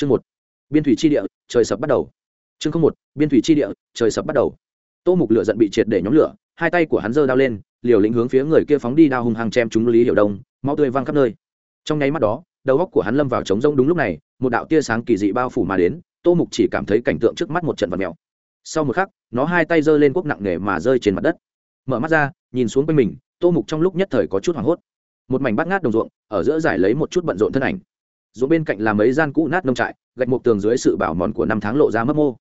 chương một, biên thủy chi địa, trời sập bắt đầu. Chương không một, biên thủy chi địa, trời sập bắt đầu. Tô mục lửa giận bị triệt để nhóm lửa, hai tay của hắn giơ đao lên, liều lĩnh hướng phía người kia phóng đi đao hung hăng chém chúng lý hiểu đông, máu tươi văng khắp nơi. Trong nháy mắt đó, đầu góc của hắn lâm vào trống rông đúng lúc này, một đạo tia sáng kỳ dị bao phủ mà đến, tô mục chỉ cảm thấy cảnh tượng trước mắt một trận vật mèo. Sau một khắc, nó hai tay giơ lên quốc nặng nề mà rơi trên mặt đất. Mở mắt ra, nhìn xuống quanh mình, tô mục trong lúc nhất thời có chút hoảng hốt. Một mảnh bát ngát đồng ruộng, ở giữa giải lấy một chút bận rộn thân ảnh ruộng bên cạnh là mấy gian cũ nát nông trại, gạch một tường dưới sự bảo mòn của năm tháng lộ ra mấp mô.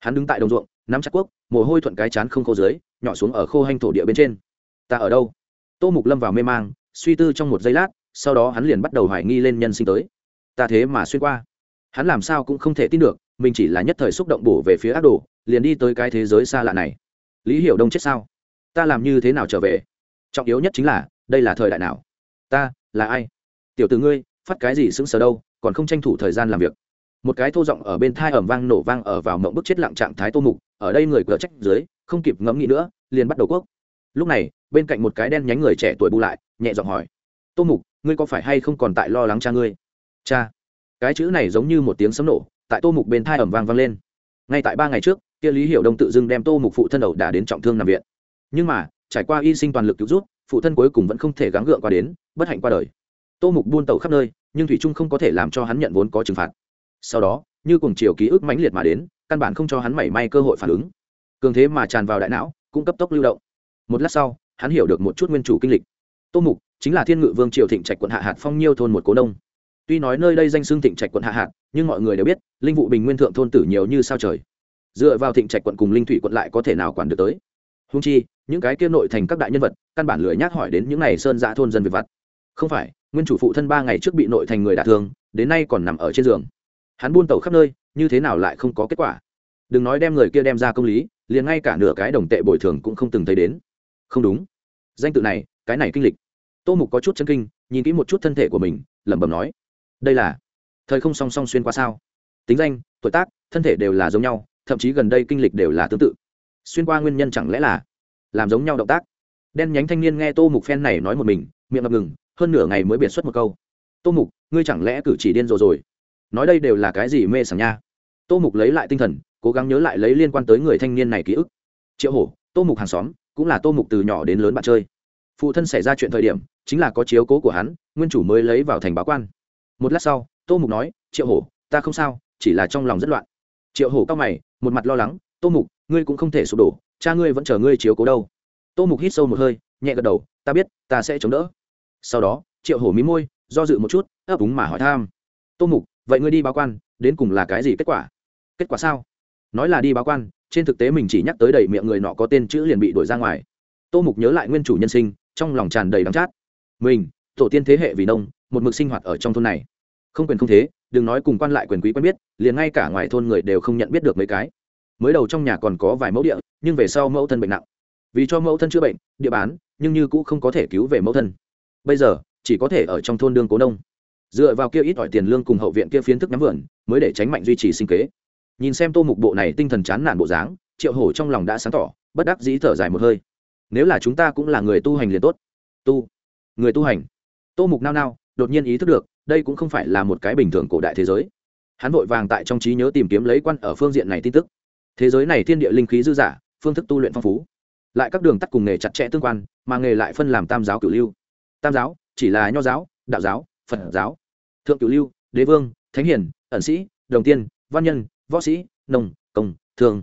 Hắn đứng tại đồng ruộng, nắm chặt quốc mồ hôi thuận cái chán không khô dưới, nhỏ xuống ở khô hanh thổ địa bên trên. Ta ở đâu? Tô mục lâm vào mê mang, suy tư trong một giây lát, sau đó hắn liền bắt đầu hoài nghi lên nhân sinh tới. Ta thế mà xuyên qua. Hắn làm sao cũng không thể tin được, mình chỉ là nhất thời xúc động bổ về phía ác đồ, liền đi tới cái thế giới xa lạ này. Lý hiểu đông chết sao? Ta làm như thế nào trở về? Trọng yếu nhất chính là, đây là thời đại nào? Ta là ai? Tiểu t ử ngươi phát cái gì sững sờ đâu, còn không tranh thủ thời gian làm việc. Một cái thô giọng ở bên thai ẩm vang nổ vang ở vào mộng bức chết lặng trạng thái tô mục, ở đây người cửa trách dưới, không kịp ngẫm nghĩ nữa, liền bắt đầu quốc. Lúc này, bên cạnh một cái đen nhánh người trẻ tuổi bu lại, nhẹ giọng hỏi, tô mục, ngươi có phải hay không còn tại lo lắng cha ngươi? Cha. Cái chữ này giống như một tiếng sấm nổ, tại tô mục bên thai ẩm vang vang lên. Ngay tại ba ngày trước, kia lý hiểu đông tự dưng đem tô mục phụ thân đầu đã đến trọng thương nằm viện. Nhưng mà, trải qua y sinh toàn lực cứu rút phụ thân cuối cùng vẫn không thể gắng gượng qua đến, bất hạnh qua đời tô mục buôn tàu khắp nơi, nhưng thủy trung không có thể làm cho hắn nhận vốn có trừng phạt. Sau đó, như cùng chiều ký ức mãnh liệt mà đến, căn bản không cho hắn mảy may cơ hội phản ứng. Cường thế mà tràn vào đại não, cũng cấp tốc lưu động. Một lát sau, hắn hiểu được một chút nguyên chủ kinh lịch. Tô mục, chính là thiên ngự vương triều thịnh trạch quận hạ hạt phong nhiêu thôn một cố nông. Tuy nói nơi đây danh xưng thịnh trạch quận hạ hạt, nhưng mọi người đều biết, linh vụ bình nguyên thượng thôn tử nhiều như sao trời. Dựa vào thịnh trạch quận cùng linh thủy quận lại có thể nào quản được tới? Húng chi, những cái kia nội thành các đại nhân vật, căn bản lười nhác hỏi đến những n à y sơn giã thôn dân về vặt. Không phải nguyên chủ phụ thân ba ngày trước bị nội thành người đả thương, đến nay còn nằm ở trên giường. Hắn buôn tàu khắp nơi, như thế nào lại không có kết quả? Đừng nói đem người kia đem ra công lý, liền ngay cả nửa cái đồng tệ bồi thường cũng không từng thấy đến. Không đúng. Danh tự này, cái này kinh lịch. Tô mục có chút chân kinh, nhìn kỹ một chút thân thể của mình, lẩm bẩm nói, đây là, thời không song song xuyên qua sao? Tính danh, tuổi tác, thân thể đều là giống nhau, thậm chí gần đây kinh lịch đều là tương tự. Xuyên qua nguyên nhân chẳng lẽ là, làm giống nhau động tác? Đen nhánh thanh niên nghe tô mục phen này nói một mình, miệng ngập ngừng hơn nửa ngày mới biệt xuất một câu. Tô mục, ngươi chẳng lẽ cử chỉ điên rồ rồi? Nói đây đều là cái gì mê sảng nha? Tô mục lấy lại tinh thần, cố gắng nhớ lại lấy liên quan tới người thanh niên này ký ức. Triệu hổ, tô mục hàng xóm, cũng là tô mục từ nhỏ đến lớn bạn chơi. Phụ thân xảy ra chuyện thời điểm, chính là có chiếu cố của hắn, nguyên chủ mới lấy vào thành báo quan. Một lát sau, tô mục nói, triệu hổ, ta không sao, chỉ là trong lòng rất loạn. Triệu hổ cao mày, một mặt lo lắng, tô mục, ngươi cũng không thể sụp đổ, cha ngươi vẫn chờ ngươi chiếu cố đâu. Tô mục hít sâu một hơi, nhẹ gật đầu, ta biết, ta sẽ chống đỡ sau đó, triệu hổ mí môi, do dự một chút, ấp úng mà hỏi tham tô mục, vậy ngươi đi báo quan, đến cùng là cái gì kết quả? Kết quả sao? Nói là đi báo quan, trên thực tế mình chỉ nhắc tới đầy miệng người nọ có tên chữ liền bị đuổi ra ngoài. Tô mục nhớ lại nguyên chủ nhân sinh, trong lòng tràn đầy đắng chát. Mình, tổ tiên thế hệ vì nông một mực sinh hoạt ở trong thôn này. Không quyền không thế, đừng nói cùng quan lại quyền quý quen biết, liền ngay cả ngoài thôn người đều không nhận biết được mấy cái. Mới đầu trong nhà còn có vài mẫu địa, nhưng về sau mẫu thân bệnh nặng. Vì cho mẫu thân chữa bệnh, địa bán, nhưng như cũng không có thể cứu về mẫu thân bây giờ, chỉ có thể ở trong thôn đương cố nông. Dựa vào kia ít ỏi tiền lương cùng hậu viện kia phiến thức nhắm vườn, mới để tránh mạnh duy trì sinh kế. Nhìn xem tô mục bộ này tinh thần chán nản bộ dáng, triệu hổ trong lòng đã sáng tỏ, bất đắc dĩ thở dài một hơi. Nếu là chúng ta cũng là người tu hành liền tốt. Tu, người tu hành. Tô mục nao nao, đột nhiên ý thức được, đây cũng không phải là một cái bình thường cổ đại thế giới. Hắn vội vàng tại trong trí nhớ tìm kiếm lấy quan ở phương diện này tin tức. Thế giới này thiên địa linh khí dư giả phương thức tu luyện phong phú. Lại các đường tắt cùng nghề chặt chẽ tương quan, mà nghề lại phân làm tam giáo cửu lưu tam giáo, chỉ là nho giáo, đạo giáo, phật giáo, thượng cửu lưu, đế vương, thánh hiền ẩn sĩ, đồng tiên, văn nhân, võ sĩ, nông, công, thường.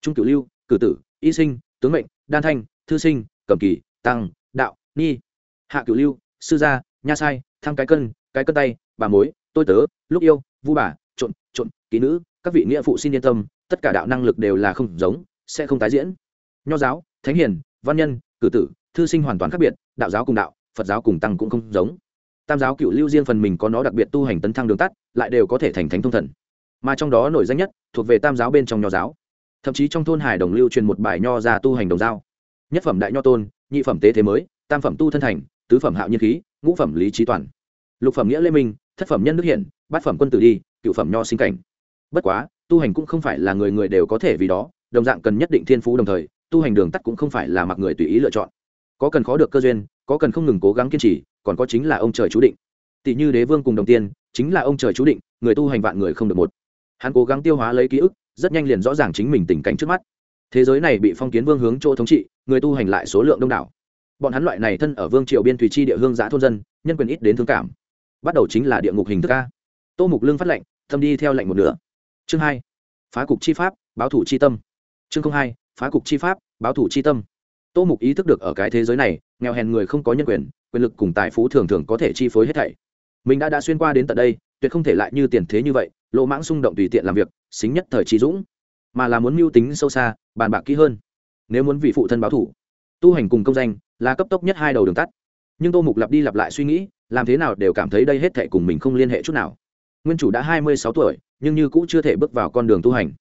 Trung cửu lưu, cử tử, y sinh, tướng mệnh, đan thanh, thư sinh cầm kỳ, tăng, đạo, ni. Hạ cửu lưu, sư gia, nha sai, thăng cái cân cái cân tay, bà mối, tôi tớ, lúc yêu, vu bà, trộn trộn, ký nữ, các vị nghĩa phụ xin yên tâm, tất cả đạo năng lực đều là không giống, sẽ không tái diễn. Nho giáo, thánh hiền văn nhân, cử tử, thư sinh hoàn toàn khác biệt, đạo giáo cùng đạo phật giáo cùng tăng cũng không giống. Tam giáo cựu lưu riêng phần mình có nó đặc biệt tu hành tấn thăng đường tắt, lại đều có thể thành thánh thông thần. Mà trong đó nổi danh nhất, thuộc về tam giáo bên trong nho giáo. Thậm chí trong thôn hải đồng lưu truyền một bài nho ra tu hành đồng giao. Nhất phẩm đại nho tôn, nhị phẩm tế thế mới, tam phẩm tu thân thành, tứ phẩm hạo nhiên khí, ngũ phẩm lý trí toàn. Lục phẩm nghĩa lê minh, thất phẩm nhân đức hiển bát phẩm quân tử đi, cựu phẩm nho sinh cảnh. Bất quá, tu hành cũng không phải là người người đều có thể vì đó, đồng dạng cần nhất định thiên phú đồng thời, tu hành đường tắt cũng không phải là mặc người tùy ý lựa chọn. Có cần khó được cơ duyên có cần không ngừng cố gắng kiên trì, còn có chính là ông trời chú định. Tỷ như đế vương cùng đồng tiên chính là ông trời chú định, người tu hành vạn người không được một. Hắn cố gắng tiêu hóa lấy ký ức, rất nhanh liền rõ ràng chính mình tình cảnh trước mắt. Thế giới này bị phong kiến vương hướng chỗ thống trị, người tu hành lại số lượng đông đảo. Bọn hắn loại này thân ở vương triều biên thủy chi địa hương giã thôn dân, nhân quyền ít đến thương cảm. Bắt đầu chính là địa ngục hình thức a. Tô mục lương phát lệnh, thâm đi theo lệnh một nửa. Chương hai, phá cục chi pháp, báo thủ chi tâm. Chương hai, phá cục chi pháp, báo thủ chi tâm tô mục ý thức được ở cái thế giới này, nghèo hèn người không có nhân quyền quyền lực cùng tài phú thường thường có thể chi phối hết thảy. Mình đã đã xuyên qua đến tận đây, tuyệt không thể lại như tiền thế như vậy, lỗ mãng xung động tùy tiện làm việc, xính nhất thời trí dũng. Mà là muốn mưu tính sâu xa, bàn bạc kỹ hơn. Nếu muốn vì phụ thân báo thủ, tu hành cùng công danh là cấp tốc nhất hai đầu đường tắt. Nhưng tô mục lặp đi lặp lại suy nghĩ, làm thế nào đều cảm thấy đây hết thệ cùng mình không liên hệ chút nào. Nguyên chủ đã hai mươi sáu tuổi, nhưng như cũ chưa thể bước vào con đường tu hành.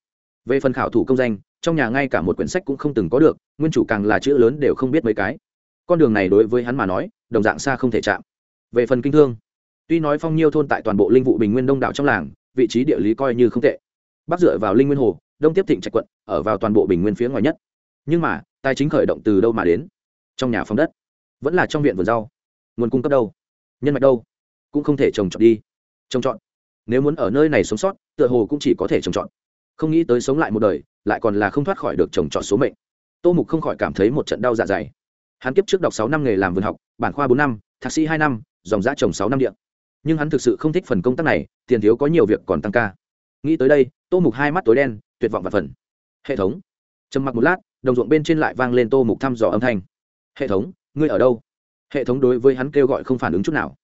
Về phần khảo thủ công danh trong nhà ngay cả một quyển sách cũng không từng có được, nguyên chủ càng là chữ lớn đều không biết mấy cái. Con đường này đối với hắn mà nói, đồng dạng xa không thể chạm. Về phần kinh thương, tuy nói phong nhiêu thôn tại toàn bộ linh vụ bình nguyên đông đảo trong làng, vị trí địa lý coi như không tệ. Bắc dựa vào linh nguyên hồ, đông tiếp thịnh trạch quận, ở vào toàn bộ bình nguyên phía ngoài nhất. Nhưng mà, tài chính khởi động từ đâu mà đến? Trong nhà phong đất, vẫn là trong viện vườn rau. Nguồn cung cấp đâu? Nhân mạch đâu? Cũng không thể trồng trọt đi. Trồng trọt. Nếu muốn ở nơi này sống sót, tựa hồ cũng chỉ có thể trồng trọt không nghĩ tới sống lại một đời, lại còn là không thoát khỏi được trồng trọt số mệnh. Tô mục không khỏi cảm thấy một trận đau dạ dày. Hắn kiếp trước đọc sáu năm nghề làm vườn học, bản khoa bốn năm, thạc sĩ hai năm, dòng giã trồng sáu năm điện nhưng hắn thực sự không thích phần công tác này, tiền thiếu có nhiều việc còn tăng ca. Nghĩ tới đây, tô mục hai mắt tối đen, tuyệt vọng và phần hệ thống. Trầm mặc một lát, đồng ruộng bên trên lại vang lên tô mục thăm dò âm thanh. Hệ thống, ngươi ở đâu? Hệ thống đối với hắn kêu gọi không phản ứng chút nào.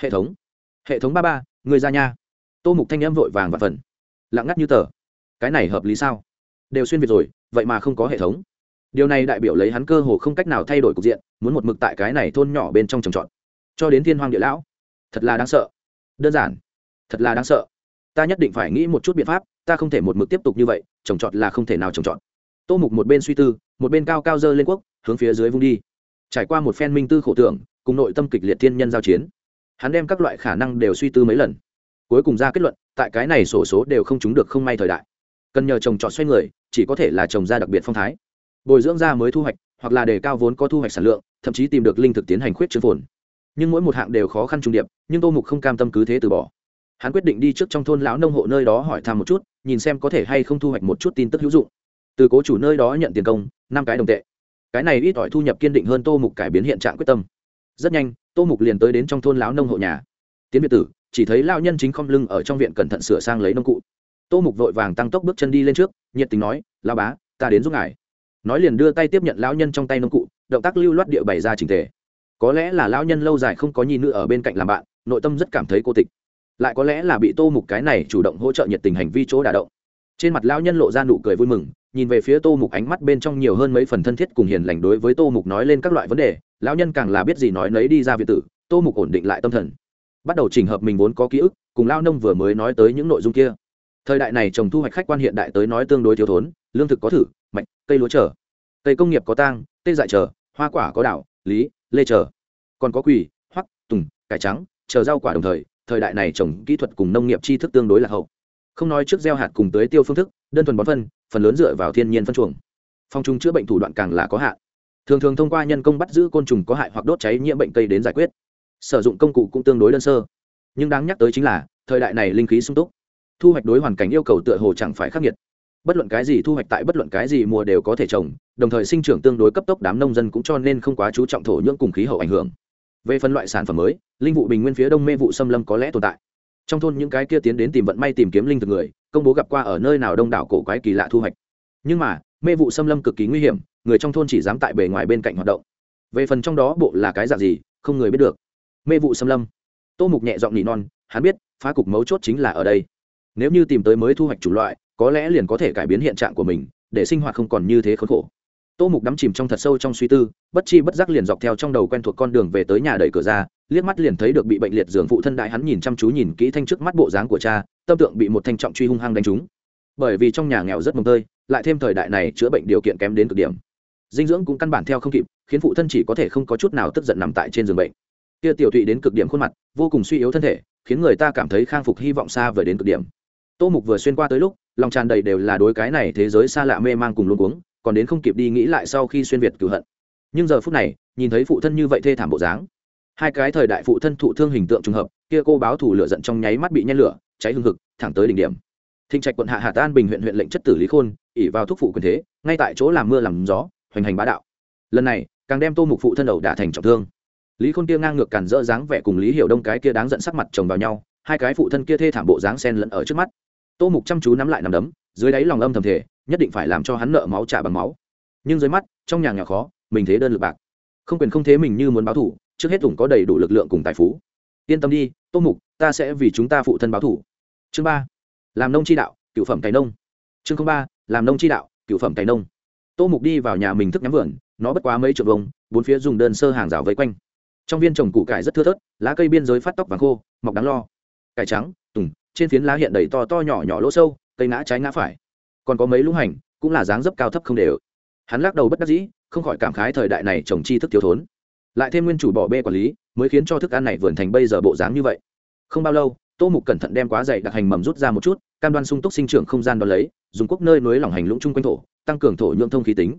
Hệ thống. Hệ thống ba ba, ngươi ra nha. Tô mục thanh âm vội vàng và phần lặng ngắt như tờ cái này hợp lý sao? Đều xuyên việt rồi, vậy mà không có hệ thống. Điều này đại biểu lấy hắn cơ hồ không cách nào thay đổi cục diện, muốn một mực tại cái này thôn nhỏ bên trong trồng trọt. Cho đến thiên hoàng địa lão. Thật là đáng sợ. Đơn giản. Thật là đáng sợ. Ta nhất định phải nghĩ một chút biện pháp, ta không thể một mực tiếp tục như vậy, trồng trọt là không thể nào trồng trọt. Tô mục một bên suy tư, một bên cao cao dơ lên quốc, hướng phía dưới vung đi. Trải qua một phen minh tư khổ tưởng, cùng nội tâm kịch liệt thiên nhân giao chiến, hắn đem các loại khả năng đều suy tư mấy lần. Cuối cùng ra kết luận, tại cái này sổ số đều không trúng được không may thời đại cần nhờ trồng trọt xoay người, chỉ có thể là trồng ra đặc biệt phong thái. Bồi dưỡng ra mới thu hoạch, hoặc là đề cao vốn có thu hoạch sản lượng, thậm chí tìm được linh thực tiến hành khuyết trương phồn. Nhưng mỗi một hạng đều khó khăn trung điệp, nhưng tô mục không cam tâm cứ thế từ bỏ. Hắn quyết định đi trước trong thôn lão nông hộ nơi đó hỏi thăm một chút, nhìn xem có thể hay không thu hoạch một chút tin tức hữu dụng. Từ cố chủ nơi đó nhận tiền công, năm cái đồng tệ. Cái này ít ỏi thu nhập kiên định hơn tô mục cải biến hiện trạng quyết tâm. Rất nhanh, tô mục liền tới đến trong thôn lão nông hộ nhà. Tiến việt tử, chỉ thấy lao nhân chính không lưng ở trong viện cẩn thận sửa sang lấy nông cụ tô mục vội vàng tăng tốc bước chân đi lên trước, nhiệt tình nói lao bá, ta đến giúp ngài. Nói liền đưa tay tiếp nhận lão nhân trong tay nông cụ, động tác lưu loát địa bày ra trình thể. Có lẽ là lão nhân lâu dài không có nhi nữ ở bên cạnh làm bạn, nội tâm rất cảm thấy cô tịch. Lại có lẽ là bị tô mục cái này chủ động hỗ trợ nhiệt tình hành vi chỗ đà động. Trên mặt lão nhân lộ ra nụ cười vui mừng, nhìn về phía tô mục ánh mắt bên trong nhiều hơn mấy phần thân thiết cùng hiền lành đối với tô mục nói lên các loại vấn đề, lão nhân càng là biết gì nói nấy đi ra việt tử, tô mục ổn định lại tâm thần. Bắt đầu trình hợp mình vốn có ký ức, cùng lao nông vừa mới nói tới những nội dung kia thời đại này trồng thu hoạch khách quan hiện đại tới nói tương đối thiếu thốn, lương thực có thử, mạch, cây lúa trở cây công nghiệp có tang, tê dại trở hoa quả có đảo, lý, lê trở còn có quỳ, hoắc, tùng, cải trắng, chờ rau quả đồng thời thời đại này trồng kỹ thuật cùng nông nghiệp tri thức tương đối là hậu. Không nói trước gieo hạt cùng tới tiêu phương thức, đơn thuần bón phân, phần lớn dựa vào thiên nhiên phân chuồng. Phong trùng chữa bệnh thủ đoạn càng là có hạn. Thường thường thông qua nhân công bắt giữ côn trùng có hại hoặc đốt cháy nhiễm bệnh cây đến giải quyết. Sử dụng công cụ cũng tương đối đơn sơ. Nhưng đáng nhắc tới chính là, thời đại này linh khí sung túc thu hoạch đối hoàn cảnh yêu cầu tựa hồ chẳng phải khắc nghiệt. Bất luận cái gì thu hoạch tại bất luận cái gì mùa đều có thể trồng, đồng thời sinh trưởng tương đối cấp tốc đám nông dân cũng cho nên không quá chú trọng thổ nhưỡng cùng khí hậu ảnh hưởng. Về phân loại sản phẩm mới, linh vụ bình nguyên phía đông mê vụ xâm lâm có lẽ tồn tại. Trong thôn những cái kia tiến đến tìm vận may tìm kiếm linh thực người, công bố gặp qua ở nơi nào đông đảo cổ quái kỳ lạ thu hoạch. Nhưng mà, mê vụ xâm lâm cực kỳ nguy hiểm, người trong thôn chỉ dám tại bề ngoài bên cạnh hoạt động. Về phần trong đó bộ là cái dạng gì, không người biết được. Mê vụ xâm lâm. Tô mục nhẹ giọng nỉ non, hắn biết, phá cục mấu chốt chính là ở đây nếu như tìm tới mới thu hoạch chủng loại, có lẽ liền có thể cải biến hiện trạng của mình, để sinh hoạt không còn như thế khốn khổ. Tô mục đắm chìm trong thật sâu trong suy tư, bất chi bất giác liền dọc theo trong đầu quen thuộc con đường về tới nhà đẩy cửa ra, liếc mắt liền thấy được bị bệnh liệt giường phụ thân đại hắn nhìn chăm chú nhìn kỹ thanh trước mắt bộ dáng của cha, tâm tượng bị một thanh trọng truy hung hăng đánh trúng. Bởi vì trong nhà nghèo rất mồng tơi, lại thêm thời đại này chữa bệnh điều kiện kém đến cực điểm. Dinh dưỡng cũng căn bản theo không kịp, khiến phụ thân chỉ có thể không có chút nào tức giận nằm tại trên giường bệnh. Kia tiểu thụy đến cực điểm khuôn mặt, vô cùng suy yếu thân thể, khiến người ta cảm thấy khang phục hy vọng xa vời đến cực điểm tô mục vừa xuyên qua tới lúc lòng tràn đầy đều là đối cái này thế giới xa lạ mê mang cùng luôn cuống, còn đến không kịp đi nghĩ lại sau khi xuyên việt cửu hận. Nhưng giờ phút này nhìn thấy phụ thân như vậy thê thảm bộ dáng hai cái thời đại phụ thân thụ thương hình tượng trùng hợp kia cô báo thủ lửa giận trong nháy mắt bị nhen lửa cháy hương hực, thẳng tới đỉnh điểm. Thịnh trạch quận hạ hà tan bình huyện huyện lệnh chất tử lý khôn ỉ vào thúc phụ quyền thế ngay tại chỗ làm mưa làm gió hoành hành bá đạo. Lần này càng đem tô mục phụ thân đầu đả thành trọng thương. Lý khôn kia ngang ngược cản dỡ dáng vẻ cùng lý hiểu đông cái kia đáng giận sắc mặt chồng vào nhau hai cái phụ thân kia thê thảm bộ dáng sen lẫn ở trước mắt tô mục chăm chú nắm lại nằm đấm, dưới đáy lòng âm thầm thể nhất định phải làm cho hắn nợ máu trả bằng máu. Nhưng dưới mắt, trong nhà nghèo khó, mình thế đơn lực bạc. Không quyền không thế mình như muốn báo thủ, trước hết ủng có đầy đủ lực lượng cùng tài phú. Yên tâm đi, tô mục, ta sẽ vì chúng ta phụ thân báo thủ. Chương ba, làm nông chi đạo, cựu phẩm cày nông. Chương ba, làm nông chi đạo, cựu phẩm cày nông. Tô mục đi vào nhà mình thức nhắm vườn, nó bất quá mấy trượng vông bốn phía dùng đơn sơ hàng rào vây quanh. Trong viên trồng củ cải rất thưa thớt, lá cây biên giới phát tóc vàng khô, mọc đáng lo. Cải trắng, tùng trên phiến lá hiện đầy to to nhỏ nhỏ lỗ sâu, cây ngã trái ngã phải. Còn có mấy lũng hành, cũng là dáng dấp cao thấp không đều. Hắn lắc đầu bất đắc dĩ, không khỏi cảm khái thời đại này trồng chi thức thiếu thốn. Lại thêm nguyên chủ bỏ bê quản lý, mới khiến cho thức ăn này vườn thành bây giờ bộ dáng như vậy. Không bao lâu, tô mục cẩn thận đem quá dày đặc hành mầm rút ra một chút, cam đoan sung túc sinh trưởng không gian đ ó lấy, dùng quốc nơi nối lỏng hành lũng chung quanh thổ, tăng cường thổ nhuộm thông khí tính.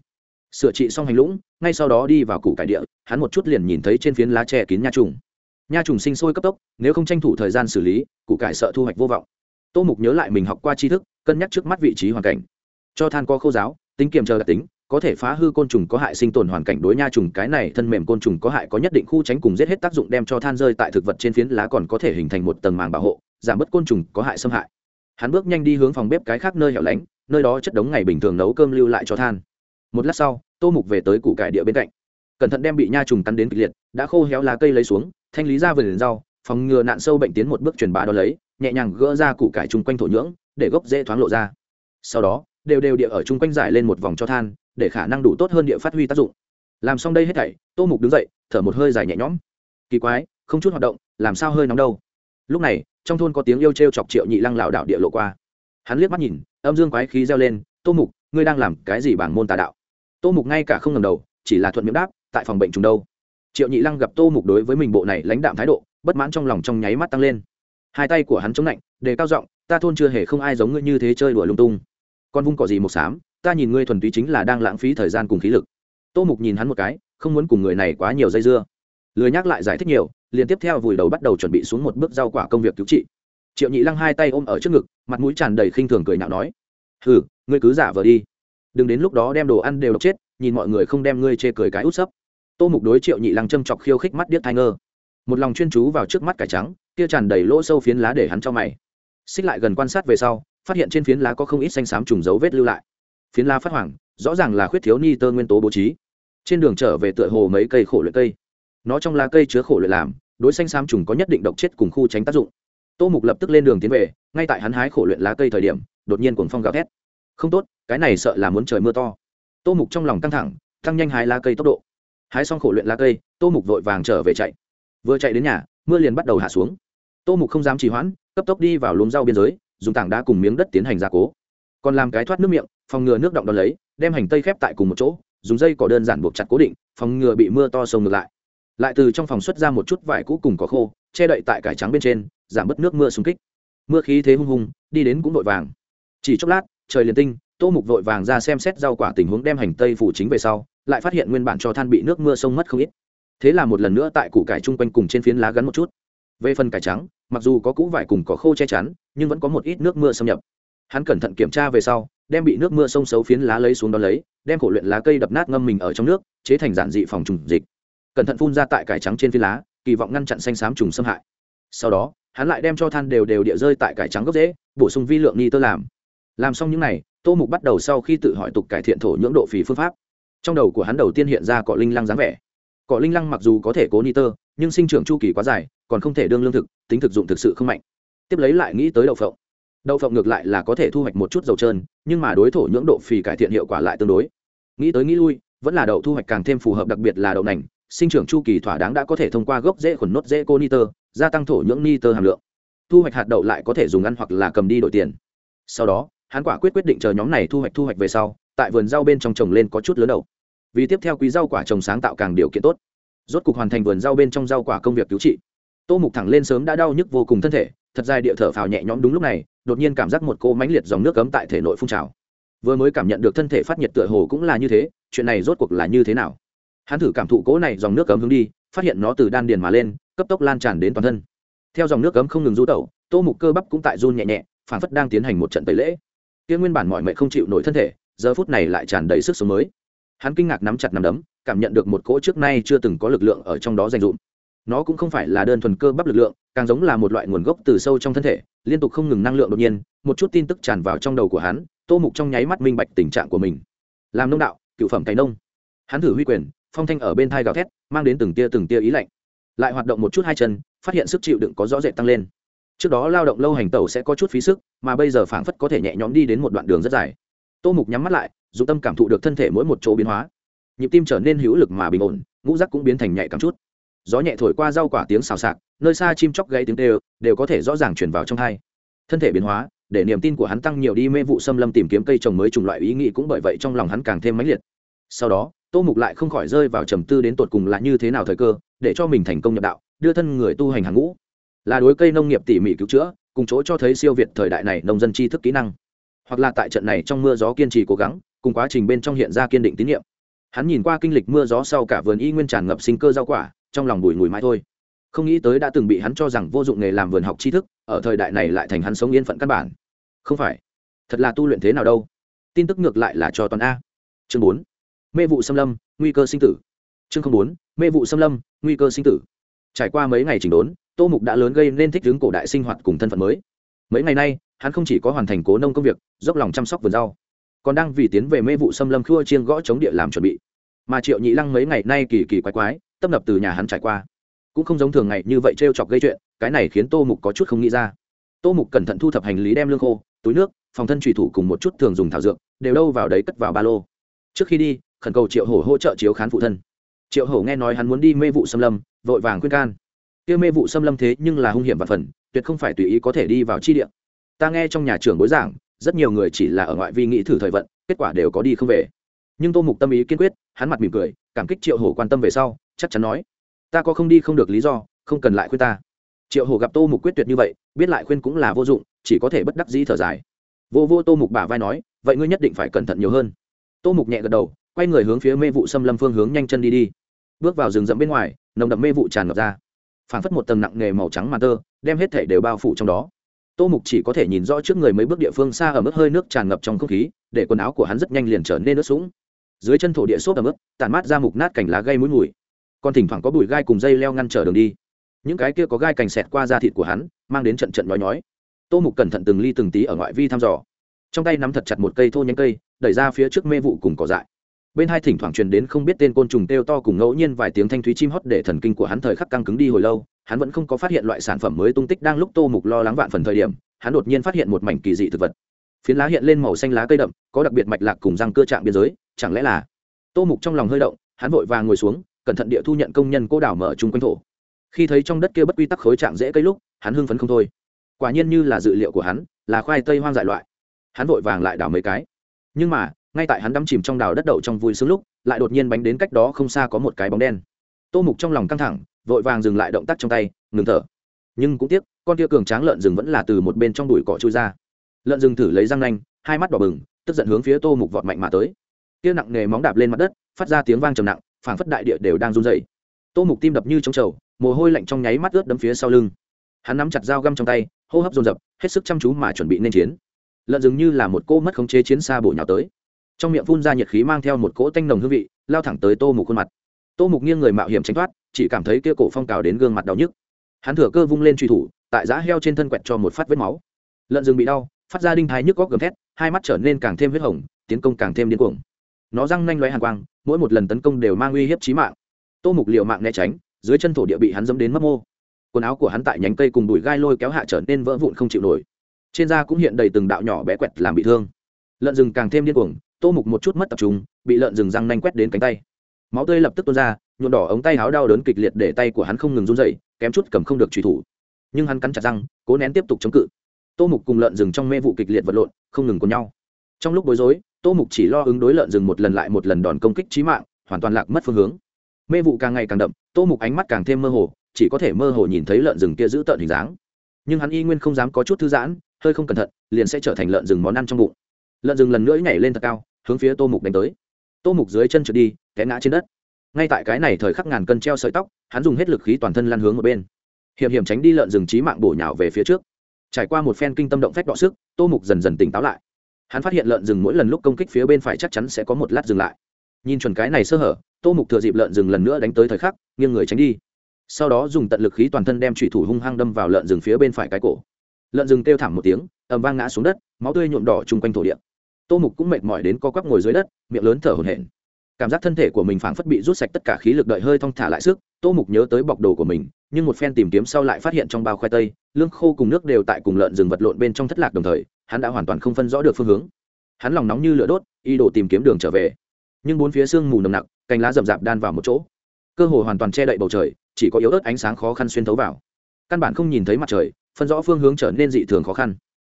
Sửa trị xong hành lũng, ngay sau đó đi vào củ cải địa, hắn một chút liền nhìn thấy trên phiến lá tre kín nha trùng nha trùng sinh sôi cấp tốc, nếu không tranh thủ thời gian xử lý, củ cải sợ thu hoạch vô vọng. Tô mục nhớ lại mình học qua tri thức, cân nhắc trước mắt vị trí hoàn cảnh. Cho than có khâu giáo, tính kiềm chờ đặc tính, có thể phá hư côn trùng có hại sinh tồn hoàn cảnh đối nha trùng, cái này thân mềm côn trùng có hại có nhất định khu tránh cùng giết hết tác dụng đem cho than rơi tại thực vật trên phiến lá còn có thể hình thành một tầng màng bảo hộ, giảm bớt côn trùng có hại xâm hại. Hắn bước nhanh đi hướng phòng bếp cái khác nơi hẻo lánh, nơi đó chất đống ngày bình thường nấu cơm lưu lại cho than. Một lát sau, tô mục về tới củ cải địa bên cạnh. Cẩn thận đem bị nha trùng cắn đến kịch liệt, đã khô héo lá cây lấy xuống thanh lý ra vườn rau, phòng ngừa nạn sâu bệnh tiến một bước truyền bá đó lấy, nhẹ nhàng gỡ ra củ cải chung quanh thổ nhưỡng, để gốc dễ thoáng lộ ra. Sau đó, đều đều địa ở chung quanh giải lên một vòng cho than, để khả năng đủ tốt hơn địa phát huy tác dụng. Làm xong đây hết thảy, tô mục đứng dậy, thở một hơi dài nhẹ nhõm. Kỳ quái, không chút hoạt động, làm sao hơi nóng đâu. Lúc này, trong thôn có tiếng yêu t r e o chọc triệu nhị lăng lảo đạo địa lộ qua. Hắn liếc mắt nhìn, âm dương quái khí reo lên, tô mục, ngươi đang làm cái gì bảng môn tà đạo? Tô mục ngay cả không ngầm đầu, chỉ là thuận miệng đáp, tại phòng bệnh trùng đâu? Triệu nhị lăng gặp tô mục đối với mình bộ này lãnh đạm thái độ, bất mãn trong lòng trong nháy mắt tăng lên. Hai tay của hắn chống lạnh, đề cao giọng, ta thôn chưa hề không ai giống ngươi như thế chơi đùa lung tung. Con vung cỏ gì một xám, ta nhìn ngươi thuần túy chính là đang lãng phí thời gian cùng khí lực. Tô mục nhìn hắn một cái, không muốn cùng người này quá nhiều dây dưa. Lười nhắc lại giải thích nhiều, liền tiếp theo vùi đầu bắt đầu chuẩn bị xuống một bước rau quả công việc cứu trị. Triệu nhị lăng hai tay ôm ở trước ngực, mặt mũi tràn đầy khinh thường cười nhạo nói, hừ, ngươi cứ giả vờ đi. Đừng đến lúc đó đem đồ ăn đều độc chết, nhìn mọi người không đem ngươi chê cười cái út sấp tô mục đối triệu nhị lăng châm chọc khiêu khích mắt điếc thai ngơ một lòng chuyên chú vào trước mắt cải trắng, kia tràn đầy lỗ sâu phiến lá để hắn cho mày. Xích lại gần quan sát về sau, phát hiện trên phiến lá có không ít xanh xám trùng dấu vết lưu lại. Phiến lá phát hoàng rõ ràng là khuyết thiếu ni tơ nguyên tố bố trí. Trên đường trở về tựa hồ mấy cây khổ luyện cây. Nó trong lá cây chứa khổ luyện làm, đối xanh xám trùng có nhất định độc chết cùng khu tránh tác dụng. Tô mục lập tức lên đường tiến về, ngay tại hắn hái khổ luyện lá cây thời điểm, đột nhiên cuồng phong gào thét. Không tốt, cái này sợ là muốn trời mưa to. Tô mục trong lòng căng thẳng, tăng nhanh hái lá cây tốc độ hái xong khổ luyện lá cây, tô mục vội vàng trở về chạy. Vừa chạy đến nhà, mưa liền bắt đầu hạ xuống. Tô mục không dám trì hoãn, cấp tốc đi vào luống rau biên giới, dùng tảng đá cùng miếng đất tiến hành gia cố. Còn làm cái thoát nước miệng, phòng ngừa nước động đ lấy, đem hành tây khép tại cùng một chỗ, dùng dây cỏ đơn giản buộc chặt cố định, phòng ngừa bị mưa to sông ngược lại. Lại từ trong phòng xuất ra một chút vải cũ cùng có khô, che đậy tại cải trắng bên trên, giảm bớt nước mưa xung kích. Mưa khí thế hung hùng, đi đến cũng vội vàng. Chỉ chốc lát, trời liền tinh, tô mục vội vàng ra xem xét rau quả tình huống đem hành tây phủ chính về sau lại phát hiện nguyên bản cho than bị nước mưa sông mất không ít. Thế là một lần nữa tại củ cải chung quanh cùng trên phiến lá gắn một chút. Về phần cải trắng, mặc dù có cũ vải cùng có khô che chắn, nhưng vẫn có một ít nước mưa xâm nhập. Hắn cẩn thận kiểm tra về sau, đem bị nước mưa sông xấu phiến lá lấy xuống đó lấy, đem khổ luyện lá cây đập nát ngâm mình ở trong nước, chế thành giản dị phòng trùng dịch. Cẩn thận phun ra tại cải trắng trên phiến lá, kỳ vọng ngăn chặn xanh xám trùng xâm hại. Sau đó, hắn lại đem cho than đều đều địa rơi tại cải trắng gốc rễ, bổ sung vi lượng ni tơ làm. Làm xong những n à y tô mục bắt đầu sau khi tự hỏi tục cải thiện thổ nhưỡng độ phì phương pháp trong đầu của hắn đầu tiên hiện ra cỏ linh lăng dáng vẻ. Cỏ linh lăng mặc dù có thể cố ni tơ, nhưng sinh trưởng chu kỳ quá dài, còn không thể đương lương thực, tính thực dụng thực sự không mạnh. Tiếp lấy lại nghĩ tới đậu phộng. Đậu phộng ngược lại là có thể thu hoạch một chút dầu trơn, nhưng mà đối thổ nhưỡng độ phì cải thiện hiệu quả lại tương đối. Nghĩ tới nghĩ lui, vẫn là đậu thu hoạch càng thêm phù hợp đặc biệt là đậu nành, sinh trưởng chu kỳ thỏa đáng đã có thể thông qua gốc dễ khuẩn nốt dễ cô niter gia tăng thổ nhưỡng niter hàm lượng. Thu hoạch hạt đậu lại có thể dùng ăn hoặc là cầm đi đổi tiền. Sau đó, hắn quả quyết quyết định chờ nhóm này thu hoạch thu hoạch về sau tại vườn rau bên trong trồng lên có chút lớn đầu. Vì tiếp theo quý rau quả trồng sáng tạo càng điều kiện tốt. Rốt cục hoàn thành vườn rau bên trong rau quả công việc cứu trị. Tô mục thẳng lên sớm đã đau nhức vô cùng thân thể, thật dài địa thở phào nhẹ nhõm đúng lúc này, đột nhiên cảm giác một cô mãnh liệt dòng nước cấm tại thể nội phun trào. Vừa mới cảm nhận được thân thể phát nhiệt tựa hồ cũng là như thế, chuyện này rốt cuộc là như thế nào? Hắn thử cảm thụ cỗ này dòng nước cấm hướng đi, phát hiện nó từ đan điền mà lên, cấp tốc lan tràn đến toàn thân. Theo dòng nước cấm không ngừng rú tẩu, tô mục cơ bắp cũng tại run nhẹ nhẹ, phản phất đang tiến hành một trận tẩy lễ. Kia nguyên bản mọi mệnh không chịu nổi thân thể giờ phút này lại tràn đầy sức sống mới. Hắn kinh ngạc nắm chặt nắm đấm, cảm nhận được một cỗ trước nay chưa từng có lực lượng ở trong đó dành dụm. Nó cũng không phải là đơn thuần cơ bắp lực lượng, càng giống là một loại nguồn gốc từ sâu trong thân thể, liên tục không ngừng năng lượng đột nhiên, một chút tin tức tràn vào trong đầu của hắn, tô mục trong nháy mắt minh bạch tình trạng của mình. Làm nông đạo, cựu phẩm cày nông. Hắn thử huy quyền, phong thanh ở bên thai gào thét, mang đến từng tia từng tia ý lạnh. Lại hoạt động một chút hai chân, phát hiện sức chịu đựng có rõ rệt tăng lên. Trước đó lao động lâu hành tàu sẽ có chút phí sức, mà bây giờ phảng phất có thể nhẹ nhõm đi đến một đoạn đường rất dài tô mục nhắm mắt lại, dù tâm cảm thụ được thân thể mỗi một chỗ biến hóa, nhịp tim trở nên hữu lực mà bình ổn, ngũ rắc cũng biến thành nhạy cảm chút. Gió nhẹ thổi qua rau quả tiếng xào xạc, nơi xa chim chóc gây tiếng đều đều có thể rõ ràng chuyển vào trong hai. Thân thể biến hóa, để niềm tin của hắn tăng nhiều đi, mê vụ xâm lâm tìm kiếm cây trồng mới trùng loại ý nghĩ cũng bởi vậy trong lòng hắn càng thêm mãnh liệt. Sau đó, tô mục lại không khỏi rơi vào trầm tư đến tột cùng là như thế nào thời cơ, để cho mình thành công nhập đạo, đưa thân người tu hành hàng ngũ. Là đối cây nông nghiệp tỉ mỉ cứu chữa, cùng chỗ cho thấy siêu việt thời đại này nông dân tri thức kỹ năng hoặc là tại trận này trong mưa gió kiên trì cố gắng, cùng quá trình bên trong hiện ra kiên định tín nhiệm hắn nhìn qua kinh lịch mưa gió sau cả vườn y nguyên tràn ngập sinh cơ rau quả, trong lòng bùi ngùi mãi thôi. Không nghĩ tới đã từng bị hắn cho rằng vô dụng nghề làm vườn học tri thức, ở thời đại này lại thành hắn sống yên phận căn bản. Không phải. Thật là tu luyện thế nào đâu? Tin tức ngược lại là cho toàn a. Chương bốn. Mê vụ xâm lâm, nguy cơ sinh tử. Chương bốn. Mê vụ xâm lâm, nguy cơ sinh tử. Trải qua mấy ngày chỉnh đốn, tô mục đã lớn gây nên thích hướng cổ đại sinh hoạt cùng thân phận mới. Mấy ngày nay hắn không chỉ có hoàn thành cố nông công việc, dốc lòng chăm sóc vườn rau, còn đang vì tiến về mê vụ xâm lâm khua chiên gõ chống địa làm chuẩn bị. Mà triệu nhị lăng mấy ngày nay kỳ kỳ quái quái, tấp nập từ nhà hắn trải qua. Cũng không giống thường ngày như vậy t r e o chọc gây chuyện, cái này khiến tô mục có chút không nghĩ ra. Tô mục cẩn thận thu thập hành lý đem lương khô, túi nước, phòng thân trùy thủ cùng một chút thường dùng thảo dược, đều đâu vào đấy cất vào ba lô. Trước khi đi, khẩn cầu triệu hổ hỗ trợ chiếu khán phụ thân. Triệu hổ nghe nói hắn muốn đi mê vụ xâm lâm, vội vàng khuyên can. Kia mê vụ xâm lâm thế nhưng là hung hiểm và phần, tuyệt không phải tùy ý có thể đi vào chi địa ta nghe trong nhà trường bối giảng, rất nhiều người chỉ là ở ngoại vi nghĩ thử thời vận, kết quả đều có đi không về. Nhưng tô mục tâm ý kiên quyết, hắn mặt mỉm cười, cảm kích triệu hổ quan tâm về sau, chắc chắn nói, ta có không đi không được lý do, không cần lại khuyên ta. Triệu hổ gặp tô mục quyết tuyệt như vậy, biết lại khuyên cũng là vô dụng, chỉ có thể bất đắc dĩ thở dài. Vô vô tô mục bả vai nói, vậy ngươi nhất định phải cẩn thận nhiều hơn. Tô mục nhẹ gật đầu, quay người hướng phía mê vụ xâm lâm phương hướng nhanh chân đi đi. Bước vào rừng rậm bên ngoài, nồng đậm mê vụ tràn ngập ra. Phảng phất một tầng nặng nghề màu trắng mà tơ, đem hết thể đều bao phủ trong đó tô mục chỉ có thể nhìn rõ trước người mấy bước địa phương xa ở mức hơi nước tràn ngập trong không khí, để quần áo của hắn rất nhanh liền trở nên ướt sũng. Dưới chân thổ địa xốp ở mức tàn mát ra mục nát cành lá gây mũi mùi. Còn thỉnh thoảng có bụi gai cùng dây leo ngăn trở đường đi. Những cái kia có gai cành xẹt qua da thịt của hắn, mang đến trận trận nói nhói. Tô mục cẩn thận từng ly từng tí ở ngoại vi thăm dò. Trong tay nắm thật chặt một cây thô nhánh cây, đẩy ra phía trước mê vụ cùng cỏ dại. Bên hai thỉnh thoảng truyền đến không biết tên côn trùng têu to cùng ngẫu nhiên vài tiếng thanh thúy chim hót để thần kinh của hắn thời khắc căng cứng đi hồi lâu hắn vẫn không có phát hiện loại sản phẩm mới tung tích đang lúc tô mục lo lắng vạn phần thời điểm, hắn đột nhiên phát hiện một mảnh kỳ dị thực vật. Phiến lá hiện lên màu xanh lá cây đậm, có đặc biệt mạch lạc cùng răng cơ trạng biên giới, chẳng lẽ là? Tô mục trong lòng hơi động, hắn vội vàng ngồi xuống, cẩn thận địa thu nhận công nhân cô đảo mở chung quanh thổ. Khi thấy trong đất kia bất quy tắc khối trạng dễ cây lúc, hắn hưng phấn không thôi. Quả nhiên như là dự liệu của hắn, là khoai tây hoang dại loại. Hắn vội vàng lại đảo mấy cái. Nhưng mà, ngay tại hắn đắm chìm trong đào đất đậu trong vui sướng lúc, lại đột nhiên bánh đến cách đó không xa có một cái bóng đen tô mục trong lòng căng thẳng, vội vàng dừng lại động tác trong tay, ngừng thở. Nhưng cũng tiếc, con tia cường tráng lợn rừng vẫn là từ một bên trong đùi cỏ trôi ra. Lợn rừng thử lấy răng nanh, hai mắt đỏ bừng, tức giận hướng phía tô mục vọt mạnh mà tới. Tia nặng nề móng đạp lên mặt đất, phát ra tiếng vang trầm nặng, phảng phất đại địa đều đang run dày tô mục tim đập như trong trầu, mồ hôi lạnh trong nháy mắt ướt đấm phía sau lưng. Hắn nắm chặt dao găm trong tay, hô hấp dồn dập, hết sức chăm chú mà chuẩn bị nên chiến. Lợn rừng như là một cô mất khống chế chiến xa bổ nhào tới. Trong miệng phun ra nhiệt khí mang theo một cỗ tanh nồng hương vị, lao thẳng tới tô mục khuôn mặt tô mục nghiêng người mạo hiểm tránh thoát, chỉ cảm thấy kia cổ phong cào đến gương mặt đau nhức. Hắn thừa cơ vung lên truy thủ, tại giá heo trên thân quẹt cho một phát vết máu. Lợn rừng bị đau, phát ra đinh thái nhức góc gầm thét, hai mắt trở nên càng thêm huyết hồng, tiến công càng thêm điên cuồng. Nó răng nanh loé hàng quang, mỗi một lần tấn công đều mang uy hiếp chí mạng. Tô mục liệu mạng né tránh, dưới chân thổ địa bị hắn dẫm đến mất mô. Quần áo của hắn tại nhánh cây cùng đùi gai lôi kéo hạ trở nên vỡ vụn không chịu nổi. Trên da cũng hiện đầy từng đạo nhỏ bé quẹt làm bị thương. Lợn rừng càng thêm điên cuồng, tô mục một chút mất tập trung, bị lợn rừng răng nanh quét đến cánh tay máu tươi lập tức tuôn ra, nhuộm đỏ ống tay áo đau đớn kịch liệt để tay của hắn không ngừng run dậy kém chút cầm không được truy thủ. Nhưng hắn cắn chặt răng, cố nén tiếp tục chống cự. Tô mục cùng lợn rừng trong mê vụ kịch liệt vật lộn, không ngừng cùng nhau. Trong lúc bối rối, tô mục chỉ lo ứng đối lợn rừng một lần lại một lần đòn công kích trí mạng, hoàn toàn lạc mất phương hướng. Mê vụ càng ngày càng đậm, tô mục ánh mắt càng thêm mơ hồ, chỉ có thể mơ hồ nhìn thấy lợn rừng kia giữ tợn hình dáng. Nhưng hắn y nguyên không dám có chút thư giãn, hơi không cẩn thận, liền sẽ trở thành lợn rừng món ăn trong bụng. Lợn rừng lần nữa nhảy lên thật cao, hướng phía tô mục đánh tới. Tô mục dưới chân trượt đi té ngã trên đất. Ngay tại cái này thời khắc ngàn cân treo sợi tóc, hắn dùng hết lực khí toàn thân lăn hướng một bên. Hiểm hiểm tránh đi lợn rừng trí mạng bổ nhào về phía trước. Trải qua một phen kinh tâm động phách đọ sức, tô mục dần dần tỉnh táo lại. Hắn phát hiện lợn rừng mỗi lần lúc công kích phía bên phải chắc chắn sẽ có một lát dừng lại. Nhìn chuẩn cái này sơ hở, tô mục thừa dịp lợn rừng lần nữa đánh tới thời khắc, nghiêng người tránh đi. Sau đó dùng tận lực khí toàn thân đem thủy thủ hung hăng đâm vào lợn rừng phía bên phải cái cổ. Lợn rừng kêu thảm một tiếng, ầm vang ngã xuống đất, máu tươi nhuộm đỏ chung quanh thổ địa. Tô mục cũng mệt mỏi đến co quắp ngồi dưới đất, miệng lớn thở hổn hển cảm giác thân thể của mình phảng phất bị rút sạch tất cả khí lực đợi hơi thong thả lại sức, tô mục nhớ tới bọc đồ của mình, nhưng một phen tìm kiếm sau lại phát hiện trong bao khoai tây, lương khô cùng nước đều tại cùng lợn rừng vật lộn bên trong thất lạc đồng thời, hắn đã hoàn toàn không phân rõ được phương hướng. Hắn lòng nóng như lửa đốt, ý đồ tìm kiếm đường trở về. Nhưng bốn phía sương mù nồng nặc, cành lá rậm rạp đan vào một chỗ. Cơ hồ hoàn toàn che đậy bầu trời, chỉ có yếu ớt ánh sáng khó khăn xuyên thấu vào. Căn bản không nhìn thấy mặt trời, phân rõ phương hướng trở nên dị thường khó khăn.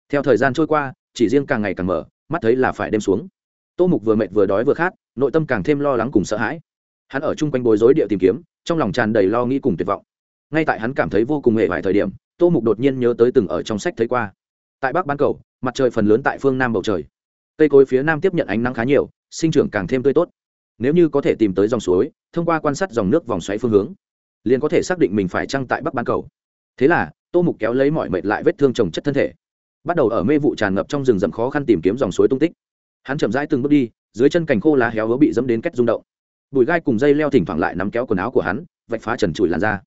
Theo thời gian trôi qua, chỉ riêng càng ngày càng mở, mắt thấy là phải đêm xuống tô mục vừa mệt vừa đói vừa khát, nội tâm càng thêm lo lắng cùng sợ hãi. Hắn ở chung quanh bối rối địa tìm kiếm, trong lòng tràn đầy lo nghĩ cùng tuyệt vọng. Ngay tại hắn cảm thấy vô cùng hệ vài thời điểm, tô mục đột nhiên nhớ tới từng ở trong sách thấy qua. Tại bắc bán cầu, mặt trời phần lớn tại phương nam bầu trời. Cây cối phía nam tiếp nhận ánh nắng khá nhiều, sinh trưởng càng thêm tươi tốt. Nếu như có thể tìm tới dòng suối, thông qua quan sát dòng nước vòng xoáy phương hướng, liền có thể xác định mình phải trăng tại bắc bán cầu. Thế là, tô mục kéo lấy mọi mệt lại vết thương trồng chất thân thể. Bắt đầu ở mê vụ tràn ngập trong rừng rậm khó khăn tìm kiếm dòng suối tung tích hắn chậm rãi từng bước đi, dưới chân cành khô lá héo hứa bị dẫm đến cách rung động. Bụi gai cùng dây leo thỉnh thoảng lại nắm kéo quần áo của hắn, vạch phá trần trụi làn ra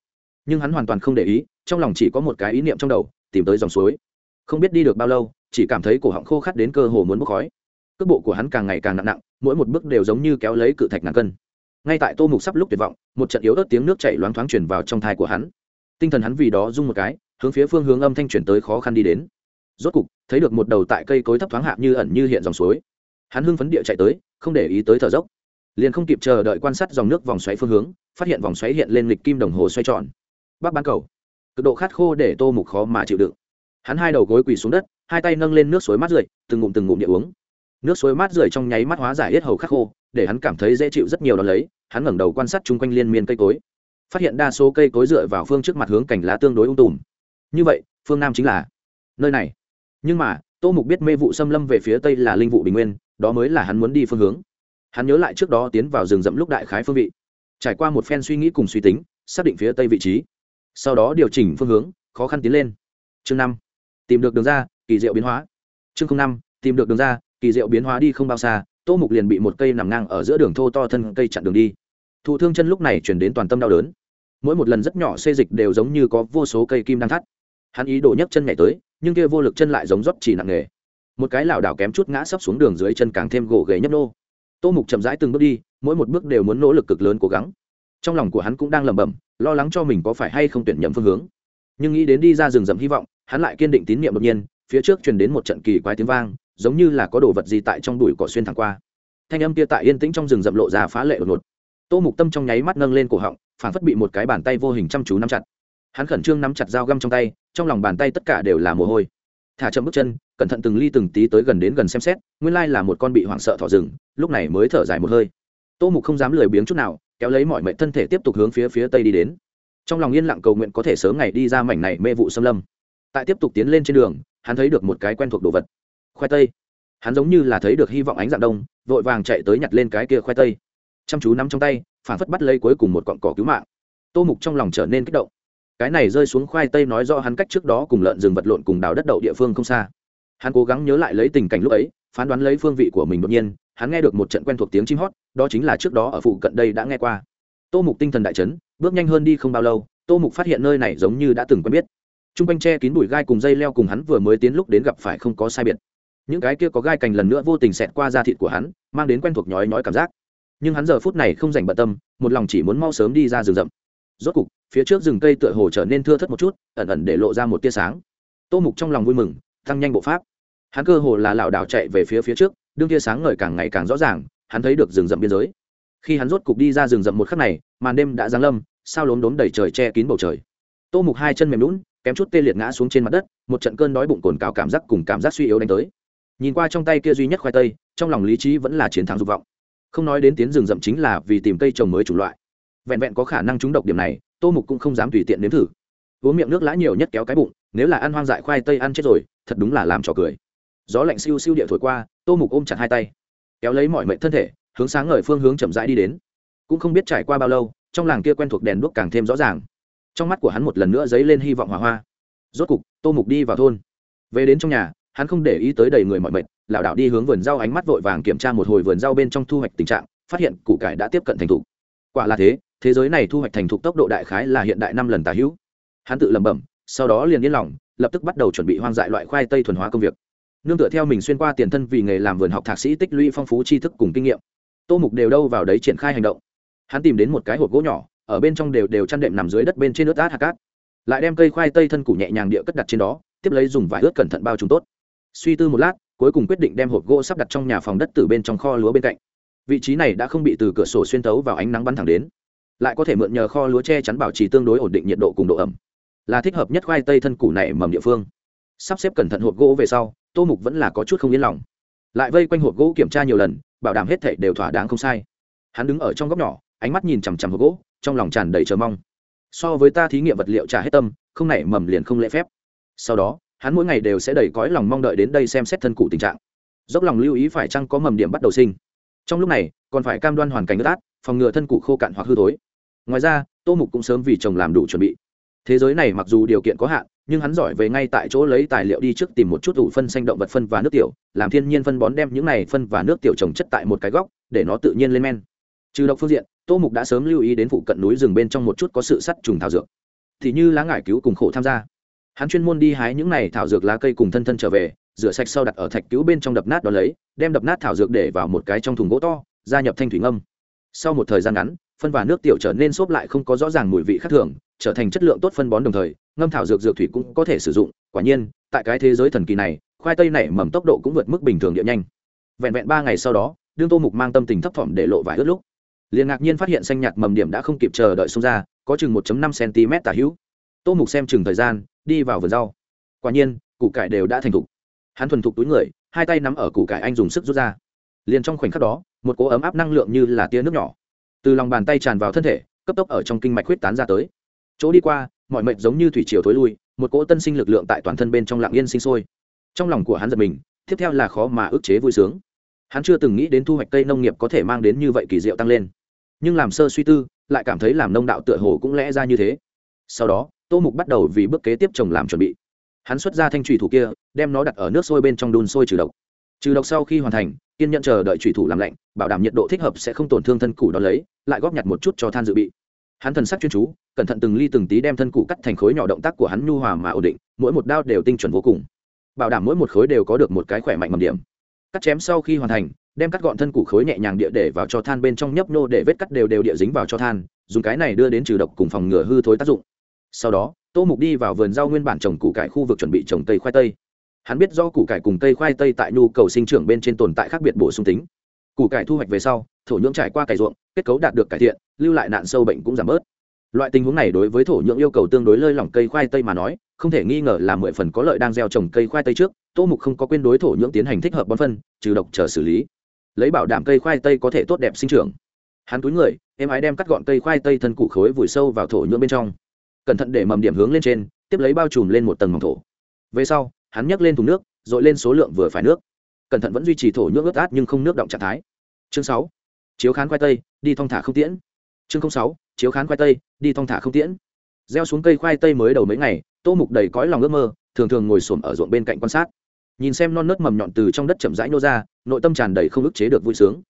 nhưng hắn hoàn toàn không để ý, trong lòng chỉ có một cái ý niệm trong đầu, tìm tới dòng suối. Không biết đi được bao lâu, chỉ cảm thấy cổ họng khô khát đến cơ hồ muốn bốc khói. Cước bộ của hắn càng ngày càng nặng nặng, mỗi một bước đều giống như kéo lấy cự thạch ngàn cân. Ngay tại tô mục sắp lúc tuyệt vọng, một trận yếu ớt tiếng nước chảy loáng thoáng chuyển vào trong thai của hắn. Tinh thần hắn vì đó rung một cái, hướng phía phương hướng âm thanh chuyển tới khó khăn đi đến. Rốt cục, thấy được một đầu tại cây cối thấp thoáng hạ như ẩn như hiện dòng suối hắn hưng phấn địa chạy tới, không để ý tới thở dốc. Liền không kịp chờ đợi quan sát dòng nước vòng xoáy phương hướng, phát hiện vòng xoáy hiện lên lịch kim đồng hồ xoay tròn. Bắc bán cầu. Cực độ khát khô để tô mục khó mà chịu đựng. Hắn hai đầu gối quỳ xuống đất, hai tay nâng lên nước suối mát rượi, từng ngụm từng ngụm địa uống. Nước suối mát rượi trong nháy mắt hóa giải hết hầu khát khô, để hắn cảm thấy dễ chịu rất nhiều đ lấy, hắn ngẩng đầu quan sát chung quanh liên miên cây cối. Phát hiện đa số cây cối dựa vào phương trước mặt hướng cảnh lá tương đối ung tùm. Như vậy, phương nam chính là nơi này. Nhưng mà, tô mục biết mê vụ xâm lâm về phía tây là linh vụ bình nguyên đó mới là hắn muốn đi phương hướng. Hắn nhớ lại trước đó tiến vào rừng rậm lúc đại khái phương vị. Trải qua một phen suy nghĩ cùng suy tính, xác định phía tây vị trí. Sau đó điều chỉnh phương hướng, khó khăn tiến lên. Chương năm. Tìm được đường ra, kỳ diệu biến hóa. Chương năm, tìm được đường ra, kỳ diệu biến hóa đi không bao xa, tô mục liền bị một cây nằm ngang ở giữa đường thô to thân cây chặn đường đi. Thụ thương chân lúc này chuyển đến toàn tâm đau đớn. Mỗi một lần rất nhỏ xê dịch đều giống như có vô số cây kim đang thắt. Hắn ý đổ nhấc chân nhảy tới, nhưng kia vô lực chân lại giống rót chỉ nặng nghề một cái lảo đảo kém chút ngã sấp xuống đường dưới chân càng thêm gỗ ghề nhấp nô. Tô mục chậm rãi từng bước đi, mỗi một bước đều muốn nỗ lực cực lớn cố gắng. Trong lòng của hắn cũng đang lẩm bẩm, lo lắng cho mình có phải hay không tuyển nhầm phương hướng. Nhưng nghĩ đến đi ra rừng rậm hy vọng, hắn lại kiên định tín nhiệm đột nhiên, phía trước truyền đến một trận kỳ quái tiếng vang, giống như là có đồ vật gì tại trong đùi cỏ xuyên thẳng qua. Thanh âm kia tại yên tĩnh trong rừng rậm lộ ra phá lệ đột ngột. Tô mục tâm trong nháy mắt nâng lên cổ họng, phản phất bị một cái bàn tay vô hình chăm chú nắm chặt. Hắn khẩn trương nắm chặt dao găm trong tay, trong lòng bàn tay tất cả đều là mồ hôi thả chậm bước chân, cẩn thận từng ly từng tí tới gần đến gần xem xét, nguyên lai là một con bị hoảng sợ thỏ rừng, lúc này mới thở dài một hơi. Tô mục không dám lười biếng chút nào, kéo lấy mọi mệnh thân thể tiếp tục hướng phía phía tây đi đến. Trong lòng yên lặng cầu nguyện có thể sớm ngày đi ra mảnh này mê vụ xâm lâm. Tại tiếp tục tiến lên trên đường, hắn thấy được một cái quen thuộc đồ vật. Khoai tây. Hắn giống như là thấy được hy vọng ánh dạng đông, vội vàng chạy tới nhặt lên cái kia khoai tây. Chăm chú nắm trong tay, phản phất bắt lấy cuối cùng một cọn cỏ cứu mạng. Tô mục trong lòng trở nên kích động cái này rơi xuống khoai tây nói rõ hắn cách trước đó cùng lợn rừng vật lộn cùng đào đất đậu địa phương không xa. Hắn cố gắng nhớ lại lấy tình cảnh lúc ấy, phán đoán lấy phương vị của mình đột nhiên, hắn nghe được một trận quen thuộc tiếng chim hót, đó chính là trước đó ở phụ cận đây đã nghe qua. Tô mục tinh thần đại chấn, bước nhanh hơn đi không bao lâu, tô mục phát hiện nơi này giống như đã từng quen biết. T r u n g quanh tre kín bụi gai cùng dây leo cùng hắn vừa mới tiến lúc đến gặp phải không có sai biệt. Những cái kia có gai cành lần nữa vô tình xẹt qua da thịt của hắn, mang đến quen thuộc nhói nhói cảm giác. Nhưng hắn giờ phút này không dành bận tâm, một lòng chỉ muốn mau sớm đi ra rừng rậm. Rốt cục phía trước rừng cây tựa hồ trở nên thưa thất một chút, ẩn ẩn để lộ ra một tia sáng. Tô mục trong lòng vui mừng, tăng nhanh bộ pháp. Hắn cơ hồ là lảo đảo chạy về phía phía trước, đương tia sáng ngời càng ngày càng rõ ràng, hắn thấy được rừng rậm biên giới. Khi hắn rốt cục đi ra rừng rậm một khắc này, màn đêm đã giáng lâm, sao lốm đốm đầy trời che kín bầu trời. Tô mục hai chân mềm lún kém chút tê liệt ngã xuống trên mặt đất, một trận cơn đói bụng cồn cào cảm giác cùng cảm giác suy yếu đánh tới. Nhìn qua trong tay kia duy nhất khoai tây, trong lòng lý trí vẫn là chiến thắng dục vọng. Không nói đến tiến rừng rậm chính là vì tìm cây trồng mới chủng loại vẹn vẹn có khả năng trúng độc điểm này, tô mục cũng không dám tùy tiện nếm thử. Uống miệng nước lã nhiều nhất kéo cái bụng, nếu là ăn hoang dại khoai tây ăn chết rồi, thật đúng là làm trò cười. Gió lạnh siêu siêu địa thổi qua, tô mục ôm chặt hai tay, kéo lấy mọi mệnh thân thể, hướng sáng ngời phương hướng chậm rãi đi đến. Cũng không biết trải qua bao lâu, trong làng kia quen thuộc đèn đuốc càng thêm rõ ràng. Trong mắt của hắn một lần nữa dấy lên hy vọng hỏa hoa. Rốt cục, tô mục đi vào thôn. Về đến trong nhà, hắn không để ý tới đầy người mọi mệt lảo đảo đi hướng vườn rau ánh mắt vội vàng kiểm tra một hồi vườn rau bên trong thu hoạch tình trạng, phát hiện củ cải đã tiếp cận thành thục. Quả là thế thế giới này thu hoạch thành thục tốc độ đại khái là hiện đại năm lần tà hữu. Hắn tự lẩm bẩm, sau đó liền yên lòng, lập tức bắt đầu chuẩn bị hoang dại loại khoai tây thuần hóa công việc. Nương tựa theo mình xuyên qua tiền thân vì nghề làm vườn học thạc sĩ tích lũy phong phú tri thức cùng kinh nghiệm. Tô mục đều đâu vào đấy triển khai hành động. Hắn tìm đến một cái hộp gỗ nhỏ, ở bên trong đều đều chăn đệm nằm dưới đất bên trên nước át hạt cát. Lại đem cây khoai tây thân củ nhẹ nhàng địa cất đặt trên đó, tiếp lấy dùng vải ướt cẩn thận bao trùm tốt. Suy tư một lát, cuối cùng quyết định đem hộp gỗ sắp đặt trong nhà phòng đất từ bên trong kho lúa bên cạnh. Vị trí này đã không bị từ cửa sổ xuyên tấu vào ánh nắng bắn thẳng đến lại có thể mượn nhờ kho lúa che chắn bảo trì tương đối ổn định nhiệt độ cùng độ ẩm, là thích hợp nhất khoai tây thân củ này mầm địa phương. Sắp xếp cẩn thận hộp gỗ về sau, tô mục vẫn là có chút không yên lòng. Lại vây quanh hộp gỗ kiểm tra nhiều lần, bảo đảm hết thảy đều thỏa đáng không sai. Hắn đứng ở trong góc nhỏ, ánh mắt nhìn chằm chằm hộp gỗ, trong lòng tràn đầy chờ mong. So với ta thí nghiệm vật liệu trả hết tâm, không nảy mầm liền không lễ phép. Sau đó, hắn mỗi ngày đều sẽ đầy cõi lòng mong đợi đến đây xem xét thân cụ tình trạng. Dốc lòng lưu ý phải chăng có mầm điểm bắt đầu sinh. Trong lúc này, còn phải cam đoan hoàn cảnh ướt át, phòng ngừa thân cụ khô cạn hoặc hư thối ngoài ra, tô mục cũng sớm vì chồng làm đủ chuẩn bị. Thế giới này mặc dù điều kiện có hạn, nhưng hắn giỏi về ngay tại chỗ lấy tài liệu đi trước tìm một chút ủ phân xanh động vật phân và nước tiểu, làm thiên nhiên phân bón đem những này phân và nước tiểu trồng chất tại một cái góc, để nó tự nhiên lên men. Trừ độc phương diện, tô mục đã sớm lưu ý đến phụ cận núi rừng bên trong một chút có sự sắt trùng thảo dược. Thì như lá ngải cứu cùng khổ tham gia. Hắn chuyên môn đi hái những này thảo dược lá cây cùng thân thân trở về, rửa sạch sau đặt ở thạch cứu bên trong đập nát đó lấy, đem đập nát thảo dược để vào một cái trong thùng gỗ to, gia nhập thanh thủy ngâm. Sau một thời gian ngắn phân và nước tiểu trở nên xốp lại không có rõ ràng mùi vị khác thường, trở thành chất lượng tốt phân bón đồng thời, ngâm thảo dược dược thủy cũng có thể sử dụng. Quả nhiên, tại cái thế giới thần kỳ này, khoai tây này mầm tốc độ cũng vượt mức bình thường địa nhanh. Vẹn vẹn ba ngày sau đó, đương tô mục mang tâm tình thấp thỏm để lộ vài ướt lúc, liền ngạc nhiên phát hiện xanh nhạt mầm điểm đã không kịp chờ đợi xông ra, có chừng 1 năm cm tả hữu. Tô mục xem chừng thời gian, đi vào vườn rau. Quả nhiên, củ cải đều đã thành thục. Hắn thuần thục túi người, hai tay nắm ở củ cải anh dùng sức rút ra. Liền trong khoảnh khắc đó, một cỗ ấm áp năng lượng như là tia nước nhỏ từ lòng bàn tay tràn vào thân thể, cấp tốc ở trong kinh mạch huyết tán ra tới. Chỗ đi qua, mọi mệnh giống như thủy chiều thối lui, một cỗ tân sinh lực lượng tại toàn thân bên trong lạng yên sinh sôi. Trong lòng của hắn giật mình, tiếp theo là khó mà ức chế vui sướng. Hắn chưa từng nghĩ đến thu hoạch cây nông nghiệp có thể mang đến như vậy kỳ diệu tăng lên. Nhưng làm sơ suy tư, lại cảm thấy làm nông đạo tựa hồ cũng lẽ ra như thế. Sau đó, tô mục bắt đầu vì bước kế tiếp trồng làm chuẩn bị. Hắn xuất ra thanh trùy thủ kia, đem nó đặt ở nước sôi bên trong đun sôi trừ độc trừ độc sau khi hoàn thành, kiên nhận chờ đợi thủy thủ làm lạnh, bảo đảm nhiệt độ thích hợp sẽ không tổn thương thân củ đó lấy, lại góp nhặt một chút cho than dự bị. Hắn thần sắc chuyên chú, cẩn thận từng ly từng tí đem thân củ cắt thành khối nhỏ động tác của hắn nhu hòa mà ổn định, mỗi một đao đều tinh chuẩn vô cùng. Bảo đảm mỗi một khối đều có được một cái khỏe mạnh mầm điểm. Cắt chém sau khi hoàn thành, đem cắt gọn thân củ khối nhẹ nhàng địa để vào cho than bên trong nhấp nô để vết cắt đều đều địa dính vào cho than, dùng cái này đưa đến trừ độc cùng phòng ngừa hư thối tác dụng. Sau đó, tô mục đi vào vườn rau nguyên bản trồng củ cải khu vực chuẩn bị trồng cây khoai tây hắn biết do củ cải cùng cây khoai tây tại nhu cầu sinh trưởng bên trên tồn tại khác biệt bổ sung tính. Củ cải thu hoạch về sau, thổ nhưỡng trải qua cải ruộng, kết cấu đạt được cải thiện, lưu lại nạn sâu bệnh cũng giảm bớt. Loại tình huống này đối với thổ nhưỡng yêu cầu tương đối lơi lỏng cây khoai tây mà nói, không thể nghi ngờ là mười phần có lợi đang gieo trồng cây khoai tây trước, tô mục không có quên đối thổ nhưỡng tiến hành thích hợp bón phân, trừ độc chờ xử lý. Lấy bảo đảm cây khoai tây có thể tốt đẹp sinh trưởng. Hắn túi người em ái đem cắt gọn cây khoai tây thân cụ khối vùi sâu vào thổ nhưỡng bên trong. Cẩn thận để mầm điểm hướng lên trên, tiếp lấy bao trùm lên một tầng mỏng thổ. Về sau hắn nhấc lên thùng nước dội lên số lượng vừa phải nước. Cẩn thận vẫn duy trì thổ nhưỡng ướt át nhưng không nước động trạng thái. Chương sáu chiếu khán khoai tây đi thong thả không tiễn. Chương sáu chiếu khán khoai tây đi thong thả không tiễn. Gieo xuống cây khoai tây mới đầu mấy ngày tô mục đầy cõi lòng ước mơ thường thường ngồi xổm ở ruộng bên cạnh quan sát. Nhìn xem non nớt mầm nhọn từ trong đất chậm rãi nô ra nội tâm tràn đầy không ức chế được vui sướng.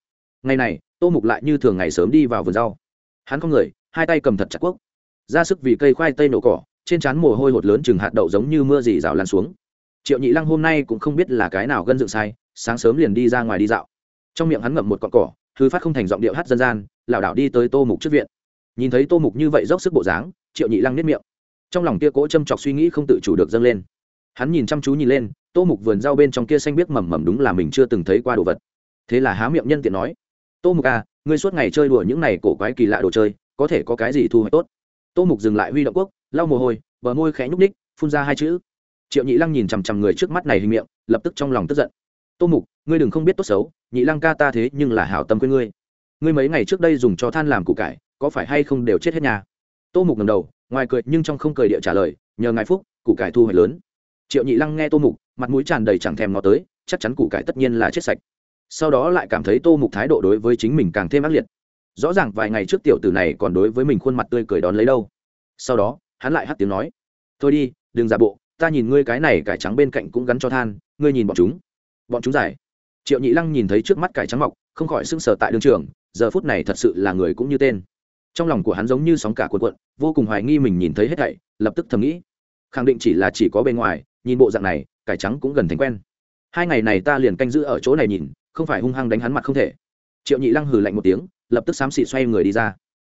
Ngày này tô mục lại như thường ngày sớm đi vào vườn rau. Hắn không người hai tay cầm thật chặt cuốc, ra sức vì cây khoai tây nổ cỏ trên trán mồ hôi hột lớn chừng hạt đậu giống như mưa dì rào lan xuống triệu nhị lăng hôm nay cũng không biết là cái nào gân dựng sai, sáng sớm liền đi ra ngoài đi dạo. Trong miệng hắn ngậm một cọn cỏ thư phát không thành giọng điệu hát dân gian, lảo đảo đi tới tô mục trước viện. Nhìn thấy tô mục như vậy dốc sức bộ dáng, triệu nhị lăng nếp miệng. Trong lòng kia cỗ châm chọc suy nghĩ không tự chủ được dâng lên. Hắn nhìn chăm chú nhìn lên, tô mục vườn rau bên trong kia xanh biếc mầm mầm đúng là mình chưa từng thấy qua đồ vật. Thế là há miệng nhân tiện nói, tô mục à ngươi suốt ngày chơi đùa những này cổ quái kỳ lạ đồ chơi, có thể có cái gì thu hoạch tốt? Tô mục dừng lại huy động quốc, lau mồ hôi, bờ môi khẽ nhúc ních phun ra hai chữ triệu nhị lăng nhìn chằm chằm người trước mắt này hình miệng, lập tức trong lòng tức giận. Tô mục, ngươi đừng không biết tốt xấu, nhị lăng ca ta thế nhưng là hảo tâm quên ngươi. Ngươi mấy ngày trước đây dùng cho than làm củ cải, có phải hay không đều chết hết nhà? Tô mục ngầm đầu, ngoài cười nhưng trong không cười địa trả lời, nhờ ngài phúc, củ cải thu hoạch lớn. Triệu nhị lăng nghe tô mục, mặt mũi tràn đầy chẳng thèm ngó tới, chắc chắn củ cải tất nhiên là chết sạch. Sau đó lại cảm thấy tô mục thái độ đối với chính mình càng thêm ác liệt. Rõ ràng vài ngày trước tiểu tử này còn đối với mình khuôn mặt tươi cười đón lấy đâu. Sau đó, hắn lại hắt tiếng nói, thôi đi, đừng giả bộ ta nhìn ngươi cái này cải trắng bên cạnh cũng gắn cho than, ngươi nhìn bọn chúng. Bọn chúng giải. Triệu nhị lăng nhìn thấy trước mắt cải trắng mọc, không khỏi sưng sờ tại đường trường, giờ phút này thật sự là người cũng như tên. Trong lòng của hắn giống như sóng cả cuộn cuộn, vô cùng hoài nghi mình nhìn thấy hết thảy, lập tức thầm nghĩ. Khẳng định chỉ là chỉ có bên ngoài, nhìn bộ dạng này, cải trắng cũng gần thành quen. Hai ngày này ta liền canh giữ ở chỗ này nhìn, không phải hung hăng đánh hắn mặt không thể. Triệu nhị lăng hừ lạnh một tiếng, lập tức xám xị xoay người đi ra.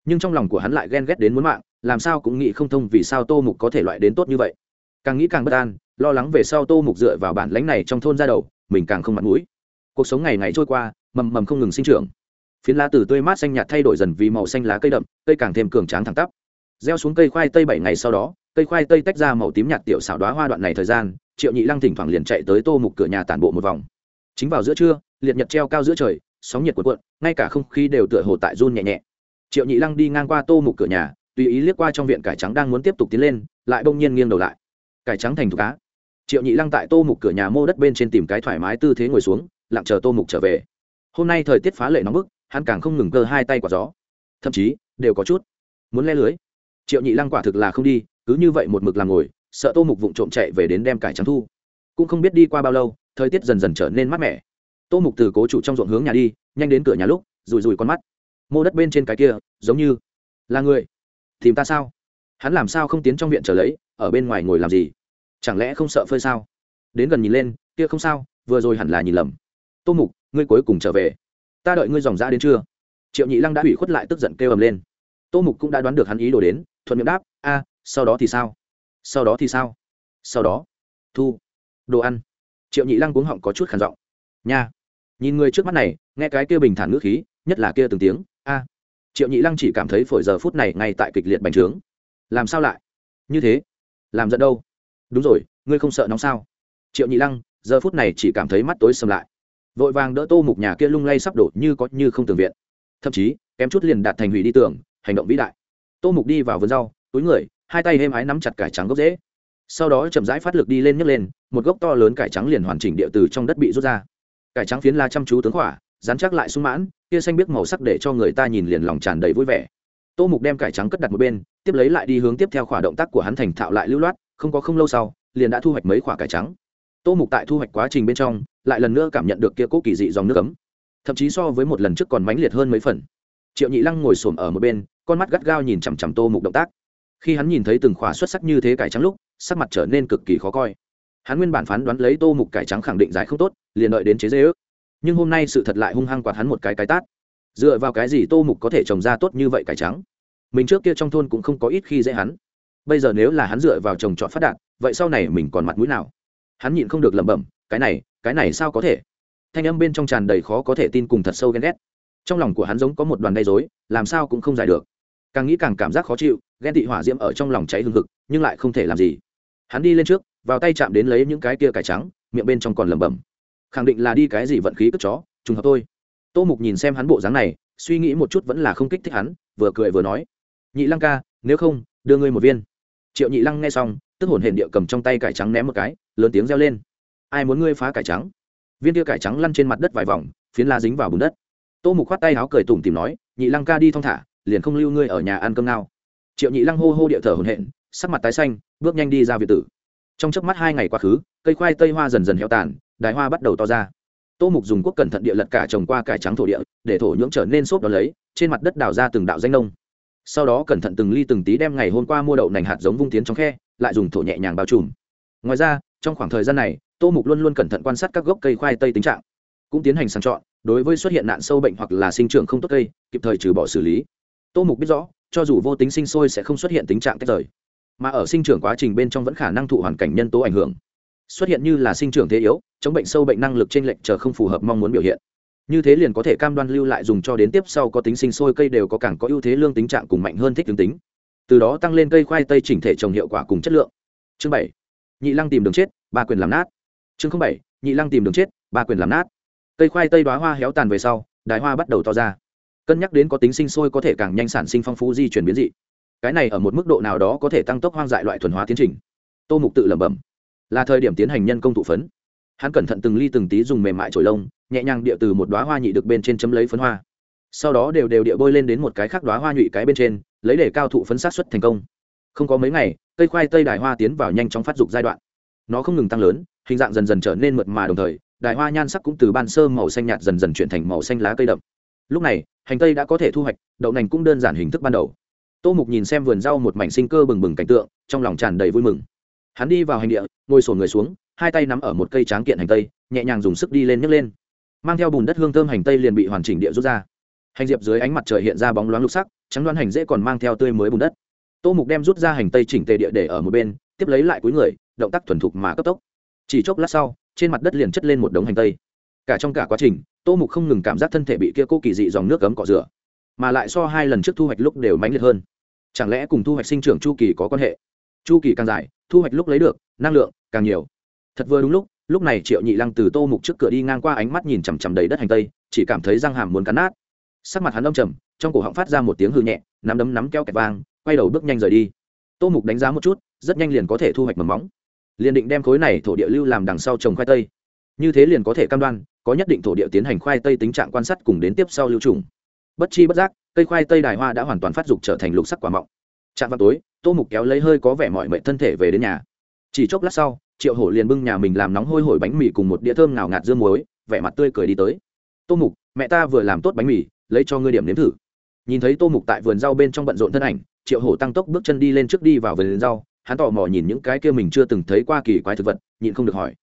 Nhưng trong lòng của hắn lại ghen ghét đến muốn mạng, làm sao cũng nghĩ không thông vì sao tô mục có thể loại đến tốt như vậy càng nghĩ càng bất an, lo lắng về sau tô mục dựa vào bản lãnh này trong thôn ra đầu, mình càng không mặt mũi. Cuộc sống ngày ngày trôi qua, mầm mầm không ngừng sinh trưởng. Phiến lá từ tươi mát xanh nhạt thay đổi dần vì màu xanh lá cây đậm, cây càng thêm cường tráng thẳng tắp. Gieo xuống cây khoai tây bảy ngày sau đó, cây khoai tây tách ra màu tím nhạt tiểu xảo đoá hoa đoạn này thời gian, triệu nhị lăng thỉnh thoảng liền chạy tới tô mục cửa nhà tản bộ một vòng. Chính vào giữa trưa, liệt nhật treo cao giữa trời, sóng nhiệt cuộn cuộn, ngay cả không khí đều tựa hồ tại run nhẹ nhẹ. Triệu nhị lăng đi ngang qua tô mục cửa nhà, tùy ý liếc qua trong viện cải trắng đang muốn tiếp tục tiến lên, lại bỗng nhiên nghiêng đầu lại cải trắng thành thục cá triệu nhị lăng tại tô mục cửa nhà mô đất bên trên tìm cái thoải mái tư thế ngồi xuống, lặng chờ tô mục trở về. Hôm nay thời tiết phá lệ nóng bức, hắn càng không ngừng cơ hai tay quả gió. Thậm chí, đều có chút muốn le lưới. Triệu nhị lăng quả thực là không đi, cứ như vậy một mực làm ngồi, sợ tô mục vụng trộm chạy về đến đem cải trắng thu. Cũng không biết đi qua bao lâu, thời tiết dần dần trở nên mát mẻ. Tô mục từ cố chủ trong ruộng hướng nhà đi, nhanh đến cửa nhà lúc rùi rùi con mắt. Mô đất bên trên cái kia, giống như là người. Tìm ta sao? Hắn làm sao không tiến trong viện trở lấy, ở bên ngoài ngồi làm gì? Chẳng lẽ không sợ phơi sao? Đến gần nhìn lên, kia không sao, vừa rồi hẳn là nhìn lầm. Tô mục, ngươi cuối cùng trở về. Ta đợi ngươi dòng ra đến chưa triệu nhị lăng đã ủy khuất lại tức giận kêu ầm lên. Tô mục cũng đã đoán được hắn ý đồ đến, thuận miệng đáp, a, sau đó thì sao? Sau đó thì sao? Sau đó, thu, đồ ăn. Triệu nhị lăng cuống họng có chút khản giọng. Nha. Nhìn người trước mắt này, nghe cái kia bình thản ngữ khí, nhất là kia từng tiếng, a. Triệu nhị lăng chỉ cảm thấy phổi giờ phút này ngay tại kịch liệt bành trướng. Làm sao lại? Như thế? Làm giận đâu? Đúng rồi, ngươi không sợ nóng sao? Triệu nhị lăng, giờ phút này chỉ cảm thấy mắt tối sầm lại. Vội vàng đỡ tô mục nhà kia lung lay sắp đổ như có như không tường viện. Thậm chí, kém chút liền đạt thành hủy đi tường, hành động vĩ đại. Tô mục đi vào vườn rau, túi người, hai tay êm ái nắm chặt cải trắng gốc dễ sau đó chậm rãi phát lực đi lên nhấc lên, một gốc to lớn cải trắng liền hoàn chỉnh địa từ trong đất bị rút ra. Cải trắng phiến la chăm chú tướng khỏa, dán chắc lại sung mãn kia xanh biết màu sắc để cho người ta nhìn liền lòng tràn đầy vui vẻ. Tô mục đem cải trắng cất đặt một bên, tiếp lấy lại đi hướng tiếp theo khỏa động tác của hắn thành thạo lại lưu loát không có không lâu sau, liền đã thu hoạch mấy quả cải trắng. Tô mục tại thu hoạch quá trình bên trong, lại lần nữa cảm nhận được kia cố kỳ dị dòng nước cấm thậm chí so với một lần trước còn mãnh liệt hơn mấy phần. Triệu nhị lăng ngồi xổm ở một bên, con mắt gắt gao nhìn chằm chằm tô mục động tác. Khi hắn nhìn thấy từng khỏa xuất sắc như thế cải trắng lúc, sắc mặt trở nên cực kỳ khó coi. Hắn nguyên bản phán đoán lấy tô mục cải trắng khẳng định dài không tốt, liền đợi đến chế dây ước. Nhưng hôm nay sự thật lại hung hăng quạt hắn một cái cái tát. Dựa vào cái gì tô mục có thể trồng ra tốt như vậy cải trắng? Mình trước kia trong thôn cũng không có ít khi dễ hắn bây giờ nếu là hắn dựa vào chồng chọn phát đạt, vậy sau này mình còn mặt mũi nào? Hắn nhịn không được lẩm bẩm, cái này cái này sao có thể? Thanh âm bên trong tràn đầy khó có thể tin cùng thật sâu ghen ghét. Trong lòng của hắn giống có một đoàn gây dối làm sao cũng không giải được. Càng nghĩ càng cảm giác khó chịu, ghen tị hỏa diễm ở trong lòng cháy hừng hực, nhưng lại không thể làm gì. Hắn đi lên trước, vào tay chạm đến lấy những cái kia cải trắng, miệng bên trong còn lẩm bẩm. Khẳng định là đi cái gì vận khí cất chó, trùng hợp thôi. tô mục nhìn xem hắn bộ dáng này, suy nghĩ một chút vẫn là không kích thích hắn, vừa cười vừa nói. Nhị lăng ca, nếu không, đưa ngươi một viên triệu nhị lăng nghe xong, tức hồn hển địa cầm trong tay cải trắng ném một cái, lớn tiếng reo lên. Ai muốn ngươi phá cải trắng? Viên kia cải trắng lăn trên mặt đất vài vòng, phiến la dính vào bùn đất. Tô mục khoát tay áo cười tủm tìm nói, nhị lăng ca đi thong thả, liền không lưu ngươi ở nhà ăn cơm nào. Triệu nhị lăng hô hô địa thở hồn hển, sắc mặt tái xanh, bước nhanh đi ra việt tử. Trong chớp mắt hai ngày quá khứ, cây khoai tây hoa dần dần heo tàn, đài hoa bắt đầu to ra. Tô mục dùng quốc cẩn thận địa lật cả trồng qua cải trắng thổ địa, để thổ nhưỡng trở nên xốp đó lấy, trên mặt đất đào ra từng đạo danh nông sau đó cẩn thận từng ly từng tí đem ngày hôm qua mua đậu nành hạt giống vung tiến trong khe, lại dùng thổ nhẹ nhàng bao trùm. Ngoài ra, trong khoảng thời gian này, tô mục luôn luôn cẩn thận quan sát các gốc cây khoai tây tính trạng, cũng tiến hành sàng chọn, đối với xuất hiện nạn sâu bệnh hoặc là sinh trưởng không tốt cây, kịp thời trừ bỏ xử lý. Tô mục biết rõ, cho dù vô tính sinh sôi sẽ không xuất hiện tình trạng tách rời, mà ở sinh trưởng quá trình bên trong vẫn khả năng thụ hoàn cảnh nhân tố ảnh hưởng. Xuất hiện như là sinh trưởng thế yếu, chống bệnh sâu bệnh năng lực trên lệnh chờ không phù hợp mong muốn biểu hiện như thế liền có thể cam đoan lưu lại dùng cho đến tiếp sau có tính sinh sôi cây đều có càng có ưu thế lương tính trạng cùng mạnh hơn thích tướng tính. Từ đó tăng lên cây khoai tây chỉnh thể trồng hiệu quả cùng chất lượng. Chương bảy, nhị lăng tìm đường chết, ba quyền làm nát. Chương bảy, nhị lăng tìm đường chết, ba quyền làm nát. Cây khoai tây đoá hoa héo tàn về sau, đài hoa bắt đầu to ra. Cân nhắc đến có tính sinh sôi có thể càng nhanh sản sinh phong phú di chuyển biến dị. Cái này ở một mức độ nào đó có thể tăng tốc hoang dại loại thuần hóa tiến trình. Tô mục tự lẩm bẩm. Là thời điểm tiến hành nhân công thụ phấn. Hắn cẩn thận từng ly từng tí dùng mềm mại trổi lông nhẹ nhàng địa từ một đoá hoa nhị được bên trên chấm lấy phấn hoa. Sau đó đều đều địa bôi lên đến một cái khác đoá hoa nhụy cái bên trên, lấy để cao thụ phấn sát xuất thành công. Không có mấy ngày, cây khoai tây đài hoa tiến vào nhanh chóng phát dục giai đoạn. Nó không ngừng tăng lớn, hình dạng dần dần trở nên mượt mà đồng thời, đài hoa nhan sắc cũng từ ban sơ màu xanh nhạt dần dần chuyển thành màu xanh lá cây đậm. Lúc này, hành tây đã có thể thu hoạch, đậu nành cũng đơn giản hình thức ban đầu. Tô mục nhìn xem vườn rau một mảnh sinh cơ bừng bừng cảnh tượng, trong lòng tràn đầy vui mừng. Hắn đi vào hành địa, ngồi sổ người xuống, hai tay nắm ở một cây tráng kiện hành tây, nhẹ nhàng dùng sức đi lên nhấc lên mang theo bùn đất hương thơm hành tây liền bị hoàn chỉnh địa rút ra. Hành diệp dưới ánh mặt trời hiện ra bóng loáng lục sắc, trắng đoán hành dễ còn mang theo tươi mới bùn đất. Tô mục đem rút ra hành tây chỉnh tề địa để ở một bên, tiếp lấy lại cuối người, động tác thuần thục mà cấp tốc. Chỉ chốc lát sau, trên mặt đất liền chất lên một đống hành tây. Cả trong cả quá trình, tô mục không ngừng cảm giác thân thể bị kia cô kỳ dị dòng nước cấm cọ rửa, mà lại so hai lần trước thu hoạch lúc đều mãnh liệt hơn. Chẳng lẽ cùng thu hoạch sinh trưởng chu kỳ có quan hệ? Chu kỳ càng dài, thu hoạch lúc lấy được, năng lượng càng nhiều. Thật vừa đúng lúc lúc này triệu nhị lăng từ tô mục trước cửa đi ngang qua ánh mắt nhìn chằm chằm đầy đất hành tây, chỉ cảm thấy răng hàm muốn cắn nát. Sắc mặt hắn đông trầm, trong cổ họng phát ra một tiếng hư nhẹ, nắm đấm nắm keo kẹt vang, quay đầu bước nhanh rời đi. Tô mục đánh giá một chút, rất nhanh liền có thể thu hoạch mầm móng. Liền định đem khối này thổ địa lưu làm đằng sau trồng khoai tây. Như thế liền có thể cam đoan, có nhất định thổ địa tiến hành khoai tây tính trạng quan sát cùng đến tiếp sau lưu trùng. Bất chi bất giác, cây khoai tây đài hoa đã hoàn toàn phát dục trở thành lục sắc quả mọng. Chạm vào tối, tô mục kéo lấy hơi có vẻ mọi mệnh thân thể về đến nhà. Chỉ chốc lát sau triệu hổ liền bưng nhà mình làm nóng hôi hổi bánh mì cùng một đĩa thơm ngào ngạt dưa muối, vẻ mặt tươi cười đi tới. Tô mục, mẹ ta vừa làm tốt bánh mì, lấy cho ngươi điểm nếm thử. Nhìn thấy tô mục tại vườn rau bên trong bận rộn thân ảnh, triệu hổ tăng tốc bước chân đi lên trước đi vào vườn rau, hắn tò mò nhìn những cái kia mình chưa từng thấy qua kỳ quái thực vật, nhịn không được hỏi.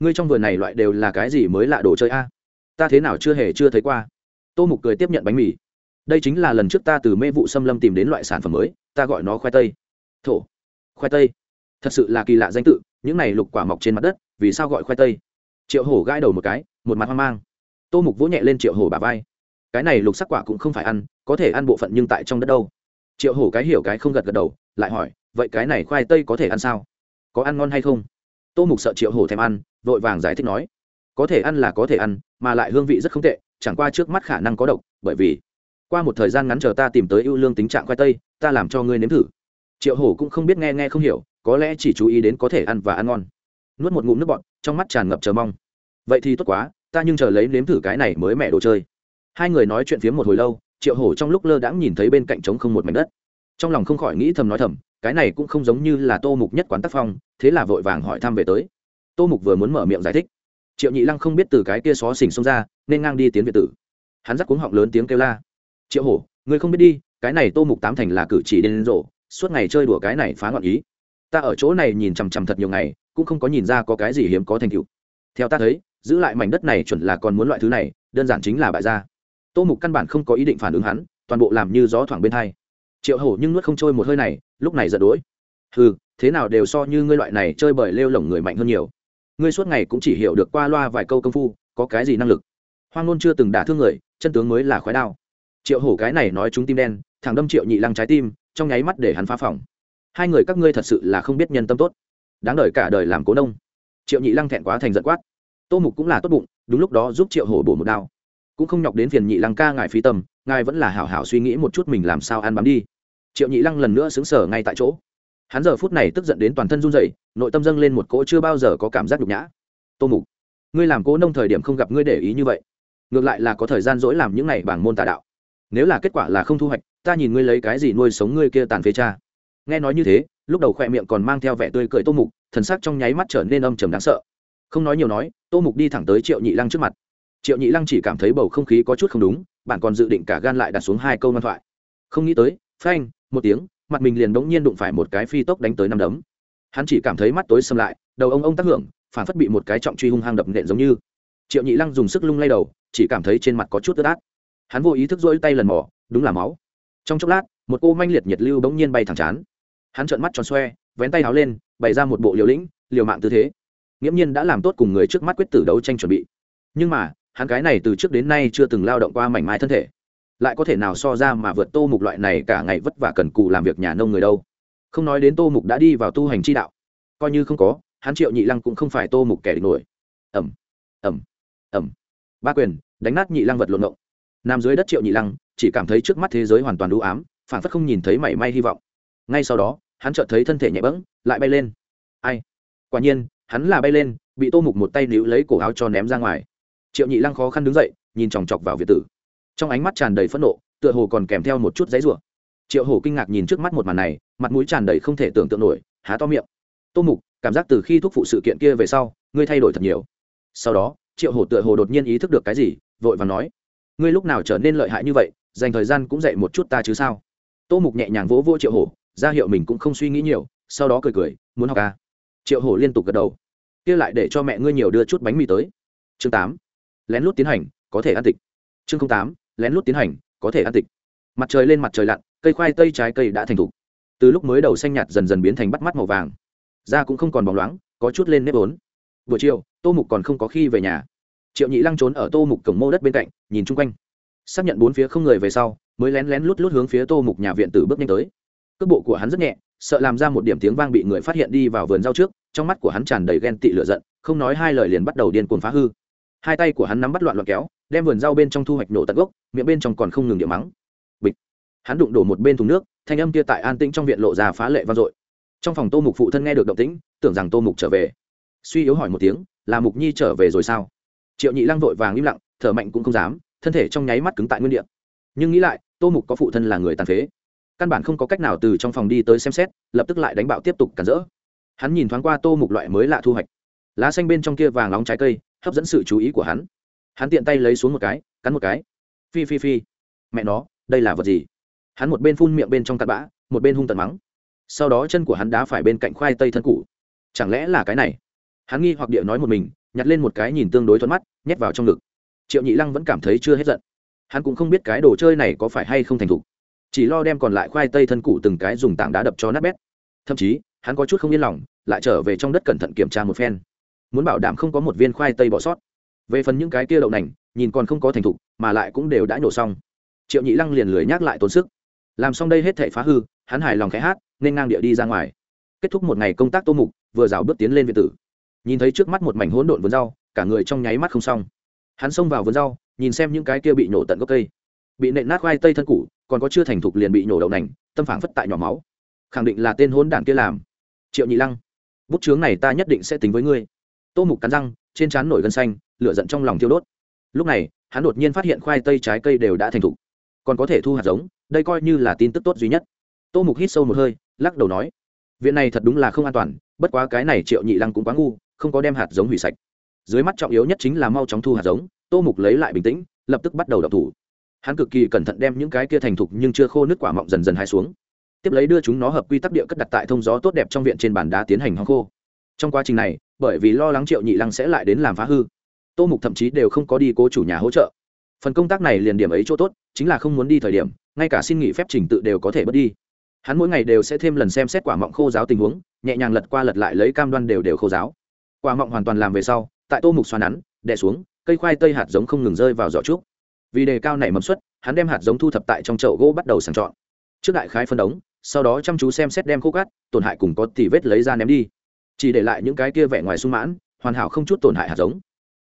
Ngươi trong vườn này loại đều là cái gì mới lạ đồ chơi a? Ta thế nào chưa hề chưa thấy qua. Tô mục cười tiếp nhận bánh mì. Đây chính là lần trước ta từ mê vụ xâm lâm tìm đến loại sản phẩm mới, ta gọi nó khoai tây. Thổ, khoai tây thật sự là kỳ lạ danh tự, những này lục quả mọc trên mặt đất, vì sao gọi khoai tây? Triệu hổ gãi đầu một cái, một mặt hoang mang. Tô mục vỗ nhẹ lên triệu hổ bà vai. Cái này lục sắc quả cũng không phải ăn, có thể ăn bộ phận nhưng tại trong đất đâu. Triệu hổ cái hiểu cái không gật gật đầu, lại hỏi, vậy cái này khoai tây có thể ăn sao? Có ăn ngon hay không? Tô mục sợ triệu hổ thèm ăn, vội vàng giải thích nói, có thể ăn là có thể ăn, mà lại hương vị rất không tệ, chẳng qua trước mắt khả năng có độc, bởi vì qua một thời gian ngắn chờ ta tìm tới ưu lương tính trạng khoai tây, ta làm cho ngươi nếm thử. Triệu hổ cũng không biết nghe nghe không hiểu có lẽ chỉ chú ý đến có thể ăn và ăn ngon. Nuốt một ngụm nước bọt, trong mắt tràn ngập chờ mong. Vậy thì tốt quá, ta nhưng chờ lấy nếm thử cái này mới mẹ đồ chơi. Hai người nói chuyện phía một hồi lâu, triệu hổ trong lúc lơ đãng nhìn thấy bên cạnh trống không một mảnh đất. Trong lòng không khỏi nghĩ thầm nói thầm, cái này cũng không giống như là tô mục nhất quán tác phong, thế là vội vàng hỏi thăm về tới. Tô mục vừa muốn mở miệng giải thích. Triệu nhị lăng không biết từ cái kia xó xỉnh xông ra, nên ngang đi tiến việt tử. Hắn dắt cuống họng lớn tiếng kêu la. Triệu hổ người không biết đi, cái này tô mục tám thành là cử chỉ đến rộ suốt ngày chơi đùa cái này phá ngọn ý ta ở chỗ này nhìn chằm chằm thật nhiều ngày, cũng không có nhìn ra có cái gì hiếm có thành tựu. Theo ta thấy, giữ lại mảnh đất này chuẩn là còn muốn loại thứ này, đơn giản chính là bại gia. Tô mục căn bản không có ý định phản ứng hắn, toàn bộ làm như gió thoảng bên thay. triệu hổ nhưng nuốt không trôi một hơi này, lúc này giận đỗi. Ừ thế nào đều so như ngươi loại này chơi bời lêu lỏng người mạnh hơn nhiều. Ngươi suốt ngày cũng chỉ hiểu được qua loa vài câu công phu, có cái gì năng lực? Hoang ngôn chưa từng đả thương người, chân tướng mới là khói đao. Triệu hổ cái này nói chúng tim đen thằng đâm triệu nhị lăng trái tim, trong nháy mắt để hắn phá phòng hai người các ngươi thật sự là không biết nhân tâm tốt. Đáng đời cả đời làm cố nông. Triệu nhị lăng thẹn quá thành giận quát. Tô mục cũng là tốt bụng, đúng lúc đó giúp triệu hổ bổ một đao. Cũng không nhọc đến phiền nhị lăng ca ngài phí tâm, ngài vẫn là hảo hảo suy nghĩ một chút mình làm sao ăn bám đi. Triệu nhị lăng lần nữa xứng sở ngay tại chỗ. Hắn giờ phút này tức giận đến toàn thân run rẩy, nội tâm dâng lên một cỗ chưa bao giờ có cảm giác nhục nhã. Tô mục, ngươi làm cố nông thời điểm không gặp ngươi để ý như vậy. Ngược lại là có thời gian dỗi làm những này bảng môn tà đạo. Nếu là kết quả là không thu hoạch, ta nhìn ngươi lấy cái gì nuôi sống ngươi kia tàn phế cha nghe nói như thế, lúc đầu khoe miệng còn mang theo vẻ tươi cười tô mục, thần sắc trong nháy mắt trở nên âm trầm đáng sợ. Không nói nhiều nói, tô mục đi thẳng tới triệu nhị lăng trước mặt. Triệu nhị lăng chỉ cảm thấy bầu không khí có chút không đúng, bạn còn dự định cả gan lại đặt xuống hai câu ngoan thoại. Không nghĩ tới, phanh, một tiếng, mặt mình liền bỗng nhiên đụng phải một cái phi tốc đánh tới năm đấm. Hắn chỉ cảm thấy mắt tối xâm lại, đầu ông ông tác hưởng, phản phất bị một cái trọng truy hung hăng đập nện giống như. Triệu nhị lăng dùng sức lung lay đầu, chỉ cảm thấy trên mặt có chút ướt át. Hắn vô ý thức rỗi tay lần mỏ đúng là máu. Trong chốc lát, một cô manh liệt nhiệt lưu bỗng nhiên bay thẳng chán hắn trợn mắt tròn xoe, vén tay háo lên, bày ra một bộ liều lĩnh, liều mạng tư thế. Nghiễm nhiên đã làm tốt cùng người trước mắt quyết tử đấu tranh chuẩn bị. Nhưng mà, hắn cái này từ trước đến nay chưa từng lao động qua mảnh mai thân thể. Lại có thể nào so ra mà vượt tô mục loại này cả ngày vất vả cần cù làm việc nhà nông người đâu? Không nói đến tô mục đã đi vào tu hành chi đạo. Coi như không có, hắn triệu nhị lăng cũng không phải tô mục kẻ địch nổi. Ẩm ẩm ẩm ba quyền, đánh nát nhị lăng vật lộn ngộng. Nằm dưới đất triệu nhị lăng chỉ cảm thấy trước mắt thế giới hoàn toàn đũ ám phản phất không nhìn thấy mảy may hy vọng. Ngay sau đó hắn chợt thấy thân thể nhẹ bẫng, lại bay lên. Ai? Quả nhiên, hắn là bay lên, bị tô mục một tay níu lấy cổ áo cho ném ra ngoài. Triệu nhị lăng khó khăn đứng dậy, nhìn chòng chọc vào việt tử. Trong ánh mắt tràn đầy phẫn nộ, tựa hồ còn kèm theo một chút giấy rủa. Triệu hồ kinh ngạc nhìn trước mắt một màn này, mặt mũi tràn đầy không thể tưởng tượng nổi, há to miệng. Tô mục, cảm giác từ khi thúc phụ sự kiện kia về sau, ngươi thay đổi thật nhiều. Sau đó, triệu hồ tựa hồ đột nhiên ý thức được cái gì, vội và nói, ngươi lúc nào trở nên lợi hại như vậy, dành thời gian cũng dạy một chút ta chứ sao? Tô mục nhẹ nhàng vỗ vỗ triệu hồ ra hiệu mình cũng không suy nghĩ nhiều, sau đó cười cười, muốn học ca à? triệu hổ liên tục gật đầu. Kia lại để cho mẹ ngươi nhiều đưa chút bánh mì tới. Chương tám. Lén lút tiến hành, có thể ăn tịch. Chương tám. Lén lút tiến hành, có thể ăn tịch. Mặt trời lên mặt trời lặn, cây khoai tây trái cây đã thành thục. Từ lúc mới đầu xanh nhạt dần dần biến thành bắt mắt màu vàng. Da cũng không còn bóng loáng, có chút lên nếp ốn. Buổi chiều, tô mục còn không có khi về nhà. Triệu nhị lăng trốn ở tô mục cổng mô đất bên cạnh, nhìn chung quanh. Xác nhận bốn phía không người về sau, mới lén lén lút lút hướng phía tô mục nhà viện tử bước nhanh tới cước bộ của hắn rất nhẹ, sợ làm ra một điểm tiếng vang bị người phát hiện đi vào vườn rau trước, trong mắt của hắn tràn đầy ghen tị lửa giận, không nói hai lời liền bắt đầu điên cuồng phá hư. Hai tay của hắn nắm bắt loạn loạn kéo, đem vườn rau bên trong thu hoạch nổ tận gốc, miệng bên trong còn không ngừng điểm mắng. Bịch. Hắn đụng đổ một bên thùng nước, thanh âm kia tại an tĩnh trong viện lộ ra phá lệ vang dội. Trong phòng tô mục phụ thân nghe được động tĩnh, tưởng rằng tô mục trở về. Suy yếu hỏi một tiếng, là mục nhi trở về rồi sao? Triệu nhị lăng vội vàng im lặng, thở mạnh cũng không dám, thân thể trong nháy mắt cứng tại nguyên địa. Nhưng nghĩ lại, tô mục có phụ thân là người tàn phế căn bản không có cách nào từ trong phòng đi tới xem xét, lập tức lại đánh bạo tiếp tục cản rỡ. Hắn nhìn thoáng qua tô mục loại mới lạ thu hoạch. Lá xanh bên trong kia vàng nóng trái cây, hấp dẫn sự chú ý của hắn. Hắn tiện tay lấy xuống một cái, cắn một cái. Phi phi phi. Mẹ nó, đây là vật gì? Hắn một bên phun miệng bên trong cặn bã, một bên hung tận mắng. Sau đó chân của hắn đá phải bên cạnh khoai tây thân cũ chẳng lẽ là cái này? Hắn nghi hoặc địa nói một mình, nhặt lên một cái nhìn tương đối thuận mắt, nhét vào trong ngực. Triệu nhị lăng vẫn cảm thấy chưa hết giận. Hắn cũng không biết cái đồ chơi này có phải hay không thành thục chỉ lo đem còn lại khoai tây thân củ từng cái dùng tảng đá đập cho nát bét. Thậm chí, hắn có chút không yên lòng, lại trở về trong đất cẩn thận kiểm tra một phen. Muốn bảo đảm không có một viên khoai tây bỏ sót. Về phần những cái kia đậu nành, nhìn còn không có thành thục, mà lại cũng đều đã nổ xong. Triệu nhị lăng liền lười nhắc lại tốn sức. Làm xong đây hết thể phá hư, hắn hài lòng khẽ hát, nên ngang địa đi ra ngoài. Kết thúc một ngày công tác tô mục, vừa rào bước tiến lên viện tử. Nhìn thấy trước mắt một mảnh hỗn độn vườn rau, cả người trong nháy mắt không xong. Hắn xông vào vườn rau, nhìn xem những cái kia bị nổ tận gốc cây. Bị nện nát khoai tây thân củ còn có chưa thành thục liền bị nổ đậu nành, tâm phản phất tại nhỏ máu. Khẳng định là tên hôn đản kia làm. Triệu nhị lăng, bút chướng này ta nhất định sẽ tính với ngươi. Tô mục cắn răng, trên trán nổi gân xanh, lửa giận trong lòng thiêu đốt. Lúc này, hắn đột nhiên phát hiện khoai tây trái cây đều đã thành thục. Còn có thể thu hạt giống, đây coi như là tin tức tốt duy nhất. Tô mục hít sâu một hơi, lắc đầu nói, viện này thật đúng là không an toàn, bất quá cái này triệu nhị lăng cũng quá ngu, không có đem hạt giống hủy sạch. Dưới mắt trọng yếu nhất chính là mau chóng thu hạt giống. Tô mục lấy lại bình tĩnh, lập tức bắt đầu đập thủ hắn cực kỳ cẩn thận đem những cái kia thành thục nhưng chưa khô nước quả mọng dần dần hai xuống. Tiếp lấy đưa chúng nó hợp quy tắc địa cất đặt tại thông gió tốt đẹp trong viện trên bàn đá tiến hành hong khô. Trong quá trình này, bởi vì lo lắng triệu nhị lăng sẽ lại đến làm phá hư, tô mục thậm chí đều không có đi cố chủ nhà hỗ trợ. Phần công tác này liền điểm ấy chỗ tốt, chính là không muốn đi thời điểm, ngay cả xin nghỉ phép trình tự đều có thể bớt đi. Hắn mỗi ngày đều sẽ thêm lần xem xét quả mọng khô giáo tình huống, nhẹ nhàng lật qua lật lại lấy cam đoan đều đều khô giáo. Quả mọng hoàn toàn làm về sau, tại tô mục xoa nắn, đè xuống, cây khoai tây hạt giống không ngừng rơi vào giỏ trúc vì đề cao nảy mầm suất, hắn đem hạt giống thu thập tại trong chậu gỗ bắt đầu sàng chọn. Trước đại khái phân đống, sau đó chăm chú xem xét đem khô cát, tổn hại cùng có tỉ vết lấy ra ném đi. Chỉ để lại những cái kia vẻ ngoài sung mãn, hoàn hảo không chút tổn hại hạt giống.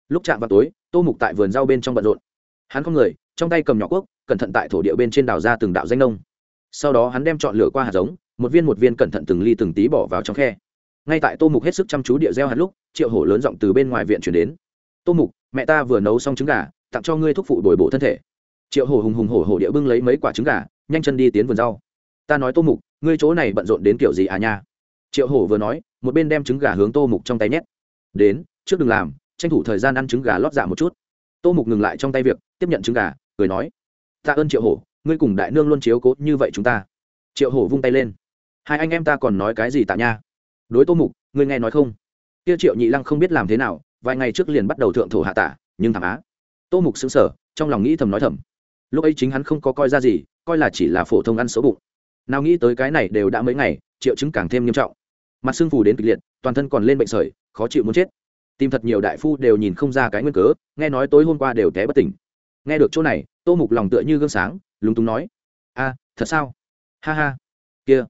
Lúc chạm vào tối, tô mục tại vườn rau bên trong bận rộn. Hắn không người, trong tay cầm nhỏ cuốc, cẩn thận tại thổ địa bên trên đào ra từng đạo danh nông. Sau đó hắn đem chọn lửa qua hạt giống, một viên một viên cẩn thận từng ly từng tí bỏ vào trong khe. Ngay tại tô mục hết sức chăm chú địa gieo hạt lúc, triệu hổ lớn giọng từ bên ngoài viện chuyển đến. Tô mục, mẹ ta vừa nấu xong trứng gà tặng cho ngươi thuốc phụ bồi bổ thân thể. Triệu hổ hùng hùng hổ hổ địa bưng lấy mấy quả trứng gà, nhanh chân đi tiến vườn rau. Ta nói tô mục, ngươi chỗ này bận rộn đến kiểu gì à nha? Triệu hổ vừa nói, một bên đem trứng gà hướng tô mục trong tay nhét. Đến, trước đừng làm, tranh thủ thời gian ăn trứng gà lót dạ một chút. Tô mục ngừng lại trong tay việc, tiếp nhận trứng gà, cười nói, tạ ơn triệu hổ, ngươi cùng đại nương luôn chiếu cố như vậy chúng ta. Triệu hổ vung tay lên, hai anh em ta còn nói cái gì tạ nha? Đối tô mục, ngươi nghe nói không? Kia triệu nhị lăng không biết làm thế nào, vài ngày trước liền bắt đầu thượng thổ hạ tả nhưng thảm á tô mục xứng sở trong lòng nghĩ thầm nói thầm. Lúc ấy chính hắn không có coi ra gì, coi là chỉ là phổ thông ăn xấu bụng. Nào nghĩ tới cái này đều đã mấy ngày, triệu chứng càng thêm nghiêm trọng. Mặt sưng phù đến kịch liệt, toàn thân còn lên bệnh sởi, khó chịu muốn chết. Tìm thật nhiều đại phu đều nhìn không ra cái nguyên cớ, nghe nói tối hôm qua đều té bất tỉnh. Nghe được chỗ này, tô mục lòng tựa như gương sáng, lúng túng nói, a, thật sao? Ha ha. Kia,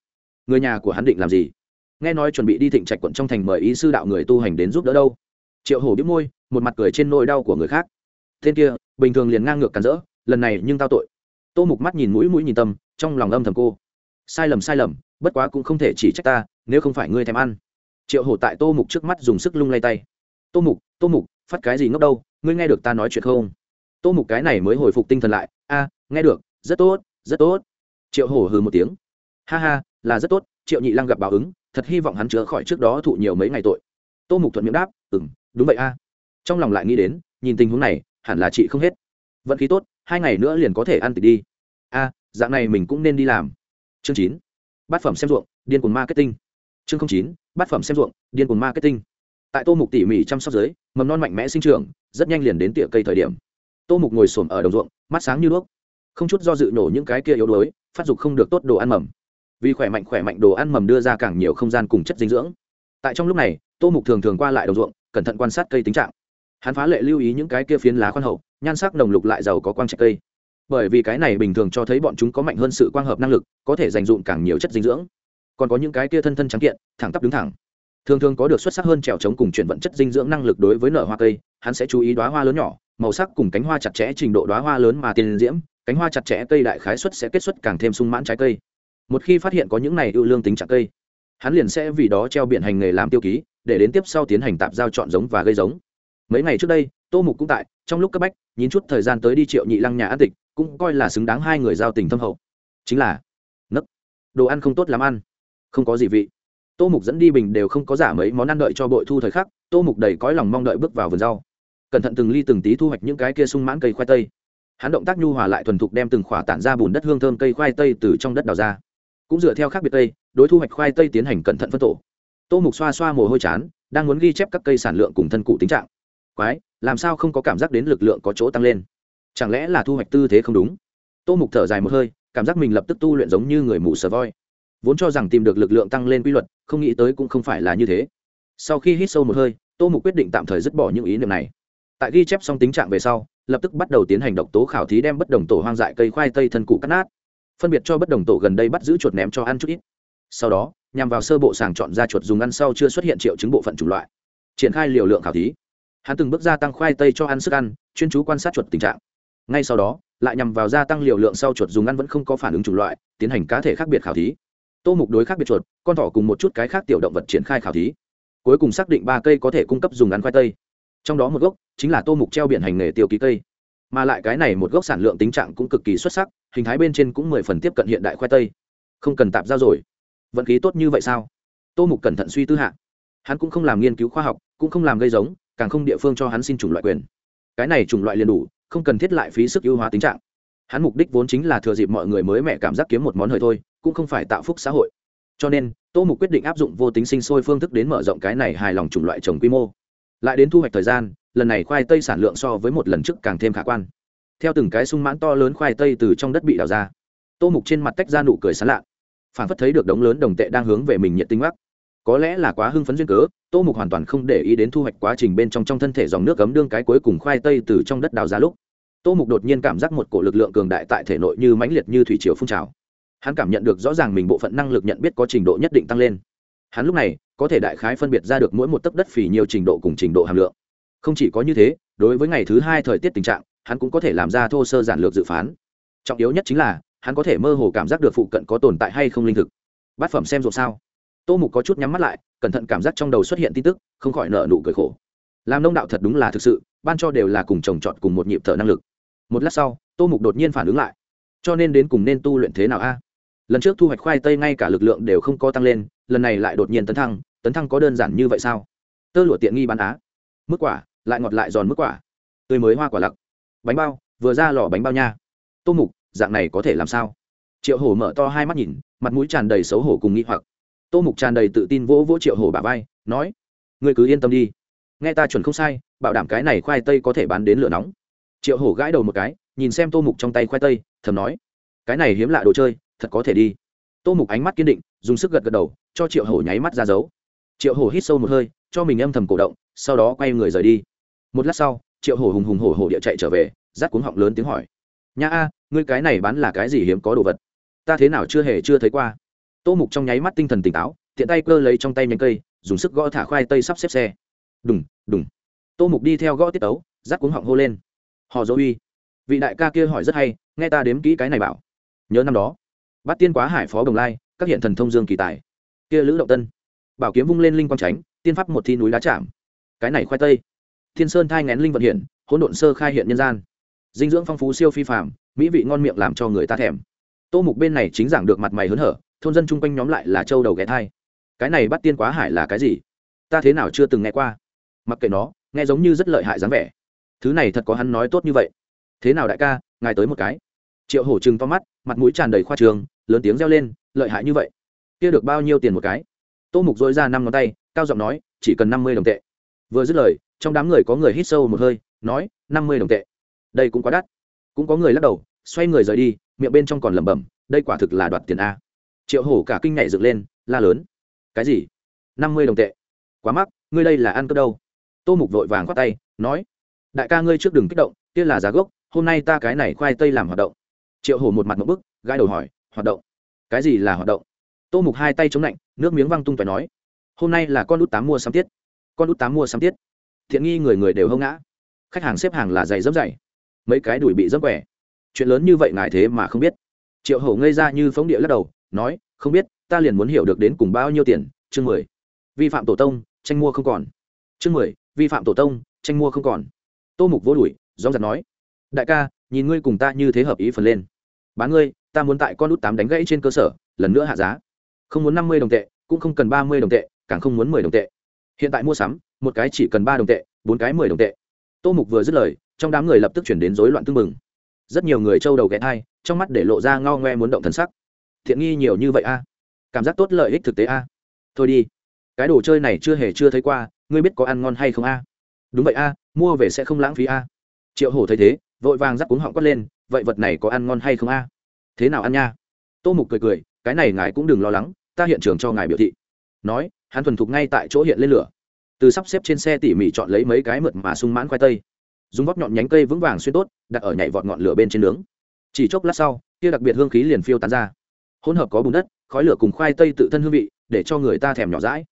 người nhà của hắn định làm gì? Nghe nói chuẩn bị đi thịnh trạch quận trong thành mời ý sư đạo người tu hành đến giúp đỡ đâu. Triệu hổ biết môi, một mặt cười trên nỗi đau của người khác tên kia, bình thường liền ngang ngược cắn rỡ, lần này nhưng tao tội. Tô mục mắt nhìn mũi mũi nhìn tâm, trong lòng âm thầm cô. Sai lầm sai lầm, bất quá cũng không thể chỉ trách ta, nếu không phải ngươi thèm ăn. Triệu hổ tại tô mục trước mắt dùng sức lung lay tay. Tô mục tô mục, phát cái gì ngốc đâu, ngươi nghe được ta nói chuyện không? Tô mục cái này mới hồi phục tinh thần lại, a, nghe được, rất tốt rất tốt. Triệu hổ hừ một tiếng. Ha ha, là rất tốt, triệu nhị lăng gặp báo ứng, thật hy vọng hắn chữa khỏi trước đó thụ nhiều mấy ngày tội. Tô mục thuận miệng đáp ừ m đúng vậy a. Trong lòng lại nghĩ đến, nhìn tình huống này hẳn là chị không hết. Vận khí tốt, hai ngày nữa liền có thể ăn tịch đi. A, dạng này mình cũng nên đi làm. Chương chín, bát phẩm xem ruộng, điên cuồng marketing. Chương chín, bát phẩm xem ruộng, điên cuồng marketing. Tại tô mục tỉ mỉ chăm sóc giới mầm non mạnh mẽ sinh trưởng, rất nhanh liền đến tỉa cây thời điểm. Tô mục ngồi xổm ở đồng ruộng, mắt sáng như đuốc. Không chút do dự nổ những cái kia yếu đuối, phát dục không được tốt đồ ăn mầm. Vì khỏe mạnh khỏe mạnh đồ ăn mầm đưa ra càng nhiều không gian cùng chất dinh dưỡng. Tại trong lúc này, tô mục thường thường qua lại đồng ruộng, cẩn thận quan sát cây tính trạng hắn phá lệ lưu ý những cái kia phiến lá khoan hậu, nhan sắc nồng lục lại giàu có quang trạch cây. Bởi vì cái này bình thường cho thấy bọn chúng có mạnh hơn sự quang hợp năng lực, có thể dành dụm càng nhiều chất dinh dưỡng. Còn có những cái kia thân thân trắng kiện, thẳng tắp đứng thẳng. Thường thường có được xuất sắc hơn trèo trống cùng chuyển vận chất dinh dưỡng năng lực đối với nở hoa cây, hắn sẽ chú ý đoá hoa lớn nhỏ, màu sắc cùng cánh hoa chặt chẽ trình độ đoá hoa lớn mà tiền diễm, cánh hoa chặt chẽ cây đại khái xuất sẽ kết xuất càng thêm sung mãn trái cây. Một khi phát hiện có những này ưu lương tính trạng cây, hắn liền sẽ vì đó treo biển hành nghề làm tiêu ký, để đến tiếp sau tiến hành tạp giao chọn giống và gây giống mấy ngày trước đây, tô mục cũng tại, trong lúc cấp bách nhìn chút thời gian tới đi triệu nhị lăng nhà an tịch, cũng coi là xứng đáng hai người giao tình thâm hậu. Chính là, nấc, đồ ăn không tốt làm ăn, không có gì vị. Tô mục dẫn đi bình đều không có giả mấy món ăn đợi cho bội thu thời khắc, tô mục đầy cõi lòng mong đợi bước vào vườn rau. Cẩn thận từng ly từng tí thu hoạch những cái kia sung mãn cây khoai tây. Hắn động tác nhu hòa lại thuần thục đem từng khỏa tản ra bùn đất hương thơm cây khoai tây từ trong đất đào ra. Cũng dựa theo khác biệt tây đối thu hoạch khoai tây tiến hành cẩn thận phân tổ. Tô mục xoa xoa mồ hôi chán, đang muốn ghi chép các cây sản lượng cùng thân cụ tính trạng quái, làm sao không có cảm giác đến lực lượng có chỗ tăng lên? Chẳng lẽ là thu hoạch tư thế không đúng? Tô mục thở dài một hơi, cảm giác mình lập tức tu luyện giống như người mù sờ voi. Vốn cho rằng tìm được lực lượng tăng lên quy luật, không nghĩ tới cũng không phải là như thế. Sau khi hít sâu một hơi, tô mục quyết định tạm thời dứt bỏ những ý niệm này. Tại ghi chép xong tính trạng về sau, lập tức bắt đầu tiến hành độc tố khảo thí đem bất đồng tổ hoang dại cây khoai tây thân cụ cắt nát. Phân biệt cho bất đồng tổ gần đây bắt giữ chuột ném cho ăn chút ít. Sau đó, nhằm vào sơ bộ sàng chọn ra chuột dùng ăn sau chưa xuất hiện triệu chứng bộ phận chủng loại. Triển khai liều lượng khảo thí hắn từng bước gia tăng khoai tây cho ăn sức ăn, chuyên chú quan sát chuột tình trạng. Ngay sau đó, lại nhằm vào gia tăng liều lượng sau chuột dùng ăn vẫn không có phản ứng chủng loại, tiến hành cá thể khác biệt khảo thí. Tô mục đối khác biệt chuột, con thỏ cùng một chút cái khác tiểu động vật triển khai khảo thí. Cuối cùng xác định ba cây có thể cung cấp dùng ăn khoai tây. Trong đó một gốc chính là tô mục treo biển hành nghề tiêu ký cây. Mà lại cái này một gốc sản lượng tính trạng cũng cực kỳ xuất sắc, hình thái bên trên cũng mười phần tiếp cận hiện đại khoai tây. Không cần tạp giao rồi. Vận khí tốt như vậy sao? Tô mục cẩn thận suy tư hạ. Hắn cũng không làm nghiên cứu khoa học, cũng không làm gây giống càng không địa phương cho hắn xin chủng loại quyền. Cái này chủng loại liền đủ, không cần thiết lại phí sức ưu hóa tính trạng. Hắn mục đích vốn chính là thừa dịp mọi người mới mẹ cảm giác kiếm một món hời thôi, cũng không phải tạo phúc xã hội. Cho nên, tô mục quyết định áp dụng vô tính sinh sôi phương thức đến mở rộng cái này hài lòng chủng loại trồng quy mô. Lại đến thu hoạch thời gian, lần này khoai tây sản lượng so với một lần trước càng thêm khả quan. Theo từng cái sung mãn to lớn khoai tây từ trong đất bị đào ra, tô mục trên mặt tách ra nụ cười sán lạ. Phản phất thấy được đống lớn đồng tệ đang hướng về mình nhiệt tinh mắc có lẽ là quá hưng phấn duyên cớ, tô mục hoàn toàn không để ý đến thu hoạch quá trình bên trong trong thân thể dòng nước cấm đương cái cuối cùng khoai tây từ trong đất đào ra lúc. Tô mục đột nhiên cảm giác một cổ lực lượng cường đại tại thể nội như mãnh liệt như thủy triều phun trào. Hắn cảm nhận được rõ ràng mình bộ phận năng lực nhận biết có trình độ nhất định tăng lên. Hắn lúc này có thể đại khái phân biệt ra được mỗi một tấc đất phì nhiều trình độ cùng trình độ hàm lượng. Không chỉ có như thế, đối với ngày thứ hai thời tiết tình trạng, hắn cũng có thể làm ra thô sơ giản lược dự phán. Trọng yếu nhất chính là, hắn có thể mơ hồ cảm giác được phụ cận có tồn tại hay không linh thực. Bát phẩm xem rồi sao tô mục có chút nhắm mắt lại, cẩn thận cảm giác trong đầu xuất hiện tin tức, không khỏi nợ nụ cười khổ. Làm nông đạo thật đúng là thực sự, ban cho đều là cùng trồng trọt cùng một nhịp thở năng lực. Một lát sau, tô mục đột nhiên phản ứng lại. Cho nên đến cùng nên tu luyện thế nào a? Lần trước thu hoạch khoai tây ngay cả lực lượng đều không có tăng lên, lần này lại đột nhiên tấn thăng tấn thăng có đơn giản như vậy sao? Tơ lụa tiện nghi bán á. Mức quả, lại ngọt lại giòn mức quả. Tươi mới hoa quả lặc. Bánh bao, vừa ra lò bánh bao nha. Tô mục, dạng này có thể làm sao? Triệu hổ mở to hai mắt nhìn, mặt mũi tràn đầy xấu hổ cùng nghi hoặc tô mục tràn đầy tự tin vỗ vỗ triệu hổ bà vai, nói, ngươi cứ yên tâm đi. Nghe ta chuẩn không sai, bảo đảm cái này khoai tây có thể bán đến lửa nóng. Triệu hổ gãi đầu một cái, nhìn xem tô mục trong tay khoai tây, thầm nói, cái này hiếm lạ đồ chơi, thật có thể đi. Tô mục ánh mắt kiên định, dùng sức gật gật đầu, cho triệu hổ nháy mắt ra dấu. Triệu hổ hít sâu một hơi, cho mình âm thầm cổ động, sau đó quay người rời đi. Một lát sau, triệu hổ hùng hùng hổ hổ địa chạy trở về, rát cuống họng lớn tiếng hỏi, nha a, ngươi cái này bán là cái gì hiếm có đồ vật? Ta thế nào chưa hề chưa thấy qua tô mục trong nháy mắt tinh thần tỉnh táo thiện tay cơ lấy trong tay nhánh cây dùng sức gõ thả khoai tây sắp xếp xe. Đùng đùng. Tô mục đi theo gõ tiết tấu rác cuống họng hô lên. Họ dỗ uy. Vị đại ca kia hỏi rất hay nghe ta đếm kỹ cái này bảo. Nhớ năm đó bắt tiên quá hải phó đồng lai các hiện thần thông dương kỳ tài. Kia lữ động tân. Bảo kiếm vung lên linh quang tránh tiên pháp một thi núi đá chạm. Cái này khoai tây. Thiên sơn thai ngén linh vận hiển, hỗn độn sơ khai hiện nhân gian. Dinh dưỡng phong phú siêu phi phạm mỹ vị ngon miệng làm cho người ta thèm. Tô mục bên này chính giảng được mặt mày hớn hở thôn dân chung quanh nhóm lại là châu đầu ghé thai. Cái này bắt tiên quá hải là cái gì? Ta thế nào chưa từng nghe qua. Mặc kệ nó, nghe giống như rất lợi hại dáng vẻ. Thứ này thật có hắn nói tốt như vậy. Thế nào đại ca, ngài tới một cái. Triệu hổ trừng to mắt, mặt mũi tràn đầy khoa trường, lớn tiếng reo lên, lợi hại như vậy. Kia được bao nhiêu tiền một cái? Tô mục dối ra năm ngón tay, cao giọng nói, chỉ cần năm mươi đồng tệ. Vừa dứt lời, trong đám người có người hít sâu một hơi, nói, năm mươi đồng tệ. Đây cũng quá đắt. Cũng có người lắc đầu, xoay người rời đi, miệng bên trong còn lẩm bẩm, đây quả thực là đoạt tiền a triệu hổ cả kinh nhảy dựng lên, la lớn. Cái gì? Năm mươi đồng tệ. Quá mắc, ngươi đây là ăn cướp đâu? Tô mục vội vàng khoát tay, nói. Đại ca ngươi trước đừng kích động, kia là giá gốc, hôm nay ta cái này khoai tây làm hoạt động. Triệu hổ một mặt một bức gai đầu hỏi, hoạt động? Cái gì là hoạt động? Tô mục hai tay chống lạnh, nước miếng văng tung phải nói. Hôm nay là con út tám mua sắm tiết. Con út tám mua sắm tiết. Thiện nghi người người đều hông ngã. Khách hàng xếp hàng là giày dấp dày mấy cái đùi bị dấp quẻ. Chuyện lớn như vậy ngài thế mà không biết. Triệu hổ ngây ra như phóng địa lắc đầu nói, không biết, ta liền muốn hiểu được đến cùng bao nhiêu tiền. Chương mười. Vi phạm tổ tông, tranh mua không còn. Chương mười. Vi phạm tổ tông, tranh mua không còn. Tô mục vô đuổi do giật nói, đại ca, nhìn ngươi cùng ta như thế hợp ý phần lên. Bán ngươi, ta muốn tại con út tám đánh gãy trên cơ sở, lần nữa hạ giá. Không muốn năm mươi đồng tệ, cũng không cần ba mươi đồng tệ, càng không muốn mười đồng tệ. Hiện tại mua sắm, một cái chỉ cần ba đồng tệ, bốn cái mười đồng tệ. Tô mục vừa dứt lời, trong đám người lập tức chuyển đến rối loạn tưng mừng rất nhiều người trâu đầu ghé thai trong mắt để lộ ra ngao ngoe muốn động thần sắc thiện nghi nhiều như vậy a? Cảm giác tốt lợi ích thực tế a? Thôi đi. Cái đồ chơi này chưa hề chưa thấy qua, ngươi biết có ăn ngon hay không a? Đúng vậy a, mua về sẽ không lãng phí a. Triệu hổ thấy thế, vội vàng rắc cuống họng quất lên, vậy vật này có ăn ngon hay không a? Thế nào ăn nha? Tô mục cười cười, cái này ngài cũng đừng lo lắng, ta hiện trường cho ngài biểu thị. Nói, hắn thuần thục ngay tại chỗ hiện lên lửa. Từ sắp xếp trên xe tỉ mỉ chọn lấy mấy cái mượt mà sung mãn khoai tây. Dùng vóc nhọn nhánh cây vững vàng xuyên tốt, đặt ở nhảy vọt ngọn lửa bên trên nướng. Chỉ chốc lát sau kia đặc biệt hương khí liền phiêu tán ra hỗn hợp có bùn đất, khói lửa cùng khoai tây tự thân hương vị, để cho người ta thèm nhỏ rãi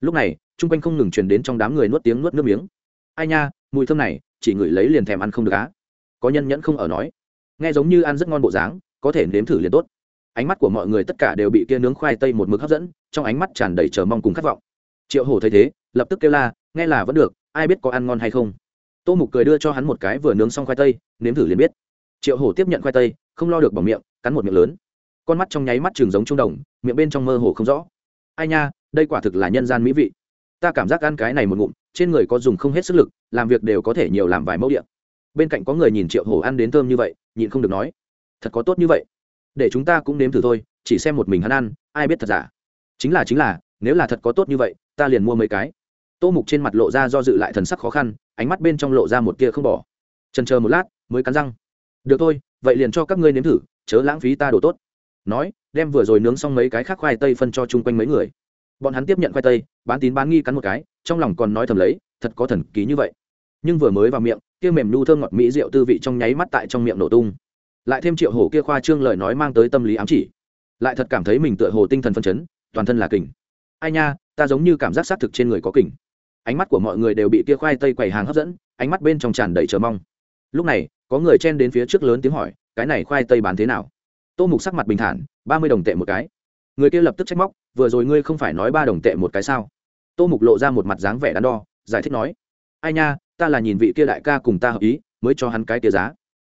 lúc này, chung quanh không ngừng truyền đến trong đám người nuốt tiếng nuốt nước miếng. Ai nha, mùi thơm này, chỉ ngửi lấy liền thèm ăn không được á. Có nhân nhẫn không ở nói. Nghe giống như ăn rất ngon bộ dáng, có thể nếm thử liền tốt. Ánh mắt của mọi người tất cả đều bị kia nướng khoai tây một mực hấp dẫn, trong ánh mắt tràn đầy chờ mong cùng khát vọng. Triệu hổ thấy thế, lập tức kêu la, nghe là vẫn được, ai biết có ăn ngon hay không? Tô mục cười đưa cho hắn một cái vừa nướng xong khoai tây, nếm thử liền biết. Triệu hổ tiếp nhận khoai tây, không lo được bỏng miệng, cắn một miệng lớn con mắt trong nháy mắt trường giống trung đồng, miệng bên trong mơ hồ không rõ. Ai nha, đây quả thực là nhân gian mỹ vị. Ta cảm giác ăn cái này một ngụm, trên người có dùng không hết sức lực, làm việc đều có thể nhiều làm vài mẫu điện bên cạnh có người nhìn triệu hổ ăn đến thơm như vậy, nhịn không được nói, thật có tốt như vậy. Để chúng ta cũng nếm thử thôi, chỉ xem một mình hắn ăn, ai biết thật giả. Chính là chính là, nếu là thật có tốt như vậy, ta liền mua mấy cái. Tô mục trên mặt lộ ra do dự lại thần sắc khó khăn, ánh mắt bên trong lộ ra một kia không bỏ. Trần chờ một lát, mới cắn răng. Được thôi, vậy liền cho các ngươi nếm thử, chớ lãng phí ta đồ tốt nói, đem vừa rồi nướng xong mấy cái khác khoai tây phân cho chung quanh mấy người. Bọn hắn tiếp nhận khoai tây, bán tín bán nghi cắn một cái, trong lòng còn nói thầm lấy, thật có thần ký như vậy. Nhưng vừa mới vào miệng, kia mềm nu thơm ngọt mỹ rượu tư vị trong nháy mắt tại trong miệng nổ tung. Lại thêm triệu hổ kia khoa trương lời nói mang tới tâm lý ám chỉ. Lại thật cảm thấy mình tựa hồ tinh thần phân chấn, toàn thân là kình. Ai nha, ta giống như cảm giác xác thực trên người có kình. Ánh mắt của mọi người đều bị kia khoai tây quầy hàng hấp dẫn, ánh mắt bên trong tràn đầy chờ mong. Lúc này, có người chen đến phía trước lớn tiếng hỏi, cái này khoai tây bán thế nào? Tô mục sắc mặt bình thản, ba mươi đồng tệ một cái. Người kia lập tức trách móc, vừa rồi ngươi không phải nói ba đồng tệ một cái sao? Tô mục lộ ra một mặt dáng vẻ đắn đo, giải thích nói, ai nha, ta là nhìn vị kia đại ca cùng ta hợp ý, mới cho hắn cái tia giá.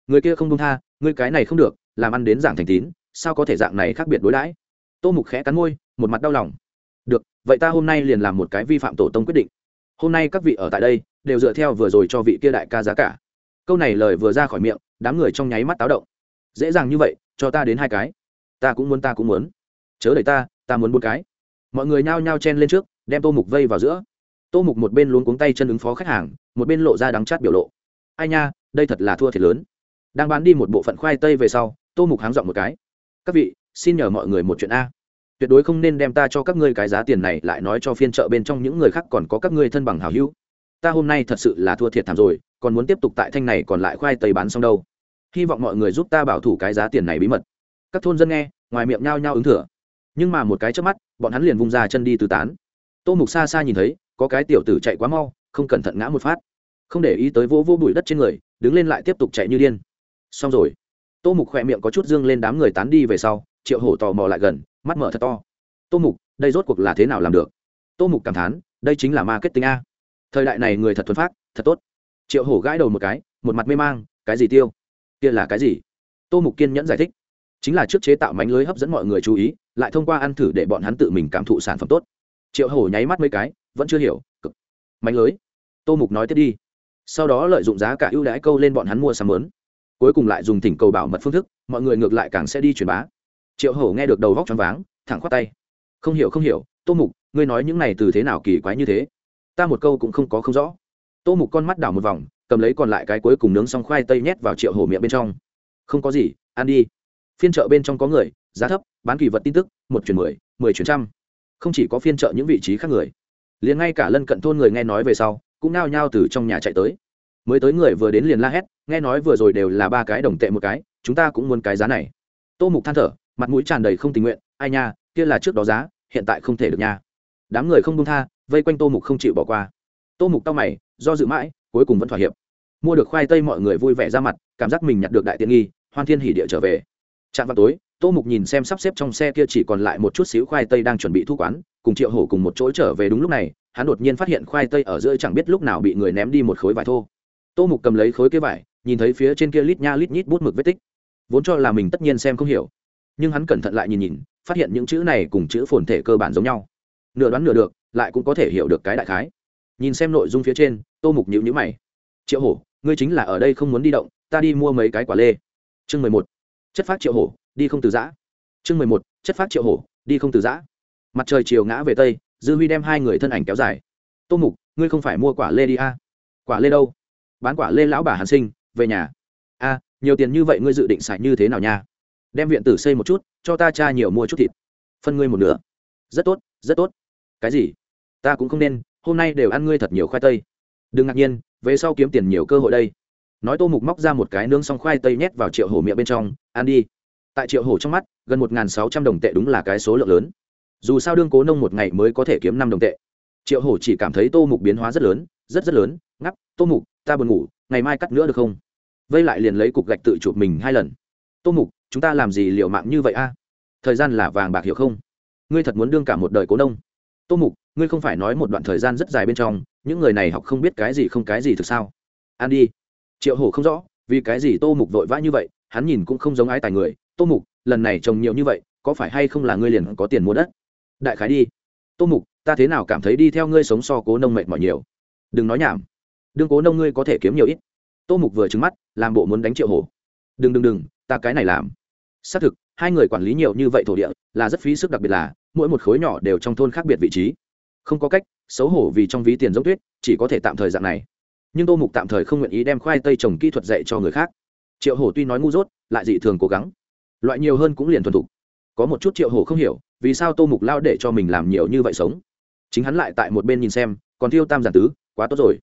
Người kia không đông tha, ngươi cái này không được, làm ăn đến dạng thành tín, sao có thể dạng này khác biệt đối đãi? Tô mục khẽ cắn môi, một mặt đau lòng. Được, vậy ta hôm nay liền làm một cái vi phạm tổ tông quyết định. Hôm nay các vị ở tại đây, đều dựa theo vừa rồi cho vị kia đại ca giá cả. Câu này lời vừa ra khỏi miệng, đám người trong nháy mắt táo động dễ dàng như vậy, cho ta đến hai cái. Ta cũng muốn, ta cũng muốn. Chớ đẩy ta ta muốn bốn cái. Mọi người nhao nhao chen lên trước, đem tô mục vây vào giữa. Tô mục một bên luôn cuống tay chân ứng phó khách hàng, một bên lộ ra đắng chát biểu lộ. Ai nha, đây thật là thua thiệt lớn. Đang bán đi một bộ phận khoai tây về sau, tô mục háng dọn một cái. Các vị, xin nhờ mọi người một chuyện a. Tuyệt đối không nên đem ta cho các ngươi cái giá tiền này lại nói cho phiên chợ bên trong những người khác còn có các ngươi thân bằng hào hữu. Ta hôm nay thật sự là thua thiệt thảm rồi, còn muốn tiếp tục tại thanh này còn lại khoai tây bán xong đâu hy vọng mọi người giúp ta bảo thủ cái giá tiền này bí mật. Các thôn dân nghe, ngoài miệng nhao nhao ứng thừa. Nhưng mà một cái trước mắt, bọn hắn liền vung ra chân đi từ tán. Tô mục xa xa nhìn thấy, có cái tiểu tử chạy quá mau, không cẩn thận ngã một phát. Không để ý tới vỗ vỗ bụi đất trên người, đứng lên lại tiếp tục chạy như điên. Xong rồi. Tô mục khỏe miệng có chút dương lên đám người tán đi về sau, triệu hổ tò mò lại gần, mắt mở thật to. Tô mục, đây rốt cuộc là thế nào làm được? Tô mục cảm thán, đây chính là marketing a. Thời đại này người thật thuần phát thật tốt. Triệu hổ gãi đầu một cái, một mặt mê mang, cái gì tiêu? Kia là cái gì? Tô mục kiên nhẫn giải thích. Chính là trước chế tạo mánh lưới hấp dẫn mọi người chú ý, lại thông qua ăn thử để bọn hắn tự mình cảm thụ sản phẩm tốt. Triệu hổ nháy mắt mấy cái, vẫn chưa hiểu, cực. Mánh lưới. Tô mục nói tiếp đi. Sau đó lợi dụng giá cả ưu đãi câu lên bọn hắn mua sắm lớn cuối cùng lại dùng thỉnh cầu bảo mật phương thức, mọi người ngược lại càng sẽ đi truyền bá. Triệu hổ nghe được đầu vóc t r váng, thẳng khoát tay. Không hiểu không hiểu, tô mục, ngươi nói những này từ thế nào kỳ quái như thế? Ta một câu cũng không có không rõ. Tô mục con mắt đảo một vòng cầm lấy còn lại cái cuối cùng nướng xong khoai tây nhét vào triệu hổ miệng bên trong. Không có gì, ăn đi. Phiên chợ bên trong có người, giá thấp, bán kỳ vật tin tức, một chuyển mười mười chuyển trăm. Không chỉ có phiên chợ những vị trí khác người. Liền ngay cả lân cận thôn người nghe nói về sau, cũng nao nhao từ trong nhà chạy tới. Mới tới người vừa đến liền la hét, nghe nói vừa rồi đều là ba cái đồng tệ một cái, chúng ta cũng muốn cái giá này. Tô mục than thở, mặt mũi tràn đầy không tình nguyện, ai nha, kia là trước đó giá, hiện tại không thể được nha. Đám người không đông tha, vây quanh tô mục không chịu bỏ qua. Tô mục tao mày, do dự mãi cuối cùng vẫn thỏa hiệp. Mua được khoai tây mọi người vui vẻ ra mặt, cảm giác mình nhặt được đại tiện nghi, hoan thiên hỉ địa trở về. Trạm vào tối, tô mục nhìn xem sắp xếp trong xe kia chỉ còn lại một chút xíu khoai tây đang chuẩn bị thu quán, cùng triệu hổ cùng một chỗ trở về đúng lúc này, hắn đột nhiên phát hiện khoai tây ở giữa chẳng biết lúc nào bị người ném đi một khối vải thô. Tô mục cầm lấy khối kia vải, nhìn thấy phía trên kia lít nha lít nhít bút mực vết tích. Vốn cho là mình tất nhiên xem không hiểu, nhưng hắn cẩn thận lại nhìn nhìn, phát hiện những chữ này cùng chữ phồn thể cơ bản giống nhau. Nửa đoán nửa được, lại cũng có thể hiểu được cái đại khái nhìn xem nội dung phía trên, tô mục nhịu nhữ mày. Triệu hổ, ngươi chính là ở đây không muốn đi động, ta đi mua mấy cái quả lê. Chương mười một. Chất phát triệu hổ, đi không từ giã. Chương mười một. Chất phát triệu hổ, đi không từ giã. Mặt trời chiều ngã về tây, dư huy đem hai người thân ảnh kéo dài. Tô mục, ngươi không phải mua quả lê đi a? À? quả lê đâu? Bán quả lê lão bà hàn sinh, về nhà. A, nhiều tiền như vậy ngươi dự định xài như thế nào nha? Đem viện tử xây một chút, cho ta cha nhiều mua chút thịt. Phân ngươi một nửa. Rất tốt rất tốt. Cái gì? Ta cũng không nên hôm nay đều ăn ngươi thật nhiều khoai tây. Đừng ngạc nhiên, về sau kiếm tiền nhiều cơ hội đây. Nói tô mục móc ra một cái nướng xong khoai tây nhét vào triệu hổ miệng bên trong, ăn đi. Tại triệu hổ trong mắt, gần một sáu trăm đồng tệ đúng là cái số lượng lớn. Dù sao đương cố nông một ngày mới có thể kiếm năm đồng tệ. Triệu hổ chỉ cảm thấy tô mục biến hóa rất lớn, rất rất lớn ngắp tô mục, ta buồn ngủ, ngày mai cắt nữa được không? Vây lại liền lấy cục gạch tự chụp mình hai lần. Tô mục, chúng ta làm gì liệu mạng như vậy a? Thời gian là vàng bạc hiểu không? Ngươi thật muốn đương cả một đời cố nông? Tô mục ngươi không phải nói một đoạn thời gian rất dài bên trong, những người này học không biết cái gì không cái gì thực sao? An đi. Triệu hổ không rõ, vì cái gì tô mục vội vã như vậy, hắn nhìn cũng không giống ái tài người. Tô mục, lần này trồng nhiều như vậy, có phải hay không là ngươi liền có tiền mua đất? Đại khái đi. Tô mục, ta thế nào cảm thấy đi theo ngươi sống so cố nông mệt mỏi nhiều? Đừng nói nhảm. Đừng cố nông ngươi có thể kiếm nhiều ít. Tô mục vừa trứng mắt, làm bộ muốn đánh triệu hổ. Đừng đừng đừng, ta cái này làm. Xác thực, hai người quản lý nhiều như vậy thổ địa, là rất phí sức đặc biệt là, mỗi một khối nhỏ đều trong thôn khác biệt vị trí không có cách, xấu hổ vì trong ví tiền giống tuyết, chỉ có thể tạm thời dạng này. Nhưng tô mục tạm thời không nguyện ý đem khoai tây trồng kỹ thuật dạy cho người khác. Triệu hổ tuy nói ngu dốt, lại dị thường cố gắng. Loại nhiều hơn cũng liền thuần thục. Có một chút triệu hổ không hiểu, vì sao tô mục lao để cho mình làm nhiều như vậy sống. Chính hắn lại tại một bên nhìn xem, còn thiêu tam giản tứ, quá tốt rồi.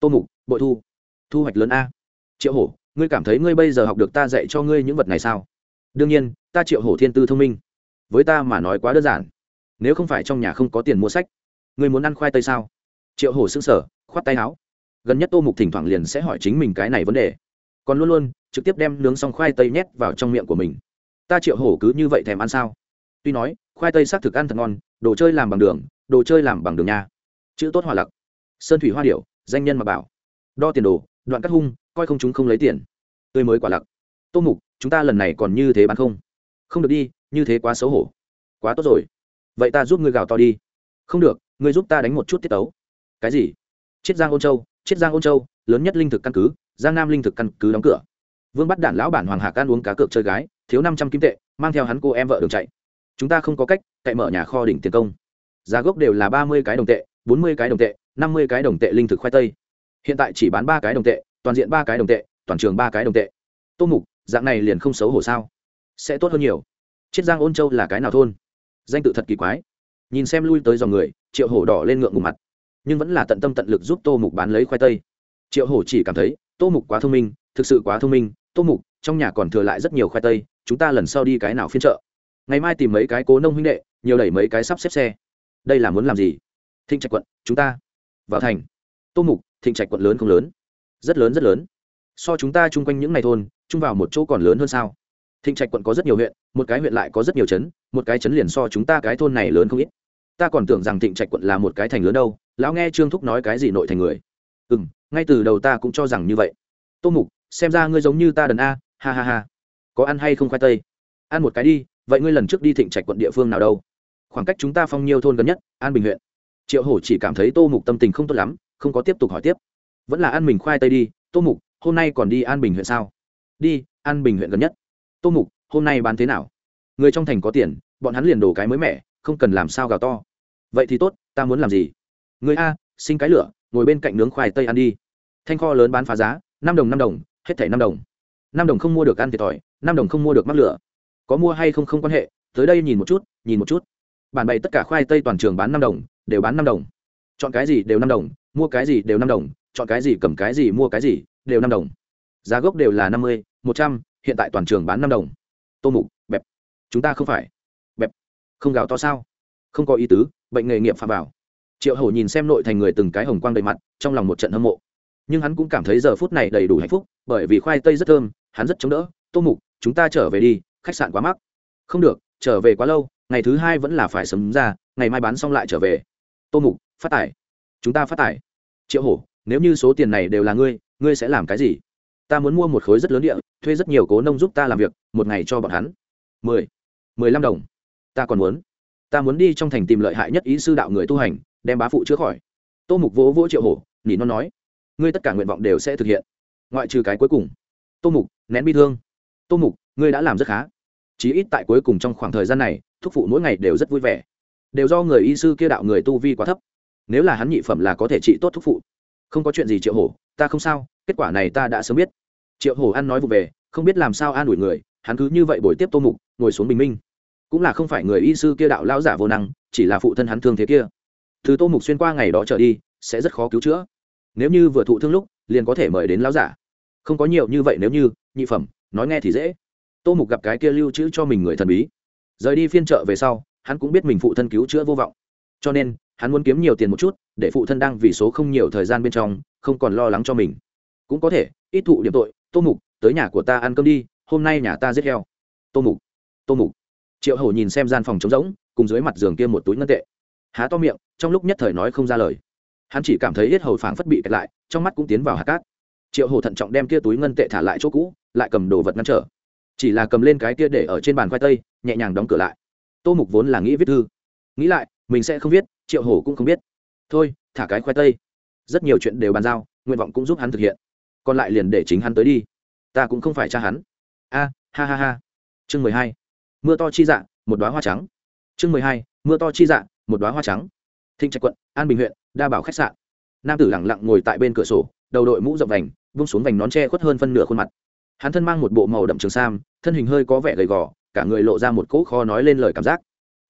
Tô mục, bội thu. Thu hoạch lớn a. Triệu hổ, ngươi cảm thấy ngươi bây giờ học được ta dạy cho ngươi những vật này sao? Đương nhiên, ta triệu hổ thiên tư thông minh. Với ta mà nói quá đơn giản. Nếu không phải trong nhà không có tiền mua sách ngươi muốn ăn khoai tây sao? Triệu hổ xứng sở khoát tay áo. Gần nhất tô mục thỉnh thoảng liền sẽ hỏi chính mình cái này vấn đề. Còn luôn luôn, trực tiếp đem nướng xong khoai tây nhét vào trong miệng của mình. Ta triệu hổ cứ như vậy thèm ăn sao? Tuy nói, khoai tây xác thực ăn thật ngon, đồ chơi làm bằng đường, đồ chơi làm bằng đường nha. Chữ tốt hòa lặc sơn thủy hoa điệu danh nhân mà bảo. Đo tiền đồ, đoạn cắt hung, coi không chúng không lấy tiền. Tươi mới quả lặc tô mục, chúng ta lần này còn như thế bán không? Không được đi, như thế quá xấu hổ. Quá tốt rồi. Vậy ta giúp ngươi gào to đi. Không được ngươi giúp ta đánh một chút tiết tấu. Cái gì? Chiết giang ôn châu, chiết giang ôn châu, lớn nhất linh thực căn cứ, giang nam linh thực căn cứ đóng cửa. Vương bắt đản lão bản hoàng hạc ăn uống cá cược chơi gái, thiếu năm trăm kim tệ, mang theo hắn cô em vợ đường chạy. Chúng ta không có cách, cậy mở nhà kho đỉnh tiền công. Giá gốc đều là ba mươi cái đồng tệ, bốn mươi cái đồng tệ, năm mươi cái đồng tệ linh thực khoai tây. Hiện tại chỉ bán ba cái đồng tệ, toàn diện ba cái đồng tệ, toàn trường ba cái đồng tệ. Tô mục, dạng này liền không xấu hổ sao? Sẽ tốt hơn nhiều. Chiết giang ôn châu là cái nào thôn? Danh tự thật kỳ quái nhìn xem lui tới dòng người, triệu hổ đỏ lên ngượng ngùng mặt. Nhưng vẫn là tận tâm tận lực giúp tô mục bán lấy khoai tây. Triệu hổ chỉ cảm thấy, tô mục quá thông minh, thực sự quá thông minh. Tô mục, trong nhà còn thừa lại rất nhiều khoai tây, chúng ta lần sau đi cái nào phiên chợ? Ngày mai tìm mấy cái cố nông huynh đệ, nhiều đẩy mấy cái sắp xếp xe. Đây là muốn làm gì? Thịnh trạch quận, chúng ta vào thành. Tô mục, thịnh trạch quận lớn không lớn? Rất lớn rất lớn. So chúng ta chung quanh những ngày thôn, chung vào một chỗ còn lớn hơn sao? Thịnh trạch quận có rất nhiều huyện, một cái huyện lại có rất nhiều trấn, một cái trấn liền so chúng ta cái thôn này lớn không ít. Ta còn tưởng rằng thịnh trạch quận là một cái thành lớn đâu, lão nghe trương thúc nói cái gì nội thành người. Ừ m ngay từ đầu ta cũng cho rằng như vậy. Tô mục, xem ra ngươi giống như ta đần a, ha ha ha. Có ăn hay không khoai tây? Ăn một cái đi, vậy ngươi lần trước đi thịnh trạch quận địa phương nào đâu? Khoảng cách chúng ta phong nhiêu thôn gần nhất, an bình huyện. Triệu hổ chỉ cảm thấy tô mục tâm tình không tốt lắm, không có tiếp tục hỏi tiếp. Vẫn là ăn mình khoai tây đi, tô mục, hôm nay còn đi an bình huyện sao? Đi, an bình huyện gần nhất tô mục, hôm nay bán thế nào? Người trong thành có tiền, bọn hắn liền đổ cái mới mẻ, không cần làm sao gào to. Vậy thì tốt, ta muốn làm gì? Người a sinh cái lửa, ngồi bên cạnh nướng khoai tây ăn đi. Thanh kho lớn bán phá giá, năm đồng năm đồng, hết thảy năm đồng. Năm đồng không mua được ăn thiệt thòi, năm đồng không mua được mắc lửa. Có mua hay không không quan hệ, tới đây nhìn một chút, nhìn một chút. Bản bày tất cả khoai tây toàn trường bán năm đồng, đều bán năm đồng. Chọn cái gì đều năm đồng, mua cái gì đều năm đồng, chọn cái gì cầm cái gì mua cái gì, đều năm đồng. Giá gốc đều là năm mươi, một trăm hiện tại toàn trường bán năm đồng. Tô mục, bẹp, chúng ta không phải. Bẹp, không gào to sao? Không có ý tứ, bệnh nghề nghiệp phạm vào. Triệu hổ nhìn xem nội thành người từng cái hồng quang đầy mặt, trong lòng một trận hâm mộ. Nhưng hắn cũng cảm thấy giờ phút này đầy đủ hạnh phúc, bởi vì khoai tây rất thơm, hắn rất chống đỡ. Tô mục, chúng ta trở về đi, khách sạn quá mắc. Không được, trở về quá lâu, ngày thứ hai vẫn là phải sớm ra, ngày mai bán xong lại trở về. Tô mục, phát tải. Chúng ta phát tải. Triệu hổ, nếu như số tiền này đều là ngươi ngươi sẽ làm cái gì? Ta muốn mua một khối rất lớn địa, thuê rất nhiều cố nông giúp ta làm việc, một ngày cho bọn hắn. Mười mười lăm đồng. Ta còn muốn. Ta muốn đi trong thành tìm lợi hại nhất ý sư đạo người tu hành, đem bá phụ chữa khỏi. Tô mục vỗ vỗ triệu hổ, nỉ non nói, ngươi tất cả nguyện vọng đều sẽ thực hiện. Ngoại trừ cái cuối cùng. Tô mục, nén bi thương. Tô mục, ngươi đã làm rất khá. Chí ít tại cuối cùng trong khoảng thời gian này, thúc phụ mỗi ngày đều rất vui vẻ. Đều do người y sư kia đạo người tu vi quá thấp. Nếu là hắn nhị phẩm là có thể trị tốt thúc phụ không có chuyện gì triệu hổ, ta không sao, kết quả này ta đã sớm biết. Triệu hổ ăn nói vụ về, không biết làm sao an ủi người, hắn cứ như vậy bồi tiếp tô mục, ngồi xuống bình minh. Cũng là không phải người y sư kia đạo lão giả vô năng, chỉ là phụ thân hắn thương thế kia. Thứ tô mục xuyên qua ngày đó trở đi, sẽ rất khó cứu chữa. Nếu như vừa thụ thương lúc, liền có thể mời đến lão giả. Không có nhiều như vậy nếu như, nhị phẩm, nói nghe thì dễ. Tô mục gặp cái kia lưu trữ cho mình người thần bí. Rời đi phiên chợ về sau, hắn cũng biết mình phụ thân cứu chữa vô vọng. Cho nên hắn muốn kiếm nhiều tiền một chút, để phụ thân đang vì số không nhiều thời gian bên trong, không còn lo lắng cho mình. Cũng có thể, ít thụ điểm tội, tô mục, tới nhà của ta ăn cơm đi, hôm nay nhà ta giết heo. Tô mục tô mục. Triệu Hổ nhìn xem gian phòng trống rỗng, cùng dưới mặt giường kia một túi ngân tệ. Há to miệng, trong lúc nhất thời nói không ra lời. Hắn chỉ cảm thấy hết hầu phảng phất bị kẹt lại, trong mắt cũng tiến vào hạt cát. Triệu Hổ thận trọng đem kia túi ngân tệ thả lại chỗ cũ, lại cầm đồ vật ngăn trở. Chỉ là cầm lên cái kia để ở trên bàn khoai tây, nhẹ nhàng đóng cửa lại. Tô mục vốn là nghĩ viết thư. Nghĩ lại mình sẽ không viết, triệu hổ cũng không biết. Thôi, thả cái khoai tây. Rất nhiều chuyện đều bàn giao, nguyện vọng cũng giúp hắn thực hiện. Còn lại liền để chính hắn tới đi. Ta cũng không phải cha hắn. A, ha ha ha. Chương mười hai. Mưa to chi dạ một đoá hoa trắng. Chương mười hai. Mưa to chi dạ một đoá hoa trắng. Thịnh trạch quận, an bình huyện, đa bảo khách sạn. Nam tử lẳng lặng ngồi tại bên cửa sổ, đầu đội mũ rộng vành, vung xuống vành nón tre khuất hơn phân nửa khuôn mặt. Hắn thân mang một bộ màu đậm trường sam, thân hình hơi có vẻ gầy gò, cả người lộ ra một cỗ kho nói lên lời cảm giác.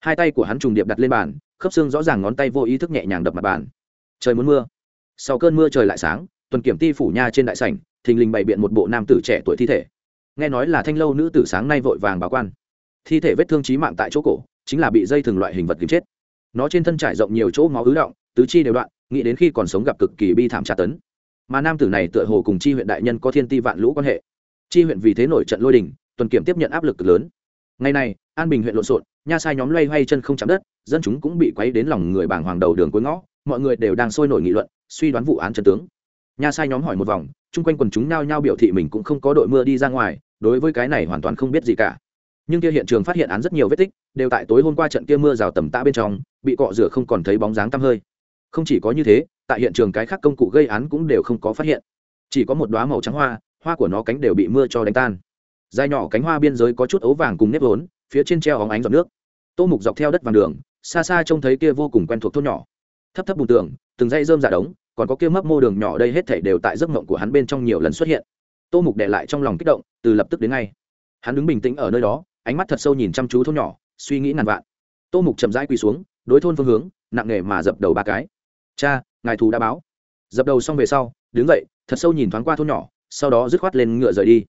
Hai tay của hắn trùng điệp đặt lên bàn khớp xương rõ ràng ngón tay vô ý thức nhẹ nhàng đập mặt bàn. Trời muốn mưa. Sau cơn mưa trời lại sáng, tuần kiểm ti phủ nha trên đại sảnh, thình lình bày biện một bộ nam tử trẻ tuổi thi thể. Nghe nói là thanh lâu nữ tử sáng nay vội vàng báo quan. Thi thể vết thương trí mạng tại chỗ cổ, chính là bị dây thừng loại hình vật kiếm chết. Nó trên thân trải rộng nhiều chỗ máu ứ động, tứ chi đều đoạn, nghĩ đến khi còn sống gặp cực kỳ bi thảm tra tấn. Mà nam tử này tựa hồ cùng chi huyện đại nhân có thiên ti vạn lũ quan hệ. Chi huyện vì thế nổi trận lôi đình, tuần kiểm tiếp nhận áp lực cực lớn ngày này, an bình huyện lộn xộn, nha sai nhóm loay hoay chân không chạm đất, dân chúng cũng bị quấy đến lòng người bảng hoàng đầu đường cuối ngõ, mọi người đều đang sôi nổi nghị luận, suy đoán vụ án chân tướng. Nha sai nhóm hỏi một vòng, chung quanh quần chúng nao nhao biểu thị mình cũng không có đội mưa đi ra ngoài, đối với cái này hoàn toàn không biết gì cả. Nhưng kia hiện trường phát hiện án rất nhiều vết tích, đều tại tối hôm qua trận kia mưa rào tầm tã bên trong, bị cọ rửa không còn thấy bóng dáng tăm hơi. Không chỉ có như thế, tại hiện trường cái khác công cụ gây án cũng đều không có phát hiện. Chỉ có một đoá màu trắng hoa hoa của nó cánh đều bị mưa cho đánh tan dài nhỏ cánh hoa biên giới có chút ấu vàng cùng nếp vốn, phía trên treo óng ánh giọt nước. Tô mục dọc theo đất vàng đường, xa xa trông thấy kia vô cùng quen thuộc thôn nhỏ. Thấp thấp bùn tường, từng dây rơm giả đống, còn có kia mấp mô đường nhỏ đây hết thảy đều tại giấc mộng của hắn bên trong nhiều lần xuất hiện. Tô mục để lại trong lòng kích động, từ lập tức đến ngay. Hắn đứng bình tĩnh ở nơi đó, ánh mắt thật sâu nhìn chăm chú thôn nhỏ, suy nghĩ ngàn vạn. Tô mục chậm rãi quỳ xuống, đối thôn phương hướng, nặng nề mà dập đầu ba cái. Cha, ngài thù đã báo. Dập đầu xong về sau, đứng dậy, thật sâu nhìn thoáng qua thôn nhỏ, sau đó dứt khoát lên ngựa rời đi.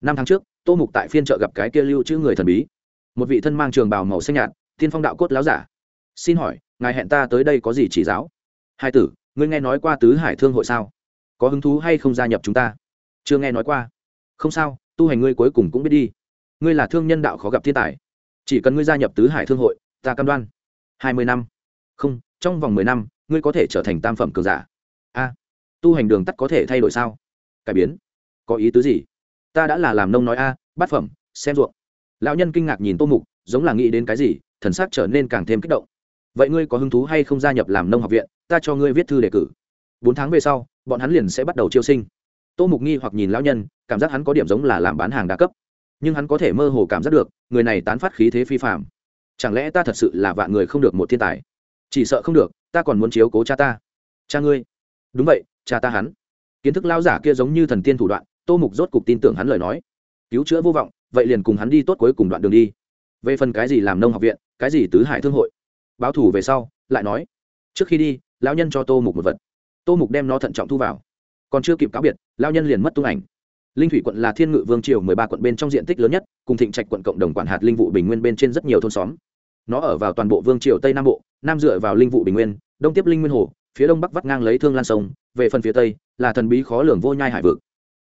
Năm tháng trước tô mục tại phiên chợ gặp cái kia lưu chữ người thần bí. Một vị thân mang trường bào màu xanh nhạt, tiên phong đạo cốt láo giả. Xin hỏi, ngài hẹn ta tới đây có gì chỉ giáo? Hai tử, ngươi nghe nói qua tứ hải thương hội sao? Có hứng thú hay không gia nhập chúng ta? Chưa nghe nói qua. Không sao, tu hành ngươi cuối cùng cũng biết đi. Ngươi là thương nhân đạo khó gặp thiên tài. Chỉ cần ngươi gia nhập tứ hải thương hội, ta cam đoan. Hai mươi năm. Không, trong vòng mười năm, ngươi có thể trở thành tam phẩm cường giả. A, tu hành đường tắt có thể thay đổi sao? Cải biến. Có ý tứ gì? Ta đã là làm nông nói a, bát phẩm, xem ruộng. Lão nhân kinh ngạc nhìn tô mục, giống là nghĩ đến cái gì, thần sắc trở nên càng thêm kích động. Vậy ngươi có hứng thú hay không gia nhập làm nông học viện? Ta cho ngươi viết thư đề cử. Bốn tháng về sau, bọn hắn liền sẽ bắt đầu chiêu sinh. Tô mục nghi hoặc nhìn lão nhân, cảm giác hắn có điểm giống là làm bán hàng đa cấp. Nhưng hắn có thể mơ hồ cảm giác được, người này tán phát khí thế phi phạm chẳng lẽ ta thật sự là vạn người không được một thiên tài? Chỉ sợ không được, ta còn muốn chiếu cố cha ta. Cha ngươi. Đúng vậy, cha ta hắn. Kiến thức lao giả kia giống như thần tiên thủ đoạn tô mục rốt cục tin tưởng hắn lời nói. Cứu chữa vô vọng, vậy liền cùng hắn đi tốt cuối cùng đoạn đường đi. Về phần cái gì làm nông học viện, cái gì tứ hải thương hội? Báo thủ về sau, lại nói. Trước khi đi, lão nhân cho tô mục một vật. Tô mục đem nó thận trọng thu vào. Còn chưa kịp cáo biệt, lão nhân liền mất tung ảnh. Linh thủy quận là thiên ngự vương triều mười ba quận bên trong diện tích lớn nhất, cùng thịnh trạch quận cộng đồng quản hạt linh vụ bình nguyên bên trên rất nhiều thôn xóm. Nó ở vào toàn bộ vương triều tây nam bộ, nam dựa vào linh vụ bình nguyên, đông tiếp linh nguyên hồ, phía đông bắc vắt ngang lấy thương lan sông, về phần phía tây, là thần bí khó lường vô nhai hải vực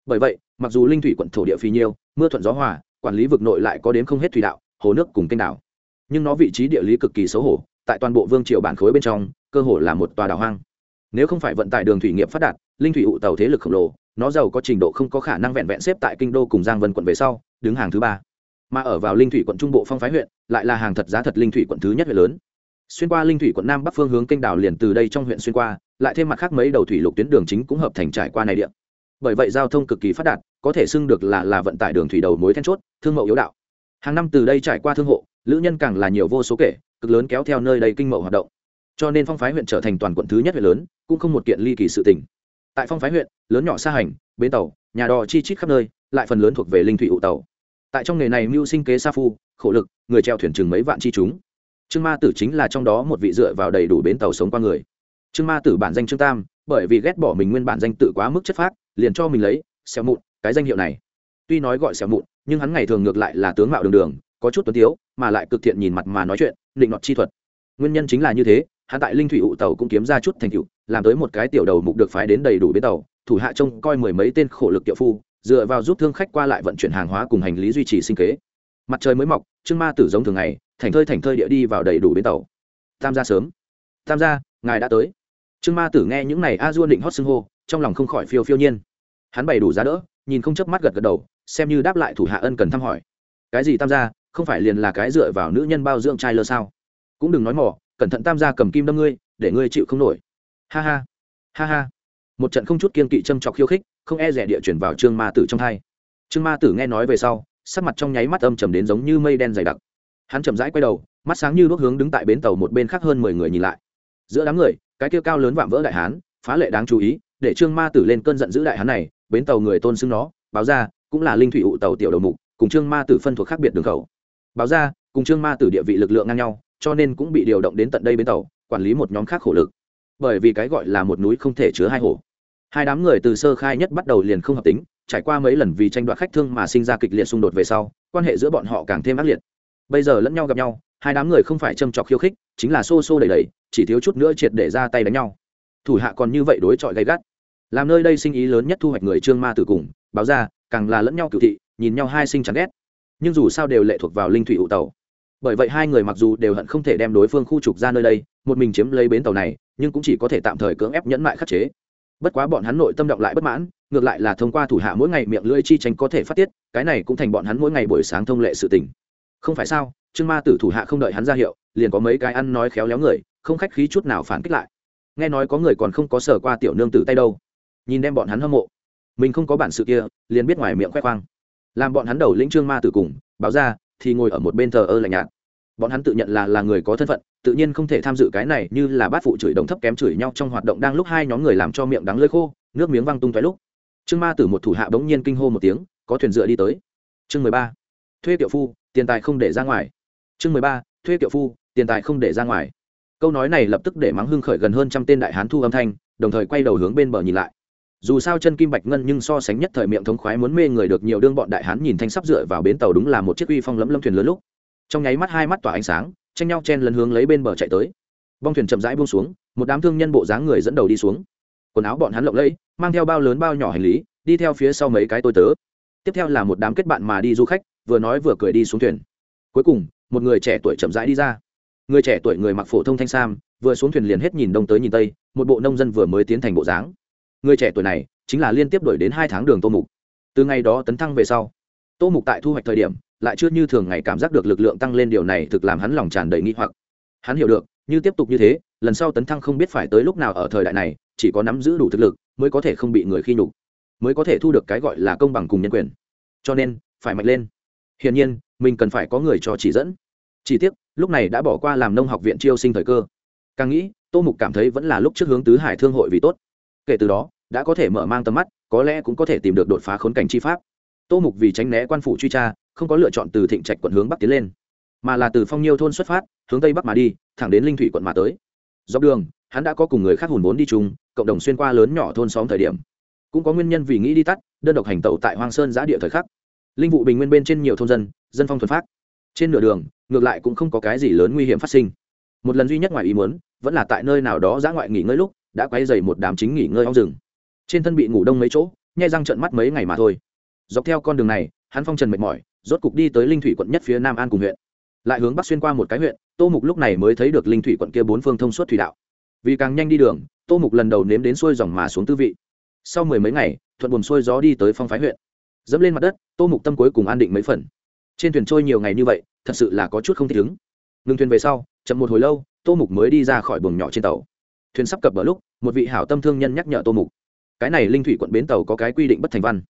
bởi vậy, mặc dù linh thủy quận thổ địa phi nhiêu, mưa thuận gió hòa, quản lý vực nội lại có đến không hết thủy đạo, hồ nước cùng kênh đảo. Nhưng nó vị trí địa lý cực kỳ xấu hổ, tại toàn bộ vương triều bản khối bên trong, cơ hồ là một tòa đảo hoang. Nếu không phải vận tải đường thủy nghiệp phát đạt, linh thủy ụ tàu thế lực khổng lồ, nó giàu có trình độ không có khả năng vẹn vẹn xếp tại kinh đô cùng giang vân quận về sau, đứng hàng thứ ba. Mà ở vào linh thủy quận trung bộ phong phái huyện, lại là hàng thật giá thật linh thủy quận thứ nhất huyện lớn. Xuyên qua linh thủy quận nam bắc phương hướng kênh đảo liền từ đây trong huyện xuyên qua, lại thêm mặt khác mấy đầu thủy lục tuyến đường chính cũng hợp thành trải qua này địa bởi vậy giao thông cực kỳ phát đạt, có thể xưng được là là vận tải đường thủy đầu mối then chốt, thương mậu yếu đạo. Hàng năm từ đây trải qua thương hộ, lữ nhân càng là nhiều vô số kể, cực lớn kéo theo nơi đây kinh mậu hoạt động. Cho nên phong phái huyện trở thành toàn quận thứ nhất huyện lớn, cũng không một kiện ly kỳ sự tình. Tại phong phái huyện, lớn nhỏ xa hành, bến tàu, nhà đò chi chít khắp nơi, lại phần lớn thuộc về linh thủy ụ tàu. Tại trong nghề này mưu sinh kế sa phu, khổ lực, người treo thuyền chừng mấy vạn chi chúng. Trương ma tử chính là trong đó một vị dựa vào đầy đủ bến tàu sống qua người. Trương ma tử bản danh trương tam, bởi vì ghét bỏ mình nguyên bản danh tự quá mức chất phác liền cho mình lấy, xẻo mụn, cái danh hiệu này. Tuy nói gọi xẻo mụn, nhưng hắn ngày thường ngược lại là tướng mạo đường đường, có chút tuấn tiếu, mà lại cực thiện nhìn mặt mà nói chuyện, định nọt chi thuật. Nguyên nhân chính là như thế, hắn tại linh thủy ụ tàu cũng kiếm ra chút thành tựu, làm tới một cái tiểu đầu mục được phái đến đầy đủ bến tàu, thủ hạ trông coi mười mấy tên khổ lực tiệu phu, dựa vào giúp thương khách qua lại vận chuyển hàng hóa cùng hành lý duy trì sinh kế. Mặt trời mới mọc, trương ma tử giống thường ngày, thành thơi thành thơi địa đi vào đầy đủ bến tàu. Tham gia sớm. Tham gia, ngài đã tới. Trương ma tử nghe những này a dua định hót xưng hô trong lòng không khỏi phiêu phiêu nhiên. Hắn bày đủ giá đỡ, nhìn không chớp mắt gật gật đầu, xem như đáp lại thủ hạ ân cần thăm hỏi. Cái gì tam gia, không phải liền là cái dựa vào nữ nhân bao dưỡng trai lơ sao? Cũng đừng nói mỏ cẩn thận tam gia cầm kim đâm ngươi, để ngươi chịu không nổi. Ha ha ha ha. Một trận không chút kiên kỵ châm trọc khiêu khích, không e rẻ địa chuyển vào trương ma tử trong hai. Trương ma tử nghe nói về sau, sắc mặt trong nháy mắt âm trầm đến giống như mây đen dày đặc. Hắn chậm rãi quay đầu, mắt sáng như đuốc hướng đứng tại bến tàu một bên khác hơn mười người nhìn lại. Giữa đám người, cái kia cao lớn vạm vỡ đại hán, phá lệ đáng chú ý để trương ma tử lên cơn giận giữ đại hán này, bến tàu người tôn xưng nó, báo ra, cũng là linh thủy ụ tàu tiểu đầu mục, cùng trương ma tử phân thuộc khác biệt đường khẩu. Báo ra, cùng trương ma tử địa vị lực lượng ngang nhau, cho nên cũng bị điều động đến tận đây bến tàu, quản lý một nhóm khác khổ lực. Bởi vì cái gọi là một núi không thể chứa hai hồ. Hai đám người từ sơ khai nhất bắt đầu liền không hợp tính, trải qua mấy lần vì tranh đoạt khách thương mà sinh ra kịch liệt xung đột về sau, quan hệ giữa bọn họ càng thêm ác liệt. Bây giờ lẫn nhau gặp nhau, hai đám người không phải châm trọc khiêu khích, chính là xô xô đầy đầy chỉ thiếu chút nữa triệt để ra tay đánh nhau thủ hạ còn như vậy đối chọi gay gắt. Làm nơi đây sinh ý lớn nhất thu hoạch người trương ma tử cùng, báo ra, càng là lẫn nhau cựu thị, nhìn nhau hai sinh chán ghét. Nhưng dù sao đều lệ thuộc vào linh thủy ụ tàu. Bởi vậy hai người mặc dù đều hận không thể đem đối phương khu trục ra nơi đây, một mình chiếm lấy bến tàu này, nhưng cũng chỉ có thể tạm thời cưỡng ép nhẫn mại khắc chế. Bất quá bọn hắn nội tâm động lại bất mãn, ngược lại là thông qua thủ hạ mỗi ngày miệng lưỡi chi tranh có thể phát tiết, cái này cũng thành bọn hắn mỗi ngày buổi sáng thông lệ sự tình. Không phải sao, trương ma tử thủ hạ không đợi hắn ra hiệu, liền có mấy cái ăn nói khéo léo người, không khách khí chút nào phản kích lại nghe nói có người còn không có sở qua tiểu nương tử tay đâu. Nhìn đem bọn hắn hâm mộ. Mình không có bản sự kia, liền biết ngoài miệng khoe khoang. Làm bọn hắn đầu lĩnh trương ma tử cùng báo ra, thì ngồi ở một bên thờ ơ lạnh nhạt. Bọn hắn tự nhận là là người có thân phận, tự nhiên không thể tham dự cái này như là bát phụ chửi đồng thấp kém chửi nhau trong hoạt động đang lúc hai nhóm người làm cho miệng đắng lơi khô, nước miếng văng tung tóe lúc. Trương ma tử một thủ hạ bỗng nhiên kinh hô một tiếng, có thuyền dựa đi tới. Chương mười ba, thuê kiệu phu, tiền tài không để ra ngoài. Chương mười ba, thuê kiệu phu, tiền tài không để ra ngoài câu nói này lập tức để mắng hưng khởi gần hơn trăm tên đại hán thu âm thanh, đồng thời quay đầu hướng bên bờ nhìn lại. Dù sao chân kim bạch ngân nhưng so sánh nhất thời miệng thống khoái muốn mê người được nhiều đương bọn đại hán nhìn thanh sắp dựa vào bến tàu đúng là một chiếc uy phong lẫm lâm thuyền lớn lúc. Trong nháy mắt hai mắt tỏa ánh sáng, tranh nhau chen lấn hướng lấy bên bờ chạy tới. Bong thuyền chậm rãi buông xuống, một đám thương nhân bộ dáng người dẫn đầu đi xuống. Quần áo bọn hắn lộng lẫy, mang theo bao lớn bao nhỏ hành lý, đi theo phía sau mấy cái tôi tớ. Tiếp theo là một đám kết bạn mà đi du khách, vừa nói vừa cười đi xuống thuyền. Cuối cùng, một người trẻ tuổi chậm rãi đi ra người trẻ tuổi người mặc phổ thông thanh sam, vừa xuống thuyền liền hết nhìn đông tới nhìn tây, một bộ nông dân vừa mới tiến thành bộ dáng. Người trẻ tuổi này chính là liên tiếp đổi đến hai tháng đường tô mục. Từ ngày đó tấn thăng về sau, tô mục tại thu hoạch thời điểm lại chưa như thường ngày cảm giác được lực lượng tăng lên điều này thực làm hắn lòng tràn đầy nghi hoặc. Hắn hiểu được, như tiếp tục như thế, lần sau tấn thăng không biết phải tới lúc nào ở thời đại này, chỉ có nắm giữ đủ thực lực mới có thể không bị người khi nhục, mới có thể thu được cái gọi là công bằng cùng nhân quyền. Cho nên, phải mạnh lên. Hiển nhiên, mình cần phải có người cho chỉ dẫn chỉ tiếc, lúc này đã bỏ qua làm nông học viện chiêu sinh thời cơ. Càng nghĩ, tô mục cảm thấy vẫn là lúc trước hướng tứ hải thương hội vì tốt. Kể từ đó, đã có thể mở mang tầm mắt, có lẽ cũng có thể tìm được đột phá khốn cảnh chi pháp. Tô mục vì tránh né quan phủ truy tra, không có lựa chọn từ thịnh trạch quận hướng bắc tiến lên, mà là từ phong nhiêu thôn xuất phát, hướng tây bắc mà đi, thẳng đến linh thủy quận mà tới. Dọc đường, hắn đã có cùng người khác hùn vốn đi chung, cộng đồng xuyên qua lớn nhỏ thôn xóm thời điểm. Cũng có nguyên nhân vì nghĩ đi tắt, đơn độc hành tẩu tại hoang sơn giã địa thời khắc. Linh vụ bình nguyên bên trên nhiều thôn dân dân phong thuần phát. Trên nửa đường ngược lại cũng không có cái gì lớn nguy hiểm phát sinh. Một lần duy nhất ngoài ý muốn, vẫn là tại nơi nào đó giã ngoại nghỉ ngơi lúc, đã quay dày một đám chính nghỉ ngơi ong rừng. Trên thân bị ngủ đông mấy chỗ, nhai răng trợn mắt mấy ngày mà thôi. Dọc theo con đường này, hắn phong trần mệt mỏi, rốt cục đi tới linh thủy quận nhất phía nam an cùng huyện. Lại hướng bắc xuyên qua một cái huyện, tô mục lúc này mới thấy được linh thủy quận kia bốn phương thông suốt thủy đạo. Vì càng nhanh đi đường, tô mục lần đầu nếm đến xuôi dòng mà xuống tư vị. Sau mười mấy ngày, thuận buồn xuôi gió đi tới phong phái huyện. Dẫm lên mặt đất, tô mục tâm cuối cùng an định mấy phần. Trên thuyền trôi nhiều ngày như vậy thật sự là có chút không thể ứng. Ngừng thuyền về sau, chậm một hồi lâu, tô mục mới đi ra khỏi buồng nhỏ trên tàu. Thuyền sắp cập bờ lúc, một vị hảo tâm thương nhân nhắc nhở tô mục. Cái này linh thủy quận bến tàu có cái quy định bất thành văn.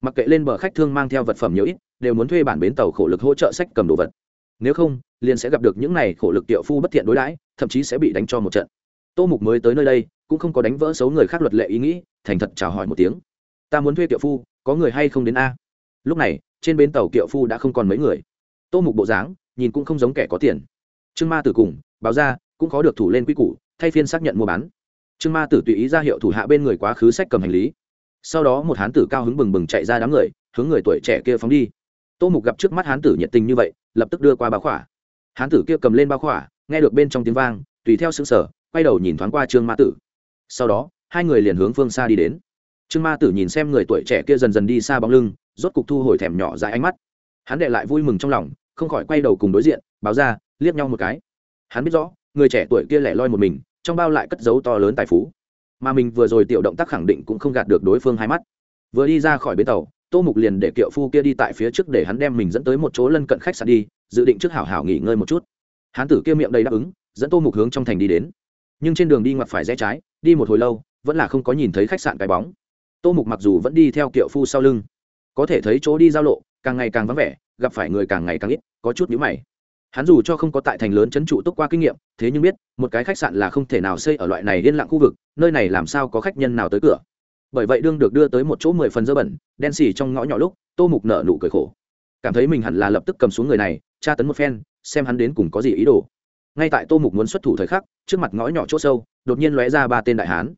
Mặc kệ lên bờ khách thương mang theo vật phẩm nhiều ít, đều muốn thuê bản bến tàu khổ lực hỗ trợ sách cầm đồ vật. Nếu không, liền sẽ gặp được những này khổ lực tiệu phu bất thiện đối đãi, thậm chí sẽ bị đánh cho một trận. Tô mục mới tới nơi đây, cũng không có đánh vỡ xấu người khác luật lệ ý nghĩ, thành thật chào hỏi một tiếng. Ta muốn thuê tiệu phu, có người hay không đến a? Lúc này, trên bến tàu kiệu phu đã không còn mấy người tô mục bộ dáng, nhìn cũng không giống kẻ có tiền. Trương ma tử cùng, báo ra, cũng khó được thủ lên quy củ, thay phiên xác nhận mua bán. Trương ma tử tùy ý ra hiệu thủ hạ bên người quá khứ sách cầm hành lý. Sau đó một hán tử cao hứng bừng bừng chạy ra đám người, hướng người tuổi trẻ kia phóng đi. Tô mục gặp trước mắt hán tử nhiệt tình như vậy, lập tức đưa qua bao khỏa. Hán tử kia cầm lên bao khỏa, nghe được bên trong tiếng vang, tùy theo xứng sở quay đầu nhìn thoáng qua trương ma tử. Sau đó, hai người liền hướng phương xa đi đến. Trương ma tử nhìn xem người tuổi trẻ kia dần dần đi xa bóng lưng, rốt cục thu hồi thèm nhỏ dài ánh mắt hắn đệ lại vui mừng trong lòng, không khỏi quay đầu cùng đối diện, báo ra, liếc nhau một cái. Hắn biết rõ, người trẻ tuổi kia lẻ loi một mình, trong bao lại cất dấu to lớn tài phú. Mà mình vừa rồi tiểu động tác khẳng định cũng không gạt được đối phương hai mắt. Vừa đi ra khỏi bến tàu, tô mục liền để kiệu phu kia đi tại phía trước để hắn đem mình dẫn tới một chỗ lân cận khách sạn đi, dự định trước hảo hảo nghỉ ngơi một chút. Hán tử kia miệng đầy đáp ứng, dẫn tô mục hướng trong thành đi đến. Nhưng trên đường đi ngoặt phải rẽ trái, đi một hồi lâu, vẫn là không có nhìn thấy khách sạn cái bóng. Tô mục mặc dù vẫn đi theo kiệu phu sau lưng, có thể thấy chỗ đi giao lộ càng ngày càng vắng vẻ, gặp phải người càng ngày càng ít, có chút nhữ mày. Hắn dù cho không có tại thành lớn trấn trụ túc qua kinh nghiệm, thế nhưng biết, một cái khách sạn là không thể nào xây ở loại này liên lặng khu vực, nơi này làm sao có khách nhân nào tới cửa. Bởi vậy đương được đưa tới một chỗ mười phần dơ bẩn, đen xì trong ngõ nhỏ lúc, tô mục nở nụ cười khổ. Cảm thấy mình hẳn là lập tức cầm xuống người này, tra tấn một phen, xem hắn đến cùng có gì ý đồ. Ngay tại tô mục muốn xuất thủ thời khắc, trước mặt ngõ nhỏ chỗ sâu, đột nhiên lóe ra ba tên đại hán.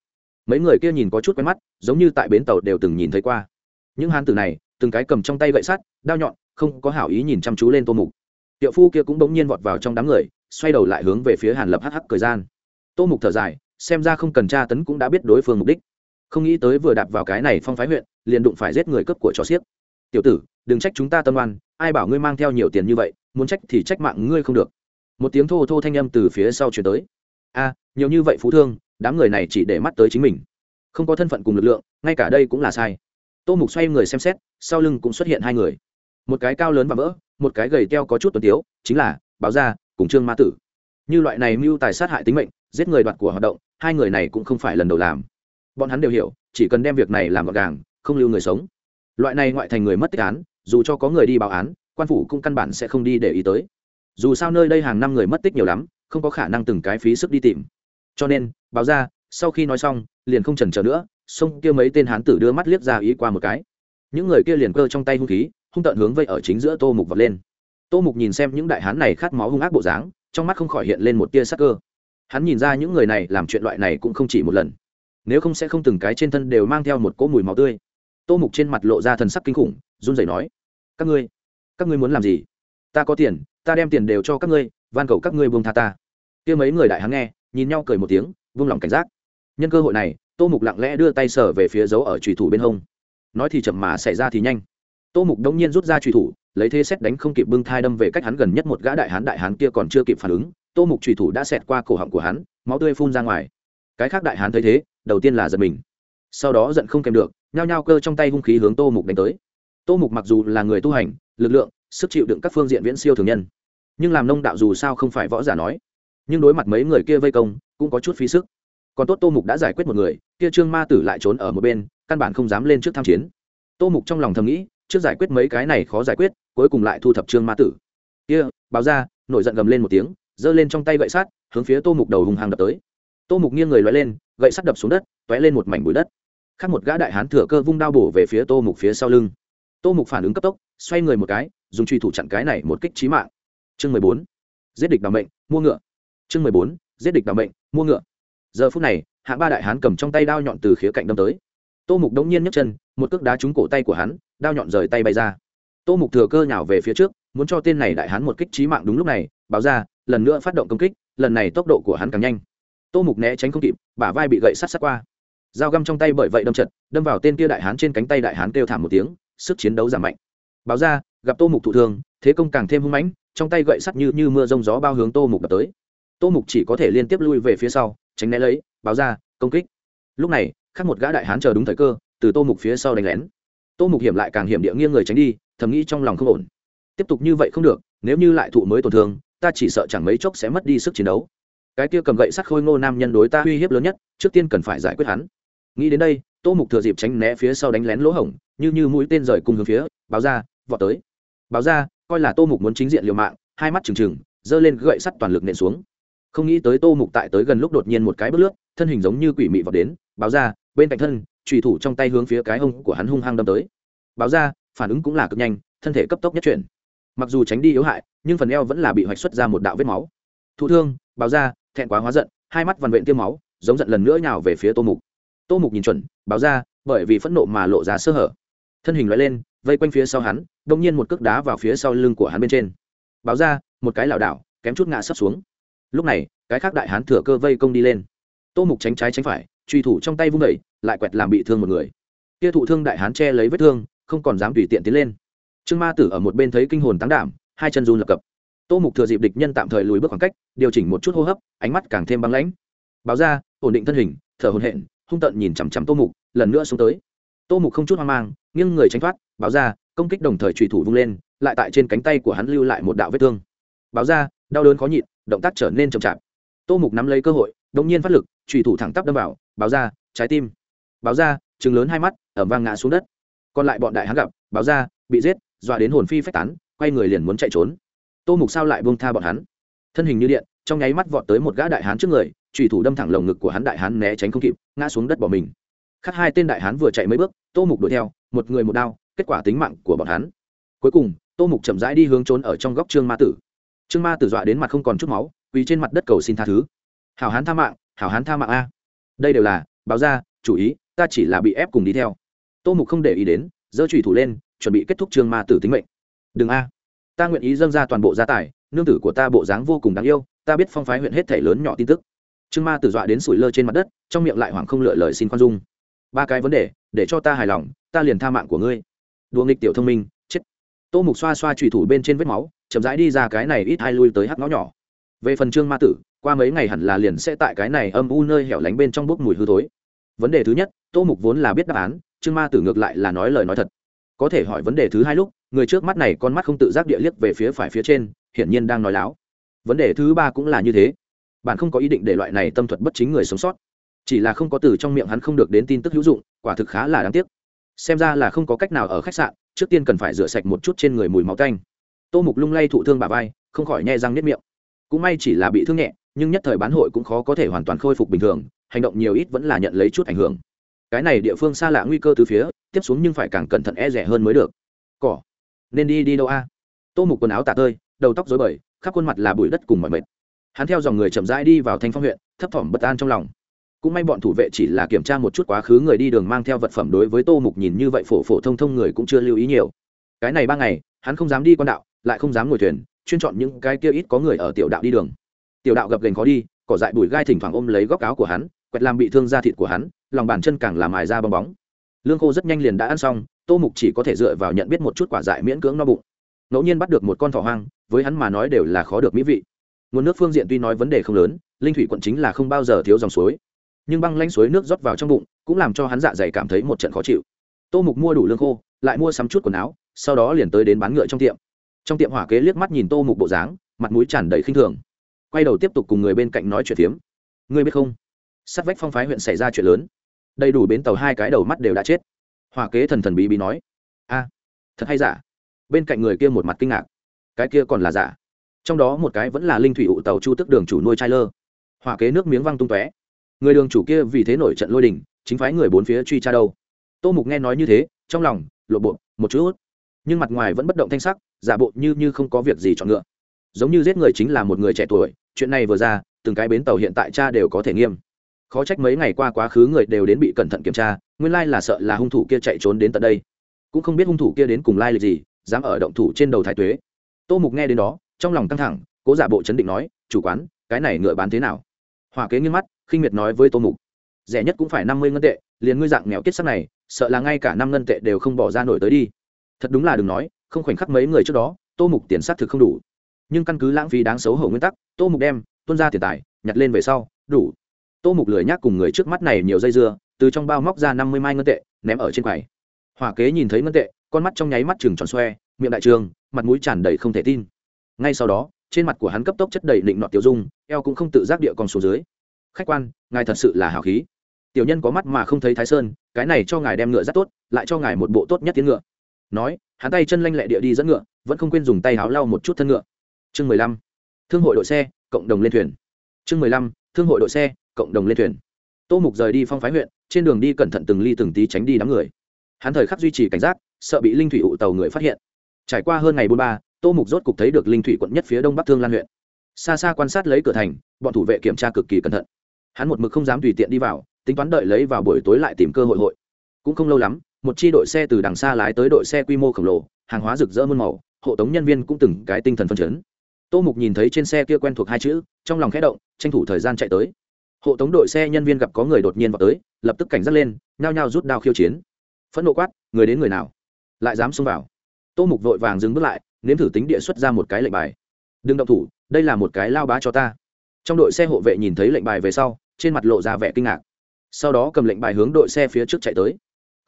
Mấy người kia nhìn có chút quen mắt, giống như tại bến tàu đều từng nhìn thấy qua. Những hán tử này từng cái cầm trong tay gậy sắt, đao nhọn, không có hảo ý nhìn chăm chú lên tô mục. Tiệu phu kia cũng bỗng nhiên vọt vào trong đám người, xoay đầu lại hướng về phía hàn lập hắc hắc thời gian. Tô mục thở dài, xem ra không cần tra tấn cũng đã biết đối phương mục đích. Không nghĩ tới vừa đạp vào cái này phong phái huyện, liền đụng phải giết người cấp của trò xiếc. Tiểu tử, đừng trách chúng ta tâm oan, ai bảo ngươi mang theo nhiều tiền như vậy, muốn trách thì trách mạng ngươi không được. Một tiếng thô thô thanh âm từ phía sau chuyển tới. A, nhiều như vậy phú thương, đám người này chỉ để mắt tới chính mình. Không có thân phận cùng lực lượng, ngay cả đây cũng là sai tô mục xoay người xem xét, sau lưng cũng xuất hiện hai người. Một cái cao lớn và vỡ một cái gầy teo có chút tuần tiếu, chính là báo gia cùng trương ma tử. Như loại này mưu tài sát hại tính mệnh, giết người đoạt của hoạt động, hai người này cũng không phải lần đầu làm. Bọn hắn đều hiểu, chỉ cần đem việc này làm gọn gàng, không lưu người sống. Loại này ngoại thành người mất tích án, dù cho có người đi báo án, quan phủ cũng căn bản sẽ không đi để ý tới. Dù sao nơi đây hàng năm người mất tích nhiều lắm, không có khả năng từng cái phí sức đi tìm. Cho nên, báo ra sau khi nói xong, liền không trần trở nữa xông kia mấy tên hán tử đưa mắt liếc ra ý qua một cái. Những người kia liền cơ trong tay hung khí, hung tận hướng vây ở chính giữa tô mục vật lên. Tô mục nhìn xem những đại hán này khát máu hung ác bộ dáng, trong mắt không khỏi hiện lên một tia sắc cơ. Hắn nhìn ra những người này làm chuyện loại này cũng không chỉ một lần. Nếu không sẽ không từng cái trên thân đều mang theo một cỗ mùi máu tươi. Tô mục trên mặt lộ ra thần sắc kinh khủng, run rẩy nói, các ngươi các ngươi muốn làm gì? Ta có tiền, ta đem tiền đều cho các ngươi, van cầu các ngươi buông tha ta. Kia mấy người đại hán nghe, nhìn nhau cười một tiếng, vung lòng cảnh giác. Nhân cơ hội này tô mục lặng lẽ đưa tay sở về phía dấu ở trùy thủ bên hông. Nói thì chậm mà xảy ra thì nhanh. Tô mục đống nhiên rút ra trùy thủ, lấy thế xét đánh không kịp bưng thai đâm về cách hắn gần nhất một gã đại hán đại hán kia còn chưa kịp phản ứng. Tô mục trùy thủ đã xẹt qua cổ họng của hắn, máu tươi phun ra ngoài. Cái khác đại hán thấy thế, đầu tiên là giật mình. Sau đó giận không kèm được, nhao nhao cơ trong tay hung khí hướng tô mục đánh tới. Tô mục mặc dù là người tu hành, lực lượng, sức chịu đựng các phương diện viễn siêu thường nhân, nhưng làm nông đạo dù sao không phải võ giả nói. Nhưng đối mặt mấy người kia vây công, cũng có chút phí sức. Còn tốt tô mục đã giải quyết một người kia trương ma tử lại trốn ở một bên, căn bản không dám lên trước tham chiến. Tô mục trong lòng thầm nghĩ, trước giải quyết mấy cái này khó giải quyết, cuối cùng lại thu thập trương ma tử. Kia, báo ra, nổi giận gầm lên một tiếng, giơ lên trong tay gậy sắt, hướng phía tô mục đầu hùng hàng đập tới. Tô mục nghiêng người loại lên, gậy sắt đập xuống đất t ó é lên một mảnh bụi đất. Khác một gã đại hán thừa cơ vung đao bổ về phía tô mục phía sau lưng. Tô mục phản ứng cấp tốc, xoay người một cái, dùng truy thủ chặn cái này một kích trí mạng. Chương mười bốn. Giết địch đ ả mệnh, mua ngựa. Chương mười bốn. Giết địch đ ả mệnh, mua ngựa. Giờ phút này hạng ba đại hán cầm trong tay đao nhọn từ khía cạnh đâm tới. Tô mục đống nhiên nhấc chân, một cước đá trúng cổ tay của hắn, đao nhọn rời tay bay ra. Tô mục thừa cơ nhào về phía trước, muốn cho tên này đại hán một kích trí mạng đúng lúc này, báo ra, lần nữa phát động công kích, lần này tốc độ của hắn càng nhanh. Tô mục né tránh không kịp, bả vai bị gậy sắt sắt qua. Dao găm trong tay bởi vậy đâm chật, đâm vào tên kia đại hán trên cánh tay đại hán kêu thảm một tiếng, sức chiến đấu giảm mạnh. Báo ra, gặp tô mục thụ thương, thế công càng thêm hung mãnh, trong tay gậy sắt như như mưa rông gió bao hướng tô mục đập tới. Tô mục chỉ có thể liên tiếp lui về phía sau tránh né lấy, báo ra, công kích. Lúc này, khác một gã đại hán chờ đúng thời cơ, từ tô mục phía sau đánh lén. Tô mục hiểm lại càng hiểm địa nghiêng người tránh đi, thầm nghĩ trong lòng không ổn. Tiếp tục như vậy không được, nếu như lại thụ mới tổn thương, ta chỉ sợ chẳng mấy chốc sẽ mất đi sức chiến đấu. Cái kia cầm gậy sắt khôi ngô nam nhân đối ta uy hiếp lớn nhất, trước tiên cần phải giải quyết hắn. Nghĩ đến đây, tô mục thừa dịp tránh né phía sau đánh lén lỗ hổng, như như mũi tên rời cùng hướng phía, báo ra, vọt tới. Báo ra, coi là tô mục muốn chính diện liều mạng, hai mắt trừng trừng, giơ lên gậy sắt toàn lực nện xuống không nghĩ tới tô mục tại tới gần lúc đột nhiên một cái bước lướt, thân hình giống như quỷ mị vọt đến, báo ra, bên cạnh thân trùy thủ trong tay hướng phía cái ông của hắn hung hăng đâm tới. Báo ra, phản ứng cũng là cực nhanh, thân thể cấp tốc nhất chuyển. Mặc dù tránh đi yếu hại, nhưng phần eo vẫn là bị hoạch xuất ra một đạo vết máu. Thụ thương, báo ra, thẹn quá hóa giận, hai mắt vằn vện tiêm máu, giống giận lần nữa nhào về phía tô mục. Tô mục nhìn chuẩn, báo ra, bởi vì phẫn nộ mà lộ ra sơ hở. Thân hình loại lên, vây quanh phía sau hắn đông nhiên một cước đá vào phía sau lưng của hắn bên trên. Báo ra, một cái lảo đảo, kém chút ngã sấp xuống lúc này, cái khác đại hán thừa cơ vây công đi lên. Tô mục tránh trái tránh phải, truy thủ trong tay vung đẩy lại quẹt làm bị thương một người. Kia thụ thương đại hán che lấy vết thương, không còn dám tùy tiện tiến lên. Trương ma tử ở một bên thấy kinh hồn tán đảm, hai chân run lập cập. Tô mục thừa dịp địch nhân tạm thời lùi bước khoảng cách, điều chỉnh một chút hô hấp, ánh mắt càng thêm băng lãnh. Báo ra, ổn định thân hình, thở hồn hện hung tận nhìn chằm chằm tô mục, lần nữa xuống tới. Tô mục không chút hoang mang, nghiêng người tránh thoát, báo ra, công kích đồng thời trùy thủ vung lên, lại tại trên cánh tay của hắn lưu lại một đạo vết thương. Báo ra, đau đớn khó nhịn động tác trở nên chậm chạp. Tô mục nắm lấy cơ hội đ ỗ n g nhiên phát lực trùy thủ thẳng tắp đâm vào, báo ra, trái tim. Báo ra chừng lớn hai mắt ở vang ngã xuống đất. Còn lại bọn đại hắn gặp, báo ra, bị giết, dọa đến hồn phi phách tán, quay người liền muốn chạy trốn. Tô mục sao lại buông tha bọn hắn? Thân hình như điện, trong nháy mắt vọt tới một gã đại hán trước người trùy thủ đâm thẳng lồng ngực của hắn đại hán né tránh không kịp, ngã xuống đất bỏ mình. Khắc hai tên đại hán vừa chạy mấy bước, tô mục đuổi theo, một người một đao, kết quả tính mạng của bọn hắn. Cuối cùng, tô mục chậm rãi đi hướng trốn ở trong góc trương ma tử trương ma tử dọa đến mặt không còn chút máu, quỳ trên mặt đất cầu xin tha thứ. Hảo hán tha mạng, hảo hán tha mạng a. Đây đều là, báo ra, chủ ý, ta chỉ là bị ép cùng đi theo. Tô mục không để ý đến, giơ trùy thủ lên, chuẩn bị kết thúc trương ma tử tính mệnh. Đừng a. Ta nguyện ý dâng ra toàn bộ gia tài, nương tử của ta bộ dáng vô cùng đáng yêu, ta biết phong phái huyện hết thể lớn nhỏ tin tức. Trương ma tử dọa đến sủi lơ trên mặt đất, trong miệng lại hoảng không lựa lời xin khoan dung. Ba cái vấn đề, để cho ta hài lòng, ta liền tha mạng của ngươi. Đùa nghịch tiểu thông minh, chết. Tô mục xoa xoa trùy thủ bên trên vết máu chậm rãi đi ra cái này ít hai lui tới hắc ngõ nhỏ. Về phần trương ma tử, qua mấy ngày hẳn là liền sẽ tại cái này âm u nơi hẻo lánh bên trong bốc mùi hư thối. Vấn đề thứ nhất, tô mục vốn là biết đáp án, trương ma tử ngược lại là nói lời nói thật. Có thể hỏi vấn đề thứ hai lúc, người trước mắt này con mắt không tự giác địa liếc về phía phải phía trên, hiển nhiên đang nói láo. Vấn đề thứ ba cũng là như thế. Bạn không có ý định để loại này tâm thuật bất chính người sống sót. Chỉ là không có từ trong miệng hắn không được đến tin tức hữu dụng, quả thực khá là đáng tiếc. Xem ra là không có cách nào ở khách sạn, trước tiên cần phải rửa sạch một chút trên người mùi máu tanh tô mục lung lay thụ thương bà vai, không khỏi nhẹ răng nếp miệng. Cũng may chỉ là bị thương nhẹ, nhưng nhất thời bán hội cũng khó có thể hoàn toàn khôi phục bình thường, hành động nhiều ít vẫn là nhận lấy chút ảnh hưởng. Cái này địa phương xa lạ nguy cơ từ phía, tiếp xuống nhưng phải càng cẩn thận e rẻ hơn mới được. Cỏ. Nên đi đi đâu a? Tô mục quần áo tả tơi, đầu tóc dối bời, khắp khuôn mặt là bụi đất cùng mọi mệt. Hắn theo dòng người chậm rãi đi vào thanh phong huyện, thấp thỏm bất an trong lòng. Cũng may bọn thủ vệ chỉ là kiểm tra một chút quá khứ người đi đường mang theo vật phẩm đối với tô mục nhìn như vậy phổ phổ thông thông người cũng chưa lưu ý nhiều. Cái này ba ngày, hắn không dám đi con đạo lại không dám ngồi thuyền, chuyên chọn những cái kia ít có người ở tiểu đạo đi đường. Tiểu đạo gập gành khó đi, cỏ dại bụi gai thỉnh thoảng ôm lấy góc áo của hắn, quẹt làm bị thương da thịt của hắn, lòng bàn chân càng làm mài ra bong bóng. Lương khô rất nhanh liền đã ăn xong, tô mục chỉ có thể dựa vào nhận biết một chút quả dại miễn cưỡng no bụng. Ngẫu nhiên bắt được một con thỏ hoang, với hắn mà nói đều là khó được mỹ vị. Nguồn nước phương diện tuy nói vấn đề không lớn, linh thủy quận chính là không bao giờ thiếu dòng suối. Nhưng băng lanh suối nước rót vào trong bụng, cũng làm cho hắn dạ dày cảm thấy một trận khó chịu. Tô mục mua đủ lương khô, lại mua sắm chút quần áo, sau đó liền tới đến bán ngựa trong tiệm trong tiệm hỏa kế liếc mắt nhìn tô mục bộ dáng, mặt mũi tràn đầy khinh thường. Quay đầu tiếp tục cùng người bên cạnh nói chuyện phiếm. Ngươi biết không? Sát vách phong phái huyện xảy ra chuyện lớn. Đầy đủ bến tàu hai cái đầu mắt đều đã chết. Hỏa kế thần thần bí bí nói. A, thật hay giả? Bên cạnh người kia một mặt kinh ngạc. Cái kia còn là giả? Trong đó một cái vẫn là linh thủy ụ tàu chu tức đường chủ nuôi trai lơ. Hỏa kế nước miếng văng tung tóe. Người đường chủ kia vì thế nổi trận lôi đình, chính phái người bốn phía truy tra đâu. Tô mục nghe nói như thế, trong lòng, lộ bộ, một chút. Nhưng mặt ngoài vẫn bất động thanh sắc giả bộ như như không có việc gì chọn ngựa. Giống như giết người chính là một người trẻ tuổi, chuyện này vừa ra, từng cái bến tàu hiện tại cha đều có thể nghiêm. Khó trách mấy ngày qua quá khứ người đều đến bị cẩn thận kiểm tra, nguyên lai là sợ là hung thủ kia chạy trốn đến tận đây. Cũng không biết hung thủ kia đến cùng lai lịch gì, dám ở động thủ trên đầu thái tuế. Tô mục nghe đến đó, trong lòng căng thẳng, cố giả bộ chấn định nói, chủ quán, cái này ngựa bán thế nào? Hòa kế nghiêm mắt, khinh miệt nói với tô mục, rẻ nhất cũng phải năm mươi ngân tệ, liền ngươi dạng nghèo kết sắc này, sợ là ngay cả năm ngân tệ đều không bỏ ra nổi tới đi. Thật đúng là đừng nói không khoảnh khắc mấy người trước đó, tô mục tiền xác thực không đủ. Nhưng căn cứ lãng phí đáng xấu hổ nguyên tắc, tô mục đem tuân ra tiền tài, nhặt lên về sau, đủ. Tô mục lười nhác cùng người trước mắt này nhiều dây dưa, từ trong bao móc ra năm mươi mai ngân tệ, ném ở trên quầy. Hỏa kế nhìn thấy ngân tệ, con mắt trong nháy mắt chừng tròn xoe, miệng đại trường, mặt mũi tràn đầy không thể tin. Ngay sau đó, trên mặt của hắn cấp tốc chất đầy định nọt tiểu dung, eo cũng không tự giác địa còn xuống dưới. Khách quan, ngài thật sự là hào khí. Tiểu nhân có mắt mà không thấy thái sơn, cái này cho ngài đem ngựa rất tốt, lại cho ngài một bộ tốt nhất tiến ngựa nói, hắn tay chân lanh lẹ địa đi dẫn ngựa, vẫn không quên dùng tay háo lau một chút thân ngựa. Chương mười lăm, thương hội đội xe, cộng đồng lên thuyền. Chương mười lăm, thương hội đội xe, cộng đồng lên thuyền. Tô mục rời đi phong phái huyện, trên đường đi cẩn thận từng ly từng tí tránh đi đám người. Hắn thời khắc duy trì cảnh giác, sợ bị linh thủy ụ tàu người phát hiện. Trải qua hơn ngày bốn ba, tô mục rốt cục thấy được linh thủy quận nhất phía đông bắc thương lan huyện. Xa xa quan sát lấy cửa thành, bọn thủ vệ kiểm tra cực kỳ cẩn thận. Hắn một mực không dám tùy tiện đi vào, tính toán đợi lấy vào buổi tối lại tìm cơ hội hội. Cũng không lâu lắm một chi đội xe từ đằng xa lái tới đội xe quy mô khổng lồ, hàng hóa rực rỡ muôn màu, hộ tống nhân viên cũng từng cái tinh thần phân chấn. Tô mục nhìn thấy trên xe kia quen thuộc hai chữ, trong lòng khẽ động, tranh thủ thời gian chạy tới. Hộ tống đội xe nhân viên gặp có người đột nhiên vào tới, lập tức cảnh giác lên, nhao nhao rút đao khiêu chiến. Phẫn nộ quát, người đến người nào? Lại dám xông vào. Tô mục vội vàng dừng bước lại, nếm thử tính địa xuất ra một cái lệnh bài. Đừng động thủ, đây là một cái lao bá cho ta. Trong đội xe hộ vệ nhìn thấy lệnh bài về sau, trên mặt lộ ra vẻ kinh ngạc. Sau đó cầm lệnh bài hướng đội xe phía trước chạy tới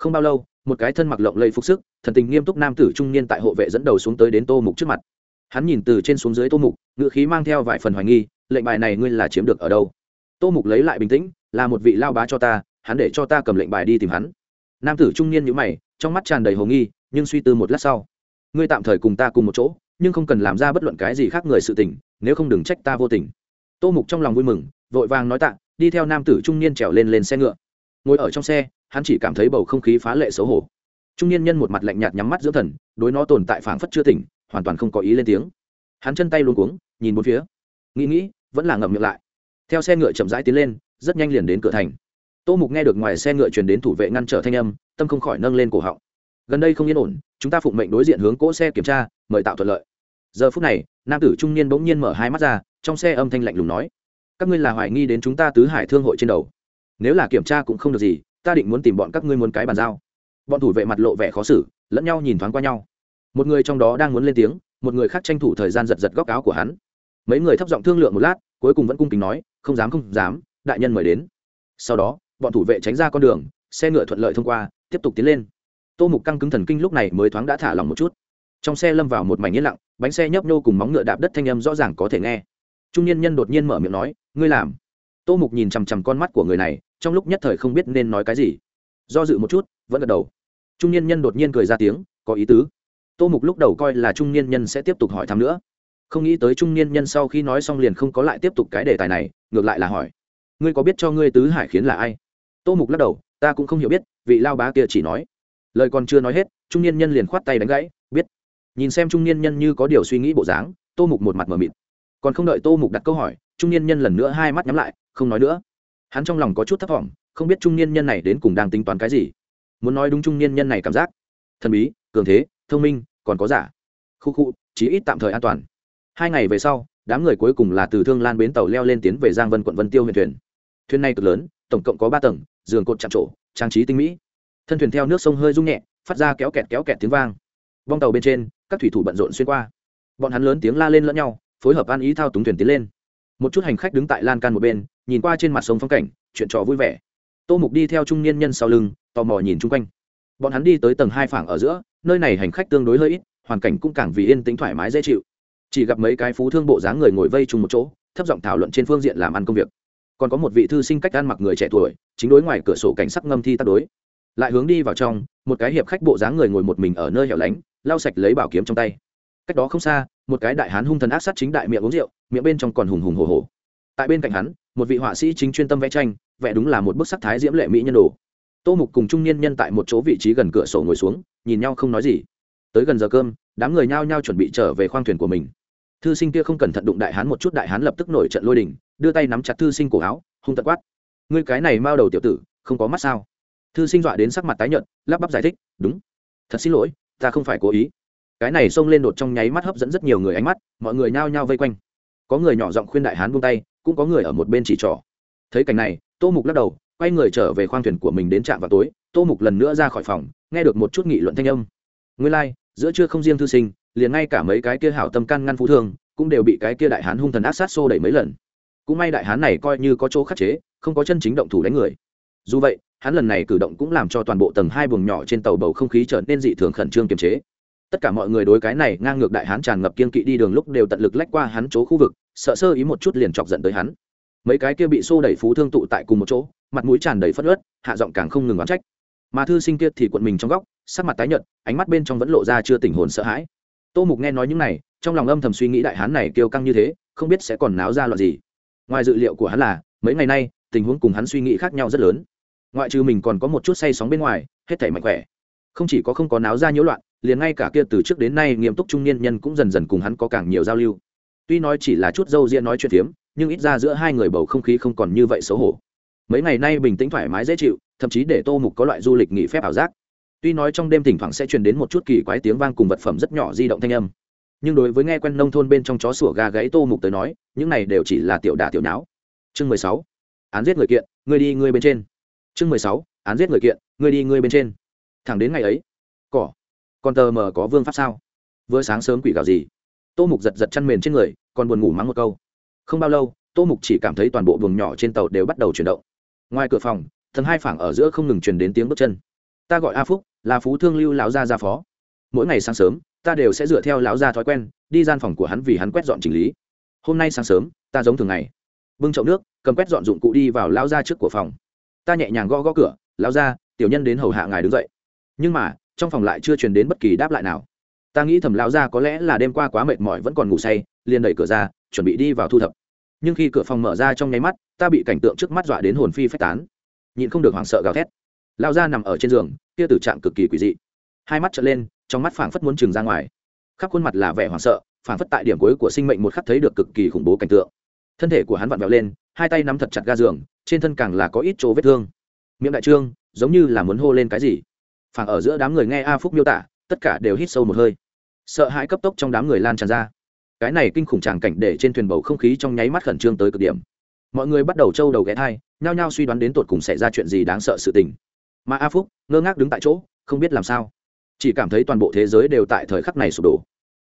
không bao lâu, một cái thân mặc lộng lây phục sức, thần tình nghiêm túc nam tử trung niên tại hộ vệ dẫn đầu xuống tới đến tô mục trước mặt. Hắn nhìn từ trên xuống dưới tô mục ngự khí mang theo vài phần hoài nghi, lệnh bài này ngươi là chiếm được ở đâu? Tô mục lấy lại bình tĩnh, là một vị lao bá cho ta, hắn để cho ta cầm lệnh bài đi tìm hắn. Nam tử trung niên nhữ mày, trong mắt tràn đầy hồ nghi, nhưng suy tư một lát sau, ngươi tạm thời cùng ta cùng một chỗ, nhưng không cần làm ra bất luận cái gì khác người sự tình, nếu không đừng trách ta vô tình. Tô mục trong lòng vui mừng, vội vàng nói tạ, đi theo nam tử trung niên trèo lên lên xe ngựa. Ngồi ở trong xe hắn chỉ cảm thấy bầu không khí phá lệ xấu hổ. Trung niên nhân một mặt lạnh nhạt nhắm mắt dưỡng thần, đối nó tồn tại phảng phất chưa tỉnh, hoàn toàn không có ý lên tiếng. Hắn chân tay luôn cuống, nhìn bốn phía. Nghĩ nghĩ, vẫn là ngậm miệng lại. Theo xe ngựa chậm rãi tiến lên, rất nhanh liền đến cửa thành. Tô mục nghe được ngoài xe ngựa truyền đến thủ vệ ngăn trở thanh âm, tâm không khỏi nâng lên cổ họng. Gần đây không yên ổn, chúng ta phụng mệnh đối diện hướng cỗ xe kiểm tra, mời tạo thuận lợi. Giờ phút này, nam tử trung niên bỗng nhiên mở hai mắt ra, trong xe âm thanh lạnh lùng nói, các ngươi là hoài nghi đến chúng ta tứ hải thương hội trên đầu. Nếu là kiểm tra cũng không được gì ta định muốn tìm bọn các ngươi muốn cái bàn giao. Bọn thủ vệ mặt lộ vẻ khó xử, lẫn nhau nhìn thoáng qua nhau. Một người trong đó đang muốn lên tiếng, một người khác tranh thủ thời gian giật giật góc áo của hắn. Mấy người thấp giọng thương lượng một lát, cuối cùng vẫn cung kính nói, không dám không dám, đại nhân mời đến. Sau đó, bọn thủ vệ tránh ra con đường, xe ngựa thuận lợi thông qua, tiếp tục tiến lên. Tô mục căng cứng thần kinh lúc này mới thoáng đã thả lòng một chút. Trong xe lâm vào một mảnh yên lặng, bánh xe nhấp nhô cùng móng ngựa đạp đất thanh âm rõ ràng có thể nghe. Trung niên nhân đột nhiên mở miệng nói, ngươi làm? Tô mục nhìn chằm chằm con mắt của người này, trong lúc nhất thời không biết nên nói cái gì. Do dự một chút, vẫn gật đầu. Trung niên nhân đột nhiên cười ra tiếng, có ý tứ. Tô mục lúc đầu coi là trung niên nhân sẽ tiếp tục hỏi thăm nữa. Không nghĩ tới trung niên nhân sau khi nói xong liền không có lại tiếp tục cái đề tài này, ngược lại là hỏi, ngươi có biết cho ngươi tứ hải khiến là ai? Tô mục lắc đầu, ta cũng không hiểu biết, vị lao bá kia chỉ nói. Lời còn chưa nói hết, trung niên nhân liền khoát tay đánh gãy, biết. Nhìn xem trung niên nhân như có điều suy nghĩ bộ dáng, tô mục một mặt mờ mịt. Còn không đợi tô mục đặt câu hỏi, trung niên nhân lần nữa hai mắt nhắm lại không nói nữa. Hắn trong lòng có chút thấp t không biết trung niên nhân này đến cùng đang tính toán cái gì. Muốn nói đúng trung niên nhân này cảm giác. Thần bí, cường thế, thông minh, còn có giả. Khu khu, chí ít tạm thời an toàn. Hai ngày về sau, đám người cuối cùng là từ thương lan bến tàu leo lên tiến về giang vân quận vân tiêu huyện thuyền. Thuyền này cực lớn, tổng cộng có ba tầng, giường cột chạm trổ, trang trí tinh mỹ. Thân thuyền theo nước sông hơi rung nhẹ, phát ra kéo kẹt kéo kẹt tiếng vang. Bong tàu bên trên, các thủy thủ bận rộn xuyên qua. Bọn hắn lớn tiếng la lên lẫn nhau, phối hợp an ý thao túng thuyền tiến lên một chút hành khách đứng tại lan can một bên, nhìn qua trên mặt sông phong cảnh, chuyện trò vui vẻ. Tô mục đi theo trung niên nhân sau lưng, tò mò nhìn chung quanh. Bọn hắn đi tới tầng hai phảng ở giữa, nơi này hành khách tương đối hơi ít, hoàn cảnh cũng càng vì yên tĩnh thoải mái dễ chịu. Chỉ gặp mấy cái phú thương bộ dáng người ngồi vây chung một chỗ, thấp giọng thảo luận trên phương diện làm ăn công việc. Còn có một vị thư sinh cách ăn mặc người trẻ tuổi, chính đối ngoài cửa sổ cảnh sắc ngâm thi tác đối. Lại hướng đi vào trong, một cái hiệp khách bộ dáng người ngồi một mình ở nơi hẻo lánh, lau sạch lấy bảo kiếm trong tay. Cách đó không xa một cái đại hán hung thần ác sát chính đại miệng uống rượu, miệng bên trong còn hùng hùng hồ hồ tại bên cạnh hắn, một vị họa sĩ chính chuyên tâm vẽ tranh, vẽ đúng là một bức sắc thái diễm lệ mỹ nhân đồ. Tô mục cùng trung niên nhân tại một chỗ vị trí gần cửa sổ ngồi xuống, nhìn nhau không nói gì. Tới gần giờ cơm, đám người nhao nhao chuẩn bị trở về khoang thuyền của mình. Thư sinh kia không cẩn thận đụng đại hán một chút, đại hán lập tức nổi trận lôi đình, đưa tay nắm chặt thư sinh cổ áo, hung tật quát. Ngươi cái này mao đầu tiểu tử, không có mắt sao? Thư sinh dọa đến sắc mặt tái nhợt, lắp bắp giải thích, đúng. Thật xin lỗi, ta không phải cố ý cái này xông lên đột trong nháy mắt hấp dẫn rất nhiều người ánh mắt mọi người nhao nhao vây quanh. Có người nhỏ giọng khuyên đại hán buông tay cũng có người ở một bên chỉ trỏ. Thấy cảnh này tô mục lắc đầu quay người trở về khoang thuyền của mình đến trạm vào tối tô mục lần nữa ra khỏi phòng nghe được một chút nghị luận thanh âm. Nguyên lai、like, giữa trưa không riêng thư sinh liền ngay cả mấy cái kia hảo tâm can ngăn phú thương cũng đều bị cái kia đại hán hung thần ác sát xô đẩy mấy lần. Cũng may đại hán này coi như có chỗ khắc chế không có chân chính động thủ đánh người. Dù vậy hắn lần này cử động cũng làm cho toàn bộ tầng hai buồng nhỏ trên tàu bầu không khí trở nên dị thường khẩn trương kiềm chế tất cả mọi người đối cái này ngang ngược đại hán tràn ngập kiên kỵ đi đường lúc đều tận lực lách qua hắn chỗ khu vực, sợ sơ ý một chút liền chọc giận tới hắn. Mấy cái kia bị xô đẩy phú thương tụ tại cùng một chỗ, mặt mũi tràn đầy phất ớt hạ giọng càng không ngừng oán trách. Mà thư sinh kia thì quận mình trong góc, sắc mặt tái nhợt, ánh mắt bên trong vẫn lộ ra chưa tình hồn sợ hãi. Tô mục nghe nói những này, trong lòng âm thầm suy nghĩ đại hán này kêu căng như thế, không biết sẽ còn náo ra loạn gì. Ngoài dự liệu của hắn là, mấy ngày nay, tình huống cùng hắn suy nghĩ khác nhau rất lớn. Ngoại trừ mình còn có một chút say sóng bên ngoài, hết thảy mạnh khỏe. Không chỉ có không có náo ra nhiễu loạn liền ngay cả kia từ trước đến nay nghiêm túc trung niên nhân cũng dần dần cùng hắn có càng nhiều giao lưu. Tuy nói chỉ là chút dâu ria nói chuyện phiếm, nhưng ít ra giữa hai người bầu không khí không còn như vậy xấu hổ. Mấy ngày nay bình tĩnh thoải mái dễ chịu, thậm chí để tô mục có loại du lịch nghỉ phép ảo giác. Tuy nói trong đêm thỉnh thoảng sẽ truyền đến một chút kỳ quái tiếng vang cùng vật phẩm rất nhỏ di động thanh âm, nhưng đối với nghe quen nông thôn bên trong chó sủa gà gãy tô mục tới nói, những này đều chỉ là tiểu đà tiểu não chương mười sáu, án giết người kiện, người đi người bên trên. Chương mười sáu, án giết người kiện, người đi người bên trên. Thẳng đến ngày ấy con tờ mờ có vương pháp sao? Vừa sáng sớm quỷ gào gì? Tô mục giật giật chăn mền trên người, còn buồn ngủ mắng một câu. Không bao lâu, tô mục chỉ cảm thấy toàn bộ buồng nhỏ trên tàu đều bắt đầu chuyển động. Ngoài cửa phòng thần hai phảng ở giữa không ngừng truyền đến tiếng bước chân. Ta gọi a phúc, là phú thương lưu lão gia gia phó. Mỗi ngày sáng sớm, ta đều sẽ dựa theo lão gia thói quen, đi gian phòng của hắn vì hắn quét dọn chỉnh lý. Hôm nay sáng sớm, ta giống thường ngày. Bưng chậu nước, cầm quét dọn dụng cụ đi vào lão gia trước của phòng. Ta nhẹ nhàng gõ gõ cửa, lão gia, tiểu nhân đến hầu hạ ngài đứng dậy. Nhưng mà trong phòng lại chưa truyền đến bất kỳ đáp lại nào. Ta nghĩ thầm lão gia có lẽ là đêm qua quá mệt mỏi vẫn còn ngủ say, liền đẩy cửa ra, chuẩn bị đi vào thu thập. Nhưng khi cửa phòng mở ra trong nháy mắt, ta bị cảnh tượng trước mắt dọa đến hồn phi phách tán. Nhịn không được hoảng sợ gào thét. Lao gia nằm ở trên giường, kia tử trạng cực kỳ quỷ dị. Hai mắt trợn lên, trong mắt phảng phất muốn trừng ra ngoài. Khắp khuôn mặt là vẻ hoảng sợ, phảng phất tại điểm cuối của sinh mệnh một khắc thấy được cực kỳ khủng bố cảnh tượng. Thân thể của hắn vặn vẹo lên, hai tay nắm thật chặt ga giường, trên thân càng là có ít chỗ vết thương. Miệng đại trương, giống như là muốn hô lên cái gì phản ở giữa đám người nghe a phúc miêu tả, tất cả đều hít sâu một hơi. Sợ hãi cấp tốc trong đám người lan tràn ra. Cái này kinh khủng tràng cảnh để trên thuyền bầu không khí trong nháy mắt khẩn trương tới cực điểm. Mọi người bắt đầu trâu đầu ghé thai, nhao nhao suy đoán đến tột cùng xảy ra chuyện gì đáng sợ sự tình. Mà a phúc, ngơ ngác đứng tại chỗ, không biết làm sao. Chỉ cảm thấy toàn bộ thế giới đều tại thời khắc này sụp đổ.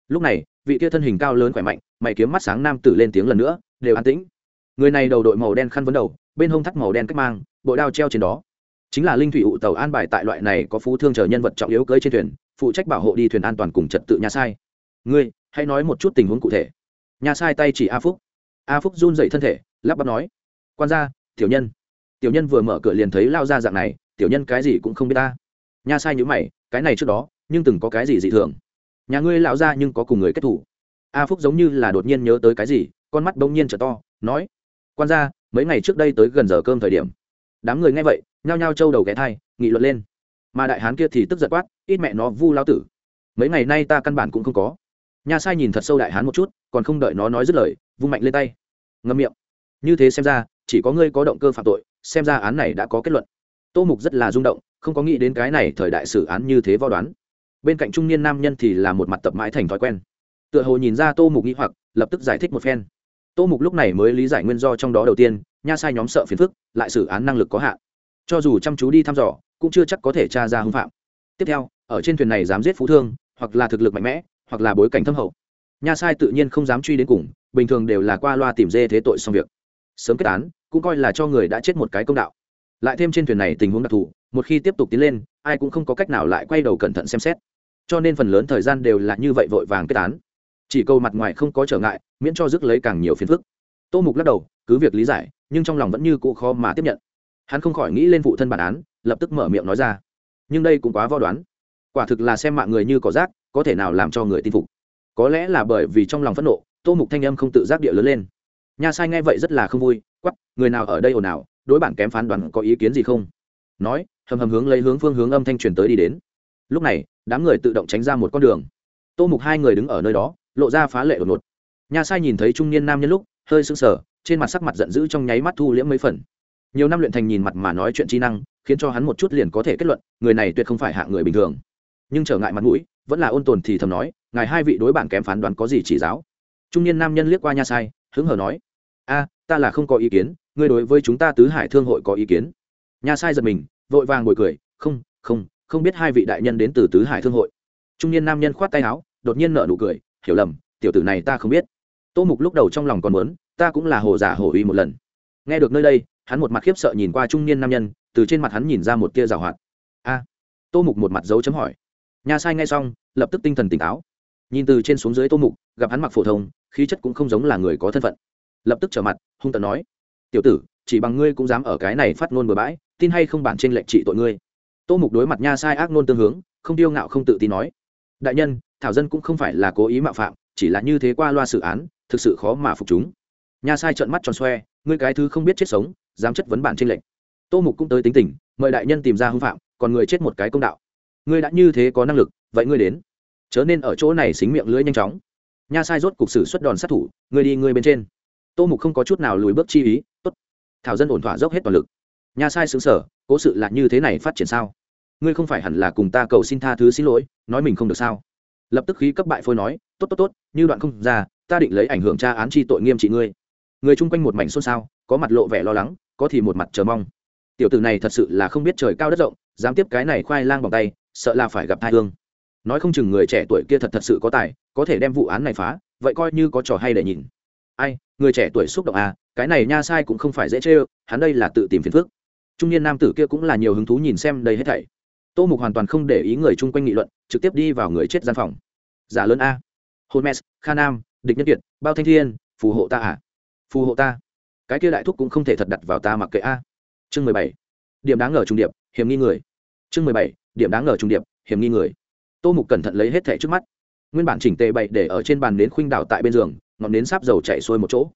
Lúc này, vị kia thân hình cao lớn khỏe mạnh, mày kiếm mắt sáng nam tử lên tiếng lần nữa, đều an tĩnh. Người này đầu đội màu đen khăn vấn đầu, bên hông thắt màu đen cách mang, bộ đao treo trên đó chính là linh thủy ụ tàu an bài tại loại này có phú thương chờ nhân vật trọng yếu cưới trên thuyền, phụ trách bảo hộ đi thuyền an toàn cùng trật tự nhà sai. Ngươi, hãy nói một chút tình huống cụ thể. Nhà sai tay chỉ a phúc. A phúc run dậy thân thể, lắp bắp nói, quan gia, tiểu nhân. Tiểu nhân vừa mở cửa liền thấy lao ra dạng này, tiểu nhân cái gì cũng không biết ta. Nhà sai nhữ mày, cái này trước đó, nhưng từng có cái gì dị thường? Nhà ngươi lão ra nhưng có cùng người kết thủ. A phúc giống như là đột nhiên nhớ tới cái gì, con mắt bỗng nhiên trở to, nói, quan gia, mấy ngày trước đây tới gần giờ cơm thời điểm. Đám người nghe vậy nhao nhao trâu đầu ghé thai, nghị luận lên. Mà đại hán kia thì tức giật quát, ít mẹ nó, vu lao tử. Mấy ngày nay ta căn bản cũng không có. Nhà sai nhìn thật sâu đại hán một chút, còn không đợi nó nói dứt lời, vung mạnh lên tay. Ngâm miệng. Như thế xem ra, chỉ có ngươi có động cơ phạm tội, xem ra án này đã có kết luận. Tô mục rất là rung động, không có nghĩ đến cái này thời đại xử án như thế vo đoán. Bên cạnh trung niên nam nhân thì là một mặt tập mãi thành thói quen. Tựa hồ nhìn ra tô mục nghĩ hoặc, lập tức giải thích một phen. Tô mục lúc này mới lý giải nguyên do trong đó đầu tiên, nha sai nhóm sợ phiền phức, lại xử án năng lực có hạn cho dù chăm chú đi thăm dò, cũng chưa chắc có thể tra ra hưng phạm. Tiếp theo, ở trên thuyền này dám giết phú thương, hoặc là thực lực mạnh mẽ, hoặc là bối cảnh thâm hậu. Nha sai tự nhiên không dám truy đến cùng, bình thường đều là qua loa tìm dê thế tội xong việc. Sớm kết án, cũng coi là cho người đã chết một cái công đạo. Lại thêm trên thuyền này tình huống đặc thù, một khi tiếp tục tiến lên, ai cũng không có cách nào lại quay đầu cẩn thận xem xét. Cho nên phần lớn thời gian đều là như vậy vội vàng kết án. Chỉ câu mặt ngoài không có trở ngại, miễn cho rước lấy càng nhiều phiền phức. Tô mục lắc đầu, cứ việc lý giải, nhưng trong lòng vẫn như cụ khó mà tiếp nhận hắn không khỏi nghĩ lên phụ thân bản án, lập tức mở miệng nói ra. Nhưng đây cũng quá vo đoán. Quả thực là xem mạng người như cỏ rác, có thể nào làm cho người tin phục. Có lẽ là bởi vì trong lòng phẫn nộ, tô mục thanh âm không tự giác địa lớn lên. Nha sai nghe vậy rất là không vui quắp người nào ở đây ồn ào, đối bản kém phán đoán có ý kiến gì không? Nói, hầm hầm hướng lấy hướng phương hướng âm thanh truyền tới đi đến. Lúc này, đám người tự động tránh ra một con đường. Tô mục hai người đứng ở nơi đó, lộ ra phá lệ đột ngột. Nha sai nhìn thấy trung niên nam nhân lúc, hơi sưng sờ, trên mặt sắc mặt giận dữ trong nháy mắt thu liễm mấy phần nhiều năm luyện thành nhìn mặt mà nói chuyện trí năng, khiến cho hắn một chút liền có thể kết luận, người này tuyệt không phải hạng người bình thường. Nhưng trở ngại mặt mũi, vẫn là ôn tồn thì thầm nói, ngài hai vị đối bản kém phán đoán có gì chỉ giáo? Trung niên nam nhân liếc qua nha sai, hứng hờ nói, a, ta là không có ý kiến, ngươi đối với chúng ta tứ hải thương hội có ý kiến? Nha sai giật mình, vội vàng ngồi cười, không không không biết hai vị đại nhân đến từ tứ hải thương hội. Trung niên nam nhân khoát tay áo, đột nhiên nở nụ cười, hiểu lầm, tiểu tử này ta không biết. Tô mục lúc đầu trong lòng còn muốn, ta cũng là hồ giả hồ uy một lần. Nghe được nơi đây hắn một mặt khiếp sợ nhìn qua trung niên nam nhân, từ trên mặt hắn nhìn ra một tia rào hoạt. A. Tô mục một mặt dấu chấm hỏi. Nha sai ngay xong, lập tức tinh thần tỉnh táo. Nhìn từ trên xuống dưới tô mục, gặp hắn mặc phổ thông, khí chất cũng không giống là người có thân phận. Lập tức trở mặt, hung tận nói. Tiểu tử, chỉ bằng ngươi cũng dám ở cái này phát ngôn bừa bãi, tin hay không bản trên lệnh trị tội ngươi. Tô mục đối mặt nha sai ác ngôn tương hướng, không tiêu ngạo không tự tin nói. Đại nhân, thảo dân cũng không phải là cố ý mạo phạm, chỉ là như thế qua loa xử án, thực sự khó mà phục chúng. Nha sai trợn mắt tròn xoe, ngươi cái thứ không biết chết sống dám chất vấn bản trên lệnh tô mục cũng tới tính tình, mời đại nhân tìm ra hưng phạm, còn người chết một cái công đạo. Ngươi đã như thế có năng lực, vậy ngươi đến. Chớ nên ở chỗ này xính miệng lưỡi nhanh chóng. Nha sai rốt cục sử xuất đòn sát thủ, ngươi đi ngươi bên trên. Tô mục không có chút nào lùi bước chi ý, tốt. Thảo dân ổn thỏa dốc hết toàn lực. Nha sai xứng sở cố sự là như thế này phát triển sao? Ngươi không phải hẳn là cùng ta cầu xin tha thứ xin lỗi, nói mình không được sao? Lập tức khí cấp bại phôi nói, tốt tốt tốt, như đoạn không ra, ta định lấy ảnh hưởng tra án chi tội nghiêm trị ngươi. Người chung quanh một mảnh xôn xao, có mặt lộ vẻ lo lắng có thì một mặt chờ mong. Tiểu tử này thật sự là không biết trời cao đất rộng dám tiếp cái này khoai lang bằng tay sợ là phải gặp thai hương. Nói không chừng người trẻ tuổi kia thật thật sự có tài có thể đem vụ án này phá vậy coi như có trò hay để nhìn. Ai người trẻ tuổi xúc động à cái này nha sai cũng không phải dễ chê hắn đây là tự tìm phiền phức. Trung niên nam tử kia cũng là nhiều hứng thú nhìn xem đây hết thảy. Tô mục hoàn toàn không để ý người chung quanh nghị luận trực tiếp đi vào người chết gian phòng. Giả lớn a. Holmes, kha nam địch nhân kiệt bao thanh thiên phù hộ ta à? Phù hộ ta cái kia đại thúc cũng không thể thật đặt vào ta mặc kệ a. Chương mười bảy. Điểm đáng ngờ trung điệp, hiểm nghi người. Chương mười bảy. Điểm đáng ngờ trung điệp, hiểm nghi người. Tô mục cẩn thận lấy hết thẻ trước mắt. Nguyên bản chỉnh tề bậy để ở trên bàn nến khuynh đảo tại bên giường, ngọn nến sáp dầu chạy xuôi một chỗ.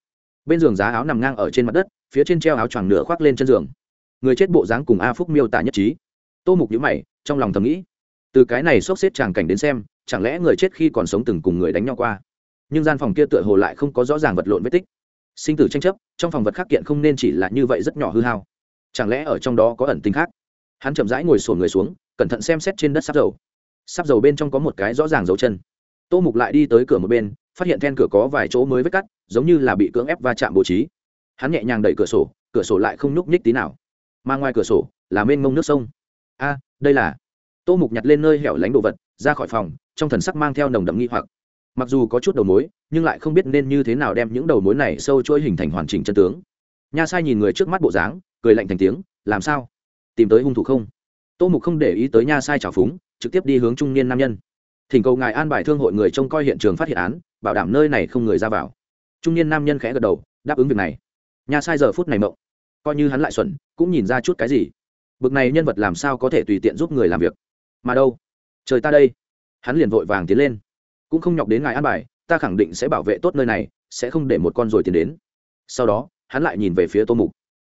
Bên giường giá áo nằm ngang ở trên mặt đất, phía trên treo áo choàng nửa khoác lên chân giường. Người chết bộ dáng cùng a phúc miêu tả nhất trí. Tô mục nhữ mày, trong lòng thầm nghĩ, từ cái này xốc xếp tràng cảnh đến xem, chẳng lẽ người chết khi còn sống từng cùng người đánh nhau qua? Nhưng gian phòng kia tựa hồ lại không có rõ ràng vật lộn vết tích sinh tử tranh chấp, trong phòng vật khắc kiện không nên chỉ là như vậy rất nhỏ hư hao. Chẳng lẽ ở trong đó có ẩn tính khác? Hắn chậm rãi ngồi sổn người xuống, cẩn thận xem xét trên đất sắp dầu. Sắp dầu bên trong có một cái rõ ràng dấu chân. Tô mục lại đi tới cửa một bên, phát hiện then cửa có vài chỗ mới vết cắt, giống như là bị cưỡng ép va chạm bố trí. Hắn nhẹ nhàng đẩy cửa sổ cửa sổ lại không nhúc nhích tí nào. Mà ngoài cửa sổ, là mênh mông nước sông. A, đây là. Tô mục nhặt lên nơi hẻo lánh đồ vật, ra khỏi phòng, trong thần sắc mang theo nồng đậm nghi hoặc mặc dù có chút đầu mối, nhưng lại không biết nên như thế nào đem những đầu mối này sâu chuỗi hình thành hoàn chỉnh chân tướng. Nha sai nhìn người trước mắt bộ dáng, cười lạnh thành tiếng, làm sao? Tìm tới hung thủ không? Tô mục không để ý tới nha sai trào phúng, trực tiếp đi hướng trung niên nam nhân. Thỉnh cầu ngài an bài thương hội người trông coi hiện trường phát hiện án, bảo đảm nơi này không người ra vào. Trung niên nam nhân khẽ gật đầu, đáp ứng việc này. Nha sai giờ phút này mộng, coi như hắn lại xuẩn, cũng nhìn ra chút cái gì. Bực này nhân vật làm sao có thể tùy tiện giúp người làm việc? Mà đâu? Trời ta đây. Hắn liền vội vàng tiến lên cũng không nhọc đến ngài an bài, ta khẳng định sẽ bảo vệ tốt nơi này, sẽ không để một con rồi tiến đến. Sau đó, hắn lại nhìn về phía tô mục.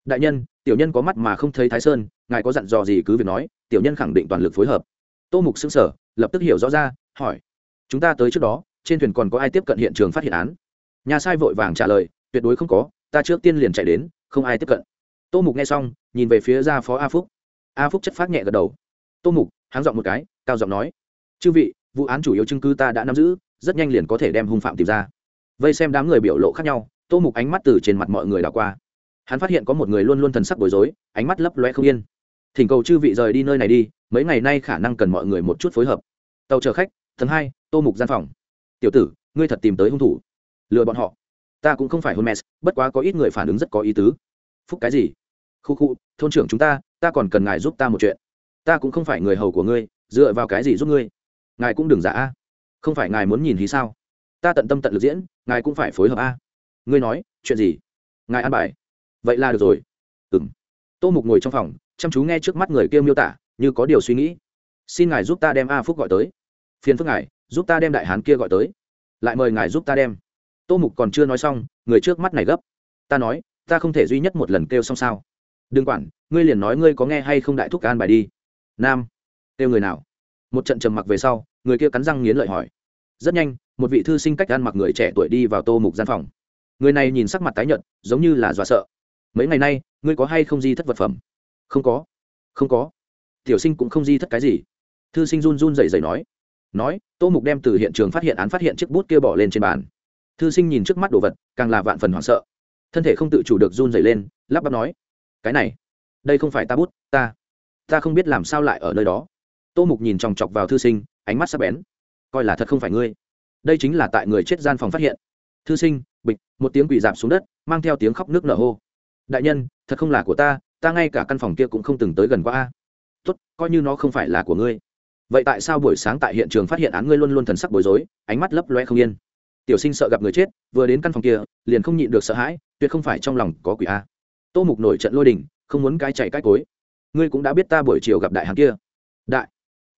Đại nhân, tiểu nhân có mắt mà không thấy thái sơn, ngài có dặn dò gì cứ việc nói, tiểu nhân khẳng định toàn lực phối hợp. Tô mục xứng sở lập tức hiểu rõ ra, hỏi. Chúng ta tới trước đó, trên thuyền còn có ai tiếp cận hiện trường phát hiện án? Nhà sai vội vàng trả lời, tuyệt đối không có, ta trước tiên liền chạy đến, không ai tiếp cận. Tô mục nghe xong, nhìn về phía ra phó a phúc. A phúc chất phát nhẹ gật đầu. Tô mục, háng giọng một cái, cao giọng nói. Chư vị vụ án chủ yếu chứng cứ ta đã nắm giữ, rất nhanh liền có thể đem hung phạm tìm ra. Vây xem đám người biểu lộ khác nhau, tô mục ánh mắt từ trên mặt mọi người đảo qua. Hắn phát hiện có một người luôn luôn thần sắc bối rối, ánh mắt lấp loe không yên. Thỉnh cầu chư vị rời đi nơi này đi, mấy ngày nay khả năng cần mọi người một chút phối hợp. Tàu chở khách thần hai, tô mục gian phòng. Tiểu tử, ngươi thật tìm tới hung thủ. Lừa bọn họ. Ta cũng không phải hôn mess bất quá có ít người phản ứng rất có ý tứ. Phúc cái gì? Khu khu, thôn trưởng chúng ta ta còn cần ngài giúp ta một chuyện. Ta cũng không phải người hầu của ngươi, dựa vào cái gì giúp ngươi? Ngài cũng đừng giả a. Không phải ngài muốn nhìn thì sao? Ta tận tâm tận lực diễn, ngài cũng phải phối hợp a. Ngươi nói, chuyện gì? Ngài ăn bài. Vậy là được rồi. Ừng tô mục ngồi trong phòng, chăm chú nghe trước mắt người kia miêu tả, như có điều suy nghĩ. Xin ngài giúp ta đem a phúc gọi tới. Phiền phức ngài, giúp ta đem đại hán kia gọi tới. Lại mời ngài giúp ta đem. Tô mục còn chưa nói xong, người trước mắt này gấp. Ta nói, ta không thể duy nhất một lần kêu xong sao? Đừng quản, ngươi liền nói ngươi có nghe hay không đại thúc an bài đi. Nam, kêu người nào? Một trận trầm mặc về sau, người kia cắn răng nghiến lợi hỏi. Rất nhanh, một vị thư sinh cách ăn mặc người trẻ tuổi đi vào tô mục gian phòng. Người này nhìn sắc mặt tái nhợt, giống như là dọa sợ. Mấy ngày nay, ngươi có hay không di thất vật phẩm? Không có. Không có. Tiểu sinh cũng không di thất cái gì. Thư sinh run run rẩy rẩy nói. Nói, tô mục đem từ hiện trường phát hiện án phát hiện chiếc bút kia bỏ lên trên bàn. Thư sinh nhìn trước mắt đồ vật, càng là vạn phần hoảng sợ. Thân thể không tự chủ được run rẩy lên, lắp bắp nói. Cái này, đây không phải ta bút, ta ta không biết làm sao lại ở nơi đó tô mục nhìn chòng chọc vào thư sinh, ánh mắt sắp bén. Coi là thật không phải ngươi. Đây chính là tại người chết gian phòng phát hiện. Thư sinh, bịch, một tiếng quỷ dạp xuống đất, mang theo tiếng khóc nước nở hô. Đại nhân, thật không là của ta ta ngay cả căn phòng kia cũng không từng tới gần qua a. Tốt, coi như nó không phải là của ngươi. Vậy tại sao buổi sáng tại hiện trường phát hiện án ngươi luôn luôn thần sắc bối rối, ánh mắt lấp loe không yên? Tiểu sinh sợ gặp người chết, vừa đến căn phòng kia, liền không nhịn được sợ hãi, tuyệt không phải trong lòng có quỷ a. Tô mục nổi trận lôi đình, không muốn cái chạy cái cối. Ngươi cũng đã biết ta buổi chiều gặp đại hàng kia. Đại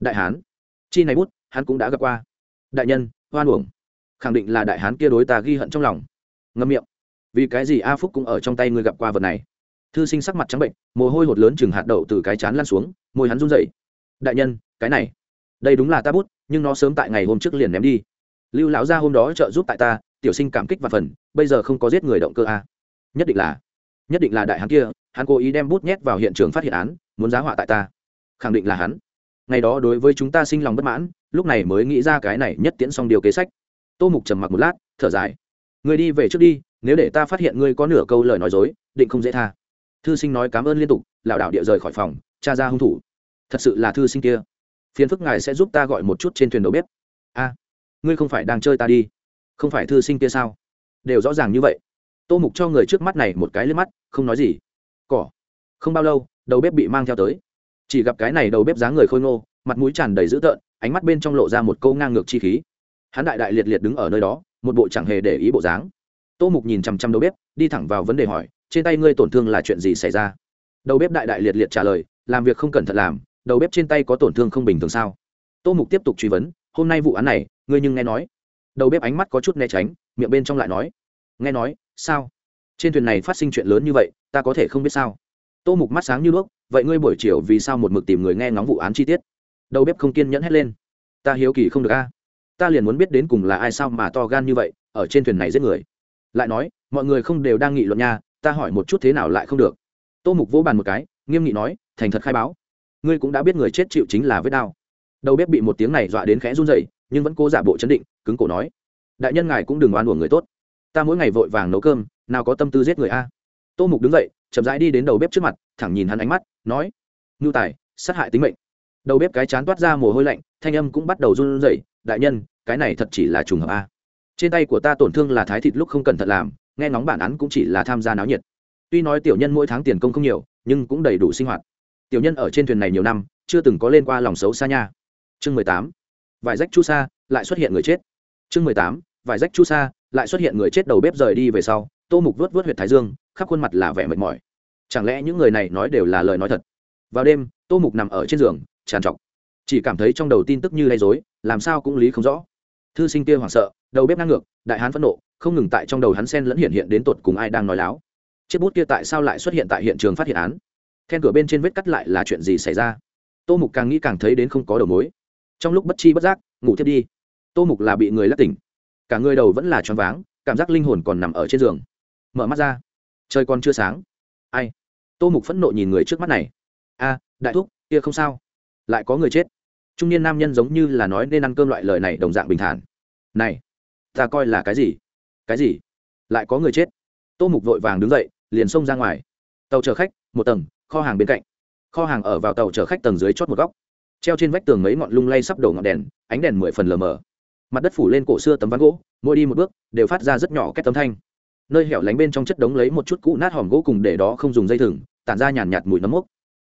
đại hán. Chi này bút, hắn cũng đã gặp qua. Đại nhân, hoan uổng. Khẳng định là đại hán kia đối ta ghi hận trong lòng. Ngâm miệng. Vì cái gì a phúc cũng ở trong tay ngươi gặp qua vật này? Thư sinh sắc mặt trắng bệnh, mồ hôi hột lớn chừng hạt đậu từ cái chán lan xuống, môi hắn run dậy đại nhân, cái này, đây đúng là ta bút, nhưng nó sớm tại ngày hôm trước liền ném đi. Lưu lão gia hôm đó trợ giúp tại ta, tiểu sinh cảm kích và phần, bây giờ không có giết người động cơ a. Nhất định là, nhất định là đại hắn kia, hắn cố ý đem bút nhét vào hiện trường phát hiện án, muốn giá họa tại ta. Khẳng định là hắn ngày đó đối với chúng ta sinh lòng bất mãn, lúc này mới nghĩ ra cái này nhất tiễn xong điều kế sách. Tô mục trầm mặc một lát, thở dài. Người đi về trước đi, nếu để ta phát hiện ngươi có nửa câu lời nói dối, định không dễ tha. Thư sinh nói cảm ơn liên tục, lảo đảo địa rời khỏi phòng cha ra hung thủ. Thật sự là thư sinh kia. Phiền phức ngài sẽ giúp ta gọi một chút trên thuyền đầu bếp. A, ngươi không phải đang chơi ta đi. Không phải thư sinh kia sao? Đều rõ ràng như vậy. Tô mục cho người trước mắt này một cái lên mắt, không nói gì. Cỏ. Không bao lâu, đầu bếp bị mang theo tới chỉ gặp cái này đầu bếp dáng người khôi ngô, mặt mũi tràn đầy dữ tợn, ánh mắt bên trong lộ ra một câu ngang ngược chi khí. Hắn đại đại liệt liệt đứng ở nơi đó, một bộ chẳng hề để ý bộ dáng. Tô mục nhìn chằm chằm đầu bếp, đi thẳng vào vấn đề hỏi, trên tay ngươi tổn thương là chuyện gì xảy ra? Đầu bếp đại đại liệt liệt trả lời, làm việc không cẩn thận làm, đầu bếp trên tay có tổn thương không bình thường sao? Tô mục tiếp tục truy vấn, hôm nay vụ án này, ngươi nhưng nghe nói. Đầu bếp ánh mắt có chút né tránh, miệng bên trong lại nói, nghe nói, sao? Trên thuyền này phát sinh chuyện lớn như vậy, ta có thể không biết sao? Tô mục mắt sáng như đuốc vậy ngươi buổi chiều vì sao một mực tìm người nghe ngóng vụ án chi tiết? Đầu bếp không kiên nhẫn hết lên. Ta hiếu kỳ không được a. Ta liền muốn biết đến cùng là ai sao mà to gan như vậy, ở trên thuyền này giết người. Lại nói, mọi người không đều đang nghị luận nha, ta hỏi một chút thế nào lại không được. Tô mục vỗ bàn một cái, nghiêm nghị nói, thành thật khai báo. Ngươi cũng đã biết người chết chịu chính là vết đau. Đầu bếp bị một tiếng này dọa đến khẽ run rẩy, nhưng vẫn cố giả bộ chấn định, cứng cổ nói, đại nhân ngài cũng đừng oan uổng người tốt. Ta mỗi ngày vội vàng nấu cơm, nào có tâm tư giết người a. Tô mục đứng dậy, chậm rãi đi đến đầu bếp trước mặt, thẳng nhìn hắn ánh mắt nói, ngưu tài, sát hại tính mệnh. Đầu bếp cái chán toát ra mồ hôi lạnh, thanh âm cũng bắt đầu run rẩy, đại nhân, cái này thật chỉ là trùng hợp a. Trên tay của ta tổn thương là thái thịt lúc không cẩn thận làm, nghe ngóng bản án cũng chỉ là tham gia náo nhiệt. Tuy nói tiểu nhân mỗi tháng tiền công không nhiều, nhưng cũng đầy đủ sinh hoạt. Tiểu nhân ở trên thuyền này nhiều năm, chưa từng có lên qua lòng xấu xa nha. Chương mười tám, vải rách chu sa, lại xuất hiện người chết. Chương mười tám, vải rách chu sa, lại xuất hiện người chết đầu bếp rời đi về sau, tô mục vớt vớt huyệt thái dương, khắp khuôn mặt là vẻ mệt mỏi chẳng lẽ những người này nói đều là lời nói thật? Vào đêm, tô mục nằm ở trên giường tràn trọc. Chỉ cảm thấy trong đầu tin tức như lay dối làm sao cũng lý không rõ. Thư sinh kia hoảng sợ, đầu bếp ngang ngược, đại hán phẫn nộ, không ngừng tại trong đầu hắn sen lẫn hiện hiện đến tột cùng ai đang nói láo. Chiếc bút kia tại sao lại xuất hiện tại hiện trường phát hiện án? Then cửa bên trên vết cắt lại là chuyện gì xảy ra? Tô mục càng nghĩ càng thấy đến không có đầu mối. Trong lúc bất chi bất giác, ngủ thiết đi. Tô mục là bị người lắc tỉnh. Cả người đầu vẫn là choáng váng, cảm giác linh hồn còn nằm ở trên giường. Mở mắt ra. Trời còn chưa sáng ai? Tô mục phẫn nộ nhìn người trước mắt này. A, đại thúc, kia không sao. Lại có người chết. Trung niên nam nhân giống như là nói nên ăn cơm loại lời này đồng dạng bình thản. Này, ta coi là cái gì? Cái gì? Lại có người chết. Tô mục vội vàng đứng dậy, liền xông ra ngoài. Tàu chở khách, một tầng, kho hàng bên cạnh. Kho hàng ở vào tàu chở khách tầng dưới chót một góc. Treo trên vách tường mấy ngọn lung lay sắp đổ ngọn đèn, ánh đèn mười phần lờ mờ. Mặt đất phủ lên cổ xưa tấm ván gỗ, mỗi đi một bước, đều phát ra rất nhỏ két tấm thanh nơi hẻo lánh bên trong chất đống lấy một chút cũ nát hòm gỗ cùng để đó không dùng dây thừng, tản ra nhàn nhạt mùi nấm mốc.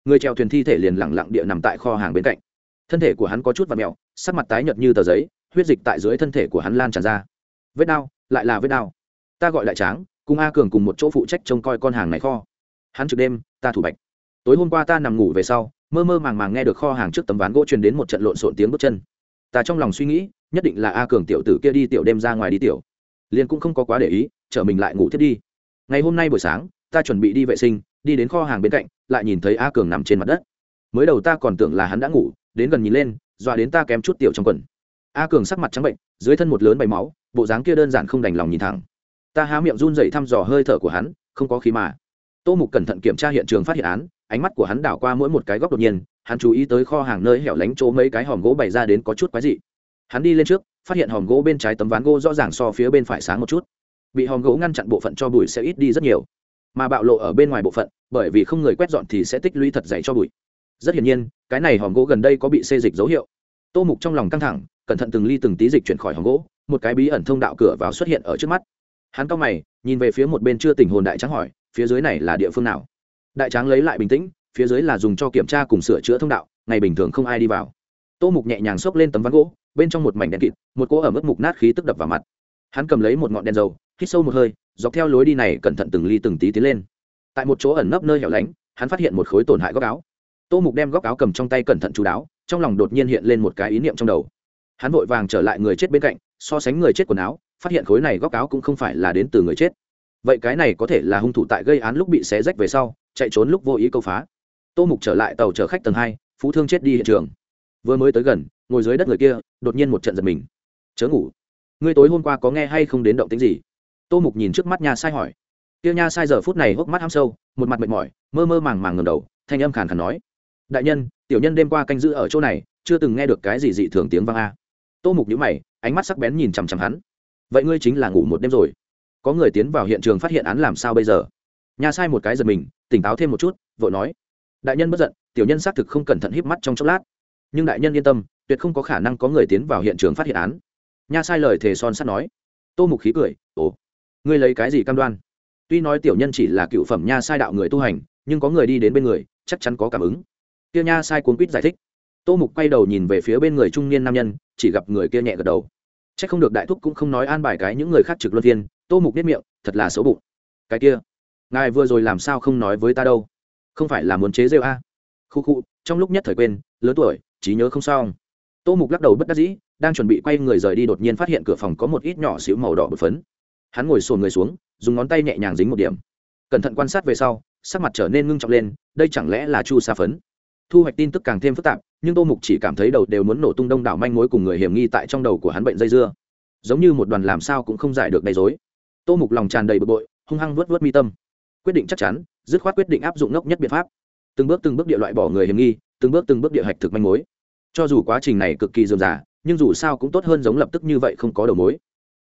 Người trèo thuyền thi thể liền lẳng lặng địa nằm tại kho hàng bên cạnh. Thân thể của hắn có chút và mẹo sắc mặt tái nhợt như tờ giấy, huyết dịch tại dưới thân thể của hắn lan tràn ra. Vết đau, lại là vết đau. Ta gọi đại tráng, cùng a cường cùng một chỗ phụ trách trông coi con hàng này kho. Hắn trực đêm, ta thủ bạch. Tối hôm qua ta nằm ngủ về sau, mơ mơ màng màng nghe được kho hàng trước tấm ván gỗ truyền đến một trận lộn xộn tiếng bước chân. Ta trong lòng suy nghĩ, nhất định là a cường tiểu tử kia đi tiểu đêm ra ngoài đi tiểu. Liền cũng không có quá để ý chở mình lại ngủ thiết đi. Ngày hôm nay buổi sáng, ta chuẩn bị đi vệ sinh, đi đến kho hàng bên cạnh, lại nhìn thấy a cường nằm trên mặt đất. Mới đầu ta còn tưởng là hắn đã ngủ, đến gần nhìn lên, dọa đến ta kém chút tiểu trong quần. A cường sắc mặt trắng bệnh, dưới thân một lớn bầy máu, bộ dáng kia đơn giản không đành lòng nhìn thẳng. Ta há miệng run dậy thăm dò hơi thở của hắn, không có khí mà. Tô mục cẩn thận kiểm tra hiện trường phát hiện án, ánh mắt của hắn đảo qua mỗi một cái góc đột nhiên, hắn chú ý tới kho hàng nơi hẻo lánh chỗ mấy cái hòm gỗ bày ra đến có chút quái dị. Hắn đi lên trước, phát hiện hòm gỗ bên trái tấm ván gỗ rõ ràng so phía bên phải sáng một chút bị hòm gỗ ngăn chặn bộ phận cho bụi sẽ ít đi rất nhiều. Mà bạo lộ ở bên ngoài bộ phận, bởi vì không người quét dọn thì sẽ tích lũy thật dày cho bụi. Rất hiển nhiên, cái này hòm gỗ gần đây có bị xê dịch dấu hiệu. Tô mục trong lòng căng thẳng, cẩn thận từng ly từng tí dịch chuyển khỏi hòm gỗ, một cái bí ẩn thông đạo cửa vào xuất hiện ở trước mắt. Hắn cao mày, nhìn về phía một bên chưa tình hồn đại tráng hỏi, phía dưới này là địa phương nào? Đại tráng lấy lại bình tĩnh, phía dưới là dùng cho kiểm tra cùng sửa chữa thông đạo, ngày bình thường không ai đi vào. Tô mục nhẹ nhàng xốc lên tấm ván gỗ, bên trong một mảnh đèn kịt, một cỗ ở mức mục nát khí tức đập vào mặt hắn cầm lấy một ngọn đèn dầu, hít sâu một hơi, dọc theo lối đi này cẩn thận từng ly từng tí tiến lên. Tại một chỗ ẩn nấp nơi hẻo lánh, hắn phát hiện một khối tổn hại góc áo. Tô mục đem góc áo cầm trong tay cẩn thận chú đáo, trong lòng đột nhiên hiện lên một cái ý niệm trong đầu. Hắn vội vàng trở lại người chết bên cạnh, so sánh người chết quần áo, phát hiện khối này góc áo cũng không phải là đến từ người chết. Vậy cái này có thể là hung thủ tại gây án lúc bị xé rách về sau, chạy trốn lúc vô ý câu phá. Tô mục trở lại tàu chở khách tầng hai, phú thương chết đi hiện trường. Vừa mới tới gần, ngồi dưới đất người kia, đột nhiên một trận giật mình. Chớ ngủ ngươi tối hôm qua có nghe hay không đến động tính gì? Tô mục nhìn trước mắt nha sai hỏi. Tiêu nha sai giờ phút này hốc mắt ham sâu, một mặt mệt mỏi, mơ mơ màng màng ngầm đầu, thanh âm khàn khàn nói. Đại nhân, tiểu nhân đêm qua canh giữ ở chỗ này, chưa từng nghe được cái gì dị thường tiếng vang a. Tô mục nhíu mày, ánh mắt sắc bén nhìn chằm chằm hắn. Vậy ngươi chính là ngủ một đêm rồi. Có người tiến vào hiện trường phát hiện án làm sao bây giờ? Nhà sai một cái giật mình, tỉnh táo thêm một chút, vội nói. Đại nhân bất giận, tiểu nhân xác thực không cẩn thận híp mắt trong chốc lát. Nhưng đại nhân yên tâm, tuyệt không có khả năng có người tiến vào hiện trường phát hiện án nha sai lời thề son sắt nói. Tô mục khí cười, ồ, ngươi lấy cái gì cam đoan? Tuy nói tiểu nhân chỉ là cựu phẩm nha sai đạo người tu hành, nhưng có người đi đến bên người, chắc chắn có cảm ứng. Kia nha sai cuốn quýt giải thích. Tô mục quay đầu nhìn về phía bên người trung niên nam nhân, chỉ gặp người kia nhẹ gật đầu. C h ắ c không được đại thúc cũng không nói an bài cái những người khác trực luân thiên tô mục biết miệng, thật là xấu bụng. Cái kia, ngài vừa rồi làm sao không nói với ta đâu? Không phải là muốn chế rêu a? À. khu khu, trong lúc nhất thời quên, lớn tuổi, trí nhớ không sao tô mục lắc đầu bất đắc dĩ đang chuẩn bị quay người rời đi đột nhiên phát hiện cửa phòng có một ít nhỏ xíu màu đỏ bột phấn. Hắn ngồi sồn người xuống, dùng ngón tay nhẹ nhàng dính một điểm. Cẩn thận quan sát về sau, sắc mặt trở nên ngưng trọng lên, đây chẳng lẽ là chu sa phấn? Thu hoạch tin tức càng thêm phức tạp, nhưng tô mục chỉ cảm thấy đầu đều muốn nổ tung đông đảo manh mối cùng người hiểm nghi tại trong đầu của hắn bệnh dây dưa. Giống như một đoàn làm sao cũng không giải được đầy dối tô mục lòng tràn đầy bực bội, hung hăng vớt vớt mi tâm. Quyết định chắc chắn, dứt khoát quyết định áp dụng ngốc nhất biện pháp. Từng bước từng bước địa loại bỏ người hiểm nghi, từng bước từng bước địa hạch thực manh mối. Cho dù quá trình này cực kỳ dườm dà nhưng dù sao cũng tốt hơn giống lập tức như vậy không có đầu mối.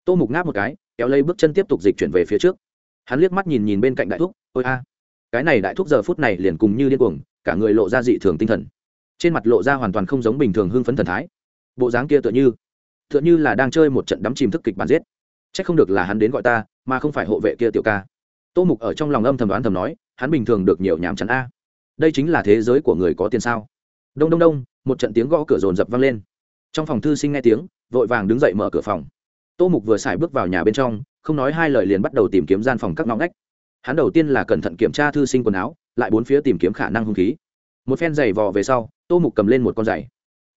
Tô mục ngáp một cái, kéo lấy bước chân tiếp tục dịch chuyển về phía trước. Hắn liếc mắt nhìn nhìn bên cạnh đại thúc, ôi a, cái này đại thúc giờ phút này liền cùng như điên cuồng, cả người lộ ra dị thường tinh thần. Trên mặt lộ ra hoàn toàn không giống bình thường hưng phấn thần thái. Bộ dáng kia tựa như tựa như là đang chơi một trận đắm chìm thức kịch bản giết. C h ắ c không được là hắn đến gọi ta, mà không phải hộ vệ kia tiểu ca. Tô mục ở trong lòng âm thầm đoán thầm nói, hắn bình thường được nhiều nhàm chắn a. Đây chính là thế giới của người có tiền sao? Đông đông đông, một trận tiếng gõ cửa rồn rập vang lên trong phòng thư sinh nghe tiếng, vội vàng đứng dậy mở cửa phòng. Tô mục vừa xài bước vào nhà bên trong, không nói hai lời liền bắt đầu tìm kiếm gian phòng các ngõ ngách. Hắn đầu tiên là cẩn thận kiểm tra thư sinh quần áo, lại bốn phía tìm kiếm khả năng hung khí. Một phen giày vò về sau, tô mục cầm lên một con giày.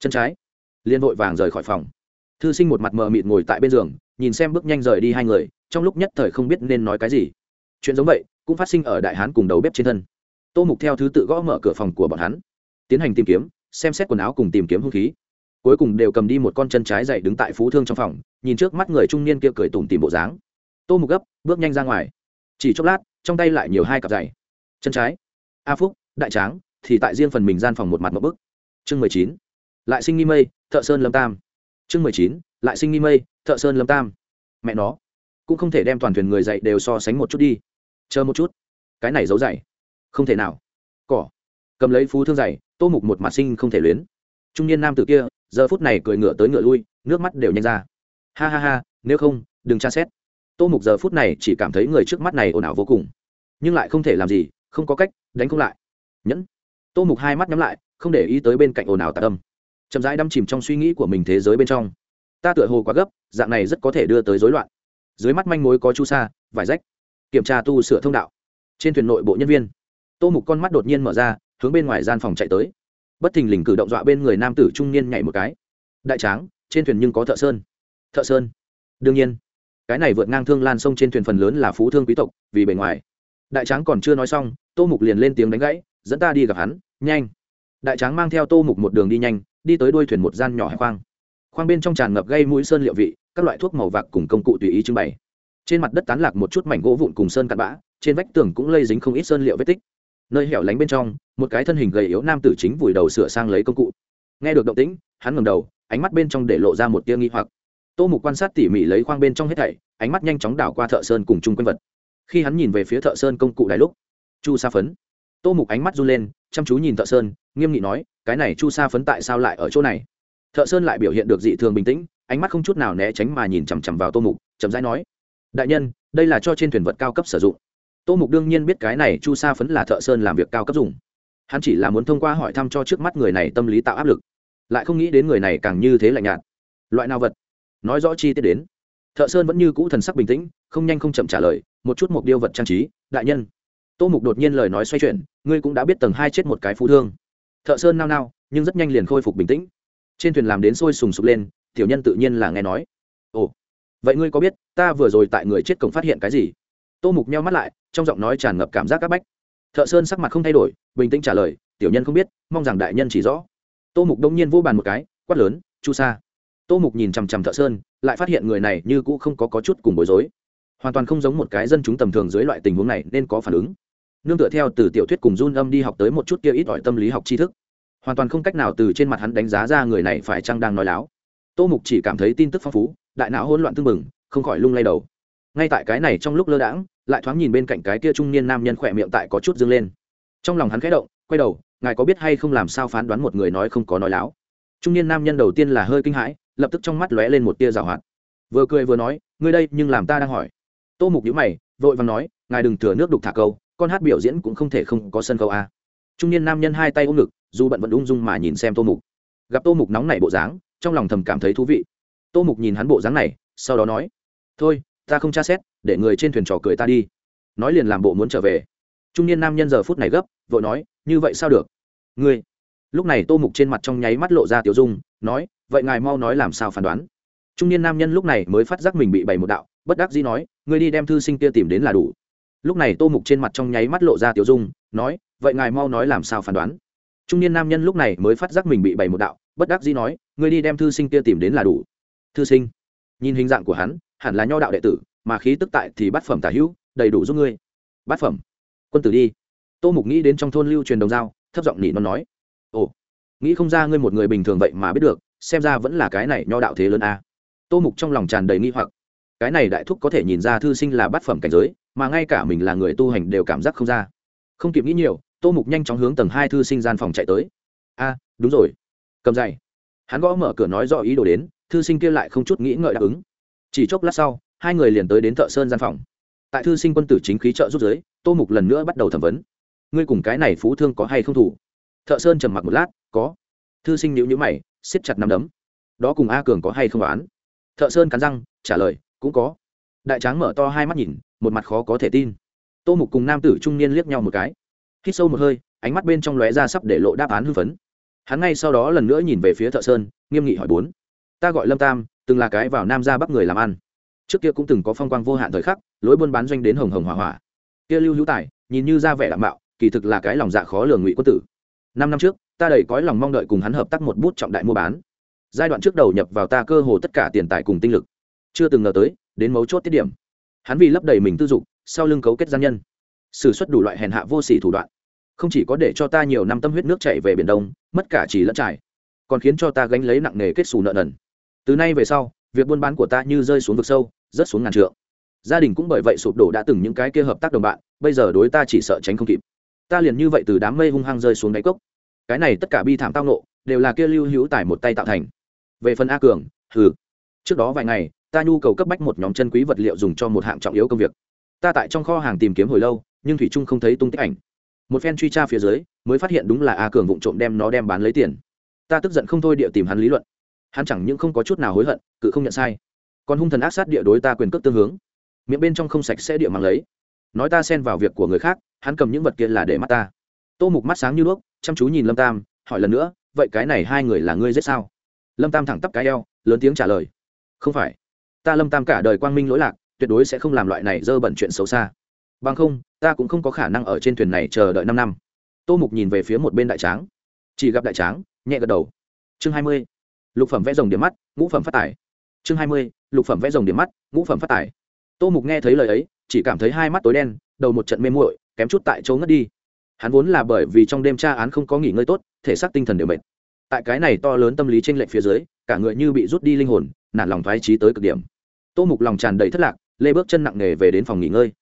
Chân trái. Liền vội vàng rời khỏi phòng. Thư sinh một mặt mờ mịt ngồi tại bên giường, nhìn xem bước nhanh rời đi hai người, trong lúc nhất thời không biết nên nói cái gì. Chuyện giống vậy, cũng phát sinh ở đại hán cùng đầu bếp trên thân. Tô mục theo thứ tự gõ mở cửa phòng của bọn hắn. Tiến hành tìm kiếm, xem xét quần áo cùng tìm kiếm hung khí cuối cùng đều cầm đi một con chân trái dậy đứng tại phú thương trong phòng, nhìn trước mắt người trung niên kia cười tủm tìm bộ dáng. Tô mục gấp, bước nhanh ra ngoài. Chỉ chốc lát, trong tay lại nhiều hai cặp giày. Chân trái. A phúc, đại tráng, thì tại riêng phần mình gian phòng một mặt một bức. Chương mười chín. Lại sinh nghi mây, thợ sơn lâm tam. Chương mười chín. Lại sinh nghi mây, thợ sơn lâm tam. Mẹ nó. Cũng không thể đem toàn thuyền người dạy đều so sánh một chút đi. Chờ một chút. Cái này giấu dạy không thể nào. Cỏ. Cầm lấy phú thương dạy tô mục một mặt sinh không thể luyến. Trung niên nam tử kia giờ phút này cười ngựa tới ngựa lui, nước mắt đều nhanh ra. Ha ha ha, nếu không, đừng tra xét. Tô mục giờ phút này chỉ cảm thấy người trước mắt này ồn ào vô cùng. Nhưng lại không thể làm gì, không có cách, đánh không lại. Nhẫn. Tô mục hai mắt nhắm lại, không để ý tới bên cạnh ồn ào tạ tâm chậm rãi đâm chìm trong suy nghĩ của mình thế giới bên trong. Ta tựa hồ quá gấp, dạng này rất có thể đưa tới rối loạn. Dưới mắt manh mối có chu sa, vải rách. Kiểm tra tu sửa thông đạo. Trên thuyền nội bộ nhân viên. Tô mục con mắt đột nhiên mở ra, hướng bên ngoài gian phòng chạy tới bất thình lình cử động dọa bên người nam tử trung niên nhảy một cái. Đại tráng, trên thuyền nhưng có thợ sơn. Thợ sơn? Đương nhiên. Cái này vượt ngang thương lan sông trên thuyền phần lớn là phú thương quý tộc, vì bề ngoài. Đại tráng còn chưa nói xong, tô mục liền lên tiếng đánh gãy, dẫn ta đi gặp hắn, nhanh. Đại tráng mang theo tô mục một đường đi nhanh, đi tới đuôi thuyền một gian nhỏ hải khoang. Khoang bên trong tràn ngập gây mũi sơn liệu vị, các loại thuốc màu vạc cùng công cụ tùy ý trưng bày. Trên mặt đất tán lạc một chút mảnh gỗ vụn cùng sơn cặn bã, trên vách tường cũng lây dính không ít sơn liệu vết tích nơi hẻo lánh bên trong, một cái thân hình gầy yếu nam tử chính vùi đầu sửa sang lấy công cụ. Nghe được động tĩnh, hắn ngầm đầu, ánh mắt bên trong để lộ ra một tia nghi hoặc. Tô mục quan sát tỉ mỉ lấy khoang bên trong hết thảy, ánh mắt nhanh chóng đảo qua thợ sơn cùng chung quanh vật. Khi hắn nhìn về phía thợ sơn công cụ đài lúc, chu sa phấn. Tô mục ánh mắt run lên, chăm chú nhìn thợ sơn, nghiêm nghị nói, cái này chu sa phấn tại sao lại ở chỗ này? Thợ sơn lại biểu hiện được dị thường bình tĩnh, ánh mắt không chút nào né tránh mà nhìn chằm chằm vào tô mục, chậm rãi nói, đại nhân, đây là cho trên thuyền vật cao cấp sử dụng tô mục đương nhiên biết cái này chu sa phấn là thợ sơn làm việc cao cấp dùng. Hắn chỉ là muốn thông qua hỏi thăm cho trước mắt người này tâm lý tạo áp lực. Lại không nghĩ đến người này càng như thế lạnh nhạt. Loại nào vật? Nói rõ chi tiết đến. Thợ sơn vẫn như cũ thần sắc bình tĩnh, không nhanh không chậm trả lời, một chút mục điêu vật trang trí, đại nhân. Tô mục đột nhiên lời nói xoay chuyển, ngươi cũng đã biết tầng hai chết một cái phú thương. Thợ sơn nao nao, nhưng rất nhanh liền khôi phục bình tĩnh. Trên thuyền làm đến sôi sùng sục lên, tiểu nhân tự nhiên là nghe nói. Ồ, vậy ngươi có biết, ta vừa rồi tại người chết cổng phát hiện cái gì? Tô mục nheo mắt lại trong giọng nói tràn ngập cảm giác c áp bách. Thợ sơn sắc mặt không thay đổi bình tĩnh trả lời tiểu nhân không biết mong rằng đại nhân chỉ rõ. Tô mục đông nhiên vô bàn một cái quát lớn chu sa. Tô mục nhìn chằm chằm thợ sơn lại phát hiện người này như cũ không có, có chút cùng bối rối. Hoàn toàn không giống một cái dân chúng tầm thường dưới loại tình huống này nên có phản ứng. Nương tựa theo từ tiểu thuyết cùng run âm đi học tới một chút kia ít ỏi tâm lý học tri thức. Hoàn toàn không cách nào từ trên mặt hắn đánh giá ra người này phải chăng đang nói láo. Tô mục chỉ cảm thấy tin tức phong phú đại não hỗn loạn tưng bừng không khỏi lung lay đầu ngay tại cái này trong lúc lơ đãng, lại thoáng nhìn bên cạnh cái kia trung niên nam nhân khỏe miệng tại có chút dâng lên. Trong lòng hắn khẽ động, quay đầu, ngài có biết hay không làm sao phán đoán một người nói không có nói láo. Trung niên nam nhân đầu tiên là hơi kinh hãi, lập tức trong mắt lóe lên một tia rào hoạt. Vừa cười vừa nói, ngươi đây, nhưng làm ta đang hỏi. Tô mục nhíu mày, vội vàng nói, ngài đừng thừa nước đục thả câu, con hát biểu diễn cũng không thể không có sân khấu a trung niên nam nhân hai tay ôm ngực, dù bận vẫn ung dung mà nhìn xem tô mục. Gặp tô mục nóng nảy bộ dáng, trong lòng thầm cảm thấy thú vị. Tô mục nhìn hắn bộ dáng này, sau đó nói, thôi ta không tra xét, để người trên thuyền trò cười ta đi. Nói liền làm bộ muốn trở về. Trung niên nam nhân giờ phút này gấp, vội nói, như vậy sao được? Ngươi. Lúc này tô mục trên mặt trong nháy mắt lộ ra tiểu dung, nói, vậy ngài mau nói làm sao phán đoán. Trung niên nam nhân lúc này mới phát giác mình bị bày một đạo, bất đắc dĩ nói, ngươi đi đem thư sinh kia tìm đến là đủ. Lúc này tô mục trên mặt trong nháy mắt lộ ra tiểu dung, nói, vậy ngài mau nói làm sao phán đoán? Trung niên nam nhân lúc này mới phát giác mình bị bày một đạo, bất đắc dĩ nói, ngươi đi đem thư sinh kia tìm đến là đủ. Thư sinh? Nhìn hình dạng của hắn hẳn là nho đạo đệ tử mà khí tức tại thì bát phẩm tả hữu đầy đủ giúp ngươi. Bát phẩm. Quân tử đi. Tô mục nghĩ đến trong thôn lưu truyền đồng dao, thấp giọng nỉ nó nói. Ồ nghĩ không ra ngươi một người bình thường vậy mà biết được xem ra vẫn là cái này nho đạo thế lớn a. Tô mục trong lòng tràn đầy nghi hoặc. Cái này đại thúc có thể nhìn ra thư sinh là bát phẩm cảnh giới mà ngay cả mình là người tu hành đều cảm giác không ra. Không kịp nghĩ nhiều tô mục nhanh chóng hướng tầng hai thư sinh gian phòng chạy tới. A đúng rồi. Cầm dày hắn gõ mở cửa nói rõ ý đồ đến thư sinh kia lại không chút nghĩ ngợi đáp ứng chỉ chốc lát sau, hai người liền tới đến thợ sơn gian phòng. Tại thư sinh quân tử chính khí trợ rút giới, tô mục lần nữa bắt đầu thẩm vấn. Ngươi cùng cái này phú thương có hay không thủ? Thợ sơn trầm mặc một lát, có. Thư sinh nhữ nhữ mày, siết chặt nắm đấm. Đó cùng a cường có hay không đoán? Thợ sơn cắn răng, trả lời, cũng có. Đại tráng mở to hai mắt nhìn, một mặt khó có thể tin. Tô mục cùng nam tử trung niên liếc nhau một cái. Hít sâu một hơi, ánh mắt bên trong lóe ra sắp để lộ đáp án hưng phấn. Hắn ngay sau đó lần nữa nhìn về phía thợ sơn, nghiêm nghị hỏi bốn. Ta gọi lâm tam từng là cái vào nam ra bắc người làm ăn. Trước kia cũng từng có phong quang vô hạn thời khắc, lối buôn bán doanh đến hồng hồng hỏa hỏa. Kia lưu hữu tài, nhìn như ra vẻ đảm bảo kỳ thực là cái lòng dạ khó lường ngụy quân tử. Năm năm trước, ta đầy cõi lòng mong đợi cùng hắn hợp tác một bút trọng đại mua bán. Giai đoạn trước đầu nhập vào ta cơ hồ tất cả tiền tài cùng tinh lực. Chưa từng ngờ tới, đến mấu chốt tiết điểm. Hắn vì lấp đầy mình tư dục, sau lưng cấu kết gian nhân. S ử suất đủ loại hèn hạ vô sỉ thủ đoạn. Không chỉ có để cho ta nhiều năm tâm huyết nước chạy về biển đông, mất cả chỉ lẫn trải, còn khiến cho ta gánh lấy nặng nề kết xù nợ nần từ nay về sau, việc buôn bán của ta như rơi xuống vực sâu rất xuống ngàn trượng. Gia đình cũng bởi vậy sụp đổ đã từng những cái kia hợp tác đồng bạn, bây giờ đối ta chỉ sợ tránh không kịp. Ta liền như vậy từ đám mây hung hăng rơi xuống đáy cốc. Cái này tất cả bi thảm tao nộ đều là kia lưu hữu tải một tay tạo thành. Về phần a cường, hừ. Trước đó vài ngày, ta nhu cầu cấp bách một nhóm chân quý vật liệu dùng cho một hạng trọng yếu công việc. Ta tại trong kho hàng tìm kiếm hồi lâu, nhưng thủy trung không thấy tung tích ảnh. Một phen truy tra phía dưới, mới phát hiện đúng là a cường vụng trộm đem nó đem bán lấy tiền. Ta tức giận không thôi địa tìm hắn lý luận hắn chẳng những không có chút nào hối hận, cự không nhận sai. Còn hung thần ác sát địa đối ta quyền cước tương hướng. Miệng bên trong không sạch sẽ địa mang lấy. Nói ta xen vào việc của người khác, hắn cầm những vật kia là để mắt ta. Tô mục mắt sáng như đuốc, chăm chú nhìn lâm tam, hỏi lần nữa, vậy cái này hai người là ngươi giết sao? Lâm tam thẳng tắp cái eo, lớn tiếng trả lời, không phải. Ta lâm tam cả đời quang minh lỗi lạc, tuyệt đối sẽ không làm loại này dơ bẩn chuyện xấu xa. Bằng không, ta cũng không có khả năng ở trên thuyền này chờ đợi năm năm. Tô mục nhìn về phía một bên đại tráng. Chỉ gặp đại tráng, nhẹ gật đầu. Chương hai mươi lục phẩm vẽ rồng điểm mắt, ngũ phẩm phát tải chương hai mươi, lục phẩm vẽ rồng điểm mắt, ngũ phẩm phát tải tô mục nghe thấy lời ấy, chỉ cảm thấy hai mắt tối đen, đầu một trận mê muội, kém chút tại chỗ ngất đi. Hắn vốn là bởi vì trong đêm tra án không có nghỉ ngơi tốt, thể xác tinh thần đều mệt. Tại cái này to lớn tâm lý tranh lệch phía dưới, cả người như bị rút đi linh hồn, nản lòng thoái trí tới cực điểm. Tô mục lòng tràn đầy thất lạc, lê bước chân nặng nề về đến phòng nghỉ ngơi.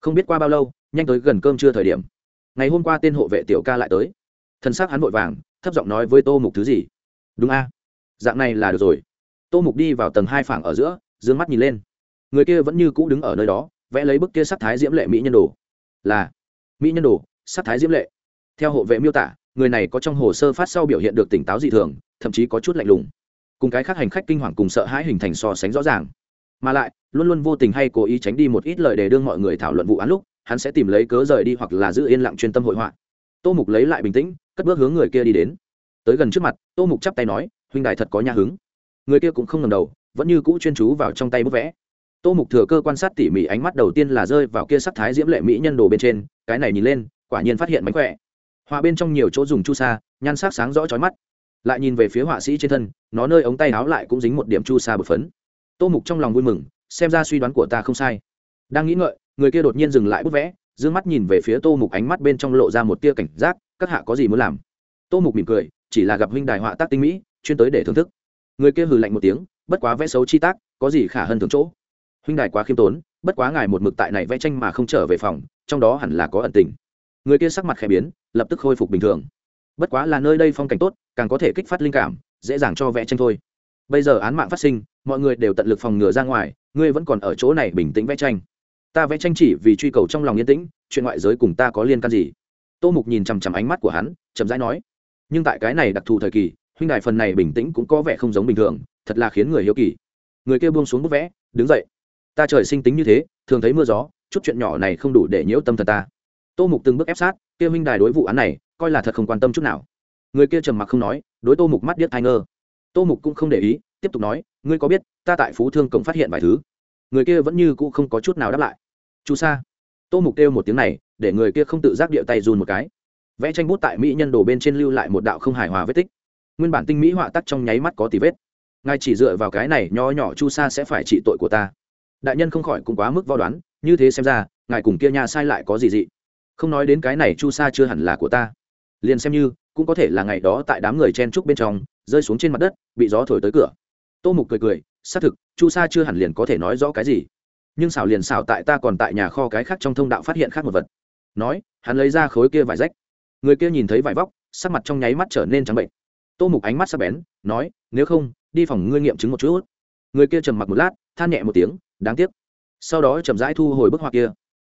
Không biết qua bao lâu, nhanh tới gần cơm trưa thời điểm. Ngày hôm qua tên hộ vệ tiểu ca lại tới. Thân xác hắn vội vàng, thấp giọng nói với tô mục, thứ gì? Đúng a dạng này là được rồi. Tô mục đi vào tầng hai phảng ở giữa d ư ơ n g mắt nhìn lên. Người kia vẫn như cũ đứng ở nơi đó, vẽ lấy bức kia sắc thái diễm lệ mỹ nhân đồ. Là mỹ nhân đồ, sắc thái diễm lệ. Theo hộ vệ miêu tả, người này có trong hồ sơ phát sau biểu hiện được tỉnh táo dị thường, thậm chí có chút lạnh lùng. Cùng cái khác hành khách kinh hoàng cùng sợ hãi hình thành so sánh rõ ràng. Mà lại, luôn luôn vô tình hay cố ý tránh đi một ít lời để đương mọi người thảo luận vụ án lúc, hắn sẽ tìm lấy cớ rời đi hoặc là giữ yên lặng chuyên tâm hội họa. Tô mục lấy lại bình tĩnh, cất bước hướng người kia đi đến. Tới gần trước mặt, tô mục chắp tay nói huynh đài thật có nhà hứng. Người kia cũng không ngầm đầu, vẫn như cũ chuyên chú vào trong tay bức vẽ. Tô mục thừa cơ quan sát tỉ mỉ ánh mắt đầu tiên là rơi vào kia sắc thái diễm lệ mỹ nhân đồ bên trên, cái này nhìn lên, quả nhiên phát hiện mánh khỏe. Họa bên trong nhiều chỗ dùng chu sa, nhan sắc sáng rõ trói mắt. Lại nhìn về phía họa sĩ trên thân, nó nơi ống tay áo lại cũng dính một điểm chu sa bột phấn. Tô mục trong lòng vui mừng, xem ra suy đoán của ta không sai. Đang nghĩ ngợi, người kia đột nhiên dừng lại bức vẽ d ư ơ n g mắt nhìn về phía tô mục ánh mắt bên trong lộ ra một tia cảnh giác, các hạ có gì muốn làm? Tô mục mỉm cười, chỉ là gặp huynh đài họa tác tinh mỹ chuyên tới để thưởng thức. Người kia hừ lạnh một tiếng, bất quá vẽ xấu chi tác, có gì khả hơn thường chỗ? Huynh đài quá khiêm tốn, bất quá ngài một mực tại này vẽ tranh mà không trở về phòng, trong đó hẳn là có ẩn tình. Người kia sắc mặt khẽ biến, lập tức khôi phục bình thường. Bất quá là nơi đây phong cảnh tốt, càng có thể kích phát linh cảm, dễ dàng cho vẽ tranh thôi. Bây giờ án mạng phát sinh, mọi người đều tận lực phòng ngừa ra ngoài, ngươi vẫn còn ở chỗ này bình tĩnh vẽ tranh. Ta vẽ tranh chỉ vì truy cầu trong lòng yên tĩnh, chuyện ngoại giới cùng ta có liên can gì? Tô mục nhìn chằm chằm ánh mắt của hắn, chậm rãi nói. Nhưng tại cái này đặc thù thời kỳ huynh đại phần này bình tĩnh cũng có vẻ không giống bình thường, thật là khiến người hiếu kỳ. Người kia buông xuống bút vẽ, đứng dậy. Ta trời sinh tính như thế, thường thấy mưa gió, chút chuyện nhỏ này không đủ để nhiễu tâm thần ta. Tô mục từng bước ép sát, kia huynh đài đối vụ án này, coi là thật không quan tâm chút nào. Người kia trầm mặc không nói, đối tô mục mắt điếc thai ngơ. Tô mục cũng không để ý, tiếp tục nói, ngươi có biết, ta tại phú thương cổng phát hiện vài thứ? Người kia vẫn như cũ không có chút nào đáp lại. Chú sa. Tô mục kêu một tiếng này, để người kia không tự giác điệu tay run một cái. Vẽ tranh bút tại mỹ nhân đồ bên trên lưu lại một đạo không hài hòa vết tích nguyên bản tinh mỹ họa tắc trong nháy mắt có tì vết. Ngài chỉ dựa vào cái này nho nhỏ chu sa sẽ phải trị tội của ta. Đại nhân không khỏi cũng quá mức vo đoán, như thế xem ra, ngài cùng kia nhà sai lại có gì dị. Không nói đến cái này chu sa chưa hẳn là của ta. Liền xem như, cũng có thể là ngày đó tại đám người chen trúc bên trong, rơi xuống trên mặt đất, bị gió thổi tới cửa. Tô mục cười cười, xác thực, chu sa chưa hẳn liền có thể nói rõ cái gì. Nhưng xảo liền xảo tại ta còn tại nhà kho cái khác trong thông đạo phát hiện khác một vật. Nói, hắn lấy ra khối kia vải rách. Người kia nhìn thấy vải vóc, sắc mặt trong nháy mắt trở nên trắng bệnh tô mục ánh mắt sắp bén, nói, nếu không, đi phòng ngươi nghiệm chứng một chút. Người kia trầm mặc một lát, than nhẹ một tiếng, đáng tiếc. Sau đó chậm rãi thu hồi bức họa kia.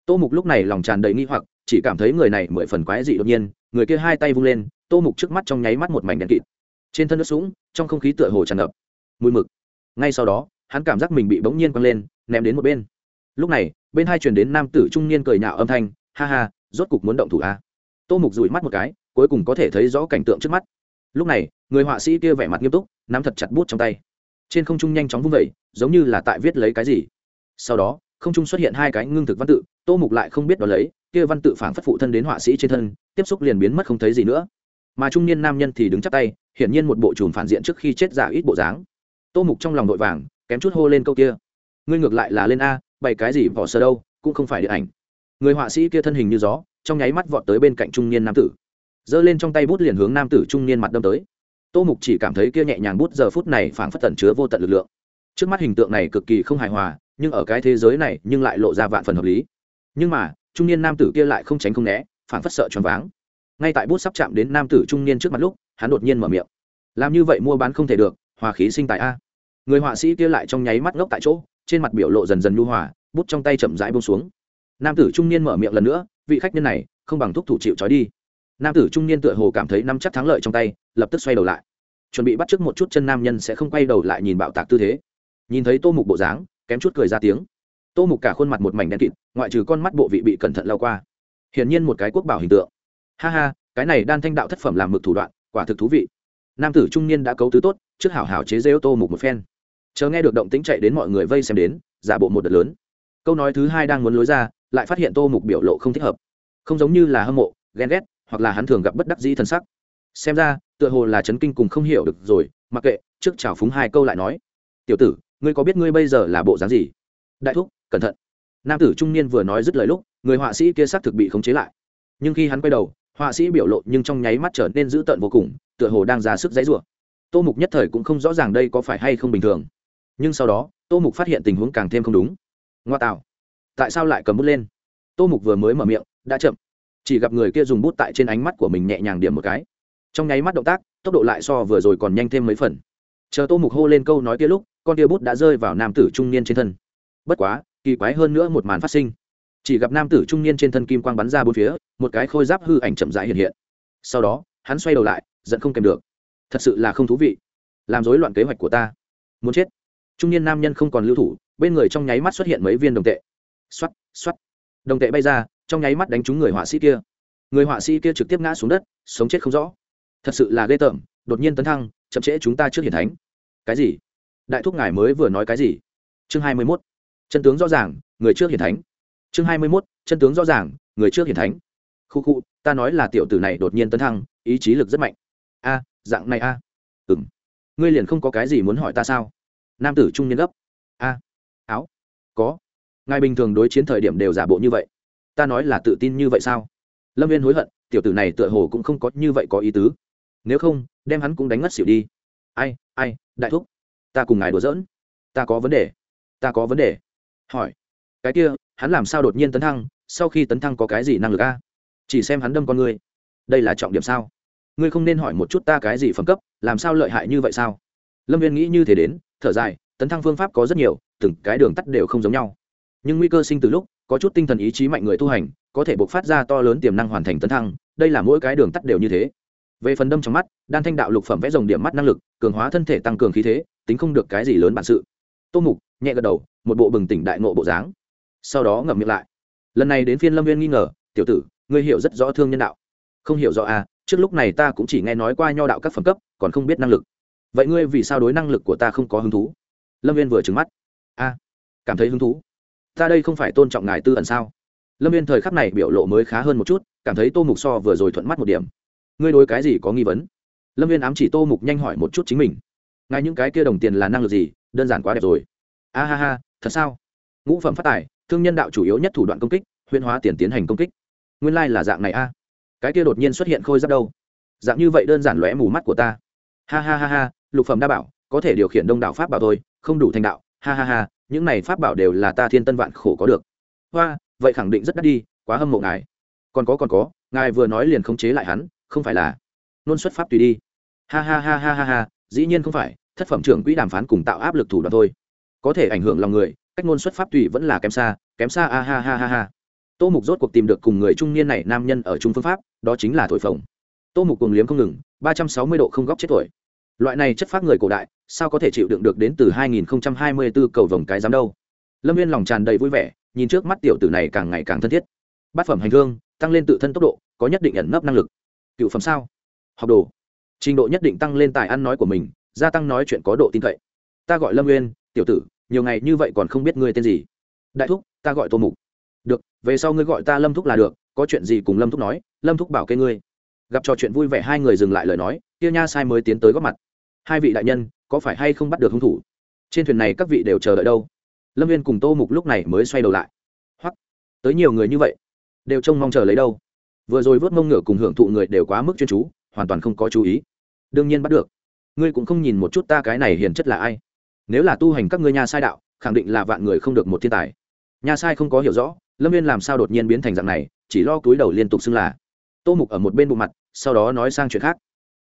Tô mục lúc này lòng tràn đầy nghi hoặc, chỉ cảm thấy người này mười phần quái dị đột nhiên, người kia hai tay vung lên, tô mục trước mắt trong nháy mắt một mảnh đèn kịt. Trên thân nước sũng, trong không khí tựa hồ tràn ngập. Mùi mực. Ngay sau đó, hắn cảm giác mình bị bỗng nhiên quăng lên, ném đến một bên. Lúc này, bên hai truyền đến nam tử trung niên cười nhạo âm thanh, ha ha, rốt cục muốn động thủ a à? tô mục dụi mắt một cái, cuối cùng có thể thấy rõ cảnh tượng trước mắt lúc này, người họa sĩ kia vẻ mặt nghiêm túc, nắm thật chặt bút trong tay. Trên không trung nhanh chóng vung vẩy, giống như là tại viết lấy cái gì. Sau đó, không trung xuất hiện hai cái ngưng thực văn tự, tô mục lại không biết đó lấy, kia văn tự phản phất phụ thân đến họa sĩ trên thân, tiếp xúc liền biến mất không thấy gì nữa. Mà trung niên nam nhân thì đứng chắp tay, hiển nhiên một bộ chùm phản diện trước khi chết giả ít bộ dáng. Tô mục trong lòng vội vàng, kém chút hô lên câu kia. Ngươi ngược lại là lên a, bày cái gì vỏ sơ đâu, cũng không phải điện ảnh. Người họa sĩ kia thân hình như gió, trong nháy mắt vọt tới bên cạnh trung niên nam tử giơ lên trong tay bút liền hướng nam tử trung niên mặt đâm tới. Tô mục chỉ cảm thấy kia nhẹ nhàng bút giờ phút này phảng phất tẩn chứa vô tận lực lượng. Trước mắt hình tượng này cực kỳ không hài hòa, nhưng ở cái thế giới này nhưng lại lộ ra vạn phần hợp lý. Nhưng mà, trung niên nam tử kia lại không tránh không né, phảng phất sợ choáng váng. Ngay tại bút sắp chạm đến nam tử trung niên trước mặt lúc, hắn đột nhiên mở miệng. Làm như vậy mua bán không thể được, hòa khí sinh tại a. Người họa sĩ kia lại trong nháy mắt ngốc tại chỗ, trên mặt biểu lộ dần dần nhu hòa, bút trong tay chậm rãi bông xuống. Nam tử trung niên mở miệng lần nữa, vị khách nhân này, không bằng thúc thủ chịu trói đi nam tử trung niên tựa hồ cảm thấy nắm chắc thắng lợi trong tay, lập tức xoay đầu lại. Chuẩn bị bắt t một chút chân nam nhân sẽ không quay đầu lại nhìn bạo tạc tư thế. Nhìn thấy tô mục bộ dáng, kém chút cười ra tiếng. Tô mục cả khuôn mặt một mảnh đen kịt, ngoại trừ con mắt bộ vị bị cẩn thận lao qua. Hiển nhiên một cái quốc bảo hình tượng. Ha ha, cái này đan thanh đạo thất phẩm làm mực thủ đoạn, quả thực thú vị. Nam tử trung niên đã cấu tứ tốt, trước hảo hảo chế dây ô tô mục một phen. Chờ nghe được động tĩnh chạy đến mọi người vây xem đến, giả bộ một đợt lớn. Câu nói thứ hai đang muốn lối ra, lại phát hiện tô mục biểu lộ không thích hợp. Không giống như là hâm mộ, ghen ghét hoặc là hắn thường gặp bất đắc dĩ thân sắc. Xem ra, tựa hồ là chấn kinh cùng không hiểu được rồi, mặc kệ, trước chào phúng hai câu lại nói. Tiểu tử, ngươi có biết ngươi bây giờ là bộ dáng gì? Đại thúc, cẩn thận. Nam tử trung niên vừa nói dứt lời lúc, người họa sĩ kia xác thực bị khống chế lại. Nhưng khi hắn quay đầu, họa sĩ biểu lộ nhưng trong nháy mắt trở nên dữ tợn vô cùng, tựa hồ đang ra sức dãy rủa. Tô mục nhất thời cũng không rõ ràng đây có phải hay không bình thường. Nhưng sau đó, tô mục phát hiện tình huống càng thêm không đúng. Ngoa tạo tại sao lại cầm bút lên? Tô mục vừa mới mở miệng, đã chậm chỉ gặp người kia dùng bút tại trên ánh mắt của mình nhẹ nhàng điểm một cái. Trong nháy mắt động tác, tốc độ lại so vừa rồi còn nhanh thêm mấy phần. Chờ tô mục hô lên câu nói kia lúc, con kia bút đã rơi vào nam tử trung niên trên thân. Bất quá, kỳ quái hơn nữa một màn phát sinh. Chỉ gặp nam tử trung niên trên thân kim quang bắn ra bốn phía, một cái khôi giáp hư ảnh chậm rãi hiện hiện. Sau đó, hắn xoay đầu lại, giận không kèm được. Thật sự là không thú vị. Làm rối loạn kế hoạch của ta. Muốn chết. Trung niên nam nhân không còn lưu thủ, bên người trong nháy mắt xuất hiện mấy viên đồng tệ. Xoắt xoắt đồng tệ bay ra trong nháy mắt đánh trúng người họa sĩ kia. Người họa sĩ kia trực tiếp ngã xuống đất, sống chết không rõ. Thật sự là ghê tởm, đột nhiên tấn thăng, chậm trễ chúng ta trước hiển thánh. Cái gì? Đại thúc ngài mới vừa nói cái gì? Chương hai mươi mốt. Chân tướng rõ ràng, người trước hiển thánh. Chương hai mươi mốt, chân tướng rõ ràng, người trước hiển thánh. Khu khu, ta nói là tiểu tử này đột nhiên tấn thăng, ý chí lực rất mạnh. A, dạng này a. À. m ngươi liền không có cái gì muốn hỏi ta sao? Nam tử trung niên gấp. A. Áo. Có. Ngài bình thường đối chiến thời điểm đều giả bộ như vậy ta nói là tự tin như vậy sao? Lâm viên hối hận, tiểu tử này tựa hồ cũng không có như vậy có ý tứ. Nếu không, đem hắn cũng đánh ngất xỉu đi. Ai ai, đại thúc, ta cùng ngài đùa giỡn. Ta có vấn đề, ta có vấn đề. Hỏi, cái kia, hắn làm sao đột nhiên tấn thăng, sau khi tấn thăng có cái gì năng lực a? Chỉ xem hắn đâm con ngươi đây là trọng điểm sao? Ngươi không nên hỏi một chút ta cái gì phẩm cấp, làm sao lợi hại như vậy sao? Lâm viên nghĩ như thế đến, thở dài, tấn thăng phương pháp có rất nhiều, từng cái đường tắt đều không giống nhau. Nhưng nguy cơ sinh từ lúc có chút tinh thần ý chí mạnh người tu hành, có thể buộc phát ra to lớn tiềm năng hoàn thành tấn thăng, đây là mỗi cái đường tắt đều như thế. Về phần đâm trong mắt, đan thanh đạo lục phẩm vẽ dòng điểm mắt năng lực, cường hóa thân thể tăng cường khí thế, tính không được cái gì lớn bản sự. Tô mục nhẹ gật đầu, một bộ bừng tỉnh đại ngộ bộ dáng. Sau đó ngậm miệng lại. Lần này đến phiên lâm viên nghi ngờ, tiểu tử, ngươi hiểu rất rõ thương nhân đạo. Không hiểu rõ à trước lúc này ta cũng chỉ nghe nói qua nho đạo các phẩm cấp, còn không biết năng lực. Vậy ngươi vì sao đối năng lực của ta không có hứng thú? Lâm viên vừa trừng mắt. A, cảm thấy hứng thú ta đây không phải tôn trọng ngài tư ẩn sao? Lâm viên thời khắc này biểu lộ mới khá hơn một chút, cảm thấy tô mục so vừa rồi thuận mắt một điểm. Ngươi đối cái gì có nghi vấn? Lâm viên ám chỉ tô mục nhanh hỏi một chút chính mình. Ngài những cái kia đồng tiền là năng lực gì? Đơn giản quá đẹp rồi. A ha ha, thật sao? Ngũ phẩm phát tài, thương nhân đạo chủ yếu nhất thủ đoạn công kích huyên hóa tiền tiến hành công kích. Nguyên lai、like、là dạng này a. Cái kia đột nhiên xuất hiện khôi giáp đâu? Dạng như vậy đơn giản lóe mù mắt của ta. Ha ha ha ha, lục phẩm đa bảo, có thể điều khiển đông đạo pháp bảo thôi, không đủ thành đạo. Ha ha ha những này pháp bảo đều là ta thiên tân vạn khổ có được. Hoa, vậy khẳng định rất đắt đi, quá hâm mộ ngài. Còn có còn có, ngài vừa nói liền khống chế lại hắn, không phải là nôn xuất pháp tùy đi. Ha ha ha ha ha ha, dĩ nhiên không phải, thất phẩm trưởng quỹ đàm phán cùng tạo áp lực thủ đoạn thôi. Có thể ảnh hưởng lòng người, cách ngôn xuất pháp tùy vẫn là kém xa kém xa, a ha ha ha ha. Tô mục rốt cuộc tìm được cùng người trung niên này nam nhân ở trung phương pháp, đó chính là thổi phồng. Tô mục cùng liếm không ngừng, ba trăm sáu mươi độ không góc chết tuổi loại này chất phát người cổ đại, sao có thể chịu đựng được đến từ 2024 cầu vồng cái giám đâu? Lâm viên lòng tràn đầy vui vẻ, nhìn trước mắt tiểu tử này càng ngày càng thân thiết. Bát phẩm hành hương, tăng lên tự thân tốc độ, có nhất định ẩn nấp năng lực. Cựu phẩm sao? Học đồ. Trình độ nhất định tăng lên tài ăn nói của mình, gia tăng nói chuyện có độ tin cậy. Ta gọi lâm nguyên tiểu tử, nhiều ngày như vậy còn không biết ngươi tên gì. Đại thúc, ta gọi tô mục. Được, về sau ngươi gọi ta lâm thúc là được, có chuyện gì cùng lâm thúc nói, lâm thúc bảo kê ngươi. Gặp trò chuyện vui vẻ hai người dừng lại lời nói Tiêu nha sai mới tiến tới góp mặt hai vị đại nhân, có phải hay không bắt được hung thủ? Trên thuyền này các vị đều chờ đợi đâu? Lâm viên cùng tô mục lúc này mới xoay đầu lại. Hoặc tới nhiều người như vậy, đều trông mong chờ lấy đâu? Vừa rồi vớt mông ngựa cùng hưởng thụ người đều quá mức chuyên chú, hoàn toàn không có chú ý. Đương nhiên bắt được. Ngươi cũng không nhìn một chút ta cái này hiền chất là ai. Nếu là tu hành các ngươi nha sai đạo, khẳng định là vạn người không được một thiên tài. Nha sai không có hiểu rõ, lâm viên làm sao đột nhiên biến thành dạng này, chỉ lo túi đầu liên tục xưng là. Tô mục ở một bên bộ mặt, sau đó nói sang chuyện khác.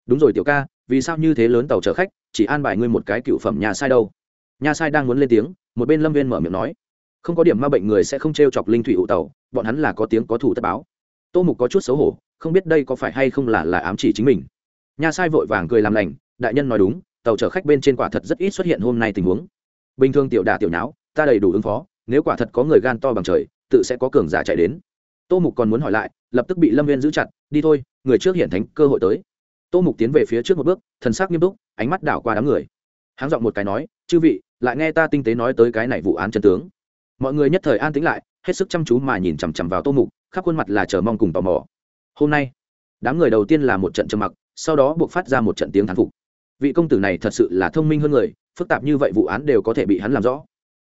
Đúng rồi tiểu ca vì sao như thế lớn tàu chở khách, chỉ an bài ngươi một cái cựu phẩm nhà sai đâu? Nhà sai đang muốn lên tiếng, một bên lâm viên mở miệng nói, không có điểm ma bệnh người sẽ không t r e o chọc linh thủy ụ tàu, bọn hắn là có tiếng có thủ tất báo. Tô mục có chút xấu hổ, không biết đây có phải hay không là là ám chỉ chính mình. Nhà sai vội vàng cười làm lành, đại nhân nói đúng, tàu chở khách bên trên quả thật rất ít xuất hiện hôm nay tình huống. Bình thường tiểu đà tiểu nháo, ta đầy đủ ứng phó, nếu quả thật có người gan to bằng trời, tự sẽ có cường giả chạy đến. Tô mục còn muốn hỏi lại, lập tức bị lâm viên giữ chặt, đi thôi, người trước hiện thánh, cơ hội tới tô mục tiến về phía trước một bước, thần sắc nghiêm túc, ánh mắt đảo qua đám người. Háng giọng một cái nói, chư vị, lại nghe ta tinh tế nói tới cái này vụ án chân tướng. Mọi người nhất thời an tĩnh lại, hết sức chăm chú mà nhìn chằm chằm vào tô mục, khắp khuôn mặt là chờ mong cùng tò mò. Hôm nay, đám người đầu tiên là một trận trầm mặc, sau đó buộc phát ra một trận tiếng thán phục. Vị công tử này thật sự là thông minh hơn người, phức tạp như vậy vụ án đều có thể bị hắn làm rõ.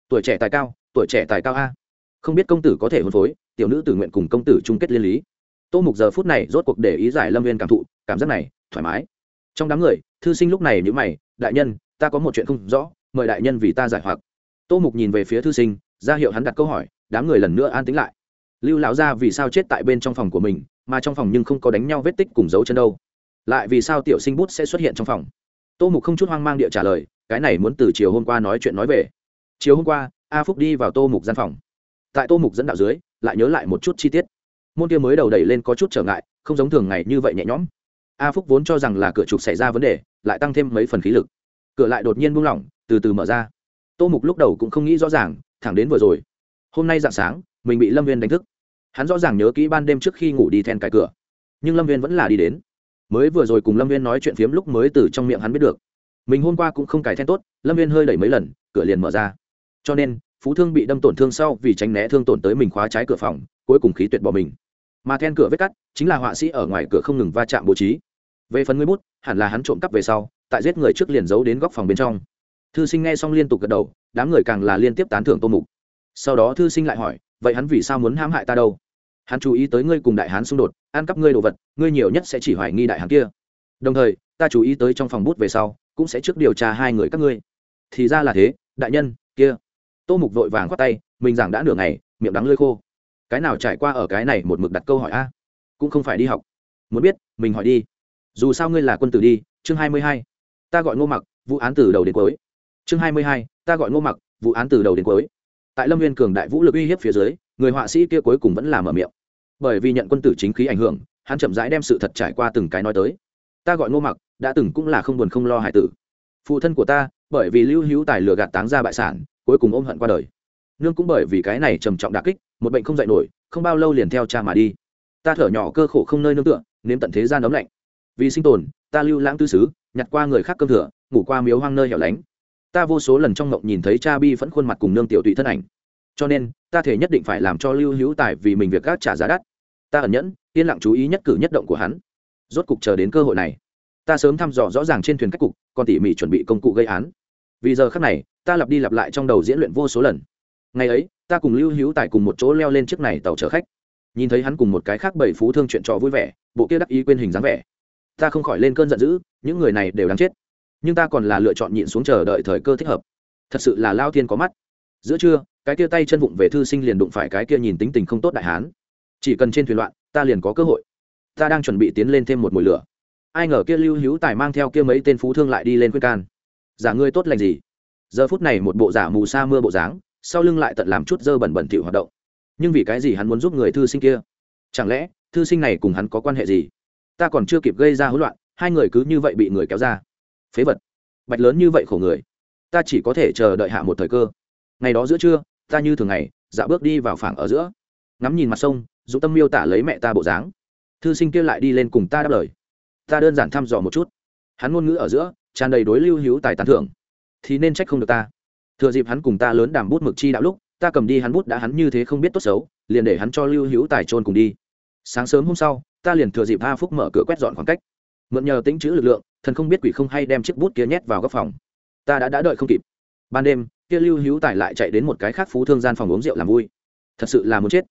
Tuổi trẻ tài cao, tuổi trẻ tài cao a. Không biết công tử có thể hôn phối, tiểu nữ tự nguyện cùng công tử chung kết liên lý. Tô mục giờ phút này rốt cuộc để ý giải lâm viên cảm thụ, cảm giác này thoải mái. Trong đám người, thư sinh lúc này nhữ mày, đại nhân, ta có một chuyện không rõ, mời đại nhân vì ta giải hoặc. Tô mục nhìn về phía thư sinh, ra hiệu hắn đặt câu hỏi, đám người lần nữa an tính lại. Lưu lão gia vì sao chết tại bên trong phòng của mình, mà trong phòng nhưng không có đánh nhau vết tích cùng dấu chân đâu? Lại vì sao tiểu sinh bút sẽ xuất hiện trong phòng? Tô mục không chút hoang mang địa trả lời, cái này muốn từ chiều hôm qua nói chuyện nói về. Chiều hôm qua, a phúc đi vào tô mục gian phòng. Tại tô mục dẫn đạo dưới, lại nhớ lại một chút chi tiết. Môn kia mới đầu đẩy lên có chút trở ngại, không giống thường ngày như vậy nhẹ nhõm a phúc vốn cho rằng là cửa trục xảy ra vấn đề, lại tăng thêm mấy phần khí lực. Cửa lại đột nhiên buông lỏng, từ từ mở ra. Tô mục lúc đầu cũng không nghĩ rõ ràng, thẳng đến vừa rồi. Hôm nay dạng sáng, mình bị lâm viên đánh thức. Hắn rõ ràng nhớ kỹ ban đêm trước khi ngủ đi then cài cửa. Nhưng lâm viên vẫn là đi đến. Mới vừa rồi cùng lâm viên nói chuyện phiếm lúc mới từ trong miệng hắn biết được. Mình hôm qua cũng không cài then tốt, lâm viên hơi đẩy mấy lần, cửa liền mở ra. Cho nên, phú thương bị đâm tổn thương sau vì tránh né thương tổn tới mình khóa trái cửa phòng, cuối cùng khí tuyệt bỏ mình. Mà then cửa vết cắt, chính là họa sĩ ở ngoài cửa không ngừng va chạm bố trí về phần ngươi bút, hẳn là hắn trộm cắp về sau, tại giết người trước liền giấu đến góc phòng bên trong. Thư sinh nghe xong liên tục gật đầu, đám người càng là liên tiếp tán thưởng tô mục. Sau đó thư sinh lại hỏi, vậy hắn vì sao muốn hãm hại ta đâu? Hắn chú ý tới ngươi cùng đại hán xung đột, ăn cắp ngươi đồ vật, ngươi nhiều nhất sẽ chỉ hoài nghi đại hán kia. Đồng thời, ta chú ý tới trong phòng bút về sau, cũng sẽ trước điều tra hai người các ngươi. Thì ra là thế, đại nhân, kia. Tô mục vội vàng khoát tay, mình giảng đã nửa ngày, miệng đắng lơi khô. Cái nào trải qua ở cái này một mực đặt câu hỏi a? Cũng không phải đi học. Muốn biết, mình hỏi đi dù sao ngươi là quân tử đi, chương hai mươi hai, ta gọi ngô mặc, vụ án từ đầu đến cuối. Chương hai mươi hai, ta gọi ngô mặc, vụ án từ đầu đến cuối. Tại lâm viên cường đại vũ lực uy hiếp phía dưới, người họa sĩ kia cuối cùng vẫn là mở miệng. Bởi vì nhận quân tử chính khí ảnh hưởng, hắn chậm rãi đem sự thật trải qua từng cái nói tới. Ta gọi ngô mặc, đã từng cũng là không buồn không lo hải tử. Phụ thân của ta, bởi vì lưu hữu tài lừa gạt táng ra bại sản, cuối cùng ôm hận qua đời. Nương cũng bởi vì cái này trầm trọng đà kích, một bệnh không dạy nổi, không bao lâu liền theo cha mà đi. Ta thở nhỏ cơ khổ không nơi nương tựa, nếm tận thế gian ấm lạnh vì sinh tồn, ta lưu lãng tư xứ, nhặt qua người khác cơm thừa, ngủ qua miếu hoang nơi hẻo lánh. Ta vô số lần trong ngộng nhìn thấy cha bi phẫn khuôn mặt cùng nương tiểu tụy thân ảnh. Cho nên, ta thể nhất định phải làm cho lưu hữu tài vì mình việc gác trả giá đắt. Ta ẩn nhẫn, yên lặng chú ý nhất cử nhất động của hắn. Rốt cục chờ đến cơ hội này, ta sớm thăm dò rõ ràng trên thuyền cách cục, còn tỉ mỉ chuẩn bị công cụ gây án. Vì giờ khác này, ta lặp đi lặp lại trong đầu diễn luyện vô số lần. Ngày ấy, ta cùng lưu hữu tài cùng một chỗ leo lên chiếc này tàu chở khách. Nhìn thấy hắn cùng một cái khác bảy phú thương chuyện trò vui vẻ, bộ kia đắc ý quên hình dáng vẻ ta không khỏi lên cơn giận dữ, những người này đều đáng chết. Nhưng ta còn là lựa chọn nhịn xuống chờ đợi thời cơ thích hợp. Thật sự là lao thiên có mắt. Giữa trưa, cái kia tay chân vụng về thư sinh liền đụng phải cái kia nhìn tính tình không tốt đại hán. Chỉ cần trên thuyền loạn, ta liền có cơ hội. Ta đang chuẩn bị tiến lên thêm một mùi lửa. Ai ngờ kia lưu hữu tài mang theo kia mấy tên phú thương lại đi lên khuyên can. Giả ngươi tốt lành gì? Giờ phút này một bộ giả mù sa mưa bộ dáng, sau lưng lại tận làm chút dơ bẩn bẩn thịu hoạt động. Nhưng vì cái gì hắn muốn giúp người thư sinh kia? Chẳng lẽ, thư sinh này cùng hắn có quan hệ gì? Ta còn chưa kịp gây ra hỗn loạn, hai người cứ như vậy bị người kéo ra. Phế vật. Bạch lớn như vậy khổ người. Ta chỉ có thể chờ đợi hạ một thời cơ. Ngày đó giữa trưa, ta như thường ngày, dạo bước đi vào phảng ở giữa. Ngắm nhìn mặt sông dũng tâm miêu tả lấy mẹ ta bộ dáng. Thư sinh kia lại đi lên cùng ta đáp lời. Ta đơn giản thăm dò một chút. Hắn ngôn ngữ ở giữa, tràn đầy đối lưu hữu tài tán thưởng. Thì nên trách không được ta. Thừa dịp hắn cùng ta lớn đàm bút mực chi đạo lúc, ta cầm đi hắn bút đã hắn như thế không biết tốt xấu, liền để hắn cho lưu hữu tài trôn cùng đi sáng sớm hôm sau, ta liền thừa dịp a phúc mở cửa quét dọn khoảng cách. Mượn nhờ tính chữ lực lượng, thần không biết quỷ không hay đem chiếc bút kia nhét vào góc phòng. Ta đã đã đợi không kịp. Ban đêm, kia lưu hữu tài lại chạy đến một cái khác phú thương gian phòng uống rượu làm vui. Thật sự là muốn chết.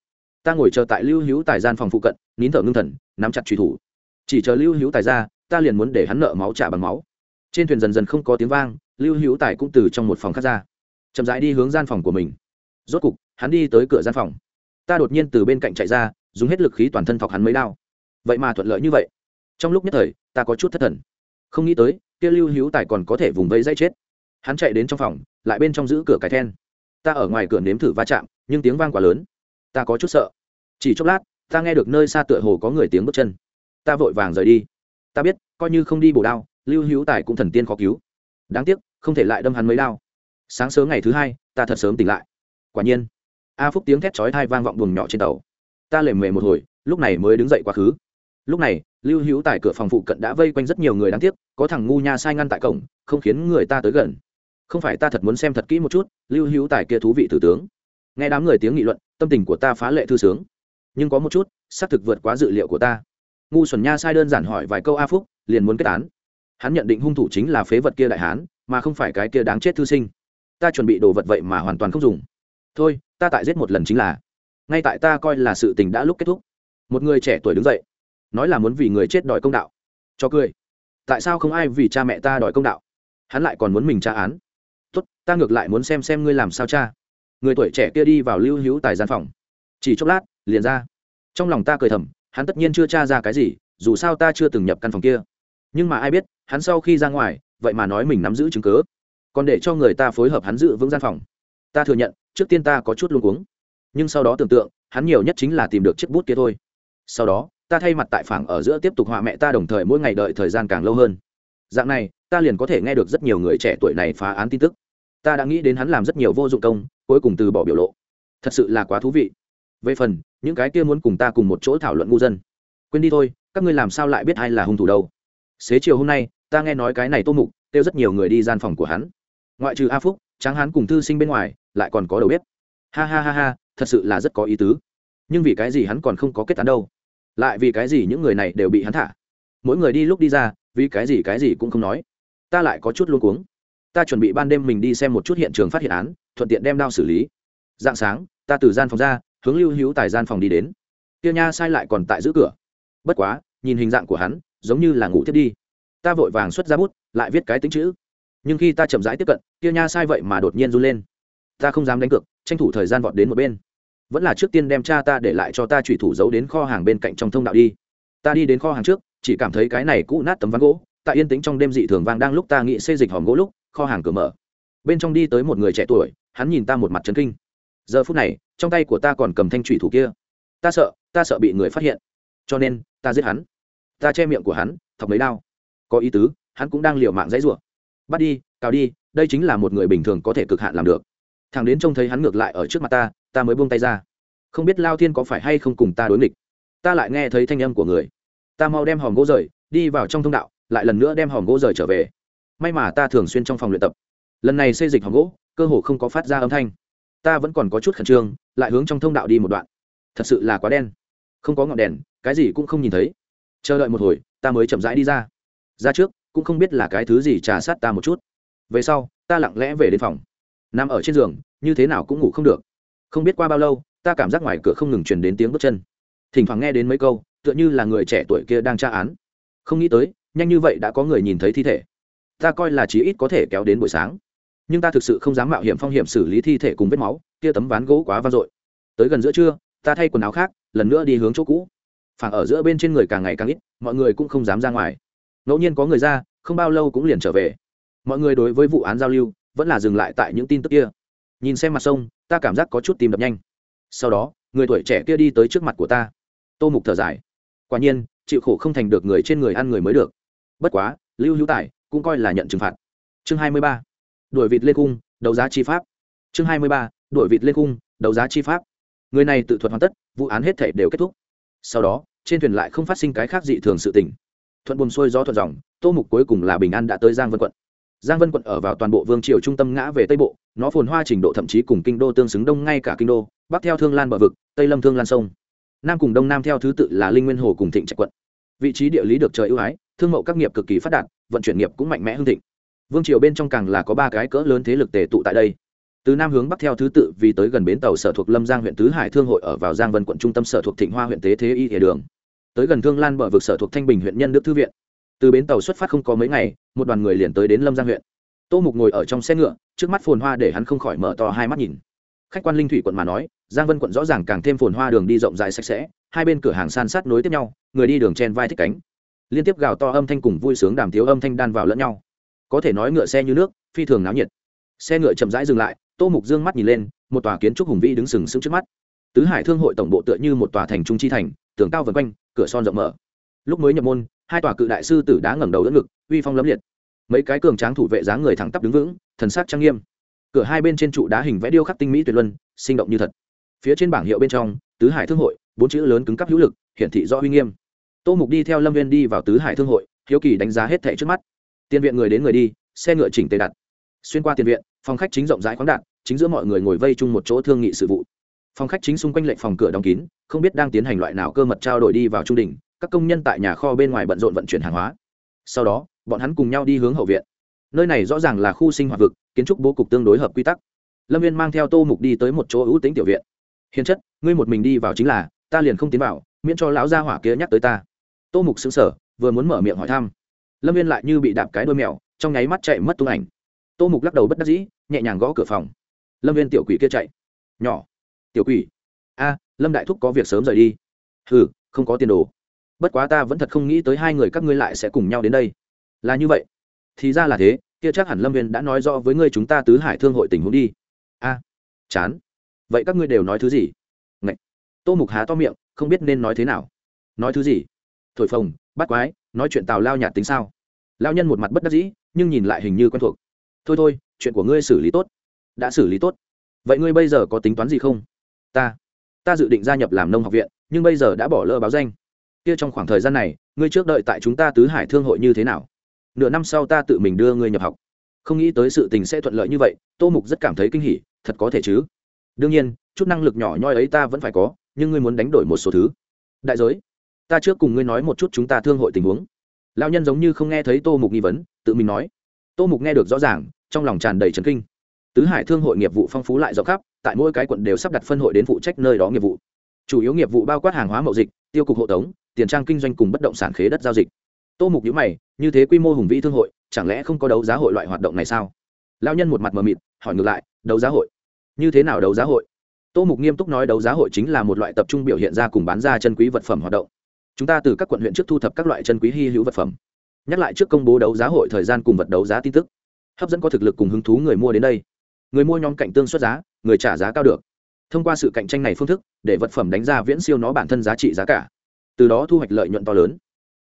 Ta ngồi chờ tại lưu hữu tài gian phòng phụ cận, nín thở ngưng thần, nắm chặt truy thủ. Chỉ chờ lưu hữu tài ra, ta liền muốn để hắn nợ máu trả bằng máu. Trên thuyền dần dần không có tiếng vang, lưu hữu tài cũng từ trong một phòng khác ra. Chậm rãi đi hướng gian phòng của mình. Rốt cục, hắn đi tới cửa gian phòng. Ta đột nhiên từ bên cạnh chạy ra dùng hết lực khí toàn thân thọc hắn mấy đao. Vậy mà thuận lợi như vậy. Trong lúc nhất thời, ta có chút thất thần. Không nghĩ tới, kia lưu hữu tài còn có thể vùng vây dây chết. Hắn chạy đến trong phòng, lại bên trong giữ cửa cái then. Ta ở ngoài cửa nếm thử va chạm, nhưng tiếng vang quá lớn. Ta có chút sợ. Chỉ chốc lát, ta nghe được nơi xa tựa hồ có người tiếng bước chân. Ta vội vàng rời đi. Ta biết, coi như không đi bổ đao, lưu hữu tài cũng thần tiên khó cứu. Đáng tiếc, không thể lại đâm hắn mấy đao. Sáng sớm ngày thứ hai, ta thật sớm tỉnh lại. Quả nhiên, a phúc tiếng thét chói thai vang vọng buồng nhỏ trên tàu ta lề mề một hồi, lúc này mới đứng dậy quá khứ. Lúc này, lưu hữu tại cửa phòng phụ cận đã vây quanh rất nhiều người đáng tiếc, có thằng ngu nha sai ngăn tại cổng, không khiến người ta tới gần. Không phải ta thật muốn xem thật kỹ một chút, lưu hữu tài kia thú vị thủ tướng. Nghe đám người tiếng nghị luận, tâm tình của ta phá lệ thư sướng. Nhưng có một chút, xác thực vượt quá dự liệu của ta. Ngu xuẩn nha sai đơn giản hỏi vài câu a phúc, liền muốn kết án. Hắn nhận định hung thủ chính là phế vật kia đại hán, mà không phải cái kia đáng chết thư sinh. Ta chuẩn bị đồ vật vậy mà hoàn toàn không dùng. Thôi, ta tại giết một lần chính là ngay tại ta coi là sự tình đã lúc kết thúc. Một người trẻ tuổi đứng dậy, nói là muốn vì người chết đòi công đạo. Cho cười. Tại sao không ai vì cha mẹ ta đòi công đạo? Hắn lại còn muốn mình tra án. Tốt, ta ngược lại muốn xem xem ngươi làm sao cha người tuổi trẻ kia đi vào lưu hữu tài gian phòng. Chỉ chốc lát, liền ra. Trong lòng ta cười thầm, hắn tất nhiên chưa tra ra cái gì, dù sao ta chưa từng nhập căn phòng kia. Nhưng mà ai biết, hắn sau khi ra ngoài, vậy mà nói mình nắm giữ chứng cớ còn để cho người ta phối hợp hắn giữ vững gian phòng. Ta thừa nhận, trước tiên ta có chút luôn cuống nhưng sau đó tưởng tượng, hắn nhiều nhất chính là tìm được chiếc bút kia thôi. Sau đó, ta thay mặt tại phảng ở giữa tiếp tục họa mẹ ta đồng thời mỗi ngày đợi thời gian càng lâu hơn. Dạng này, ta liền có thể nghe được rất nhiều người trẻ tuổi này phá án tin tức. Ta đã nghĩ đến hắn làm rất nhiều vô dụng công, cuối cùng từ bỏ biểu lộ. Thật sự là quá thú vị. Về phần, những cái kia muốn cùng ta cùng một chỗ thảo luận ngu dân. Quên đi thôi, các ngươi làm sao lại biết ai là hung thủ đâu? Xế chiều hôm nay, ta nghe nói cái này tô mục, kêu rất nhiều người đi gian phòng của hắn. Ngoại trừ a phúc, tráng hắn cùng thư sinh bên ngoài, lại còn có đầu bếp. Ha ha ha ha thật sự là rất có ý tứ. Nhưng vì cái gì hắn còn không có kết án đâu? Lại vì cái gì những người này đều bị hắn thả? Mỗi người đi lúc đi ra, vì cái gì cái gì cũng không nói. Ta lại có chút luôn cuống. Ta chuẩn bị ban đêm mình đi xem một chút hiện trường phát hiện án, thuận tiện đem đao xử lý. Dạng sáng, ta từ gian phòng ra, hướng lưu hữu tài gian phòng đi đến. Tiêu nha sai lại còn tại giữ cửa. Bất quá, nhìn hình dạng của hắn, giống như là ngủ thiết đi. Ta vội vàng xuất ra bút, lại viết cái tính chữ. Nhưng khi ta chậm rãi tiếp cận Tiêu nha sai vậy mà đột nhiên run lên. Ta không dám đánh cược, tranh thủ thời gian vọt đến một bên vẫn là trước tiên đem cha ta để lại cho ta thủy thủ giấu đến kho hàng bên cạnh trong thông đạo đi. Ta đi đến kho hàng trước, chỉ cảm thấy cái này cũ nát tấm ván gỗ, tại yên tĩnh trong đêm dị thường vang đang lúc ta nghĩ xây dịch hòm gỗ lúc, kho hàng cửa mở. Bên trong đi tới một người trẻ tuổi, hắn nhìn ta một mặt trấn kinh. Giờ phút này, trong tay của ta còn cầm thanh thủy thủ kia. Ta sợ ta sợ bị người phát hiện. Cho nên, ta giết hắn. Ta che miệng của hắn, thọc mấy đao. Có ý tứ, hắn cũng đang liều mạng dãy rủa. Bắt đi, cào đi, đây chính là một người bình thường có thể cực hạn làm được. Thằng đến trông thấy hắn ngược lại ở trước mặt ta ta mới buông tay ra. Không biết lao thiên có phải hay không cùng ta đối nghịch. Ta lại nghe thấy thanh âm của người. Ta mau đem hòm gỗ rời, đi vào trong thông đạo, lại lần nữa đem hòm gỗ rời trở về. May mà ta thường xuyên trong phòng luyện tập. Lần này xây dịch hòm gỗ, cơ hồ không có phát ra âm thanh. Ta vẫn còn có chút khẩn trương, lại hướng trong thông đạo đi một đoạn. Thật sự là quá đen. Không có ngọn đèn, cái gì cũng không nhìn thấy. Chờ đợi một hồi, ta mới chậm rãi đi ra. Ra trước, cũng không biết là cái thứ gì trà sát ta một chút. Về sau, ta lặng lẽ về đến phòng. Nằm ở trên giường, như thế nào cũng ngủ không được không biết qua bao lâu, ta cảm giác ngoài cửa không ngừng truyền đến tiếng bước chân. Thỉnh thoảng nghe đến mấy câu, tựa như là người trẻ tuổi kia đang tra án. Không nghĩ tới, nhanh như vậy đã có người nhìn thấy thi thể. Ta coi là chí ít có thể kéo đến buổi sáng. Nhưng ta thực sự không dám mạo hiểm phong hiểm xử lý thi thể cùng vết máu, kia tấm ván gỗ quá vang dội. Tới gần giữa trưa, ta thay quần áo khác, lần nữa đi hướng chỗ cũ. Phản ở giữa bên trên người càng ngày càng ít, mọi người cũng không dám ra ngoài. Ngẫu nhiên có người ra, không bao lâu cũng liền trở về. Mọi người đối với vụ án giao lưu, vẫn là dừng lại tại những tin tức kia. Nhìn xem mặt sông ta cảm giác có chút tim đập nhanh. Sau đó, người tuổi trẻ kia đi tới trước mặt của ta. Tô mục thở dài. Quả nhiên, chịu khổ không thành được người trên người ăn người mới được. Bất quá, lưu hữu tài cũng coi là nhận trừng phạt. Chương hai mươi ba. Đuổi vịt lên cung, đấu giá chi pháp. Chương hai mươi ba. Đuổi vịt lên cung, đấu giá chi pháp. Người này tự thuật hoàn tất, vụ án hết thể đều kết thúc. Sau đó, trên thuyền lại không phát sinh cái khác dị thường sự tình. Thuận buồn xuôi gió thuận dòng, tô mục cuối cùng là bình an đã tới giang vân quận. Giang vân quận ở vào toàn bộ vương triều trung tâm ngã về tây bộ nó phồn hoa trình độ thậm chí cùng kinh đô tương xứng đông ngay cả kinh đô, bắc theo thương lan bờ vực, tây lâm thương lan sông. Nam cùng đông nam theo thứ tự là linh nguyên hồ cùng thịnh trạch quận. Vị trí địa lý được trời ưu ái, thương mậu các nghiệp cực kỳ phát đạt, vận chuyển nghiệp cũng mạnh mẽ hưng thịnh. Vương triều bên trong càng là có ba cái cỡ lớn thế lực tề tụ tại đây. Từ nam hướng bắc theo thứ tự vì tới gần bến tàu sở thuộc lâm giang huyện tứ hải thương hội ở vào giang vân quận trung tâm sở thuộc thịnh hoa huyện tế thế y hệ đường. Tới gần thương lan bờ vực sở thuộc thanh bình huyện nhân đức thư viện. Từ bến tàu xuất phát không có mấy ngày, một đoàn người liền tới đến lâm giang huyện. Tô mục ngồi ở trong xe ngựa trước mắt phồn hoa để hắn không khỏi mở to hai mắt nhìn. Khách quan linh thủy quận mà nói, giang vân quận rõ ràng càng thêm phồn hoa đường đi rộng dài sạch sẽ, hai bên cửa hàng san sát nối tiếp nhau, người đi đường chen vai thích cánh. Liên tiếp gào to âm thanh cùng vui sướng đàm thiếu âm thanh đan vào lẫn nhau. Có thể nói ngựa xe như nước, phi thường náo nhiệt. Xe ngựa chậm rãi dừng lại, tô mục dương mắt nhìn lên, một tòa kiến trúc hùng vĩ đứng sừng sững trước mắt. Tứ hải thương hội tổng bộ tựa như một tòa thành trung chi thành, tường cao vần quanh, cửa son rộng mở. Lúc mới nhập môn, hai tòa cự đại sư tử đá ngẩng đầu đỡ ngực, uy phong lấm liệt. Mấy cái cường tráng thủ vệ dáng người thẳng tắp đứng vững thần sắc trang nghiêm. Cửa hai bên trên trụ đá hình vẽ điêu khắc tinh mỹ tuyệt luân, sinh động như thật. Phía trên bảng hiệu bên trong, tứ hải thương hội, bốn chữ lớn cứng cáp hữu lực, hiển thị rõ uy nghiêm. Tô mục đi theo lâm viên đi vào tứ hải thương hội, hiếu kỳ đánh giá hết thẻ trước mắt. Tiền viện người đến người đi, xe ngựa chỉnh tề đặt. Xuyên qua tiền viện, phòng khách chính rộng rãi khoáng đạn chính giữa mọi người ngồi vây chung một chỗ thương nghị sự vụ. Phòng khách chính xung quanh lệnh phòng cửa đóng kín, không biết đang tiến hành loại nào cơ mật trao đổi đi vào trung đình các công nhân tại nhà kho bên ngoài bận rộn vận chuyển hàng hóa. Sau đó, bọn hắn cùng nhau đi hướng hậu viện nơi này rõ ràng là khu sinh hoạt vực, kiến trúc bố cục tương đối hợp quy tắc. Lâm viên mang theo tô mục đi tới một chỗ ưu tính tiểu viện. Hiền chất, ngươi một mình đi vào chính là, ta liền không tiến vào, miễn cho lão gia hỏa kia nhắc tới ta. Tô mục xứng sở vừa muốn mở miệng hỏi thăm. Lâm viên lại như bị đạp cái đôi mèo, trong nháy mắt chạy mất tung ảnh. Tô mục lắc đầu bất đắc dĩ, nhẹ nhàng gõ cửa phòng. Lâm viên tiểu quỷ kia chạy. Nhỏ, tiểu quỷ. A, lâm đại thúc có việc sớm rời đi. Ừ không có tiền đồ. Bất quá ta vẫn thật không nghĩ tới hai người các ngươi lại sẽ cùng nhau đến đây. Là như vậy thì ra là thế, kia chắc hẳn lâm viên đã nói rõ với ngươi chúng ta tứ hải thương hội tình huống đi. A, chán. Vậy các ngươi đều nói thứ gì? Ngậy. tô mục há to miệng, không biết nên nói thế nào. Nói thứ gì? Thổi phồng, bắt quái, nói chuyện tào lao nhạt tính sao? Lao nhân một mặt bất đắc dĩ, nhưng nhìn lại hình như quen thuộc. Thôi thôi, chuyện của ngươi xử lý tốt. Đã xử lý tốt. Vậy ngươi bây giờ có tính toán gì không? Ta. Ta dự định gia nhập làm nông học viện, nhưng bây giờ đã bỏ lỡ báo danh. Kia trong khoảng thời gian này, ngươi trước đợi tại chúng ta tứ hải thương hội như thế nào? Nửa năm sau ta tự mình đưa ngươi nhập học. Không nghĩ tới sự tình sẽ thuận lợi như vậy, tô mục rất cảm thấy kinh hỉ, thật có thể chứ? Đương nhiên, chút năng lực nhỏ nhoi ấy ta vẫn phải có, nhưng ngươi muốn đánh đổi một số thứ. Đại giới, ta trước cùng ngươi nói một chút chúng ta thương hội tình huống. Lao nhân giống như không nghe thấy tô mục nghi vấn, tự mình nói. Tô mục nghe được rõ ràng, trong lòng tràn đầy trấn kinh. Tứ hải thương hội nghiệp vụ phong phú lại rộng khắp, tại mỗi cái quận đều sắp đặt phân hội đến phụ trách nơi đó nghiệp vụ. Chủ yếu nghiệp vụ bao quát hàng hóa mậu dịch, tiêu cục hộ tống, tiền trang kinh doanh cùng bất động sản khế đất giao dịch tô mục nhữ mày, như thế quy mô hùng vĩ thương hội, chẳng lẽ không có đấu giá hội loại hoạt động này sao? Lao nhân một mặt mờ mịt, hỏi ngược lại, đấu giá hội? Như thế nào đấu giá hội? Tô mục nghiêm túc nói đấu giá hội chính là một loại tập trung biểu hiện ra cùng bán ra chân quý vật phẩm hoạt động. Chúng ta từ các quận huyện trước thu thập các loại chân quý hy hữu vật phẩm. Nhắc lại trước công bố đấu giá hội thời gian cùng vật đấu giá tin tức. Hấp dẫn có thực lực cùng hứng thú người mua đến đây. Người mua nhóm cạnh tương xuất giá, người trả giá cao được. Thông qua sự cạnh tranh này phương thức, để vật phẩm đánh ra viễn siêu nó bản thân giá trị giá cả. Từ đó thu hoạch lợi nhuận to lớn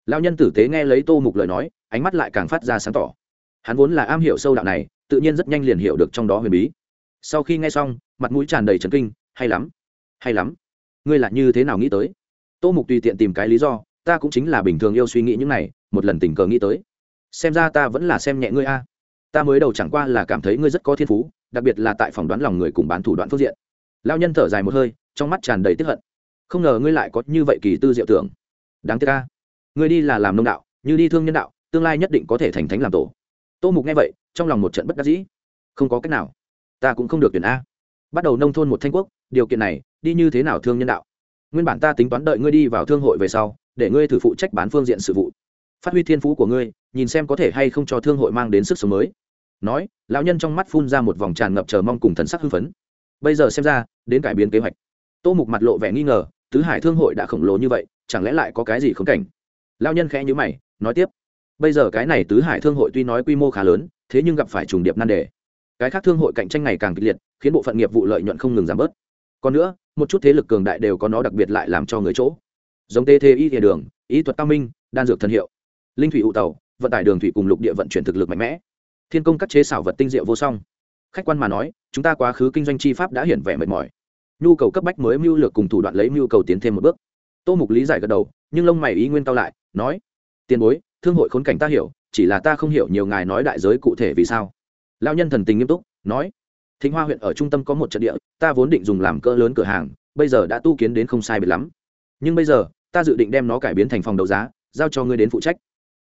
lao nhân tử tế nghe lấy tô mục lời nói, ánh mắt lại càng phát ra sáng tỏ. Hắn vốn là am hiểu sâu đạo này, tự nhiên rất nhanh liền hiểu được trong đó huyền bí. Sau khi nghe xong, mặt mũi tràn đầy trấn kinh, hay lắm hay lắm. Ngươi là như thế nào nghĩ tới? Tô mục tùy tiện tìm cái lý do, ta cũng chính là bình thường yêu suy nghĩ những này, một lần tình cờ nghĩ tới. Xem ra ta vẫn là xem nhẹ ngươi a. Ta mới đầu chẳng qua là cảm thấy ngươi rất có thiên phú, đặc biệt là tại phòng đoán lòng người cùng bán thủ đoạn phương diện. Lao nhân thở dài một hơi, trong mắt tràn đầy tiếp hận. Không ngờ ngươi lại có như vậy kỳ tư diệu tưởng. Đáng tiếc ca ngươi đi là làm nông đạo, như đi thương nhân đạo, tương lai nhất định có thể thành thánh làm tổ. Tô mục nghe vậy, trong lòng một trận bất đắc dĩ. Không có cách nào. Ta cũng không được tuyển a. Bắt đầu nông thôn một thanh quốc, điều kiện này, đi như thế nào thương nhân đạo? Nguyên bản ta tính toán đợi ngươi đi vào thương hội về sau, để ngươi thử phụ trách bán phương diện sự vụ. Phát huy thiên phú của ngươi, nhìn xem có thể hay không cho thương hội mang đến sức sống mới. Nói, lão nhân trong mắt phun ra một vòng tràn ngập chờ mong cùng thần sắc hưng phấn. Bây giờ xem ra, đến cải biến kế hoạch. Tô mục mặt lộ vẻ nghi ngờ, tứ hải thương hội đã khổng lồ như vậy, chẳng lẽ lại có cái gì khống cảnh? Lão nhân khẽ nhữ mày, nói tiếp. Bây giờ cái này tứ hải thương hội tuy nói quy mô khá lớn, thế nhưng gặp phải trùng điệp nan đề. Cái khác thương hội cạnh tranh ngày càng kịch liệt, khiến bộ phận nghiệp vụ lợi nhuận không ngừng giảm bớt. Còn nữa, một chút thế lực cường đại đều có nó đặc biệt lại làm cho người chỗ. Giống tê thê y địa đường, ý thuật cao minh, đan dược thân hiệu, linh thủy ụ tàu, vận tải đường thủy cùng lục địa vận chuyển thực lực mạnh mẽ. Thiên công các chế xảo vật tinh diệu vô song. Khách quan mà nói, chúng ta quá khứ kinh doanh chi pháp đã hiển vẻ mệt mỏi. Nhu cầu cấp bách mới mưu lược cùng thủ đoạn lấy mưu cầu tiến thêm một bước tô mục lý giải gật đầu, nhưng lông mày ý nguyên cao lại, nói, tiền bối, thương hội khốn cảnh ta hiểu, chỉ là ta không hiểu nhiều ngài nói đại giới cụ thể vì sao. Lao nhân thần tình nghiêm túc, nói, thịnh hoa huyện ở trung tâm có một trận địa, ta vốn định dùng làm cỡ lớn cửa hàng, bây giờ đã tu kiến đến không sai biệt lắm. Nhưng bây giờ, ta dự định đem nó cải biến thành phòng đấu giá, giao cho ngươi đến phụ trách.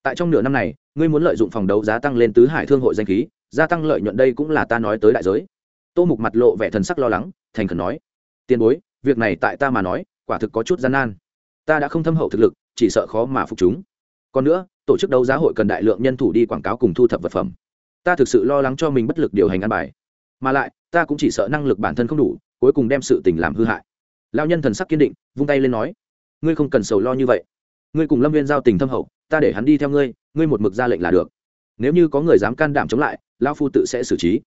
Tại trong nửa năm này, ngươi muốn lợi dụng phòng đấu giá tăng lên tứ hải thương hội danh khí, gia tăng lợi nhuận đây cũng là ta nói tới đại giới. Tô mục mặt lộ vẻ thần sắc lo lắng, thành khẩn nói, tiền bối, việc này tại ta mà nói, quả thực có chút gian nan ta đã không thâm hậu thực lực, chỉ sợ khó mà phục chúng. Còn nữa, tổ chức đấu giá hội cần đại lượng nhân thủ đi quảng cáo cùng thu thập vật phẩm. Ta thực sự lo lắng cho mình bất lực điều hành ăn bài. Mà lại, ta cũng chỉ sợ năng lực bản thân không đủ, cuối cùng đem sự tình làm hư hại. Lao nhân thần sắc kiên định, vung tay lên nói, ngươi không cần sầu lo như vậy. Ngươi cùng lâm viên giao tình thâm hậu, ta để hắn đi theo ngươi ngươi một mực ra lệnh là được. Nếu như có người dám can đảm chống lại lao phu tự sẽ xử trí.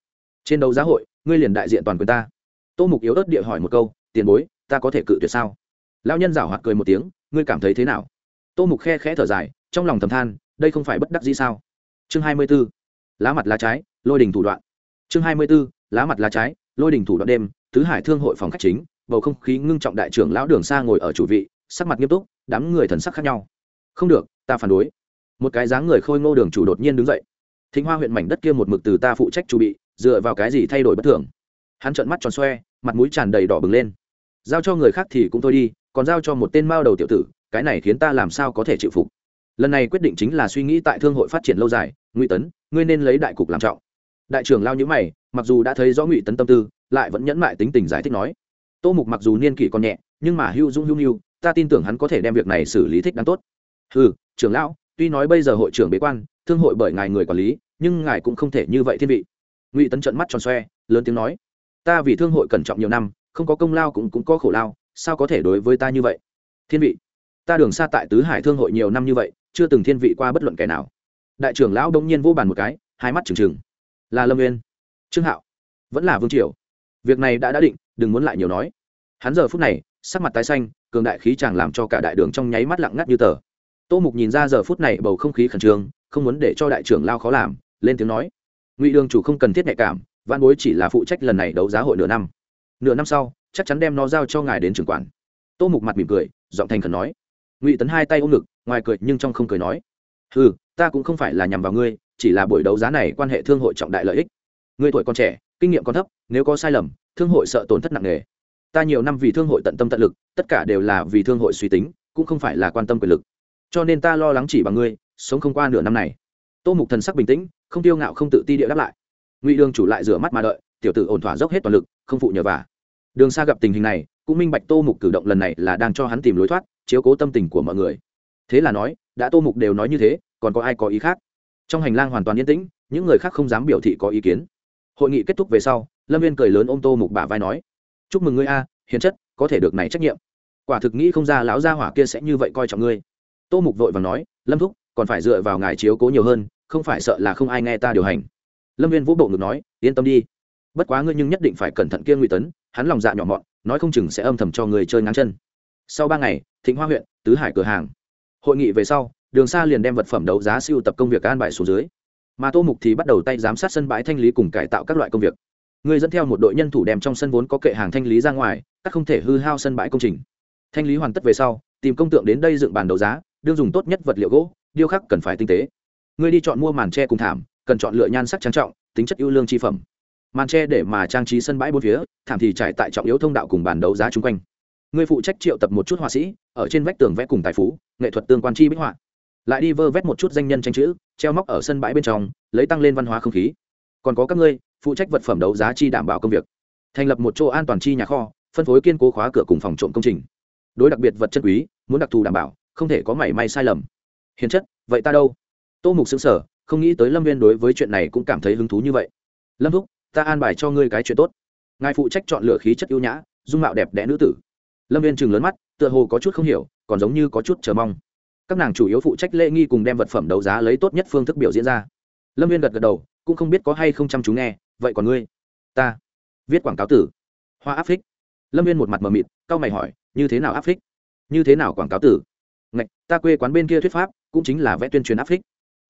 Trên đấu giá hội, ngươi liền đại diện toàn quyền ta. Tô mục yếu ớt địa hỏi một câu, tiền bối, ta có thể cự tuyệt sao? Lao nhân giảo hoạt cười một tiếng, ngươi cảm thấy thế nào? Tô mục khe khẽ thở dài, trong lòng thầm than, đây không phải bất đắc gì sao? Chương hai mươi b ố lá mặt lá trái, lôi đình thủ đoạn. Chương hai mươi b ố lá mặt lá trái, lôi đình thủ đoạn đêm tứ hải thương hội phòng khách chính, bầu không khí ngưng trọng đại trưởng lão đường xa ngồi ở chủ vị, sắc mặt nghiêm túc, đám người thần sắc khác nhau. Không được, ta phản đối. Một cái dáng người khôi ngô đường chủ đột nhiên đứng dậy. Thịnh hoa huyện mảnh đất kia một mực từ ta phụ trách chủ bị, dựa vào cái gì thay đổi bất thường? Hắn trợn mắt tròn xoe, mặt mũi tràn đầy đỏ bừng lên giao cho người khác thì cũng thôi đi, còn giao cho một tên mao đầu tiểu tử, cái này khiến ta làm sao có thể chịu phục? Lần này quyết định chính là suy nghĩ tại thương hội phát triển lâu dài, ngụy tấn, ngươi nên lấy đại cục làm trọng. Đại trưởng lao nhữ mày, mặc dù đã thấy rõ ngụy tấn tâm tư, lại vẫn nhẫn mại tính tình giải thích nói. Tô mục mặc dù niên kỷ còn nhẹ, nhưng mà hưu dung hưu hưu ta tin tưởng hắn có thể đem việc này xử lý thích đáng tốt. Ừ trưởng lão, tuy nói bây giờ hội trưởng bế quan, thương hội bởi ngài người quản lý, nhưng ngài cũng không thể như vậy thiên vị. Ngụy tấn trận mắt tròn xoe, lớn tiếng nói. Ta vì thương hội cẩn trọng nhiều năm không có công lao cũng cũng có khổ lao, sao có thể đối với ta như vậy? Thiên vị, ta đường xa tại tứ hải thương hội nhiều năm như vậy, chưa từng thiên vị qua bất luận kẻ nào. Đại trưởng lão đông nhiên vô bàn một cái, hai mắt trừng trừng. Là lâm nguyên trương hạo. Vẫn là vương triều. Việc này đã đã định, đừng muốn lại nhiều nói. Hắn giờ phút này, sắc mặt tái xanh, cường đại khí chàng làm cho cả đại đường trong nháy mắt lặng ngắt như tờ. Tô mục nhìn ra giờ phút này bầu không khí khẩn trương, không muốn để cho đại trưởng lao khó làm, lên tiếng nói. Ngụy đường chủ không cần thiết nhạy cảm văn bối chỉ là phụ trách lần này đấu giá hội nửa năm nửa năm sau, chắc chắn đem nó giao cho ngài đến trưởng quản. Tô mục mặt mỉm cười, giọng thành khẩn nói. Ngụy tấn hai tay ôm ngực, ngoài cười nhưng trong không cười nói. Ừ ta cũng không phải là nhằm vào ngươi, chỉ là buổi đấu giá này quan hệ thương hội trọng đại lợi ích. Ngươi tuổi còn trẻ, kinh nghiệm còn thấp, nếu có sai lầm, thương hội sợ tổn thất nặng nề. Ta nhiều năm vì thương hội tận tâm tận lực, tất cả đều là vì thương hội suy tính, cũng không phải là quan tâm quyền lực. Cho nên ta lo lắng chỉ bằng ngươi, sống không qua nửa năm này. Tô mục thần sắc bình tĩnh, không tiêu ngạo không tự ti địa đáp lại. Ngụy đường chủ lại rửa mắt mà đợi tiểu tử ổn thỏa dốc hết toàn lực, không phụ nhờ vả. Đường xa gặp tình hình này, cũng minh bạch tô mục cử động lần này là đang cho hắn tìm lối thoát, chiếu cố tâm tình của mọi người. Thế là nói, đã tô mục đều nói như thế, còn có ai có ý khác? Trong hành lang hoàn toàn yên tĩnh, những người khác không dám biểu thị có ý kiến. Hội nghị kết thúc về sau, lâm viên cười lớn ôm tô mục bả vai nói, chúc mừng ngươi a, hiền chất, có thể được này trách nhiệm. Quả thực nghĩ không ra lão gia hỏa kia sẽ như vậy coi trọng ngươi. Tô mục vội và nói, lâm thúc, còn phải dựa vào ngài chiếu cố nhiều hơn, không phải sợ là không ai nghe ta điều hành. Lâm viên vũ bộ ngực nói, yên tâm đi bất quá ngươi nhưng nhất định phải cẩn thận kia ngụy tấn, hắn lòng dạ nhỏ mọn, nói không chừng sẽ âm thầm cho người chơi ngang chân. Sau ba ngày, thịnh hoa huyện, tứ hải cửa hàng. Hội nghị về sau, đường xa liền đem vật phẩm đấu giá siêu tập công việc an bài xuống dưới. Mà tô mục thì bắt đầu tay giám sát sân bãi thanh lý cùng cải tạo các loại công việc. Người dẫn theo một đội nhân thủ đem trong sân vốn có kệ hàng thanh lý ra ngoài, các không thể hư hao sân bãi công trình. Thanh lý hoàn tất về sau, tìm công tượng đến đây dựng bàn đấu giá, đương dùng tốt nhất vật liệu gỗ, điêu khắc cần phải tinh tế. Người đi chọn mua màn tre cùng thảm, cần chọn lựa nhan sắc trang trọng, tính chất ưu lương chi phẩm màn tre để mà trang trí sân bãi bốn phía, thảm thì trải tại trọng yếu thông đạo cùng bàn đấu giá chung quanh. Người phụ trách triệu tập một chút họa sĩ, ở trên vách tường vẽ cùng tài phú, nghệ thuật tương quan chi bích họa. Lại đi vơ vét một chút danh nhân tranh chữ, treo móc ở sân bãi bên trong, lấy tăng lên văn hóa không khí. Còn có các ngươi, phụ trách vật phẩm đấu giá chi đảm bảo công việc. Thành lập một chỗ an toàn chi nhà kho, phân phối kiên cố khóa cửa cùng phòng trộm công trình. Đối đặc biệt vật chất quý, muốn đặc thù đảm bảo, không thể có mảy may sai lầm. Hiền chất, vậy ta đâu? Tô mục xứng sở không nghĩ tới lâm viên đối với chuyện này cũng cảm thấy hứng thú như vậy. Lâm thúc ta an bài cho ngươi cái chuyện tốt. Ngài phụ trách chọn lựa khí chất ưu nhã, dung mạo đẹp đẽ nữ tử. Lâm viên chừng lớn mắt, tựa hồ có chút không hiểu, còn giống như có chút chờ mong. Các nàng chủ yếu phụ trách lễ nghi cùng đem vật phẩm đấu giá lấy tốt nhất phương thức biểu diễn ra. Lâm viên gật gật đầu, cũng không biết có hay không chăm chú nghe, vậy còn ngươi? Ta. Viết quảng cáo tử. Hoa áp phích. Lâm viên một mặt mờ mịt c a o mày hỏi, như thế nào áp phích? Như thế nào quảng cáo tử? Ngạch, ta quê quán bên kia thuyết pháp, cũng chính là vẽ tuyên truyền áp phích.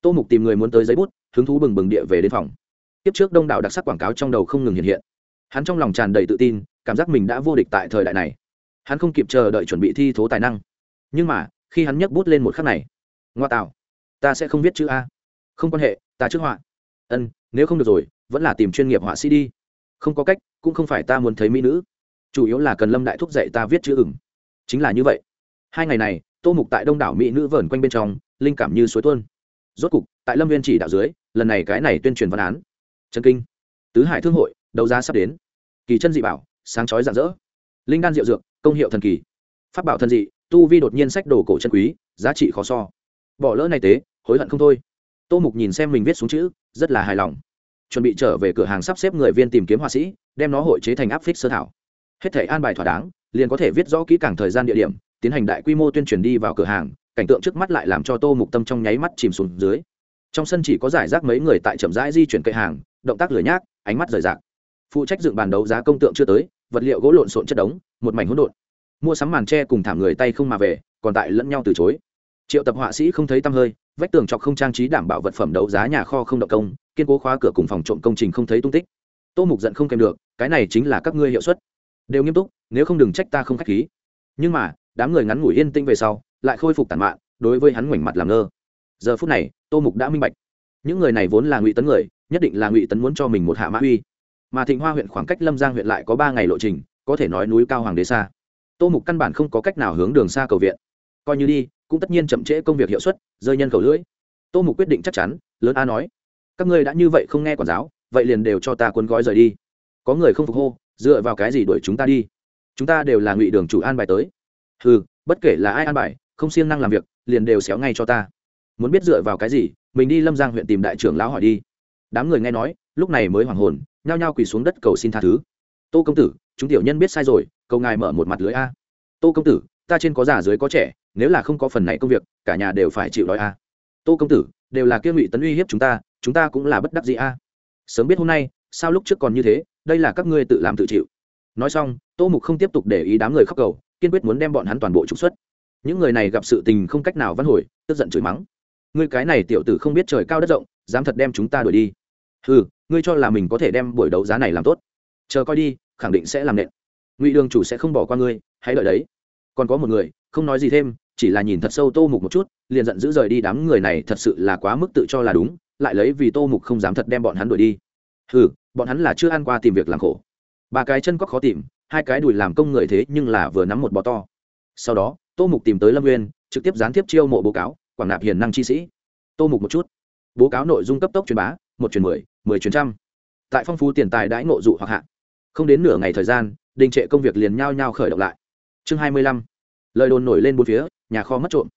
Tô mục tìm người muốn tới giấy bút, hứng thú bừng bừng địa về đến phòng tiếp trước đông đảo đặc sắc quảng cáo trong đầu không ngừng hiện hiện. Hắn trong lòng tràn đầy tự tin, cảm giác mình đã vô địch tại thời đại này. Hắn không kịp chờ đợi chuẩn bị thi thố tài năng. Nhưng mà, khi hắn nhấc bút lên một khắc này, ngoa tạo, ta sẽ không viết chữ a. Không quan hệ, ta trước họa. Ân, nếu không được rồi, vẫn là tìm chuyên nghiệp họa sĩ đi. Không có cách, cũng không phải ta muốn thấy mỹ nữ. Chủ yếu là cần lâm đại thúc dạy ta viết chữ ửng. Chính là như vậy. Hai ngày này, tô mục tại đông đảo mỹ nữ vờn quanh bên trong, linh cảm như suối tuôn. Rốt cục, tại lâm viên chỉ đạo dưới, lần này cái này tuyên truyền văn án trần kinh. Tứ hải thương hội, đấu giá sắp đến. Kỳ chân dị bảo, sáng chói rạng rỡ. Linh đan diệu dược, công hiệu thần kỳ. Phát bảo thần dị, tu vi đột nhiên sách đồ cổ chân quý, giá trị khó so. Bỏ lỡ này tế, hối hận không thôi. Tô mục nhìn xem mình viết xuống chữ, rất là hài lòng. Chuẩn bị trở về cửa hàng sắp xếp người viên tìm kiếm họa sĩ, đem nó hội chế thành áp phích sơ thảo. Hết thể an bài thỏa đáng, liền có thể viết rõ kỹ càng thời gian địa điểm, tiến hành đại quy mô tuyên truyền đi vào cửa hàng, cảnh tượng trước mắt lại làm cho tô mục tâm trong nháy mắt chìm xuống dưới. Trong sân chỉ có giải rác mấy người tại chậm rãi di chuyển cây hàng động tác lười nhác, ánh mắt rời rạc. Phụ trách dựng bàn đấu giá công tượng chưa tới, vật liệu gỗ lộn xộn chất đống, một mảnh hỗn độn. Mua sắm màn tre cùng thảm người tay không mà về, còn tại lẫn nhau từ chối. Triệu tập họa sĩ không thấy tăm hơi, vách tường chọc không trang trí đảm bảo vật phẩm đấu giá nhà kho không động công, kiên cố khóa cửa cùng phòng trộm công trình không thấy tung tích. Tô mục giận không kèm được, cái này chính là các ngươi hiệu suất. Đều nghiêm túc, nếu không đừng trách ta không k h á c h khí. Nhưng mà, đám người ngắn ngủi yên tĩnh về sau, lại khôi phục tàn mạn, đối với hắn ngoảnh mặt làm ngơ. Giờ phút này, tô mục đã minh bạch những người này vốn là ngụy tấn người, nhất định là ngụy tấn muốn cho mình một hạ mã uy. Mà thịnh hoa huyện khoảng cách lâm giang huyện lại có ba ngày lộ trình, có thể nói núi cao hoàng đế xa. Tô mục căn bản không có cách nào hướng đường xa cầu viện. Coi như đi, cũng tất nhiên chậm trễ công việc hiệu suất, rơi nhân cầu lưỡi. Tô mục quyết định chắc chắn, lớn a nói, các ngươi đã như vậy không nghe quản giáo, vậy liền đều cho ta cuốn gói rời đi. Có người không phục hô, dựa vào cái gì đuổi chúng ta đi? Chúng ta đều là ngụy đường chủ an bài tới. Ừ bất kể là ai an bài, không siêng năng làm việc, liền đều xéo ngay cho ta muốn biết dựa vào cái gì, mình đi lâm giang huyện tìm đại trưởng lão hỏi đi. Đám người nghe nói, lúc này mới hoàng hồn, nhao nhao quỳ xuống đất cầu xin tha thứ. Tô công tử, chúng tiểu nhân biết sai rồi, cầu ngài mở một mặt lưới a. Tô công tử, ta trên có già dưới có trẻ, nếu là không có phần này công việc, cả nhà đều phải chịu đói a. Tô công tử, đều là kiên ngụy tấn uy hiếp chúng ta chúng ta cũng là bất đắc gì a. Sớm biết hôm nay, sao lúc trước còn như thế, đây là các ngươi tự làm tự chịu. Nói xong, tô mục không tiếp tục để ý đám người khóc cầu, kiên quyết muốn đem bọn hắn toàn bộ trục xuất. Những người này gặp sự tình không cách nào văn hồi, tức giận chửi mắng ngươi cái này tiểu tử không biết trời cao đất rộng, dám thật đem chúng ta đuổi đi. Ừ ngươi cho là mình có thể đem buổi đấu giá này làm tốt. Chờ coi đi, khẳng định sẽ làm nện. Ngụy đường chủ sẽ không bỏ qua ngươi, hãy đợi đấy. Còn có một người, không nói gì thêm, chỉ là nhìn thật sâu tô mục một chút, liền giận dữ rời đi đám người này thật sự là quá mức tự cho là đúng, lại lấy vì tô mục không dám thật đem bọn hắn đuổi đi. Ừ bọn hắn là chưa ăn qua tìm việc làm khổ. Ba cái chân có khó tìm, hai cái đùi làm công người thế nhưng là vừa nắm một bò to. Sau đó, tô mục tìm tới lâm nguyên trực tiếp gián tiếp chiêu mộ bố cáo quảng nạp hiền năng chi sĩ. Tô mục một chút. Bố cáo nội dung cấp tốc truyền bá, một truyền mười mười truyền trăm. Tại phong phú tiền tài đãi ngộ dụ hoặc hạ. Không đến nửa ngày thời gian, đình trệ công việc liền nhao nhao khởi động lại. Chương hai mươi lăm. Lời đồn nổi lên bốn phía, nhà kho mất trộm.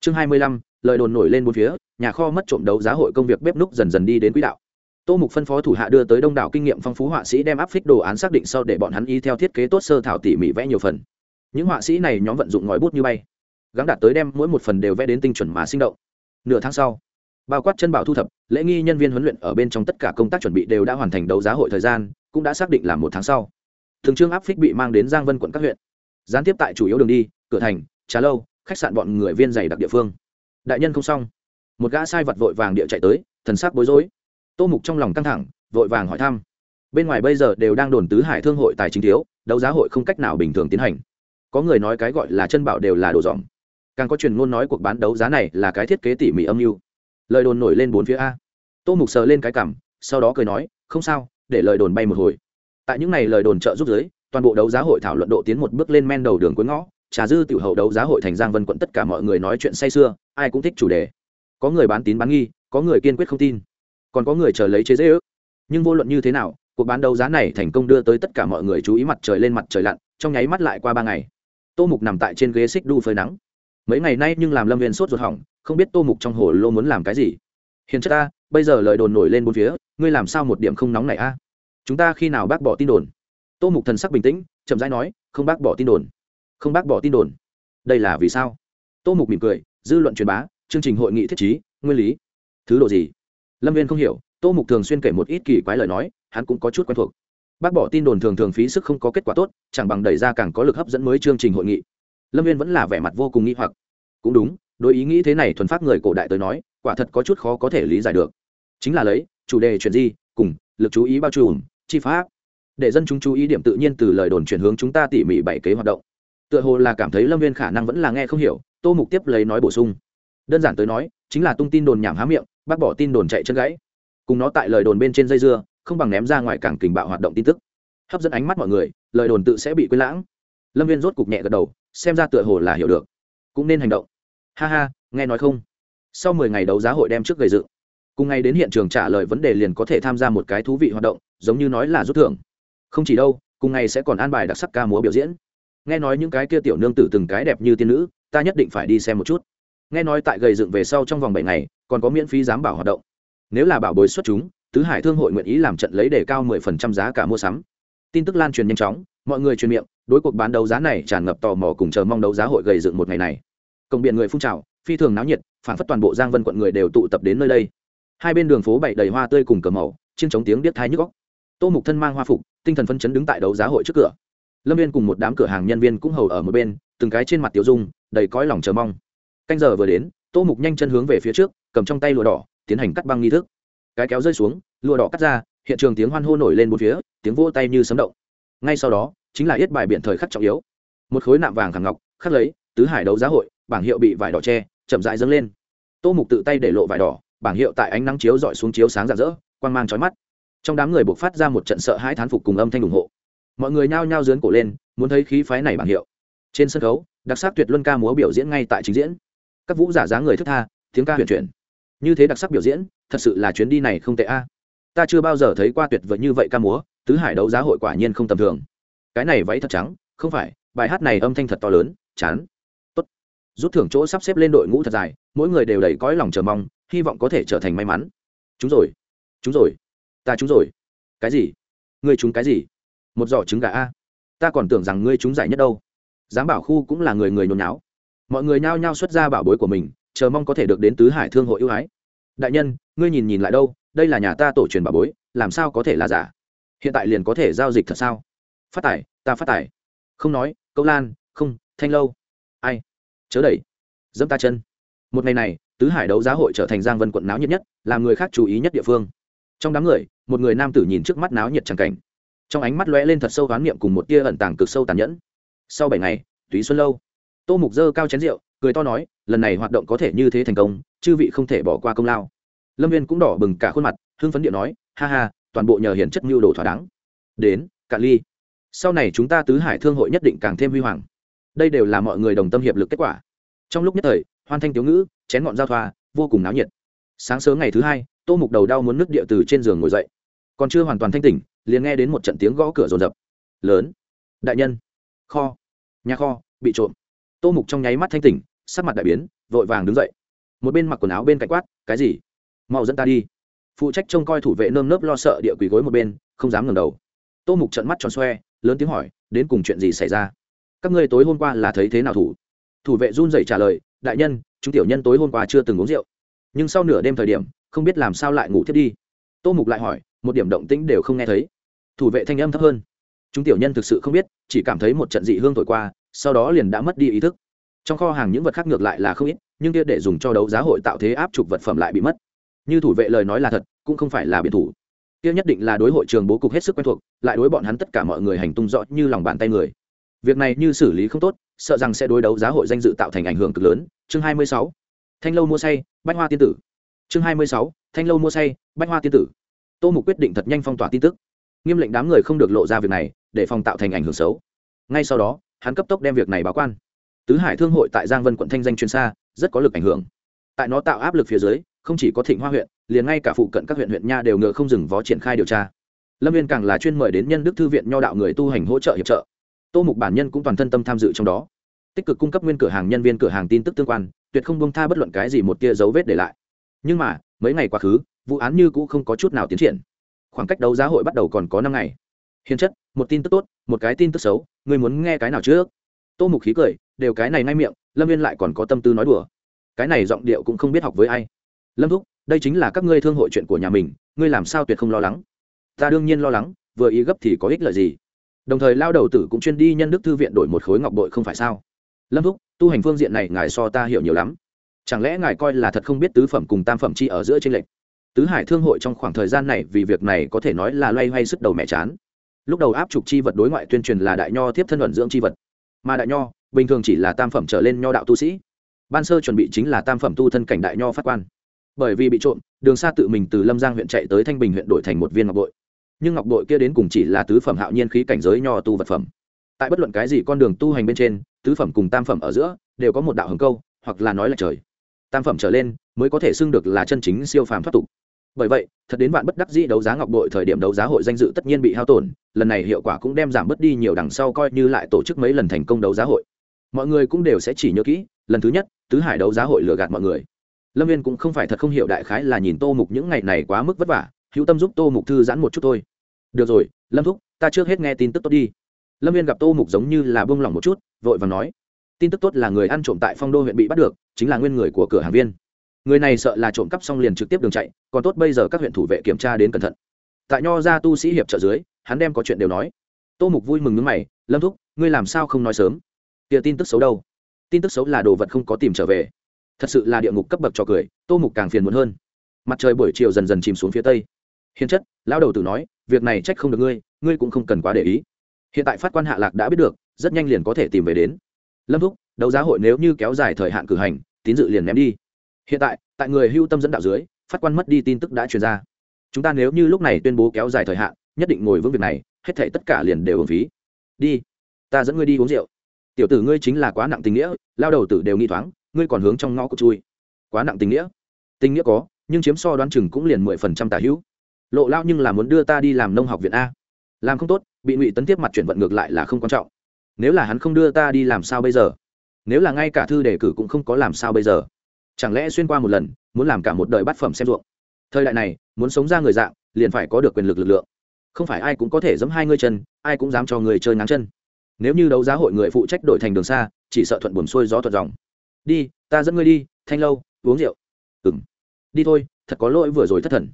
Chương hai mươi lăm. Lời đồn nổi lên bốn phía, nhà kho mất trộm đấu giá hội công việc bếp núc dần dần đi đến quỹ đạo. Tô mục phân phó thủ hạ đưa tới đông đảo kinh nghiệm phong phú họa sĩ đem áp phích đồ án xác định sau để bọn hắn y theo thiết kế tốt sơ thảo tỉ mỉ vẽ nhiều phần. Những họa sĩ này nhóm vận dụng ngòi bút như bay gắng đạt tới đem mỗi một phần đều vẽ đến tinh chuẩn mà sinh động. Nửa tháng sau, bao quát chân bảo thu thập, lễ nghi nhân viên huấn luyện ở bên trong tất cả công tác chuẩn bị đều đã hoàn thành đấu giá hội thời gian, cũng đã xác định là một tháng sau. Thường trương áp phích bị mang đến giang vân quận các huyện. Gián tiếp tại chủ yếu đường đi, cửa thành, trà lâu, khách sạn bọn người viên dày đặc địa phương. Đại nhân không xong. Một gã sai vật vội vàng địa chạy tới, thần sắc bối rối. Tô mục trong lòng căng thẳng, vội vàng hỏi thăm. Bên ngoài bây giờ đều đang đồn tứ hải thương hội tài chính thiếu, đấu giá hội không cách nào bình thường tiến hành. Có người nói cái gọi là chân bảo đều là đồ dòm càng có truyền ngôn nói cuộc bán đấu giá này là cái thiết kế tỉ mỉ âm mưu. Lời đồn nổi lên bốn phía a. Tô mục sờ lên cái cảm, sau đó cười nói, không sao, để lời đồn bay một hồi. Tại những ngày lời đồn trợ giúp giới toàn bộ đấu giá hội thảo luận độ tiến một bước lên men đầu đường cuối ngõ, trà dư tiểu hậu đấu giá hội thành giang vân quận tất cả mọi người nói chuyện say sưa, ai cũng thích chủ đề. Có người bán tín bán nghi, có người kiên quyết không tin, còn có người chờ lấy chế dễ ước. Nhưng vô luận như thế nào, cuộc bán đấu giá này thành công đưa tới tất cả mọi người chú ý mặt trời lên mặt trời lặn, trong nháy mắt lại qua ba ngày. Tô mục nằm tại trên ghế xích đu phơi nắng mấy ngày nay nhưng làm lâm viên sốt ruột hỏng, không biết tô mục trong hồ lô muốn làm cái gì. Hiền chất ta, bây giờ lời đồn nổi lên bốn phía, ngươi làm sao một điểm không nóng này a? Chúng ta khi nào bác bỏ tin đồn? Tô mục thần sắc bình tĩnh, chậm rãi nói, không bác bỏ tin đồn. Không bác bỏ tin đồn. Đây là vì sao? Tô mục mỉm cười, dư luận truyền bá, chương trình hội nghị thiết chí nguyên lý. Thứ độ gì? Lâm viên không hiểu, tô mục thường xuyên kể một ít kỳ quái lời nói, hắn cũng có chút quen thuộc. Bác bỏ tin đồn thường thường phí sức không có kết quả tốt, chẳng bằng đẩy ra càng có lực hấp dẫn mới chương trình hội nghị lâm viên vẫn là vẻ mặt vô cùng nghi hoặc cũng đúng đối ý nghĩ thế này thuần phát người cổ đại tới nói quả thật có chút khó có thể lý giải được chính là lấy chủ đề chuyện gì cùng lực chú ý bao trùm chi pháp để dân chúng chú ý điểm tự nhiên từ lời đồn chuyển hướng chúng ta tỉ mỉ bảy kế hoạt động tựa hồ là cảm thấy lâm viên khả năng vẫn là nghe không hiểu tô mục tiếp lấy nói bổ sung đơn giản tới nói chính là tung tin đồn nhảm há miệng bác bỏ tin đồn chạy chân gãy cùng nó tại lời đồn bên trên dây dưa không bằng ném ra ngoài cảng kình bạo hoạt động tin tức hấp dẫn ánh mắt mọi người lời đồn tự sẽ bị quên lãng lâm viên rốt cục nhẹ gật đầu xem ra tựa hồ là hiểu được. Cũng nên hành động. Ha ha, nghe nói không? Sau mười ngày đấu giá hội đem trước gầy dựng. Cùng ngày đến hiện trường trả lời vấn đề liền có thể tham gia một cái thú vị hoạt động, giống như nói là rút thưởng. Không chỉ đâu, cùng ngày sẽ còn an bài đặc sắc ca múa biểu diễn. Nghe nói những cái kia tiểu nương tử từng cái đẹp như tiên nữ, ta nhất định phải đi xem một chút. Nghe nói tại gầy dựng về sau trong vòng bảy ngày, còn có miễn phí giám bảo hoạt động. Nếu là bảo bối xuất chúng, tứ hải thương hội nguyện ý làm trận lấy để cao mười phần trăm giá cả mua sắm. Tin tức lan truyền nhanh chóng, mọi người truyền miệng đối cuộc bán đấu giá này tràn ngập tò mò cùng chờ mong đấu giá hội gầy dựng một ngày này. Công biện người phun trào, phi thường náo nhiệt, phản phất toàn bộ giang vân quận người đều tụ tập đến nơi đây. Hai bên đường phố bày đầy hoa tươi cùng cờ màu, chiên chống tiếng điếc thái nhức góc tô mục thân mang hoa phục, tinh thần phân chấn đứng tại đấu giá hội trước cửa. Lâm viên cùng một đám cửa hàng nhân viên cũng hầu ở một bên, từng cái trên mặt tiểu dung, đầy cõi lòng chờ mong. Canh giờ vừa đến, tô mục nhanh chân hướng về phía trước, cầm trong tay lụa đỏ, tiến hành cắt băng nghi thức. Cái kéo rơi xuống, lụa đỏ cắt ra, hiện trường tiếng hoan hô nổi lên một phía, tiếng vỗ tay như sấm động. Ngay sau đó chính là yết bài biện thời khắc trọng yếu. Một khối nạm vàng khẳng ngọc, khắc lấy, tứ hải đấu giá hội, bảng hiệu bị vải đỏ che, chậm rãi dâng lên. Tô mục tự tay để lộ vải đỏ, bảng hiệu tại ánh nắng chiếu dọi xuống chiếu sáng rạng rỡ, quang mang trói mắt. Trong đám người buộc phát ra một trận sợ hãi thán phục cùng âm thanh ủng hộ. Mọi người nhao nhao dướn cổ lên, muốn thấy khí phái này bảng hiệu. Trên sân khấu, đặc sắc tuyệt luân ca múa biểu diễn ngay tại trình diễn. Các vũ giả dáng người thức tha, tiếng ca huyền chuyển. Như thế đặc sắc biểu diễn, thật sự là chuyến đi này không tệ a. Ta chưa bao giờ thấy qua tuyệt vời như vậy ca múa, tứ hải đấu giá hội quả nhiên không tầm thường cái này váy thật trắng, không phải, bài hát này âm thanh thật to lớn, chán. Tốt. Rút thưởng chỗ sắp xếp lên đội ngũ thật dài, mỗi người đều đầy cõi lòng chờ mong, hy vọng có thể trở thành may mắn. Chúng rồi. Chúng rồi. Ta chúng rồi. Cái gì? Ngươi chúng cái gì? Một giỏ trứng gà a. Ta còn tưởng rằng ngươi chúng giải nhất đâu. Giám bảo khu cũng là người người nhồi náo mọi người nhao nhao xuất ra bảo bối của mình, chờ mong có thể được đến tứ hải thương hội ưu ái. Đại nhân, ngươi nhìn nhìn lại đâu, đây là nhà ta tổ truyền bảo bối, làm sao có thể là giả? Hiện tại liền có thể giao dịch thật sao? Phát tài, ta phát tài. Không nói, câu lan, không, thanh lâu. Ai? Chớ đẩy. Dẫm ta chân. Một ngày này, tứ hải đấu giá hội trở thành giang vân quận náo nhiệt nhất, làm người khác chú ý nhất địa phương. Trong đám người, một người nam tử nhìn trước mắt náo nhiệt tràng cảnh. Trong ánh mắt lóe lên thật sâu đoán niệm cùng một tia ẩn tàng cực sâu tàn nhẫn. Sau bảy ngày, túy xuân lâu. Tô mục dơ cao chén rượu, cười to nói, lần này hoạt động có thể như thế thành công, chư vị không thể bỏ qua công lao. Lâm viên cũng đỏ bừng cả khuôn mặt, hưng phấn điện nói, ha ha, toàn bộ nhờ hiển chất mưu đồ thỏa đáng. Đến, cạn ly sau này chúng ta tứ hải thương hội nhất định càng thêm huy hoàng. Đây đều là mọi người đồng tâm hiệp lực kết quả. Trong lúc nhất thời, hoan thanh tiếu ngữ, chén ngọn giao thoa, vô cùng náo nhiệt. Sáng sớm ngày thứ hai, tô mục đầu đau muốn nước địa từ trên giường ngồi dậy. Còn chưa hoàn toàn thanh tỉnh, liền nghe đến một trận tiếng gõ cửa rồn rập. Lớn. Đại nhân. Kho. Nhà kho, bị trộm. Tô mục trong nháy mắt thanh tỉnh, sắc mặt đại biến, vội vàng đứng dậy. Một bên mặc quần áo bên cạnh quát, cái gì? Mau dẫn ta đi. Phụ trách trông coi thủ vệ nơm nớp lo sợ địa quỳ gối một bên, không dám ngẩng đầu. Tô mục trận mắt tròn xoe lớn tiếng hỏi, đến cùng chuyện gì xảy ra? Các ngươi tối hôm qua là thấy thế nào thủ? Thủ vệ run rẩy trả lời, đại nhân, chúng tiểu nhân tối hôm qua chưa từng uống rượu. Nhưng sau nửa đêm thời điểm, không biết làm sao lại ngủ thiếp đi. Tô mục lại hỏi, một điểm động tĩnh đều không nghe thấy. Thủ vệ thanh âm thấp hơn, chúng tiểu nhân thực sự không biết, chỉ cảm thấy một trận dị hương thổi qua, sau đó liền đã mất đi ý thức. Trong kho hàng những vật khác ngược lại là không ít, nhưng kia để dùng cho đấu giá hội tạo thế áp trục vật phẩm lại bị mất. Như thủ vệ lời nói là thật, cũng không phải là biệt thủ kia nhất định là đối hội trường bố cục hết sức quen thuộc, lại đối bọn hắn tất cả mọi người hành tung rõ như lòng bàn tay người. Việc này như xử lý không tốt, sợ rằng sẽ đối đấu giá hội danh dự tạo thành ảnh hưởng cực lớn. Chương 26. thanh lâu mua say, bách hoa tiên tử. Chương 26. thanh lâu mua say, bách hoa tiên tử. Tô mục quyết định thật nhanh phong tỏa tin tức. Nghiêm lệnh đám người không được lộ ra việc này, để phòng tạo thành ảnh hưởng xấu. Ngay sau đó, hắn cấp tốc đem việc này báo quan. Tứ hải thương hội tại giang vân quận thanh danh chuyên xa, rất có lực ảnh hưởng. Tại nó tạo áp lực phía dưới không chỉ có thịnh hoa huyện, liền ngay cả phụ cận các huyện huyện nha đều ngựa không dừng vó triển khai điều tra. Lâm viên càng là chuyên mời đến nhân đức thư viện nho đạo người tu hành hỗ trợ hiệp trợ. Tô mục bản nhân cũng toàn thân tâm tham dự trong đó. Tích cực cung cấp nguyên cửa hàng nhân viên cửa hàng tin tức tương quan, tuyệt không bông tha bất luận cái gì một tia dấu vết để lại. Nhưng mà, mấy ngày quá khứ, vụ án như cũ không có chút nào tiến triển. Khoảng cách đấu giá hội bắt đầu còn có năm ngày. Hiền chất, một tin tức tốt, một cái tin tức xấu người muốn nghe cái nào trước? Tô mục khí cười, đều cái này ngay miệng, lâm viên lại còn có tâm tư nói đùa. Cái này giọng điệu cũng không biết học với ai lâm thúc, đây chính là các ngươi thương hội chuyện của nhà mình, ngươi làm sao tuyệt không lo lắng? Ta đương nhiên lo lắng, vừa ý gấp thì có ích lợi gì? Đồng thời lao đầu tử cũng chuyên đi nhân đức thư viện đổi một khối ngọc bội không phải sao? Lâm thúc, tu hành phương diện này ngài so ta hiểu nhiều lắm. Chẳng lẽ ngài coi là thật không biết tứ phẩm cùng tam phẩm chi ở giữa tranh lệch? Tứ hải thương hội trong khoảng thời gian này vì việc này có thể nói là loay hoay sức đầu mẹ chán. Lúc đầu áp trục chi vật đối ngoại tuyên truyền là đại nho tiếp thân luận dưỡng chi vật. Mà đại nho, bình thường chỉ là tam phẩm trở lên nho đạo tu sĩ. Ban sơ chuẩn bị chính là tam phẩm tu thân cảnh đại nho phát quan bởi vì bị trộm, đường xa tự mình từ lâm giang huyện chạy tới thanh bình huyện đổi thành một viên ngọc bội. Nhưng ngọc bội kia đến cùng chỉ là tứ phẩm hạo nhiên khí cảnh giới nho tu vật phẩm. Tại bất luận cái gì con đường tu hành bên trên, tứ phẩm cùng tam phẩm ở giữa đều có một đạo hồng câu, hoặc là nói là trời. Tam phẩm trở lên mới có thể xưng được là chân chính siêu phàm thoát tục. Bởi vậy, thật đến bạn bất đắc dĩ đấu giá ngọc bội thời điểm đấu giá hội danh dự tất nhiên bị hao tổn, lần này hiệu quả cũng đem giảm bớt đi nhiều đằng sau coi như lại tổ chức mấy lần thành công đấu giá hội. Mọi người cũng đều sẽ chỉ nhớ kỹ, lần thứ nhất, tứ hải đấu giá hội lừa gạt mọi người lâm viên cũng không phải thật không hiểu đại khái là nhìn tô mục những ngày này quá mức vất vả, hữu tâm giúp tô mục thư giãn một chút thôi. Được rồi, lâm thúc, ta trước hết nghe tin tức tốt đi. Lâm viên gặp tô mục giống như là bông lỏng một chút, vội và nói, tin tức tốt là người ăn trộm tại phong đô huyện bị bắt được, chính là nguyên người của cửa hàng viên. Người này sợ là trộm cắp xong liền trực tiếp đường chạy, còn tốt bây giờ các huyện thủ vệ kiểm tra đến cẩn thận. Tại nho ra tu sĩ hiệp trợ dưới, hắn đem có chuyện đều nói. Tô mục vui mừng nước mày, lâm thúc, ngươi làm sao không nói sớm? Kìa tin tức xấu đâu? Tin tức xấu là đồ vật không có tìm trở về thật sự là địa ngục cấp bậc trò cười, tô mục càng phiền muốn hơn. Mặt trời buổi chiều dần dần chìm xuống phía tây. Hiền chất, lão đầu tử nói, việc này trách không được ngươi ngươi cũng không cần quá để ý. Hiện tại phát quan hạ lạc đã biết được, rất nhanh liền có thể tìm về đến. Lâm thúc, đấu giá hội nếu như kéo dài thời hạn cử hành, tín dự liền ném đi. Hiện tại tại người hưu tâm dẫn đạo dưới, phát quan mất đi tin tức đã truyền ra. Chúng ta nếu như lúc này tuyên bố kéo dài thời hạn, nhất định ngồi vững việc này, hết thể tất cả liền đều hưởng phí. Đi, ta dẫn ngươi đi uống rượu. Tiểu tử ngươi chính là quá nặng tình nghĩa lao đầu tử đều nghi thoáng ngươi còn hướng trong ngõ cụt chui. Quá nặng tình nghĩa. Tình nghĩa có, nhưng chiếm so đoán chừng cũng liền mười phần trăm tả hữu. Lộ lao nhưng là muốn đưa ta đi làm nông học viện a. Làm không tốt, bị ngụy tấn tiếp mặt chuyển vận ngược lại là không quan trọng. Nếu là hắn không đưa ta đi làm sao bây giờ? Nếu là ngay cả thư đề cử cũng không có làm sao bây giờ? Chẳng lẽ xuyên qua một lần, muốn làm cả một đời bát phẩm xem ruộng? Thời đại này, muốn sống ra người dạng, liền phải có được quyền lực lực lượng. Không phải ai cũng có thể giẫm hai ngươi chân, ai cũng dám cho người chơi ngáng chân. Nếu như đấu giá hội người phụ trách đổi thành đường xa, chỉ sợ thuận buồn xuôi gió thuận dòng đi, ta dẫn ngươi đi, thanh lâu, uống rượu. Ừng đi thôi, thật có lỗi vừa rồi thất thần.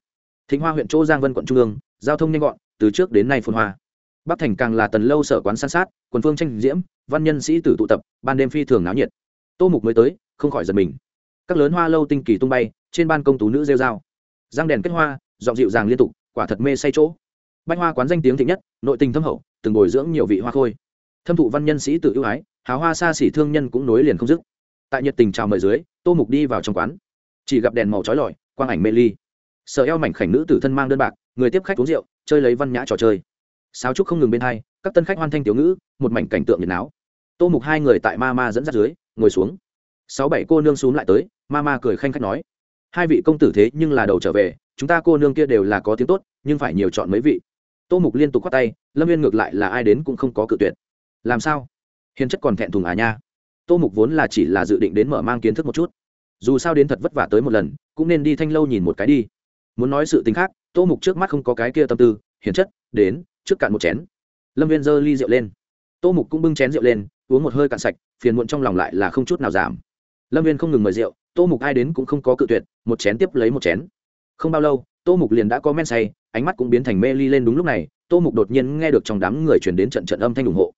Thịnh hoa huyện chỗ giang vân quận trung ương, giao thông nhanh gọn, từ trước đến nay phồn hoa. Bắc thành càng là tần lâu sở quán san sát, quần phương tranh diễm, văn nhân sĩ tử tụ tập, ban đêm phi thường náo nhiệt. Tô mục mới tới, không khỏi giật mình. Các lớn hoa lâu tinh kỳ tung bay, trên ban công tú nữ rêu dao răng đèn kết hoa dọn dịu dàng liên tục, quả thật mê say chỗ. Bách hoa quán danh tiếng thịnh nhất, nội tình thâm hậu, từng bồi dưỡng nhiều vị hoa khôi. Thâm thụ văn nhân sĩ tự ưu ái, háo hoa xa xỉ thương nhân cũng nối liền không dứt tại nhiệt tình chào mời dưới, tô mục đi vào trong quán. Chỉ gặp đèn màu trói lọi, quang ảnh mê ly. Sợ eo mảnh khảnh nữ tử thân mang đơn bạc, người tiếp khách uống rượu, chơi lấy văn nhã trò chơi. Sáo trúc không ngừng bên hai, các tân khách hoan thanh tiểu ngữ, một mảnh cảnh tượng nhiệt náo. Tô mục hai người tại ma ma dẫn dắt dưới, ngồi xuống. Sáu bảy cô nương xuống lại tới, ma ma cười khanh khách nói, hai vị công tử thế nhưng là đầu trở về, chúng ta cô nương kia đều là có tiếng tốt, nhưng phải nhiều chọn mấy vị. Tô mục liên tục khoát tay, lâm viên ngược lại là ai đến cũng không có cự tuyệt. Làm sao? Hiền chất còn thẹn thùng à nha? Tô mục vốn là chỉ là dự định đến mở mang kiến thức một chút. Dù sao đến thật vất vả tới một lần, cũng nên đi thanh lâu nhìn một cái đi. Muốn nói sự tính khác, tô mục trước mắt không có cái kia tâm tư hiền chất, đến, trước cạn một chén. Lâm viên giơ ly rượu lên. Tô mục cũng bưng chén rượu lên, uống một hơi cạn sạch, phiền muộn trong lòng lại là không chút nào giảm. Lâm viên không ngừng mời rượu, tô mục ai đến cũng không có cự tuyệt, một chén tiếp lấy một chén. Không bao lâu, tô mục liền đã có men say, ánh mắt cũng biến thành mê ly lên đúng lúc này, tô mục đột nhiên nghe được trong đám người chuyển đến trận trận âm thanh ủng hộ.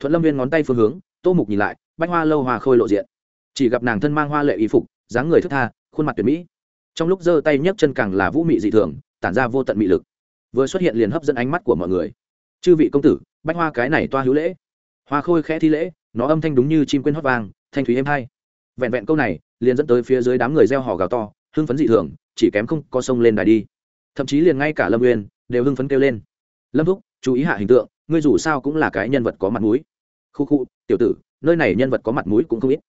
Thuận lâm viên ngón tay phương hướng, tô mục nhìn lại bách hoa lâu hoa khôi lộ diện. Chỉ gặp nàng thân mang hoa lệ y phục, dáng người thức tha, khuôn mặt tuyệt mỹ. Trong lúc giơ tay nhấc chân càng là vũ mị dị thường, tản ra vô tận mị lực. Vừa xuất hiện liền hấp dẫn ánh mắt của mọi người. Chư vị công tử, bách hoa cái này toa hữu lễ. Hoa khôi khẽ thi lễ, nó âm thanh đúng như chim quên hót vang, thanh thúy êm hay vẹn vẹn câu này, liền dẫn tới phía dưới đám người gieo hò gào to, hưng phấn dị thường, chỉ kém không có sông lên đài đi. Thậm chí liền ngay cả lâm uyên đều hưng phấn kêu lên. Lâm thúc, chú ý hạ hình tượng, ngươi dù sao cũng là cái nhân vật có mặt mũi. Khu khu, tiểu tử nơi này nhân vật có mặt mũi cũng không ít.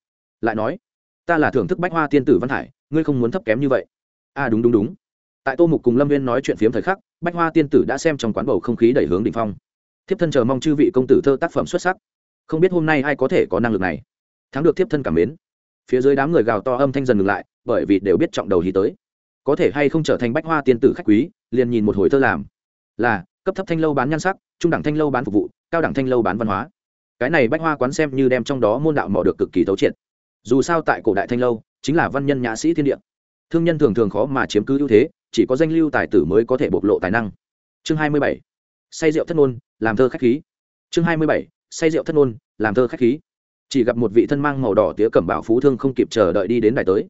Lại nói ta là thưởng thức bách hoa tiên tử văn hải ngươi không muốn thấp kém như vậy. A à, đúng đúng đúng. Tại tô mục cùng lâm viên nói chuyện phiếm thời khắc bách hoa tiên tử đã xem trong quán bầu không khí đẩy hướng đ ỉ n h phong. Thiếp thân chờ mong chư vị công tử thơ tác phẩm xuất sắc. Không biết hôm nay ai có thể có năng lực này. Thắng được thiếp thân cảm mến. Phía dưới đám người gào to âm thanh dần ngừng lại bởi vì đều biết trọng đầu hí tới. Có thể hay không trở thành bách hoa tiên tử khách quý liền nhìn một hồi thơ làm. Là cấp thấp thanh lâu bán nhan sắc trung đẳng thanh lâu bán phục vụ cao đẳng thanh lâu bán văn hóa cái này bách hoa quán xem như đem trong đó môn đạo mỏ được cực kỳ thấu triệt. Dù sao tại cổ đại thanh lâu, chính là văn nhân nhã sĩ thiên địa. Thương nhân thường thường khó mà chiếm cứ ưu thế, chỉ có danh lưu tài tử mới có thể bộc lộ tài năng. Chương hai mươi bảy. Say rượu thất ngôn làm thơ khách khí. Chương hai mươi bảy. Say rượu thất ngôn làm thơ khách khí. Chỉ gặp một vị thân mang màu đỏ tía cẩm bảo phú thương không kịp chờ đợi đi đến đài tới.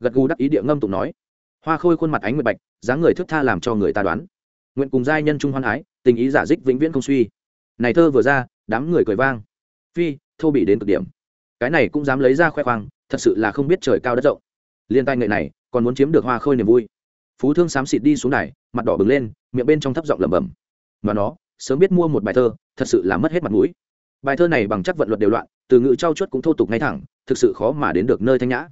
Gật gù đắc ý địa ngâm tụng nói. Hoa khôi khuôn mặt ánh nguyệt bạch, dáng người thức tha làm cho người ta đoán. Nguyện cùng giai nhân trung hoan ái, tình ý giả dích vĩnh viễn không suy. Này thơ vừa ra, đám người cười vang phi, thô bị đến cực điểm. Cái này cũng dám lấy ra khoe khoang, thật sự là không biết trời cao đất rộng. Liên tay nghệ này, còn muốn chiếm được hoa khôi niềm vui. Phú thương xám xịt đi xuống này mặt đỏ bừng lên, miệng bên trong thấp giọng lẩm bẩm. Mà nó, sớm biết mua một bài thơ, thật sự là mất hết mặt mũi. Bài thơ này bằng chắc vận luật đều loạn, từ ngữ trau chuốt cũng thô tục ngay thẳng, thực sự khó mà đến được nơi thanh nhã.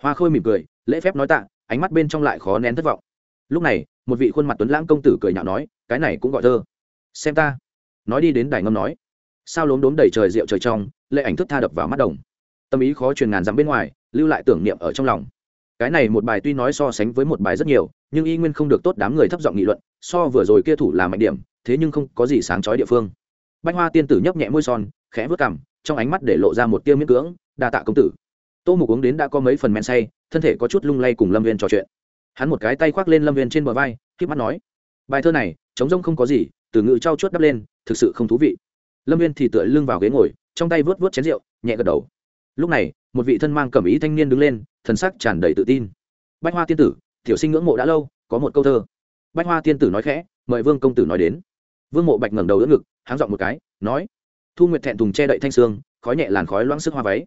Hoa khôi mỉm cười, lễ phép nói tạ, ánh mắt bên trong lại khó nén thất vọng. Lúc này, một vị khuôn mặt tuấn lãng công tử cười nhạo nói, cái này cũng gọi thơ. Xem ta. Nói đi đến đài ngâm nói sao lốm đốm đầy trời rượu trời trong, lệ ảnh thức tha đập vào mắt đồng. Tâm ý khó truyền ngàn dặm bên ngoài, lưu lại tưởng niệm ở trong lòng. Cái này một bài tuy nói so sánh với một bài rất nhiều, nhưng y nguyên không được tốt đám người thấp giọng nghị luận, so vừa rồi kia thủ là mạnh điểm, thế nhưng không có gì sáng chói địa phương. Bách hoa tiên tử nhấp nhẹ môi son, khẽ vớt cằm, trong ánh mắt để lộ ra một tia miễn cưỡng, đa tạ công tử. Tô mục uống đến đã có mấy phần men say, thân thể có chút lung lay cùng lâm viên trò chuyện. Hắn một cái tay khoác lên lâm viên trên bờ vai k mắt nói, bài thơ này chống rông không có gì, từ ngự trao chuốt đắp lên, thực sự không thú vị lâm viên thì tựa lưng vào ghế ngồi, trong tay vớt vớt chén rượu, nhẹ gật đầu. Lúc này, một vị thân mang cầm ý thanh niên đứng lên, thần sắc tràn đầy tự tin. Bách hoa tiên tử, tiểu sinh ngưỡng mộ đã lâu, có một câu thơ. Bách hoa tiên tử nói khẽ, mời vương công tử nói đến. Vương mộ bạch ngẩng đầu đỡ ngực, háng dọn một cái, nói, thu nguyệt thẹn thùng che đậy thanh sương khói nhẹ làn khói loãng sức hoa váy.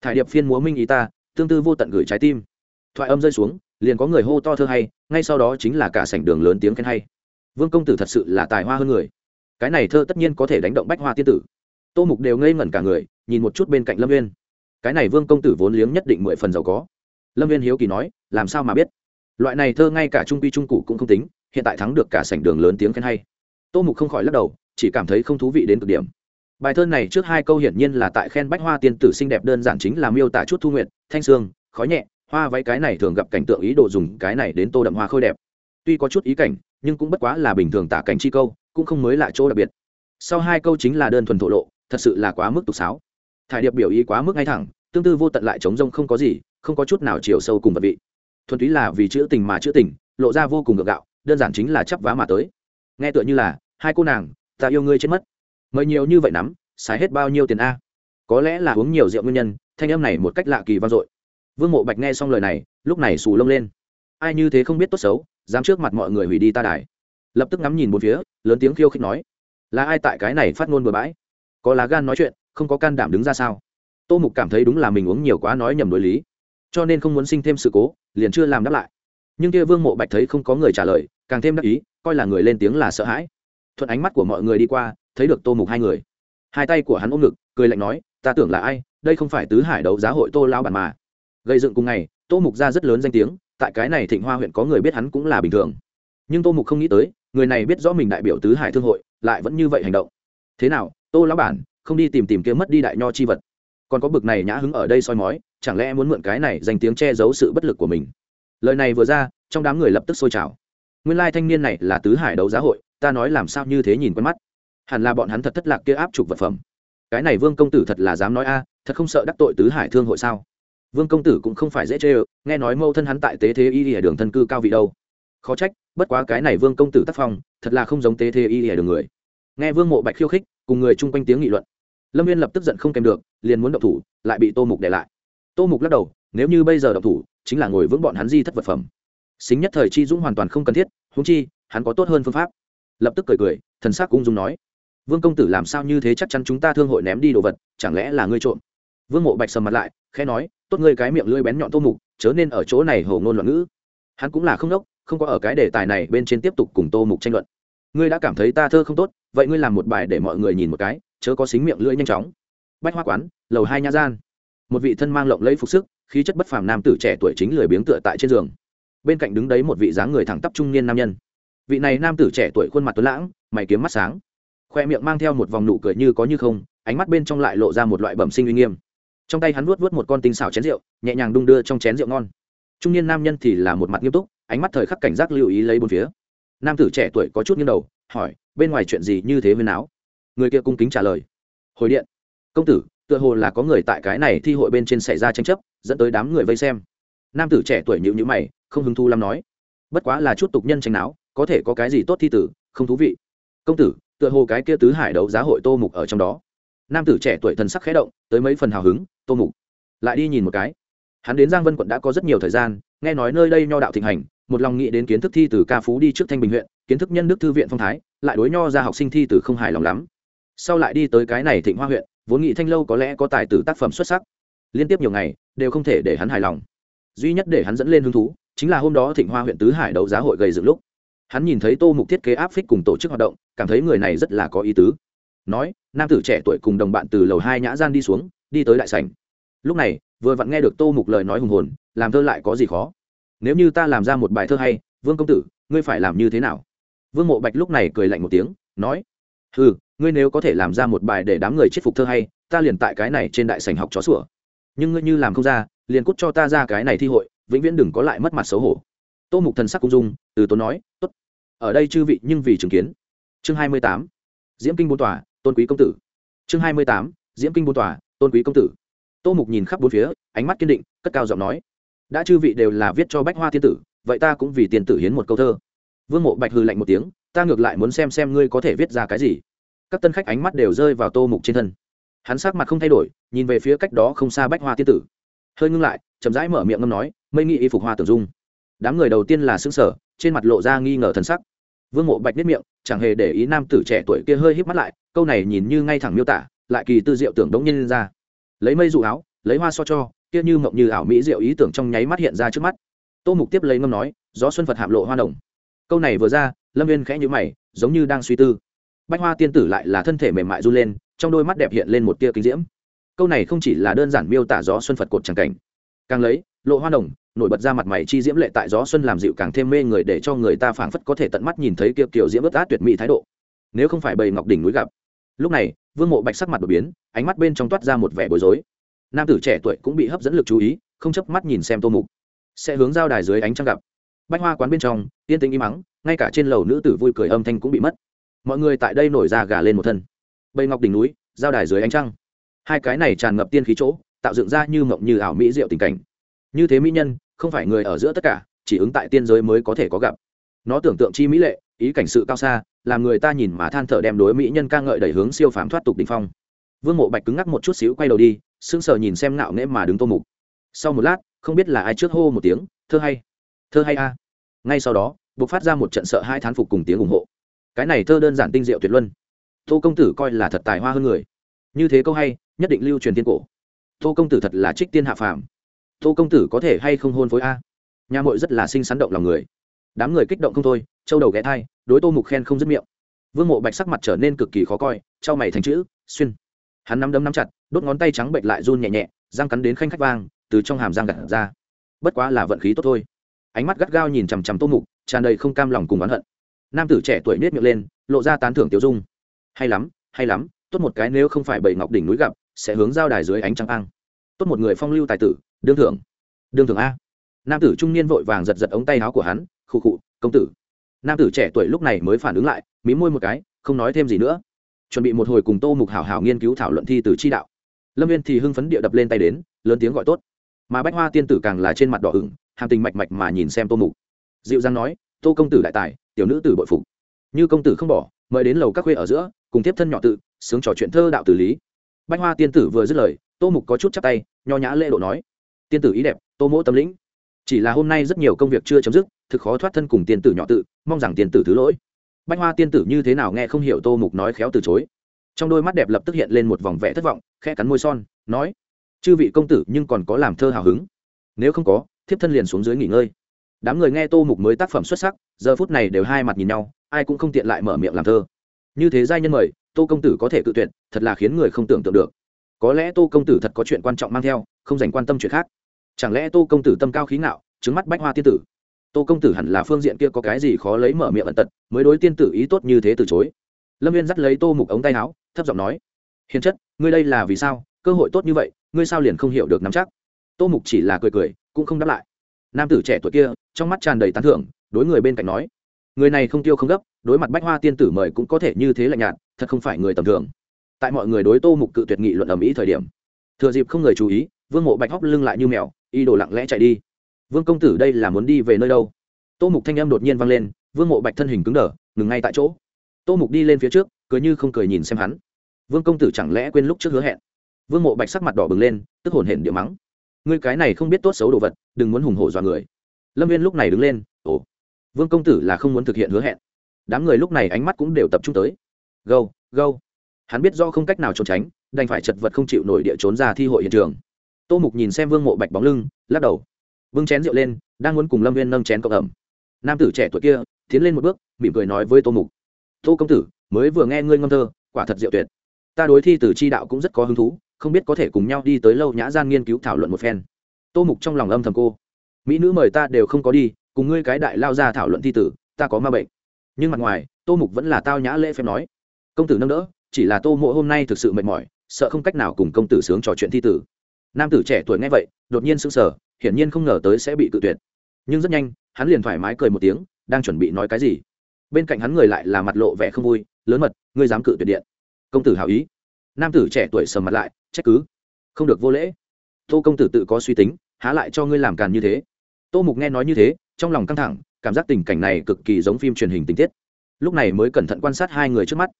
Thải điệp phiên múa minh ý ta, tương tư vô tận gửi trái tim. Thoại âm rơi xuống, liền có người hô to thơ hay, ngay sau đó chính là cả sảnh đường lớn tiếng khen hay. Vương công tử thật sự là tài hoa hơn người cái này thơ tất nhiên có thể đánh động bách hoa tiên tử. Tô mục đều ngây ngẩn cả người, nhìn một chút bên cạnh lâm viên cái này vương công tử vốn liếng nhất định mười phần giàu có. Lâm viên hiếu kỳ nói, làm sao mà biết? Loại này thơ ngay cả trung pi trung cụ cũng không tính, hiện tại thắng được cả sảnh đường lớn tiếng khen hay. Tô mục không khỏi lắc đầu, chỉ cảm thấy không thú vị đến cực điểm. Bài thơ này trước hai câu hiển nhiên là tại khen bách hoa tiên tử xinh đẹp đơn giản chính là miêu tả chút thu nguyện thanh sương, khói nhẹ, hoa váy cái này thường gặp cảnh tượng ý đồ dùng cái này đến tô đậm hoa khôi đẹp. Tuy có chút ý cảnh, nhưng cũng bất quá là bình thường tả cảnh chi câu cũng không mới lạ chỗ đặc biệt. Sau hai câu chính là đơn thuần thổ lộ, thật sự là quá mức tục sáo. Thải điệp biểu ý quá mức ngay thẳng, tương tư vô tận lại chống rông không có gì, không có chút nào chiều sâu cùng vật vị. Thuần túy là vì chữ tình mà chữ tình, lộ ra vô cùng ngược gạo, đơn giản chính là chắp vá mà tới. Nghe tựa như là, hai cô nàng, ta yêu ngươi chết mất. Mời nhiều như vậy nắm, xài hết bao nhiêu tiền a? Có lẽ là uống nhiều rượu nguyên nhân, thanh âm này một cách lạ kỳ vang dội. Vương mộ bạch nghe xong lời này, lúc này xù lông lên. Ai như thế không biết tốt xấu, dám trước mặt mọi người hủy đi ta đài. Lập tức ngắm nhìn một phía lớn tiếng khiêu khích nói, là ai tại cái này phát ngôn bừa bãi? Có lá gan nói chuyện, không có can đảm đứng ra sao? Tô mục cảm thấy đúng là mình uống nhiều quá nói nhầm đối lý, cho nên không muốn sinh thêm sự cố, liền chưa làm đáp lại. Nhưng kia vương mộ bạch thấy không có người trả lời, càng thêm đắc ý, coi là người lên tiếng là sợ hãi. Thuận ánh mắt của mọi người đi qua, thấy được tô mục hai người. Hai tay của hắn ôm ngực, cười lạnh nói, ta tưởng là ai, đây không phải tứ hải đấu giá hội tô lao bản mà. Gây dựng cùng ngày, tô mục ra rất lớn danh tiếng, tại cái này thịnh hoa huyện có người biết hắn cũng là bình thường nhưng tô mục không nghĩ tới, người này biết rõ mình đại biểu tứ hải thương hội, lại vẫn như vậy hành động. Thế nào, tô lão bản, không đi tìm tìm kiếm mất đi đại nho chi vật. Còn có bực này nhã hứng ở đây soi mói, chẳng lẽ muốn mượn cái này dành tiếng che giấu sự bất lực của mình? Lời này vừa ra, trong đám người lập tức sôi trào. Nguyên lai thanh niên này là tứ hải đấu giá hội, ta nói làm sao như thế nhìn quen mắt. Hẳn là bọn hắn thật thất lạc kia áp trục vật phẩm. Cái này vương công tử thật là dám nói a, thật không sợ đắc tội tứ hải thương hội sao? Vương công tử cũng không phải dễ chê ơ, nghe nói mâu thân hắn tại tế thế y ở đường thân cư cao vị đâu khó trách, bất quá cái này vương công tử tác phong, thật là không giống tế thế y ở đường người. Nghe vương mộ bạch khiêu khích, cùng người chung quanh tiếng nghị luận. Lâm viên lập tức giận không kèm được, liền muốn động thủ, lại bị tô mục để lại. Tô mục lắc đầu, nếu như bây giờ động thủ, chính là ngồi vững bọn hắn di thất vật phẩm. Xính nhất thời chi dũng hoàn toàn không cần thiết húng chi, hắn có tốt hơn phương pháp. Lập tức cười cười, thần s ắ c ung dung nói, vương công tử làm sao như thế chắc chắn chúng ta thương hội ném đi đồ vật, chẳng lẽ là ngươi trộm? Vương mộ bạch sầm mặt lại, khẽ nói, tốt ngươi cái miệng lưỡi bén nhọn tô mục, chớ nên ở chỗ này hầu ngôn loạn ngữ. Hắn cũng là không đốc không có ở cái đề tài này bên trên tiếp tục cùng tô mục tranh luận. Ngươi đã cảm thấy ta thơ không tốt, vậy ngươi làm một bài để mọi người nhìn một cái, chớ có xính miệng lưỡi nhanh chóng. Bách hoa quán, lầu hai nha gian. Một vị thân mang lộng lẫy phục sức, khí chất bất phàm nam tử trẻ tuổi chính lười biếng tựa tại trên giường. Bên cạnh đứng đấy một vị dáng người thẳng tắp trung niên nam nhân. Vị này nam tử trẻ tuổi khuôn mặt tuấn lãng, mày kiếm mắt sáng. Khoe miệng mang theo một vòng nụ cười như có như không, ánh mắt bên trong lại lộ ra một loại bẩm sinh uy nghiêm. Trong tay hắn vuốt vuốt một con tinh xảo chén rượu, nhẹ nhàng đung đưa trong chén rượu ngon. Trung niên nam nhân thì là một mặt nghiêm túc ánh mắt thời khắc cảnh giác lưu ý lấy bốn phía. Nam tử trẻ tuổi có chút nghiêng đầu, hỏi, bên ngoài chuyện gì như thế với áo? Người kia cung kính trả lời, hồi điện. Công tử, tựa hồ là có người tại cái này thi hội bên trên xảy ra tranh chấp, dẫn tới đám người vây xem. Nam tử trẻ tuổi nhịu nhữ mày, không hứng thu lắm nói, bất quá là chút tục nhân tranh não có thể có cái gì tốt thi tử, không thú vị. Công tử, tựa hồ cái kia tứ hải đấu giá hội tô mục ở trong đó. Nam tử trẻ tuổi thần sắc khẽ động, tới mấy phần hào hứng, tô mục, lại đi nhìn một cái. Hắn đến giang vân quận đã có rất nhiều thời gian, nghe nói nơi đây nho đạo thịnh hành một lòng nghĩ đến kiến thức thi từ ca phú đi trước thanh bình huyện, kiến thức nhân đức thư viện phong thái, lại đối nho ra học sinh thi từ không hài lòng lắm. Sau lại đi tới cái này thịnh hoa huyện, vốn nghị thanh lâu có lẽ có tài tử tác phẩm xuất sắc. Liên tiếp nhiều ngày, đều không thể để hắn hài lòng. Duy nhất để hắn dẫn lên hứng thú, chính là hôm đó thịnh hoa huyện tứ hải đấu giá hội gầy dựng lúc. Hắn nhìn thấy tô mục thiết kế áp phích cùng tổ chức hoạt động, cảm thấy người này rất là có ý tứ. Nói, nam tử trẻ tuổi cùng đồng bạn từ lầu hai nhã gian đi xuống, đi tới đại sảnh. Lúc này, vừa vặn nghe được tô mục lời nói hùng hồn, làm thơ lại có gì khó nếu như ta làm ra một bài thơ hay, vương công tử, ngươi phải làm như thế nào? Vương mộ bạch lúc này cười lạnh một tiếng, nói ừ ngươi nếu có thể làm ra một bài để đám người chết phục thơ hay, ta liền tại cái này trên đại sảnh học chó sủa. Nhưng ngươi như làm không ra, liền cút cho ta ra cái này thi hội, vĩnh viễn đừng có lại mất mặt xấu hổ. Tô mục thần sắc cung dung từ tốn nói, tốt. Ở đây chư vị nhưng vì chứng kiến. Chương hai mươi tám, diễm kinh bôn tòa, tôn quý công tử. Chương hai mươi tám, diễm kinh bôn tòa, tôn quý công tử. Tô mục nhìn khắp bốn phía, ánh mắt kiên định, cất cao giọng nói đã chư vị đều là viết cho bách hoa tiên tử, vậy ta cũng vì tiên tử hiến một câu thơ. Vương mộ bạch hư lạnh một tiếng, ta ngược lại muốn xem xem ngươi có thể viết ra cái gì. Các tân khách ánh mắt đều rơi vào tô mục trên thân. Hắn sắc mặt không thay đổi, nhìn về phía cách đó không xa bách hoa tiên tử. Hơi ngưng lại, chậm rãi mở miệng ngâm nói, mây nghĩ y phục hoa tưởng dung. Đám người đầu tiên là xứng sở trên mặt lộ ra nghi ngờ thần sắc. Vương mộ bạch nếp miệng, chẳng hề để ý nam tử trẻ tuổi kia hơi híp mắt lại, câu này nhìn như ngay thẳng miêu tả, lại kỳ tư diệu tưởng đống nhân ra. Lấy mây dụ áo, lấy hoa so cho kia như mộng như ảo mỹ diệu ý tưởng trong nháy mắt hiện ra trước mắt. Tô mục tiếp lấy ngâm nói, gió xuân phật hạm lộ hoa đồng. Câu này vừa ra, lâm viên khẽ nhữ mày, giống như đang suy tư. Bách hoa tiên tử lại là thân thể mềm mại run lên, trong đôi mắt đẹp hiện lên một tia kinh diễm. Câu này không chỉ là đơn giản miêu tả gió xuân phật cột tràng cảnh. Càng lấy, lộ hoa đồng, nổi bật ra mặt mày chi diễm lệ tại gió xuân làm dịu càng thêm mê người để cho người ta phảng phất có thể tận mắt nhìn thấy kia kiểu diễm ướt át tuyệt mỹ thái độ. Nếu không phải bầy ngọc đỉnh núi gặp. Lúc này, vương mộ bạch sắc mặt đột biến, ánh mắt bên trong toát ra một vẻ bối rối nam tử trẻ tuổi cũng bị hấp dẫn lực chú ý, không chấp mắt nhìn xem tô mục. Sẽ hướng giao đài dưới ánh trăng gặp. Bách hoa quán bên trong, yên tĩnh im mắng ngay cả trên lầu nữ tử vui cười âm thanh cũng bị mất. Mọi người tại đây nổi ra gà lên một thân. Bầy ngọc đỉnh núi, giao đài dưới ánh trăng. Hai cái này tràn ngập tiên khí chỗ, tạo dựng ra như mộng như ảo mỹ diệu tình cảnh. Như thế mỹ nhân, không phải người ở giữa tất cả, chỉ ứng tại tiên giới mới có thể có gặp. Nó tưởng tượng chi mỹ lệ, ý cảnh sự cao xa, làm người ta nhìn mà than thở đem đối mỹ nhân ca ngợi đẩy hướng siêu phàm thoát tục đỉnh phong vương mộ bạch cứng ngắc một chút xíu quay đầu đi, sững sờ nhìn xem ngạo nghễ mà đứng tô mục. Sau một lát, không biết là ai trước hô một tiếng, thơ hay thơ hay a. À. Ngay sau đó buộc phát ra một trận sợ hai thán phục cùng tiếng ủng hộ. Cái này thơ đơn giản tinh diệu tuyệt luân. Tô công tử coi là thật tài hoa hơn người. Như thế câu hay, nhất định lưu truyền tiên cổ. Tô công tử thật là trích tiên hạ phàm. Tô công tử có thể hay không hôn phối a? Nhà mội rất là xinh sắn động lòng người. Đám người kích động không thôi châu đầu ghé thai đối tô mục khen không dứt miệng. Vương mộ bạch sắc mặt trở nên cực kỳ khó coi, trao mày thành chữ, xuyên hắn nắm đấm nắm chặt, đốt ngón tay trắng bệnh lại run nhẹ nhẹ, răng cắn đến khanh khách vang, từ trong hàm răng gặt ra. Bất quá là vận khí tốt thôi. Ánh mắt gắt gao nhìn chằm chằm tô mục, tràn đầy không cam lòng cùng oán hận. Nam tử trẻ tuổi nết miệng lên, lộ ra tán thưởng tiêu dung. Hay lắm hay lắm, tốt một cái nếu không phải bảy ngọc đỉnh núi gặp, sẽ hướng giao đài dưới ánh trăng ăn tốt một người phong lưu tài tử, đương thưởng. Đương thưởng a. Nam tử trung niên vội vàng giật giật ống tay áo của hắn, khụ khụ, công tử. Nam tử trẻ tuổi lúc này mới phản ứng lại, mí môi một cái, không nói thêm gì nữa chuẩn bị một hồi cùng tô mục hảo hảo nghiên cứu thảo luận thi từ chi đạo. Lâm viên thì hưng phấn địa đập lên tay đến, lớn tiếng gọi tốt. Mà bách hoa tiên tử càng là trên mặt đỏ ửng, hàm tình mạch mạch mà nhìn xem tô mục. Dịu dàng nói, tô công tử đại tài, tiểu nữ tử bội phục. Như công tử không bỏ, mời đến lầu các khuê ở giữa, cùng tiếp thân nhỏ tự, sướng trò chuyện thơ đạo tử lý. Bách hoa tiên tử vừa dứt lời, tô mục có chút chắc tay, nho nhã lễ độ nói, tiên tử ý đẹp, tô mỗ tâm lĩnh. Chỉ là hôm nay rất nhiều công việc chưa chấm dứt, thực khó thoát thân cùng tiên tử nhỏ tự, mong rằng tiên tử thứ lỗi bách hoa tiên tử như thế nào nghe không hiểu tô mục nói khéo từ chối. Trong đôi mắt đẹp lập tức hiện lên một vòng vẽ thất vọng, khẽ cắn môi son, nói, chư vị công tử nhưng còn có làm thơ hào hứng. Nếu không có, thiếp thân liền xuống dưới nghỉ ngơi. Đám người nghe tô mục mới tác phẩm xuất sắc, giờ phút này đều hai mặt nhìn nhau, ai cũng không tiện lại mở miệng làm thơ. Như thế giai nhân mời, tô công tử có thể cự tuyệt, thật là khiến người không tưởng tượng được. Có lẽ tô công tử thật có chuyện quan trọng mang theo, không dành quan tâm chuyện khác. Chẳng lẽ tô công tử tâm cao khí ngạo, trứng mắt bách hoa tiên tử? Tô công tử hẳn là phương diện kia có cái gì khó lấy mở miệng ẩn tật, mới đối tiên tử ý tốt như thế từ chối. Lâm viên dắt lấy tô mục ống tay áo, thấp giọng nói, hiền chất, ngươi đây là vì sao? Cơ hội tốt như vậy, ngươi sao liền không hiểu được nắm chắc? Tô mục chỉ là cười cười, cũng không đáp lại. Nam tử trẻ tuổi kia, trong mắt tràn đầy tán thưởng, đối người bên cạnh nói, người này không tiêu không gấp, đối mặt bách hoa tiên tử mời cũng có thể như thế lạnh nhạt, thật không phải người tầm thường. Tại mọi người đối tô mục cự tuyệt nghị luận ầm ĩ thời điểm, thừa dịp không người chú ý, vương mộ bạch hóc lưng lại như mèo y đồ lặng lẽ chạy đi vương công tử đây là muốn đi về nơi đâu? Tô mục thanh âm đột nhiên vang lên, vương mộ bạch thân hình cứng đờ, ngừng ngay tại chỗ. Tô mục đi lên phía trước, cười như không cười nhìn xem hắn. Vương công tử chẳng lẽ quên lúc trước hứa hẹn? Vương mộ bạch sắc mặt đỏ bừng lên, tức hồn hển địa mắng. Ngươi cái này không biết tốt xấu đồ vật, đừng muốn hùng hổ dọa người. Lâm viên lúc này đứng lên, ồ, vương công tử là không muốn thực hiện hứa hẹn. Đám người lúc này ánh mắt cũng đều tập trung tới. Gâu gâu. Hắn biết do không cách nào trốn tránh, đành phải chật vật không chịu nổi địa trốn ra thi hội hiện trường. Tô mục nhìn xem vương mộ bạch bóng lưng, lắc đầu vương chén rượu lên, đang muốn cùng lâm viên nâng chén cộng ẩm. Nam tử trẻ tuổi kia tiến lên một bước, mỉm cười nói với tô mục. Tô công tử, mới vừa nghe ngươi ngâm thơ, quả thật diệu tuyệt. Ta đối thi từ chi đạo cũng rất có hứng thú, không biết có thể cùng nhau đi tới lâu nhã gian nghiên cứu thảo luận một phen. Tô mục trong lòng âm thầm cô. Mỹ nữ mời ta đều không có đi, cùng ngươi cái đại lao ra thảo luận thi tử ta có ma bệnh. Nhưng mặt ngoài, tô mục vẫn là tao nhã lễ phép nói. Công tử nâng đỡ, chỉ là tô mộ hôm nay thực sự mệt mỏi, sợ không cách nào cùng công tử sướng trò chuyện thi tử nam tử trẻ tuổi nghe vậy, đột nhiên sững sờ hiển nhiên không ngờ tới sẽ bị cự tuyệt. Nhưng rất nhanh, hắn liền thoải mái cười một tiếng, đang chuẩn bị nói cái gì. Bên cạnh hắn người lại là mặt lộ vẻ không vui, lớn mật, ngươi dám cự tuyệt điện. Công tử hào ý. Nam tử trẻ tuổi sầm mặt lại, trách cứ. Không được vô lễ. Tô công tử tự có suy tính, há lại cho ngươi làm càn như thế. Tô mục nghe nói như thế, trong lòng căng thẳng, cảm giác tình cảnh này cực kỳ giống phim truyền hình tình tiết. Lúc này mới cẩn thận quan sát hai người trước mắt.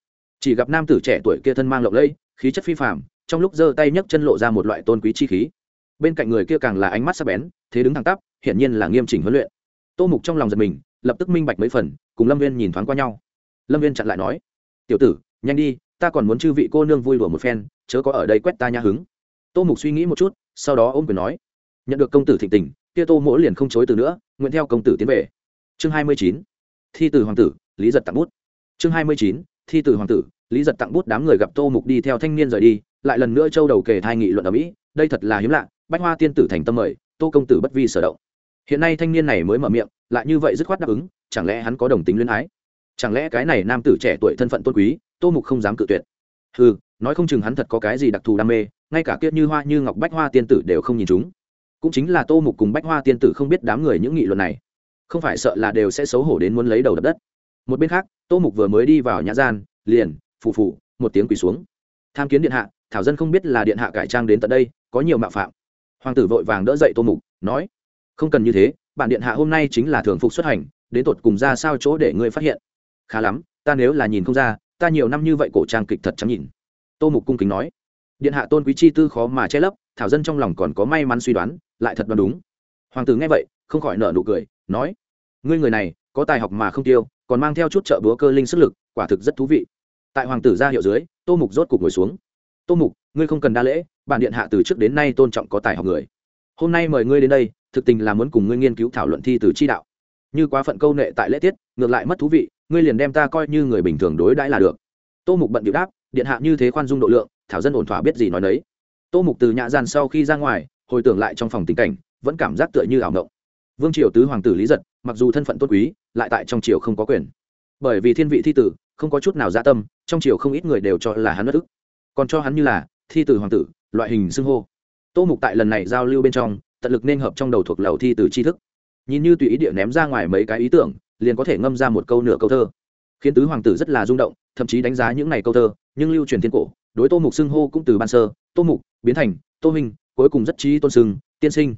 Chỉ gặp nam tử trẻ tuổi kia thân mang lộng lẫy, khí chất phi phạm trong lúc giơ tay nhấc chân lộ ra một loại tôn quý chi khí bên cạnh người kia càng là ánh mắt sắc bén, thế đứng thẳng tắp, hiển nhiên là nghiêm chỉnh huấn luyện. Tô mục trong lòng giật mình, lập tức minh bạch mấy phần, cùng lâm viên nhìn thoáng qua nhau. Lâm viên chặn lại nói, tiểu tử, nhanh đi, ta còn muốn chư vị cô nương vui đùa một phen, chớ có ở đây quét ta nha hứng. Tô mục suy nghĩ một chút, sau đó ôm quyền nói, nhận được công tử thịnh tình, kia tô mỗ liền không chối từ nữa, nguyện theo công tử tiến về. Chương hai mươi chín, thi từ hoàng tử, lý giật tặng bút. Chương hai mươi chín, thi từ hoàng tử, lý giật tặng bút đám người gặp tô mục đi theo thanh niên rời đi, lại lần nữa châu đầu kể thai nghị luận ở mỹ, đây thật là hiếm lạ bách hoa tiên tử thành tâm mời, tô công tử bất vi sở động. Hiện nay thanh niên này mới mở miệng, lại như vậy dứt khoát đáp ứng, chẳng lẽ hắn có đồng tính luyến ái? Chẳng lẽ cái này nam tử trẻ tuổi thân phận tôn quý, tô mục không dám cự tuyệt? Ừ nói không chừng hắn thật có cái gì đặc thù đam mê, ngay cả kiết như hoa như ngọc bách hoa tiên tử đều không nhìn chúng. Cũng chính là tô mục cùng bách hoa tiên tử không biết đám người những nghị luận này. Không phải sợ là đều sẽ xấu hổ đến muốn lấy đầu đập đất. Một bên khác, tô mục vừa mới đi vào nhã gian, liền, phù phù, một tiếng quỳ xuống. Tham kiến điện hạ, thảo dân không biết là điện hạ cải trang đến tận đây, có nhiều mạo phạm hoàng tử vội vàng đỡ dậy tô mục, nói, không cần như thế, bản điện hạ hôm nay chính là thường phục xuất hành, đến tột cùng ra sao chỗ để ngươi phát hiện? Khá lắm, ta nếu là nhìn không ra, ta nhiều năm như vậy cổ trang kịch thật chẳng nhìn. Tô mục cung kính nói, điện hạ tôn quý chi tư khó mà che lấp, thảo dân trong lòng còn có may mắn suy đoán, lại thật đoán đúng. Hoàng tử nghe vậy, không khỏi nợ nụ cười, nói, ngươi người này, có tài học mà không tiêu, còn mang theo chút trợ búa cơ linh sức lực, quả thực rất thú vị. Tại hoàng tử ra hiệu dưới, tô mục rốt cục ngồi xuống. Tô mục, ngươi không cần đa lễ bản điện hạ từ trước đến nay tôn trọng có tài học người. Hôm nay mời ngươi đến đây, thực tình là muốn cùng ngươi nghiên cứu thảo luận thi từ chi đạo. Như quá phận câu nệ tại lễ tiết, ngược lại mất thú vị, ngươi liền đem ta coi như người bình thường đối đãi là được. Tô mục bận điệu đáp, điện hạ như thế khoan dung độ lượng, thảo dân ổn thỏa biết gì nói nấy. Tô mục từ nhã gian sau khi ra ngoài, hồi tưởng lại trong phòng tình cảnh, vẫn cảm giác tựa như ảo ngộng. Vương triều tứ hoàng tử lý giật, mặc dù thân phận tốt quý, lại tại trong triều không có quyền. Bởi vì thiên vị thi tử, không có chút nào gia tâm, trong triều không ít người đều cho là hắn bất ức. Còn cho hắn như là, thi tử hoàng tử loại hình xưng hô. Tô mục tại lần này giao lưu bên trong, tận lực nên hợp trong đầu thuộc lầu thi từ tri thức. Nhìn như tùy ý địa ném ra ngoài mấy cái ý tưởng, liền có thể ngâm ra một câu nửa câu thơ. Khiến tứ hoàng tử rất là rung động, thậm chí đánh giá những này câu thơ, nhưng lưu truyền thiên cổ, đối tô mục xưng hô cũng từ ban sơ, tô mục, biến thành, tô minh, cuối cùng rất trí tôn sưng, tiên sinh.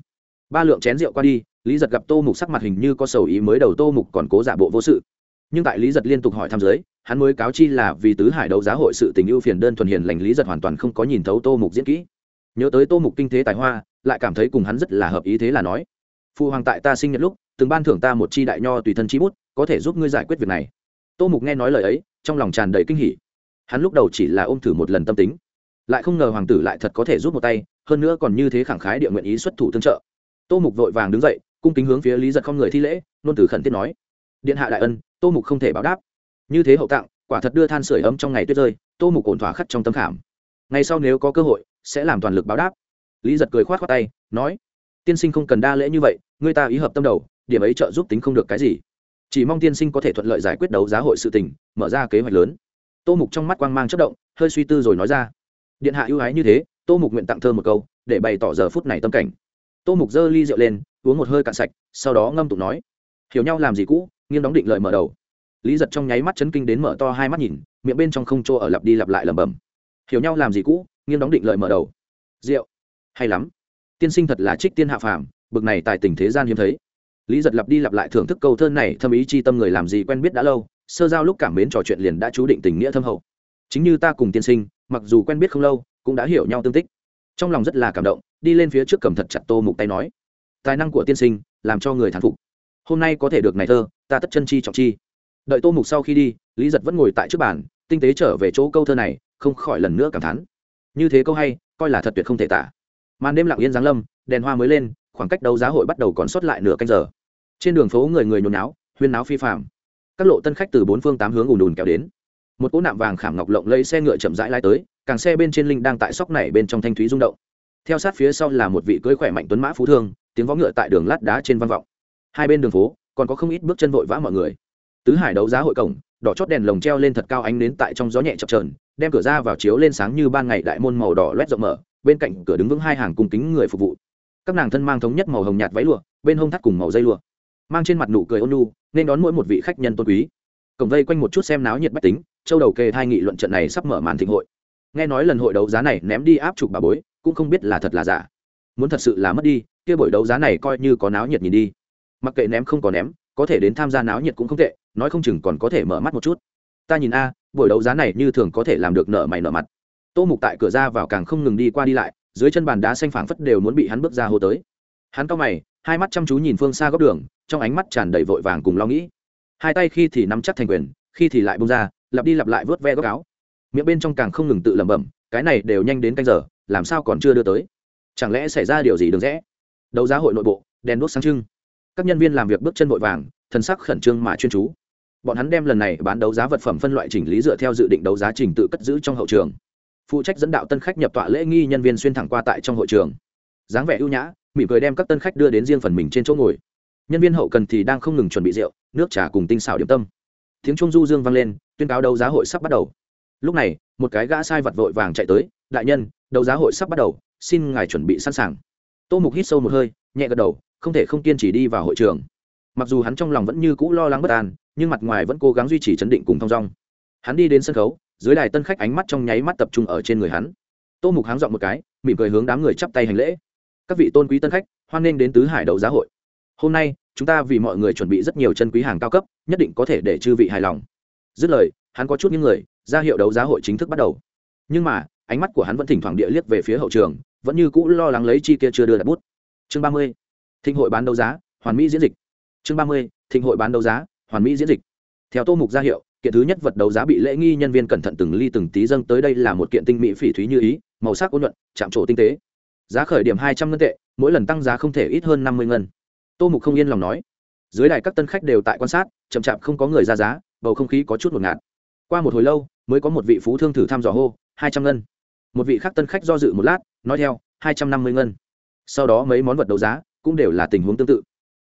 Ba lượng chén rượu qua đi, lý giật gặp tô mục sắc mặt hình như có sầu ý mới đầu tô mục còn cố giả bộ vô sự nhưng tại lý giật liên tục hỏi thăm giới, hắn mới cáo chi là vì tứ hải đấu giá hội sự tình ưu phiền đơn thuần hiền lành lý giật hoàn toàn không có nhìn thấu tô mục diễn kỹ. Nhớ tới tô mục kinh thế tài hoa, lại cảm thấy cùng hắn rất là hợp ý thế là nói phụ hoàng tại ta sinh nhật lúc, từng ban thưởng ta một chi đại nho tùy thân chi bút, có thể giúp ngươi giải quyết việc này. Tô mục nghe nói lời ấy, trong lòng tràn đầy kinh hỉ. Hắn lúc đầu chỉ là ôm thử một lần tâm tính, lại không ngờ hoàng tử lại thật có thể giúp một tay, hơn nữa còn như thế khẳng khái địa nguyện ý xuất thủ tương trợ. Tô mục vội vàng đứng dậy, cung kính hướng phía lý giật không người thi lễ, nôn tử khẩn thiết nói điện hạ đại ân, tô mục không thể báo đáp. Như thế hậu tặng quả thật đưa than sửa ấm trong ngày tuyết rơi, tô mục ổn thỏa khắc trong tâm khảm. Ngày sau nếu có cơ hội, sẽ làm toàn lực báo đáp. Lý giật cười khoát khoát tay, nói, tiên sinh không cần đa lễ như vậy người ta ý hợp tâm đầu, điểm ấy trợ giúp tính không được cái gì. Chỉ mong tiên sinh có thể thuận lợi giải quyết đấu giá hội sự tình, mở ra kế hoạch lớn. Tô mục trong mắt quang mang chất động, hơi suy tư rồi nói ra, điện hạ ưu ái như thế, tô mục nguyện tặng thơ một câu, để bày tỏ giờ phút này tâm cảnh. Tô mục giơ ly rượu lên, uống một hơi cạn sạch, sau đó ngâm tụng nói, hiểu nhau làm gì cũ nghiêng đóng định lợi mở đầu. Lý giật trong nháy mắt chấn kinh đến mở to hai mắt nhìn, miệng bên trong không chỗ ở lặp đi lặp lại lẩm bẩm. Hiểu nhau làm gì cũ, nghiêng đóng định lợi mở đầu. Rượu. Hay lắm. Tiên sinh thật là trích tiên hạ phàm, bực này tại tình thế gian hiếm thấy. Lý giật lặp đi lặp lại thưởng thức câu thơ này, thâm ý chi tâm người làm gì quen biết đã lâu, sơ giao lúc cảm mến trò chuyện liền đã chú định tình nghĩa thâm hậu. Chính như ta cùng tiên sinh, mặc dù quen biết không lâu, cũng đã hiểu nhau tương tích. Trong lòng rất là cảm động, đi lên phía trước cầm thật chặt tô mục tay nói, tài năng của tiên sinh, làm cho người thán phục hôm nay có thể được này thơ, ta tất chân chi trọng chi. Đợi tô mục sau khi đi, lý giật vẫn ngồi tại trước bàn, tinh tế trở về chỗ câu thơ này, không khỏi lần nữa cảm thán. Như thế câu hay, coi là thật tuyệt không thể tả. Màn đêm lặng yên giáng lâm, đèn hoa mới lên, khoảng cách đấu giá hội bắt đầu còn sót lại nửa canh giờ. Trên đường phố người người nhốn náo huyên náo phi phạm các lộ tân khách từ bốn phương tám hướng ùn ùn kéo đến. Một cỗ nạm vàng khảm ngọc lộng lấy xe ngựa chậm rãi lai tới, càng xe bên trên linh đang tại sóc này bên trong thanh thúy rung động. Theo sát phía sau là một vị cưới khỏe mạnh tuấn mã phú thương, tiếng vó ngựa tại đường lát đá trên văn vọng hai bên đường phố, còn có không ít bước chân vội vã mọi người. Tứ hải đấu giá hội cổng, đỏ chót đèn lồng treo lên thật cao ánh đến tại trong gió nhẹ chập trờn đem cửa ra vào chiếu lên sáng như ban ngày đại môn màu đỏ loét rộng mở, bên cạnh cửa đứng vững hai hàng cung kính người phục vụ. Các nàng thân mang thống nhất màu hồng nhạt váy lụa, bên hông thắt cùng màu dây lụa, mang trên mặt nụ cười ôn nu nên đón mỗi một vị khách nhân tôn quý. Cổng vây quanh một chút xem náo nhiệt bách tính, châu đầu kê hai nghị luận trận này sắp mở màn thịnh hội. Nghe nói lần hội đấu giá này ném đi áp chụp bà bối, cũng không biết là thật là giả. Muốn thật sự là mất đi, kia buổi đấu giá này coi như có náo nhiệt nhìn đi mặc kệ ném không có ném, có thể đến tham gia náo nhiệt cũng không tệ, nói không chừng còn có thể mở mắt một chút. Ta nhìn a, buổi đấu giá này như thường có thể làm được nợ mày nợ mặt. Tô mục tại cửa ra vào càng không ngừng đi qua đi lại, dưới chân bàn đá xanh phảng phất đều muốn bị hắn bước ra hô tới. Hắn cao mày, hai mắt chăm chú nhìn phương xa góc đường, trong ánh mắt tràn đầy vội vàng cùng lo nghĩ. Hai tay khi thì nắm chắc thành quyền, khi thì lại bông ra, lặp đi lặp lại vớt ve góc áo. Miệng bên trong càng không ngừng tự lẩm bẩm, cái này đều nhanh đến canh giờ, làm sao còn chưa đưa tới? Chẳng lẽ xảy ra điều gì đừng rẽ? Đấu giá hội nội bộ, đèn đốt sáng trưng các nhân viên làm việc bước chân vội vàng thân sắc khẩn trương mà chuyên chú. Bọn hắn đem lần này bán đấu giá vật phẩm phân loại chỉnh lý dựa theo dự định đấu giá trình tự cất giữ trong hậu trường. Phụ trách dẫn đạo tân khách nhập tọa lễ nghi nhân viên xuyên thẳng qua tại trong hội trường. Dáng vẻ ưu nhã, mỉm cười đem các tân khách đưa đến riêng phần mình trên chỗ ngồi. Nhân viên hậu cần thì đang không ngừng chuẩn bị rượu, nước trà cùng tinh xảo điểm tâm. Tiếng trung du dương vang lên, tuyên cáo đấu giá hội sắp bắt đầu. Lúc này, một cái gã sai vật vội vàng chạy tới, đại nhân, đấu giá hội sắp bắt đầu, xin ngài chuẩn bị sẵn sàng. Tô mục hít sâu một hơi, nhẹ gật đầu không thể không kiên trì đi vào hội trường. Mặc dù hắn trong lòng vẫn như cũ lo lắng bất an, nhưng mặt ngoài vẫn cố gắng duy trì chấn định cùng thong dong. Hắn đi đến sân khấu, dưới đài tân khách ánh mắt trong nháy mắt tập trung ở trên người hắn. Tô mục háng dọn một cái, mỉm cười hướng đám người chắp tay hành lễ. Các vị tôn quý tân khách, hoan nghênh đến tứ hải đấu giá hội. Hôm nay, chúng ta vì mọi người chuẩn bị rất nhiều chân quý hàng cao cấp, nhất định có thể để chư vị hài lòng. Dứt lời, hắn có chút những người, ra hiệu đấu giá hội chính thức bắt đầu. Nhưng mà, ánh mắt của hắn vẫn thỉnh thoảng địa liếc về phía hậu trường, vẫn như cũ lo lắng lấy chi kia chưa đưa đặt bút. Chương ba mươi thịnh hội bán đấu giá, hoàn mỹ diễn dịch. Chương ba mươi, thịnh hội bán đấu giá, hoàn mỹ diễn dịch. Theo tô mục gia hiệu, kiện thứ nhất vật đấu giá bị lễ nghi nhân viên cẩn thận từng ly từng tí dâng tới đây là một kiện tinh mỹ phỉ thúy như ý, màu sắc ôn nhuận, chạm trổ tinh tế. Giá khởi điểm hai trăm ngân tệ, mỗi lần tăng giá không thể ít hơn năm mươi ngân. Tô mục không yên lòng nói. Dưới đài các tân khách đều tại quan sát, chậm chạp không có người ra giá, bầu không khí có chút ngột ngạt. Qua một hồi lâu, mới có một vị phú thương thử thăm dò hô, hai trăm ngân. Một vị khác tân khách do dự một lát, nói theo, hai trăm năm mươi ngân. Sau đó mấy món vật đấu giá cũng đều là tình huống tương tự.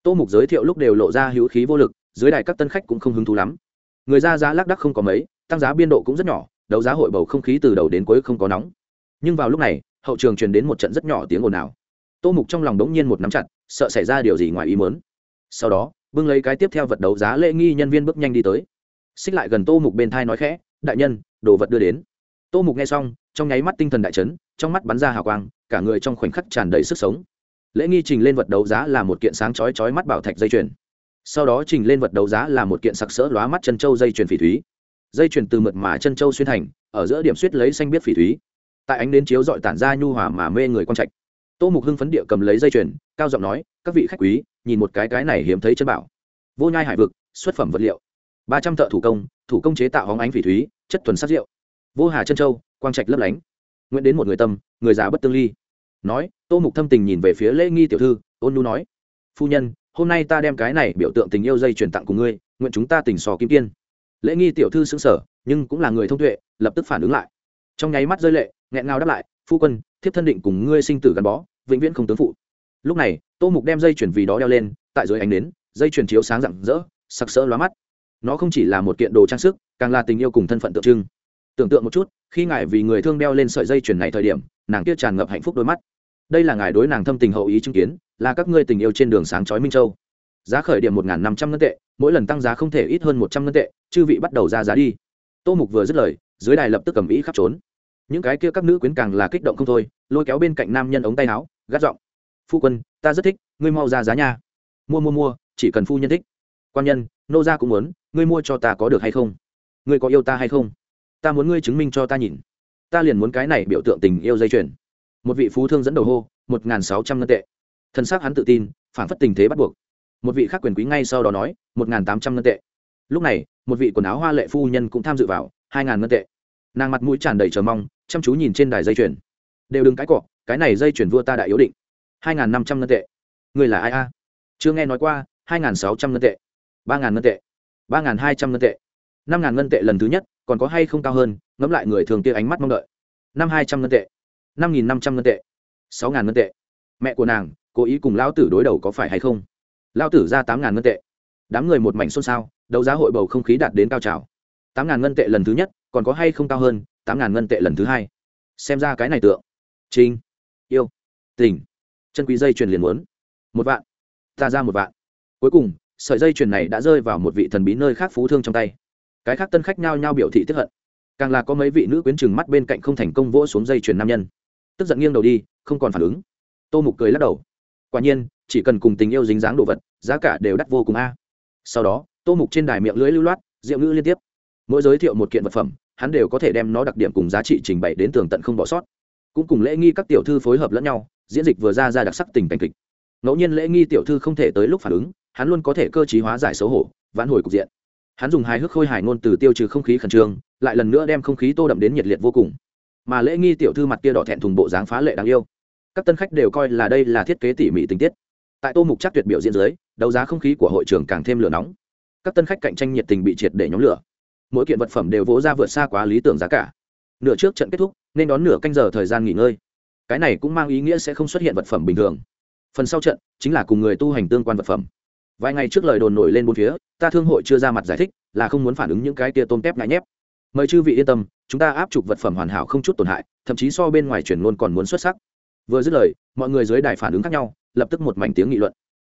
Tô mục giới thiệu lúc đều lộ ra hữu khí vô lực, dưới đài các tân khách cũng không hứng thú lắm. Người ra giá lác đắc không có mấy, tăng giá biên độ cũng rất nhỏ, đấu giá hội bầu không khí từ đầu đến cuối không có nóng. Nhưng vào lúc này, hậu trường truyền đến một trận rất nhỏ tiếng ồn ào. Tô mục trong lòng đống nhiên một nắm chặt, sợ xảy ra điều gì ngoài ý mớn sau đó, bưng lấy cái tiếp theo vật đấu giá lễ nghi nhân viên bước nhanh đi tới. Xích lại gần tô mục bên thai nói khẽ, đại nhân, đồ vật đưa đến. Tô mục nghe xong, trong nháy mắt tinh thần đại chấn, trong mắt bắn ra hào quang, cả người trong khoảnh khắc tràn đầy sức sống lễ nghi trình lên vật đấu giá là một kiện sáng chói chói mắt bảo thạch dây chuyền. Sau đó trình lên vật đấu giá là một kiện sặc sỡ lóa mắt chân châu dây chuyền phỉ thúy. Dây chuyền từ mượt mà chân châu xuyên thành, ở giữa điểm suýt lấy xanh biết phỉ thúy. Tại ánh đến chiếu dọi tản ra nhu hòa mà mê người quang trạch. Tô mục hưng phấn địa cầm lấy dây chuyền, cao giọng nói, các vị khách quý, nhìn một cái cái này hiếm thấy chân bảo. Vô nhai hải vực, xuất phẩm vật liệu. Ba trăm thợ thủ công thủ công chế tạo hóng ánh phỉ thúy, chất thuần sắc rượu. Vô hà chân châu quang trạch lấp lánh. Nguyện đến một người tâm, người già bất tương ly nói, tô mục thâm tình nhìn về phía lễ nghi tiểu thư, ôn nhu nói, phu nhân, hôm nay ta đem cái này biểu tượng tình yêu dây truyền tặng của ngươi, nguyện chúng ta tình sò kim kiên. Lễ nghi tiểu thư xứng sở nhưng cũng là người thông tuệ, lập tức phản ứng lại. Trong nháy mắt rơi lệ, nghẹn ngào đáp lại, phu quân, thiếp thân định cùng ngươi sinh tử gắn bó, vĩnh viễn không tướng phụ. Lúc này, tô mục đem dây chuyển vì đó đeo lên, tại dưới ánh nến, dây chuyển chiếu sáng rạng rỡ, sặc sỡ lóa mắt. Nó không chỉ là một kiện đồ trang sức, càng là tình yêu cùng thân phận tượng trưng. Tưởng tượng một chút, khi ngài vì người thương đeo lên sợi dây chuyển này thời điểm nàng kia tràn ngập hạnh phúc đôi mắt. Đây là ngài đối nàng thâm tình hậu ý chứng kiến, là các ngươi tình yêu trên đường sáng chói minh châu. Giá khởi điểm một năm trăm ngân tệ, mỗi lần tăng giá không thể ít hơn một trăm ngân tệ, chư vị bắt đầu ra giá đi. Tô mục vừa dứt lời, dưới đài lập tức cầm ý khắp trốn. Những cái kia các nữ quyến càng là kích động không thôi, lôi kéo bên cạnh nam nhân ống tay áo, gắt giọng, phu quân, ta rất thích, ngươi mau ra giá nha. Mua mua mua, chỉ cần phu nhân thích. Quan nhân, nô gia cũng muốn, ngươi mua cho ta có được hay không? Ngươi có yêu ta hay không? Ta muốn ngươi chứng minh cho ta nhìn ta liền muốn cái này biểu tượng tình yêu dây chuyền. Một vị phú thương dẫn đầu hô, một n g h n sáu trăm ngân tệ. Thân xác hắn tự tin, phản phất tình thế bắt buộc. Một vị khác quyền quý ngay sau đó nói, một n g h n tám trăm ngân tệ. Lúc này, một vị quần áo hoa lệ phu nhân cũng tham dự vào, hai ngàn ngân tệ. Nàng mặt mũi tràn đầy chờ mong, chăm chú nhìn trên đài dây chuyền. Đều đừng cái cọ, cái này dây chuyền vua ta đã yếu định. Hai ngàn năm trăm ngân tệ. Người là ai a? Chưa nghe nói qua, hai ngàn sáu trăm ngân tệ. Ba ngàn ngân tệ. Ba ngàn hai trăm ngân tệ. Năm ngàn ngân tệ lần thứ nhất còn có hay không cao hơn, ngẫm lại người thường kia ánh mắt mong đợi. Năm hai trăm ngân tệ, năm nghìn năm trăm ngân tệ, sáu ngàn ngân tệ. Mẹ của nàng, cố ý cùng lão tử đối đầu có phải hay không? Lão tử ra tám ngàn ngân tệ. Đám người một mảnh xôn xao, đấu giá hội bầu không khí đạt đến cao trào. Tám ngàn ngân tệ lần thứ nhất, còn có hay không cao hơn, tám ngàn ngân tệ lần thứ hai. Xem ra cái này tượng. Trinh yêu. Tình. Chân quý dây chuyền liền muốn. Một vạn. Ta ra một vạn. Cuối cùng, sợi dây chuyền này đã rơi vào một vị thần bí nơi khác phú thương trong tay cái khác tân khách nhao nhao biểu thị tiếp hận. Càng là có mấy vị nữ quyến chừng mắt bên cạnh không thành công vỗ xuống dây chuyền nam nhân. Tức giận nghiêng đầu đi, không còn phản ứng. Tô mục cười lắc đầu. Quả nhiên, chỉ cần cùng tình yêu dính dáng đồ vật, giá cả đều đắt vô cùng a. Sau đó, tô mục trên đài miệng lưỡi lưu loát diệu ngữ liên tiếp. Mỗi giới thiệu một kiện vật phẩm, hắn đều có thể đem nó đặc điểm cùng giá trị trình bày đến tường tận không bỏ sót. Cũng cùng lễ nghi các tiểu thư phối hợp lẫn nhau, diễn dịch vừa ra ra đặc sắc tình cảnh kịch. Ngẫu nhiên lễ nghi tiểu thư không thể tới lúc phản ứng, hắn luôn có thể cơ t hóa giải xấu hổ, vãn hồi cục diện hắn dùng hài hước khôi hài ngôn từ tiêu trừ không khí khẩn trương, lại lần nữa đem không khí tô đậm đến nhiệt liệt vô cùng. Mà lễ nghi tiểu thư mặt kia đỏ thẹn thùng bộ dáng phá lệ đáng yêu. Các tân khách đều coi là đây là thiết kế tỉ mỉ tình tiết. Tại tô mục chắc tuyệt biểu diễn dưới, đấu giá không khí của hội trường càng thêm lửa nóng. Các tân khách cạnh tranh nhiệt tình bị triệt để nhóm lửa. Mỗi kiện vật phẩm đều vỗ ra vượt xa quá lý tưởng giá cả. Nửa trước trận kết thúc, nên đón nửa canh giờ thời gian nghỉ ngơi. Cái này cũng mang ý nghĩa sẽ không xuất hiện vật phẩm bình thường. Phần sau trận chính là cùng người tu hành tương quan vật phẩm vài ngày trước lời đồn nổi lên bốn phía, ta thương hội chưa ra mặt giải thích, là không muốn phản ứng những cái tia tôm tép ngại nhép. Mời chư vị yên tâm, chúng ta áp chụp vật phẩm hoàn hảo không chút tổn hại, thậm chí so bên ngoài chuyển ngôn còn muốn xuất sắc. Vừa dứt lời, mọi người dưới đài phản ứng khác nhau, lập tức một mảnh tiếng nghị luận.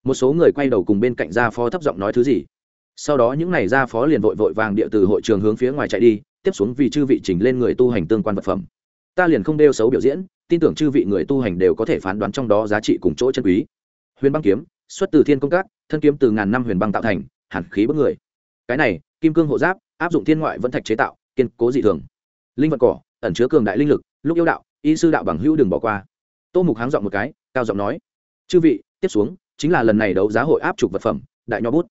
Một số người quay đầu cùng bên cạnh gia phó thấp giọng nói thứ gì. Sau đó những này gia phó liền vội vội vàng địa từ hội trường hướng phía ngoài chạy đi, tiếp xuống vì chư vị trình lên người tu hành tương quan vật phẩm. Ta liền không đeo xấu biểu diễn, tin tưởng chư vị người tu hành đều có thể phán đoán trong đó giá trị cùng chỗ chân quý. Huyền băng kiếm xuất từ thiên công các, thân kiếm từ ngàn năm huyền băng tạo thành hẳn khí bất người. Cái này, kim cương hộ giáp, áp dụng thiên ngoại vẫn thạch chế tạo, kiên cố dị thường. Linh vật cỏ, ẩn chứa cường đại linh lực, lúc yêu đạo, y sư đạo bằng hữu đừng bỏ qua. Tô mục háng giọng một cái, cao giọng nói, chư vị, tiếp xuống, chính là lần này đấu giá hội áp trục vật phẩm, đại nho bút.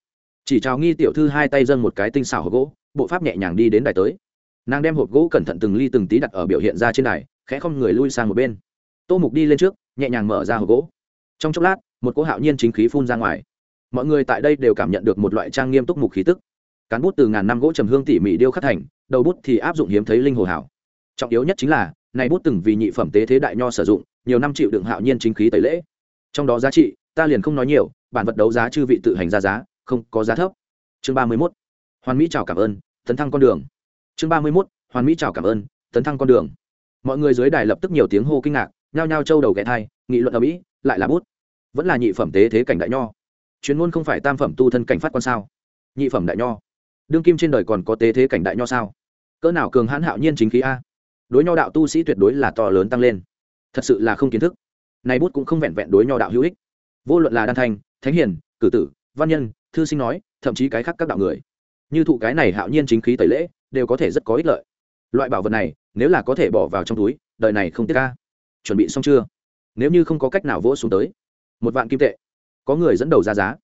Chỉ chào nghi tiểu thư hai tay dâng một cái tinh xảo hộp gỗ, bộ pháp nhẹ nhàng đi đến đài tới. Nàng đem hộp gỗ cẩn thận từng ly từng tí đặt ở biểu hiện ra trên đài, khẽ không người lui sang một bên. Tô mục đi lên trước, nhẹ nhàng mở ra hộp gỗ. Trong chốc lát một cỗ hạo nhiên chính khí phun ra ngoài. Mọi người tại đây đều cảm nhận được một loại trang nghiêm túc mục khí tức. Cán bút từ ngàn năm gỗ trầm hương tỉ mỉ điêu khắc thành, đầu bút thì áp dụng hiếm thấy linh hồ hảo. Trọng yếu nhất chính là, này bút từng vì nhị phẩm tế thế đại nho sử dụng, nhiều năm chịu đựng hạo nhiên chính khí tẩy lễ. Trong đó giá trị, ta liền không nói nhiều, bản vật đấu giá chư vị tự hành ra giá, không có giá thấp. Chương ba mươi mốt, hoàn mỹ chào cảm ơn, tấn thăng con đường. Chương ba mươi mốt, hoàn mỹ chào cảm ơn, tấn thăng con đường. Mọi người dưới đài lập tức nhiều tiếng hô kinh ngạc, nhao nhao trâu đầu ghé thai, nghị luận ở mỹ, lại là bút vẫn là nhị phẩm tế thế cảnh đại nho. Chuyên môn không phải tam phẩm tu thân cảnh phát quan sao? Nhị phẩm đại nho. Đương kim trên đời còn có tế thế cảnh đại nho sao? Cỡ nào cường hãn hạo nhiên chính khí a? Đối nho đạo tu sĩ tuyệt đối là to lớn tăng lên. Thật sự là không kiến thức. Này bút cũng không vẹn vẹn đối nho đạo hữu ích. Vô luận là đan thanh, thánh hiền, cử tử, văn nhân, thư sinh nói, thậm chí cái khác các đạo người. Như thụ cái này hạo nhiên chính khí tẩy lễ, đều có thể rất có ích lợi. Loại bảo vật này, nếu là có thể bỏ vào trong túi, đời này không tiết ca chuẩn bị xong chưa? Nếu như không có cách nào vỗ xuống tới một vạn kim tệ. Có người dẫn đầu ra giá.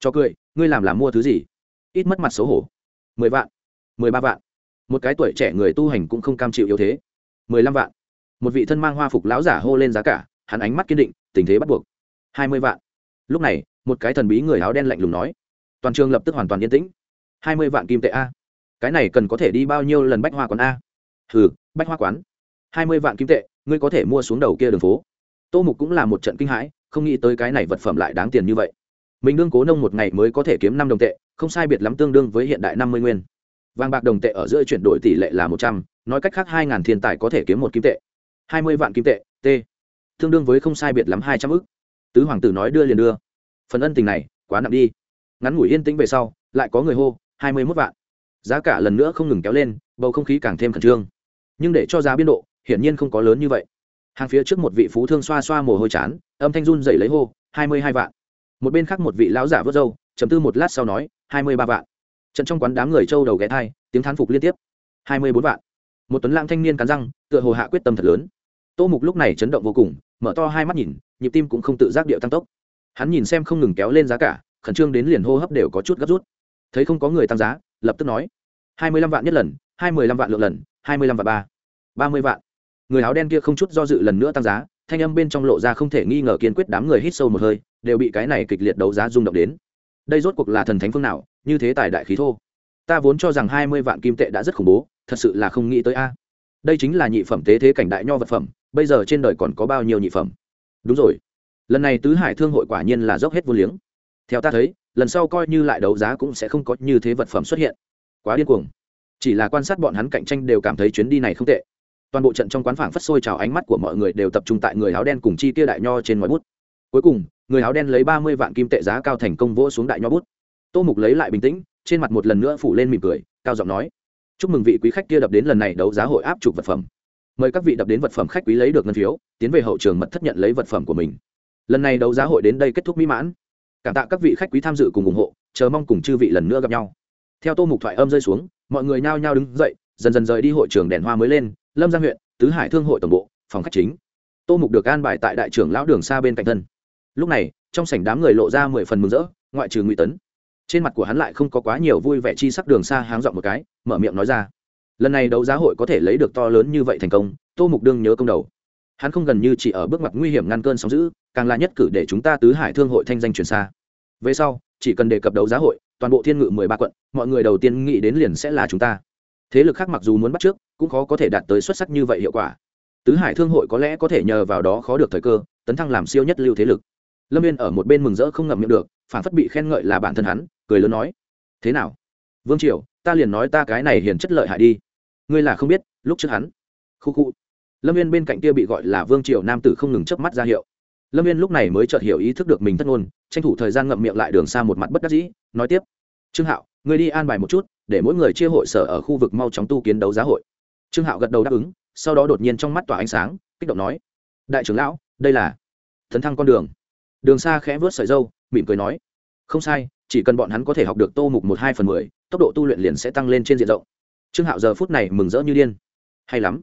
Cho cười, ngươi làm làm mua thứ gì? Ít mất mặt xấu hổ. Mười vạn, mười ba vạn. Một cái tuổi trẻ người tu hành cũng không cam chịu yếu thế. Mười lăm vạn. Một vị thân mang hoa phục lão giả hô lên giá cả, hắn ánh mắt kiên định, tình thế bắt buộc. Hai mươi vạn. Lúc này, một cái thần bí người áo đen lạnh lùng nói, toàn trường lập tức hoàn toàn yên tĩnh. Hai mươi vạn kim tệ a. Cái này cần có thể đi bao nhiêu lần bách hoa quán a? Hừ, bách hoa quán. Hai mươi vạn kim tệ, ngươi có thể mua xuống đầu kia đường phố tô mục cũng là một trận kinh hãi, không nghĩ tới cái này vật phẩm lại đáng tiền như vậy. Mình đương cố nông một ngày mới có thể kiếm năm đồng tệ, không sai biệt lắm tương đương với hiện đại năm mươi nguyên. Vàng bạc đồng tệ ở giữa chuyển đổi tỷ lệ là một trăm, nói cách khác hai ngàn thiên tài có thể kiếm một kim tệ. Hai mươi vạn kim tệ, t. Tương đương với không sai biệt lắm hai trăm ức. Tứ hoàng tử nói đưa liền đưa. Phần ân tình này, quá nặng đi. Ngắn ngủi yên tĩnh về sau, lại có người hô, hai mươi mốt vạn. Giá cả lần nữa không ngừng kéo lên, bầu không khí càng thêm khẩn trương. Nhưng để cho giá biên độ, hiển nhiên không có lớn như vậy hàng phía trước một vị phú thương xoa xoa mồ hôi chán, âm thanh run dậy lấy hô, hai mươi hai vạn. Một bên khác một vị lão giả vớt râu chấm tư một lát sau nói, hai mươi ba vạn. Trận trong quán đám người trâu đầu ghé thai, tiếng thán phục liên tiếp. Hai mươi bốn vạn. Một tuấn lãng thanh niên cắn răng, tựa hồ hạ quyết tâm thật lớn. Tô mục lúc này chấn động vô cùng, mở to hai mắt nhìn, nhịp tim cũng không tự giác điệu tăng tốc. Hắn nhìn xem không ngừng kéo lên giá cả, khẩn trương đến liền hô hấp đều có chút gấp rút. Thấy không có người tăng giá, lập tức nói, hai mươi lăm vạn nhất lần, hai mươi lăm vạn lượng lần, hai mươi lăm vạn ba. Ba mươi vạn người áo đen kia không chút do dự lần nữa tăng giá, thanh âm bên trong lộ ra không thể nghi ngờ kiên quyết đám người hít sâu một hơi, đều bị cái này kịch liệt đấu giá rung động đến. Đây rốt cuộc là thần thánh phương nào, như thế tài đại khí thô. Ta vốn cho rằng hai mươi vạn kim tệ đã rất khủng bố, thật sự là không nghĩ tới a. Đây chính là nhị phẩm tế thế cảnh đại nho vật phẩm, bây giờ trên đời còn có bao nhiêu nhị phẩm? Đúng rồi. Lần này tứ hải thương hội quả nhiên là dốc hết vô liếng. Theo ta thấy, lần sau coi như lại đấu giá cũng sẽ không có như thế vật phẩm xuất hiện. Quá điên cuồng. Chỉ là quan sát bọn hắn cạnh tranh đều cảm thấy chuyến đi này không tệ toàn bộ trận trong quán phảng phất sôi trào ánh mắt của mọi người đều tập trung tại người áo đen cùng chi tiêu đại nho trên ngoài bút. Cuối cùng, người áo đen lấy ba mươi vạn kim tệ giá cao thành công vỗ xuống đại nho bút. Tô mục lấy lại bình tĩnh, trên mặt một lần nữa phủ lên mỉm cười, cao giọng nói, chúc mừng vị quý khách kia đập đến lần này đấu giá hội áp chụp vật phẩm. Mời các vị đập đến vật phẩm khách quý lấy được ngân phiếu, tiến về hậu trường mật thất nhận lấy vật phẩm của mình. Lần này đấu giá hội đến đây kết thúc mỹ mãn. Cảm tạ các vị khách quý tham dự cùng ủng hộ, chờ mong cùng chư vị lần nữa gặp nhau. Theo tô mục thoại âm rơi xuống, mọi người nhao nhao đứng dậy, dần dần rời đi hội trường đèn hoa mới lên lâm giang huyện, tứ hải thương hội tổng bộ, phòng khách chính. Tô mục được an bài tại đại trưởng lão đường xa bên cạnh thân. Lúc này, trong sảnh đám người lộ ra mười phần mừng rỡ, ngoại trừ ngụy tấn. Trên mặt của hắn lại không có quá nhiều vui vẻ chi sắc đường xa háng dọn một cái, mở miệng nói ra. Lần này đấu giá hội có thể lấy được to lớn như vậy thành công, tô mục đương nhớ công đầu. Hắn không gần như chỉ ở bước mặt nguy hiểm ngăn cơn sóng giữ càng là nhất cử để chúng ta tứ hải thương hội thanh danh truyền xa. Về sau, chỉ cần đề cập đấu giá hội, toàn bộ thiên ngự mười ba quận, mọi người đầu tiên nghĩ đến liền sẽ là chúng ta thế lực khác mặc dù muốn bắt trước, cũng khó có thể đạt tới xuất sắc như vậy hiệu quả. Tứ hải thương hội có lẽ có thể nhờ vào đó khó được thời cơ, tấn thăng làm siêu nhất lưu thế lực. Lâm viên ở một bên mừng rỡ không ngậm miệng được phản phất bị khen ngợi là bản thân hắn, cười lớn nói, thế nào? Vương triều, ta liền nói ta cái này hiền chất lợi hại đi. Ngươi là không biết, lúc trước hắn, khu khu. Lâm viên bên cạnh kia bị gọi là vương triều nam tử không ngừng chớp mắt ra hiệu. Lâm viên lúc này mới chợt hiểu ý thức được mình thất ngôn, tranh thủ thời gian ngậm miệng lại đường xa một mặt bất đắc dĩ, nói tiếp, trương hạo, ngươi đi an bài một chút để mỗi người chia hội sở ở khu vực mau chóng tu kiến đấu giá hội. Trương hạo gật đầu đáp ứng, sau đó đột nhiên trong mắt tỏa ánh sáng, kích động nói, đại trưởng lão, đây là thần thăng con đường. Đường xa khẽ vớt sợi dâu mỉm cười nói, không sai, chỉ cần bọn hắn có thể học được tô mục một hai phần mười, tốc độ tu luyện liền sẽ tăng lên trên diện rộng. Trương hạo giờ phút này mừng rỡ như điên. Hay lắm,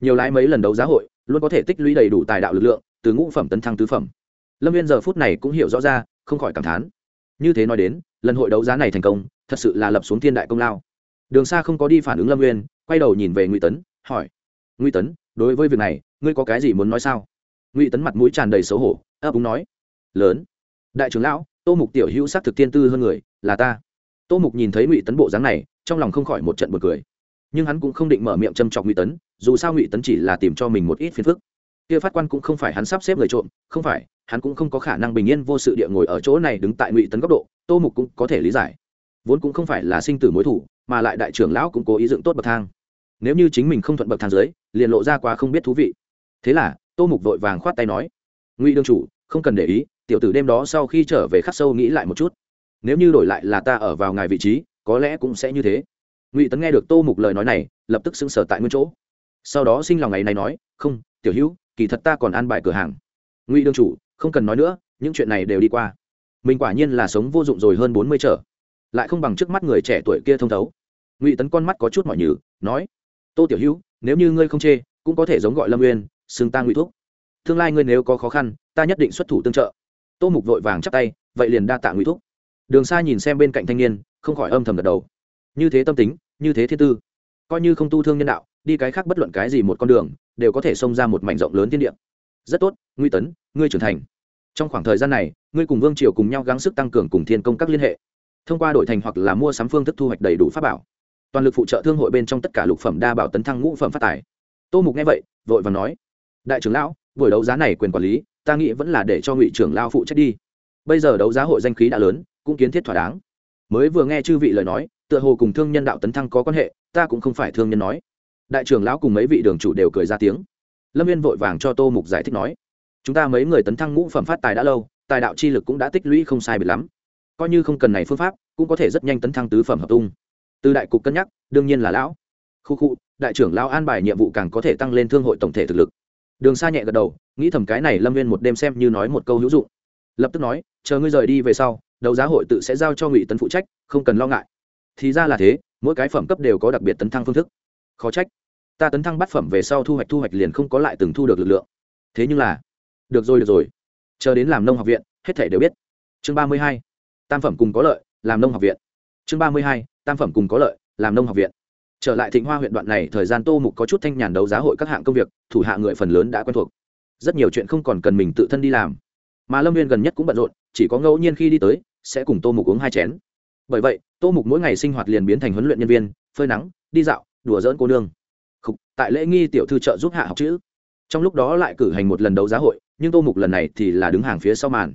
nhiều lái mấy lần đấu giá hội, luôn có thể tích lũy đầy đủ tài đạo lực lượng, từ ngũ phẩm tấn thăng tứ phẩm. Lâm viên giờ phút này cũng hiểu rõ ra, không khỏi cảm thán. Như thế nói đến, lần hội đấu giá này thành công thật sự là lập xuống thiên đại công lao. Đường xa không có đi phản ứng lâm nguyên quay đầu nhìn về ngụy tấn, hỏi, ngụy tấn, đối với việc này, ngươi có cái gì muốn nói sao? Ngụy tấn mặt mũi tràn đầy xấu hổ, ấp úng nói, lớn, đại trưởng lão, tô mục tiểu hữu s á c thực tiên tư hơn người, là ta. Tô mục nhìn thấy ngụy tấn bộ dáng này, trong lòng không khỏi một trận b u ồ n cười. Nhưng hắn cũng không định mở miệng châm chọc ngụy tấn, dù sao ngụy tấn chỉ là tìm cho mình một ít phiền phức. Kia phát quan cũng không phải hắn sắp xếp người trộm, không phải, hắn cũng không có khả năng bình yên vô sự địa ngồi ở chỗ này đứng tại ngụy tấn góc độ, tô mục cũng có thể lý giải vốn cũng không phải là sinh tử mối thủ, mà lại đại trưởng lão cũng cố ý dựng tốt bậc thang. Nếu như chính mình không thuận bậc thang dưới, liền lộ ra quá không biết thú vị. Thế là, tô mục vội vàng khoát tay nói, ngụy đương chủ, không cần để ý, tiểu tử đêm đó sau khi trở về khắc sâu nghĩ lại một chút. Nếu như đổi lại là ta ở vào ngài vị trí, có lẽ cũng sẽ như thế. Ngụy tấn nghe được tô mục lời nói này, lập tức sững sờ tại nguyên chỗ. Sau đó sinh lòng ngày này nói, không, tiểu hữu, kỳ thật ta còn ăn bài cửa hàng. Ngụy đương chủ, không cần nói nữa, những chuyện này đều đi qua. Mình quả nhiên là sống vô dụng rồi hơn bốn mươi trở lại không bằng trước mắt người trẻ tuổi kia thông thấu. Ngụy tấn con mắt có chút mỏi nhừ, nói, tô tiểu hữu, nếu như ngươi không chê, cũng có thể giống gọi lâm uyên, xưng ta ngụy thúc. Tương lai ngươi nếu có khó khăn, ta nhất định xuất thủ tương trợ. Tô mục vội vàng chắp tay, vậy liền đa tạ ngụy thúc. Đường xa nhìn xem bên cạnh thanh niên, không khỏi âm thầm gật đầu. Như thế tâm tính, như thế thiên tư, coi như không tu thương nhân đạo, đi cái khác bất luận cái gì một con đường, đều có thể xông ra một mảnh rộng lớn tiên điệm rất tốt nguy tấn, ngươi trưởng thành. Trong khoảng thời gian này, ngươi cùng vương triều cùng nhau gắng sức tăng cường cùng thiên công các liên hệ thông qua đổi thành hoặc là mua sắm phương thức thu hoạch đầy đủ pháp bảo. Toàn lực phụ trợ thương hội bên trong tất cả lục phẩm đa bảo tấn thăng ngũ phẩm phát tài. Tô mục nghe vậy, vội và nói, đại trưởng lão, buổi đấu giá này quyền quản lý, ta nghĩ vẫn là để cho ngụy trưởng lao phụ trách đi. Bây giờ đấu giá hội danh khí đã lớn, cũng kiến thiết thỏa đáng. Mới vừa nghe chư vị lời nói, tựa hồ cùng thương nhân đạo tấn thăng có quan hệ, ta cũng không phải thương nhân nói. Đại trưởng lão cùng mấy vị đường chủ đều cười ra tiếng. Lâm viên vội vàng cho tô mục giải thích nói, chúng ta mấy người tấn thăng ngũ phẩm phát tài đã lâu, tài đạo chi lực cũng đã tích lũy không sai biệt lắm coi như không cần này phương pháp, cũng có thể rất nhanh tấn thăng tứ phẩm hợp tung. Từ đại cục cân nhắc, đương nhiên là lão. Khu khu, đại trưởng lão an bài nhiệm vụ càng có thể tăng lên thương hội tổng thể thực lực. Đường xa nhẹ gật đầu, nghĩ thầm cái này lâm viên một đêm xem như nói một câu hữu dụng. Lập tức nói, chờ ngươi rời đi về sau, đấu giá hội tự sẽ giao cho ngụy tấn phụ trách, không cần lo ngại. Thì ra là thế, mỗi cái phẩm cấp đều có đặc biệt tấn thăng phương thức. Khó trách. Ta tấn thăng bát phẩm về sau thu hoạch thu hoạch liền không có lại từng thu được lực lượng. Thế nhưng là, được rồi được rồi. Chờ đến làm nông học viện, hết thể đều biết. Chương ba mươi hai tam phẩm cùng có lợi làm nông học viện. Chương ba mươi hai tam phẩm cùng có lợi làm nông học viện. Trở lại thịnh hoa huyện đoạn này thời gian tô mục có chút thanh nhàn đấu giá hội các hạng công việc thủ hạ người phần lớn đã quen thuộc. Rất nhiều chuyện không còn cần mình tự thân đi làm. Mà lâm viên gần nhất cũng bận rộn chỉ có ngẫu nhiên khi đi tới sẽ cùng tô mục uống hai chén. Bởi vậy tô mục mỗi ngày sinh hoạt liền biến thành huấn luyện nhân viên phơi nắng đi dạo đùa dỡn cô nương. Khúc, tại lễ nghi tiểu thư trợ giúp hạ học chữ. Trong lúc đó lại cử hành một lần đấu giá hội nhưng tô mục lần này thì là đứng hàng phía sau màn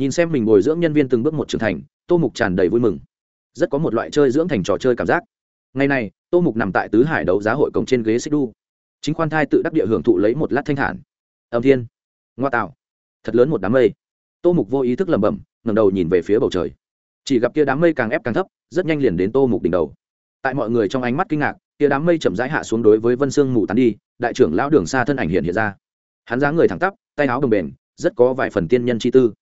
nhìn xem mình bồi dưỡng nhân viên từng bước một trưởng thành, tô mục tràn đầy vui mừng. Rất có một loại chơi dưỡng thành trò chơi cảm giác. Ngày này, tô mục nằm tại tứ hải đấu giá hội cổng trên ghế xích đu chính khoan thai tự đắc địa hưởng thụ lấy một lát thanh thản. Âm thiên. Ngoa tạo. Thật lớn một đám mây. Tô mục vô ý thức lẩm bẩm ngầm đầu nhìn về phía bầu trời. Chỉ gặp kia đám mây càng ép càng thấp, rất nhanh liền đến tô mục đỉnh đầu. Tại mọi người trong ánh mắt kinh ngạc, kia đám mây chậm rãi hạ xuống đối với vân sương mù tán đi, đại trưởng lão đường xa thân ảnh hiện hiện ra. Hắn dáng người thẳng tắp, tay áo đồng bền, rất có vài phần tiên nhân chi tư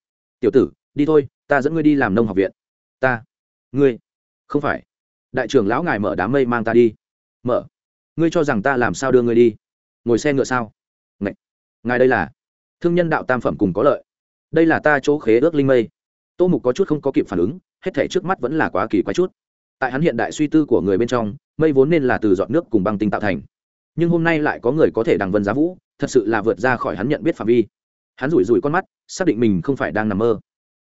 tiểu tử đi thôi ta dẫn ngươi đi làm nông học viện. Ta. Ngươi? Không phải. Đại trưởng lão ngài mở đám mây mang ta đi. Mở. Ngươi cho rằng ta làm sao đưa ngươi đi? Ngồi xe ngựa sao? Ngài, ngài đây là? Thương nhân đạo tam phẩm cùng có lợi. Đây là ta chỗ khế ước linh mây. Tô mục có chút không có kịp phản ứng hết thể trước mắt vẫn là quá kỳ quái chút. Tại hắn hiện đại suy tư của người bên trong mây vốn nên là từ dọn nước cùng băng tinh tạo thành. Nhưng hôm nay lại có người có thể đằng vân giá vũ thật sự là vượt ra khỏi hắn nhận biết phạm vi hắn rủi rủi con mắt, xác định mình không phải đang nằm mơ.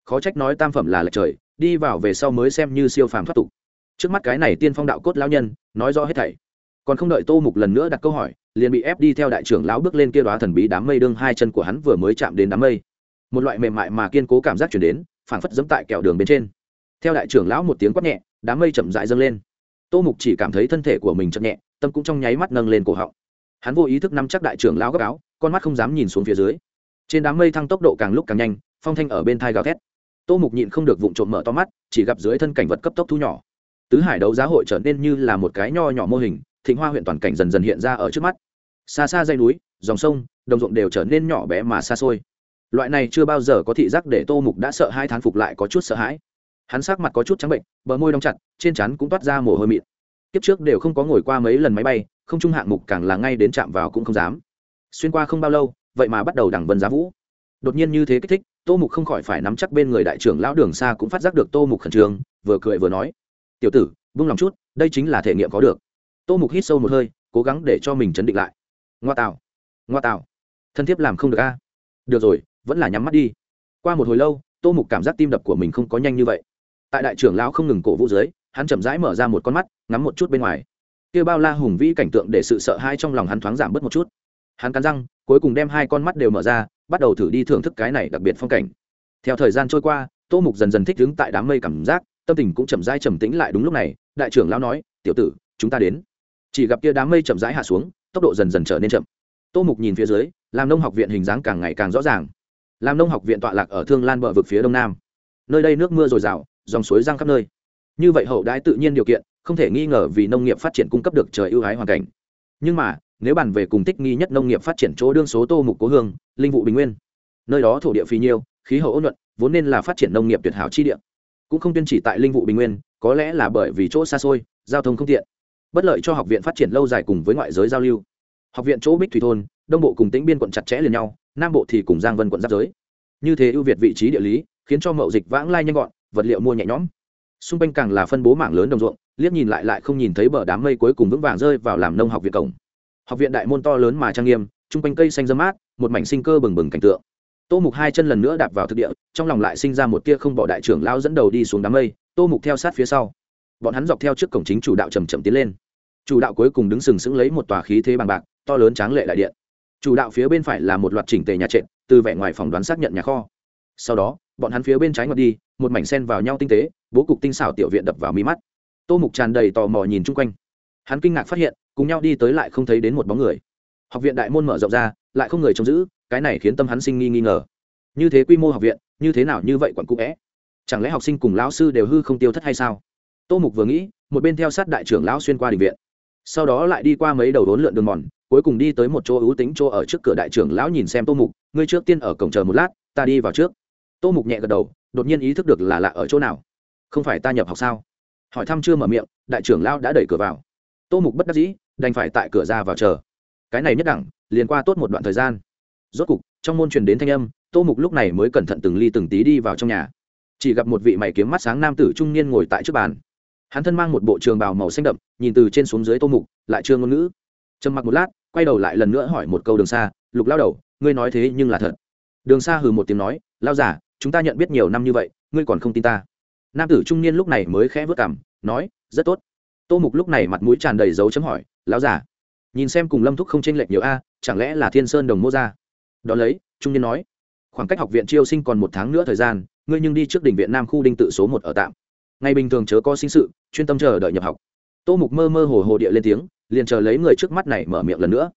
Khó trách nói tam phẩm là lệch trời, đi vào về sau mới xem như siêu phàm thoát tục. Trước mắt cái này tiên phong đạo cốt lão nhân, nói rõ hết thảy. Còn không đợi tô mục lần nữa đặt câu hỏi, liền bị ép đi theo đại trưởng lão bước lên kia đoá thần bí đám mây đương hai chân của hắn vừa mới chạm đến đám mây. Một loại mềm mại mà kiên cố cảm giác chuyển đến, phảng phất dẫm tại kẹo đường bên trên. Theo đại trưởng lão một tiếng quát nhẹ, đám mây chậm rãi dâng lên. Tô mục chỉ cảm thấy thân thể của mình chậm nhẹ, tâm cũng trong nháy mắt nâng lên cổ họng. Hắn vô ý thức nắm chắc đại trưởng lão gấp áo, con mắt không dám nhìn xuống phía dưới trên đám mây thăng tốc độ càng lúc càng nhanh, phong thanh ở bên thai gào thét. Tô mục nhịn không được vụng trộm mở to mắt, chỉ gặp dưới thân cảnh vật cấp tốc thu nhỏ. Tứ hải đấu giá hội trở nên như là một cái nho nhỏ mô hình, thịnh hoa huyện toàn cảnh dần dần hiện ra ở trước mắt. Xa xa dây núi, dòng sông, đồng ruộng đều trở nên nhỏ bé mà xa xôi. Loại này chưa bao giờ có thị giác để tô mục đã sợ hai thán phục lại có chút sợ hãi. Hắn sắc mặt có chút trắng bệnh, bờ môi đóng chặt, trên chắn cũng toát ra mồ hôi mịn. Kiếp trước đều không có ngồi qua mấy lần máy bay, không trung hạng mục càng là ngay đến chạm vào cũng không dám. Xuyên qua không bao lâu vậy mà bắt đầu đằng vân giá vũ. Đột nhiên như thế kích thích, tô mục không khỏi phải nắm chắc bên người đại trưởng lão đường xa cũng phát giác được tô mục khẩn trương, vừa cười vừa nói, tiểu tử, vung lòng chút, đây chính là thể nghiệm có được. Tô mục hít sâu một hơi, cố gắng để cho mình chấn định lại. Ngoa tạo ngoa tạo thân thiết làm không được a. Được rồi, vẫn là nhắm mắt đi. Qua một hồi lâu, tô mục cảm giác tim đập của mình không có nhanh như vậy. Tại đại trưởng lão không ngừng cổ vũ dưới, hắn chậm rãi mở ra một con mắt, ngắm một chút bên ngoài. Kia bao la hùng vĩ cảnh tượng để sự sợ hãi trong lòng hắn thoáng giảm bớt một chút. Hắn cắn răng cuối cùng đem hai con mắt đều mở ra, bắt đầu thử đi thưởng thức cái này đặc biệt phong cảnh. Theo thời gian trôi qua, tô mục dần dần thích đứng tại đám mây cảm giác, tâm tình cũng chậm rãi trầm tĩnh lại đúng lúc này, đại trưởng lão nói, tiểu tử, chúng ta đến. Chỉ gặp kia đám mây chậm rãi hạ xuống, tốc độ dần dần trở nên chậm. Tô mục nhìn phía dưới, làm nông học viện hình dáng càng ngày càng rõ ràng. Làm nông học viện tọa lạc ở thương lan bờ vực phía đông nam. Nơi đây nước mưa dồi dào, dòng suối giang khắp nơi. Như vậy hậu đãi tự nhiên điều kiện, không thể nghi ngờ vì nông nghiệp phát triển cung cấp được trời ưu ái hoàn cảnh. Nhưng mà nếu bàn về cùng tích nghi nhất nông nghiệp phát triển chỗ đương số tô mục cố hương, linh vụ bình nguyên, nơi đó thổ địa phì nhiêu, khí hậu ôn nhuận, vốn nên là phát triển nông nghiệp tuyệt hảo chi địa. Cũng không tuyên chỉ tại linh vụ bình nguyên, có lẽ là bởi vì chỗ xa xôi, giao thông không tiện. Bất lợi cho học viện phát triển lâu dài cùng với ngoại giới giao lưu. Học viện chỗ bích thủy thôn, đông bộ cùng tĩnh biên quận chặt chẽ liền nhau, nam bộ thì cùng giang vân quận giáp giới. Như thế ưu việt vị trí địa lý, khiến cho mậu dịch vãng lai nhanh gọn, vật liệu mua nhẹ nhõm. Xung quanh càng là phân bố mảng lớn đồng ruộng, liếc nhìn lại lại không nhìn thấy bờ đám mây cuối cùng vững vàng rơi vào làm nông học viện cổng học viện đại môn to lớn mà trang nghiêm, chung quanh cây xanh dâm mát, một mảnh sinh cơ bừng bừng cảnh tượng. Tô mục hai chân lần nữa đạp vào thực địa, trong lòng lại sinh ra một tia không bỏ đại trưởng lao dẫn đầu đi xuống đám mây. Tô mục theo sát phía sau. Bọn hắn dọc theo trước cổng chính chủ đạo chầm chậm tiến lên. Chủ đạo cuối cùng đứng sừng sững lấy một tòa khí thế bằng bạc, to lớn tráng lệ đại điện. Chủ đạo phía bên phải là một loạt chỉnh tề nhà trệt, từ vẻ ngoài phòng đoán xác nhận nhà kho. Sau đó, bọn hắn phía bên trái ngọt đi, một mảnh sen vào nhau tinh tế, bố cục tinh xảo tiểu viện đập vào mí mắt. Tô mục tràn đầy tò mò nhìn chung quanh. Hắn kinh ngạc phát hiện cùng nhau đi tới lại không thấy đến một bóng người. Học viện đại môn mở rộng ra, lại không người trông giữ, cái này khiến tâm hắn sinh nghi nghi ngờ. Như thế quy mô học viện, như thế nào như vậy quặn cũ vẽ chẳng lẽ học sinh cùng lão sư đều hư không tiêu thất hay sao? Tô mục vừa nghĩ, một bên theo sát đại trưởng lão xuyên qua đình viện. Sau đó lại đi qua mấy đầu đốn lượn đường mòn, cuối cùng đi tới một chỗ ưu tính chỗ ở trước cửa đại trưởng lão nhìn xem tô mục, ngươi trước tiên ở cổng chờ một lát, ta đi vào trước. Tô mục nhẹ gật đầu, đột nhiên ý thức được là lạ ở chỗ nào. Không phải ta nhập học sao? Hỏi thăm chưa mở miệng, đại trưởng lão đã đẩy cửa vào. Tô mục bất đắc dĩ đành phải tại cửa ra vào chờ. Cái này nhất đẳng, liền qua tốt một đoạn thời gian. Rốt cục, trong môn truyền đến thanh âm, tô mục lúc này mới cẩn thận từng ly từng tí đi vào trong nhà. Chỉ gặp một vị mày kiếm mắt sáng nam tử trung niên ngồi tại trước bàn. Hắn thân mang một bộ trường bào màu xanh đậm, nhìn từ trên xuống dưới tô mục, lại chưa ngôn ngữ. Trầm mặc một lát, quay đầu lại lần nữa hỏi một câu đường xa, lục lao đầu, ngươi nói thế nhưng là thật? Đường xa hừ một tiếng nói, lao giả chúng ta nhận biết nhiều năm như vậy, ngươi còn không tin ta. Nam tử trung niên lúc này mới khẽ vớt cảm nói, rất tốt tô mục lúc này mặt mũi tràn đầy dấu chấm hỏi, lão giả nhìn xem cùng lâm thúc không tranh lệch nhiều a, chẳng lẽ là thiên sơn đồng mô ra đón lấy, trung niên nói, khoảng cách học viện chiêu sinh còn một tháng nữa thời gian, ngươi nhưng đi trước đỉnh viện nam khu đinh tự số một ở tạm. Ngày bình thường chớ có sinh sự, chuyên tâm chờ đợi nhập học. Tô mục mơ mơ hồ hồ địa lên tiếng, liền chờ lấy người trước mắt này mở miệng lần nữa.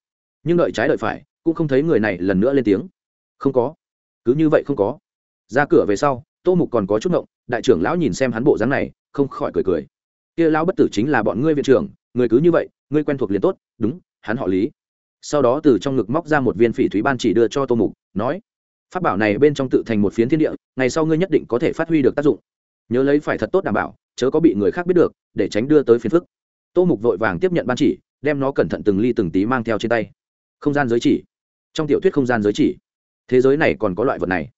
Nhưng đợi trái đợi phải, cũng không thấy người này lần nữa lên tiếng. Không có. Cứ như vậy không có. Ra cửa về sau, tô mục còn có chút ngộng, đại trưởng lão nhìn xem hắn bộ dáng này, không khỏi cười cười kia lão bất tử chính là bọn ngươi viện trưởng, người cứ như vậy, ngươi quen thuộc liền tốt, đúng, hắn họ lý. Sau đó từ trong ngực móc ra một viên phỉ thúy ban chỉ đưa cho tô mục, nói phát bảo này bên trong tự thành một phiến thiên địa, ngày sau ngươi nhất định có thể phát huy được tác dụng. Nhớ lấy phải thật tốt đảm bảo, chớ có bị người khác biết được, để tránh đưa tới phiền phức. Tô mục vội vàng tiếp nhận ban chỉ, đem nó cẩn thận từng ly từng tí mang theo trên tay. Không gian giới chỉ. Trong tiểu thuyết không gian giới chỉ. Thế giới này còn có loại vật này.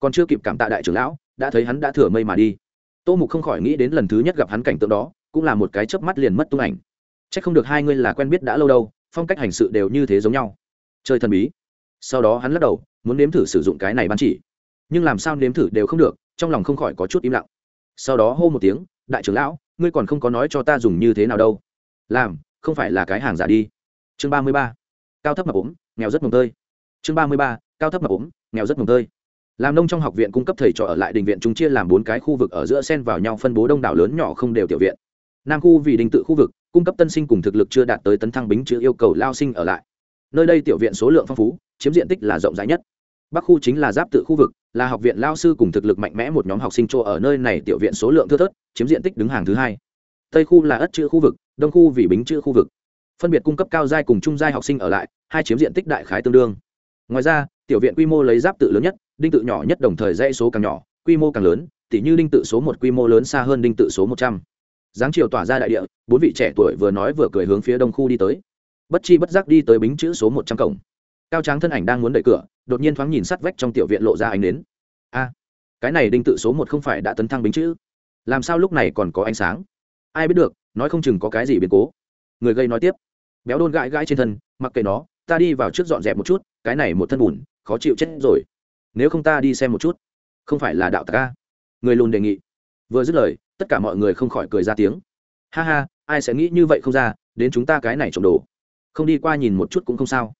Còn chưa kịp cảm tạ đại trưởng lão, đã thấy hắn đã thừa mây mà đi. Tô mục không khỏi nghĩ đến lần thứ nhất gặp hắn cảnh tượng đó cũng là một cái chớp mắt liền mất tung ảnh. C h ắ c không được hai ngươi là quen biết đã lâu đâu, phong cách hành sự đều như thế giống nhau. Chơi thần bí. Sau đó hắn lắc đầu, muốn nếm thử sử dụng cái này ban chỉ. Nhưng làm sao nếm thử đều không được, trong lòng không khỏi có chút im lặng. Sau đó hô một tiếng, đại trưởng lão, ngươi còn không có nói cho ta dùng như thế nào đâu. Làm, không phải là cái hàng giả đi. Chương ba mươi ba. Cao thấp mà ốm, nghèo rất mồng tơi. Chương ba mươi ba. Cao thấp mà ốm, nghèo rất mồng tơi. Làm nông trong học viện cung cấp thầy trò ở lại đình viện chúng chia làm bốn cái khu vực ở giữa sen vào nhau phân bố đông đảo lớn nhỏ không đều tiểu viện nam khu vì đình tự khu vực, cung cấp tân sinh cùng thực lực chưa đạt tới tấn thăng bính chữ yêu cầu lao sinh ở lại. Nơi đây tiểu viện số lượng phong phú, chiếm diện tích là rộng rãi nhất. Bắc khu chính là giáp tự khu vực, là học viện lao sư cùng thực lực mạnh mẽ một nhóm học sinh chỗ ở nơi này tiểu viện số lượng thưa thớt, chiếm diện tích đứng hàng thứ hai. Tây khu là ất chữ khu vực, đông khu vì bính chữ khu vực. Phân biệt cung cấp cao giai cùng trung giai học sinh ở lại, hai chiếm diện tích đại khái tương đương. Ngoài ra, tiểu viện quy mô lấy giáp tự lớn nhất, đinh tự nhỏ nhất đồng thời dãy số càng nhỏ, quy mô càng lớn tỷ như đinh tự số một quy mô lớn xa hơn đinh tự số một trăm giáng chiều tỏa ra đại địa, bốn vị trẻ tuổi vừa nói vừa cười hướng phía đông khu đi tới. Bất chi bất giác đi tới bính chữ số một trăm cổng. Cao tráng thân ảnh đang muốn đẩy cửa, đột nhiên thoáng nhìn sát vách trong tiểu viện lộ ra ánh đến a, cái này đinh tự số một không phải đã tấn thăng bính chữ. Làm sao lúc này còn có ánh sáng? Ai biết được, nói không chừng có cái gì biến cố. Người gây nói tiếp. Béo đôn gãi gãi trên thân, mặc kệ nó, ta đi vào trước dọn dẹp một chút, cái này một thân bùn, khó chịu chết rồi. Nếu không ta đi xem một chút. Không phải là đạo tạc ca người lùn đề nghị. Vừa dứt lời tất cả mọi người không khỏi cười ra tiếng. Ha ha, ai sẽ nghĩ như vậy không ra, đến chúng ta cái này trộm đồ. Không đi qua nhìn một chút cũng không sao.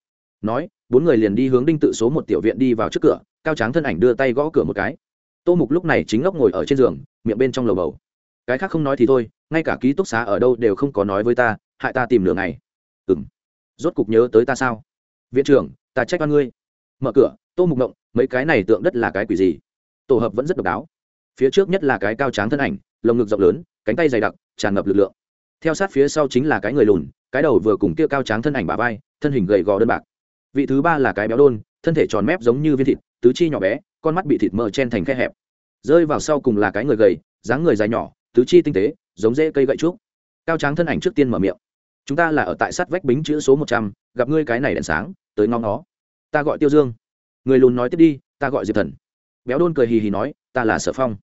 Nói, bốn người liền đi hướng đinh tự số một tiểu viện đi vào trước cửa, cao tráng thân ảnh đưa tay gõ cửa một cái. Tô mục lúc này chính ngốc ngồi ở trên giường, miệng bên trong lầu bầu. Cái khác không nói thì thôi, ngay cả ký túc xá ở đâu đều không có nói với ta, hại ta tìm nửa ngày. Ừ m rốt cục nhớ tới ta sao? Viện trưởng, ta trách oan ngươi. Mở cửa, tô mục ngộng, mấy cái này tượng đất là cái quỷ gì? Tổ hợp vẫn rất độc đáo. Phía trước nhất là cái cao tráng thân ảnh lồng ngực rộng lớn, cánh tay dày đặc, tràn ngập lực lượng. Theo sát phía sau chính là cái người lùn, cái đầu vừa cùng kia cao tráng thân ảnh bà vai, thân hình gầy gò đơn bạc. Vị thứ ba là cái béo đôn, thân thể tròn mép giống như viên thịt, tứ chi nhỏ bé, con mắt bị thịt mờ chen thành khe hẹp. Rơi vào sau cùng là cái người gầy, dáng người dài nhỏ, tứ chi tinh tế, giống dễ cây gậy trúc. Cao tráng thân ảnh trước tiên mở miệng. Chúng ta là ở tại sát vách bính chữ số một trăm, gặp ngươi cái này đèn sáng, tới ngóng nó ta gọi tiêu dương. Người lùn nói tiếp đi, ta gọi diệp thần. Béo đôn cười hì hì nói, ta là sở phong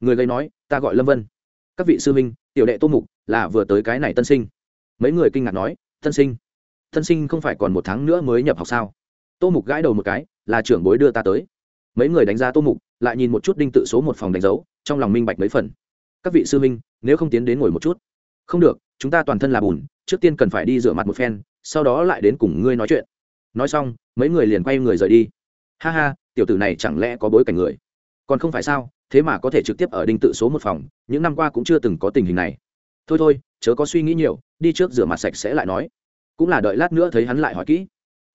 người gây nói, ta gọi lâm vân. Các vị sư minh tiểu đệ tô mục, là vừa tới cái này tân sinh. Mấy người kinh ngạc nói, tân sinh tân sinh không phải còn một tháng nữa mới nhập học sao? Tô mục gãi đầu một cái, là trưởng bối đưa ta tới. Mấy người đánh giá tô mục, lại nhìn một chút đinh tự số một phòng đánh dấu, trong lòng minh bạch mấy phần. Các vị sư minh nếu không tiến đến ngồi một chút. Không được, chúng ta toàn thân là bùn, trước tiên cần phải đi rửa mặt một phen, sau đó lại đến cùng ngươi nói chuyện. Nói xong, mấy người liền quay người rời đi. Ha ha, tiểu tử này chẳng lẽ có bối cảnh người? Còn không phải sao? Thế mà có thể trực tiếp ở đinh tự số một phòng, những năm qua cũng chưa từng có tình hình này. Thôi thôi, chớ có suy nghĩ nhiều, đi trước rửa mặt sạch sẽ lại nói. Cũng là đợi lát nữa thấy hắn lại hỏi kỹ.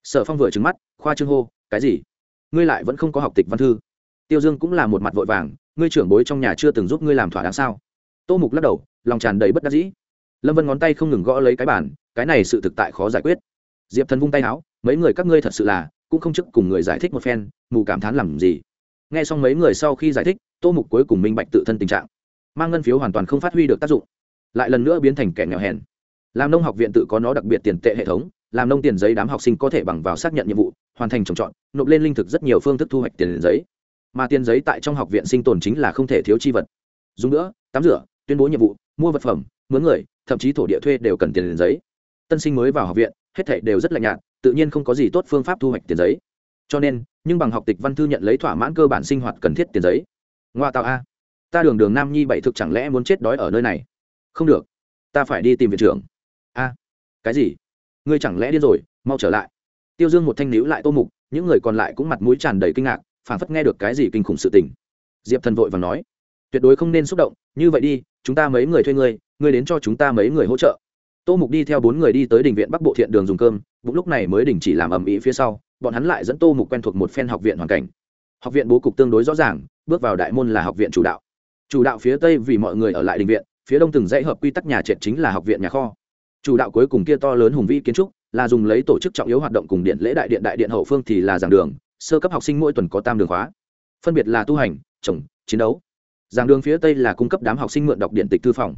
Sở phong vừa trứng mắt, khoa trương hô, cái gì? Ngươi lại vẫn không có học tịch văn thư? Tiêu dương cũng là một mặt vội vàng, ngươi trưởng bối trong nhà chưa từng giúp ngươi làm thỏa đáng sao? Tô mục lắc đầu, lòng tràn đầy bất đắc dĩ. Lâm vân ngón tay không ngừng gõ lấy cái bản cái này sự thực tại khó giải quyết. Diệp thần vung tay áo, mấy người các ngươi thật sự là, cũng không chức cùng người giải thích một phen, mù cảm thán làm gì? Nghe xong mấy người sau khi giải thích tô mục cuối cùng minh bạch tự thân tình trạng. Mang ngân phiếu hoàn toàn không phát huy được tác dụng. Lại lần nữa biến thành kẻ nghèo hèn. Làm nông học viện tự có nó đặc biệt tiền tệ hệ thống, làm nông tiền giấy đám học sinh có thể bằng vào xác nhận nhiệm vụ, hoàn thành trồng trọt, nộp lên linh thực rất nhiều phương thức thu hoạch tiền giấy. Mà tiền giấy tại trong học viện sinh tồn chính là không thể thiếu chi vật. Dùng nữa, tắm rửa, tuyên bố nhiệm vụ, mua vật phẩm, mướn người, thậm chí thổ địa thuê đều cần tiền giấy. Tân sinh mới vào học viện, hết thảy đều rất lạnh nhạt, tự nhiên không có gì tốt phương pháp thu hoạch tiền giấy. Cho nên, nhưng bằng học tịch văn thư nhận lấy thỏa mãn cơ bản sinh hoạt cần thiết tiền giấy ngoa tạo a. Ta đường đường nam nhi bảy thực chẳng lẽ muốn chết đói ở nơi này? Không được. Ta phải đi tìm viện trưởng. A. Cái gì? Ngươi chẳng lẽ điên rồi? Mau trở lại. Tiêu dương một thanh níu lại tô mục, những người còn lại cũng mặt mũi tràn đầy kinh ngạc, phảng phất nghe được cái gì kinh khủng sự tình. Diệp thần vội và nói, tuyệt đối không nên xúc động, như vậy đi, chúng ta mấy người thuê ngươi ngươi đến cho chúng ta mấy người hỗ trợ. Tô mục đi theo bốn người đi tới đình viện bắc bộ thiện đường dùng cơm, bụng lúc này mới đình chỉ làm ầm ĩ phía sau, bọn hắn lại dẫn tô mục quen thuộc một phen học viện hoàn cảnh. Học viện bố cục tương đối rõ ràng bước vào đại môn là học viện chủ đạo. Chủ đạo phía tây vì mọi người ở lại đình viện, phía đông từng dãy hợp quy tắc nhà trệt chính là học viện nhà kho. Chủ đạo cuối cùng kia to lớn hùng vĩ kiến trúc là dùng lấy tổ chức trọng yếu hoạt động cùng điện lễ đại điện đại điện hậu phương thì là giảng đường, sơ cấp học sinh mỗi tuần có tam đường khóa. Phân biệt là tu hành, trồng, chiến đấu. Giảng đường phía tây là cung cấp đám học sinh mượn đọc điện tịch thư phòng.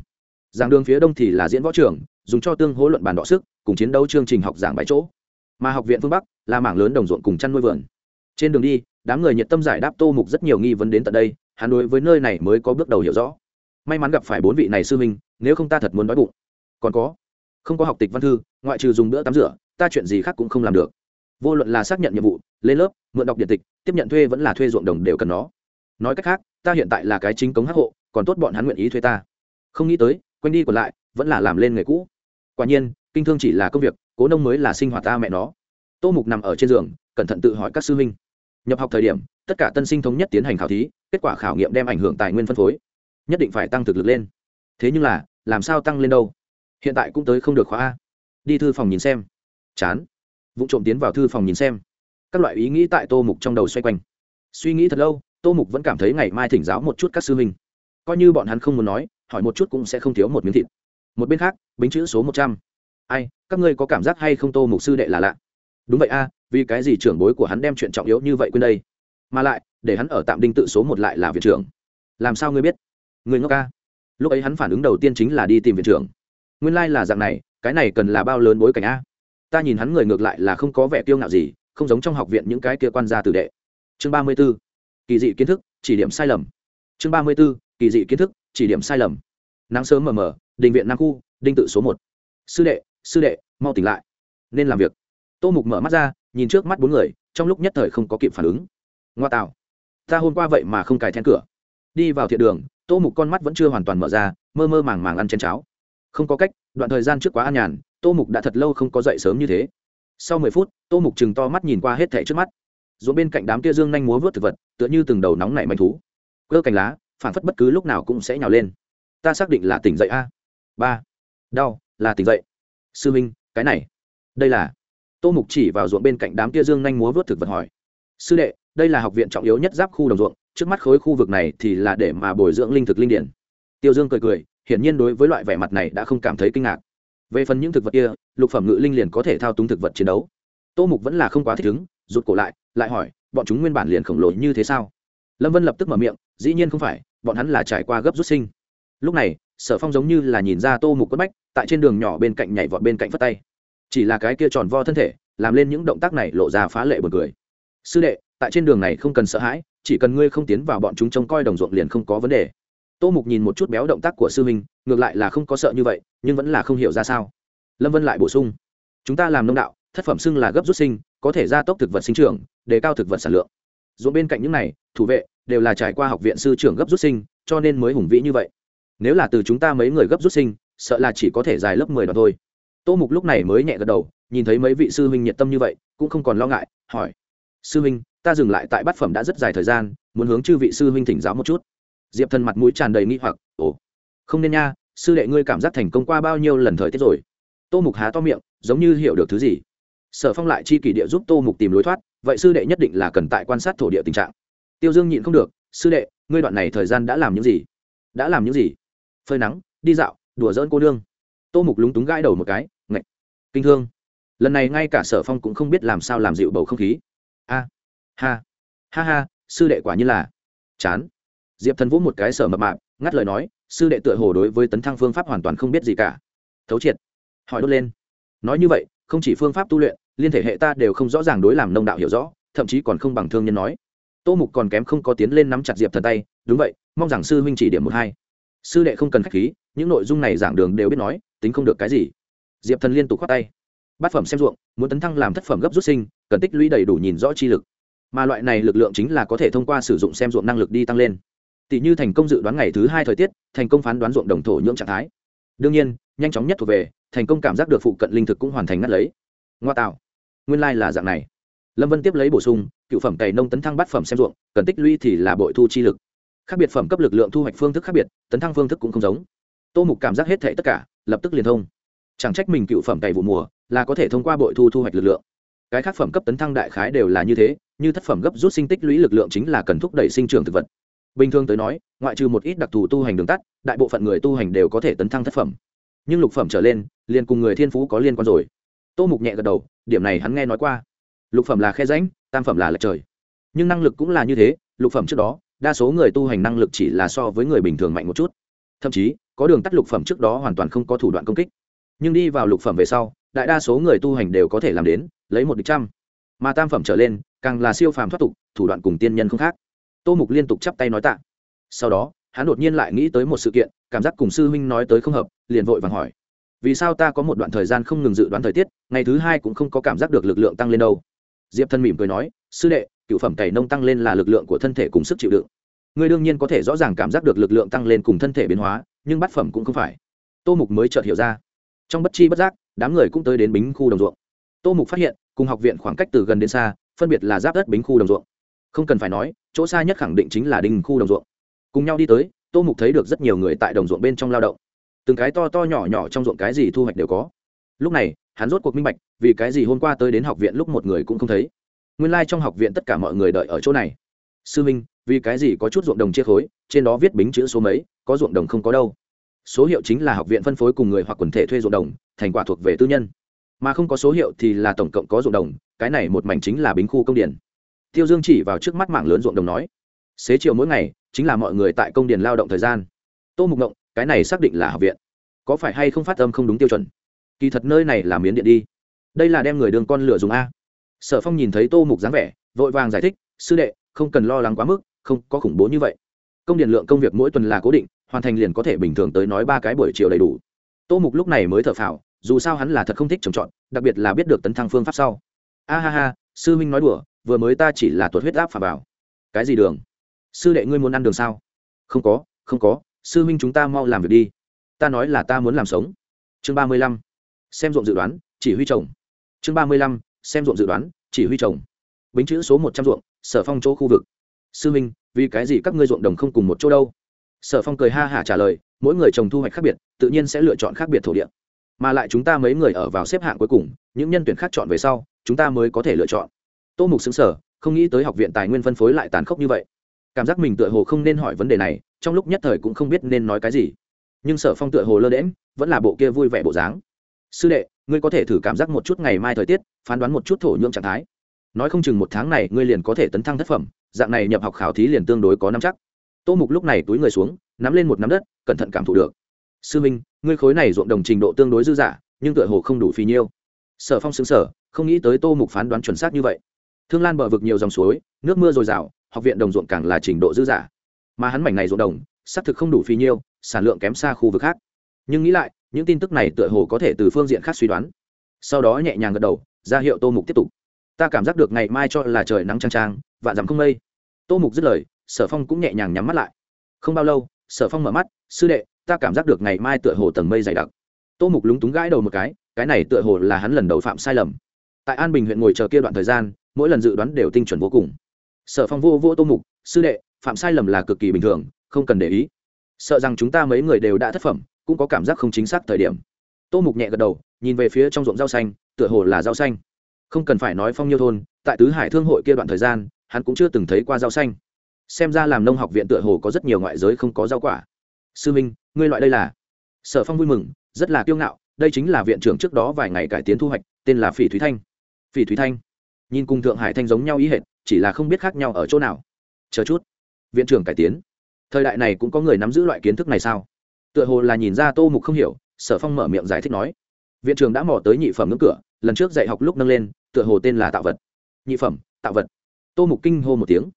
Giảng đường phía đông thì là diễn võ trường, dùng cho tương hỗ luận bàn đọ sức, cùng chiến đấu chương trình học giảng bài chỗ. Mà học viện phương bắc là mảng lớn đồng ruộng cùng chăn nuôi vườn trên đường đi, đám người nhiệt tâm giải đáp tô mục rất nhiều nghi vấn đến tận đây, hắn đối với nơi này mới có bước đầu hiểu rõ. May mắn gặp phải bốn vị này sư minh nếu không ta thật muốn đói bụng. Còn có, không có học tịch văn thư, ngoại trừ dùng bữa tắm rửa, ta chuyện gì khác cũng không làm được. Vô luận là xác nhận nhiệm vụ, lên lớp, mượn đọc điện tịch, tiếp nhận thuê vẫn là thuê ruộng đồng đều cần nó. Nói cách khác, ta hiện tại là cái chính cống hắc hộ, còn tốt bọn hắn nguyện ý thuê ta. Không nghĩ tới, quanh đi còn lại, vẫn là làm lên nghề cũ. Quả nhiên, kinh thương chỉ là công việc, cố nông mới là sinh hoạt ta mẹ nó. Tô mục nằm ở trên giường, cẩn thận tự hỏi các sư huynh nhập học thời điểm, tất cả tân sinh thống nhất tiến hành khảo thí, kết quả khảo nghiệm đem ảnh hưởng tài nguyên phân phối, nhất định phải tăng thực lực lên. Thế nhưng là, làm sao tăng lên đâu? Hiện tại cũng tới không được khóa a. Đi thư phòng nhìn xem. Chán. Vụ trộm tiến vào thư phòng nhìn xem. Các loại ý nghĩ tại tô mục trong đầu xoay quanh. Suy nghĩ thật lâu, tô mục vẫn cảm thấy ngày mai thỉnh giáo một chút các sư huynh. Coi như bọn hắn không muốn nói, hỏi một chút cũng sẽ không thiếu một miếng thịt. Một bên khác, bính chữ số một trăm. Ai, các ngươi có cảm giác hay không tô mục sư đệ là lạ? Đúng vậy a vì cái gì trưởng bối của hắn đem chuyện trọng yếu như vậy quên đây? Mà lại, để hắn ở tạm đinh tự số một lại là viện trưởng. Làm sao ngươi biết? Người ngốc ca. Lúc ấy hắn phản ứng đầu tiên chính là đi tìm viện trưởng. Nguyên lai、like、là dạng này, cái này cần là bao lớn bối cảnh a? Ta nhìn hắn người ngược lại là không có vẻ kiêu ngạo gì, không giống trong học viện những cái kia quan gia tử đệ. Chương ba mươi b ố kỳ dị kiến thức, chỉ điểm sai lầm. Chương ba mươi b ố kỳ dị kiến thức, chỉ điểm sai lầm. Nắng sớm mờ mờ, đình viện nam khu, đinh tự số một. Sư đệ sư đệ, mau tỉnh lại. Nên làm việc. Tô mục mở mắt ra nhìn trước mắt bốn người, trong lúc nhất thời không có kịp phản ứng. Ngoa tạo. Ta hôm qua vậy mà không cài then cửa. Đi vào thiện đường, tô mục con mắt vẫn chưa hoàn toàn mở ra, mơ mơ màng màng ăn chén cháo. Không có cách, đoạn thời gian trước quá an nhàn, tô mục đã thật lâu không có dậy sớm như thế. Sau mười phút, tô mục chừng to mắt nhìn qua hết thẻ trước mắt. Dỗ bên cạnh đám kia dương nhanh múa vớt thực vật, tựa như từng đầu nóng nảy manh thú. Cơ cành lá, phản phất bất cứ lúc nào cũng sẽ nhào lên. Ta xác định là tỉnh dậy a. Ba. Đau, là tỉnh dậy. Sư minh, cái này. Đây là tô mục chỉ vào ruộng bên cạnh đám kia dương nhanh múa vớt thực vật hỏi. Sư đệ, đây là học viện trọng yếu nhất giáp khu đồng ruộng, trước mắt khối khu vực này thì là để mà bồi dưỡng linh thực linh điển. Tiêu dương cười cười, hiển nhiên đối với loại vẻ mặt này đã không cảm thấy kinh ngạc. Về phần những thực vật kia, lục phẩm ngự linh liền có thể thao túng thực vật chiến đấu. Tô mục vẫn là không quá thích ứng, rụt cổ lại lại hỏi, bọn chúng nguyên bản liền khổng lồ như thế sao? Lâm vân lập tức mở miệng, dĩ nhiên không phải, bọn hắn là trải qua gấp rút sinh. Lúc này, sở phong giống như là nhìn ra tô mục quất bách, tại trên đường nhỏ bên cạnh nhảy vọt bên cạnh phất tay chỉ là cái kia tròn vo thân thể làm lên những động tác này lộ ra phá lệ b u ồ n cười. Sư đệ tại trên đường này không cần sợ hãi chỉ cần ngươi không tiến vào bọn chúng trông coi đồng ruộng liền không có vấn đề. Tô mục nhìn một chút béo động tác của sư huynh, ngược lại là không có sợ như vậy nhưng vẫn là không hiểu ra sao. Lâm vân lại bổ sung. Chúng ta làm nông đạo thất phẩm xưng là gấp rút sinh có thể gia tốc thực vật sinh trưởng đề cao thực vật sản lượng. Dù bên cạnh những này thủ vệ đều là trải qua học viện sư trưởng gấp rút sinh cho nên mới hùng vĩ như vậy. Nếu là từ chúng ta mấy người gấp rút sinh sợ là chỉ có thể dài lớp mười đoạn thôi tô mục lúc này mới nhẹ gật đầu, nhìn thấy mấy vị sư huynh nhiệt tâm như vậy, cũng không còn lo ngại, hỏi, sư huynh, ta dừng lại tại bát phẩm đã rất dài thời gian, muốn hướng chư vị sư huynh thỉnh giáo một chút. Diệp thần mặt mũi tràn đầy nghi hoặc, ồ, không nên nha, sư đệ ngươi cảm giác thành công qua bao nhiêu lần thời tiết rồi? Tô mục há to miệng, giống như hiểu được thứ gì. Sở phong lại chi kỷ địa giúp tô mục tìm lối thoát, vậy sư đệ nhất định là cần tại quan sát thổ địa tình trạng. Tiêu dương nhịn không được, sư đệ, ngươi đoạn này thời gian đã làm những gì? Đã làm những gì? Phơi nắng, đi dạo, đùa dỡn cô nương. Tô mục lúng túng gãi đầu một cái kinh thương. Lần này ngay cả sở phong cũng không biết làm sao làm dịu bầu không khí. A, ha ha ha, sư đệ quả như là. Chán. Diệp thần vũ một cái sở mập mạp, ngắt lời nói, sư đệ tựa hồ đối với tấn thăng phương pháp hoàn toàn không biết gì cả. Thấu triệt. Hỏi đốt lên. Nói như vậy, không chỉ phương pháp tu luyện, liên thể hệ ta đều không rõ ràng đối làm nông đạo hiểu rõ, thậm chí còn không bằng thương nhân nói. Tô mục còn kém không có tiến lên nắm chặt diệp thần tay, đúng vậy, mong rằng sư huynh chỉ điểm một hai. Sư đệ không cần k h á c h khí, những nội dung này giảng đường đều biết nói, tính không được cái gì diệp thần liên tục khoác tay. Bát phẩm xem ruộng, muốn tấn thăng làm thất phẩm gấp rút sinh, cần tích lũy đầy đủ nhìn rõ chi lực. Mà loại này lực lượng chính là có thể thông qua sử dụng xem ruộng năng lực đi tăng lên. Tỷ như thành công dự đoán ngày thứ hai thời tiết, thành công phán đoán ruộng đồng thổ nhưỡng trạng thái. Đương nhiên, nhanh chóng nhất thuộc về, thành công cảm giác được phụ cận linh thực cũng hoàn thành ngắt lấy. Ngoa tạo. Nguyên lai、like、là dạng này. Lâm vân tiếp lấy bổ sung, cựu phẩm cày nông tấn thăng bát phẩm xem ruộng, cần tích lũy thì là bội thu chi lực. Khác biệt phẩm cấp lực lượng thu hoạch phương thức khác biệt, tấn thăng phương thức cũng không giống. Tô mục cảm giác hết thể tất cả, lập tức liền thông chẳng trách mình cựu phẩm cày vụ mùa, là có thể thông qua bội thu thu hoạch lực lượng. Cái khác phẩm cấp tấn thăng đại khái đều là như thế, như thất phẩm gấp rút sinh tích lũy lực lượng chính là cần thúc đẩy sinh trưởng thực vật. Bình thường tới nói, ngoại trừ một ít đặc thù tu hành đường tắt, đại bộ phận người tu hành đều có thể tấn thăng thất phẩm. Nhưng lục phẩm trở lên, liền cùng người thiên phú có liên quan rồi. Tô mục nhẹ gật đầu, điểm này hắn nghe nói qua. Lục phẩm là khe ránh tam phẩm là lệch trời. Nhưng năng lực cũng là như thế, lục phẩm trước đó, đa số người tu hành năng lực chỉ là so với người bình thường mạnh một chút. Thậm chí, có đường tắt lục phẩm trước đó hoàn toàn không có thủ đoạn công kích nhưng đi vào lục phẩm về sau, đại đa số người tu hành đều có thể làm đến, lấy một địch trăm. Mà tam phẩm trở lên, càng là siêu phàm thoát tục, thủ đoạn cùng tiên nhân không khác. Tô mục liên tục chắp tay nói tạ. Sau đó, hắn đột nhiên lại nghĩ tới một sự kiện, cảm giác cùng sư huynh nói tới không hợp, liền vội vàng hỏi. Vì sao ta có một đoạn thời gian không ngừng dự đoán thời tiết, ngày thứ hai cũng không có cảm giác được lực lượng tăng lên đâu? Diệp thân mỉm cười nói, sư đệ, cựu phẩm cày nông tăng lên là lực lượng của thân thể cùng sức chịu đựng. Ngươi đương nhiên có thể rõ ràng cảm giác được lực lượng tăng lên cùng thân thể biến hóa, nhưng bát phẩm cũng không phải. Tô mục mới chợt hiểu ra trong bất chi bất giác, đám người cũng tới đến bính khu đồng ruộng. Tô mục phát hiện, cùng học viện khoảng cách từ gần đến xa, phân biệt là giáp đất bính khu đồng ruộng. Không cần phải nói, chỗ xa nhất khẳng định chính là đinh khu đồng ruộng. Cùng nhau đi tới, tô mục thấy được rất nhiều người tại đồng ruộng bên trong lao động. Từng cái to to nhỏ nhỏ trong ruộng cái gì thu hoạch đều có. Lúc này, hắn rốt cuộc minh bạch, vì cái gì hôm qua tới đến học viện lúc một người cũng không thấy. Nguyên lai、like、trong học viện tất cả mọi người đợi ở chỗ này. Sư minh, vì cái gì có chút ruộng đồng chia khối, trên đó viết bính chữ số mấy, có ruộng đồng không có đâu số hiệu chính là học viện phân phối cùng người hoặc quần thể thuê ruộng đồng, thành quả thuộc về tư nhân. Mà không có số hiệu thì là tổng cộng có ruộng đồng, cái này một mảnh chính là bính khu công điển tiêu dương chỉ vào trước mắt mạng lớn ruộng đồng nói, xế chiều mỗi ngày, chính là mọi người tại công điển lao động thời gian. Tô mục ngộng, cái này xác định là học viện. Có phải hay không phát âm không đúng tiêu chuẩn? Kỳ thật nơi này là miến điện đi. Đây là đem người đường con lửa dùng a. Sở phong nhìn thấy tô mục dáng vẻ, vội vàng giải thích, sư đệ, không cần lo lắng quá mức, không có khủng bố như vậy. Công điện lượng công việc mỗi tuần là cố định hoàn thành liền có thể bình thường tới nói ba cái buổi chiều đầy đủ. Tô mục lúc này mới thở phào, dù sao hắn là thật không thích trồng trọt, đặc biệt là biết được tấn thăng phương pháp sau. A ha ha, sư minh nói đùa, vừa mới ta chỉ là tuột huyết áp phà bảo cái gì đường? Sư đệ ngươi muốn ăn đường sao? Không có không có, sư minh chúng ta mau làm việc đi. Ta nói là ta muốn làm sống. Chương ba mươi lăm, xem ruộng dự đoán, chỉ huy trồng. Chương ba mươi lăm, xem ruộng dự đoán, chỉ huy trồng. Bính chữ số một trăm ruộng, sở phong chỗ khu vực. Sư minh vì cái gì các ngươi ruộng đồng không cùng một chỗ đâu? Sở phong cười ha hả trả lời, mỗi người trồng thu hoạch khác biệt, tự nhiên sẽ lựa chọn khác biệt thổ địa. Mà lại chúng ta mấy người ở vào xếp hạng cuối cùng, những nhân tuyển khác chọn về sau, chúng ta mới có thể lựa chọn. Tô mục xứng sở không nghĩ tới học viện tài nguyên phân phối lại tàn khốc như vậy. Cảm giác mình tựa hồ không nên hỏi vấn đề này, trong lúc nhất thời cũng không biết nên nói cái gì. Nhưng sở phong tựa hồ lơ đễm vẫn là bộ kia vui vẻ bộ dáng. Sư đệ, ngươi có thể thử cảm giác một chút ngày mai thời tiết, phán đoán một chút thổ nhưỡng trạng thái. Nói không chừng một tháng này ngươi liền có thể tấn thăng thất phẩm, dạng này nhập học khảo thí liền tương đối có năm chắc tô mục lúc này túi người xuống, nắm lên một nắm đất, cẩn thận cảm thụ được. Sư minh, ngươi khối này ruộng đồng trình độ tương đối dư dả, nhưng tựa hồ không đủ phí nhiêu. Sở phong xứng sở không nghĩ tới tô mục phán đoán chuẩn xác như vậy. Thương lan bờ vực nhiều dòng suối, nước mưa dồi dào, học viện đồng ruộng càng là trình độ dư dả. Mà hắn mảnh này ruộng đồng, xác thực không đủ phí nhiêu, sản lượng kém xa khu vực khác. Nhưng nghĩ lại, những tin tức này tựa hồ có thể từ phương diện khác suy đoán. Sau đó nhẹ nhàng gật đầu, ra hiệu tô mục tiếp tục. Ta cảm giác được ngày mai cho là trời nắng trang trang vạn dặm không mây. Tô mục dứt lời sở phong cũng nhẹ nhàng nhắm mắt lại. Không bao lâu, sở phong mở mắt, sư đệ, ta cảm giác được ngày mai tựa hồ tầng mây dày đặc. Tô mục lúng túng gãi đầu một cái cái này tựa hồ là hắn lần đầu phạm sai lầm. Tại an bình huyện ngồi chờ kia đoạn thời gian, mỗi lần dự đoán đều tinh chuẩn vô cùng. Sở phong vô vô tô mục, sư đệ, phạm sai lầm là cực kỳ bình thường, không cần để ý. Sợ rằng chúng ta mấy người đều đã thất phẩm, cũng có cảm giác không chính xác thời điểm. Tô mục nhẹ gật đầu, nhìn về phía trong ruộng rau xanh, tựa hồ là rau xanh. Không cần phải nói phong nhiêu thôn, tại tứ hải thương hội kia đoạn thời gian, hắn cũng chưa từng thấy qua rau xanh xem ra làm nông học viện tựa hồ có rất nhiều ngoại giới không có rau quả. Sư minh, ngươi loại đây là? Sở phong vui mừng, rất là kiêu ngạo, đây chính là viện trưởng trước đó vài ngày cải tiến thu hoạch, tên là phỉ thúy thanh. Phỉ thúy thanh? Nhìn cùng thượng hải thanh giống nhau ý hệt, chỉ là không biết khác nhau ở chỗ nào. Chờ chút. Viện trưởng cải tiến. Thời đại này cũng có người nắm giữ loại kiến thức này sao? Tựa hồ là nhìn ra tô mục không hiểu, sở phong mở miệng giải thích nói. Viện trưởng đã mò tới nhị phẩm ngưỡng cửa, lần trước dạy học lúc nâng lên, tựa hồ tên là tạo vật. Nhị phẩm, tạo vật. Tô mục kinh hô một tiếng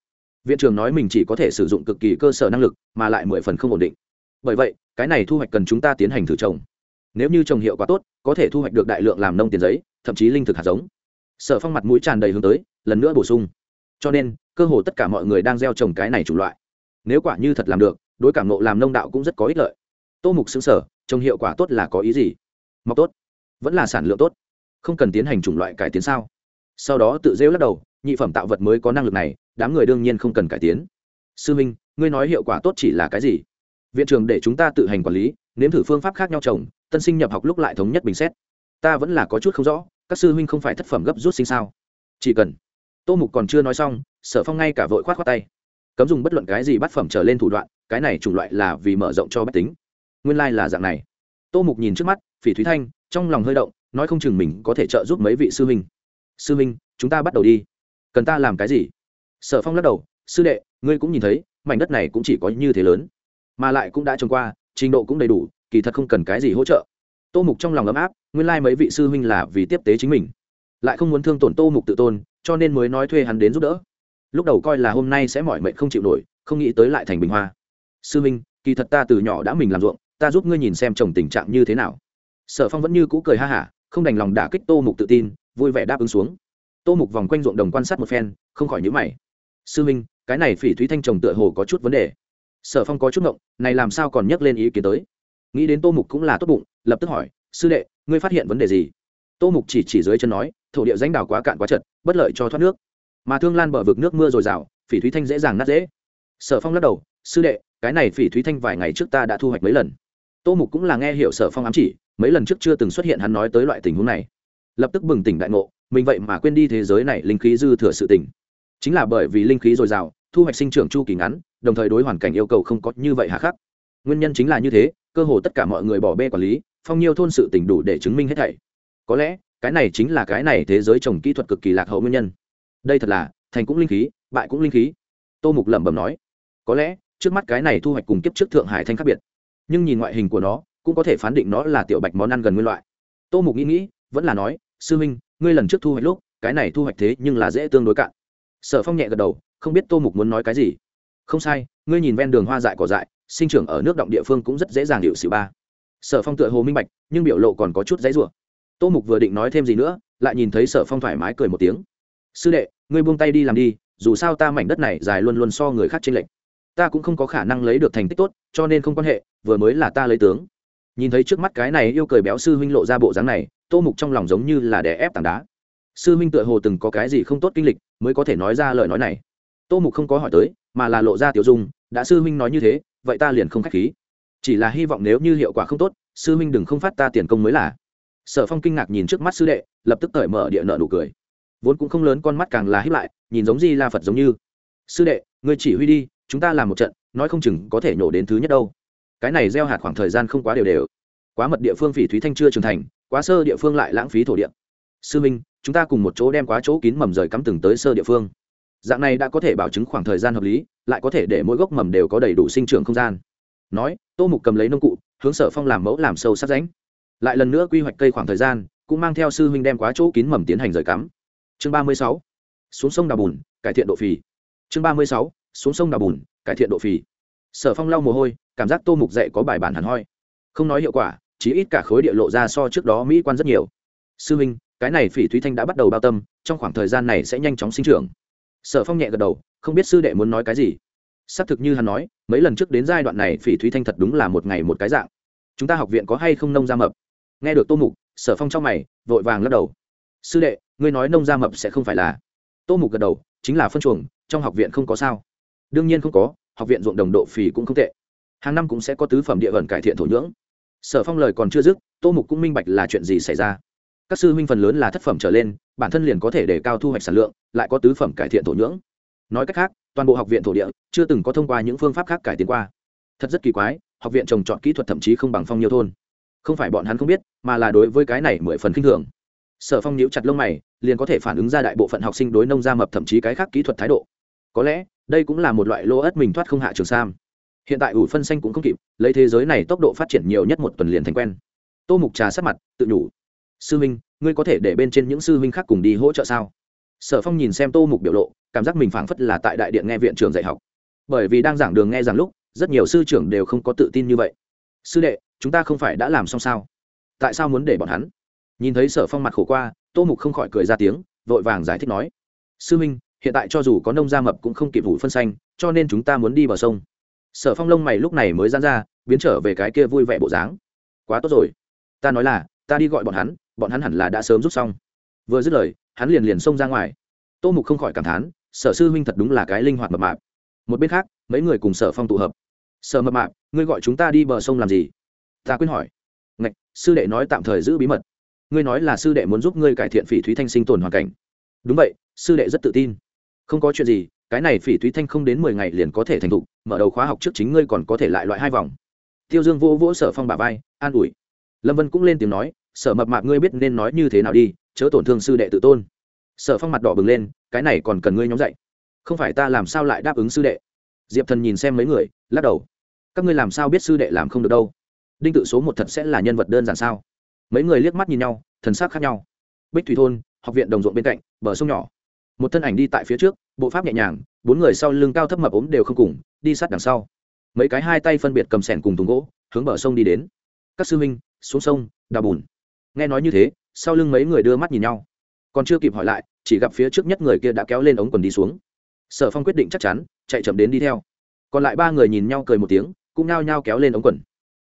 viện trưởng nói mình chỉ có thể sử dụng cực kỳ cơ sở năng lực, mà lại mười phần không ổn định. Bởi vậy, cái này thu hoạch cần chúng ta tiến hành thử trồng. Nếu như trồng hiệu quả tốt, có thể thu hoạch được đại lượng làm nông tiền giấy, thậm chí linh thực hạt giống. Sở phong mặt mũi tràn đầy hướng tới, lần nữa bổ sung. Cho nên, cơ hồ tất cả mọi người đang gieo trồng cái này chủng loại. Nếu quả như thật làm được, đối cảm nộ làm nông đạo cũng rất có ích lợi. Tô mục xứng sở trồng hiệu quả tốt là có ý gì? Mọc tốt, vẫn là sản lượng tốt. Không cần tiến hành chủng loại cải tiến sao? Sau đó tự rêu lắc đầu, nhị phẩm tạo vật mới có năng lực này đám người đương nhiên không cần cải tiến. Sư minh, ngươi nói hiệu quả tốt chỉ là cái gì? Viện trường để chúng ta tự hành quản lý, nếm thử phương pháp khác nhau trồng tân sinh nhập học lúc lại thống nhất bình xét. Ta vẫn là có chút không rõ, các sư huynh không phải thất phẩm gấp rút sinh sao? Chỉ cần. Tô mục còn chưa nói xong, sở phong ngay cả vội k h o á t tay. Cấm dùng bất luận cái gì bắt phẩm trở lên thủ đoạn, cái này chủng loại là vì mở rộng cho bách tính. Nguyên lai、like、là dạng này. Tô mục nhìn trước mắt, phỉ thúy thanh, trong lòng hơi động, nói không chừng mình có thể trợ giúp mấy vị sư huynh. Sư huynh, chúng ta bắt đầu đi. Cần ta làm cái gì? Sở phong lắc đầu, sư đệ, ngươi cũng nhìn thấy, mảnh đất này cũng chỉ có như thế lớn, mà lại cũng đã trồng qua, trình độ cũng đầy đủ, kỳ thật không cần cái gì hỗ trợ. Tô mục trong lòng ấm áp, nguyên lai、like、mấy vị sư huynh là vì tiếp tế chính mình, lại không muốn thương tổn tô mục tự tôn, cho nên mới nói thuê hắn đến giúp đỡ. Lúc đầu coi là hôm nay sẽ mỏi mệnh không chịu nổi, không nghĩ tới lại thành bình hoa. Sư huynh, kỳ thật ta từ nhỏ đã mình làm ruộng, ta giúp ngươi nhìn xem chồng tình trạng như thế nào. Sở phong vẫn như cũ cười ha hả, không đành lòng đả kích tô mục tự tin, vui vẻ đáp ứng xuống. Tô mục vòng quanh ruộng đồng quan sát một phen, không khỏi nhữ mày sư Minh, cái này phỉ thúy thanh trồng tựa hồ có chút vấn đề. Sở phong có chút ngộng này làm sao còn nhắc lên ý kiến tới? Nghĩ đến tô mục cũng là tốt bụng lập tức hỏi sư đệ ngươi phát hiện vấn đề gì? Tô mục chỉ chỉ dưới chân nói thổ địa danh đào quá cạn quá chật bất lợi cho thoát nước. Mà thương lan bờ vực nước mưa dồi dào phỉ thúy thanh dễ dàng nát dễ. Sở phong lắc đầu sư đệ cái này phỉ thúy thanh vài ngày trước ta đã thu hoạch mấy lần. Tô mục cũng là nghe hiểu sở phong ám chỉ mấy lần trước chưa từng xuất hiện hắn nói tới loại tình huống này. Lập tức bừng tỉnh đại ngộ mình vậy mà quên đi thế giới này linh khí dư thừa sự tỉnh chính là bởi vì linh khí dồi dào, thu hoạch sinh trưởng chu kỳ ngắn, đồng thời đối hoàn cảnh yêu cầu không có như vậy hà khắc. Nguyên nhân chính là như thế, cơ hồ tất cả mọi người bỏ bê quản lý, phong nhiêu thôn sự tỉnh đủ để chứng minh hết thảy. Có lẽ, cái này chính là cái này thế giới trồng kỹ thuật cực kỳ lạc hậu nguyên nhân. Đây thật là, thành cũng linh khí, bại cũng linh khí. Tô mục lẩm bẩm nói. Có lẽ, trước mắt cái này thu hoạch cùng kiếp trước thượng hải thanh khác biệt. Nhưng nhìn ngoại hình của nó, cũng có thể phán định nó là tiểu bạch món ăn gần nguyên loại. Tô mục nghĩ nghĩ, vẫn là nói, sư minh, ngươi lần trước thu hoạch lúc, cái này thu hoạch thế nhưng là dễ tương đối cạn sở phong nhẹ gật đầu, không biết tô mục muốn nói cái gì. Không sai, ngươi nhìn ven đường hoa dại cỏ dại, sinh trưởng ở nước động địa phương cũng rất dễ dàng điệu xịu ba. Sở phong tựa hồ minh bạch, nhưng biểu lộ còn có chút dãy rủa. Tô mục vừa định nói thêm gì nữa, lại nhìn thấy sở phong thoải mái cười một tiếng. Sư đệ, ngươi buông tay đi làm đi, dù sao ta mảnh đất này dài luôn luôn so người khác trên lệnh ta cũng không có khả năng lấy được thành tích tốt, cho nên không quan hệ, vừa mới là ta lấy tướng. Nhìn thấy trước mắt cái này yêu cười béo sư huynh lộ ra bộ dáng này, tô mục trong lòng giống như là đè ép tảng đá sư Minh tựa hồ từng có cái gì không tốt kinh lịch, mới có thể nói ra lời nói này. Tô mục không có hỏi tới, mà là lộ ra tiểu dung, đã sư Minh nói như thế, vậy ta liền không k h á c h khí. Chỉ là hy vọng nếu như hiệu quả không tốt, sư Minh đừng không phát ta tiền công mới là. Sở phong kinh ngạc nhìn trước mắt sư đệ, lập tức cởi mở địa nợ nụ cười. Vốn cũng không lớn con mắt càng là hiếp lại, nhìn giống di la phật giống như. Sư đệ người chỉ huy đi, chúng ta làm một trận, nói không chừng có thể nhổ đến thứ nhất đâu. Cái này gieo hạt khoảng thời gian không quá đều đều. Quá mật địa phương phỉ thúy thanh chưa trưởng thành, quá sơ địa phương lại lãng phí thổ địa. Sư minh chúng ta cùng một chỗ đem quá chỗ kín mầm rời cắm từng tới sơ địa phương. Dạng này đã có thể bảo chứng khoảng thời gian hợp lý, lại có thể để mỗi gốc mầm đều có đầy đủ sinh trưởng không gian. Nói, tô mục cầm lấy nông cụ, hướng sở phong làm mẫu làm sâu sát ránh lại lần nữa quy hoạch cây khoảng thời gian, cũng mang theo sư huynh đem quá chỗ kín mầm tiến hành rời cắm. Chương ba mươi sáu, xuống sông đào bùn, cải thiện độ phì. Chương ba mươi sáu, xuống sông đào bùn, cải thiện độ phì. Sở phong lau mồ hôi, cảm giác tô mục dạy có bài bản hẳn hoi. Không nói hiệu quả chỉ ít cả khối địa lộ ra so trước đó mỹ quan rất nhiều. Sư huynh cái này phỉ thúy thanh đã bắt đầu bao tâm, trong khoảng thời gian này sẽ nhanh chóng sinh trưởng. Sở phong nhẹ gật đầu, không biết sư đệ muốn nói cái gì. Xác thực như hắn nói, mấy lần trước đến giai đoạn này phỉ thúy thanh thật đúng là một ngày một cái dạng. Chúng ta học viện có hay không nông gia mập? Nghe được tô mục, sở phong trong mày, vội vàng lắc đầu. Sư đệ, ngươi nói nông gia mập sẽ không phải là. Tô mục gật đầu, chính là phân chuồng, trong học viện không có sao. Đương nhiên không có, học viện ruộng đồng độ phì cũng không tệ. Hàng năm cũng sẽ có tứ phẩm địa ẩn cải thiện thổ nhưỡng. Sở phong lời còn chưa dứt, tô mục cũng minh bạch là chuyện gì xảy ra các sư huynh phần lớn là thất phẩm trở lên, bản thân liền có thể để cao thu hoạch sản lượng, lại có tứ phẩm cải thiện thổ nhưỡng. Nói cách khác, toàn bộ học viện thổ địa chưa từng có thông qua những phương pháp khác cải tiến qua. Thật rất kỳ quái, học viện trồng trọt kỹ thuật thậm chí không bằng phong nhiều thôn. Không phải bọn hắn không biết, mà là đối với cái này mười phần k i n h thường. Sở phong nhiễu chặt lông mày, liền có thể phản ứng ra đại bộ phận học sinh đối nông gia mập thậm chí cái khác kỹ thuật thái độ. Có lẽ, đây cũng là một loại lô ất mình thoát không hạ trường sam. Hiện tại ủ phân xanh cũng không kịp, lấy thế giới này tốc độ phát triển nhiều nhất một tuần liền thành quen. Tô mục trà sát mặt, tự nhủ sư minh ngươi có thể để bên trên những sư minh khác cùng đi hỗ trợ sao? Sở phong nhìn xem tô mục biểu lộ, cảm giác mình phảng phất là tại đại điện nghe viện trường dạy học. Bởi vì đang giảng đường nghe rằng lúc, rất nhiều sư trưởng đều không có tự tin như vậy. Sư đệ, chúng ta không phải đã làm xong sao? Tại sao muốn để bọn hắn? Nhìn thấy sở phong mặt khổ qua, tô mục không khỏi cười ra tiếng, vội vàng giải thích nói. Sư minh hiện tại cho dù có nông gia mập cũng không kịp vụ phân xanh, cho nên chúng ta muốn đi bờ sông. Sở phong lông mày lúc này mới dán ra, biến trở về cái kia vui vẻ bộ dáng. Quá tốt rồi. Ta nói là, ta đi gọi bọn hắn bọn hắn hẳn là đã sớm rút xong. Vừa dứt lời, hắn liền liền xông ra ngoài. Tô mục không khỏi cảm thán, sở sư huynh thật đúng là cái linh hoạt mập mạp. Một bên khác, mấy người cùng sở phong tụ hợp. Sở mập mạp, ngươi gọi chúng ta đi bờ sông làm gì? Ta quyết hỏi. Ngạch, sư đệ nói tạm thời giữ bí mật. Ngươi nói là sư đệ muốn giúp ngươi cải thiện phỉ thúy thanh sinh tồn hoàn cảnh. Đúng vậy, sư đệ rất tự tin. Không có chuyện gì, cái này phỉ thúy thanh không đến mười ngày liền có thể thành thục, mở đầu khóa học trước chính ngươi còn có thể lại loại hai vòng. Tiêu dương vô vỗ sở phong bà vai, an ủi. Lâm vân cũng lên tiếng nói sở mập mạp ngươi biết nên nói như thế nào đi, chớ tổn thương sư đệ tự tôn. Sở phong mặt đỏ bừng lên, cái này còn cần ngươi nhóm dạy. Không phải ta làm sao lại đáp ứng sư đệ? Diệp thần nhìn xem mấy người, lắc đầu. Các ngươi làm sao biết sư đệ làm không được đâu? Đinh tự số một thật sẽ là nhân vật đơn giản sao? Mấy người liếc mắt nhìn nhau, thần sắc khác nhau. Bích thủy thôn, học viện đồng ruộng bên cạnh, bờ sông nhỏ. Một thân ảnh đi tại phía trước, bộ pháp nhẹ nhàng, bốn người sau lưng cao thấp mập ốm đều không cùng, đi sát đằng sau. Mấy cái hai tay phân biệt cầm sẻn cùng thùng gỗ, hướng bờ sông đi đến. Các sư huynh, xuống sông, đào bùn nghe nói như thế, sau lưng mấy người đưa mắt nhìn nhau. Còn chưa kịp hỏi lại, chỉ gặp phía trước nhất người kia đã kéo lên ống quần đi xuống. Sở phong quyết định chắc chắn, chạy chậm đến đi theo. Còn lại ba người nhìn nhau cười một tiếng, cũng nao nhao kéo lên ống quần.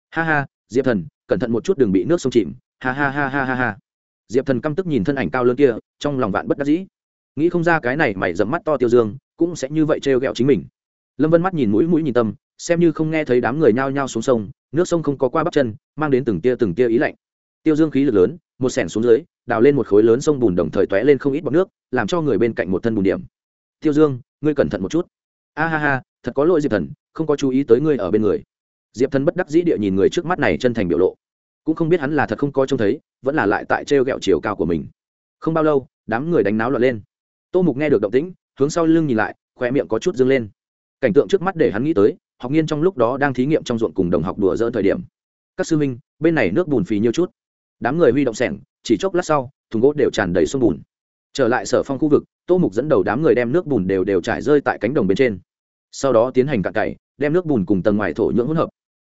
Ha ha, diệp thần, cẩn thận một chút đừng bị nước sông chìm. Ha ha ha ha ha ha. Diệp thần căm tức nhìn thân ảnh cao lớn kia, trong lòng vạn bất đắc dĩ. Nghĩ không ra cái này mày dẫm mắt to tiêu dương, cũng sẽ như vậy trêu ghẹo chính mình. Lâm vân mắt nhìn mũi mũi nhìn tâm, xem như không nghe thấy đám người nhao nhao xuống sông, nước sông không có qua bắp chân, mang đến từng tia từng tia ý lạnh tiêu dương khí lực lớn, một sẻn xuống dưới, đào lên một khối lớn sông bùn đồng thời t lên không ít bọc nước, làm cho người bên cạnh một thân bùn điểm. Tiêu dương, ngươi cẩn thận một chút. A ha ha, thật có lỗi diệp thần, không có chú ý tới ngươi ở bên người. Diệp thần bất đắc dĩ địa nhìn người trước mắt này chân thành biểu lộ. Cũng không biết hắn là thật không coi trông thấy, vẫn là lại tại t r ghẹo chiều cao của mình. Không bao lâu, đám người đánh náo lọt lên. Tô mục nghe được động tĩnh, hướng sau lưng nhìn lại khoe miệng có chút dâng lên. Cảnh tượng trước mắt để hắn nghĩ tới, học nghiên trong lúc đó đang thí nghiệm trong ruộng cùng đồng học đùa dỡ thời điểm. Các sư minh bên này nước bùn phì nhiêu chút đám người huy động sẻng, chỉ chốc lát sau, thùng gỗ đều tràn đầy sông bùn. Trở lại sở phong khu vực, tô mục dẫn đầu đám người đem nước bùn đều đều trải rơi tại cánh đồng bên trên. Sau đó tiến hành cạn cày, đem nước bùn cùng tầng ngoài thổ nhưỡng hỗn hợp.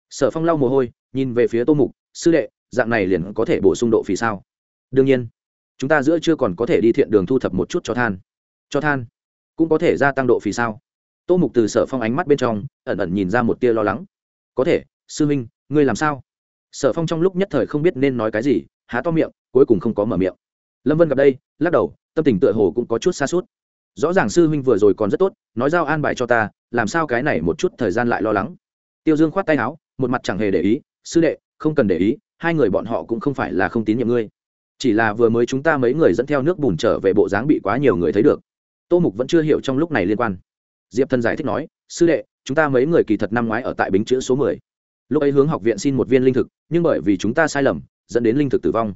Sở phong lau mồ hôi, nhìn về phía tô mục, sư đệ, dạng này liền có thể bổ sung độ phì sao? Đương nhiên. Chúng ta giữa chưa còn có thể đi thiện đường thu thập một chút cho than. Cho than? Cũng có thể gia tăng độ phì sao? Tô mục từ sở phong ánh mắt bên trong, ẩn ẩn nhìn ra một tia lo lắng. Có thể, sư minh ngươi làm sao? Sở phong trong lúc nhất thời không biết nên nói cái gì, há to miệng, cuối cùng không có mở miệng. Lâm vân gặp đây, lắc đầu, tâm tình tựa hồ cũng có chút xa suốt. Rõ ràng sư huynh vừa rồi còn rất tốt, nói giao an bài cho ta, làm sao cái này một chút thời gian lại lo lắng. Tiêu dương khoát tay áo, một mặt chẳng hề để ý, sư đệ, không cần để ý, hai người bọn họ cũng không phải là không tín nhiệm ngươi. Chỉ là vừa mới chúng ta mấy người dẫn theo nước bùn trở về bộ dáng bị quá nhiều người thấy được. Tô mục vẫn chưa hiểu trong lúc này liên quan. Diệp thần giải thích nói, sư đệ, chúng ta mấy người kỳ thật năm ngoái ở tại bính chữ số mười lúc ấy hướng học viện xin một viên linh thực, nhưng bởi vì chúng ta sai lầm, dẫn đến linh thực tử vong.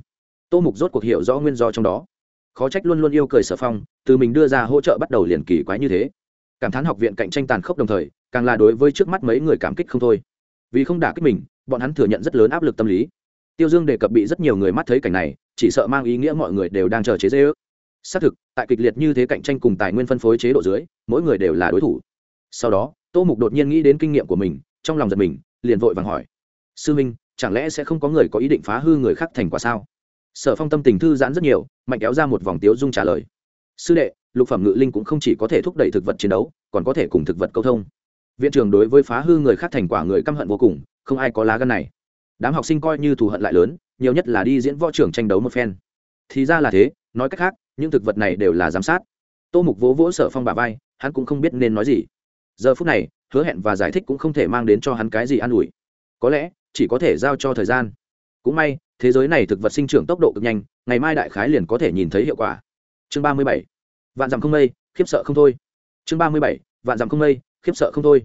Tô mục rốt cuộc hiểu rõ nguyên do trong đó. Khó trách luôn luôn yêu cười sở phong, từ mình đưa ra hỗ trợ bắt đầu liền kỳ quái như thế. Cảm thán học viện cạnh tranh tàn khốc đồng thời, càng là đối với trước mắt mấy người cảm kích không thôi. Vì không đả kích mình, bọn hắn thừa nhận rất lớn áp lực tâm lý. Tiêu dương đề cập bị rất nhiều người mắt thấy cảnh này, chỉ sợ mang ý nghĩa mọi người đều đang chờ chế dễ ước. Xác thực, tại kịch liệt như thế cạnh tranh cùng tài nguyên phân phối chế độ dưới, mỗi người đều là đối thủ. Sau đó, tô mục đột nhiên nghĩ đến kinh nghiệm của mình, trong lòng giật mình liền vội vàng hỏi. Sư minh, chẳng lẽ sẽ không có người có ý định phá hư người khác thành quả sao? Sở phong tâm tình thư giãn rất nhiều, mạnh kéo ra một vòng tiếu dung trả lời. Sư đệ, lục phẩm ngự linh cũng không chỉ có thể thúc đẩy thực vật chiến đấu, còn có thể cùng thực vật câu thông. Viện trưởng đối với phá hư người khác thành quả người căm hận vô cùng, không ai có lá gân này. Đám học sinh coi như thù hận lại lớn, nhiều nhất là đi diễn võ trưởng tranh đấu một phen. Thì ra là thế, nói cách khác, những thực vật này đều là giám sát. Tô mục vỗ vỗ sở phong bà vai, hắn cũng không biết nên nói gì. Giờ phút này hứa hẹn và giải thích cũng không thể mang đến cho hắn cái gì an ủi. Có lẽ, chỉ có thể giao cho thời gian. Cũng may, thế giới này thực vật sinh trưởng tốc độ cực nhanh, ngày mai đại khái liền có thể nhìn thấy hiệu quả. Chương ba mươi bảy. Vạn dặm không mây, khiếp sợ không thôi. Chương ba mươi bảy. Vạn dặm không mây, khiếp sợ không thôi.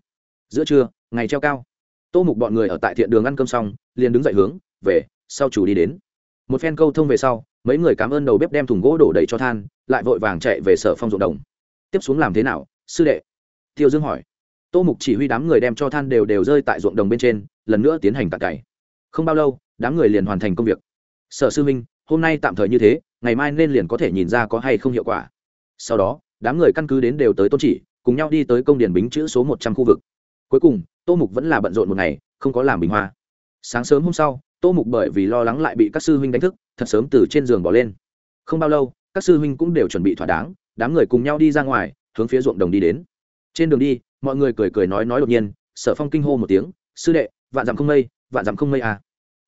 Giữa trưa, ngày treo cao. Tô mục bọn người ở tại thiện đường ăn cơm xong, liền đứng dậy hướng, về, sau chủ đi đến. Một phen câu thông về sau, mấy người cảm ơn đầu bếp đem thùng gỗ đổ đầy cho than, lại vội vàng chạy về sở phong ruộng đồng. Tiếp xuống làm thế nào, sư đệ? Tiêu dương hỏi tô mục chỉ huy đám người đem cho than đều đều rơi tại ruộng đồng bên trên, lần nữa tiến hành tạc cày. Không bao lâu, đám người liền hoàn thành công việc. Sở sư minh hôm nay tạm thời như thế, ngày mai nên liền có thể nhìn ra có hay không hiệu quả. Sau đó, đám người căn cứ đến đều tới tôn chỉ, cùng nhau đi tới công điển bính chữ số một trăm khu vực. Cuối cùng, tô mục vẫn là bận rộn một ngày, không có làm bình hoa. Sáng sớm hôm sau, tô mục bởi vì lo lắng lại bị các sư huynh đánh thức, thật sớm từ trên giường bỏ lên. Không bao lâu, các sư huynh cũng đều chuẩn bị thỏa đáng, đám người cùng nhau đi ra ngoài, hướng phía ruộng đồng đi đến trên đường đi, mọi người cười cười nói nói đột nhiên, sở phong kinh hô một tiếng, sư đệ, vạn dặm không mây, vạn dặm không mây à.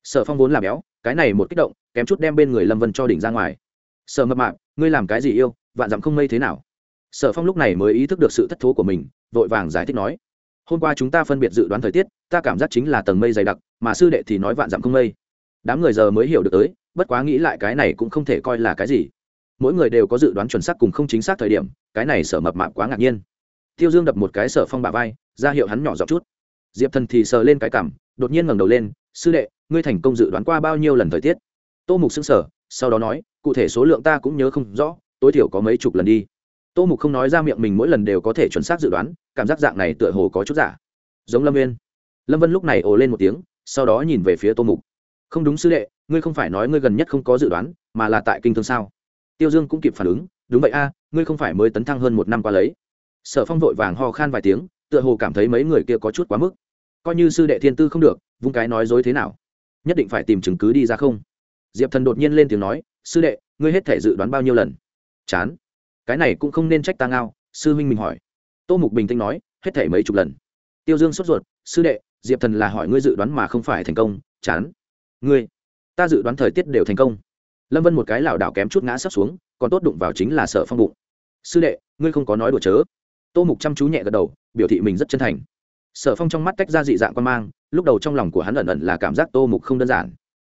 sở phong vốn là béo, cái này một kích động, kém chút đem bên người lâm vân cho đỉnh ra ngoài. Sở mập mạp, ngươi làm cái gì yêu, vạn dặm không mây thế nào? Sở phong lúc này mới ý thức được sự thất thố của mình, vội vàng giải thích nói, hôm qua chúng ta phân biệt dự đoán thời tiết, ta cảm giác chính là tầng mây dày đặc, mà sư đệ thì nói vạn dặm không mây. Đám người giờ mới hiểu được tới, bất quá nghĩ lại cái này cũng không thể coi là cái gì. Mỗi người đều có dự đoán chuẩn xác cùng không chính xác thời điểm, cái này sở mập mạp quá ngạc nhiên tiêu dương đập một cái sở phong bà vai, ra hiệu hắn nhỏ giọng chút. Diệp thần thì sờ lên cái cảm, đột nhiên ngẩng đầu lên, sư đệ, ngươi thành công dự đoán qua bao nhiêu lần thời tiết? Tô mục xưng sở sau đó nói, cụ thể số lượng ta cũng nhớ không rõ, tối thiểu có mấy chục lần đi. Tô mục không nói ra miệng mình mỗi lần đều có thể chuẩn xác dự đoán, cảm giác dạng này tựa hồ có chút giả. Giống lâm viên lâm vân lúc này ồ lên một tiếng, sau đó nhìn về phía tô mục. Không đúng sư đệ, ngươi không phải nói ngươi gần nhất không có dự đoán, mà là tại kinh thương sao? Tiêu dương cũng kịp phản ứng, đúng vậy a, ngươi không phải mới tấn thăng hơn một năm qua lấy sở phong vội vàng ho khan vài tiếng, tựa hồ cảm thấy mấy người kia có chút quá mức. Coi như sư đệ thiên tư không được, vung cái nói dối thế nào? Nhất định phải tìm chứng cứ đi ra không? Diệp thần đột nhiên lên tiếng nói, sư đệ, ngươi hết thể dự đoán bao nhiêu lần? Chán. Cái này cũng không nên trách ta ngao, sư huynh mình hỏi. Tô mục bình tĩnh nói, hết thể mấy chục lần? Tiêu dương sốt ruột, sư đệ, diệp thần là hỏi ngươi dự đoán mà không phải thành công, chán. Ngươi, ta dự đoán thời tiết đều thành công. Lâm vân một cái lảo đảo kém chút ngã sắp xuống, còn tốt đụng vào chính là Sở phong bụng. Sư đệ, ngươi không có nói đùa chớ tô mục chăm chú nhẹ gật đầu, biểu thị mình rất chân thành. Sở phong trong mắt tách ra dị dạng quan mang, lúc đầu trong lòng của hắn ẩn ẩn là cảm giác tô mục không đơn giản.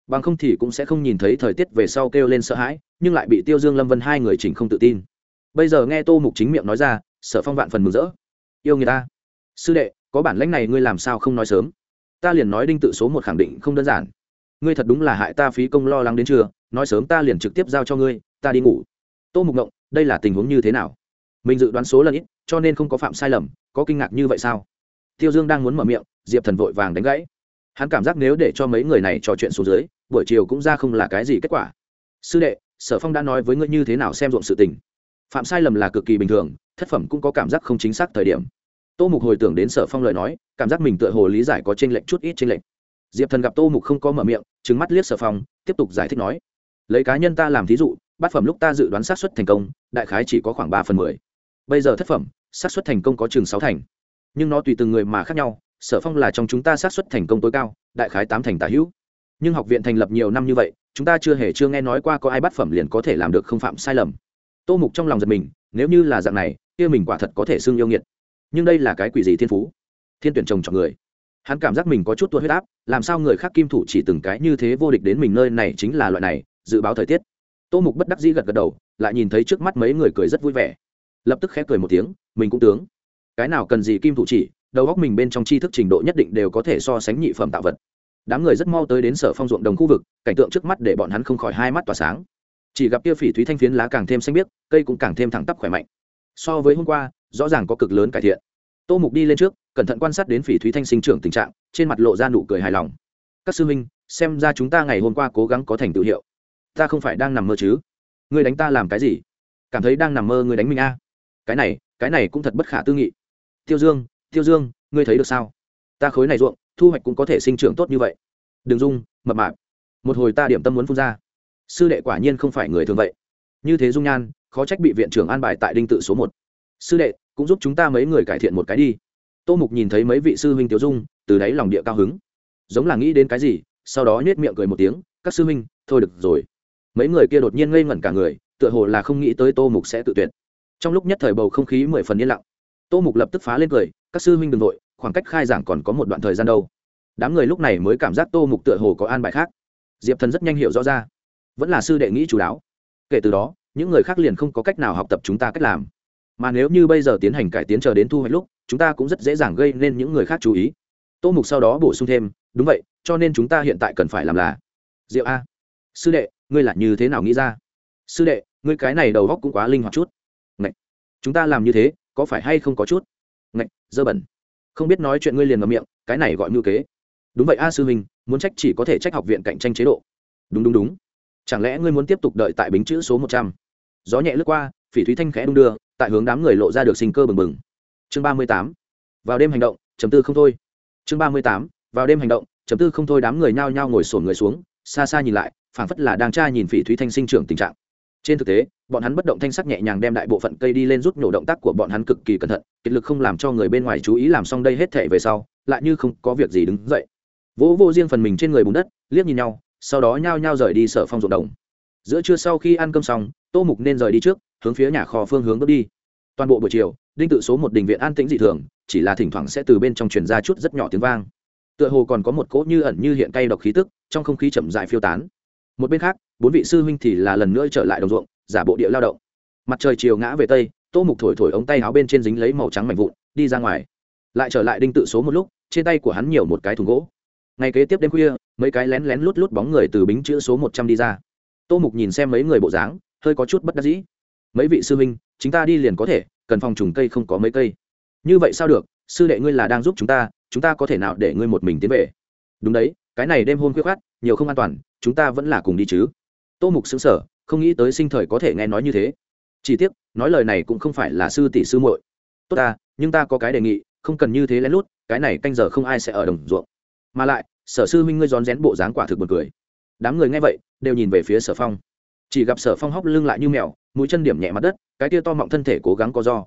Bằng không thì cũng sẽ không nhìn thấy thời tiết về sau kêu lên sợ hãi, nhưng lại bị tiêu dương lâm vân hai người chỉnh không tự tin. Bây giờ nghe tô mục chính miệng nói ra, sở phong vạn phần mừng rỡ. Yêu người ta. Sư đệ, có bản lãnh này ngươi làm sao không nói sớm? Ta liền nói đinh tự số một khẳng định không đơn giản. Ngươi thật đúng là hại ta phí công lo lắng đến trưa, nói sớm ta liền trực tiếp giao cho ngươi, ta đi ngủ. Tô mục ngộng, đây là tình huống như thế nào? Mình dự đoán số lần ít cho nên không có phạm sai lầm, có kinh ngạc như vậy sao? Tiêu dương đang muốn mở miệng, diệp thần vội vàng đánh gãy. Hắn cảm giác nếu để cho mấy người này trò chuyện xuống dưới, buổi chiều cũng ra không là cái gì kết quả. Sư đệ, sở phong đã nói với ngươi như thế nào xem ruộng sự tình. Phạm sai lầm là cực kỳ bình thường, thất phẩm cũng có cảm giác không chính xác thời điểm. Tô mục hồi tưởng đến sở phong lời nói, cảm giác mình tựa hồ lý giải có t r ê n lệch chút ít t r ê n lệch. Diệp thần gặp tô mục không có mở miệng trứng mắt liếc sở phong, tiếp tục giải thích nói. Lấy cá nhân ta làm thí dụ, bát phẩm lúc ta dự đoán sát xuất thành công, đại khái chỉ có khoảng ba phần mười bây giờ thất phẩm, xác suất thành công có chừng sáu thành. Nhưng nó tùy từng người mà khác nhau, sở phong là trong chúng ta xác suất thành công tối cao, đại khái tám thành tả hữu. Nhưng học viện thành lập nhiều năm như vậy, chúng ta chưa hề chưa nghe nói qua có ai bắt phẩm liền có thể làm được không phạm sai lầm. Tô mục trong lòng giật mình, nếu như là dạng này, kia mình quả thật có thể xưng yêu nghiệt. Nhưng đây là cái quỷ gì thiên phú? Thiên tuyển chồng chọn người. Hắn cảm giác mình có chút tua huyết áp, làm sao người khác kim thủ chỉ từng cái như thế vô địch đến mình nơi này chính là loại này, dự báo thời tiết. Tô mục bất đắc dĩ gật gật đầu, lại nhìn thấy trước mắt mấy người cười rất vui vẻ lập tức khẽ cười một tiếng, mình cũng tướng. Cái nào cần gì kim thủ chỉ, đầu góc mình bên trong tri thức trình độ nhất định đều có thể so sánh nhị phẩm tạo vật. Đám người rất mau tới đến sở phong ruộng đồng khu vực, cảnh tượng trước mắt để bọn hắn không khỏi hai mắt tỏa sáng. Chỉ gặp kia phỉ thúy thanh phiến lá càng thêm xanh biếc, cây cũng càng thêm thẳng tắp khỏe mạnh. So với hôm qua, rõ ràng có cực lớn cải thiện. Tô mục đi lên trước, cẩn thận quan sát đến phỉ thúy thanh sinh trưởng tình trạng, trên mặt lộ ra nụ cười hài lòng. Các sư minh xem ra chúng ta ngày hôm qua cố gắng có thành tựu hiệu. Ta không phải đang nằm mơ chứ? Ngươi đánh ta làm cái gì? Cảm thấy đang nằm mơ ngươi đánh mình a cái này cái này cũng thật bất khả tư nghị. Tiêu dương tiêu dương, ngươi thấy được sao? Ta khối này ruộng, thu hoạch cũng có thể sinh trưởng tốt như vậy. Đừng dung mập mạp. Một hồi ta điểm tâm muốn phun ra. Sư đệ quả nhiên không phải người thường vậy. Như thế dung nhan, khó trách bị viện trưởng an bài tại đinh tự số một. Sư đệ, cũng giúp chúng ta mấy người cải thiện một cái đi. Tô mục nhìn thấy mấy vị sư huynh tiêu dung, từ đáy lòng địa cao hứng. Giống là nghĩ đến cái gì, sau đó nhét miệng cười một tiếng, các sư huynh, thôi được rồi. Mấy người kia đột nhiên ngây ngẩn cả người, tựa hồ là không nghĩ tới tô mục sẽ tự tuyệt trong lúc nhất thời bầu không khí mười phần yên lặng, tô mục lập tức phá lên cười, các sư huynh đ ừ n g nội khoảng cách khai giảng còn có một đoạn thời gian đâu. Đám người lúc này mới cảm giác tô mục tựa hồ có an bài khác. Diệp thần rất nhanh hiểu rõ ra, vẫn là sư đệ nghĩ chú đáo kể từ đó, những người khác liền không có cách nào học tập chúng ta cách làm. Mà nếu như bây giờ tiến hành cải tiến chờ đến thu hoạch lúc, chúng ta cũng rất dễ dàng gây nên những người khác chú ý. Tô mục sau đó bổ sung thêm, đúng vậy, cho nên chúng ta hiện tại cần phải làm là diệu a, sư đệ, ngươi là như thế nào nghĩ ra? Sư đệ, ngươi cái này đầu góc cũng quá linh hoạt chút chúng ta làm như thế, có phải hay không có chút? Ngạch, dơ bẩn. Không biết nói chuyện ngươi liền ngậm miệng, cái này gọi ngữ kế. Đúng vậy a sư huynh, muốn trách chỉ có thể trách học viện cạnh tranh chế độ. Đúng đúng đúng. Chẳng lẽ ngươi muốn tiếp tục đợi tại bính chữ số một trăm? Gió nhẹ lướt qua, phỉ thúy thanh khẽ đung đưa, tại hướng đám người lộ ra được sinh cơ bừng bừng. Chương ba mươi tám. Vào đêm hành động chấm tư không thôi. Chương ba mươi tám. Vào đêm hành động chấm tư không thôi, đám người nhao nhao ngồi sổn người xuống, xa xa nhìn lại, phảng phất là đang tra nhìn phỉ thúy thanh sinh trưởng tình trạng trên thực tế, bọn hắn bất động thanh sắc nhẹ nhàng đem đại bộ phận cây đi lên rút nhổ động tác của bọn hắn cực kỳ cẩn thận, kiệt lực không làm cho người bên ngoài chú ý làm xong đây hết thể về sau, lại như không có việc gì đứng dậy. Vỗ vô riêng phần mình trên người bùn đất, liếc nhìn nhau, sau đó nhao nhao rời đi sở phong ruộng đồng. Giữa trưa sau khi ăn cơm xong, tô mục nên rời đi trước, hướng phía nhà kho phương hướng bước đi. Toàn bộ buổi chiều, đinh tự số một đình viện an tĩnh dị thường, chỉ là thỉnh thoảng sẽ từ bên trong truyền ra chút rất nhỏ tiếng vang. Tựa hồ còn có một cỗ như ẩn như hiện cay độc khí tức, trong không khí chậm dại phiêu tán. Một bên khác bốn vị sư huynh thì là lần nữa trở lại đồng ruộng, giả bộ địa lao động. Mặt trời chiều ngã về tây, tô mục thổi thổi ống tay áo bên trên dính lấy màu trắng mảnh vụn, đi ra ngoài. Lại trở lại đinh tự số một lúc, trên tay của hắn nhiều một cái thùng gỗ. Ngày kế tiếp đêm khuya, mấy cái lén lén lút lút bóng người từ bính chữ số một trăm đi ra. Tô mục nhìn xem mấy người bộ dáng, hơi có chút bất đắc dĩ. Mấy vị sư huynh, chúng ta đi liền có thể, cần phòng trùng cây không có mấy cây. Như vậy sao được? Sư đệ ngươi là đang giúp chúng ta chúng ta có thể nào để ngươi một mình tiến về? Đúng đấy, cái này đêm hôm khuya khoát nhiều không an toàn, chúng ta vẫn là cùng đi chứ tô mục xứng sở không nghĩ tới sinh thời có thể nghe nói như thế. Chỉ tiếc, nói lời này cũng không phải là sư tỷ sư muội. Tốt ta, nhưng ta có cái đề nghị, không cần như thế lén lút, cái này canh giờ không ai sẽ ở đồng ruộng. Mà lại, sở sư huynh ngươi rón rén bộ dáng quả thực buồn cười. Đám người nghe vậy, đều nhìn về phía sở phong. Chỉ gặp sở phong hóc lưng lại như mèo, mũi chân điểm nhẹ mặt đất, cái tia to mọng thân thể cố gắng có do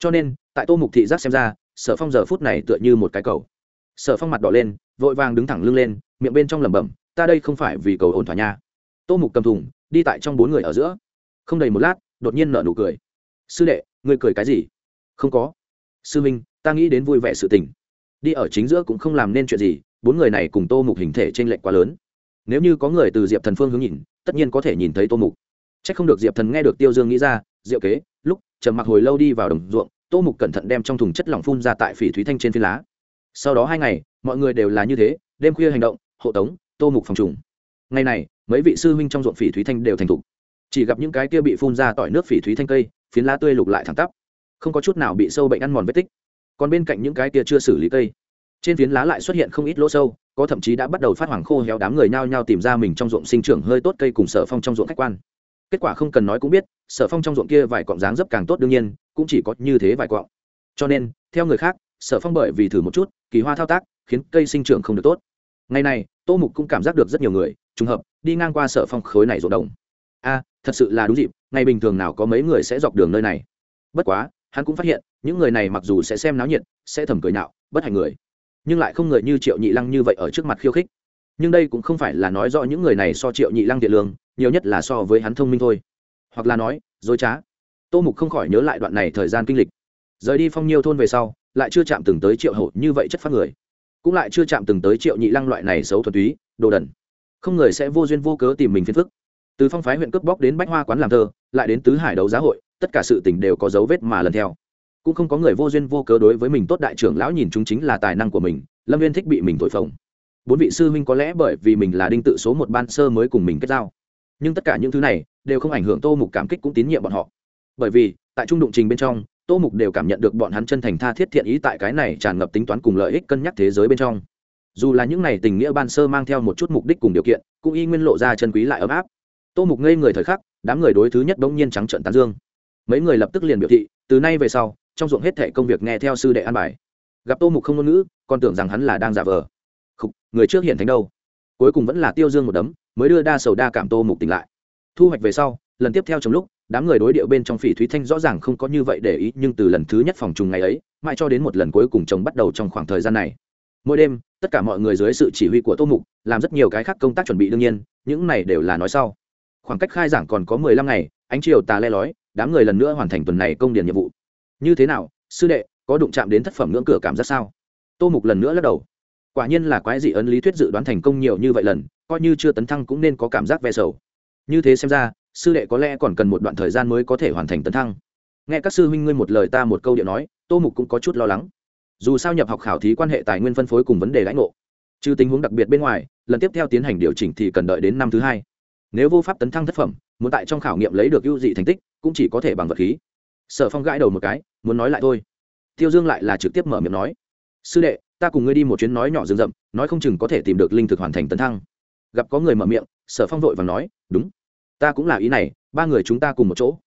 cho nên, tại tô mục thị giác xem ra, sở phong giờ phút này tựa như một cái cầu. Sở phong mặt đỏ lên, vội vàng đứng thẳng lưng lên, miệng bên trong lẩm bẩm, ta đây không phải vì cầu ổn thỏa nha tô mục cầm thùng, đi tại trong bốn người ở giữa. Không đầy một lát, đột nhiên nở nụ cười. Sư đệ, ngươi cười cái gì? Không có. Sư minh, ta nghĩ đến vui vẻ sự tình. Đi ở chính giữa cũng không làm nên chuyện gì, bốn người này cùng tô mục hình thể t r ê n lệch quá lớn. Nếu như có người từ diệp thần phương hướng nhìn, tất nhiên có thể nhìn thấy tô mục. C h ắ c không được diệp thần nghe được tiêu dương nghĩ ra, diệu kế, lúc, trầm mặc hồi lâu đi vào đồng ruộng, tô mục cẩn thận đem trong thùng chất lỏng phun ra tại phỉ thúy thanh trên phi lá. Sau đó hai ngày, mọi người đều là như thế, đêm khuya hành động, hộ tống, tô mục phòng trùng. Ngày này mấy vị sư huynh trong ruộng phỉ thúy thanh đều thành thục. Chỉ gặp những cái kia bị phun ra tỏi nước phỉ thúy thanh cây, phiến lá tươi lục lại thẳng tắp. Không có chút nào bị sâu bệnh ăn mòn vết tích. Còn bên cạnh những cái kia chưa xử lý cây, trên phiến lá lại xuất hiện không ít lỗ sâu, có thậm chí đã bắt đầu phát hoàng khô héo đám người nhao nhao tìm ra mình trong ruộng sinh trưởng hơi tốt cây cùng sở phong trong ruộng khách quan. Kết quả không cần nói cũng biết, sở phong trong ruộng kia vài cọng dáng dấp càng tốt đương nhiên, cũng chỉ có như thế vài cọng. Cho nên, theo người khác, sở phong bởi vì thử một chút, kỳ hoa thao tác, khiến cây sinh trưởng không được tốt. Ngày này tô mục cũng cảm giác được rất nhiều người, trùng hợp, đi ngang qua sở phong khối này ruộng đồng. A, thật sự là đúng dịp, ngày bình thường nào có mấy người sẽ dọc đường nơi này. Bất quá, hắn cũng phát hiện, những người này mặc dù sẽ xem náo nhiệt, sẽ thầm cười nhạo, bất hạnh người. Nhưng lại không người như triệu nhị lăng như vậy ở trước mặt khiêu khích. Nhưng đây cũng không phải là nói rõ những người này so triệu nhị lăng thiện lương, nhiều nhất là so với hắn thông minh thôi. Hoặc là nói, dối trá. Tô mục không khỏi nhớ lại đoạn này thời gian kinh lịch. Rời đi phong nhiêu thôn về sau, lại chưa chạm từng tới triệu hậu như vậy chất phát người cũng lại chưa chạm từng tới triệu nhị lăng loại này xấu thuần túy, đồ đần. Không người sẽ vô duyên vô cớ tìm mình phiền phức. Từ phong phái huyện cướp bóc đến bách hoa quán làm thơ, lại đến tứ hải đấu giá hội, tất cả sự tình đều có dấu vết mà lần theo. Cũng không có người vô duyên vô cớ đối với mình tốt đại trưởng lão nhìn chúng chính là tài năng của mình, lâm viên thích bị mình thổi phồng. Bốn vị sư huynh có lẽ bởi vì mình là đinh tự số một ban sơ mới cùng mình kết giao. Nhưng tất cả những thứ này đều không ảnh hưởng tô mục cảm kích cũng tín nhiệm bọn họ. Bởi vì, tại trung đụng trình bên trong tô mục đều cảm nhận được bọn hắn chân thành tha thiết thiện ý tại cái này tràn ngập tính toán cùng lợi ích cân nhắc thế giới bên trong. Dù là những này tình nghĩa ban sơ mang theo một chút mục đích cùng điều kiện cũng y nguyên lộ ra chân quý lại ấm áp. Tô mục ngây người thời khắc đám người đối thứ nhất bỗng nhiên trắng trận tán dương. Mấy người lập tức liền biểu thị từ nay về sau trong ruộng hết thệ công việc nghe theo sư đệ an bài. Gặp tô mục không ngôn ngữ còn tưởng rằng hắn là đang giả vờ. Khúc, người trước hiện thánh đâu? Cuối cùng vẫn là tiêu dương một đấm mới đưa đa sầu đa cảm tô mục tỉnh lại. Thu hoạch về sau lần tiếp theo trong lúc đám người đối điệu bên trong phỉ thúy thanh rõ ràng không có như vậy để ý, nhưng từ lần thứ nhất phòng trùng ngày ấy, mãi cho đến một lần cuối cùng chồng bắt đầu trong khoảng thời gian này. Mỗi đêm, tất cả mọi người dưới sự chỉ huy của tô mục, làm rất nhiều cái khác công tác chuẩn bị đương nhiên, những này đều là nói sau. Khoảng cách khai giảng còn có mười lăm ngày, ánh chiều tà le lói, đám người lần nữa hoàn thành tuần này công điền nhiệm vụ. Như thế nào, sư đệ, có đụng chạm đến thất phẩm ngưỡng cửa cảm giác sao? Tô mục lần nữa lắc đầu. Quả nhiên là quái dị ấn lý thuyết dự đoán thành công nhiều như vậy lần, coi như chưa tấn thăng cũng nên có cảm giác ve sầu. Như thế xem ra sư đệ có lẽ còn cần một đoạn thời gian mới có thể hoàn thành tấn thăng. Nghe các sư huynh ngươi một lời ta một câu điện nói, tô mục cũng có chút lo lắng. Dù sao nhập học khảo thí quan hệ tài nguyên phân phối cùng vấn đề lãnh ngộ, trừ tình huống đặc biệt bên ngoài, lần tiếp theo tiến hành điều chỉnh thì cần đợi đến năm thứ hai. Nếu vô pháp tấn thăng thất phẩm, muốn tại trong khảo nghiệm lấy được ưu dị thành tích, cũng chỉ có thể bằng vật khí. Sở phong gãi đầu một cái, muốn nói lại thôi. Tiêu dương lại là trực tiếp mở miệng nói, sư đệ, ta cùng ngươi đi một chuyến nói nhỏ rừng rậm, nói không chừng có thể tìm được linh thực hoàn thành tấn thăng. Gặp có người mở miệng, sở phong vội và nói, đúng ta cũng là ý này, ba người chúng ta cùng một chỗ.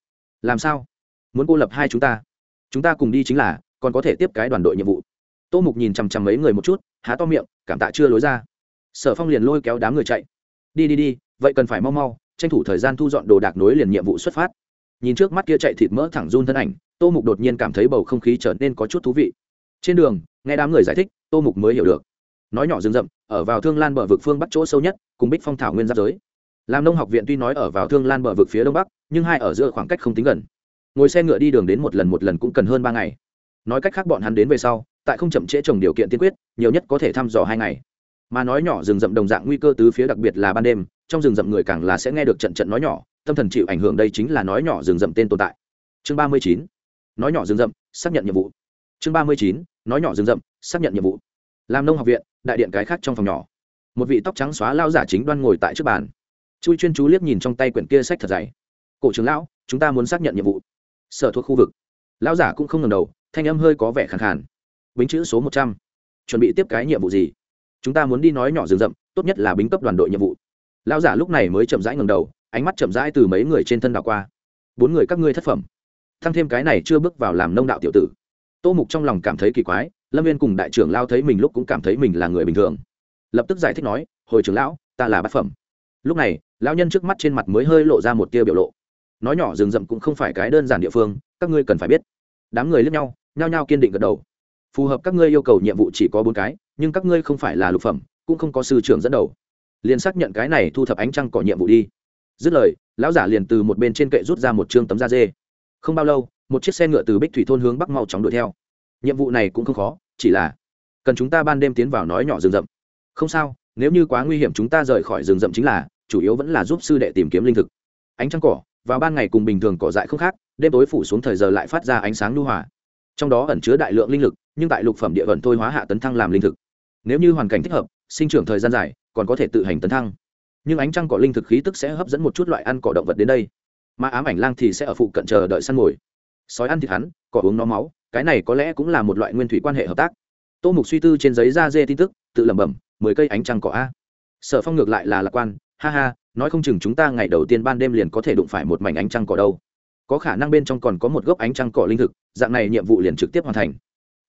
Làm sao? Muốn cô lập hai chúng ta? Chúng ta cùng đi chính là, còn có thể tiếp cái đoàn đội nhiệm vụ. Tô mục nhìn chằm chằm mấy người một chút, há to miệng, cảm tạ chưa lối ra. Sở phong liền lôi kéo đám người chạy. Đi đi đi, vậy cần phải mau mau, tranh thủ thời gian thu dọn đồ đạc nối liền nhiệm vụ xuất phát. Nhìn trước mắt kia chạy thịt mỡ thẳng run thân ảnh, tô mục đột nhiên cảm thấy bầu không khí trở nên có chút thú vị. Trên đường, nghe đám người giải thích, tô mục mới hiểu được. Nói nhỏ rừng rậm ở vào thương lan bờ vực phương bắc chỗ sâu nhất, cùng bích phong thảo nguyên giáp giới làm nông học viện tuy nói ở vào thương lan bờ vực phía đông bắc, nhưng hai ở giữa khoảng cách không tính gần. Ngồi xe ngựa đi đường đến một lần một lần cũng cần hơn ba ngày. Nói cách khác bọn hắn đến về sau, tại không chậm trễ trồng điều kiện tiên quyết, nhiều nhất có thể thăm dò hai ngày. Mà nói nhỏ rừng rậm đồng dạng nguy cơ tứ phía đặc biệt là ban đêm, trong rừng rậm người càng là sẽ nghe được trận trận nói nhỏ, tâm thần chịu ảnh hưởng đây chính là nói nhỏ rừng rậm tên tồn tại. Chương ba mươi chín, nói nhỏ rừng rậm, xác nhận nhiệm vụ. Chương ba mươi chín, nói nhỏ rừng rậm, xác nhận nhiệm vụ. Làm nông học viện, đại điện cái khác trong phòng nhỏ. Một vị tóc trắng xóa lao giả chính đoan ngồi tại trước bàn chui chuyên chú liếc nhìn trong tay quyển kia sách thật dày. Cổ trưởng lão, chúng ta muốn xác nhận nhiệm vụ. Sở thuộc khu vực. Lão giả cũng không ngần đầu, thanh âm hơi có vẻ khẳng khàn. Bính chữ số một trăm. Chuẩn bị tiếp cái nhiệm vụ gì? Chúng ta muốn đi nói nhỏ rừng rậm, tốt nhất là bính cấp đoàn đội nhiệm vụ. Lão giả lúc này mới chậm rãi ngầm đầu, ánh mắt chậm rãi từ mấy người trên thân đảo qua. Bốn người các ngươi thất phẩm. Thăng thêm cái này chưa bước vào làm nông đạo tiểu tử. Tô mục trong lòng cảm thấy kỳ quái, lâm viên cùng đại trưởng lao thấy mình lúc cũng cảm thấy mình là người bình thường. Lập tức giải thích nói, hồi trưởng lão, ta là bát phẩm. Lúc này lão nhân trước mắt trên mặt mới hơi lộ ra một tia biểu lộ. Nói nhỏ rừng rậm cũng không phải cái đơn giản địa phương, các ngươi cần phải biết. Đám người lướt nhau, nhao nhao kiên định gật đầu. Phù hợp các ngươi yêu cầu nhiệm vụ chỉ có bốn cái, nhưng các ngươi không phải là lục phẩm, cũng không có sư trưởng dẫn đầu. Liền xác nhận cái này thu thập ánh trăng cỏ nhiệm vụ đi. Dứt lời, lão giả liền từ một bên trên kệ rút ra một chương tấm da dê. Không bao lâu, một chiếc xe ngựa từ bích thủy thôn hướng bắc mau chóng đuổi theo. Nhiệm vụ này cũng không khó, chỉ là cần chúng ta ban đêm tiến vào nói nhỏ rừng rậm. Không sao, nếu như quá nguy hiểm chúng ta rời khỏi rừng rậm chính là chủ yếu vẫn là giúp sư đệ tìm kiếm linh thực. Ánh trăng cỏ, vào ban ngày cùng bình thường cỏ dại không khác, đêm tối phủ xuống thời giờ lại phát ra ánh sáng lưu hòa. Trong đó ẩn chứa đại lượng linh lực, nhưng tại lục phẩm địa vận thôi hóa hạ tấn thăng làm linh thực. Nếu như hoàn cảnh thích hợp, sinh trưởng thời gian dài, còn có thể tự hành tấn thăng. Nhưng ánh trăng cỏ linh thực khí tức sẽ hấp dẫn một chút loại ăn cỏ động vật đến đây. Mà ám ảnh lang thì sẽ ở phụ cận chờ đợi săn mồi. Sói ăn thịt hắn, cỏ uống nó máu, cái này có lẽ cũng là một loại nguyên thủy quan hệ hợp tác. Tô mục suy tư trên giấy da dê tin tức, tự lẩm bẩm, mười cây ánh trăng cỏ a. Sở phong ngược lại là lạc quan ha ha, nói không chừng chúng ta ngày đầu tiên ban đêm liền có thể đụng phải một mảnh ánh trăng cỏ đâu. Có khả năng bên trong còn có một gốc ánh trăng cỏ linh thực, dạng này nhiệm vụ liền trực tiếp hoàn thành.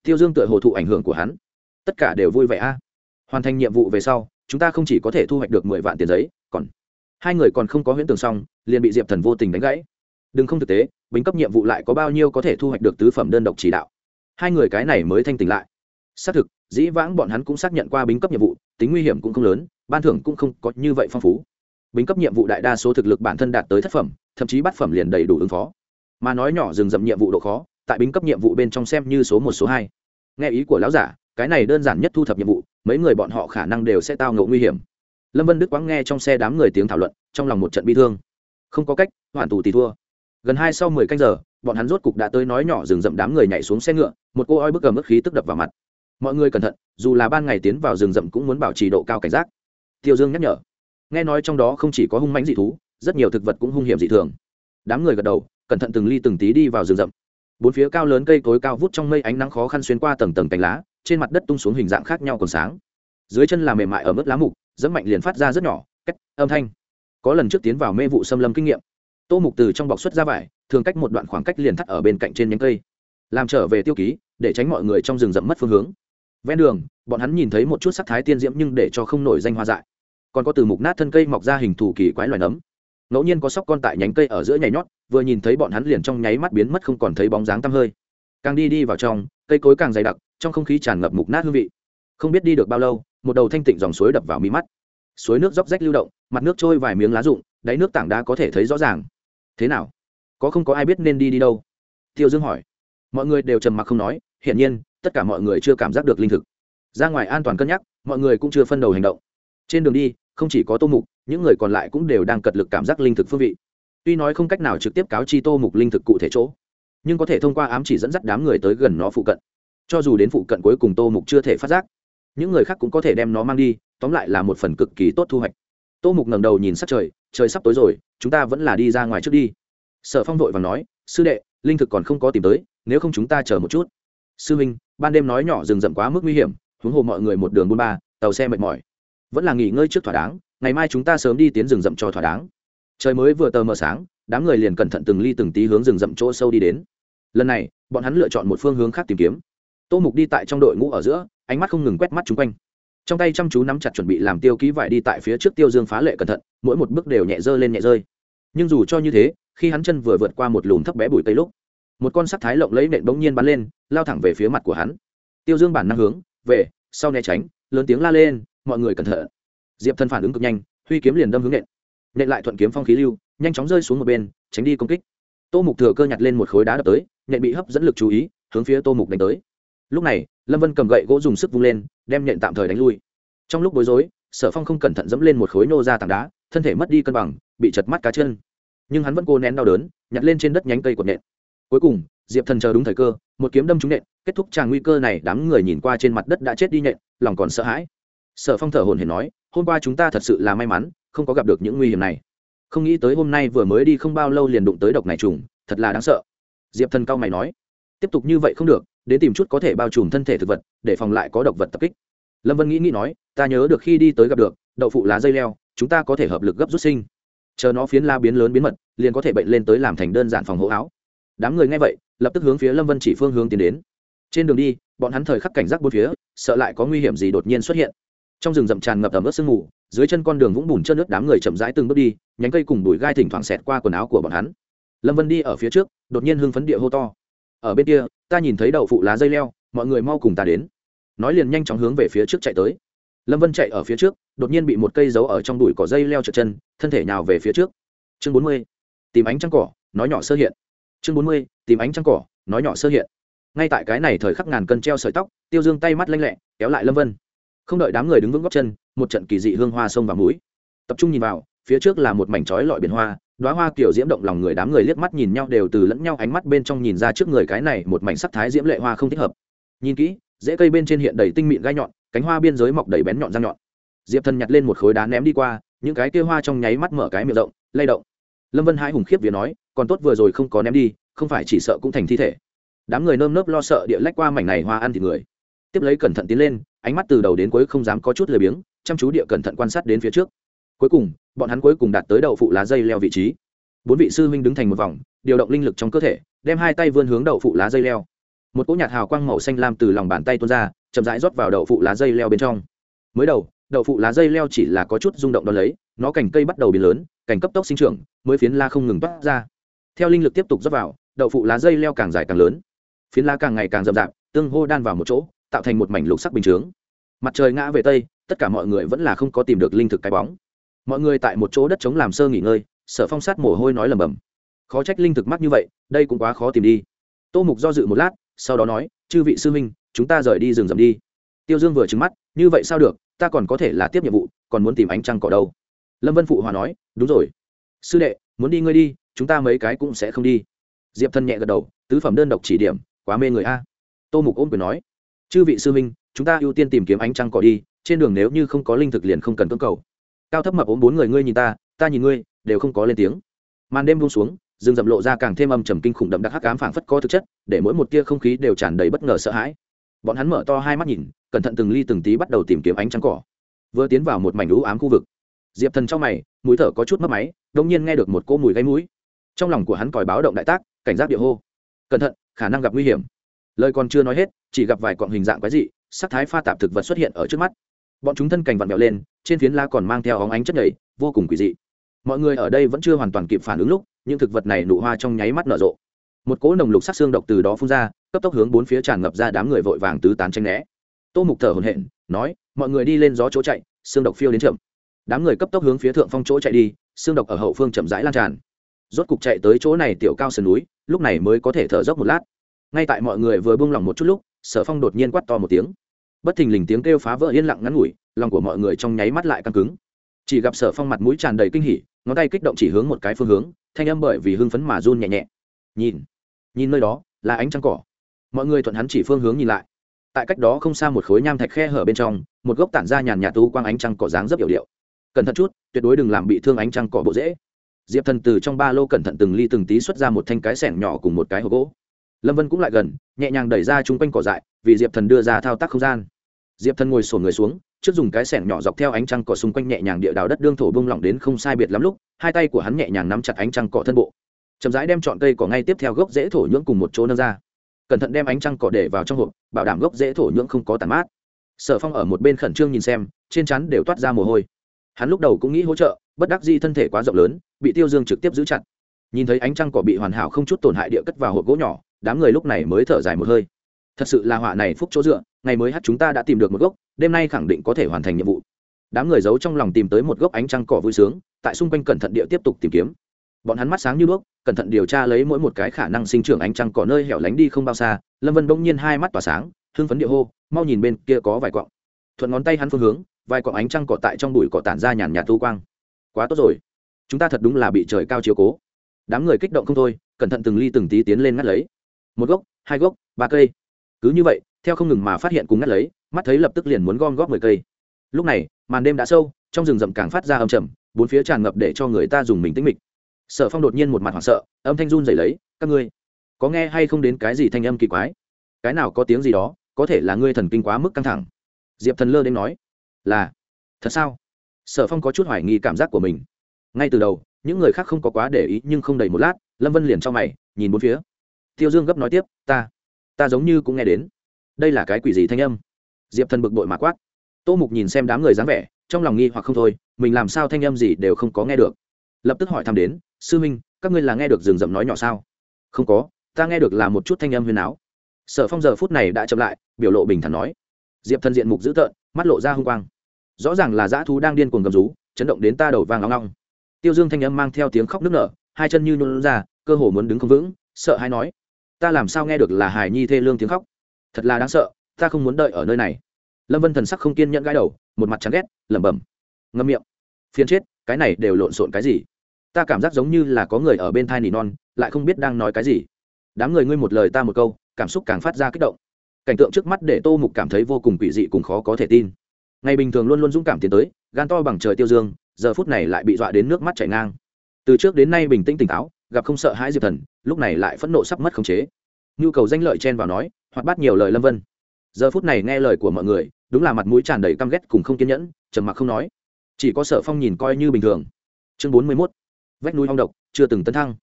Tiêu dương tựa hồ thụ ảnh hưởng của hắn. Tất cả đều vui vẻ a. Hoàn thành nhiệm vụ về sau, chúng ta không chỉ có thể thu hoạch được mười vạn tiền giấy, còn hai người còn không có huyễn tưởng xong, liền bị diệp thần vô tình đánh gãy. Đừng không thực tế bính cấp nhiệm vụ lại có bao nhiêu có thể thu hoạch được tứ phẩm đơn độc chỉ đạo. Hai người cái này mới thanh tỉnh lại. Xác thực, dĩ vãng bọn hắn cũng xác nhận qua bính cấp nhiệm vụ tính nguy hiểm cũng không lớn, ban thưởng cũng không có như vậy phong phú. Bính cấp nhiệm vụ đại đa số thực lực bản thân đạt tới thất phẩm, thậm chí bát phẩm liền đầy đủ ứng phó. Mà nói nhỏ dừng dậm nhiệm vụ độ khó, tại bính cấp nhiệm vụ bên trong xem như số một, số hai. Nghe ý của lão giả, cái này đơn giản nhất thu thập nhiệm vụ, mấy người bọn họ khả năng đều sẽ tao ngộ nguy hiểm. Lâm vân đức quáng nghe trong xe đám người tiếng thảo luận, trong lòng một trận bi thương. Không có cách, hoàn tù tì thua. Gần hai sau mười canh giờ, bọn hắn rốt cục đã tới nói nhỏ rừng rậm đám người nhảy xuống xe ngựa, một cô oi bức gầm ức khí tức đập vào mặt mọi người cẩn thận, dù là ban ngày tiến vào rừng rậm cũng muốn bảo trì độ cao cảnh giác. Tiêu dương nhắc nhở. Nghe nói trong đó không chỉ có hung mãnh dị thú, rất nhiều thực vật cũng hung hiểm dị thường. Đám người gật đầu, cẩn thận từng ly từng tí đi vào rừng rậm. Bốn phía cao lớn cây cối cao vút trong mây ánh nắng khó khăn xuyên qua tầng tầng cành lá, trên mặt đất tung xuống hình dạng khác nhau còn sáng. Dưới chân là mềm mại ở mức lá mục dẫm mạnh liền phát ra rất nhỏ cách âm thanh. Có lần trước tiến vào mê vụ xâm lâm kinh nghiệm. Tô mục từ trong bọc xuất ra vải, thường cách một đoạn khoảng cách liền thắt ở bên cạnh trên nhánh cây, làm trở về tiêu ký, để tránh mọi người trong rừng rậm mất phương hướng ven đường, bọn hắn nhìn thấy một chút sắc thái tiên diễm nhưng để cho không nổi danh hoa dại. Còn có từ mục nát thân cây mọc ra hình thù kỳ quái loài nấm. Ngẫu nhiên có sóc con tại nhánh cây ở giữa nhảy nhót, vừa nhìn thấy bọn hắn liền trong nháy mắt biến mất không còn thấy bóng dáng tăm hơi. Càng đi đi vào trong, cây cối càng dày đặc, trong không khí tràn ngập mục nát hương vị. Không biết đi được bao lâu, một đầu thanh tịnh dòng suối đập vào mi mắt. Suối nước róc rách lưu động, mặt nước trôi vài miếng lá rụng, đáy nước tảng đá có thể thấy rõ ràng. Thế nào? Có không có ai biết nên đi đi đâu? Tiêu dương hỏi. Mọi người đều trầm mặc không nói, hiển nhiên tất cả mọi người chưa cảm giác được linh thực. Ra ngoài an toàn cân nhắc, mọi người cũng chưa phân đầu hành động. Trên đường đi, không chỉ có tô mục, những người còn lại cũng đều đang cật lực cảm giác linh thực phương vị. Tuy nói không cách nào trực tiếp cáo chi tô mục linh thực cụ thể chỗ, nhưng có thể thông qua ám chỉ dẫn dắt đám người tới gần nó phụ cận. Cho dù đến phụ cận cuối cùng tô mục chưa thể phát giác, những người khác cũng có thể đem nó mang đi, tóm lại là một phần cực kỳ tốt thu hoạch. Tô mục ngẩng đầu nhìn sắc trời trời sắp tối rồi, chúng ta vẫn là đi ra ngoài trước đi. Sở phong vội và nói, sư đệ, linh thực còn không có tìm tới, nếu không chúng ta chờ một chút sư huynh, ban đêm nói nhỏ rừng rậm quá mức nguy hiểm, huống hồ mọi người một đường buôn ba, tàu xe mệt mỏi. Vẫn là nghỉ ngơi trước thỏa đáng, ngày mai chúng ta sớm đi tiến rừng rậm cho thỏa đáng. Trời mới vừa tờ mờ sáng, đám người liền cẩn thận từng ly từng tí hướng rừng rậm chỗ sâu đi đến. Lần này, bọn hắn lựa chọn một phương hướng khác tìm kiếm. Tô mục đi tại trong đội ngũ ở giữa, ánh mắt không ngừng quét mắt chung quanh. Trong tay chăm chú nắm chặt chuẩn bị làm tiêu ký vải đi tại phía trước tiêu dương phá lệ cẩn thận, mỗi một bước đều nhẹ rơi lên nhẹ rơi. Nhưng dù cho như thế, khi hắn chân vừa vượt qua một lùm thấp bé bụi tây lúc một con sắc thái lộng lấy nện bỗng nhiên bắn lên, lao thẳng về phía mặt của hắn. Tiêu dương bản năng hướng, về, sau né tránh, lớn tiếng la lên, mọi người cẩn thận. Diệp thân phản ứng cực nhanh, huy kiếm liền đâm hướng nện. Nện lại thuận kiếm phong khí lưu, nhanh chóng rơi xuống một bên, tránh đi công kích. Tô mục thừa cơ nhặt lên một khối đá đập tới, nện bị hấp dẫn lực chú ý, hướng phía tô mục đánh tới. Lúc này, lâm vân cầm gậy gỗ dùng sức vung lên, đem nện tạm thời đánh lui. Trong lúc bối rối, sở phong không cẩn thận dẫm lên một khối nô ra tảng đá, thân thể mất đi cân bằng, bị chật mắt cá chân. Nhưng hắn vẫn cố nén đau đớn, nhặt lên trên đất nhánh cây của nện cuối cùng, diệp thần chờ đúng thời cơ, một kiếm đâm trúng nện, kết thúc tràng nguy cơ này, đám người nhìn qua trên mặt đất đã chết đi nện, lòng còn sợ hãi. Sở phong thở hồn hển nói, hôm qua chúng ta thật sự là may mắn, không có gặp được những nguy hiểm này. Không nghĩ tới hôm nay vừa mới đi không bao lâu liền đụng tới độc này trùng, thật là đáng sợ. Diệp thần cao mày nói, tiếp tục như vậy không được, đến tìm chút có thể bao trùm thân thể thực vật, để phòng lại có độc vật tập kích. Lâm vân nghĩ nghĩ nói, ta nhớ được khi đi tới gặp được, đậu phụ lá dây leo, chúng ta có thể hợp lực gấp rút sinh. Chờ nó phiến la biến lớn biến mật, liền có thể bệnh lên tới làm thành đơn giản phòng hộ áo đám người nghe vậy, lập tức hướng phía lâm vân chỉ phương hướng tiến đến. Trên đường đi, bọn hắn thời khắc cảnh giác bốn phía, sợ lại có nguy hiểm gì đột nhiên xuất hiện. Trong rừng rậm tràn ngập ẩm ướt sương mù, dưới chân con đường vũng bùn trơn nước đám người chậm rãi từng bước đi, nhánh cây cùng bụi gai thỉnh thoảng xẹt qua quần áo của bọn hắn. Lâm vân đi ở phía trước, đột nhiên hưng phấn địa hô to. Ở bên kia, ta nhìn thấy đậu phụ lá dây leo, mọi người mau cùng ta đến. Nói liền nhanh chóng hướng về phía trước chạy tới. Lâm vân chạy ở phía trước, đột nhiên bị một cây giấu ở trong đùi cỏ dây leo trượt chân, thân thể nhào về phía trước. Chương bốn mươi, tìm ánh trăng cỏ, nói nhỏ sơ hiện chương bốn mươi, tìm ánh trăng cỏ, nói nhỏ sơ hiện. Ngay tại cái này thời khắc ngàn cân treo sợi tóc, tiêu dương tay mắt lanh lẹ, kéo lại lâm vân. Không đợi đám người đứng vững góc chân, một trận kỳ dị hương hoa sông vào mũi. Tập trung nhìn vào, phía trước là một mảnh trói lọi biển hoa đoá hoa kiểu diễm động lòng người đám người liếc mắt nhìn nhau đều từ lẫn nhau ánh mắt bên trong nhìn ra trước người cái này một mảnh sắc thái diễm lệ hoa không thích hợp. Nhìn kỹ dễ cây bên trên hiện đầy tinh mịn gai nhọn, cánh hoa biên giới mọc đầy bén nhọn răng nhọn. Diệp thần nhặt lên một khối đá ném đi qua, những cái kia hoa trong nháy mắt mở cái miệng rộng, lay động. Lâm vân hai hùng khiếp vì nói còn tốt vừa rồi không có ném đi, không phải chỉ sợ cũng thành thi thể. Đám người nơm nớp lo sợ địa lách qua mảnh này hoa ăn thịt người. Tiếp lấy cẩn thận tiến lên, ánh mắt từ đầu đến cuối không dám có chút lười biếng, chăm chú địa cẩn thận quan sát đến phía trước. Cuối cùng, bọn hắn cuối cùng đạt tới đậu phụ lá dây leo vị trí. Bốn vị sư huynh đứng thành một vòng, điều động linh lực trong cơ thể, đem hai tay vươn hướng đậu phụ lá dây leo. Một cỗ nhạt hào quang màu xanh lam từ lòng bàn tay tuôn ra, chậm rãi rót vào đậu phụ lá dây leo bên trong. Mới đầu, đậu phụ lá dây leo chỉ là có chút rung động đo lấy, nó cành cây bắt đầu biến lớn, cành cấp tốc sinh trưởng, mới phiến la không ngừng toát ra theo linh lực tiếp tục dốc vào, đậu phụ lá dây leo càng dài càng lớn. Phiến lá càng ngày càng rậm rạp, tương hô đan vào một chỗ, tạo thành một mảnh lục sắc bình chướng. Mặt trời ngã về tây, tất cả mọi người vẫn là không có tìm được linh thực cái bóng. Mọi người tại một chỗ đất chống làm sơ nghỉ ngơi, sở phong sát mồ hôi nói lầm bầm khó trách linh thực mắc như vậy, đây cũng quá khó tìm đi. Tô mục do dự một lát, sau đó nói, chư vị sư huynh, chúng ta rời đi rừng rậm đi. Tiêu dương vừa trứng mắt, như vậy sao được, ta còn có thể là tiếp nhiệm vụ, còn muốn tìm ánh trăng cỏ đâu? Lâm vân phụ hòa nói, đúng rồi. Sư đệ, muốn đi ngươi đi chúng ta mấy cái cũng sẽ không đi. Diệp thân nhẹ gật đầu tứ phẩm đơn độc chỉ điểm quá mê người a. Tô mục ôm quyền nói chư vị sư minh, chúng ta ưu tiên tìm kiếm ánh trăng cỏ đi trên đường nếu như không có linh thực liền không cần cưỡng cầu. Cao thấp mập ốm bốn người ngươi nhìn ta ta nhìn ngươi đều không có lên tiếng. Màn đêm buông xuống rừng rậm lộ ra càng thêm âm trầm kinh khủng đậm đặc hắc ám phảng phất có thực chất để mỗi một tia không khí đều tràn đầy bất ngờ sợ hãi. Bọn hắn mở to hai mắt nhìn cẩn thận từng ly từng tí bắt đầu tìm kiếm ánh trăng cỏ. Vừa tiến vào một mảnh lũ ám khu vực diệp thần trong mày mũi thở có chút mất máy đông nhiên nghe được một cỗ mùi gáy mũi trong lòng của hắn còi báo động đại tác, cảnh giác địa hô. Cẩn thận, khả năng gặp nguy hiểm. Lời còn chưa nói hết, chỉ gặp vài cọng hình dạng quái dị, sắc thái pha tạp thực vật xuất hiện ở trước mắt. Bọn chúng thân cành vặn vẹo lên, trên phiến la còn mang theo óng ánh chất nhảy vô cùng quỷ dị. Mọi người ở đây vẫn chưa hoàn toàn kịp phản ứng lúc, những thực vật này nụ hoa trong nháy mắt nở rộ. Một cỗ nồng lục sắc xương độc từ đó phun ra, cấp tốc hướng bốn phía tràn ngập ra đám người vội vàng tứ tán tranh né. Tô mục thở hồn hển, nói, mọi người đi lên gió chỗ chạy, xương độc phiêu đến chậm. Đám người cấp tốc hướng phía thượng phong chỗ chạy đi, xương độc ở hậu phương chậm rãi lan tràn rốt cục chạy tới chỗ này tiểu cao sườn núi, lúc này mới có thể thở dốc một lát. Ngay tại mọi người vừa buông lỏng một chút lúc, sở phong đột nhiên quát to một tiếng. Bất thình lình tiếng kêu phá vỡ yên lặng ngắn ngủi, lòng của mọi người trong nháy mắt lại căng cứng. Chỉ gặp sở phong mặt mũi tràn đầy kinh hỉ, ngón tay kích động chỉ hướng một cái phương hướng, thanh âm bởi vì hưng phấn mà run nhẹ nhẹ. Nhìn nhìn nơi đó, là ánh trăng cỏ. Mọi người thuận hắn chỉ phương hướng nhìn lại. Tại cách đó không xa một khối nham thạch khe hở bên trong, một gốc tản ra nhàn nhạt tu quang ánh trăng cỏ dáng rất hiểu điệu. Cẩn thận chút, tuyệt đối đừng làm bị thương ánh trăng cỏ bộ dễ diệp thần từ trong ba lô cẩn thận từng ly từng tí xuất ra một thanh cái sẻng nhỏ cùng một cái hộp gỗ. Lâm vân cũng lại gần, nhẹ nhàng đẩy ra chung quanh cỏ dại, vì diệp thần đưa ra thao tác không gian. Diệp thần ngồi sổ người xuống, trước dùng cái sẻng nhỏ dọc theo ánh trăng cỏ xung quanh nhẹ nhàng địa đào đất đương thổ bông lỏng đến không sai biệt lắm lúc, hai tay của hắn nhẹ nhàng nắm chặt ánh trăng cỏ thân bộ. Chậm rãi đem chọn cây cỏ ngay tiếp theo gốc dễ thổ nhưỡng cùng một chỗ nâng ra. Cẩn thận đem ánh trăng cỏ để vào trong hộp, bảo đảm gốc dễ thổ nhưỡng không có tàn mát. Sở phong ở một bên khẩn trương nhìn xem, trên chắn đều toát ra mồ hôi hắn lúc đầu cũng nghĩ hỗ trợ, bất đắc di thân thể quá rộng lớn, bị tiêu dương trực tiếp giữ chặt. Nhìn thấy ánh trăng cỏ bị hoàn hảo không chút tổn hại địa cất vào hộp gỗ nhỏ, đám người lúc này mới thở dài một hơi. Thật sự là họa này phúc chỗ dựa, ngày mới hát chúng ta đã tìm được một gốc, đêm nay khẳng định có thể hoàn thành nhiệm vụ. Đám người giấu trong lòng tìm tới một gốc ánh trăng cỏ vui sướng, tại xung quanh cẩn thận địa tiếp tục tìm kiếm. Bọn hắn mắt sáng như bước cẩn thận điều tra lấy mỗi một cái khả năng sinh trưởng ánh trăng cỏ nơi hẻo lánh đi không bao xa, lâm vân bỗng nhiên hai mắt tỏa sáng, hưng phấn địa hô, mau nhìn bên kia có vài quặng thuận ngón tay hắn phương hướng, vài quặng ánh trăng cỏ tại trong bụi cỏ tản ra nhàn nhạt tu quang. Quá tốt rồi. Chúng ta thật đúng là bị trời cao chiếu cố. Đám người kích động không thôi, cẩn thận từng ly từng tí tiến lên ngắt lấy. Một gốc, hai gốc, ba cây. Cứ như vậy, theo không ngừng mà phát hiện cùng ngắt lấy, mắt thấy lập tức liền muốn gom góp mười cây. Lúc này, màn đêm đã sâu, trong rừng rậm càng phát ra âm trầm, bốn phía tràn ngập để cho người ta dùng mình tính mịch. Sở phong đột nhiên một mặt hoảng sợ, âm thanh run dày lấy, các ngươi, có nghe hay không đến cái gì thanh âm kỳ quái? Cái nào có tiếng gì đó, có thể là ngươi thần kinh quá mức căng thẳng diệp thần lơ đến nói, là, thật sao? Sở phong có chút hoài nghi cảm giác của mình. Ngay từ đầu, những người khác không có quá để ý nhưng không đầy một lát, lâm vân liền cho mày, nhìn bốn phía. Tiêu dương gấp nói tiếp, ta ta giống như cũng nghe đến. Đây là cái quỷ gì thanh âm? Diệp thần bực bội mà quát. Tô mục nhìn xem đám người dáng vẻ, trong lòng nghi hoặc không thôi, mình làm sao thanh âm gì đều không có nghe được. Lập tức hỏi thăm đến, sư minh, các ngươi là nghe được rừng rậm nói nhỏ sao? Không có, ta nghe được là một chút thanh âm huyền áo. Sở phong giờ phút này đã chậm lại, biểu lộ bình thản nói diệp thần diện mục dữ tợn, mắt lộ ra h u n g quang. Rõ ràng là dã thú đang điên cuồng gầm rú, chấn động đến ta đầu vàng long long tiêu dương thanh âm mang theo tiếng khóc nức nở, hai chân như nhuận ra, cơ hồ muốn đứng không vững, sợ hay nói, ta làm sao nghe được là Hải nhi thê lương tiếng khóc? Thật là đáng sợ, ta không muốn đợi ở nơi này. Lâm vân thần sắc không kiên nhẫn gãi đầu, một mặt chán ghét, lẩm bẩm. Ngâm miệng. Phiên chết, cái này đều lộn xộn cái gì? Ta cảm giác giống như là có người ở bên thai nỉ non, lại không biết đang nói cái gì. Đám người ngươi một lời ta một câu, cảm xúc càng phát ra kích động cảnh tượng trước mắt để tô mục cảm thấy vô cùng quỷ dị cùng khó có thể tin. Ngày bình thường luôn luôn dũng cảm tiến tới, gan to bằng trời tiêu dương, giờ phút này lại bị dọa đến nước mắt chảy ngang. Từ trước đến nay bình tĩnh tỉnh táo, gặp không sợ hãi diệp thần, lúc này lại phẫn nộ sắp mất khống chế. Nhu cầu danh lợi chen vào nói hoặc bắt nhiều lời lâm vân. Giờ phút này nghe lời của mọi người, đúng là mặt mũi tràn đầy căm ghét cùng không kiên nhẫn, trầm mặc không nói. Chỉ có sở phong nhìn coi như bình thường. Chương bốn mươi mốt, vách núi hong độc, chưa từng tấn thăng.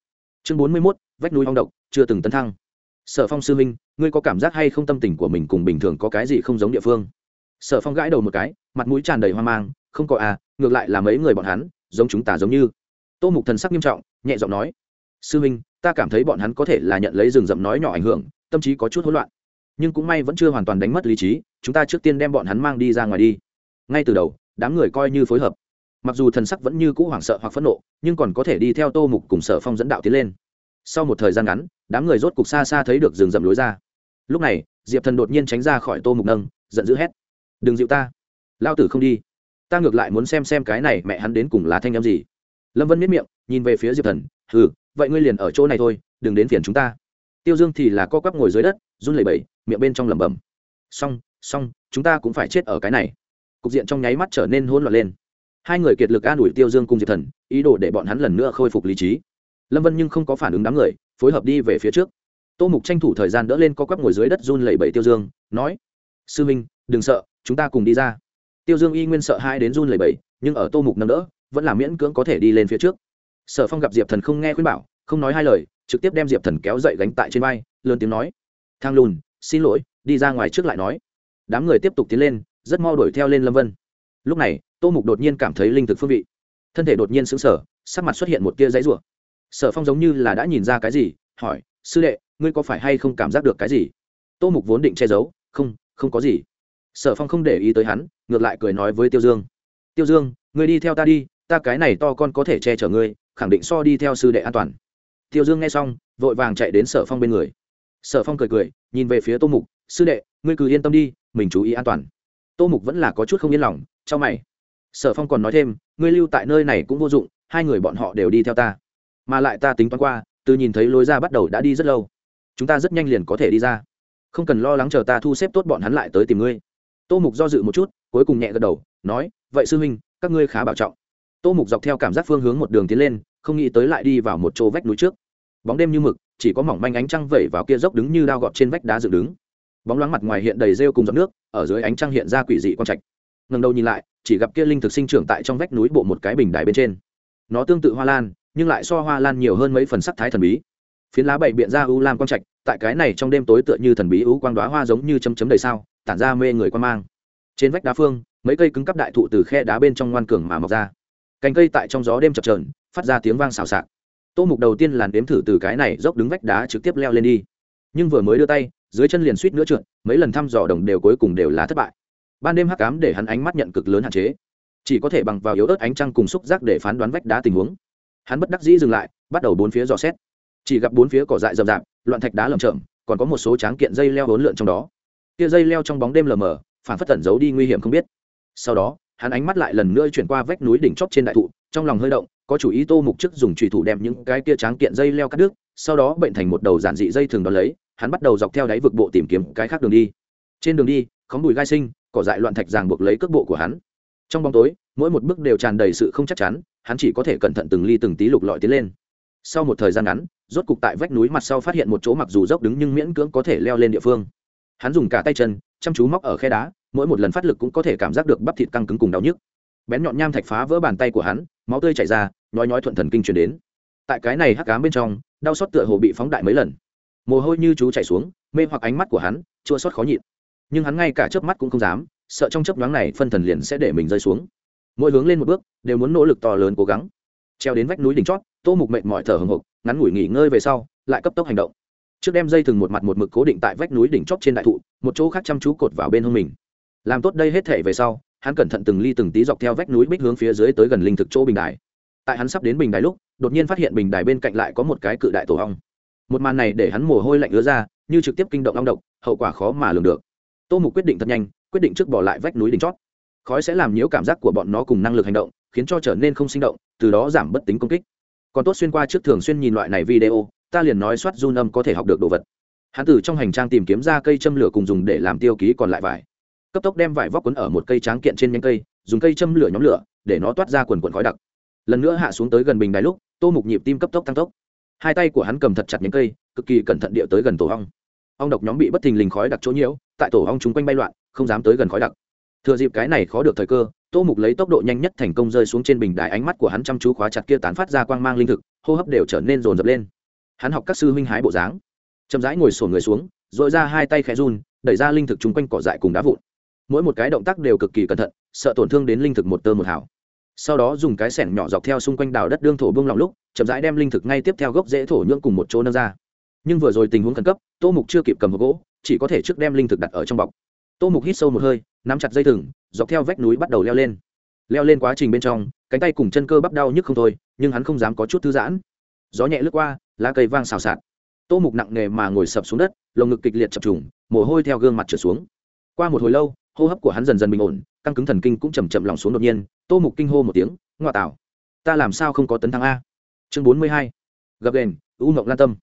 Chương bốn mươi mốt, vách núi hong độc, chưa từng tấn thăng sở phong sư minh ngươi có cảm giác hay không tâm tình của mình cùng bình thường có cái gì không giống địa phương? Sở phong gãi đầu một cái, mặt mũi tràn đầy hoang mang, không có à ngược lại là mấy người bọn hắn, giống chúng ta giống như. Tô mục thần sắc nghiêm trọng, nhẹ giọng nói, sư minh ta cảm thấy bọn hắn có thể là nhận lấy rừng rậm nói nhỏ ảnh hưởng, tâm trí có chút hỗn loạn. Nhưng cũng may vẫn chưa hoàn toàn đánh mất lý trí, chúng ta trước tiên đem bọn hắn mang đi ra ngoài đi. Ngay từ đầu, đám người coi như phối hợp. Mặc dù thần sắc vẫn như cũ hoảng sợ hoặc phẫn nộ, nhưng còn có thể đi theo tô mục cùng sở phong dẫn đạo tiến lên sau một thời gian ngắn, đám người rốt cục xa xa thấy được rừng rậm lối ra. Lúc này, diệp thần đột nhiên tránh ra khỏi tô mục nâng, giận dữ hét, đừng dịu ta, lao tử không đi. Ta ngược lại muốn xem xem cái này mẹ hắn đến cùng là thanh â m gì. Lâm vân miết miệng, nhìn về phía diệp thần, hừ, vậy ngươi liền ở chỗ này thôi, đừng đến phiền chúng ta. Tiêu dương thì là co quắp ngồi dưới đất, run lẩy bẩy, miệng bên trong lẩm bẩm, xong xong, chúng ta cũng phải chết ở cái này. Cục diện trong nháy mắt trở nên hỗn loạn lên. Hai người kiệt lực an ủi tiêu dương cùng diệp thần, ý đồ để bọn hắn lần nữa khôi phục lý trí lâm vân nhưng không có phản ứng đám người, phối hợp đi về phía trước. Tô mục tranh thủ thời gian đỡ lên co quắp ngồi dưới đất run lẩy bẩy tiêu dương, nói, sư minh, đừng sợ, chúng ta cùng đi ra. Tiêu dương y nguyên sợ hai đến run lẩy bẩy, nhưng ở tô mục nâng đỡ, vẫn là miễn cưỡng có thể đi lên phía trước. Sở phong gặp diệp thần không nghe khuyên bảo, không nói hai lời, trực tiếp đem diệp thần kéo dậy gánh tại trên vai, lớn tiếng nói, thang lùn, xin lỗi, đi ra ngoài trước lại nói. Đám người tiếp tục tiến lên, rất mau đuổi theo lên lâm vân. Lúc này, tô mục đột nhiên cảm thấy linh thực phương vị. Thân thể đột nhiên xứng sở sắc mặt xuất hiện một tia giấy rủa sở phong giống như là đã nhìn ra cái gì, hỏi, sư đệ, ngươi có phải hay không cảm giác được cái gì? Tô mục vốn định che giấu, không không có gì. Sở phong không để ý tới hắn, ngược lại cười nói với tiêu dương tiêu dương, ngươi đi theo ta đi, ta cái này to con có thể che chở ngươi, khẳng định so đi theo sư đệ an toàn. Tiêu dương nghe xong, vội vàng chạy đến sở phong bên người. Sở phong cười cười, nhìn về phía tô mục, sư đệ, ngươi cứ yên tâm đi, mình chú ý an toàn. Tô mục vẫn là có chút không yên lòng trong mày. Sở phong còn nói thêm, ngươi lưu tại nơi này cũng vô dụng, hai người bọn họ đều đi theo ta mà lại ta tính toán qua, từ nhìn thấy lối ra bắt đầu đã đi rất lâu. Chúng ta rất nhanh liền có thể đi ra. Không cần lo lắng chờ ta thu xếp tốt bọn hắn lại tới tìm ngươi. Tô mục do dự một chút, cuối cùng nhẹ gật đầu, nói, vậy sư huynh, các ngươi khá bảo trọng. Tô mục dọc theo cảm giác phương hướng một đường tiến lên, không nghĩ tới lại đi vào một chỗ vách núi trước. Bóng đêm như mực, chỉ có mỏng manh ánh trăng vẩy vào kia dốc đứng như đao gọt trên vách đá dựng đứng. Bóng loáng mặt ngoài hiện đầy rêu cùng giọt nước, ở dưới ánh trăng hiện ra quỷ dị quang trạch. Ngần đầu nhìn lại, chỉ gặp kia linh thực sinh trưởng tại trong vách núi bộ một cái bình đài bên trên. Nó tương tự hoa lan nhưng lại so hoa lan nhiều hơn mấy phần sắc thái thần bí. Phiến lá bảy biện ra u lam quang trạch, tại cái này trong đêm tối tựa như thần bí u quang đoá hoa giống như chấm chấm đầy sao, tản ra mê người quan mang. Trên vách đá phương, mấy cây cứng cắp đại thụ từ khe đá bên trong ngoan cường mà mọc ra. Cành cây tại trong gió đêm chập trờn phát ra tiếng vang xào xạc. Tô mục đầu tiên làn đếm thử từ cái này dốc đứng vách đá trực tiếp leo lên đi. Nhưng vừa mới đưa tay, dưới chân liền suýt nữa trượt, mấy lần thăm dò đồng đều cuối cùng đều là thất bại. Ban đêm hắc cám để hắn ánh mắt nhận cực lớn hạn chế. Chỉ có thể bằng vào yếu ớt ánh trăng cùng xúc giác để phán đoán vách đá tình huống hắn bất đắc dĩ dừng lại bắt đầu bốn phía dò xét. Chỉ gặp bốn phía cỏ dại rậm rạp loạn thạch đá lởm chởm, còn có một số tráng kiện dây leo hỗn lượn trong đó. Kia dây leo trong bóng đêm lờ mờ phản phất tẩn giấu đi nguy hiểm không biết. Sau đó hắn ánh mắt lại lần nữa chuyển qua vách núi đỉnh chóp trên đại thụ trong lòng hơi động có chủ ý tô mục chức dùng trùy thủ đem những cái kia tráng kiện dây leo cắt đứt sau đó bệnh thành một đầu giản dị dây thường đón lấy hắn bắt đầu dọc theo đáy vực bộ tìm kiếm cái khác đường đi. Trên đường đi khóm bùi gai sinh cỏ dại loạn thạch ràng buộc lấy cước bộ của hắn. Trong bóng tối mỗi một bước đều tràn đầy sự không chắc chắn hắn chỉ có thể cẩn thận từng ly từng tí lục lọi tiến lên. Sau một thời gian ngắn, rốt cục tại vách núi mặt sau phát hiện một chỗ mặc dù dốc đứng nhưng miễn cưỡng có thể leo lên địa phương. Hắn dùng cả tay chân, chăm chú móc ở khe đá, mỗi một lần phát lực cũng có thể cảm giác được bắp thịt căng cứng cùng đau nhức. Bén nhọn nham thạch phá vỡ bàn tay của hắn, máu tươi chảy ra, nhói nhói thuận thần kinh truyền đến. Tại cái này hắc cám bên trong, đau xót tựa hồ bị phóng đại mấy lần. Mồ hôi như chú chảy xuống, mê hoặc ánh mắt của hắn, chua xót khó nhịn. Nhưng hắn ngay cả chớp mắt cũng không dám, sợ trong chớp nhoáng này phân thần liền sẽ để mình rơi xuống mỗi hướng lên một bước, đều muốn nỗ lực to lớn cố gắng. Treo đến vách núi đỉnh chót, tô mục mệnh mọi thở hồng hộc, ngắn ngủi nghỉ ngơi về sau, lại cấp tốc hành động. Trước đem dây thừng một mặt một mực cố định tại vách núi đỉnh chót trên đại thụ, một chỗ khác chăm chú cột vào bên hông mình. Làm tốt đây hết thể về sau, hắn cẩn thận từng ly từng tí dọc theo vách núi bích hướng phía dưới tới gần linh thực chỗ bình đài. Tại hắn sắp đến bình đài lúc, đột nhiên phát hiện bình đài bên cạnh lại có một cái cự đại tổ ong. Một màn này để hắn mồ hôi lạnh ứa ra, như trực tiếp kinh động ong độc, hậu quả khó mà lường được. Tô mục quyết định thật nhanh, quyết định trước bỏ lại vách núi đỉnh chót khói sẽ làm nhiễu cảm giác của bọn nó cùng năng lực hành động, khiến cho trở nên không sinh động, từ đó giảm bất tính công kích. Còn tốt xuyên qua trước thường xuyên nhìn loại này video, ta liền nói soát run âm có thể học được đồ vật. Hắn từ trong hành trang tìm kiếm ra cây châm lửa cùng dùng để làm tiêu ký còn lại vải. Cấp tốc đem vải vóc quấn ở một cây tráng kiện trên nhánh cây, dùng cây châm lửa nhóm lửa, để nó toát ra quần quần khói đặc. Lần nữa hạ xuống tới gần bình đài lúc, tô mục nhịp tim cấp tốc tăng tốc. Hai tay của hắn cầm thật chặt nhánh cây, cực kỳ cẩn thận điệu tới gần tổ ong ong độc nhóm bị bất thình lình khói đặc chỗ nhiễu, tại tổ ong chúng quanh bay loạn, không dám tới gần khói đặc thừa dịp cái này khó được thời cơ, tô mục lấy tốc độ nhanh nhất thành công rơi xuống trên bình đài, ánh mắt của hắn chăm chú khóa chặt kia tán phát ra quang mang linh thực, hô hấp đều trở nên rồn rập lên. Hắn học các sư huynh hái bộ dáng. Chậm rãi ngồi sổ người xuống dội ra hai tay khẽ run, đẩy ra linh thực chung quanh cỏ dại cùng đá vụn. Mỗi một cái động tác đều cực kỳ cẩn thận, sợ tổn thương đến linh thực một tơ một hảo sau đó dùng cái sẻng nhỏ dọc theo xung quanh đào đất đương thổ bông lòng lúc, chậm rãi đem linh thực ngay tiếp theo gốc rễ thổ nhưỡng cùng một chỗ nâng ra. Nhưng vừa rồi tình huống khẩn cấp, tô mục chưa kịp cầm hộp gỗ, chỉ có thể trước đem linh thực đặt ở trong bọc tô mục hít sâu một hơi, nắm chặt dây thừng, dọc theo vách núi bắt đầu leo lên. Leo lên quá trình bên trong, cánh tay cùng chân cơ bắp đau nhức không thôi, nhưng hắn không dám có chút thư giãn. Gió nhẹ lướt qua, lá cây vang xào xạc. Tô mục nặng nề mà ngồi sập xuống đất, lồng ngực kịch liệt chập trùng, mồ hôi theo gương mặt trở xuống. Qua một hồi lâu, hô hấp của hắn dần dần bình ổn, căng cứng thần kinh cũng chầm chậm lòng xuống đột nhiên, tô mục kinh hô một tiếng ngoại tảo ta làm sao không có tấn thăng a? Chương bốn mươi hai, gập đền, u ngọc lan tâm.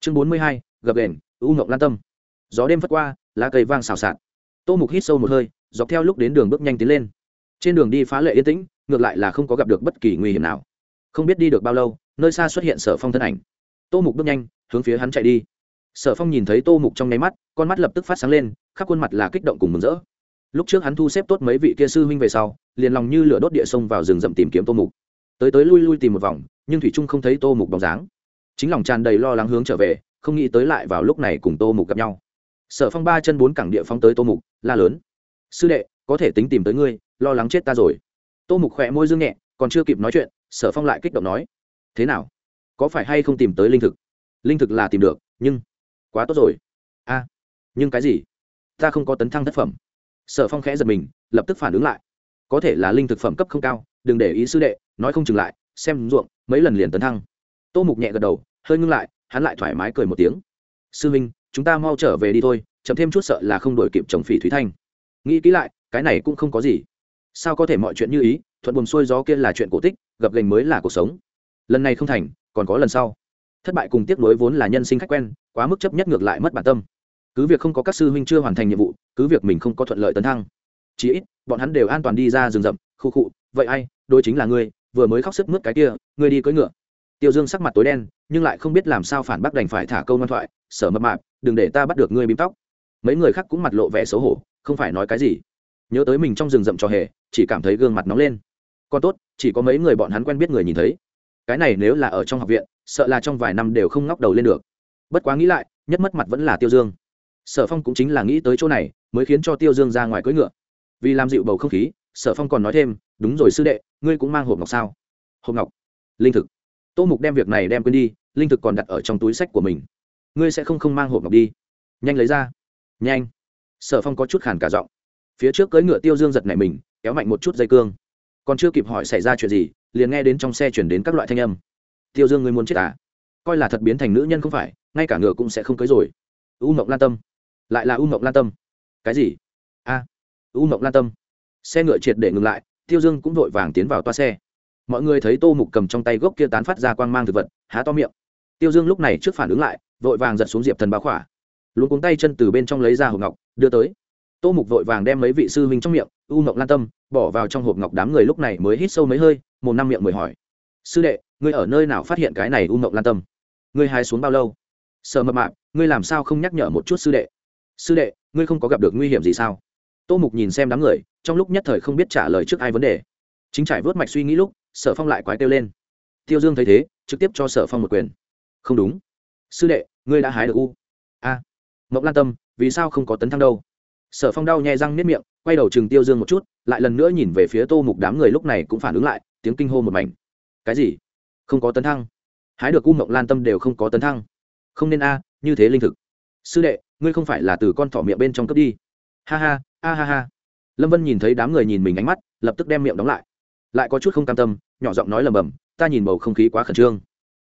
Chương bốn mươi hai, gập đền, u ngọc lan tâm. Gió đêm phất qua, lá cây vang xào xạc tô mục hít sâu một hơi, dọc theo lúc đến đường bước nhanh tiến lên. Trên đường đi phá lệ yên tĩnh, ngược lại là không có gặp được bất kỳ nguy hiểm nào. Không biết đi được bao lâu, nơi xa xuất hiện sở phong thân ảnh. Tô mục bước nhanh, hướng phía hắn chạy đi. Sở phong nhìn thấy tô mục trong nháy mắt, con mắt lập tức phát sáng lên, khắp khuôn mặt là kích động cùng mừng rỡ. Lúc trước hắn thu xếp tốt mấy vị kia sư huynh về sau, liền lòng như lửa đốt địa sông vào rừng rậm tìm kiếm tô mục. Tới tới lui lui tìm một vòng, nhưng thủy trung không thấy tô mục bóng dáng. Chính lòng tràn đầy lo lắng hướng trở về, không nghĩ tới lại vào lúc này cùng tô mục gặp nhau sở phong ba chân bốn cẳng địa phóng tới tô mục, la lớn. Sư đệ, có thể tính tìm tới ngươi, lo lắng chết ta rồi. Tô mục khỏe môi dương nhẹ, còn chưa kịp nói chuyện, sở phong lại kích động nói. Thế nào? Có phải hay không tìm tới linh thực? Linh thực là tìm được, nhưng quá tốt rồi. A, nhưng cái gì? Ta không có tấn thăng thất phẩm. Sở phong khẽ giật mình, lập tức phản ứng lại. Có thể là linh thực phẩm cấp không cao, đừng để ý sư đệ, nói không chừng lại, xem ruộng, mấy lần liền tấn thăng. Tô mục nhẹ gật đầu, hơi ngưng lại, hắn lại thoải mái cười một tiếng. Sư minh chúng ta mau trở về đi thôi, chậm thêm chút sợ là không đổi kịp chồng phỉ thúy thanh. Nghĩ kỹ lại, cái này cũng không có gì. Sao có thể mọi chuyện như ý, thuận buồm xuôi gió kia là chuyện cổ tích, gặp gành mới là cuộc sống. Lần này không thành, còn có lần sau. Thất bại cùng tiếc nuối vốn là nhân sinh khách quen, quá mức chấp nhất ngược lại mất bản tâm. Cứ việc không có các sư huynh chưa hoàn thành nhiệm vụ, cứ việc mình không có thuận lợi tấn thăng. Chí ít, bọn hắn đều an toàn đi ra rừng rậm, khu khụ vậy ai đôi chính là ngươi, vừa mới khóc sức mướt cái kia, ngươi đi cưỡi ngựa. Tiêu dương sắc mặt tối đen, nhưng lại không biết làm sao phản bác đành phải thả câu ngoan thoại sở mập mạp, đừng để ta bắt được ngươi bím tóc. Mấy người khác cũng mặt lộ vẻ xấu hổ, không phải nói cái gì. Nhớ tới mình trong rừng rậm trò hề, chỉ cảm thấy gương mặt nóng lên. Còn tốt, chỉ có mấy người bọn hắn quen biết người nhìn thấy. Cái này nếu là ở trong học viện, sợ là trong vài năm đều không ngóc đầu lên được. Bất quá nghĩ lại, nhất mất mặt vẫn là tiêu dương. Sở phong cũng chính là nghĩ tới chỗ này, mới khiến cho tiêu dương ra ngoài cưỡi ngựa. Vì làm dịu bầu không khí, sở phong còn nói thêm, đúng rồi sư đệ, ngươi cũng mang hộp ngọc sao? Hộp ngọc. Linh thực. Tô mục đem việc này đem quên đi, linh thực còn đặt ở trong túi sách của mình ngươi sẽ không không mang hộp ngọc đi. Nhanh lấy ra. Nhanh. Sở phong có chút khản cả giọng. Phía trước cưỡi ngựa tiêu dương giật nảy mình, kéo mạnh một chút dây cương. Còn chưa kịp hỏi xảy ra chuyện gì, liền nghe đến trong xe chuyển đến các loại thanh âm. Tiêu dương ngươi muốn chết à? Coi là thật biến thành nữ nhân không phải, ngay cả ngựa cũng sẽ không cưới rồi. U mộng lan tâm. Lại là u mộng lan tâm. Cái gì? A. U mộng lan tâm. Xe ngựa triệt để ngừng lại, tiêu dương cũng vội vàng tiến vào toa xe. Mọi người thấy tô mục cầm trong tay gốc kia tán phát ra quang mang thực vật, há to miệng. Tiêu dương lúc này trước phản ứng lại vội vàng giật xuống diệp thần báo khỏa. Luôn cuống tay chân từ bên trong lấy ra hộp ngọc, đưa tới. Tô mục vội vàng đem mấy vị sư huynh trong miệng, u mộng lan tâm, bỏ vào trong hộp ngọc đám người lúc này mới hít sâu mấy hơi, một năm miệng mới hỏi. Sư đệ, ngươi ở nơi nào phát hiện cái này u mộng lan tâm? Ngươi hái xuống bao lâu? Sợ mập mạp, ngươi làm sao không nhắc nhở một chút sư đệ? Sư đệ, ngươi không có gặp được nguy hiểm gì sao? Tô mục nhìn xem đám người, trong lúc nhất thời không biết trả lời trước ai vấn đề. Chính trải vớt mạch suy nghĩ lúc, sở phong lại quái kêu lên. Tiêu dương thấy thế, trực tiếp cho sở phong một quyền. Không đúng. Sư đệ ngươi đã hái được u. A. Mộng lan tâm, vì sao không có tấn thăng đâu? Sở phong đau nhẹ răng nếp miệng, quay đầu chừng tiêu dương một chút, lại lần nữa nhìn về phía tô mục đám người lúc này cũng phản ứng lại, tiếng kinh hô một mảnh. Cái gì? Không có tấn thăng? Hái được u mộng lan tâm đều không có tấn thăng. Không nên a, như thế linh thực. Sư đệ, ngươi không phải là từ con thỏ miệng bên trong cấp đi. Ha ha, a ha ha. Lâm vân nhìn thấy đám người nhìn mình ánh mắt, lập tức đem miệng đóng lại. Lại có chút không cam tâm, nhỏ giọng nói lầm bầm, ta nhìn bầu không khí quá khẩn trương.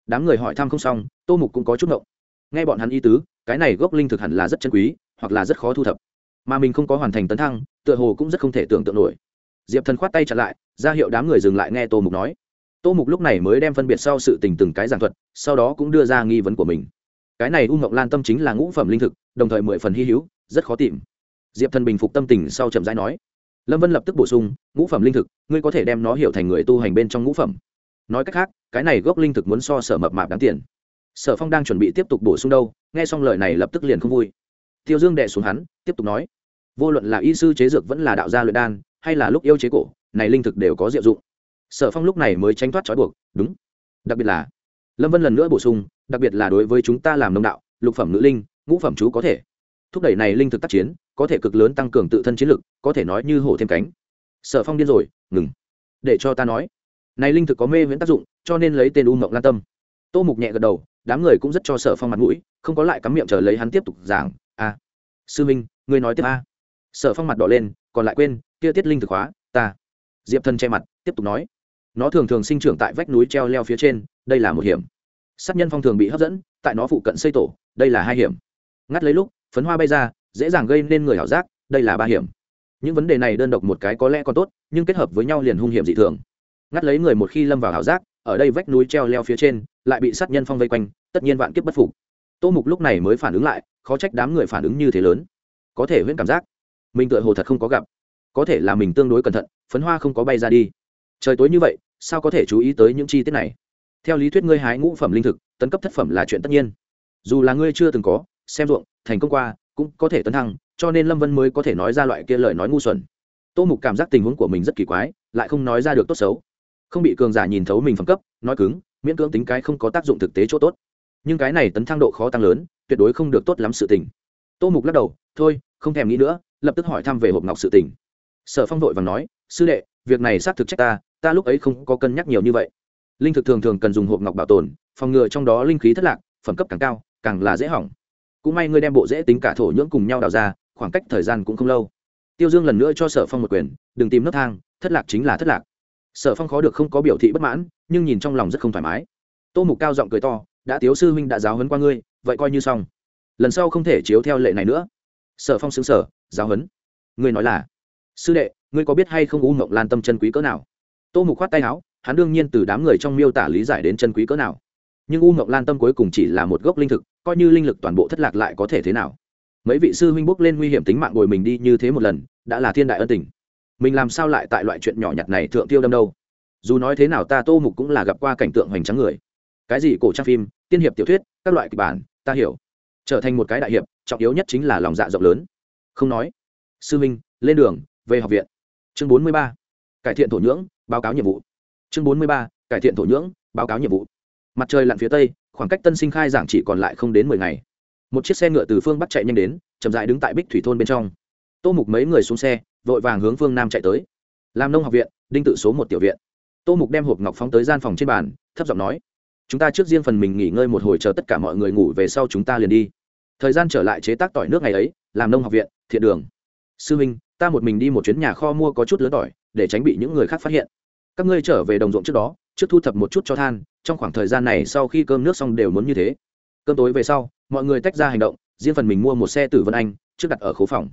Đám người hỏi thăm không xong, tô mục cũng có chút ngộng nghe bọn hắn y tứ, cái này gốc linh thực hẳn là rất chân quý, hoặc là rất khó thu thập. Mà mình không có hoàn thành tấn thăng, tựa hồ cũng rất không thể tưởng tượng nổi. Diệp thần khoát tay chặn lại, ra hiệu đám người dừng lại nghe tô mục nói. Tô mục lúc này mới đem phân biệt sau sự tình từng cái giảng thuật, sau đó cũng đưa ra nghi vấn của mình. Cái này u ngọc lan tâm chính là ngũ phẩm linh thực, đồng thời mười phần hy hữu, rất khó tìm. Diệp thần bình phục tâm tình sau chậm rãi nói. Lâm vân lập tức bổ sung, ngũ phẩm linh thực, ngươi có thể đem nó hiểu thành người tu hành bên trong ngũ phẩm. Nói cách khác, cái này gốc linh thực muốn so sở mập mạp đáng tiền sở phong đang chuẩn bị tiếp tục bổ sung đâu, nghe xong lời này lập tức liền không vui. Tiêu dương đệ xuống hắn, tiếp tục nói, vô luận là y sư chế dược vẫn là đạo gia luyện đan, hay là lúc yêu chế cổ, này linh thực đều có diệu dụng. Sở phong lúc này mới tránh thoát trói buộc, đúng. Đặc biệt là lâm vân lần nữa bổ sung, đặc biệt là đối với chúng ta làm nông đạo, lục phẩm nữ linh, ngũ phẩm chú có thể. Thúc đẩy này linh thực tác chiến, có thể cực lớn tăng cường tự thân chiến lực, có thể nói như hổ thêm cánh. Sở phong điên rồi, ngừng. Để cho ta nói. Này linh thực có mê viễn tác dụng, cho nên lấy tên u mộng lan tâm. Tô mục nhẹ gật đầu đám người cũng rất cho sở phong mặt mũi, không có lại cắm miệng chờ lấy hắn tiếp tục giảng, a, sư minh, ngươi nói tiếp a. Sở phong mặt đỏ lên, còn lại quên, kia tiết linh thực hóa, ta. Diệp thân che mặt, tiếp tục nói, nó thường thường sinh trưởng tại vách núi treo leo phía trên, đây là một hiểm. Sát nhân phong thường bị hấp dẫn, tại nó phụ cận xây tổ, đây là hai hiểm. Ngắt lấy lúc, phấn hoa bay ra, dễ dàng gây nên người ảo giác, đây là ba hiểm. Những vấn đề này đơn độc một cái có lẽ còn tốt, nhưng kết hợp với nhau liền hung hiểm dị thường. Ngắt lấy người một khi lâm vào ảo giác ở đây vách núi treo leo phía trên, lại bị sát nhân phong vây quanh, tất nhiên vạn kiếp bất phục. Tô mục lúc này mới phản ứng lại, khó trách đám người phản ứng như thế lớn. Có thể huyễn cảm giác, mình tựa hồ thật không có gặp. Có thể là mình tương đối cẩn thận, phấn hoa không có bay ra đi. Trời tối như vậy, sao có thể chú ý tới những chi tiết này? Theo lý thuyết ngươi hái ngũ phẩm linh thực, tấn cấp thất phẩm là chuyện tất nhiên. Dù là ngươi chưa từng có, xem ruộng, thành công qua, cũng có thể tấn thăng, cho nên lâm vân mới có thể nói ra loại kia lời nói ngu xuẩn. Tô mục cảm giác tình huống của mình rất kỳ quái, lại không nói ra được tốt xấu không bị cường giả nhìn thấu mình phẩm cấp, nói cứng, miễn cưỡng tính cái không có tác dụng thực tế chỗ tốt. Nhưng cái này tấn thăng độ khó tăng lớn, tuyệt đối không được tốt lắm sự tình. Tô mục lắc đầu, thôi, không thèm nghĩ nữa, lập tức hỏi thăm về hộp ngọc sự tình. Sở phong vội và nói, sư đệ, việc này xác thực trách ta ta lúc ấy không có cân nhắc nhiều như vậy. Linh thực thường thường cần dùng hộp ngọc bảo tồn, phòng ngừa trong đó linh khí thất lạc, phẩm cấp càng cao, càng là dễ hỏng. Cũng may ngươi đem bộ dễ tính cả thổ nhưỡng cùng nhau đào ra, khoảng cách thời gian cũng không lâu. Tiêu dương lần nữa cho sở phong một quyền, đừng tìm nấc thang, thất lạc chính là thất lạc sở phong khó được không có biểu thị bất mãn, nhưng nhìn trong lòng rất không thoải mái. Tô mục cao giọng cười to, đã tiếu sư huynh đã giáo hấn qua ngươi, vậy coi như xong. Lần sau không thể chiếu theo lệ này nữa. Sở phong xứng sở giáo hấn ngươi nói là, sư đệ, ngươi có biết hay không u mộng lan tâm chân quý cỡ nào? Tô mục khoát tay áo, hắn đương nhiên từ đám người trong miêu tả lý giải đến chân quý cỡ nào. Nhưng u mộng lan tâm cuối cùng chỉ là một gốc linh thực, coi như linh lực toàn bộ thất lạc lại có thể thế nào? Mấy vị sư huynh bốc lên nguy hiểm tính mạng bồi mình đi như thế một lần, đã là thiên đại ân tình mình làm sao lại tại loại chuyện nhỏ nhặt này thượng tiêu đâm đâu? Dù nói thế nào ta tô mục cũng là gặp qua cảnh tượng hoành tráng người. Cái gì cổ trang phim, tiên hiệp tiểu thuyết, các loại kịch bản, ta hiểu. Trở thành một cái đại hiệp, trọng yếu nhất chính là lòng dạ rộng lớn. Không nói. Sư minh, lên đường, về học viện. Chương bốn mươi ba. Cải thiện thổ nhưỡng, báo cáo nhiệm vụ. Chương bốn mươi ba. Cải thiện thổ nhưỡng, báo cáo nhiệm vụ. Mặt trời lặn phía tây, khoảng cách tân sinh khai giảng chỉ còn lại không đến mười ngày. Một chiếc xe ngựa từ phương bắc chạy nhanh đến, chậm dại đứng tại bích thủy thôn bên trong. Tô mục mấy người xuống xe vội vàng hướng phương nam chạy tới. Làm nông học viện, đinh tự số một tiểu viện. Tô mục đem hộp ngọc phóng tới gian phòng trên bàn, thấp giọng nói, chúng ta trước riêng phần mình nghỉ ngơi một hồi chờ tất cả mọi người ngủ về sau chúng ta liền đi. Thời gian trở lại chế tác tỏi nước ngày ấy, làm nông học viện, thiện đường. Sư minh ta một mình đi một chuyến nhà kho mua có chút lớn tỏi, để tránh bị những người khác phát hiện. Các ngươi trở về đồng ruộng trước đó, trước thu thập một chút cho than, trong khoảng thời gian này sau khi cơm nước xong đều muốn như thế. Cơm tối về sau, mọi người tách ra hành động, riêng phần mình mua một xe tử vân anh, trước đặt ở khố phòng.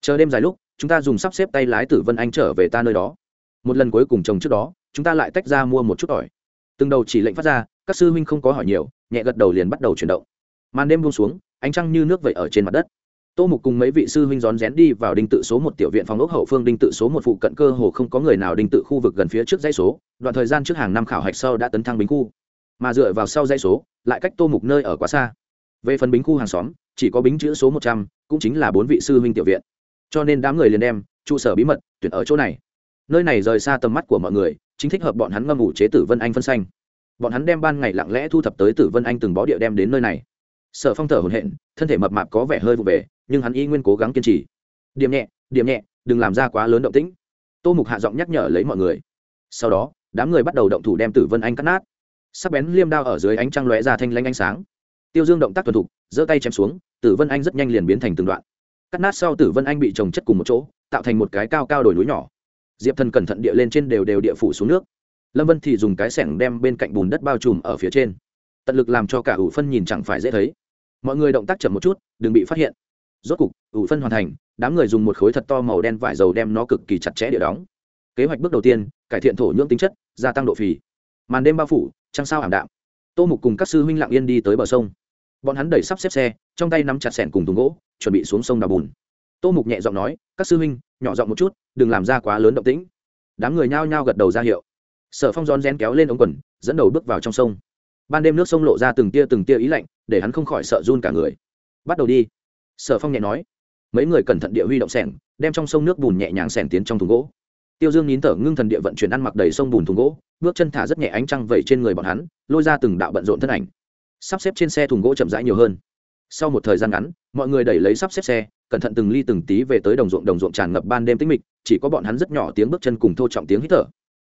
Chờ đêm dài lúc chúng ta dùng sắp xếp tay lái tử vân anh trở về ta nơi đó. Một lần cuối cùng chồng trước đó, chúng ta lại tách ra mua một chút tỏi từng đầu chỉ lệnh phát ra, các sư huynh không có hỏi nhiều, nhẹ gật đầu liền bắt đầu chuyển động. Màn đêm buông xuống, ánh trăng như nước vậy ở trên mặt đất. Tô mục cùng mấy vị sư huynh rón rén đi vào đinh tự số một tiểu viện phòng ốc hậu phương đinh tự số một phụ cận cơ hồ không có người nào đinh tự khu vực gần phía trước dãy số, đoạn thời gian trước hàng năm khảo hạch sau đã tấn thăng bính khu. Mà dựa vào sau dãy số, lại cách tô mục nơi ở quá xa. Về phần bính khu hàng xóm, chỉ có bính chữ số một trăm, cũng chính là bốn vị sư huynh tiểu viện cho nên đám người liền đem trụ sở bí mật tuyển ở chỗ này. Nơi này rời xa tầm mắt của mọi người, chính thích hợp bọn hắn ngâm ủ chế tử vân anh phân xanh. Bọn hắn đem ban ngày lặng lẽ thu thập tới tử vân anh từng bó địa đem đến nơi này. Sở phong thở hồn hện thân thể mập mạp có vẻ hơi vụ về, nhưng hắn y nguyên cố gắng kiên trì. Điểm nhẹ điểm nhẹ, đừng làm ra quá lớn động tĩnh. Tô mục hạ giọng nhắc nhở lấy mọi người. Sau đó, đám người bắt đầu động thủ đem tử vân anh cắt nát. Sắc bén liêm đao ở dưới ánh trăng lóe ra thanh lanh ánh sáng. Tiêu dương động tác thuần thục, giơ tay chém xuống, tử vân anh rất nhanh liền biến thành từng đoạn cắt nát sau tử vân anh bị trồng chất cùng một chỗ, tạo thành một cái cao cao đồi núi nhỏ. Diệp thần cẩn thận địa lên trên đều đều địa phủ xuống nước. Lâm vân thì dùng cái sẻng đem bên cạnh bùn đất bao trùm ở phía trên. Tận lực làm cho cả ủ phân nhìn chẳng phải dễ thấy. Mọi người động tác chậm một chút, đừng bị phát hiện. Rốt cục, ủ phân hoàn thành, đám người dùng một khối thật to màu đen vải dầu đem nó cực kỳ chặt chẽ địa đóng. Kế hoạch bước đầu tiên, cải thiện thổ nhưỡng tính chất, gia tăng độ phì. Màn đêm bao phủ, trăng sao ảm đạm. Tô mục cùng các sư huynh lặng yên đi tới bờ sông bọn hắn đẩy sắp xếp xe, trong tay nắm chặt sẻn cùng thùng gỗ, chuẩn bị xuống sông đào bùn. Tô mục nhẹ giọng nói, các sư huynh, nhỏ giọng một chút, đừng làm ra quá lớn động tĩnh. Đám người nhao nhao gật đầu ra hiệu. Sở phong rón rén kéo lên ống quần, dẫn đầu bước vào trong sông. Ban đêm nước sông lộ ra từng tia từng tia ý lạnh, để hắn không khỏi sợ run cả người. Bắt đầu đi. Sở phong nhẹ nói. Mấy người cẩn thận địa huy động sẻng đem trong sông nước bùn nhẹ nhàng sẻn tiến trong thùng gỗ. Tiêu dương nín thở, ngưng thần địa vận chuyển ăn mặc đầy sông bùn thùng gỗ, bước chân thả rất nhẹ ánh trăng vẩy trên người bọn hắn, lôi ra từng đạo bận rộn thân ảnh sắp xếp trên xe thùng gỗ chậm rãi nhiều hơn. Sau một thời gian ngắn, mọi người đẩy lấy sắp xếp xe, cẩn thận từng ly từng tí về tới đồng ruộng đồng ruộng tràn ngập ban đêm tĩnh mịch, chỉ có bọn hắn rất nhỏ tiếng bước chân cùng thô trọng tiếng hít thở.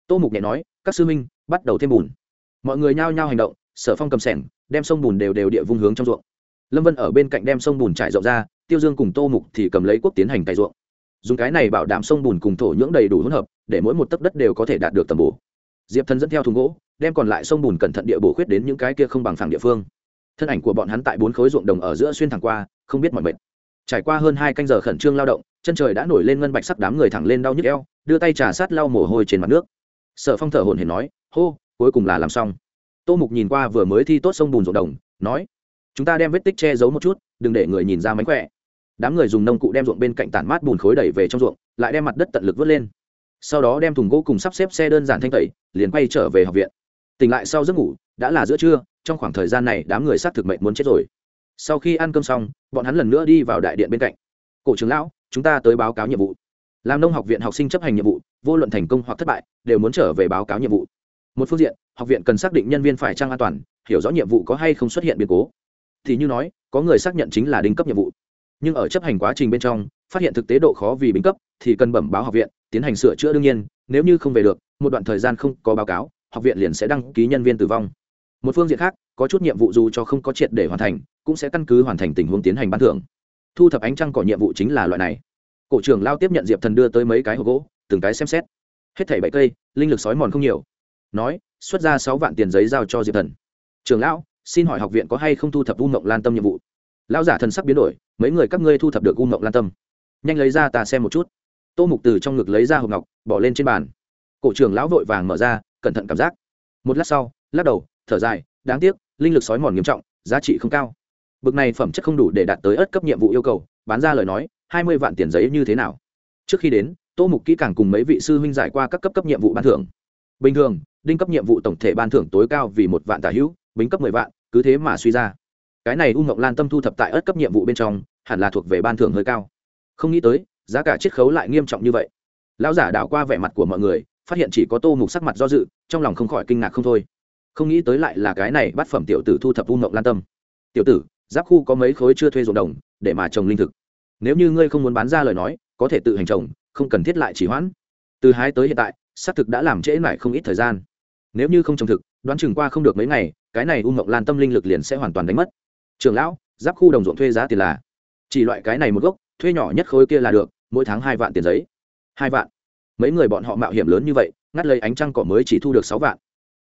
Tô mục nhẹ nói, các sư minh bắt đầu thêm bùn. Mọi người nhao nhao hành động, sở phong cầm sẻng, đem sông bùn đều đều địa vung hướng trong ruộng. Lâm vân ở bên cạnh đem sông bùn trải rộng ra, tiêu dương cùng tô mục thì cầm lấy quốc tiến hành cày ruộng. Dùng cái này bảo đảm sông bùn cùng thổ nhưỡng đầy đủ hỗn hợp, để mỗi một tấc đất đều có thể đạt được tầm bổ. Diệp thần dẫn theo thùng gỗ đem còn lại sông bùn cẩn thận địa bổ khuyết đến những cái kia không bằng phẳng địa phương. Thân ảnh của bọn hắn tại bốn khối ruộng đồng ở giữa xuyên thẳng qua, không biết mọi mệt. Trải qua hơn hai canh giờ khẩn trương lao động, chân trời đã nổi lên ngân bạch sắc đám người thẳng lên đau nhức eo, đưa tay trà sát lau mồ hôi trên mặt nước. Sở phong thở hồn hển nói, hô, cuối cùng là làm xong. Tô mục nhìn qua vừa mới thi tốt sông bùn ruộng đồng, nói, chúng ta đem vết tích che giấu một chút, đừng để người nhìn ra mánh khỏe. Đám người dùng nông cụ đem ruộng bên cạnh tản mát bùn khối đẩy về trong ruộng, lại đem mặt đất tận lực vớt lên. Sau đó đem thùng gỗ cùng sắp xếp xe đơn giản thanh tẩy, liền quay trở về học viện tỉnh lại sau giấc ngủ, đã là giữa trưa, trong khoảng thời gian này đám người s á t thực mệnh muốn chết rồi. Sau khi ăn cơm xong, bọn hắn lần nữa đi vào đại điện bên cạnh. Cổ trưởng lão, chúng ta tới báo cáo nhiệm vụ. Làm nông học viện học sinh chấp hành nhiệm vụ, vô luận thành công hoặc thất bại, đều muốn trở về báo cáo nhiệm vụ. Một phương diện, học viện cần xác định nhân viên phải trang an toàn, hiểu rõ nhiệm vụ có hay không xuất hiện biến cố. Thì như nói, có người xác nhận chính là đinh cấp nhiệm vụ. Nhưng ở chấp hành quá trình bên trong, phát hiện thực tế độ khó vì bính cấp, thì cần bẩm báo học viện, tiến hành sửa chữa đương nhiên, nếu như không về được, một đoạn thời gian không có báo cáo học viện liền sẽ đăng ký nhân viên tử vong. Một phương diện khác, có chút nhiệm vụ dù cho không có triệt để hoàn thành, cũng sẽ căn cứ hoàn thành tình huống tiến hành ban thưởng. Thu thập ánh trăng cỏ nhiệm vụ chính là loại này. Cổ trưởng lao tiếp nhận diệp thần đưa tới mấy cái hộp gỗ, từng cái xem xét. Hết thảy bảy cây, linh lực sói mòn không nhiều. Nói, xuất ra sáu vạn tiền giấy giao cho diệp thần. Trường lão, xin hỏi học viện có hay không thu thập u mộng lan tâm nhiệm vụ? Lão giả thần sắc biến đổi, mấy người các ngươi thu thập được u mộng lan tâm. Nhanh lấy ra ta xem một chút. Tô mục từ trong ngực lấy ra hộp ngọc, bỏ lên trên bàn. Cổ trưởng lão vội vàng mở ra cẩn thận cảm giác. Một lát sau, lắc đầu, thở dài, đáng tiếc, linh lực sói mòn nghiêm trọng, giá trị không cao. Bực này phẩm chất không đủ để đạt tới ớt cấp nhiệm vụ yêu cầu, bán ra lời nói, hai mươi vạn tiền giấy như thế nào? Trước khi đến, tô mục kỹ càng cùng mấy vị sư huynh giải qua các cấp cấp nhiệm vụ ban thưởng. Bình thường, đinh cấp nhiệm vụ tổng thể ban thưởng tối cao vì một vạn tả hữu, bính cấp mười vạn, cứ thế mà suy ra. Cái này u ngọc lan tâm thu thập tại ớt cấp nhiệm vụ bên trong, hẳn là thuộc về ban thưởng hơi cao. Không nghĩ tới, giá cả chiết khấu lại nghiêm trọng như vậy. Lão giả đảo qua vẻ mặt của mọi người phát hiện chỉ có tô mục sắc mặt do dự, trong lòng không khỏi kinh ngạc không thôi. Không nghĩ tới lại là cái này bắt phẩm tiểu tử thu thập u mộng lan tâm. Tiểu tử, giáp khu có mấy khối chưa thuê ruộng đồng, để mà trồng linh thực. Nếu như ngươi không muốn bán ra lời nói, có thể tự hành trồng, không cần thiết lại chỉ hoãn. Từ hái tới hiện tại, xác thực đã làm trễ lại không ít thời gian. Nếu như không trồng thực, đoán chừng qua không được mấy ngày, cái này u mộng lan tâm linh lực liền sẽ hoàn toàn đánh mất. Trường lão, giáp khu đồng ruộng thuê giá tiền là? Chỉ loại cái này một gốc, thuê nhỏ nhất khối kia là được, mỗi tháng hai vạn tiền giấy. Hai vạn mấy người bọn họ mạo hiểm lớn như vậy, ngắt lấy ánh trăng cỏ mới chỉ thu được sáu vạn.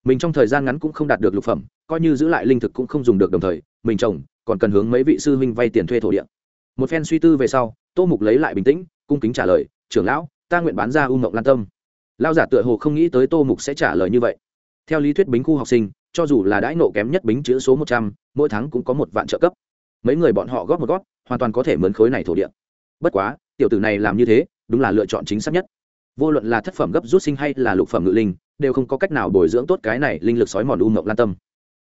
Mình trong thời gian ngắn cũng không đạt được lục phẩm, coi như giữ lại linh thực cũng không dùng được đồng thời, mình trồng, còn cần hướng mấy vị sư huynh vay tiền thuê thổ địa. Một phen suy tư về sau, tô mục lấy lại bình tĩnh, cung kính trả lời, trưởng lão, ta nguyện bán ra u mộng lan tâm. Lao giả tựa hồ không nghĩ tới tô mục sẽ trả lời như vậy. Theo lý thuyết bính khu học sinh, cho dù là đãi nộ kém nhất bính chữ số một trăm, mỗi tháng cũng có một vạn trợ cấp. Mấy người bọn họ góp một góp, hoàn toàn có thể mướn khối này thổ địa. Bất quá, tiểu tử này làm như thế, đúng là lựa chọn chính xác nhất vô luận là thất phẩm gấp rút sinh hay là lục phẩm ngự linh, đều không có cách nào bồi dưỡng tốt cái này linh lực sói mòn u mộng lan tâm.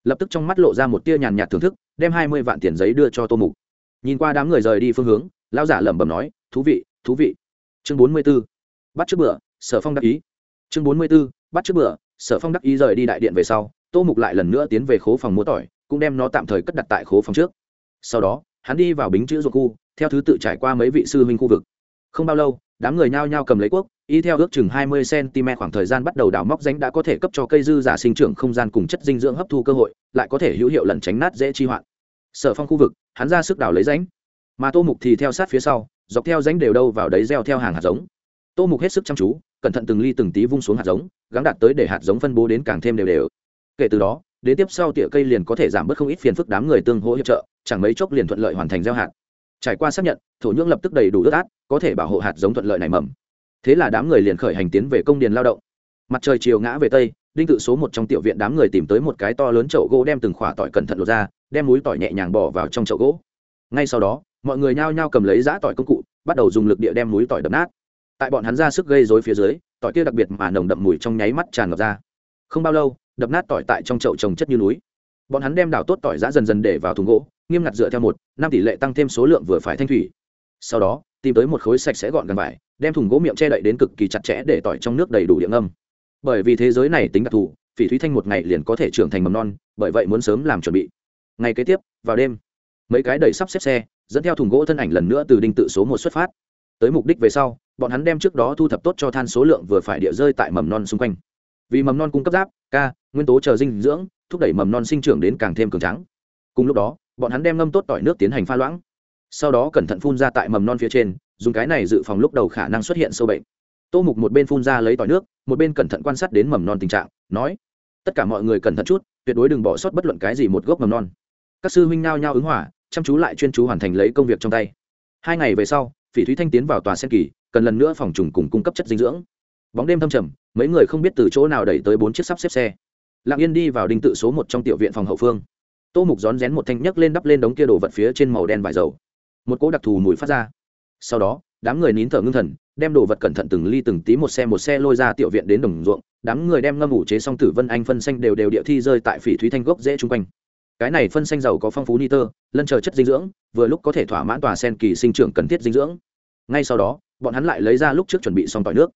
Lập tức trong mắt lộ ra một tia nhàn nhạt thưởng thức, đem hai mươi vạn tiền giấy đưa cho tô mục. Nhìn qua đám người rời đi phương hướng lao giả lẩm bẩm nói, thú vị thú vị. Chương bốn mươi b ố bắt trước bữa, sở phong đắc ý. Chương bốn mươi b ố bắt trước bữa, sở phong đắc ý rời đi đại điện về sau, tô mục lại lần nữa tiến về khố phòng mua tỏi, cũng đem nó tạm thời cất đặt tại khố phòng trước. Sau đó, hắn đi vào bính chữ ruột khu, theo thứ tự trải qua mấy vị sư huynh khu vực. Không bao lâu đám người nhao nhao cầm lấy cuốc, y theo ước chừng hai mươi cm khoảng thời gian bắt đầu đào móc ránh đã có thể cấp cho cây dư giả sinh trưởng không gian cùng chất dinh dưỡng hấp thu cơ hội, lại có thể hữu hiệu lẩn tránh nát dễ chi hoạn. Sở phong khu vực, hắn ra sức đào lấy ránh. Mà tô mục thì theo sát phía sau, dọc theo ránh đều đâu vào đấy gieo theo hàng hạt giống. Tô mục hết sức chăm chú, cẩn thận từng ly từng tí vung xuống hạt giống gắn đạt tới để hạt giống phân bố đến càng thêm đều đều. Kể từ đó, đến tiếp sau tỉa cây liền có thể giảm bớt không ít phiền phức đám người tương hỗ hiệp trợ, chẳng mấy chốc liền thuận lợi hoàn thành gieo hạt trải qua xác nhận, thổ nhưỡng lập tức đầy đủ ướt át, có thể bảo hộ hạt giống thuận lợi này mầm. Thế là đám người liền khởi hành tiến về công điền lao động. Mặt trời chiều ngã về tây, đinh tự số một trong tiểu viện đám người tìm tới một cái to lớn chậu gỗ đem từng khỏa tỏi cẩn thận lột ra, đem múi tỏi nhẹ nhàng bỏ vào trong chậu gỗ. Ngay sau đó, mọi người nhao nhao cầm lấy giã tỏi công cụ, bắt đầu dùng lực địa đem múi tỏi đập nát. Tại bọn hắn ra sức gây dối phía dưới, tỏi kia đặc biệt mà nồng đậm mùi trong nháy mắt tràn ngập ra. Không bao lâu, đập nát tỏi tại trong chậu trồng chất như núi bọn hắn đem đào tốt tỏi giã dần dần để vào thùng gỗ, nghiêm ngặt dựa theo một, năm tỷ lệ tăng thêm số lượng vừa phải thanh thủy. Sau đó, tìm tới một khối sạch sẽ gọn gần vải, đem thùng gỗ miệng che đậy đến cực kỳ chặt chẽ để tỏi trong nước đầy đủ điện âm bởi vì thế giới này tính đặc thù, phỉ thúy thanh một ngày liền có thể trưởng thành mầm non, bởi vậy muốn sớm làm chuẩn bị. Ngày kế tiếp, vào đêm, mấy cái đầy sắp xếp xe, dẫn theo thùng gỗ thân ảnh lần nữa từ đinh tự số một xuất phát. Tới mục đích về sau, bọn hắn đem trước đó thu thập tốt cho than số lượng vừa phải địa rơi tại mầm non xung quanh. Vì mầm non cung cấp giáp ca, nguyên tố chờ dinh dưỡng, thúc đẩy mầm non sinh trưởng đến càng thêm cường trắng cùng lúc đó, bọn hắn đem ngâm tốt tỏi nước tiến hành pha loãng. Sau đó cẩn thận phun ra tại mầm non phía trên, dùng cái này dự phòng lúc đầu khả năng xuất hiện sâu bệnh. Tô mục một bên phun ra lấy tỏi nước, một bên cẩn thận quan sát đến mầm non tình trạng, nói, tất cả mọi người cẩn thận chút, tuyệt đối đừng bỏ sót bất luận cái gì một gốc mầm non. Các sư huynh nao nhao ứng hỏa, chăm chú lại chuyên chú hoàn thành lấy công việc trong tay. Hai ngày về sau, phỉ thúy thanh tiến vào tòa sen kỳ, cần lần nữa phòng trùng cùng cung cấp chất dinh dưỡng bóng đêm thâm trầm, mấy người không biết từ chỗ nào đẩy tới bốn chiếc sắp xếp xe. Lặng yên đi vào đinh tự số một trong tiểu viện phòng hậu phương. Tô mục rón rén một thanh nhấc lên đắp lên đống kia đồ vật phía trên màu đen vải dầu. Một cỗ đặc thù mùi phát ra. Sau đó, đám người nín thở ngưng thần, đem đồ vật cẩn thận từng ly từng tí một xe một xe lôi ra tiểu viện đến đồng ruộng. Đám người đem ngâm ủ chế xong tử vân anh phân xanh đều đều địa thi rơi tại phỉ thúy thanh gốc dễ chung quanh. Cái này phân xanh dầu có phong phú nitơ lân chờ chất dinh dưỡng, vừa lúc có thể thỏa mãn tòa sen kỳ sinh trưởng cần thiết dinh dưỡng. Ngay sau đó, bọn hắn lại lấy ra lúc trước chuẩn bị xong tỏi nước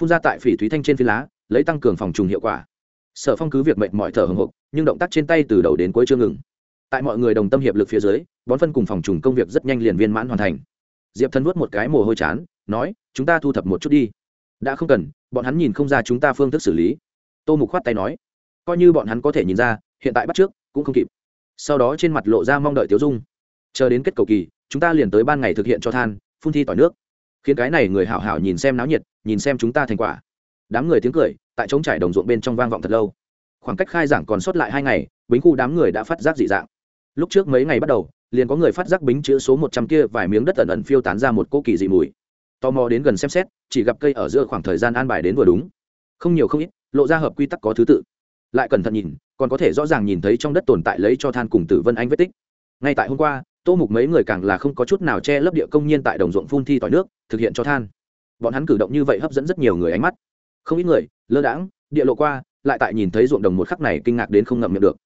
phun ra tại phỉ thúy thanh trên phi lá, lấy tăng cường phòng trùng hiệu quả. Sở phong cứ việc mệnh mọi thở hồng hộc, nhưng động tác trên tay từ đầu đến cuối chưa ngừng. Tại mọi người đồng tâm hiệp lực phía dưới bón phân cùng phòng trùng công việc rất nhanh liền viên mãn hoàn thành. Diệp thân vuốt một cái mồ hôi chán, nói, chúng ta thu thập một chút đi. Đã không cần, bọn hắn nhìn không ra chúng ta phương thức xử lý. Tô mục khoát tay nói, coi như bọn hắn có thể nhìn ra, hiện tại bắt trước, cũng không kịp. Sau đó trên mặt lộ ra mong đợi tiêu dung. Chờ đến kết cầu kỳ, chúng ta liền tới ban ngày thực hiện cho than, phun thi tỏi nước. Khiến cái này người hảo hảo nhìn xem náo nhiệt nhìn xem chúng ta thành quả. Đám người tiếng cười, tại trống trải đồng ruộng bên trong vang vọng thật lâu. Khoảng cách khai giảng còn sót lại hai ngày, bính khu đám người đã phát giác dị dạng. Lúc trước mấy ngày bắt đầu, liền có người phát giác bính chữ số một trăm kia vài miếng đất ẩn ẩn phiêu tán ra một cô kỳ dị mùi. Tò mò đến gần xem xét, chỉ gặp cây ở giữa khoảng thời gian an bài đến vừa đúng. Không nhiều không ít, lộ ra hợp quy tắc có thứ tự. Lại cẩn thận nhìn, còn có thể rõ ràng nhìn thấy trong đất tồn tại lấy cho than cùng tử vân anh vết tích. Ngay tại hôm qua, tô mục mấy người càng là không có chút nào che lấp địa công nhiên tại đồng ruộng phun thi tỏi nước, thực hiện cho than bọn hắn cử động như vậy hấp dẫn rất nhiều người ánh mắt. Không ít người, lơ đãng, địa lộ qua, lại tại nhìn thấy ruộng đồng một khắc này kinh ngạc đến không ngậm miệng được.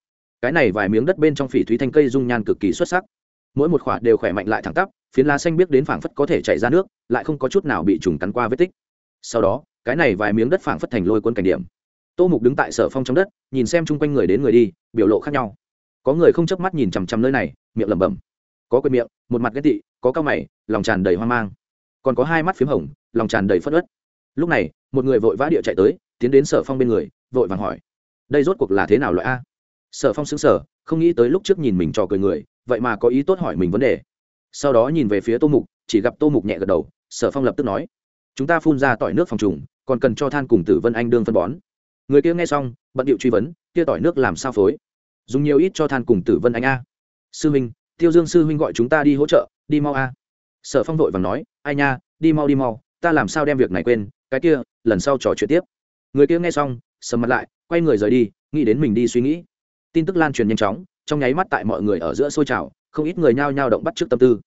Cái này vài miếng đất bên trong phỉ thúy thanh cây dung nhan cực kỳ xuất sắc. Mỗi một khỏa đều khỏe mạnh lại thẳng tắp, phiến lá xanh biết đến phảng phất có thể chạy ra nước, lại không có chút nào bị trùng cắn qua vết tích. Sau đó, cái này vài miếng đất phảng phất thành lôi quân cảnh điểm. Tô mục đứng tại sở phong trong đất, nhìn xem chung quanh người đến người đi, biểu lộ khác nhau. Có người không chớp mắt nhìn chằm chằm nơi này, miệng lẩm bẩm. Có quên miệng, một mặt ghét tị, có cao mày, lòng tràn đầy hoang mang. Còn có hai mắt p h í m hồng lòng tràn đầy phất ớt. Lúc này một người vội vã địa chạy tới tiến đến sở phong bên người vội vàng hỏi đây rốt cuộc là thế nào loại a? Sở phong xứng sở không nghĩ tới lúc trước nhìn mình trò cười người vậy mà có ý tốt hỏi mình vấn đề. Sau đó nhìn về phía tô mục chỉ gặp tô mục nhẹ gật đầu sở phong lập tức nói chúng ta phun ra tỏi nước phòng trùng còn cần cho than cùng tử vân anh đương phân bón. Người kia nghe xong bận điệu truy vấn kia tỏi nước làm sao phối? Dùng nhiều ít cho than cùng tử vân anh a. Sư huynh, tiêu dương sư huynh gọi chúng ta đi hỗ trợ đi mau a. Sở phong vội vàng nói ai nha đi mau đi mau ta làm sao đem việc này quên, cái kia, lần sau trò chuyện tiếp. Người kia nghe xong, sầm mặt lại, quay người rời đi, nghĩ đến mình đi suy nghĩ. Tin tức lan truyền nhanh chóng, trong nháy mắt tại mọi người ở giữa xôi trào, không ít người nhao nhao động bắt trước tâm tư.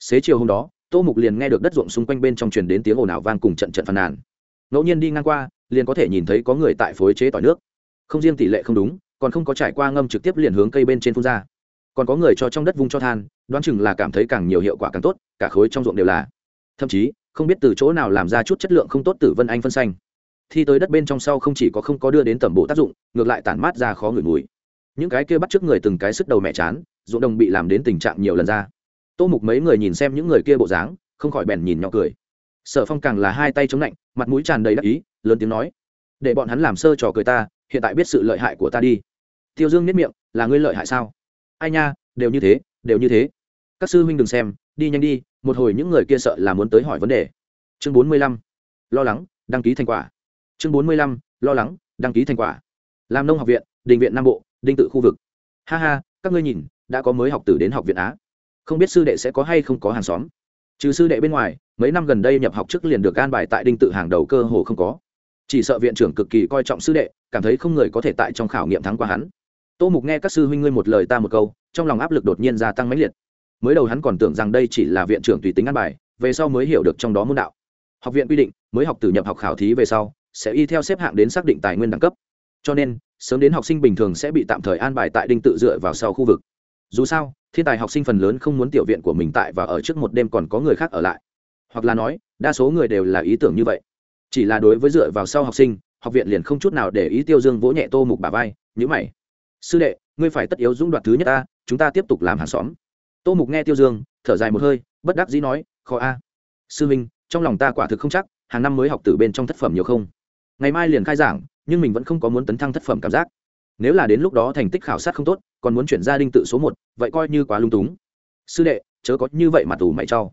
Xế chiều hôm đó, tô mục liền nghe được đất ruộng xung quanh bên trong truyền đến tiếng ồn ào vang cùng trận trận phàn nàn. Ngẫu nhiên đi ngang qua, liền có thể nhìn thấy có người tại phối chế tỏi nước. Không riêng tỷ lệ không đúng, còn không có trải qua ngâm trực tiếp liền hướng cây bên trên phun ra. Còn có người cho trong đất vung cho than, đoán chừng là cảm thấy càng nhiều hiệu quả càng tốt, cả khối trong ruộng đều là. Thậm chí không biết từ chỗ nào làm ra chút chất lượng không tốt tử vân anh phân xanh. Thi tới đất bên trong sau không chỉ có không có đưa đến tẩm bộ tác dụng, ngược lại tản mát ra khó ngửi mùi. Những cái kia bắt trước người từng cái sức đầu mẹ chán, ruộng đồng bị làm đến tình trạng nhiều lần ra. Tô mục mấy người nhìn xem những người kia bộ dáng, không khỏi bèn nhìn nhỏ cười. Sở phong càng là hai tay chống lạnh, mặt mũi tràn đầy đắc ý, lớn tiếng nói, để bọn hắn làm sơ trò cười ta, hiện tại biết sự lợi hại của ta đi. Tiêu dương nếp miệng, là ngươi lợi hại sao? Ai nha, đều như thế, đều như thế. Các sư huynh đừng xem, đi nhanh đi một hồi những người kia sợ là muốn tới hỏi vấn đề. Chương bốn mươi lăm, lo lắng, đăng ký thành quả. Chương bốn mươi lăm, lo lắng, đăng ký thành quả. Làm nông học viện, đình viện nam bộ, đinh tự khu vực. Ha ha, các ngươi nhìn, đã có mới học tử đến học viện á. Không biết sư đệ sẽ có hay không có hàng xóm. Trừ sư đệ bên ngoài, mấy năm gần đây nhập học trước liền được an bài tại đinh tự hàng đầu cơ hồ không có. Chỉ sợ viện trưởng cực kỳ coi trọng sư đệ, cảm thấy không người có thể tại trong khảo nghiệm thắng qua hắn. Tô mục nghe các sư huynh ngươi một lời ta một câu, trong lòng áp lực đột nhiên gia tăng mãnh liệt mới đầu hắn còn tưởng rằng đây chỉ là viện trưởng tùy tính ăn bài, về sau mới hiểu được trong đó môn đạo. Học viện quy định, mới học từ nhập học khảo thí về sau, sẽ y theo xếp hạng đến xác định tài nguyên đẳng cấp. Cho nên, sớm đến học sinh bình thường sẽ bị tạm thời an bài tại đinh tự dựa vào sau khu vực. Dù sao, thiên tài học sinh phần lớn không muốn tiểu viện của mình tại và ở trước một đêm còn có người khác ở lại. Hoặc là nói, đa số người đều là ý tưởng như vậy. Chỉ là đối với dựa vào sau học sinh, học viện liền không chút nào để ý tiêu dương vỗ nhẹ tô mục bà vai, nhữ mày. Sư đệ, ngươi phải tất yếu dũng đoạt thứ nhất ta, chúng ta tiếp tục làm hàng xóm tô mục nghe tiêu dương, thở dài một hơi, bất đắc dĩ nói, khó a. Sư minh, trong lòng ta quả thực không chắc, hàng năm mới học từ bên trong thất phẩm nhiều không? Ngày mai liền khai giảng, nhưng mình vẫn không có muốn tấn thăng thất phẩm cảm giác. Nếu là đến lúc đó thành tích khảo sát không tốt, còn muốn chuyển gia đình tự số một, vậy coi như quá lung túng. Sư đệ, chớ có như vậy mà tù mày cho.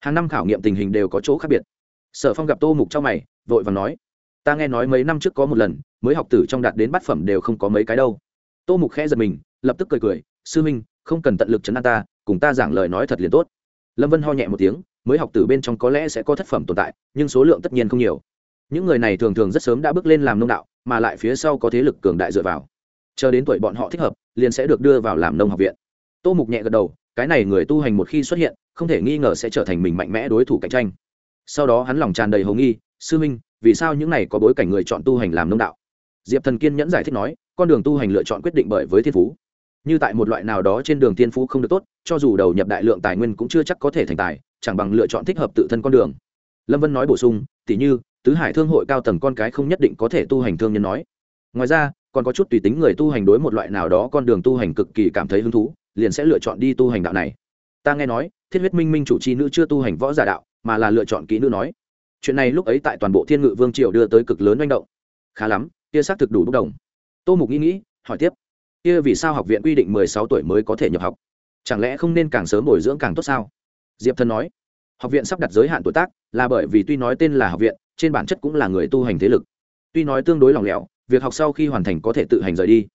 Hàng năm khảo nghiệm tình hình đều có chỗ khác biệt. Sở phong gặp tô mục cho mày, vội và nói, ta nghe nói mấy năm trước có một lần, mới học tử trong đạt đến bát phẩm đều không có mấy cái đâu. Tô mục khẽ giật mình, lập tức cười cười, sư minh không cần tận lực chấn an ta, cùng ta giảng lời nói thật liền tốt. Lâm vân ho nhẹ một tiếng, mới học tử bên trong có lẽ sẽ có thất phẩm tồn tại, nhưng số lượng tất nhiên không nhiều. Những người này thường thường rất sớm đã bước lên làm nông đạo, mà lại phía sau có thế lực cường đại dựa vào. Chờ đến tuổi bọn họ thích hợp, liền sẽ được đưa vào làm nông học viện. Tô mục nhẹ gật đầu, cái này người tu hành một khi xuất hiện, không thể nghi ngờ sẽ trở thành mình mạnh mẽ đối thủ cạnh tranh. Sau đó hắn lòng tràn đầy hầu nghi, sư minh, vì sao những này có bối cảnh người chọn tu hành làm nông đạo? Diệp thần kiên nhẫn giải thích nói, con đường tu hành lựa chọn quyết định bởi với thiên phú như tại một loại nào đó trên đường thiên phú không được tốt, cho dù đầu nhập đại lượng tài nguyên cũng chưa chắc có thể thành tài, chẳng bằng lựa chọn thích hợp tự thân con đường. Lâm vân nói bổ sung, tỉ như, tứ hải thương hội cao tầng con cái không nhất định có thể tu hành thương nhân nói. Ngoài ra, còn có chút tùy tính người tu hành đối một loại nào đó con đường tu hành cực kỳ cảm thấy hứng thú, liền sẽ lựa chọn đi tu hành đạo này. Ta nghe nói, thiết huyết minh minh chủ c h i nữ chưa tu hành võ giả đạo, mà là lựa chọn kỹ nữ nói. Chuyện này lúc ấy tại toàn bộ thiên ngự vương triều đưa tới cực lớn manh động. Khá lắm, kia xác thực đủ bốc đồng. Tô mục nghĩ nghĩ, hỏi tiếp kia vì sao học viện quy định mười sáu tuổi mới có thể nhập học? Chẳng lẽ không nên càng sớm bồi dưỡng càng tốt sao? Diệp thần nói, học viện sắp đặt giới hạn tuổi tác là bởi vì tuy nói tên là học viện, trên bản chất cũng là người tu hành thế lực. Tuy nói tương đối lỏng lẻo, việc học sau khi hoàn thành có thể tự hành rời đi,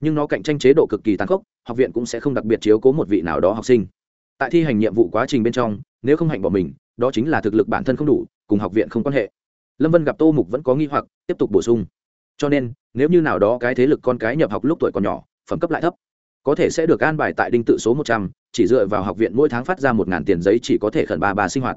nhưng nó cạnh tranh chế độ cực kỳ tàn khốc, học viện cũng sẽ không đặc biệt chiếu cố một vị nào đó học sinh. Tại thi hành nhiệm vụ quá trình bên trong, nếu không hạnh bỏ mình, đó chính là thực lực bản thân không đủ, cùng học viện không quan hệ. Lâm vân gặp tô mục vẫn có nghi hoặc, tiếp tục bổ sung. Cho nên, nếu như nào đó cái thế lực con cái nhập học lúc tuổi còn nhỏ phẩm cấp lại thấp. Có thể sẽ được an bài tại đinh tự số một trăm, chỉ dựa vào học viện mỗi tháng phát ra một ngàn tiền giấy chỉ có thể khẩn ba bà sinh hoạt.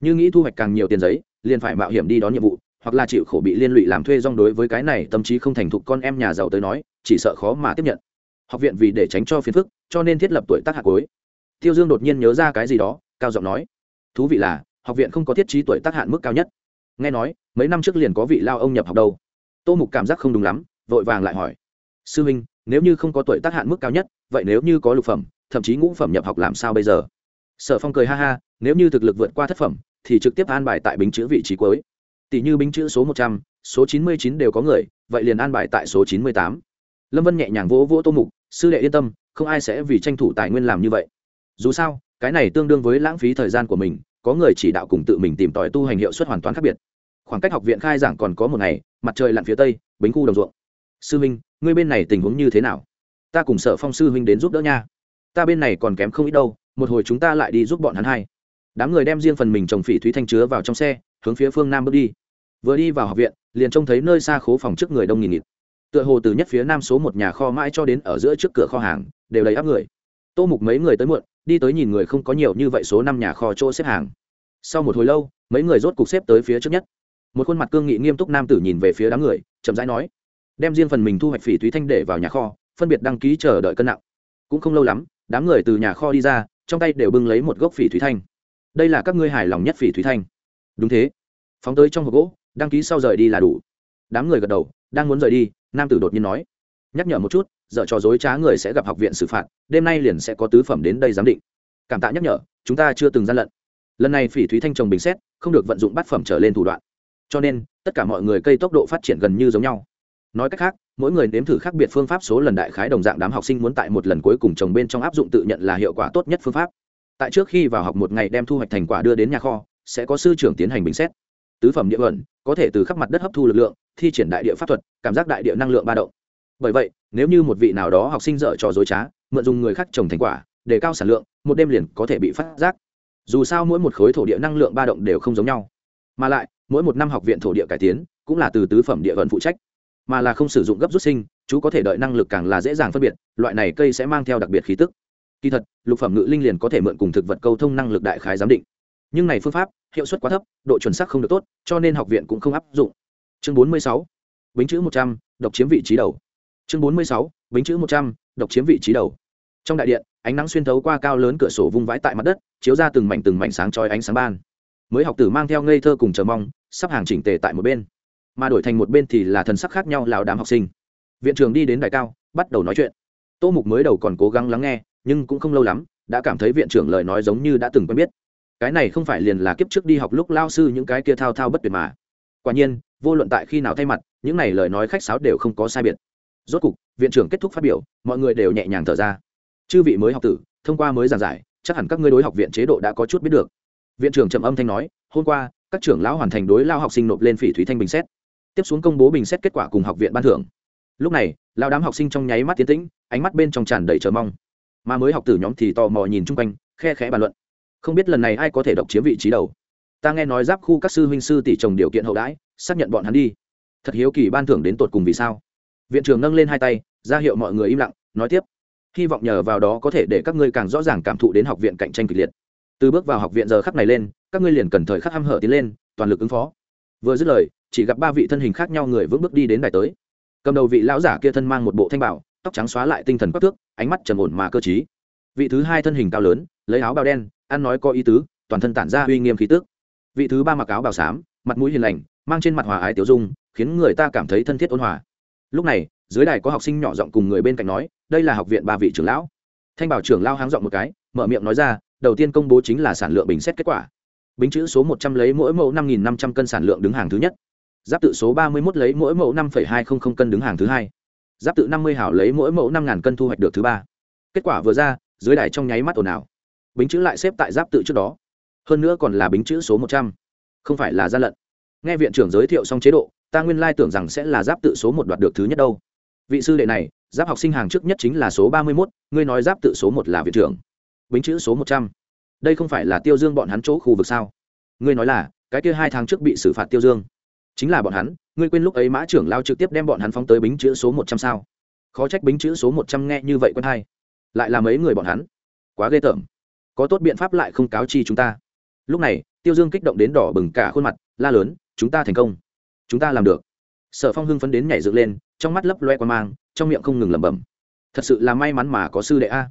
Như nghĩ thu hoạch càng nhiều tiền giấy, liền phải mạo hiểm đi đón nhiệm vụ, hoặc là chịu khổ bị liên lụy làm thuê rong đối với cái này tâm trí không thành thục con em nhà giàu tới nói, chỉ sợ khó mà tiếp nhận. Học viện vì để tránh cho phiền phức, cho nên thiết lập tuổi tác hạt cuối tiêu dương đột nhiên nhớ ra cái gì đó, cao giọng nói, thú vị là, học viện không có thiết trí tuổi tác hạn mức cao nhất. Nghe nói, mấy năm trước liền có vị lao ông nhập học đâu. Tô mục cảm giác không đúng lắm, vội vàng lại hỏi, sư huynh nếu như không có tuổi tác hạn mức cao nhất, vậy nếu như có lục phẩm, thậm chí ngũ phẩm nhập học làm sao bây giờ? Sở phong cười ha ha, nếu như thực lực vượt qua thất phẩm, thì trực tiếp an bài tại bính chữ vị trí cuối. Tỷ như bính chữ số một trăm, số chín mươi chín đều có người, vậy liền an bài tại số chín mươi tám. Lâm vân nhẹ nhàng vỗ vỗ tô mục, sư đệ yên tâm, không ai sẽ vì tranh thủ tài nguyên làm như vậy. Dù sao, cái này tương đương với lãng phí thời gian của mình, có người chỉ đạo cùng tự mình tìm tòi tu hành hiệu suất hoàn toàn khác biệt. Khoảng cách học viện khai giảng còn có một ngày, mặt trời lặn phía tây, bính khu đồng ruộng sư huynh, ngươi bên này tình huống như thế nào? Ta cùng sở phong sư huynh đến giúp đỡ nha. Ta bên này còn kém không ít đâu, một hồi chúng ta lại đi giúp bọn hắn hai. Đám người đem riêng phần mình trồng phỉ thúy thanh chứa vào trong xe, hướng phía phương nam bước đi. Vừa đi vào học viện, liền trông thấy nơi xa khố phòng trước người đông nghìn nghịt. Tựa hồ từ nhất phía nam số một nhà kho mãi cho đến ở giữa trước cửa kho hàng, đều đầy áp người. Tô mục mấy người tới muộn, đi tới nhìn người không có nhiều như vậy số năm nhà kho chỗ xếp hàng. Sau một hồi lâu, mấy người rốt cục xếp tới phía trước nhất. Một khuôn mặt cương nghị nghiêm túc nam tử nhìn về phía đám người, chậm rãi nói đem riêng phần mình thu hoạch phỉ thúy thanh để vào nhà kho, phân biệt đăng ký chờ đợi cân nặng. Cũng không lâu lắm, đám người từ nhà kho đi ra, trong tay đều bưng lấy một gốc phỉ thúy thanh. Đây là các ngươi hài lòng nhất phỉ thúy thanh. Đúng thế. Phóng tới trong hộp gỗ, đăng ký sau rời đi là đủ. Đám người gật đầu, đang muốn rời đi, nam tử đột nhiên nói. Nhắc nhở một chút dợ trò dối trá người sẽ gặp học viện xử phạt, đêm nay liền sẽ có tứ phẩm đến đây giám định. Cảm tạ nhắc nhở, chúng ta chưa từng gian lận. Lần này phỉ thúy thanh trồng bình xét, không được vận dụng bát phẩm trở lên thủ đoạn. Cho nên, tất cả mọi người cây tốc độ phát triển gần như giống nhau nói cách khác, mỗi người nếm thử khác biệt phương pháp số lần đại khái đồng dạng đám học sinh muốn tại một lần cuối cùng trồng bên trong áp dụng tự nhận là hiệu quả tốt nhất phương pháp. Tại trước khi vào học một ngày đem thu hoạch thành quả đưa đến nhà kho, sẽ có sư trưởng tiến hành bình xét. Tứ phẩm địa vận có thể từ khắp mặt đất hấp thu lực lượng, thi triển đại địa pháp thuật, cảm giác đại địa năng lượng ba động. Bởi vậy, nếu như một vị nào đó học sinh dở trò dối trá, mượn dùng người khác trồng thành quả, để cao sản lượng, một đêm liền có thể bị phát giác. Dù sao mỗi một khối thổ địa năng lượng ba động đều không giống nhau. Mà lại, mỗi một năm học viện thổ địa cải tiến, cũng là từ tứ phẩm địa vận phụ trách mà là không sử dụng gấp rút sinh, chú có thể đợi năng lực càng là dễ dàng phân biệt, loại này cây sẽ mang theo đặc biệt khí tức. Kỳ thật, lục phẩm ngự linh liền có thể mượn cùng thực vật câu thông năng lực đại khái giám định. Nhưng này phương pháp, hiệu suất quá thấp, độ chuẩn xác không được tốt, cho nên học viện cũng không áp dụng. Chương 46. bính chữ một trăm, độc chiếm vị trí đầu. Chương 46. bính chữ một trăm, độc chiếm vị trí đầu. Trong đại điện, ánh nắng xuyên thấu qua cao lớn cửa sổ vung vãi tại mặt đất, chiếu ra từng mảnh từng mảnh sáng trói ánh sáng ban. Mới học tử mang theo ngây thơ cùng chờ mong, sắp hàng chỉnh tề tại một bên mà đổi thành một bên thì là thần sắc khác nhau lào đám học sinh. Viện trưởng đi đến đại cao, bắt đầu nói chuyện. Tô mục mới đầu còn cố gắng lắng nghe, nhưng cũng không lâu lắm, đã cảm thấy viện trưởng lời nói giống như đã từng quen biết. Cái này không phải liền là kiếp trước đi học lúc lao sư những cái kia thao thao bất tuyệt mà. Quả nhiên, vô luận tại khi nào thay mặt, những này lời nói khách sáo đều không có sai biệt. Rốt cục, viện trưởng kết thúc phát biểu, mọi người đều nhẹ nhàng thở ra. Chư vị mới học tử, thông qua mới giảng giải, chắc hẳn các ngươi đối học viện chế độ đã có chút biết được. Viện trưởng trầm âm thanh nói, hôm qua, các trưởng lão hoàn thành đối lao học sinh nộp lên phỉ thúy thanh bình xét tiếp xuống công bố bình xét kết quả cùng học viện ban thưởng. Lúc này lao đám học sinh trong nháy mắt tiến tĩnh, ánh mắt bên trong tràn đầy chờ mong. Mà mới học tử nhóm thì tò mò nhìn chung quanh, khe khẽ bàn luận. Không biết lần này ai có thể độc chiếm vị trí đầu. Ta nghe nói giáp khu các sư huynh sư tỷ chồng điều kiện hậu đãi, xác nhận bọn hắn đi. Thật hiếu kỳ ban thưởng đến tột cùng vì sao? Viện trưởng nâng lên hai tay, ra hiệu mọi người im lặng, nói tiếp. Hy vọng nhờ vào đó có thể để các ngươi càng rõ ràng cảm thụ đến học viện cạnh tranh kịch liệt. Từ bước vào học viện giờ khắc này lên, các ngươi liền cần thời khắc hăm hở tiến lên, toàn lực ứng phó. Vừa dứt lời chỉ gặp ba vị thân hình khác nhau người vững bước đi đến đài tới. Cầm đầu vị lão giả kia thân mang một bộ thanh bảo, tóc trắng xóa lại tinh thần quắc thước, ánh mắt trầm ổn mà cơ t vị thứ hai thân hình cao lớn, lấy áo bào đen, ăn nói có ý tứ, toàn thân tản ra uy nghiêm khí tước vị thứ ba mặc áo bào xám, mặt mũi hiền lành, mang trên mặt hòa ái tiểu dung, khiến người ta cảm thấy thân thiết ôn hòa. Lúc này, dưới đài có học sinh nhỏ giọng cùng người bên cạnh nói, đây là học viện ba vị trưởng lão. Thanh bảo trưởng lao háng giọng một cái, mở miệng nói ra, đầu tiên công bố chính là sản lượng bình xét kết quả. Bính chữ số một trăm lấy mỗi mẫu năm nghìn năm trăm cân sản lượng đứng hàng thứ nhất giáp tự số ba mươi một lấy mỗi mẫu năm hai trăm linh cân đứng hàng thứ hai. Giáp tự năm mươi hảo lấy mỗi mẫu năm cân thu hoạch được thứ ba. Kết quả vừa ra, dưới đài trong nháy mắt ồn ào. Bính chữ lại xếp tại giáp tự trước đó. Hơn nữa còn là bính chữ số một trăm. Không phải là gian lận. Nghe viện trưởng giới thiệu xong chế độ, ta nguyên lai tưởng rằng sẽ là giáp tự số một đoạt được thứ nhất đâu. Vị sư đệ này, giáp học sinh hàng trước nhất chính là số ba mươi mốt, ngươi nói giáp tự số một là viện trưởng. Bính chữ số một trăm. Đây không phải là tiêu dương bọn hắn chỗ khu vực sao? Ngươi nói là, cái kia hai tháng trước bị xử phạt tiêu dương chính là bọn hắn, ngươi quên lúc ấy mã trưởng lao trực tiếp đem bọn hắn phóng tới bính chữ số một trăm sao? Khó trách bính chữ số một trăm nghe như vậy quen hay. Lại là mấy người bọn hắn. Quá ghê tởm. Có tốt biện pháp lại không cáo chi chúng ta. Lúc này, tiêu dương kích động đến đỏ bừng cả khuôn mặt, la lớn, chúng ta thành công. Chúng ta làm được. Sở phong hưng phấn đến nhảy dựng lên, trong mắt lấp loe qua mang, trong miệng không ngừng lẩm bẩm, thật sự là may mắn mà có sư đệ a.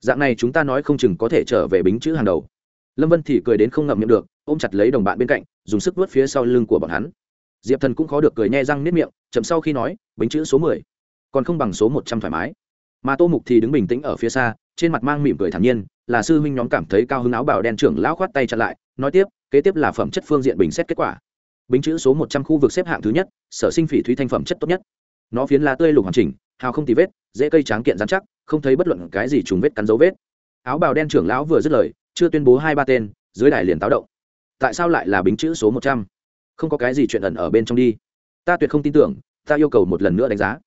Dạng này chúng ta nói không chừng có thể trở về bính chữ hàng đầu. Lâm vân thì cười đến không ngậm miệng được, ôm chặt lấy đồng bạn bên cạnh, dùng sức vớt phía sau lưng của bọn hắn diệp thần cũng khó được cười nhe răng nếp miệng, chậm sau khi nói, bính chữ số mười, còn không bằng số một trăm thoải mái. Mà tô mục thì đứng bình tĩnh ở phía xa, trên mặt mang mỉm cười thản nhiên, là sư huynh nhóm cảm thấy cao hứng áo bào đen trưởng lão khoát tay chặn lại, nói tiếp, kế tiếp là phẩm chất phương diện bình xét kết quả. Bính chữ số một trăm khu vực xếp hạng thứ nhất, sở sinh phỉ thúy thanh phẩm chất tốt nhất. Nó phiến lá tươi lục hoàn chỉnh, hào không tì vết, dễ cây tráng kiện dán chắc, không thấy bất luận cái gì trùng vết cắn dấu vết. Áo bào đen trưởng lão vừa dứt lời, chưa tuyên bố hai ba tên, dưới đài liền táo động. Tại sao lại là bính chữ số một trăm? Không có cái gì chuyện ẩn ở bên trong đi. Ta tuyệt không tin tưởng, ta yêu cầu một lần nữa đánh giá.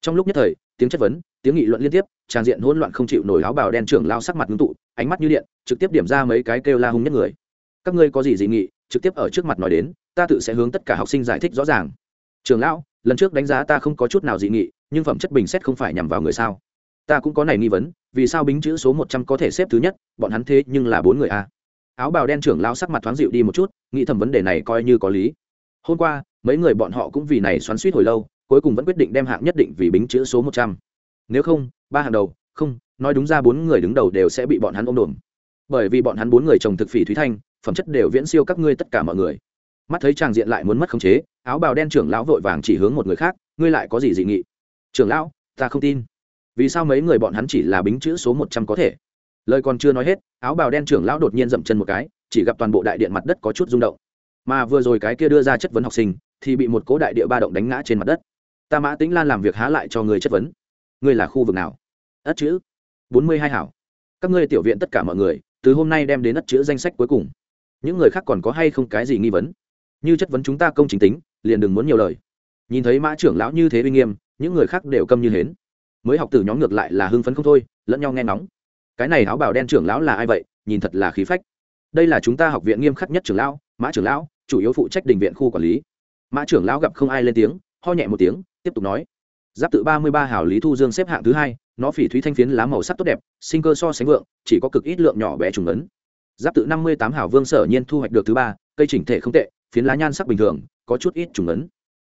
Trong lúc nhất thời, tiếng chất vấn, tiếng nghị luận liên tiếp tràng diện hỗn loạn không chịu nổi áo bào đen trưởng lao sắc mặt ngưng tụ, ánh mắt như điện, trực tiếp điểm ra mấy cái kêu la hung nhất người. Các ngươi có gì dị nghị, trực tiếp ở trước mặt nói đến, ta tự sẽ hướng tất cả học sinh giải thích rõ ràng. Trường lão, lần trước đánh giá ta không có chút nào dị nghị, nhưng phẩm chất bình xét không phải nhằm vào người sao? Ta cũng có này nghi vấn, vì sao bính chữ số một trăm có thể xếp thứ nhất, bọn hắn thế nhưng là bốn người a áo bào đen trưởng lão sắc mặt thoáng dịu đi một chút, nghĩ thầm vấn đề này coi như có lý. Hôm qua, mấy người bọn họ cũng vì này xoắn suýt hồi lâu, cuối cùng vẫn quyết định đem hạng nhất định vì bính chữ số một trăm. Nếu không, ba hàng đầu, không, nói đúng ra bốn người đứng đầu đều sẽ bị bọn hắn ôm đồm. Bởi vì bọn hắn bốn người trồng thực phỉ thúy thanh, phẩm chất đều viễn siêu các ngươi tất cả mọi người. Mắt thấy tràng diện lại muốn mất khống chế, áo bào đen trưởng lão vội vàng chỉ hướng một người khác, ngươi lại có gì dị nghị? Trưởng lão, ta không tin. Vì sao mấy người bọn hắn chỉ là bính chữ số một trăm có thể? Lời còn chưa nói hết áo bào đen trưởng lão đột nhiên dậm chân một cái, chỉ gặp toàn bộ đại điện mặt đất có chút rung động. Mà vừa rồi cái kia đưa ra chất vấn học sinh, thì bị một cố đại địa ba động đánh ngã trên mặt đất. Ta mã tính lan làm việc há lại cho người chất vấn. Ngươi là khu vực nào? Ất chữ. Bốn mươi hai hảo. Các ngươi tiểu viện tất cả mọi người, từ hôm nay đem đến ất chữ danh sách cuối cùng. Những người khác còn có hay không cái gì nghi vấn? Như chất vấn chúng ta công chính tính, liền đừng muốn nhiều lời. Nhìn thấy mã trưởng lão như thế uy nghiêm, những người khác đều câm như hến. Mới học tử nhóm ngược lại là hưng phấn không thôi, lẫn nhau nghe nóng cái này áo bào đen trưởng lão là ai vậy? Nhìn thật là khí phách. Đây là chúng ta học viện nghiêm khắc nhất trưởng lão, mã trưởng lão, chủ yếu phụ trách đình viện khu quản lý. Mã trưởng lão gặp không ai lên tiếng, ho nhẹ một tiếng, tiếp tục nói. Giáp tự ba mươi ba hào lý thu dương xếp hạng thứ hai, nó phỉ thúy thanh phiến lá màu sắc tốt đẹp, sinh cơ so sánh vượng, chỉ có cực ít lượng nhỏ bé trùng ấn. Giáp tự năm mươi tám hào vương sở nhiên thu hoạch được thứ ba, cây chỉnh thể không tệ, phiến lá nhan sắc bình thường, có chút ít trùng ấn.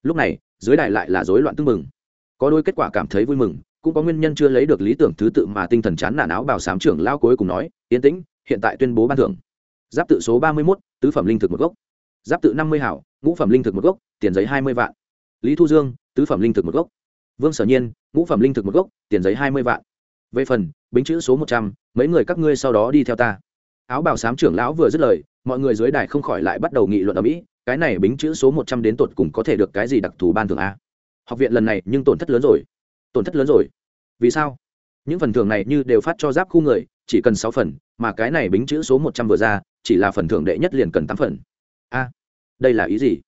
Lúc này, dưới đại lại là rối loạn tưng mừng có đôi kết quả cảm thấy vui mừng cũng có nguyên nhân chưa lấy được lý tưởng thứ tự mà tinh thần chán nản áo bảo sám trưởng lao cuối cùng nói, yên tĩnh, hiện tại tuyên bố ban thưởng. Giáp tự số ba mươi mốt, tứ phẩm linh thực một gốc. Giáp tự năm mươi hảo, ngũ phẩm linh thực một gốc, tiền giấy hai mươi vạn. Lý thu dương, tứ phẩm linh thực một gốc. Vương sở nhiên, ngũ phẩm linh thực một gốc, tiền giấy hai mươi vạn. Về phần, bính chữ số một trăm, mấy người các ngươi sau đó đi theo ta. Áo bảo sám trưởng lão vừa dứt lời, mọi người dưới đài không khỏi lại bắt đầu nghị luận ở mỹ cái này bính chữ số một trăm đến tột cùng có thể được cái gì đặc thù ban thưởng a? Học viện lần này nhưng tổn thất lớn rồi tổn thất lớn rồi. Vì sao? Những phần thưởng này như đều phát cho giáp khu người, chỉ cần sáu phần, mà cái này bính chữ số một trăm vừa ra, chỉ là phần thưởng đệ nhất liền cần tám phần. A, đây là ý gì?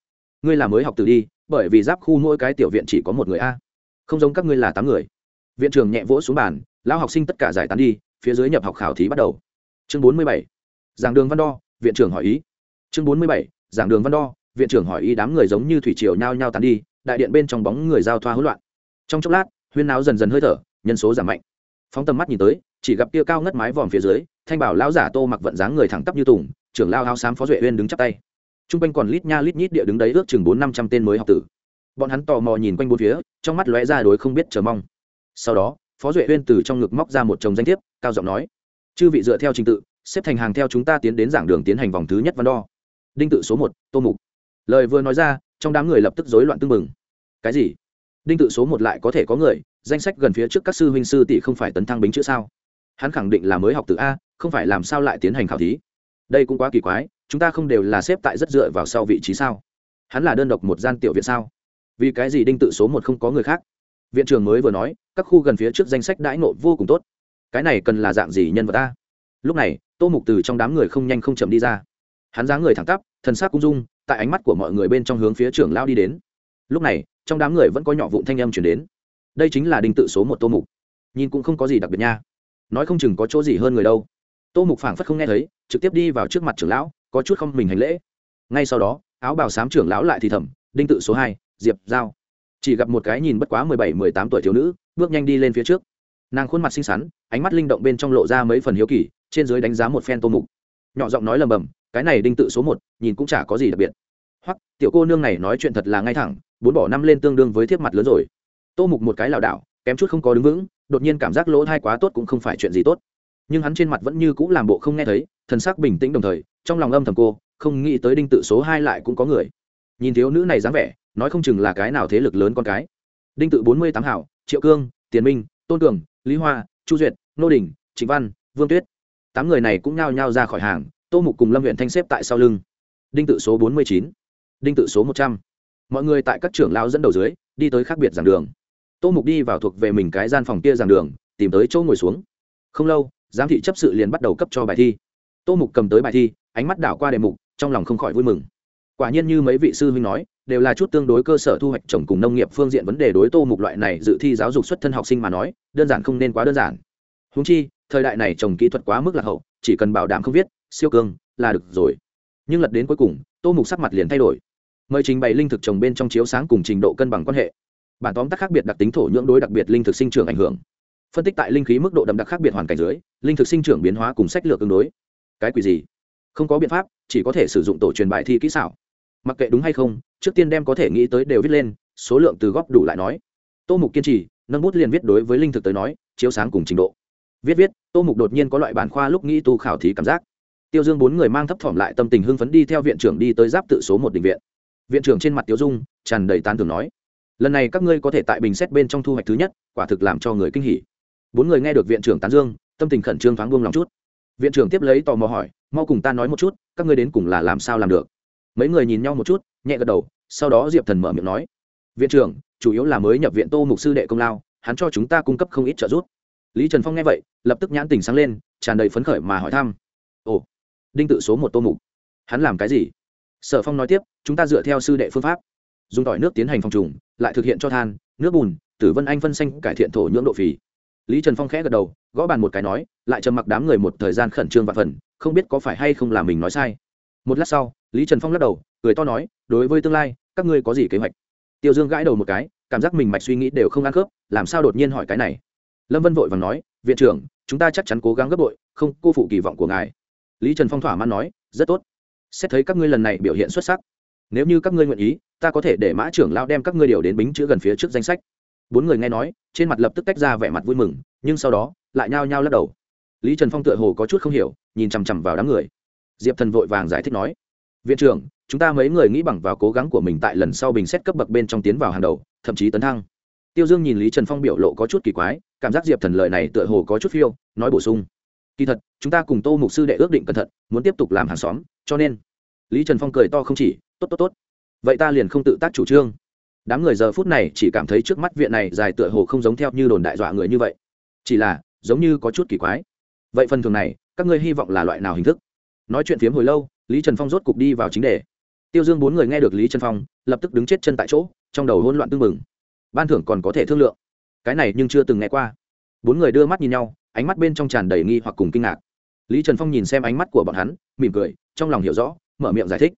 Ngươi là mới học từ đi, bởi vì giáp khu mỗi cái tiểu viện chỉ có một người a. Không giống các ngươi là tám người. Viện trưởng nhẹ vỗ xuống bàn lao học sinh tất cả giải tán đi, phía dưới nhập học khảo thí bắt đầu. Chương bốn mươi bảy, giảng đường văn đo, viện trưởng hỏi ý. Chương bốn mươi bảy, giảng đường văn đo, viện trưởng hỏi ý đám người giống như thủy triều nhao nhao tán đi, đại điện bên trong bóng người giao thoa hỗn loạn. Trong chốc lát huyên náo dần dần hơi thở, nhân số giảm mạnh. Phóng tầm mắt nhìn tới, chỉ gặp kia cao ngất mái vòm phía dưới, thanh bảo lão giả tô mặc vận dáng người thẳng tắp như tùng, trưởng lao áo xám phó duệ uyên đứng chắp tay. T r u n g quanh còn lít nha lít nhít địa đứng đấy ước chừng bốn năm trăm tên mới học tử. Bọn hắn tò mò nhìn quanh bốn phía, trong mắt lóe ra đối không biết chờ mong. Sau đó, phó duệ uyên từ trong ngực móc ra một chồng danh thiếp, cao giọng nói, chư vị dựa theo trình tự, xếp thành hàng theo chúng ta tiến đến giảng đường tiến hành vòng thứ nhất văn đo. Đinh tự số một, tô mục. Lời vừa nói ra, trong đám người lập tức rối loạn tưng mừng cái gì? Đinh tự số một lại có thể có người, danh sách gần phía trước các sư huynh sư tỷ không phải tấn thăng bính chữ sao? Hắn khẳng định là mới học từ a, không phải làm sao lại tiến hành khảo thí. Đây cũng quá kỳ quái, chúng ta không đều là xếp tại rất dựa vào sau vị trí sao? Hắn là đơn độc một gian tiểu viện sao? Vì cái gì đinh tự số một không có người khác? Viện trưởng mới vừa nói, các khu gần phía trước danh sách đãi nộ vô cùng tốt. Cái này cần là dạng gì nhân vật ta lúc này, tô mục từ trong đám người không nhanh không chậm đi ra. Hắn dáng người thẳng tắp, thần sắc cung dung, tại ánh mắt của mọi người bên trong hướng phía trưởng lao đi đến lúc này, trong đám người vẫn có nhỏ vụn thanh âm chuyển đến. Đây chính là đinh tự số một tô mục. Nhìn cũng không có gì đặc biệt nha. Nói không chừng có chỗ gì hơn người đâu. Tô mục phảng phất không nghe thấy, trực tiếp đi vào trước mặt trưởng lão, có chút không mình hành lễ. Ngay sau đó, áo bào xám trưởng lão lại thì thầm, đinh tự số hai, diệp giao. Chỉ gặp một cái nhìn bất quá mười bảy, mười tám tuổi thiếu nữ, bước nhanh đi lên phía trước. Nàng khuôn mặt xinh xắn, ánh mắt linh động bên trong lộ ra mấy phần hiếu kỳ, trên dưới đánh giá một phen tô mục. Nhỏ giọng nói lầm bầm cái này đinh tự số một, nhìn cũng chả có gì đặc biệt. Hoặc tiểu cô nương này nói chuyện thật là ngay thẳng bốn bỏ năm lên tương đương với thiếp mặt lớn rồi. Tô mục một cái lảo đảo, kém chút không có đứng vững, đột nhiên cảm giác lỗ thai quá tốt cũng không phải chuyện gì tốt. Nhưng hắn trên mặt vẫn như cũng làm bộ không nghe thấy, thần sắc bình tĩnh đồng thời, trong lòng âm thầm cô, không nghĩ tới đinh tự số hai lại cũng có người. Nhìn thiếu nữ này dáng vẻ, nói không chừng là cái nào thế lực lớn con cái. Đinh tự bốn mươi tám hảo, triệu cương, tiền minh, tôn cường, lý hoa, chu duyệt, nô đình, trịnh văn, vương tuyết. Tám người này cũng nhao nhao ra khỏi hàng, tô mục cùng lâm huyện thanh xếp tại sau lưng. Đinh tự số bốn mươi chín, đinh tự số một trăm mọi người tại các trưởng lao dẫn đầu dưới, đi tới khác biệt giảng đường. Tô mục đi vào thuộc về mình cái gian phòng kia giảng đường, tìm tới chỗ ngồi xuống. Không lâu, giám thị chấp sự liền bắt đầu cấp cho bài thi. Tô mục cầm tới bài thi, ánh mắt đảo qua đề mục, trong lòng không khỏi vui mừng. Quả nhiên như mấy vị sư huynh nói, đều là chút tương đối cơ sở thu hoạch trồng cùng nông nghiệp phương diện vấn đề đối tô mục loại này dự thi giáo dục xuất thân học sinh mà nói, đơn giản không nên quá đơn giản. Húng chi, thời đại này trồng kỹ thuật quá mức lạc hậu, chỉ cần bảo đảm không viết, siêu cương, là được rồi. Nhưng lật đến cuối cùng, tô mục sắc mặt liền thay đổi mời trình bày linh thực trồng bên trong chiếu sáng cùng trình độ cân bằng quan hệ. Bản tóm tắt khác biệt đặc tính thổ nhưỡng đối đặc biệt linh thực sinh trưởng ảnh hưởng. Phân tích tại linh khí mức độ đậm đặc khác biệt hoàn cảnh dưới, linh thực sinh trưởng biến hóa cùng sách lược tương đối. Cái quỷ gì? Không có biện pháp, chỉ có thể sử dụng tổ truyền bài thi kỹ xảo. Mặc kệ đúng hay không, trước tiên đem có thể nghĩ tới đều viết lên, số lượng từ góp đủ lại nói. Tô mục kiên trì, nâng bút liền viết đối với linh thực tới nói, chiếu sáng cùng trình độ. Viết viết, tô mục đột nhiên có loại bản khoa lúc nghĩ tu khảo thí cảm giác. Tiêu dương bốn người mang thấp thỏm lại tâm tình hưng phấn đi theo viện trưởng đi tới giáp tự số một định viện viện trưởng trên mặt tiếu dung, tràn đầy tán thường nói, lần này các ngươi có thể tại bình xét bên trong thu hoạch thứ nhất, quả thực làm cho người kinh hỉ. Bốn người nghe được viện trưởng tán dương, tâm tình khẩn trương thoáng buông lòng chút. Viện trưởng tiếp lấy tò mò hỏi, mau cùng ta nói một chút, các ngươi đến cùng là làm sao làm được? Mấy người nhìn nhau một chút, nhẹ gật đầu, sau đó diệp thần mở miệng nói, viện trưởng, chủ yếu là mới nhập viện tô mục sư đệ công lao, hắn cho chúng ta cung cấp không ít trợ giúp. Lý trần phong nghe vậy, lập tức nhãn tình sáng lên, tràn đầy phấn khởi mà hỏi thăm, ồ, đinh tự số một tô mục, hắn làm cái gì? Sở phong nói tiếp chúng ta dựa theo sư đệ phương pháp, dùng tỏi nước tiến hành phòng trùng, lại thực hiện cho than, nước bùn, tử vân anh phân xanh cải thiện thổ nhưỡng độ phì. Lý trần phong khẽ gật đầu, gõ bàn một cái nói, lại trầm mặc đám người một thời gian khẩn trương và phần, không biết có phải hay không là mình nói sai. Một lát sau, lý trần phong lắc đầu, cười to nói, đối với tương lai, các ngươi có gì kế hoạch? Tiêu dương gãi đầu một cái, cảm giác mình mạch suy nghĩ đều không ăn khớp, làm sao đột nhiên hỏi cái này? Lâm vân vội và nói, viện trưởng, chúng ta chắc chắn cố gắng gấp bội, không cô phụ kỳ vọng của ngài. Lý trần phong thỏa mãn nói, rất tốt. Xét thấy các ngươi lần này biểu hiện xuất sắc nếu như các ngươi nguyện ý, ta có thể để mã trưởng lao đem các ngươi điều đến bính chữ gần phía trước danh sách. Bốn người nghe nói, trên mặt lập tức tách ra vẻ mặt vui mừng, nhưng sau đó, lại nhao nhao lắc đầu. Lý trần phong tựa hồ có chút không hiểu, nhìn chằm chằm vào đám người. Diệp thần vội vàng giải thích nói, viện trưởng, chúng ta mấy người nghĩ bằng vào cố gắng của mình tại lần sau bình xét cấp bậc bên trong tiến vào hàng đầu, thậm chí tấn thăng. Tiêu dương nhìn lý trần phong biểu lộ có chút kỳ quái, cảm giác diệp thần lời này tựa hồ có chút phiêu, nói bổ sung, kỳ thật, chúng ta cùng tô mục sư đệ ước định cẩn thận, muốn tiếp tục làm hàng xóm, cho nên. Lý trần phong cười to không chỉ tốt tốt tốt. Vậy ta liền không tự tác chủ trương. Đám người giờ phút này chỉ cảm thấy trước mắt viện này dài tựa hồ không giống theo như đồn đại dọa người như vậy. Chỉ là, giống như có chút kỳ quái. Vậy phần thường này, các ngươi hy vọng là loại nào hình thức? Nói chuyện phiếm hồi lâu, lý trần phong rốt cục đi vào chính đề. Tiêu dương bốn người nghe được lý trần phong, lập tức đứng chết chân tại chỗ, trong đầu hỗn loạn tưng bừng. Ban thưởng còn có thể thương lượng. Cái này nhưng chưa từng nghe qua. Bốn người đưa mắt nhìn nhau, ánh mắt bên trong tràn đầy nghi hoặc cùng kinh ngạc. Lý trần phong nhìn xem ánh mắt của bọn hắn, mỉm cười, trong lòng hiểu rõ, mở miệng giải thích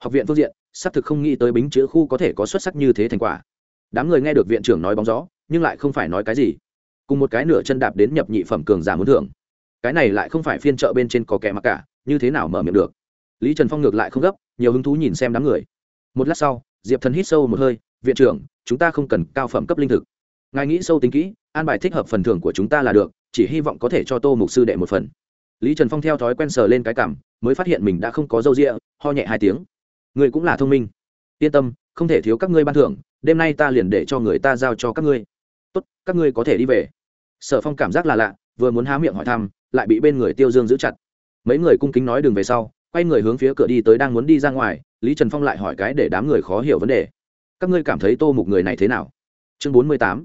học viện phương diện, xác thực không nghĩ tới bính chữ khu có thể có xuất sắc như thế thành quả. Đám người nghe được viện trưởng nói bóng gió, nhưng lại không phải nói cái gì. Cùng một cái nửa chân đạp đến nhập nhị phẩm cường giả muốn thưởng. Cái này lại không phải phiên chợ bên trên có kẻ mặc cả, như thế nào mở miệng được? Lý trần phong ngược lại không gấp, nhiều hứng thú nhìn xem đám người. Một lát sau, diệp thần hít sâu một hơi, viện trưởng, chúng ta không cần cao phẩm cấp linh thực. Ngài nghĩ sâu tính kỹ, an bài thích hợp phần thưởng của chúng ta là được, chỉ hy vọng có thể cho tô mục sư đệ một phần. Lý trần phong theo thói quen sờ lên cái cảm mới phát hiện mình đã không có dâu rịa ho nhẹ hai tiếng người cũng là thông minh. Yên tâm, không thể thiếu các ngươi ban thưởng, đêm nay ta liền để cho người ta giao cho các ngươi. Tốt, các ngươi có thể đi về. Sở phong cảm giác là lạ, vừa muốn há miệng hỏi thăm, lại bị bên người tiêu dương giữ chặt. Mấy người cung kính nói đường về sau, quay người hướng phía cửa đi tới đang muốn đi ra ngoài, lý trần phong lại hỏi cái để đám người khó hiểu vấn đề. Các ngươi cảm thấy tô mục người này thế nào? Chương bốn mươi tám,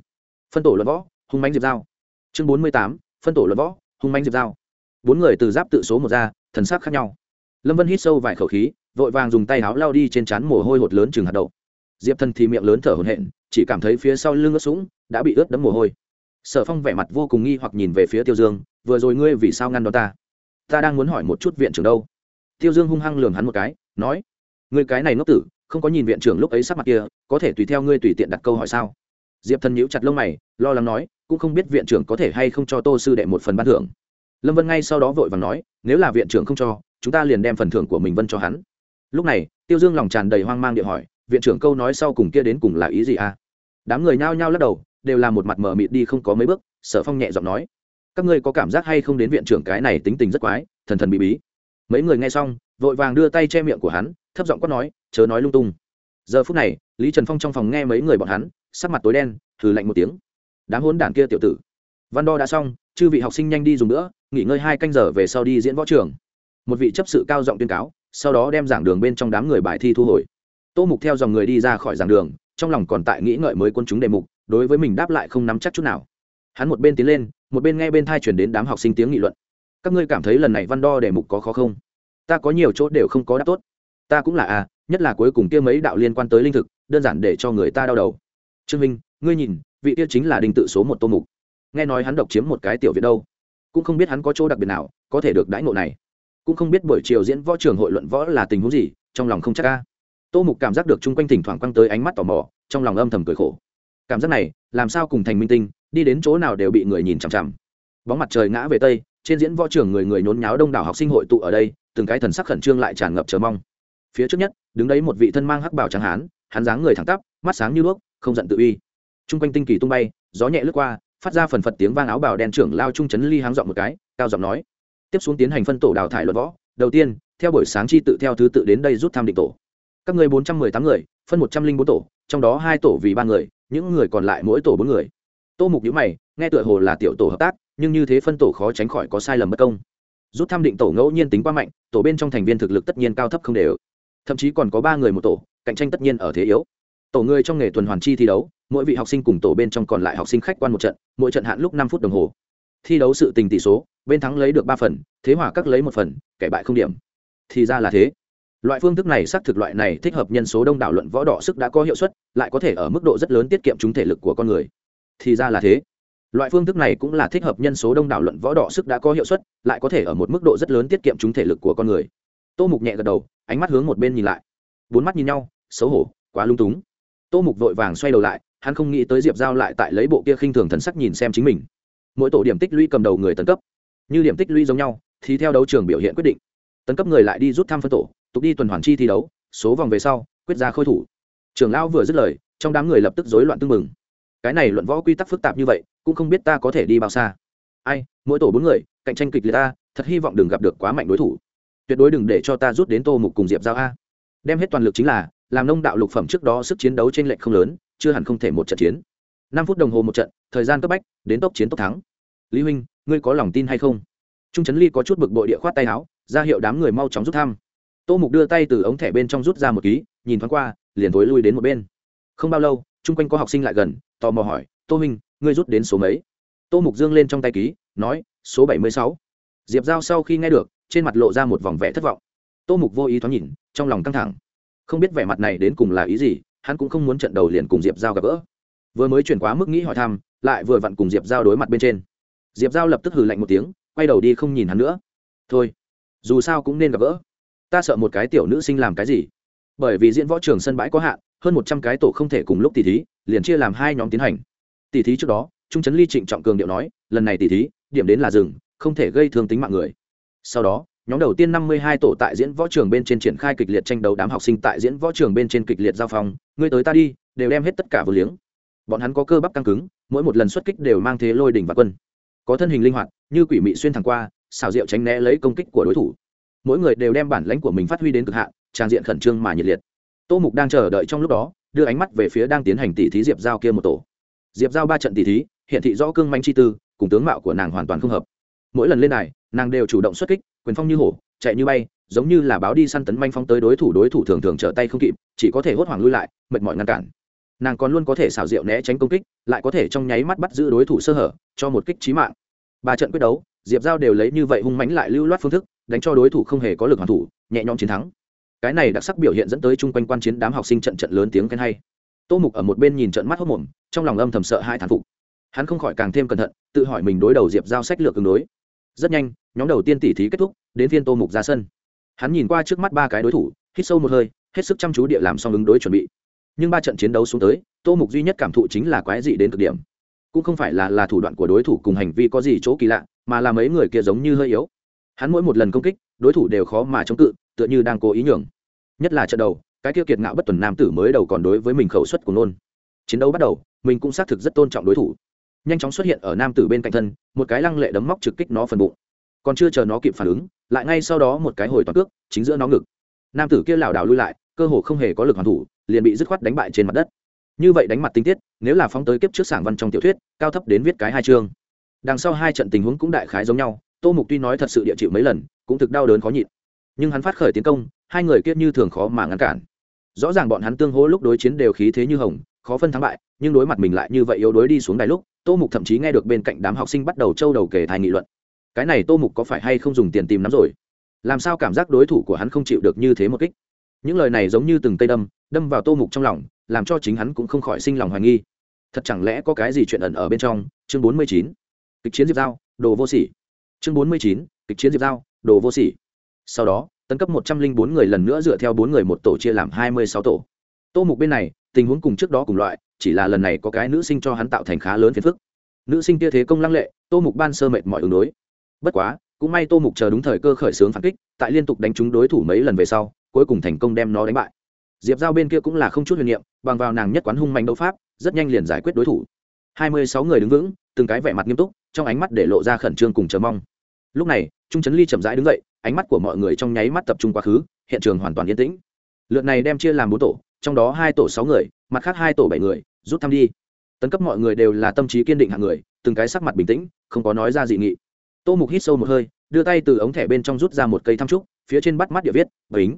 phân tổ luận võ, hung mánh diệp giao. Chương bốn mươi tám, phân tổ luận võ, hung mánh diệp giao. Bốn người từ giáp tự số một ra, thần sắc khác nhau. Lâm vân hít sâu vài khẩu khí vội vàng dùng tay áo lao đi trên trán mồ hôi hột lớn chừng hạt đậu. Diệp thần thì miệng lớn thở hổn hển, chỉ cảm thấy phía sau lưng ướt sũng, đã bị ướt đẫm mồ hôi. Sở phong vẻ mặt vô cùng nghi hoặc nhìn về phía tiêu dương, vừa rồi ngươi vì sao ngăn đó ta? Ta đang muốn hỏi một chút viện trưởng đâu? Tiêu dương hung hăng lường hắn một cái, nói, ngươi cái này ngốc tử, không có nhìn viện trưởng lúc ấy sắc mặt kia, có thể tùy theo ngươi tùy tiện đặt câu hỏi sao? Diệp thần nhíu chặt lông mày, lo lắng nói, cũng không biết viện trưởng có thể hay không cho tô sư đệ một phần ban thưởng. Lâm vân ngay sau đó vội vàng nói, nếu là viện trưởng không cho, chúng ta liền đem phần thưởng của mình vân cho hắn lúc này, tiêu dương lòng tràn đầy hoang mang điện hỏi, viện trưởng câu nói sau cùng kia đến cùng là ý gì à? Đám người nhao nhao lắc đầu, đều là một mặt mờ mịt đi không có mấy bước, sở phong nhẹ giọng nói, các ngươi có cảm giác hay không đến viện trưởng cái này tính tình rất quái, thần thần bị bí? Mấy người nghe xong, vội vàng đưa tay che miệng của hắn, thấp giọng quát nói, chớ nói lung tung. Giờ phút này, lý trần phong trong phòng nghe mấy người bọn hắn, sắc mặt tối đen thử lạnh một tiếng. Đám hôn đản kia tiểu tử. Văn đo đã xong, chư vị học sinh nhanh đi dùng nữa, nghỉ ngơi hai canh giờ về sau đi diễn võ trường. Một vị chấp sự cao giọng tuyên cáo sau đó đem giảng đường bên trong đám người bài thi thu hồi. Tô mục theo dòng người đi ra khỏi giảng đường trong lòng còn tại nghĩ ngợi mới quân chúng đề mục đối với mình đáp lại không nắm chắc chút nào. Hắn một bên tiến lên một bên nghe bên thai chuyển đến đám học sinh tiếng nghị luận. Các ngươi cảm thấy lần này văn đo đề mục có khó không? Ta có nhiều chỗ đều không có đáp tốt. Ta cũng là à, nhất là cuối cùng kia mấy đạo liên quan tới linh thực đơn giản để cho người ta đau đầu. Trương minh ngươi nhìn vị kia chính là đình tự số một tô mục. Nghe nói hắn độc chiếm một cái tiểu viện đâu cũng không biết hắn có chỗ đặc biệt nào có thể được đãi ngộ này cũng không biết buổi chiều diễn võ trường hội luận võ là tình huống gì, trong lòng không chắc ca tô mục cảm giác được chung quanh thỉnh thoảng quăng tới ánh mắt tò mò, trong lòng âm thầm cười khổ. Cảm giác này, làm sao cùng thành minh tinh, đi đến chỗ nào đều bị người nhìn chằm chằm. Bóng mặt trời ngã về tây, trên diễn võ trường người người nhốn nháo đông đảo học sinh hội tụ ở đây, từng cái thần sắc khẩn trương lại tràn ngập chờ mong. Phía trước nhất, đứng đấy một vị thân mang hắc bảo trắng hán, hắn dáng người thẳng tắp, mắt sáng như đuốc, không giận tự uy. Chung quanh tinh kỳ tung bay, gió nhẹ lướt qua, phát ra phần phật tiếng vang áo bào đen trưởng lao trung chấn ly háng dọn một cái, cao giọng nói tiếp xuống tiến hành phân tổ đào thải luật võ. Đầu tiên, theo buổi sáng chi tự theo thứ tự đến đây rút tham định tổ. Các người bốn trăm mười tám người, phân một trăm linh bốn tổ, trong đó hai tổ vì ba người, những người còn lại mỗi tổ bốn người. Tô mục nhữ mày, nghe tựa hồ là tiểu tổ hợp tác, nhưng như thế phân tổ khó tránh khỏi có sai lầm bất công. Rút tham định tổ ngẫu nhiên tính quá mạnh, tổ bên trong thành viên thực lực tất nhiên cao thấp không đều. Thậm chí còn có ba người một tổ, cạnh tranh tất nhiên ở thế yếu. Tổ người trong nghề tuần hoàn chi thi đấu, mỗi vị học sinh cùng tổ bên trong còn lại học sinh khách quan một trận, mỗi trận hạn lúc năm phút đồng hồ. Thi đấu sự tình tỷ số bên thắng lấy được ba phần, thế hòa các lấy một phần, kẻ bại không điểm. Thì ra là thế. Loại phương thức này xác thực loại này thích hợp nhân số đông đảo luận võ đỏ sức đã có hiệu suất, lại có thể ở mức độ rất lớn tiết kiệm chúng thể lực của con người. Thì ra là thế. Loại phương thức này cũng là thích hợp nhân số đông đảo luận võ đỏ sức đã có hiệu suất, lại có thể ở một mức độ rất lớn tiết kiệm chúng thể lực của con người. Tô mục nhẹ gật đầu, ánh mắt hướng một bên nhìn lại. Bốn mắt nhìn nhau, xấu hổ, quá lung túng. Tô mục vội vàng xoay đầu lại, hắn không nghĩ tới diệp giao lại tại lấy bộ kia khinh thường thần sắc nhìn xem chính mình. Mỗi tổ điểm tích lũy cầm đầu người tấn cấp như điểm tích lũy giống nhau, thì theo đấu trường biểu hiện quyết định. Tấn cấp người lại đi rút thăm phân tổ, tục đi tuần hoàn chi thi đấu, số vòng về sau, quyết ra khôi thủ. Trưởng lão vừa dứt lời, trong đám người lập tức rối loạn tưng mừng cái này luận võ quy tắc phức tạp như vậy, cũng không biết ta có thể đi bao xa. Ai, mỗi tổ bốn người, cạnh tranh kịch liệt ta, thật hy vọng đừng gặp được quá mạnh đối thủ. Tuyệt đối đừng để cho ta rút đến tô mục cùng diệp giao a. Đem hết toàn lực chính là, làm nông đạo lục phẩm trước đó sức chiến đấu trên lệnh không lớn, chưa hẳn không thể một trận chiến. Năm phút đồng hồ một trận, thời gian cấp bách, đến tốc chiến tốc thắng. Lý huynh ngươi có lòng tin hay không? Trung trấn ly có chút bực bội địa khoát tay áo, ra hiệu đám người mau chóng rút thăm. Tô mục đưa tay từ ống thẻ bên trong rút ra một ký, nhìn thoáng qua, liền thối lui đến một bên. Không bao lâu, chung quanh có học sinh lại gần, tò mò hỏi, tô minh, ngươi rút đến số mấy? Tô mục dương lên trong tay ký, nói, số bảy mươi sáu. Diệp giao sau khi nghe được, trên mặt lộ ra một vòng vẻ thất vọng. Tô mục vô ý thoáng nhìn, trong lòng căng thẳng. Không biết vẻ mặt này đến cùng là ý gì, hắn cũng không muốn trận đầu liền cùng diệp giao gặp gỡ. Vừa mới chuyển quá mức nghĩ hỏi thăm, lại vừa vặn cùng diệp giao đối mặt bên trên diệp giao lập tức hừ lạnh một tiếng, quay đầu đi không nhìn hắn nữa. Thôi, dù sao cũng nên gặp gỡ. Ta sợ một cái tiểu nữ sinh làm cái gì? Bởi vì diễn võ trường sân bãi có hạn, hơn một trăm cái tổ không thể cùng lúc tỉ thí, liền chia làm hai nhóm tiến hành. Tỉ thí trước đó, trung trấn ly trịnh trọng cường điệu nói, lần này tỉ thí, điểm đến là rừng không thể gây thương tính mạng người. Sau đó, nhóm đầu tiên năm mươi hai tổ tại diễn võ trường bên trên triển khai kịch liệt tranh đấu đám học sinh tại diễn võ trường bên trên kịch liệt giao phong, ngươi tới ta đi, đều đem hết tất cả vừa liếng. Bọn hắn có cơ bắp căng cứng, mỗi một lần xuất kích đều mang thế lôi đỉnh và quân có thân hình linh hoạt, như quỷ mị xuyên thẳng qua xào rượu tránh né lấy công kích của đối thủ. Mỗi người đều đem bản lãnh của mình phát huy đến cực hạn, trang diện khẩn trương mà nhiệt liệt. Tô mục đang chờ đợi trong lúc đó, đưa ánh mắt về phía đang tiến hành tỷ thí diệp giao kia một tổ. Diệp giao ba trận tỷ thí, hiện thị rõ cương manh chi tư, cùng tướng mạo của nàng hoàn toàn không hợp. Mỗi lần lên này nàng đều chủ động xuất kích, quyền phong như hổ, chạy như bay, giống như là báo đi săn tấn manh phong tới đối thủ đối thủ thường thường trở tay không kịp, chỉ có thể hốt hoảng lui lại, mệt mỏi ngăn cản nàng còn luôn có thể xảo diệu né tránh công kích, lại có thể trong nháy mắt bắt giữ đối thủ sơ hở, cho một kích trí mạng. Ba trận quyết đấu, diệp giao đều lấy như vậy hung mãnh lại lưu loát phương thức, đánh cho đối thủ không hề có lực hoàn thủ, nhẹ nhõm chiến thắng. Cái này đặc sắc biểu hiện dẫn tới chung quanh quan chiến đám học sinh trận trận lớn tiếng khen hay. Tô mục ở một bên nhìn trận mắt hốc mồm, trong lòng âm thầm sợ hai thản phục. Hắn không khỏi càng thêm cẩn thận, tự hỏi mình đối đầu diệp giao sách lược ứng đối. Rất nhanh, nhóm đầu tiên tỉ thí kết thúc, đến phiên tô mục ra sân. Hắn nhìn qua trước mắt ba cái đối thủ, hít sâu một hơi, hết sức chăm chú địa làm xong ứng đối chuẩn bị nhưng ba trận chiến đấu xuống tới, tô mục duy nhất cảm thụ chính là quái dị đến cực điểm. Cũng không phải là là thủ đoạn của đối thủ cùng hành vi có gì chỗ kỳ lạ, mà là mấy người kia giống như hơi yếu. Hắn mỗi một lần công kích, đối thủ đều khó mà chống cự, tựa như đang cố ý nhường. Nhất là trận đầu, cái kia kiệt ngạo bất tuần nam tử mới đầu còn đối với mình khẩu suất của nôn. Chiến đấu bắt đầu, mình cũng xác thực rất tôn trọng đối thủ. Nhanh chóng xuất hiện ở nam tử bên cạnh thân, một cái lăng lệ đấm móc trực kích nó phần bụng. Còn chưa chờ nó kịp phản ứng, lại ngay sau đó một cái hồi toàn cước, chính giữa nó ngực. Nam tử kia lảo đảo lui lại, cơ hồ không hề có lực hoàn thủ liền bị dứt khoát đánh bại trên mặt đất. Như vậy đánh mặt tinh tiết, nếu là phóng tới kiếp trước sảng văn trong tiểu thuyết, cao thấp đến viết cái hai chương. Đằng sau hai trận tình huống cũng đại khái giống nhau, tô mục tuy nói thật sự địa chịu mấy lần, cũng thực đau đớn khó nhịn. Nhưng hắn phát khởi tiến công, hai người kiết như thường khó mà ngăn cản. Rõ ràng bọn hắn tương hỗ lúc đối chiến đều khí thế như hồng, khó phân thắng bại, nhưng đối mặt mình lại như vậy yếu đối đi xuống đài lúc, tô mục thậm chí nghe được bên cạnh đám học sinh bắt đầu trâu đầu kể thai nghị luận. Cái này tô mục có phải hay không dùng tiền tìm nắm rồi? Làm sao cảm giác đối thủ của hắn không chịu được như thế một kích? Những lời này giống như từng cây đâm đâm vào tô mục trong lòng, làm cho chính hắn cũng không khỏi sinh lòng hoài nghi. Thật chẳng lẽ có cái gì chuyện ẩn ở bên trong? Chương bốn mươi chín. Kịch chiến diệp giao, đồ vô sỉ. Chương bốn mươi chín. Kịch chiến diệp giao, đồ vô sỉ. Sau đó, tấn cấp một trăm linh bốn người lần nữa dựa theo bốn người một tổ chia làm hai mươi sáu tổ. Tô mục bên này, tình huống cùng trước đó cùng loại, chỉ là lần này có cái nữ sinh cho hắn tạo thành khá lớn phiền phức. Nữ sinh kia thế công lăng lệ, tô mục ban sơ mệt mọi ứng đối. Bất quá, cũng may tô mục chờ đúng thời cơ khởi xướng phản kích, tại liên tục đánh trúng đối thủ mấy lần về sau cuối cùng thành công đem nó đánh bại. Diệp giao bên kia cũng là không chút huyền niệm, bằng vào nàng nhất quán hung mạnh đấu pháp, rất nhanh liền giải quyết đối thủ. Hai mươi sáu người đứng vững, từng cái vẻ mặt nghiêm túc, trong ánh mắt để lộ ra khẩn trương cùng chờ mong. Lúc này, trung trấn ly chậm rãi đứng dậy, ánh mắt của mọi người trong nháy mắt tập trung quá khứ, hiện trường hoàn toàn yên tĩnh. Lượt này đem chia làm bốn tổ, trong đó hai tổ sáu người, mặt khác hai tổ bảy người, rút thăm đi. Tấn cấp mọi người đều là tâm trí kiên định hạng người, từng cái sắc mặt bình tĩnh, không có nói ra dị nghị. Tô mục hít sâu một hơi, đưa tay từ ống thẻ bên trong rút ra một cây thăm trúc, phía trên bắt mắt địa viết, bính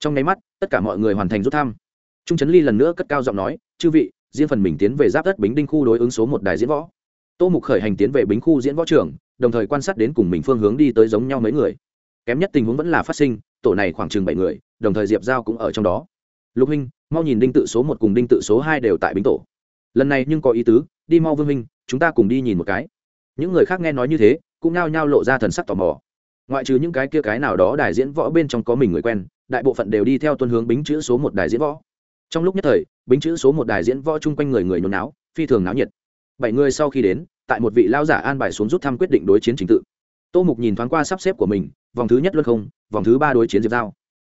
trong nháy mắt, tất cả mọi người hoàn thành rút thăm. Trung trấn ly lần nữa cất cao giọng nói, chư vị, riêng phần mình tiến về giáp đất bính đinh khu đối ứng số một đài diễn võ. Tô mục khởi hành tiến về bính khu diễn võ trường, đồng thời quan sát đến cùng mình phương hướng đi tới giống nhau mấy người. Kém nhất tình huống vẫn là phát sinh, tổ này khoảng chừng bảy người, đồng thời diệp giao cũng ở trong đó. Lục huynh, mau nhìn đinh tự số một cùng đinh tự số hai đều tại bính tổ. Lần này nhưng có ý tứ, đi mau vương huynh, chúng ta cùng đi nhìn một cái. Những người khác nghe nói như thế, cũng nao nhao lộ ra thần sắc tò mò. Ngoại trừ những cái kia cái nào đó đài diễn võ bên trong có mình người quen đại bộ phận đều đi theo tuân hướng bính chữ số một đài diễn võ. Trong lúc nhất thời, bính chữ số một đài diễn võ chung quanh người người nhốn náo, phi thường náo nhiệt. Bảy người sau khi đến, tại một vị lao giả an bài xuống rút thăm quyết định đối chiến trình tự. Tô mục nhìn thoáng qua sắp xếp của mình, vòng thứ nhất luân không, vòng thứ ba đối chiến diệp giao.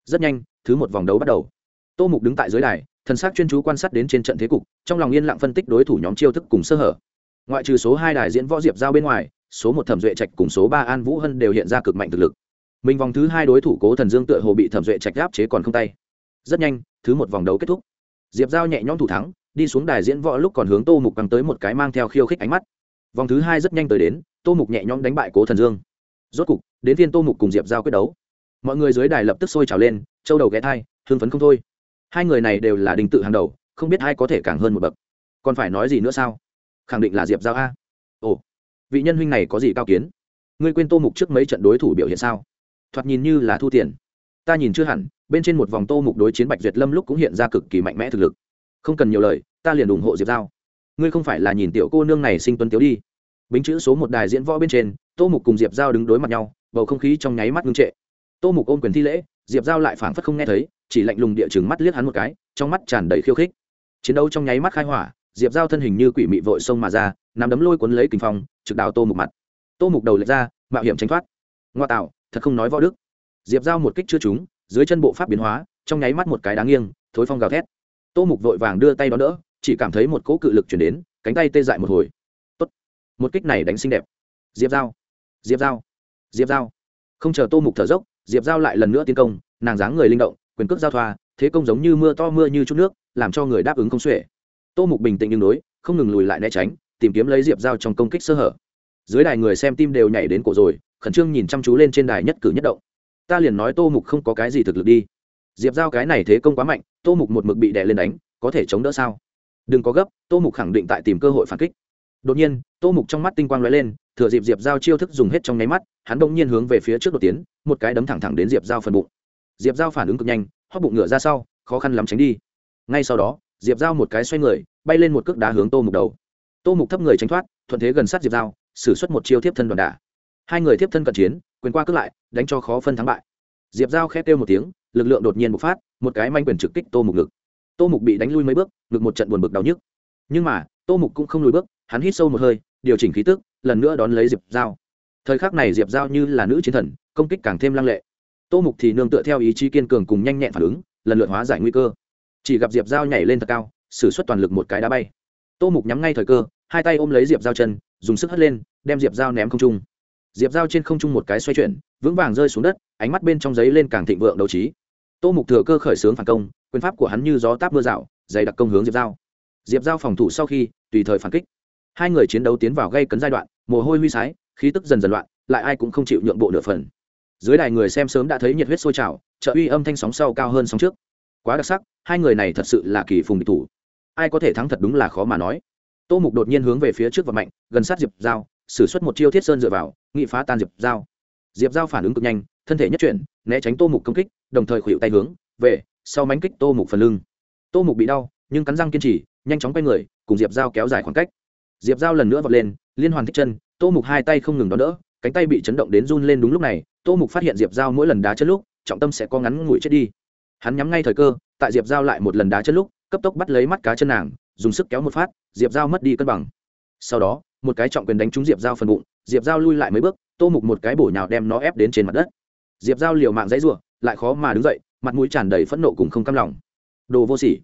Rất nhanh, thứ một vòng đấu bắt đầu. Tô mục đứng tại dưới đài, thần s á c chuyên chú quan sát đến trên trận thế cục, trong lòng yên lặng phân tích đối thủ nhóm chiêu thức cùng sơ hở. Ngoại trừ số hai đài diễn võ diệp giao bên ngoài, số một thẩm duệ trạch cùng số ba an vũ hân đều hiện ra cực mạnh thực lực mình vòng thứ hai đối thủ cố thần dương tựa hồ bị thẩm duệ trạch gáp chế còn không tay. Rất nhanh, thứ một vòng đấu kết thúc. Diệp giao nhẹ nhõm thủ thắng, đi xuống đài diễn võ lúc còn hướng tô mục căng tới một cái mang theo khiêu khích ánh mắt. Vòng thứ hai rất nhanh tới đến, tô mục nhẹ nhõm đánh bại cố thần dương. Rốt cục, đến phiên tô mục cùng diệp giao quyết đấu. Mọi người dưới đài lập tức sôi trào lên, châu đầu ghé thai hương phấn không thôi. Hai người này đều là đình tự hàng đầu, không biết ai có thể càng hơn một bậc. Còn phải nói gì nữa sao? Khẳng định là diệp giao a. Ồ, vị nhân huynh này có gì cao kiến? Ngươi quên tô mục trước mấy trận đối thủ biểu hiện sao? Thoạt nhìn như là thu tiền. Ta nhìn chưa hẳn, bên trên một vòng tô mục đối chiến bạch duyệt lâm lúc cũng hiện ra cực kỳ mạnh mẽ thực lực. Không cần nhiều lời, ta liền ủng hộ diệp giao. Ngươi không phải là nhìn tiểu cô nương này sinh tuân tiếu đi. Bính chữ số một đài diễn võ bên trên, tô mục cùng diệp giao đứng đối mặt nhau, bầu không khí trong nháy mắt ngưng trệ. Tô mục ôm quyền thi lễ, diệp giao lại phảng phất không nghe thấy, chỉ lạnh lùng địa chừng mắt liếc hắn một cái, trong mắt tràn đầy khiêu khích. Chiến đấu trong nháy mắt khai hỏa, diệp giao thân hình như quỷ mị vội xông mà ra, nắm đấm lôi cuốn lấy kinh phong, trực đào tô mục mặt. Tô mục đầu lệch ra, mạo hiểm tránh thoát. Ngoa tạo thật không nói võ đức. Diệp giao một kích chưa trúng, dưới chân bộ pháp biến hóa, trong nháy mắt một cái đáng nghiêng, thối phong gào thét. Tô mục vội vàng đưa tay đón đỡ, chỉ cảm thấy một cỗ cự lực chuyển đến, cánh tay tê dại một hồi. Tốt. một kích này đánh xinh đẹp. Diệp giao. Diệp giao. Diệp giao. Không chờ tô mục thở dốc, diệp giao lại lần nữa tiến công, nàng dáng người linh động, quyền cước giao thoa, thế công giống như mưa to mưa như chút nước, làm cho người đáp ứng không xuể. Tô mục bình tĩnh nhưng đối, không ngừng lùi lại né tránh, tìm kiếm lấy diệp giao trong công kích sơ hở. Dưới đài người xem tim đều nhảy đến cổ rồi khẩn trương nhìn chăm chú lên trên đài nhất cử nhất động. Ta liền nói tô mục không có cái gì thực lực đi. Diệp giao cái này thế công quá mạnh, tô mục một mực bị đè lên đánh, có thể chống đỡ sao? Đừng có gấp, tô mục khẳng định tại tìm cơ hội phản kích. Đột nhiên, tô mục trong mắt tinh quang lóe lên, thừa dịp diệp giao chiêu thức dùng hết trong nháy mắt, hắn bỗng nhiên hướng về phía trước đột tiến, một cái đấm thẳng thẳng đến diệp giao phần bụng. Diệp giao phản ứng cực nhanh hóc bụng ngựa ra sau, khó khăn lắm tránh đi. Ngay sau đó, diệp giao một cái xoay người, bay lên một cước đá hướng tô mục đầu. Tô mục thấp người tránh thoát, thuận thế gần sát diệp giao xử suất một chiêu tiếp thân đoàn đả hai người tiếp thân cận chiến, quyền qua cước lại, đánh cho khó phân thắng bại. Diệp giao khét kêu một tiếng, lực lượng đột nhiên bộc phát, một cái manh quyền trực kích tô mục ngực. Tô mục bị đánh lui mấy bước, ngực một trận buồn bực đau nhức. Nhưng mà, tô mục cũng không lùi bước, hắn hít sâu một hơi, điều chỉnh khí tức, lần nữa đón lấy diệp giao. Thời khắc này diệp giao như là nữ chiến thần, công kích càng thêm lăng lệ. Tô mục thì nương tựa theo ý chí kiên cường cùng nhanh nhẹn phản ứng, lần lượt hóa giải nguy cơ. Chỉ gặp diệp giao nhảy lên thật cao s ử suất toàn lực một cái đá bay. Tô mục nhắm ngay thời cơ, hai tay ôm lấy diệp giao chân, dùng sức hất lên, đem diệp giao ném không trung diệp giao trên không trung một cái xoay chuyển, vững vàng rơi xuống đất, ánh mắt bên trong giấy lên càng thịnh vượng đấu trí. Tô mục thừa cơ khởi xướng phản công, quyền pháp của hắn như gió táp mưa rào, dày đặc công hướng diệp giao. Diệp giao phòng thủ sau khi, tùy thời phản kích. Hai người chiến đấu tiến vào gây cấn giai đoạn, mồ hôi huy sái, khí tức dần dần loạn, lại ai cũng không chịu nhượng bộ nửa phần. Dưới đài người xem sớm đã thấy nhiệt huyết sôi trào, trợ uy âm thanh sóng sau cao hơn sóng trước. Quá đặc sắc, hai người này thật sự là kỳ phùng địch thủ. Ai có thể thắng thật đúng là khó mà nói. Tô mục đột nhiên hướng về phía trước và mạnh, gần sát diệp sử xuất suất một chiêu thiết sơn dựa vào, nghị phá tan diệp giao. Diệp giao phản ứng cực nhanh, thân thể nhất chuyển, né tránh tô mục công kích, đồng thời khuỵu tay hướng về sau mánh kích tô mục phần lưng. Tô mục bị đau, nhưng cắn răng kiên trì, nhanh chóng quay người, cùng diệp giao kéo dài khoảng cách. Diệp giao lần nữa vọt lên, liên hoàn thích chân, tô mục hai tay không ngừng đón đỡ, cánh tay bị chấn động đến run lên đúng lúc này, tô mục phát hiện diệp giao mỗi lần đá chân lúc, trọng tâm sẽ có ngắn ngủi chết đi. Hắn nhắm ngay thời cơ, tại diệp giao lại một lần đá chân lúc, cấp tốc bắt lấy mắt cá chân nàng, dùng sức kéo một phát, diệp giao mất đi cân bằng. Sau đó một cái trọng quyền đánh trúng diệp giao phần bụng, diệp giao lui lại mấy bước, tô mục một cái bổ nhào đem nó ép đến trên mặt đất. Diệp giao liều mạng dãy r u ộ lại khó mà đứng dậy, mặt mũi tràn đầy phẫn nộ cùng không cam lòng. Đồ vô sỉ,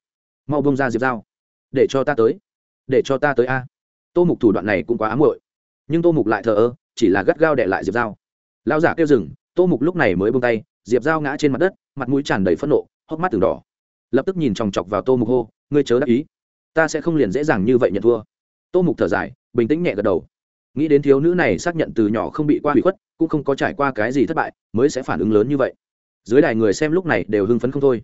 mau bông ra diệp giao, để cho ta tới, để cho ta tới a. Tô mục thủ đoạn này cũng quá ám hội nhưng tô mục lại thờ ơ, chỉ là gắt gao đệ lại diệp giao. Lao giả kêu rừng tô mục lúc này mới bông tay, diệp dao ngã trên mặt đất, mặt mũi tràn đầy phẫn nộ, hốc mắt từng đỏ. Lập tức nhìn chòng chọc vào tô mục hô, ngươi chớ đắc ý, ta sẽ không liền dễ dàng như vậy nhận thua. Tô mục thở dài bình tĩnh nhẹ gật đầu. Nghĩ đến thiếu nữ này xác nhận từ nhỏ không bị qua hủy khuất, cũng không có trải qua cái gì thất bại, mới sẽ phản ứng lớn như vậy. Dưới đài người xem lúc này đều hưng phấn không thôi.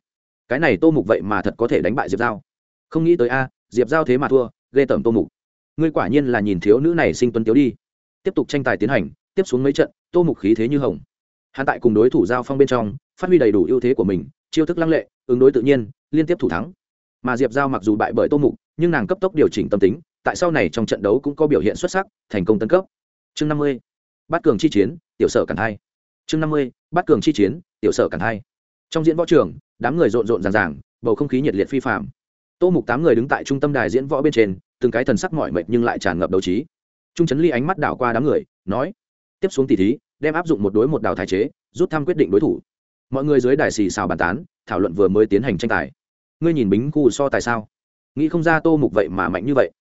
Cái này tô mục vậy mà thật có thể đánh bại diệp giao. Không nghĩ tới a, diệp giao thế mà thua, ghê tởm tô mục. Ngươi quả nhiên là nhìn thiếu nữ này sinh tuấn tiếu đi. Tiếp tục tranh tài tiến hành, tiếp xuống mấy trận, tô mục khí thế như hồng. Hắn tại cùng đối thủ giao phong bên trong, phát huy đầy đủ ưu thế của mình, chiêu thức lăng lệ, ứng đối tự nhiên, liên tiếp thủ thắng. Mà diệp giao mặc dù bại bởi tô mục, nhưng nàng cấp tốc điều chỉnh tâm tính tại sau này trong trận đấu cũng có biểu hiện xuất sắc, thành công tấn cấp. Chương năm mươi, bát cường chi chiến, tiểu sở cản hai. Chương năm mươi, bát cường chi chiến, tiểu sở cản hai. Trong diễn võ trường, đám người rộn rộn ràng ràng, bầu không khí nhiệt liệt phi phạm tô mục tám người đứng tại trung tâm đài diễn võ bên trên, từng cái thần sắc mỏi mệt nhưng lại tràn ngập đấu trí. Trung trấn ly ánh mắt đảo qua đám người, nói, tiếp xuống tỷ thí, đem áp dụng một đối một đào thái chế, rút thăm quyết định đối thủ. Mọi người dưới đài xì xào bàn tán, thảo luận vừa mới tiến hành tranh tài. Ngươi nhìn bính khu so tài sao? Nghĩ không ra tô mục vậy mà mạnh như vậy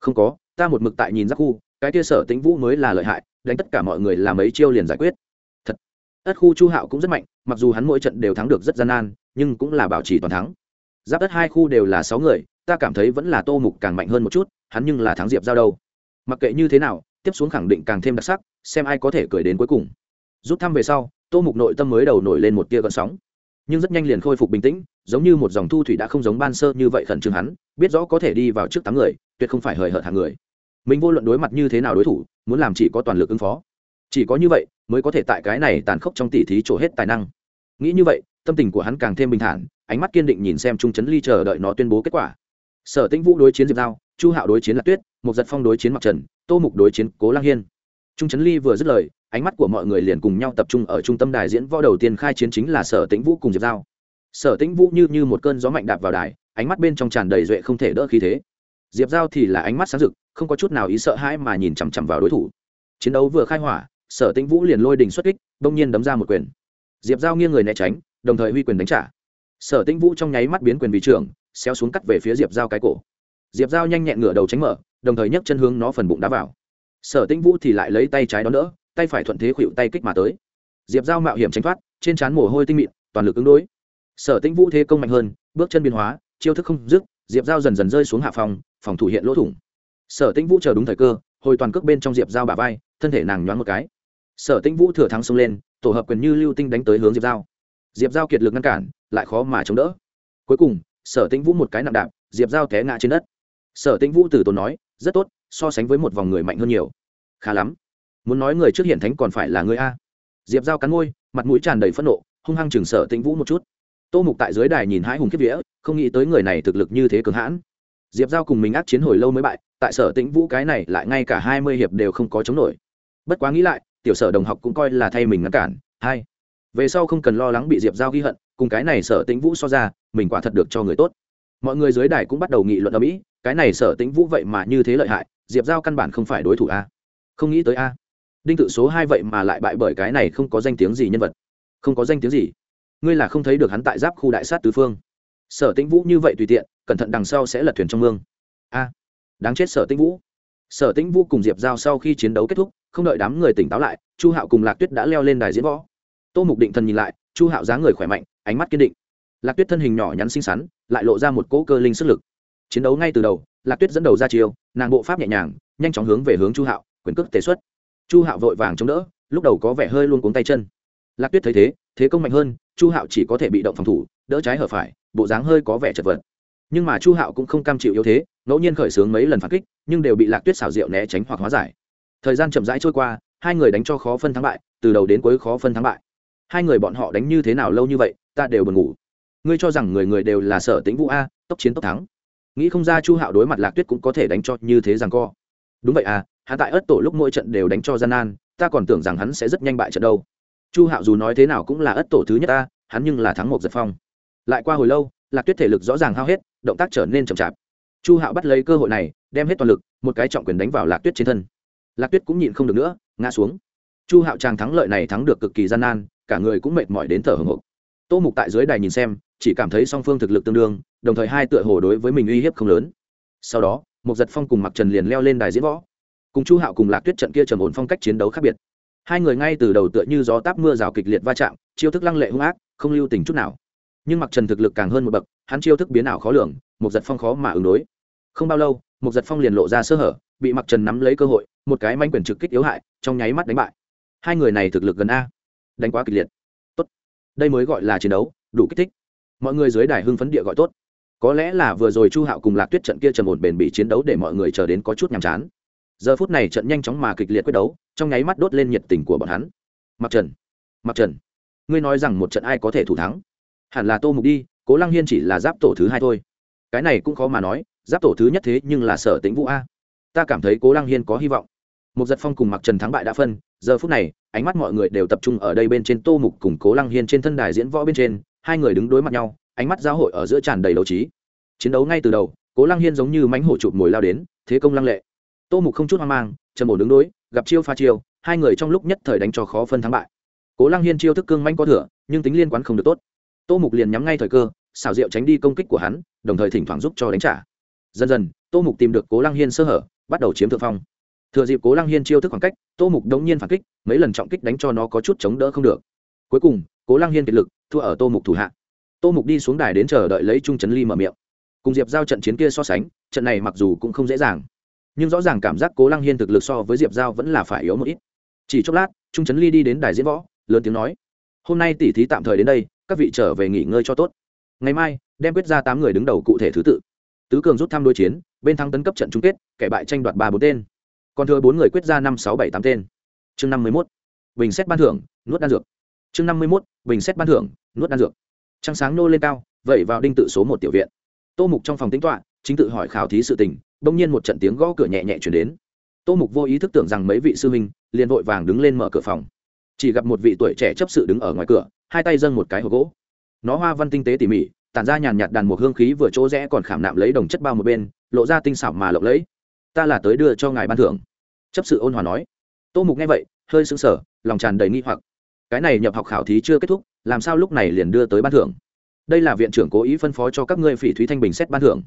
không có, ta một mực tại nhìn giác khu, cái kia sở tĩnh vũ mới là lợi hại, đánh tất cả mọi người làm ấy chiêu liền giải quyết. Thật, ất khu chu hạo cũng rất mạnh, mặc dù hắn mỗi trận đều thắng được rất gian nan, nhưng cũng là bảo trì toàn thắng. Giáp đất hai khu đều là sáu người, ta cảm thấy vẫn là tô mục càng mạnh hơn một chút, hắn nhưng là thắng diệp giao đâu. Mặc kệ như thế nào, tiếp xuống khẳng định càng thêm đặc sắc, xem ai có thể cười đến cuối cùng. Rút thăm về sau, tô mục nội tâm mới đầu nổi lên một tia gợn sóng. Nhưng rất nhanh liền khôi phục bình tĩnh, giống như một dòng thu thủy đã không giống ban sơ như vậy khẩn trương hắn, biết rõ có thể đi vào trước tám người tuyệt không phải hời hợt hàng người. Mình vô luận đối mặt như thế nào đối thủ, muốn làm chỉ có toàn lực ứng phó. Chỉ có như vậy mới có thể tại cái này tàn khốc trong tỉ thí trổ hết tài năng. Nghĩ như vậy, tâm tình của hắn càng thêm bình thản, ánh mắt kiên định nhìn xem trung trấn ly chờ đợi nó tuyên bố kết quả. Sở tĩnh vũ đối chiến diệp giao, chu hạo đối chiến lạc tuyết một giật phong đối chiến mặc trần, tô mục đối chiến cố lang hiên. Trung trấn ly vừa dứt lời, ánh mắt của mọi người liền cùng nhau tập trung ở trung tâm đài diễn võ đầu tiên khai chiến chính là sở tĩnh vũ cùng diệp giao. Sở tĩnh vũ như như một cơn gió mạnh đạp vào đài, ánh mắt bên trong tràn đầy duệ không thể đỡ khí thế diệp giao thì là ánh mắt sáng rực, không có chút nào ý sợ hãi mà nhìn chằm chằm vào đối thủ. Chiến đấu vừa khai hỏa, sở tĩnh vũ liền lôi đình xuất kích, bỗng nhiên đấm ra một quyền. Diệp giao nghiêng người né tránh, đồng thời huy quyền đánh trả. Sở tĩnh vũ trong nháy mắt biến quyền vị trưởng, xéo xuống cắt về phía diệp giao cái cổ. Diệp giao nhanh nhẹn ngửa đầu tránh mở, đồng thời nhấc chân hướng nó phần bụng đá vào. Sở tĩnh vũ thì lại lấy tay trái đó đỡ, tay phải thuận thế khuỵu tay kích mà tới. Diệp giao mạo hiểm tránh thoát, trên trán mồ hôi tinh mịn, toàn lực ứng đối. Sở tĩnh vũ thế công mạnh hơn, bước chân biến hóa, chiêu thức không dứt, diệp giao dần dần rơi xuống hạ phòng phòng thủ hiện lỗ thủng. Sở tĩnh vũ chờ đúng thời cơ, hồi toàn cước bên trong diệp giao bà vai, thân thể nàng nhoáng một cái. Sở tĩnh vũ thừa thắng xông lên, tổ hợp quyền như lưu tinh đánh tới hướng diệp giao. Diệp giao kiệt lực ngăn cản, lại khó mà chống đỡ. Cuối cùng, sở tĩnh vũ một cái nặng đạp, diệp giao té ngã trên đất. Sở tĩnh vũ từ tốn nói, rất tốt, so sánh với một vòng người mạnh hơn nhiều. Khá lắm. Muốn nói người trước hiện thánh còn phải là người a. Diệp giao cắn môi, mặt mũi tràn đầy phẫn nộ, hung hăng chừng sở tĩnh vũ một chút. Tô mục tại dưới đài nhìn hãi hùng kiếp vía, không nghĩ tới người này thực lực như thế cường hãn diệp giao cùng mình ác chiến hồi lâu mới bại, tại sở tĩnh vũ cái này lại ngay cả hai mươi hiệp đều không có chống nổi. Bất quá nghĩ lại, tiểu sở đồng học cũng coi là thay mình ngăn cản, hai. Về sau không cần lo lắng bị diệp giao ghi hận, cùng cái này sở tĩnh vũ so ra, mình quả thật được cho người tốt. Mọi người dưới đài cũng bắt đầu nghị luận ở mỹ cái này sở tĩnh vũ vậy mà như thế lợi hại, diệp giao căn bản không phải đối thủ a. Không nghĩ tới a. Đinh tự số hai vậy mà lại bại bởi cái này không có danh tiếng gì nhân vật. Không có danh tiếng gì. Ngươi là không thấy được hắn tại giáp khu đại sát tứ phương sở tĩnh vũ như vậy tùy tiện, cẩn thận đằng sau sẽ lật thuyền trong mương. A, đáng chết sở tĩnh vũ. Sở tĩnh vũ cùng diệp giao sau khi chiến đấu kết thúc, không đợi đám người tỉnh táo lại, chu hạo cùng lạc tuyết đã leo lên đài diễn võ. Tô mục định thần nhìn lại, chu hạo dáng người khỏe mạnh, ánh mắt kiên định. Lạc tuyết thân hình nhỏ nhắn xinh xắn, lại lộ ra một cỗ cơ linh sức lực. Chiến đấu ngay từ đầu, lạc tuyết dẫn đầu ra chiều nàng bộ pháp nhẹ nhàng, nhanh chóng hướng về hướng chu hạo, quyền cước tế xuất. Chu hạo vội vàng chống đỡ, lúc đầu có vẻ hơi luôn cuống tay chân. Lạc tuyết thấy thế thế công mạnh hơn, chu hạo chỉ có thể bị động phòng thủ đỡ trái hở phải, bộ dáng hơi có vẻ chật vật. Nhưng mà chu hạo cũng không cam chịu yếu thế, ngẫu nhiên khởi xướng mấy lần phản kích, nhưng đều bị lạc tuyết xảo diệu né tránh hoặc hóa giải. Thời gian chậm rãi trôi qua, hai người đánh cho khó phân thắng bại, từ đầu đến cuối khó phân thắng bại. Hai người bọn họ đánh như thế nào lâu như vậy, ta đều buồn ngủ. Ngươi cho rằng người người đều là sở tính vũ a, tốc chiến tốc thắng. Nghĩ không ra chu hạo đối mặt lạc tuyết cũng có thể đánh cho như thế rằng co. Đúng vậy à hạ tại ất tổ lúc mỗi trận đều đánh cho gian nan, ta còn tưởng rằng hắn sẽ rất nhanh bại trận đâu. Chu hạo dù nói thế nào cũng là ất tổ thứ nhất ta hắn nhưng là thắng một giật phong lại qua hồi lâu, lạc tuyết thể lực rõ ràng hao hết, động tác trở nên chậm chạp. Chu hạo bắt lấy cơ hội này, đem hết toàn lực, một cái trọng quyền đánh vào lạc tuyết trên thân. Lạc tuyết cũng nhịn không được nữa, ngã xuống. Chu hạo tràng thắng lợi này thắng được cực kỳ gian nan, cả người cũng mệt mỏi đến thở hồng hộc tô mục tại dưới đài nhìn xem, chỉ cảm thấy song phương thực lực tương đương, đồng thời hai tựa hồ đối với mình uy hiếp không lớn. Sau đó một giật phong cùng mặc trần liền leo lên đài diễn võ. Cùng chu hạo cùng lạc tuyết trận kia trầm ổn phong cách chiến đấu khác biệt. Hai người ngay từ đầu tựa như gió táp mưa rào kịch liệt va chạm, chiêu thức lăng lệ hung ác, không lưu tình chút nào nhưng mặc trần thực lực càng hơn một bậc, hắn chiêu thức biến ảo khó lường, một giật phong khó mà ứng đối. Không bao lâu, một giật phong liền lộ ra sơ hở, bị mặc trần nắm lấy cơ hội, một cái manh quyền trực kích yếu hại, trong nháy mắt đánh bại. Hai người này thực lực gần a. Đánh quá kịch liệt. Tốt. Đây mới gọi là chiến đấu, đủ kích thích. Mọi người dưới đài hưng phấn địa gọi tốt. Có lẽ là vừa rồi chu hạo cùng lạc tuyết trận kia trầm ổn bền bị chiến đấu để mọi người chờ đến có chút nhàm chán. Giờ phút này trận nhanh chóng mà kịch liệt quyết đấu, trong nháy mắt đốt lên nhiệt tình của bọn hắn. Mặc trần. Mặc trần. Ngươi nói rằng một trận ai có thể thủ thắng? Hẳn là tô mục đi, cố lăng hiên chỉ là giáp tổ thứ hai thôi. Cái này cũng khó mà nói, giáp tổ thứ nhất thế nhưng là sở tĩnh vũ a. Ta cảm thấy cố lăng hiên có hy vọng. Một giật phong cùng mặc trần thắng bại đã phân, giờ phút này, ánh mắt mọi người đều tập trung ở đây bên trên tô mục cùng cố lăng hiên trên thân đài diễn võ bên trên, hai người đứng đối mặt nhau, ánh mắt giao hội ở giữa tràn đầy đấu trí. Chiến đấu ngay từ đầu, cố lăng hiên giống như mánh hổ chụp mồi lao đến, thế công lăng lệ. Tô mục không chút hoang mang, trầm ổn đứng đối, gặp chiêu pha chiêu, hai người trong lúc nhất thời đánh cho khó phân thắng bại. Cố lăng hiên chiêu thức cương manh có thừa, nhưng tính liên quan không được tốt tô mục liền nhắm ngay thời cơ, xảo diệu tránh đi công kích của hắn, đồng thời thỉnh thoảng giúp cho đánh trả. Dần dần, tô mục tìm được cố lăng hiên sơ hở, bắt đầu chiếm thượng phong. Thừa dịp cố lăng hiên chiêu thức khoảng cách, tô mục đống nhiên phản kích, mấy lần trọng kích đánh cho nó có chút chống đỡ không được. Cuối cùng, cố lăng hiên kiệt lực, thua ở tô mục thủ hạ. Tô mục đi xuống đài đến chờ đợi lấy trung trấn ly mở miệng. Cùng diệp giao trận chiến kia so sánh, trận này mặc dù cũng không dễ dàng. Nhưng rõ ràng cảm giác cố lăng hiên thực lực so với diệp giao vẫn là phải yếu một ít. Chỉ chốc lát, trung trấn ly đi đến đài diễn võ, lớn tiếng nói hôm nay tỉ thí tạm thời đến đây, các vị trở về nghỉ ngơi cho tốt. Ngày mai, đem quyết ra tám người đứng đầu cụ thể thứ tự. Tứ cường rút thăm đối chiến, bên thắng tấn cấp trận chung kết, kẻ bại tranh đoạt ba bốn tên. Còn thừa bốn người quyết ra năm, sáu, bảy, tám tên. Chương năm mươi mốt, bình xét ban thưởng, nuốt đan dược. Chương năm mươi mốt, bình xét ban thưởng, nuốt đan dược. Trăng sáng nô lên cao, vẩy vào đinh tự số một tiểu viện. Tô mục trong phòng tính toạ chính tự hỏi khảo thí sự tình, bỗng nhiên một trận tiếng gõ cửa nhẹ nhẹ chuyển đến. Tô mục vô ý thức tưởng rằng mấy vị sư huynh liền vội vàng đứng lên mở cửa phòng chỉ gặp một vị tuổi trẻ chấp sự đứng ở ngoài cửa, hai tay dâng một cái hộp gỗ. Nó hoa văn tinh tế tỉ mỉ, tản ra nhàn nhạt đàn một hương khí vừa chỗ rẽ còn khảm nạm lấy đồng chất bao một bên, lộ ra tinh xảo mà lộng lẫy. Ta là tới đưa cho ngài ban thưởng. Chấp sự ôn hòa nói. Tô mục nghe vậy, hơi sững sờ, lòng tràn đầy nghi hoặc. Cái này nhập học khảo thí chưa kết thúc, làm sao lúc này liền đưa tới ban thưởng? Đây là viện trưởng cố ý phân phó cho các ngươi phỉ thúy thanh bình xét ban thưởng.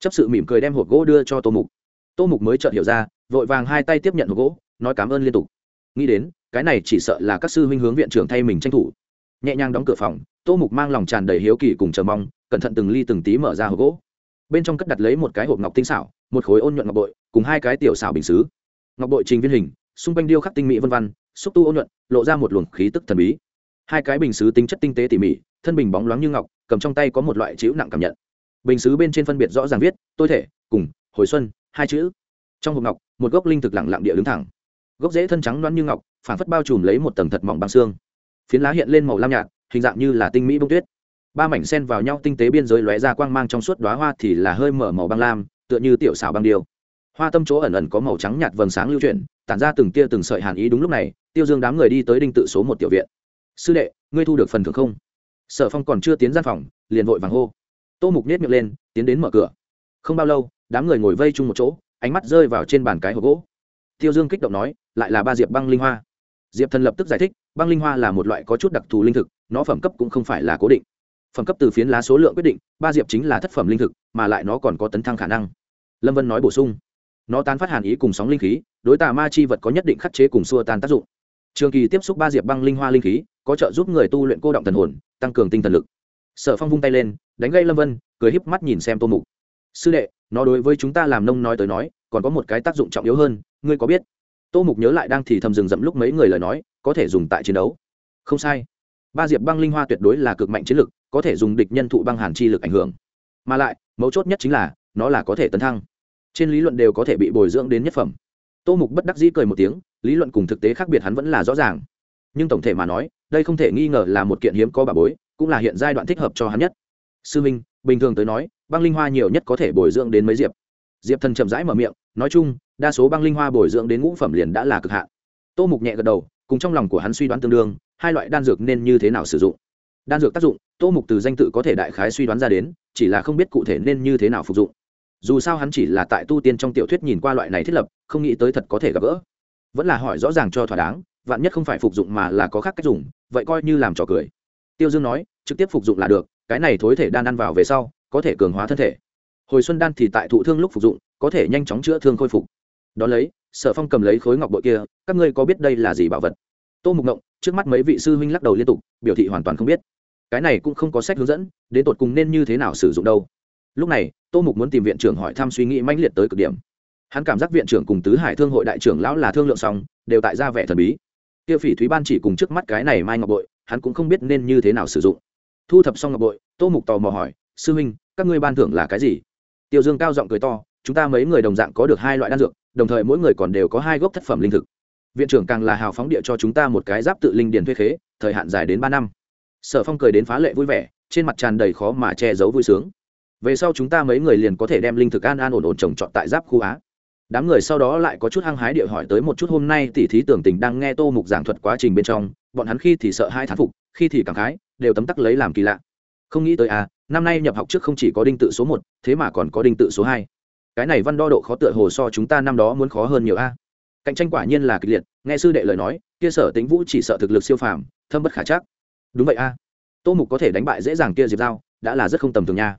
Chấp sự mỉm cười đem hộp gỗ đưa cho tô mục. Tô mục mới chợt hiểu ra, vội vàng hai tay tiếp nhận hộp gỗ, nói cảm ơn liên tục nghĩ đến, cái này chỉ sợ là các sư huynh hướng viện trưởng thay mình tranh thủ. Nhẹ nhàng đóng cửa phòng, tô mục mang lòng tràn đầy hiếu kỳ cùng chờ mong, cẩn thận từng ly từng tí mở ra hộp gỗ. Bên trong cất đặt lấy một cái hộp ngọc tinh xảo, một khối ôn nhuận ngọc bội, cùng hai cái tiểu xảo bình xứ. Ngọc bội trình viên hình, xung quanh điêu khắc tinh mỹ vân văn xúc tu ôn nhuận, lộ ra một luồng khí tức thần bí. Hai cái bình xứ tính chất tinh tế tỉ mỉ, thân bình bóng loáng như ngọc, cầm trong tay có một loại chịu nặng cảm nhận. Bình xứ bên trên phân biệt rõ ràng viết, tôi thể, cùng, hồi xuân, hai chữ. Trong hộp ngọc, một gốc linh thực lặng lặng địa đứng thẳng gốc rễ thân trắng loáng như ngọc phản phất bao trùm lấy một tầng thật mỏng băng xương. Phiến lá hiện lên màu lam nhạt, hình dạng như là tinh mỹ bông tuyết. Ba mảnh sen vào nhau tinh tế biên giới lóe ra quang mang trong suốt đoá hoa thì là hơi mở màu băng lam, tựa như tiểu xảo băng điêu. Hoa tâm chỗ ẩn ẩn có màu trắng nhạt vầng sáng lưu chuyển, tản ra từng tia từng sợi hàn ý đúng lúc này, tiêu dương đám người đi tới đinh tự số một tiểu viện. Sư đệ, ngươi thu được phần thưởng không? Sở phong còn chưa tiến gian phòng, liền vội vàng hô. Tô mục nết miệng lên, tiến đến mở cửa. Không bao lâu, đám người ngồi vây chung một chỗ, ánh mắt rơi vào trên bàn cái hộp gỗ tiêu dương kích động nói, lại là ba diệp băng linh hoa. Diệp thần lập tức giải thích, băng linh hoa là một loại có chút đặc thù linh thực, nó phẩm cấp cũng không phải là cố định. Phẩm cấp từ phiến lá số lượng quyết định, ba diệp chính là thất phẩm linh thực, mà lại nó còn có tấn thăng khả năng. Lâm vân nói bổ sung, nó tán phát hàn ý cùng sóng linh khí, đối tà ma chi vật có nhất định khắc chế cùng xua tan tác dụng. Trường kỳ tiếp xúc ba diệp băng linh hoa linh khí, có trợ giúp người tu luyện cô động thần hồn, tăng cường tinh thần lực. Sở phong vung tay lên, đánh gây lâm vân, cười híp mắt nhìn xem tô mục. Sư đệ, nó đối với chúng ta làm nông nói tới nói còn có một cái tác dụng trọng yếu hơn, ngươi có biết? Tô mục nhớ lại đang thì thầm rừng rậm lúc mấy người lời nói, có thể dùng tại chiến đấu. Không sai. Ba diệp băng linh hoa tuyệt đối là cực mạnh chiến lực, có thể dùng địch nhân thụ băng hàn chi lực ảnh hưởng. Mà lại, mấu chốt nhất chính là, nó là có thể tấn thăng. Trên lý luận đều có thể bị bồi dưỡng đến nhất phẩm. Tô mục bất đắc dĩ cười một tiếng, lý luận cùng thực tế khác biệt hắn vẫn là rõ ràng. Nhưng tổng thể mà nói, đây không thể nghi ngờ là một kiện hiếm có bà bối, cũng là hiện giai đoạn thích hợp cho hắn nhất. Sư minh, bình thường tới nói, băng linh hoa nhiều nhất có thể bồi dưỡng đến mấy diệp? Diệp thần chậm rãi mở miệng nói chung, đa số băng linh hoa bồi dưỡng đến ngũ phẩm liền đã là cực hạn. Tô mục nhẹ gật đầu, cùng trong lòng của hắn suy đoán tương đương, hai loại đan dược nên như thế nào sử dụng? Đan dược tác dụng, tô mục từ danh tự có thể đại khái suy đoán ra đến, chỉ là không biết cụ thể nên như thế nào phục dụng. Dù sao hắn chỉ là tại tu tiên trong tiểu thuyết nhìn qua loại này thiết lập, không nghĩ tới thật có thể gặp gỡ. Vẫn là hỏi rõ ràng cho thỏa đáng, vạn nhất không phải phục dụng mà là có khác cách dùng, vậy coi như làm trò cười. Tiêu dương nói, trực tiếp phục dụng là được, cái này thối thể đan ăn vào về sau, có thể cường hóa thân thể. Hồi xuân đan thì tại thụ thương lúc phục dụng có thể nhanh chóng chữa thương khôi phục. Đón lấy, sở phong cầm lấy khối ngọc bội kia, các ngươi có biết đây là gì bảo vật? Tô mục ngộng, trước mắt mấy vị sư huynh lắc đầu liên tục, biểu thị hoàn toàn không biết. Cái này cũng không có sách hướng dẫn, đến tột cùng nên như thế nào sử dụng đâu. Lúc này, tô mục muốn tìm viện trưởng hỏi thăm suy nghĩ mãnh liệt tới cực điểm. Hắn cảm giác viện trưởng cùng tứ hải thương hội đại trưởng lão là thương lượng xong, đều tại ra vẻ thần bí. Tiêu phỉ thúy ban chỉ cùng trước mắt cái này mai ngọc bội, hắn cũng không biết nên như thế nào sử dụng. Thu thập xong ngọc bội, tô mục tò mò hỏi, sư huynh, các ngươi ban thưởng là cái gì? Tiêu dương cao giọng cười to chúng ta mấy người đồng dạng có được hai loại đan dược, đồng thời mỗi người còn đều có hai gốc thất phẩm linh thực. Viện trưởng càng là hào phóng địa cho chúng ta một cái giáp tự linh điền thuê khế, thời hạn dài đến ba năm. Sở phong cười đến phá lệ vui vẻ, trên mặt tràn đầy khó mà che giấu vui sướng. Về sau chúng ta mấy người liền có thể đem linh thực an an ổn ổn trồng trọt tại giáp khu á. Đám người sau đó lại có chút hăng hái địa hỏi tới một chút hôm nay tỉ thí tưởng tình đang nghe tô mục giảng thuật quá trình bên trong, bọn hắn khi thì sợ hai thán phục, khi thì cảm khái, đều tấm tắc lấy làm kỳ lạ. Không nghĩ tới à năm nay nhập học trước không chỉ có đinh tự số một, thế mà còn có đinh tự số hai cái này văn đo độ khó tựa hồ so chúng ta năm đó muốn khó hơn nhiều a. Cạnh tranh quả nhiên là kịch liệt, nghe sư đệ lời nói, kia sở tính vũ chỉ sợ thực lực siêu phàm, thâm bất khả chắc. Đúng vậy a. Tô mục có thể đánh bại dễ dàng kia diệp giao, đã là rất không tầm thường nha.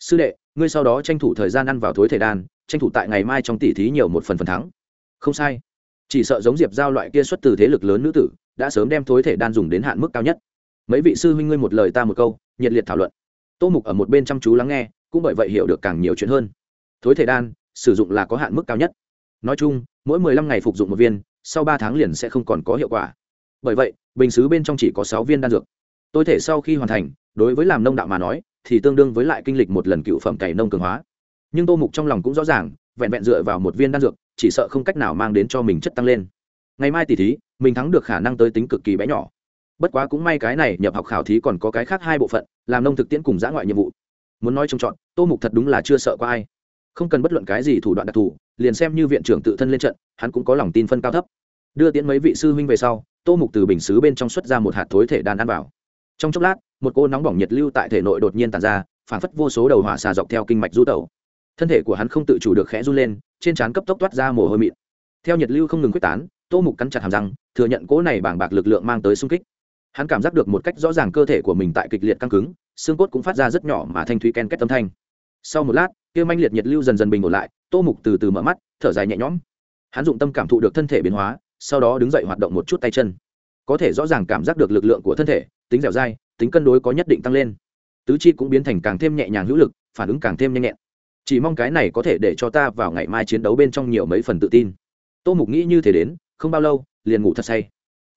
Sư đệ, ngươi sau đó tranh thủ thời gian ăn vào thối thể đan, tranh thủ tại ngày mai trong tỷ thí nhiều một phần phần thắng. Không sai. Chỉ sợ giống diệp giao loại kia xuất từ thế lực lớn nữ tử, đã sớm đem thối thể đan dùng đến hạn mức cao nhất. Mấy vị sư huynh ngươi một lời ta một câu, nhiệt liệt thảo luận. Tô mục ở một bên chăm chú lắng nghe, cũng bởi vậy hiểu được càng nhiều chuyện hơn thối thể đan sử dụng là có hạn mức cao nhất. Nói chung mỗi mười lăm ngày phục dụng một viên sau ba tháng liền sẽ không còn có hiệu quả. Bởi vậy bình xứ bên trong chỉ có sáu viên đan dược. Tôi thể sau khi hoàn thành đối với làm nông đạo mà nói thì tương đương với lại kinh lịch một lần cựu phẩm cày nông cường hóa. Nhưng tô mục trong lòng cũng rõ ràng vẹn vẹn dựa vào một viên đan dược chỉ sợ không cách nào mang đến cho mình chất tăng lên. Ngày mai tỉ thí mình thắng được khả năng tới tính cực kỳ bé nhỏ. Bất quá cũng may cái này nhập học khảo thí còn có cái khác hai bộ phận làm nông thực tiễn cùng giã ngoại nhiệm vụ. Muốn nói trông trọn, tô mục thật đúng là chưa sợ có ai không cần bất luận cái gì thủ đoạn đặc thù, liền xem như viện trưởng tự thân lên trận, hắn cũng có lòng tin phân cao thấp. Đưa tiễn mấy vị sư huynh về sau, tô mục từ bình xứ bên trong xuất ra một hạt thối thể đan ăn vào. Trong chốc lát, một cô nóng bỏng nhiệt lưu tại thể nội đột nhiên tàn ra, phản phất vô số đầu hỏa xà dọc theo kinh mạch du tẩu. Thân thể của hắn không tự chủ được khẽ run lên, trên trán cấp tốc toát ra mồ hôi mịn. Theo nhiệt lưu không ngừng quyết tán, tô mục cắn chặt hàm răng, thừa nhận cỗ này bảng bạc lực lượng mang tới sung kích. Hắn cảm giác được một cách rõ ràng cơ thể của mình tại kịch liệt căng cứng, xương cốt cũng phát ra rất nhỏ mà thanh thúy ken kết âm thanh sau một lát, kia manh liệt nhiệt lưu dần dần bình ổn lại, tô mục từ từ mở mắt, thở dài nhẹ nhõm. Hắn dụng tâm cảm thụ được thân thể biến hóa, sau đó đứng dậy hoạt động một chút tay chân. Có thể rõ ràng cảm giác được lực lượng của thân thể, tính dẻo dai, tính cân đối có nhất định tăng lên. Tứ chi cũng biến thành càng thêm nhẹ nhàng hữu lực, phản ứng càng thêm nhanh nhẹn. Chỉ mong cái này có thể để cho ta vào ngày mai chiến đấu bên trong nhiều mấy phần tự tin. Tô mục nghĩ như thế đến, không bao lâu, liền ngủ thật say.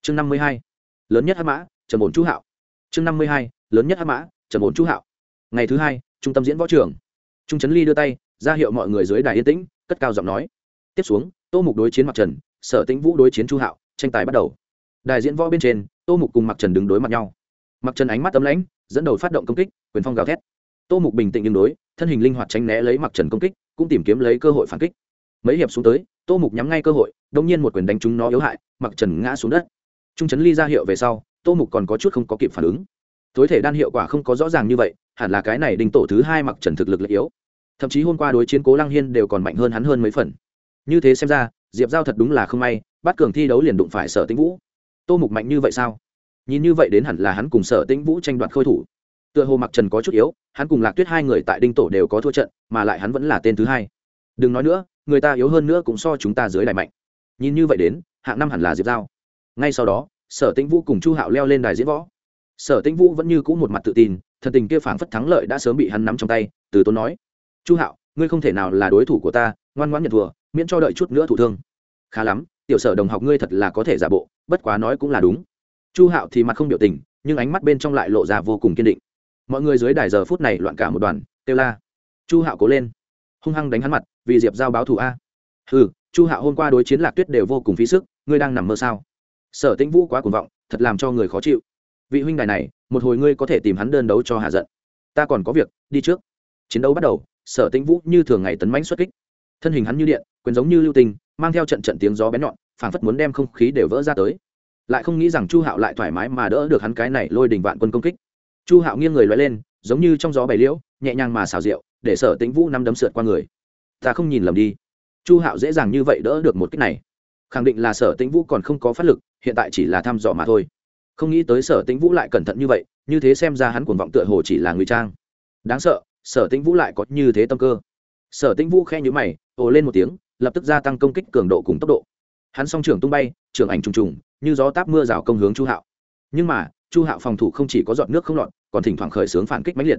Chương năm mươi hai, lớn nhất hắc mã trầm ổn chú hạo. Chương năm mươi hai, lớn nhất hắc mã trầm ổn chú hạo. Ngày thứ hai, trung tâm diễn võ trường trung trấn ly đưa tay, ra hiệu mọi người dưới đài yên tĩnh, cất cao giọng nói. Tiếp xuống, tô mục đối chiến mặc trần, sở tĩnh vũ đối chiến chu hạo, tranh tài bắt đầu. Đài diễn võ bên trên, tô mục cùng mặc trần đứng đối mặt nhau. Mặc trần ánh mắt tấm lãnh, dẫn đầu phát động công kích, quyền phong gào thét. Tô mục bình tĩnh đứng đối, thân hình linh hoạt tránh né lấy mặc trần công kích, cũng tìm kiếm lấy cơ hội phản kích. Mấy hiệp xuống tới, tô mục nhắm ngay cơ hội đông nhiên một quyền đánh trúng nó yếu hại mặc trần ngã xuống đất. Trung trấn ly ra hiệu về sau, tô mục còn có chút không có kịp phản ứng. Tối thể đan hiệu quả không có rõ ràng như vậy, hẳn là cái này đinh tổ thứ hai mặc trần thực lực lệ yếu thậm chí hôm qua đối chiến cố lăng hiên đều còn mạnh hơn hắn hơn mấy phần. Như thế xem ra, diệp giao thật đúng là không may, bắt cường thi đấu liền đụng phải sở tĩnh vũ. Tô mục mạnh như vậy sao? Nhìn như vậy đến hẳn là hắn cùng sở tĩnh vũ tranh đoạt khôi thủ. Tựa hồ mặc trần có chút yếu, hắn cùng lạc tuyết hai người tại đinh tổ đều có thua trận, mà lại hắn vẫn là tên thứ hai. Đừng nói nữa, người ta yếu hơn nữa cũng so chúng ta dưới đài mạnh. Nhìn như vậy đến, hạng năm hẳn là diệp giao. Ngay sau đó, sở tĩnh vũ cùng chu hạo leo lên đài diễn võ. Sở tĩnh vũ vẫn như c ũ một mặt tự tin, thần tình kia phảng phất thắng lợi đã sớm bị hắn nắm trong tay, từ tốn nói chu hạo ngươi không thể nào là đối thủ của ta ngoan ngoãn nhận thua, miễn cho đợi chút nữa thủ thương. Khá lắm tiểu sở đồng học ngươi thật là có thể giả bộ bất quá nói cũng là đúng. Chu hạo thì mặt không biểu tình nhưng ánh mắt bên trong lại lộ ra vô cùng kiên định. Mọi người dưới đài giờ phút này loạn cả một đoàn kêu la. Chu hạo cố lên. Hung hăng đánh hắn mặt vì diệp giao báo thù a. Ừ chu hạo hôm qua đối chiến lạc tuyết đều vô cùng phí sức ngươi đang nằm mơ sao? Sở tĩnh vũ quá cuồng vọng thật làm cho người khó chịu. Vị huynh đài này một hồi ngươi có thể tìm hắn đơn đấu cho hạ giận. Ta còn có việc đi trước. Chiến đấu bắt đầu sở tĩnh vũ như thường ngày tấn mãnh xuất kích. Thân hình hắn như điện, quyền giống như lưu tình, mang theo trận trận tiếng gió bén nhọn, phảng phất muốn đem không khí đều vỡ ra tới. Lại không nghĩ rằng chu hạo lại thoải mái mà đỡ được hắn cái này lôi đình vạn quân công kích. Chu hạo nghiêng người loay lên, giống như trong gió bày liễu, nhẹ nhàng mà xào rượu, để sở tĩnh vũ nắm đấm sượt qua người. Ta không nhìn lầm đi. Chu hạo dễ dàng như vậy đỡ được một kích này. Khẳng định là sở tĩnh vũ còn không có phát lực, hiện tại chỉ là thăm dò mà thôi. Không nghĩ tới sở tĩnh vũ lại cẩn thận như vậy, như thế xem ra hắn cuồng vọng tựa hồ chỉ là ngụy trang. Đáng sợ sở tĩnh vũ lại có như thế tâm cơ. Sở tĩnh vũ khe nhữ mày, ồ lên một tiếng, lập tức gia tăng công kích cường độ cùng tốc độ. Hắn song trưởng tung bay, trưởng ảnh trùng trùng, như gió táp mưa rào công hướng chu hạo. Nhưng mà, chu hạo phòng thủ không chỉ có giọt nước không lọt, còn thỉnh thoảng khởi xướng phản kích mãnh liệt.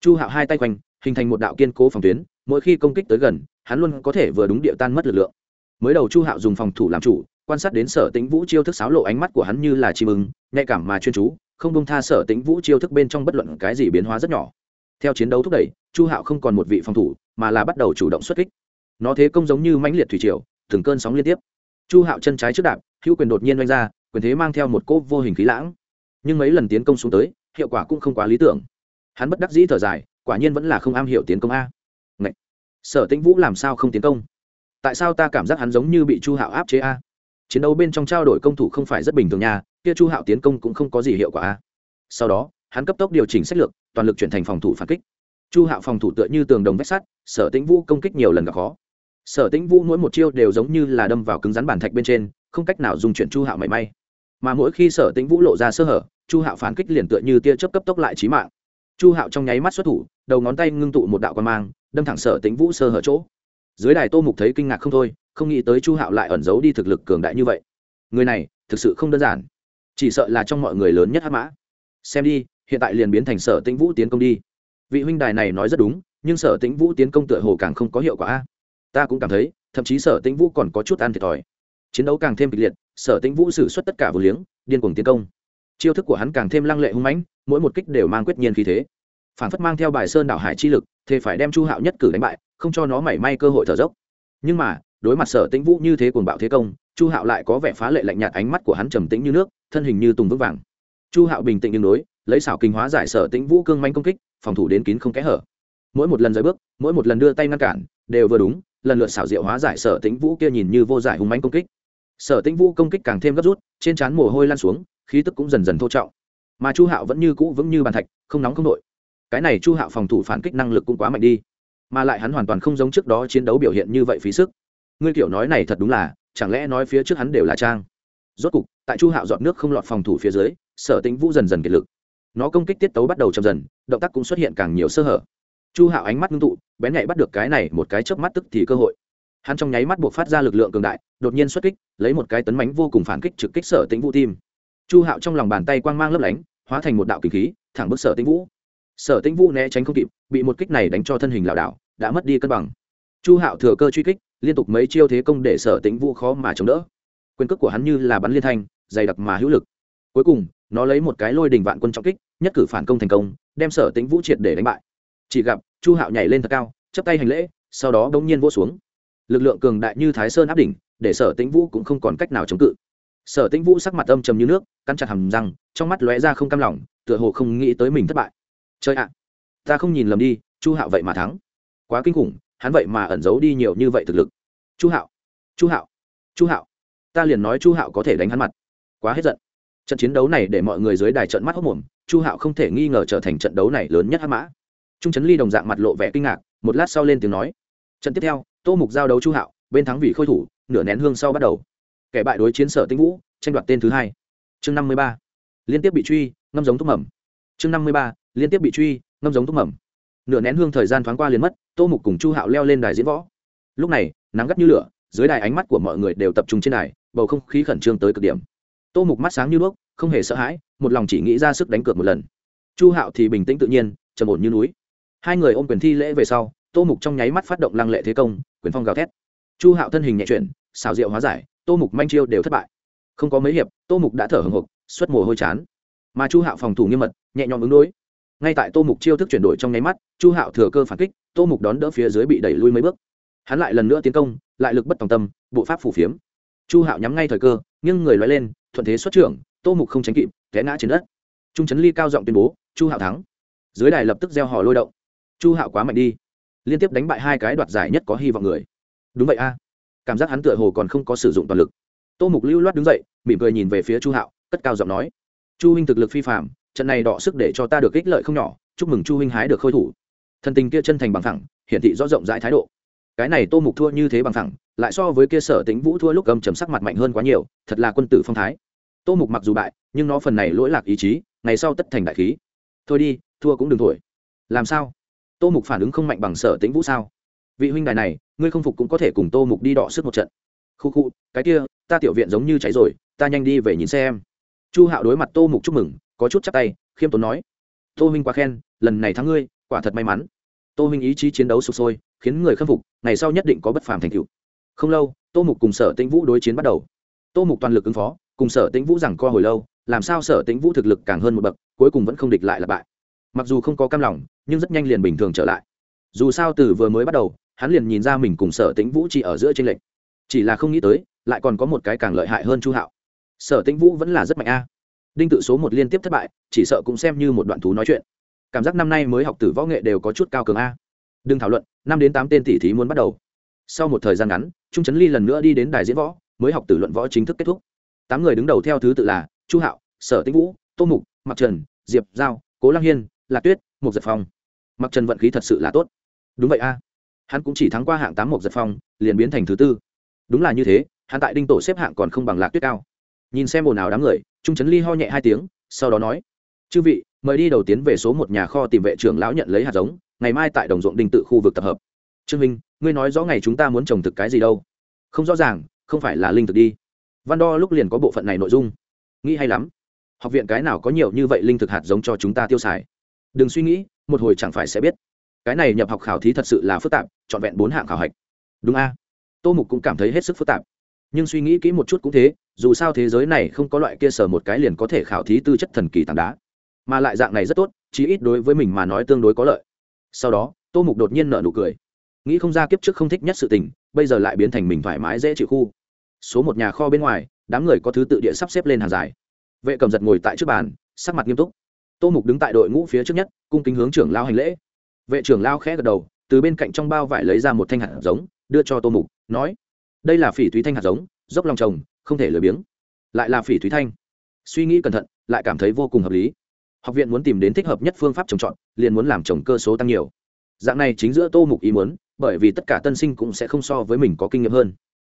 Chu hạo hai tay quanh, hình thành một đạo kiên cố phòng tuyến, mỗi khi công kích tới gần, hắn luôn có thể vừa đúng địa tan mất lực lượng. Mới đầu chu hạo dùng phòng thủ làm chủ, quan sát đến sở tĩnh vũ chiêu thức xáo lộ ánh mắt của hắn như là chim ưng, nhạy cảm mà chuyên chú, không bông tha sở tĩnh vũ chiêu thức bên trong bất luận cái gì biến hóa rất nhỏ theo chiến đấu thúc đẩy, chu hạo không còn một vị phòng thủ, mà là bắt đầu chủ động xuất kích. Nó thế công giống như mãnh liệt thủy triều, từng cơn sóng liên tiếp. Chu hạo chân trái trước đạp, hữu quyền đột nhiên oanh ra, quyền thế mang theo một cỗ vô hình khí lãng. Nhưng mấy lần tiến công xuống tới, hiệu quả cũng không quá lý tưởng. Hắn bất đắc dĩ thở dài, quả nhiên vẫn là không am hiểu tiến công a. Ngậy! sở tĩnh vũ làm sao không tiến công? Tại sao ta cảm giác hắn giống như bị chu hạo áp chế a? Chiến đấu bên trong trao đổi công thủ không phải rất bình thường nha, kia chu hạo tiến công cũng không có gì hiệu quả a. Sau đó, hắn cấp tốc điều chỉnh sách lược toàn lực chuyển thành phòng thủ phản kích. Chu hạo phòng thủ tựa như tường đồng vách sắt, sở tĩnh vũ công kích nhiều lần gặp khó. Sở tĩnh vũ mỗi một chiêu đều giống như là đâm vào cứng rắn bàn thạch bên trên, không cách nào dùng chuyển chu hạo mảy may. Mà mỗi khi sở tĩnh vũ lộ ra sơ hở, chu hạo phản kích liền tựa như tia chớp cấp tốc lại trí mạng. Chu hạo trong nháy mắt xuất thủ, đầu ngón tay ngưng tụ một đạo quan mang, đâm thẳng sở tĩnh vũ sơ hở chỗ. Dưới đài tô mục thấy kinh ngạc không thôi, không nghĩ tới chu hạo lại ẩn giấu đi thực lực cường đại như vậy. Người này thực sự không đơn giản, chỉ sợ là trong mọi người lớn nhất hắc mã. Xem đi hiện tại liền biến thành sở tĩnh vũ tiến công đi. Vị huynh đài này nói rất đúng, nhưng sở tĩnh vũ tiến công tựa hồ càng không có hiệu quả. Ta cũng cảm thấy, thậm chí sở tĩnh vũ còn có chút ăn thiệt thòi. Chiến đấu càng thêm kịch liệt, sở tĩnh vũ xử suất tất cả vừa liếng, điên cuồng tiến công. Chiêu thức của hắn càng thêm lăng lệ hung mãnh, mỗi một kích đều mang quyết nhiên khí thế. Phản phất mang theo bài sơn đảo hải chi lực thì phải đem chu hạo nhất cử đánh bại, không cho nó mảy may cơ hội thở dốc. Nhưng mà, đối mặt sở tĩnh vũ như thế cuồng bạo thế công, chu hạo lại có vẻ phá lệ lạnh nhạt, ánh mắt của hắn trầm tĩnh như nước, thân hình như tùng vững vàng. Chu hạo bình tĩnh đường đối lấy xảo kinh hóa giải sở tĩnh vũ cương manh công kích, phòng thủ đến kín không kẽ hở. Mỗi một lần rời bước, mỗi một lần đưa tay ngăn cản, đều vừa đúng, lần lượt xảo diệu hóa giải sở tĩnh vũ kia nhìn như vô giải hùng manh công kích. Sở tĩnh vũ công kích càng thêm gấp rút, trên trán mồ hôi lan xuống, khí tức cũng dần dần thô trọng. Mà chu hạo vẫn như cũ vững như bàn thạch, không nóng không nội cái này chu hạo phòng thủ phản kích năng lực cũng quá mạnh đi. Mà lại hắn hoàn toàn không giống trước đó chiến đấu biểu hiện như vậy phí sức. Ngươi kiểu nói này thật đúng là, chẳng lẽ nói phía trước hắn đều là trang? Rốt cục, tại chu hạo dọn nước không lọt phòng thủ phía dưới, sở tĩnh vũ dần dần kiệt lực nó công kích tiết tấu bắt đầu chậm dần, động tác cũng xuất hiện càng nhiều sơ hở. Chu hạo ánh mắt ngưng tụ, bén nhạy bắt được cái này một cái chớp mắt tức thì cơ hội. Hắn trong nháy mắt buộc phát ra lực lượng cường đại, đột nhiên xuất kích, lấy một cái tấn mánh vô cùng phản kích trực kích sở tĩnh vũ tim chu hạo trong lòng bàn tay quang mang lấp lánh, hóa thành một đạo kinh khí, thẳng bức sở tĩnh vũ. Sở tĩnh vũ né tránh không kịp, bị một kích này đánh cho thân hình lảo đảo, đã mất đi cân bằng. Chu hạo thừa cơ truy kích, liên tục mấy chiêu thế công để sở tĩnh vũ khó mà chống đỡ. Quyền cước của hắn như là bắn liên thanh, dày đặc mà hữu lực. Cuối cùng nó lấy một cái lôi đình vạn quân trọng kích, nhất cử phản công thành công, đem sở tĩnh vũ triệt để đánh bại. Chỉ gặp, chu hạo nhảy lên thật cao chấp tay hành lễ, sau đó đống nhiên vỗ xuống. Lực lượng cường đại như thái sơn áp đỉnh, để sở tĩnh vũ cũng không còn cách nào chống cự. Sở tĩnh vũ sắc mặt âm trầm như nước căn chặt hầm răng, trong mắt lóe ra không cam lòng, tựa hồ không nghĩ tới mình thất bại. Chơi ạ, ta không nhìn lầm đi, chu hạo vậy mà thắng. Quá kinh khủng, hắn vậy mà ẩn giấu đi nhiều như vậy thực lực. Chu hạo chu hạo chu hạo, ta liền nói chu hạo có thể đánh hắn mặt. Quá hết giận trận chiến đấu này để mọi người dưới đài trận mắt hốc mồm, chu hạo không thể nghi ngờ trở thành trận đấu này lớn nhất hắc mã. Trung trấn ly đồng dạng mặt lộ vẻ kinh ngạc, một lát sau lên tiếng nói. Trận tiếp theo, tô mục giao đấu chu hạo, bên thắng vị khôi thủ, nửa nén hương sau bắt đầu. Kẻ bại đối chiến sở tinh vũ, tranh đoạt tên thứ hai. Chương năm mươi ba. Liên tiếp bị truy, ngâm giống thuốc mầm. Chương năm mươi ba. Liên tiếp bị truy, ngâm giống thuốc mầm. Nửa nén hương thời gian thoáng qua liền mất, tô mục cùng chu hạo leo lên đài diễn võ. Lúc này, nắng gắt như lửa, dưới đài ánh mắt của mọi người đều tập trung trên đài, bầu không khí khẩn trương tới cực điểm tô mục mắt sáng như đuốc, không hề sợ hãi, một lòng chỉ nghĩ ra sức đánh cược một lần. Chu hạo thì bình tĩnh tự nhiên, trầm ổn như núi. Hai người ôm quyền thi lễ về sau, tô mục trong nháy mắt phát động lăng lệ thế công, quyền phong gào thét. Chu hạo thân hình nhẹ chuyển, xào rượu hóa giải, tô mục manh chiêu đều thất bại. Không có mấy hiệp, tô mục đã thở hồng hộc, xuất mồ hôi chán. Mà chu hạo phòng thủ nghiêm mật, nhẹ nhõm ứng đối. Ngay tại tô mục chiêu thức chuyển đổi trong nháy mắt, chu hạo thừa cơ phản kích, tô mục đón đỡ phía dưới bị đẩy lui mấy bước. Hắn lại lần nữa tiến công, lại lực bất tòng tâm, bộ pháp phủ phiếm chu hạo nhắm ngay thời cơ, nghiêng người loay lên, thuận thế xuất trưởng, tô mục không tránh kịp, té ngã trên đất. Trung trấn ly cao giọng tuyên bố, chu hạo thắng. Dưới đài lập tức gieo hò lôi động. Chu hạo quá mạnh đi. Liên tiếp đánh bại hai cái đoạt giải nhất có hy vọng người. Đúng vậy a. Cảm giác hắn tựa hồ còn không có sử dụng toàn lực. Tô mục lưu loát đứng dậy, mỉm cười nhìn về phía chu hạo, cất cao giọng nói, chu huynh thực lực phi phạm trận này đọ sức để cho ta được ích lợi không nhỏ, chúc mừng chu huynh hái được khôi thủ. Thần tình kia chân thành bằng thẳng, hiển thị rõ rộng rãi thái độ cái này tô mục thua như thế bằng thẳng, lại so với kia sở tính vũ thua lúc cầm chấm sắc mặt mạnh hơn quá nhiều, thật là quân tử phong thái. Tô mục mặc dù bại, nhưng nó phần này lỗi lạc ý chí, ngày sau tất thành đại khí. Thôi đi, thua cũng đừng thổi. Làm sao? Tô mục phản ứng không mạnh bằng sở tính vũ sao? Vị huynh đài này, ngươi không phục cũng có thể cùng tô mục đi đọ sức một trận. Khu khu, cái kia, ta tiểu viện giống như cháy rồi, ta nhanh đi về nhìn xem. Chu hạo đối mặt tô mục chúc mừng, có chút chắc tay, khiêm tốn nói. Tô huynh quá khen, lần này thắng ngươi, quả thật may mắn. Tô huynh ý chí chiến đấu sụp sôi khiến người khâm phục, ngày sau nhất định có bất phàm thành tựu. Không lâu, tô mục cùng sở tĩnh vũ đối chiến bắt đầu. Tô mục toàn lực ứng phó, cùng sở tĩnh vũ rằng co hồi lâu, làm sao sở tĩnh vũ thực lực càng hơn một bậc, cuối cùng vẫn không địch lại là bại. Mặc dù không có cam lòng, nhưng rất nhanh liền bình thường trở lại. Dù sao từ vừa mới bắt đầu, hắn liền nhìn ra mình cùng sở tĩnh vũ chỉ ở giữa tranh lệnh chỉ là không nghĩ tới, lại còn có một cái càng lợi hại hơn chu hạo. Sở tĩnh vũ vẫn là rất mạnh a. Đinh tự số một liên tiếp thất bại, chỉ sợ cũng xem như một đoạn thú nói chuyện. Cảm giác năm nay mới học tử võ nghệ đều có chút cao cường a đừng thảo luận, năm đến tám tên tỷ thí muốn bắt đầu. Sau một thời gian ngắn, trung trấn ly lần nữa đi đến đài diễn võ, mới học tử luận võ chính thức kết thúc. Tám người đứng đầu theo thứ tự là chu hạo, sở tĩnh vũ, tô mục mặc trần, diệp giao, cố lăng hiên, lạc tuyết mục giật phong. Mặc trần vận khí thật sự là tốt. Đúng vậy a. Hắn cũng chỉ thắng qua hạng tám mục giật phong, liền biến thành thứ tư. Đúng là như thế, hắn tại đinh tổ xếp hạng còn không bằng lạc tuyết cao. Nhìn xem ồn ào đám người, trung trấn ly ho nhẹ hai tiếng, sau đó nói, chư vị, mời đi đầu tiến về số một nhà kho tìm vệ trưởng lão nhận lấy hạt giống ngày mai tại đồng ruộng đinh tự khu vực tập hợp. Trương minh, ngươi nói rõ ngày chúng ta muốn trồng thực cái gì đâu? Không rõ ràng, không phải là linh thực đi. Văn đo lúc liền có bộ phận này nội dung. Nghĩ hay lắm. Học viện cái nào có nhiều như vậy linh thực hạt giống cho chúng ta tiêu xài? Đừng suy nghĩ, một hồi chẳng phải sẽ biết. Cái này nhập học khảo thí thật sự là phức tạp, trọn vẹn bốn hạng khảo hạch. Đúng a. Tô mục cũng cảm thấy hết sức phức tạp. Nhưng suy nghĩ kỹ một chút cũng thế, dù sao thế giới này không có loại kia sở một cái liền có thể khảo thí tư chất thần kỳ tảng đá. Mà lại dạng này rất tốt, chí ít đối với mình mà nói tương đối có lợi sau đó, tô mục đột nhiên nở nụ cười. Nghĩ không ra kiếp trước không thích nhất sự tình, bây giờ lại biến thành mình thoải mái dễ chịu khu. Số một nhà kho bên ngoài, đám người có thứ tự địa sắp xếp lên hàng dài. Vệ cầm giật ngồi tại trước bàn, sắc mặt nghiêm túc. Tô mục đứng tại đội ngũ phía trước nhất, cung kính hướng trưởng lao hành lễ. Vệ trưởng lao khẽ gật đầu, từ bên cạnh trong bao vải lấy ra một thanh hạt giống, đưa cho tô mục, nói, đây là phỉ thúy thanh hạt giống, dốc lòng trồng, không thể lười biếng. Lại là phỉ thúy thanh. Suy nghĩ cẩn thận, lại cảm thấy vô cùng hợp lý học viện muốn tìm đến thích hợp nhất phương pháp trồng trọt liền muốn làm trồng cơ số tăng nhiều. Dạng này chính giữa tô mục ý muốn bởi vì tất cả tân sinh cũng sẽ không so với mình có kinh nghiệm hơn.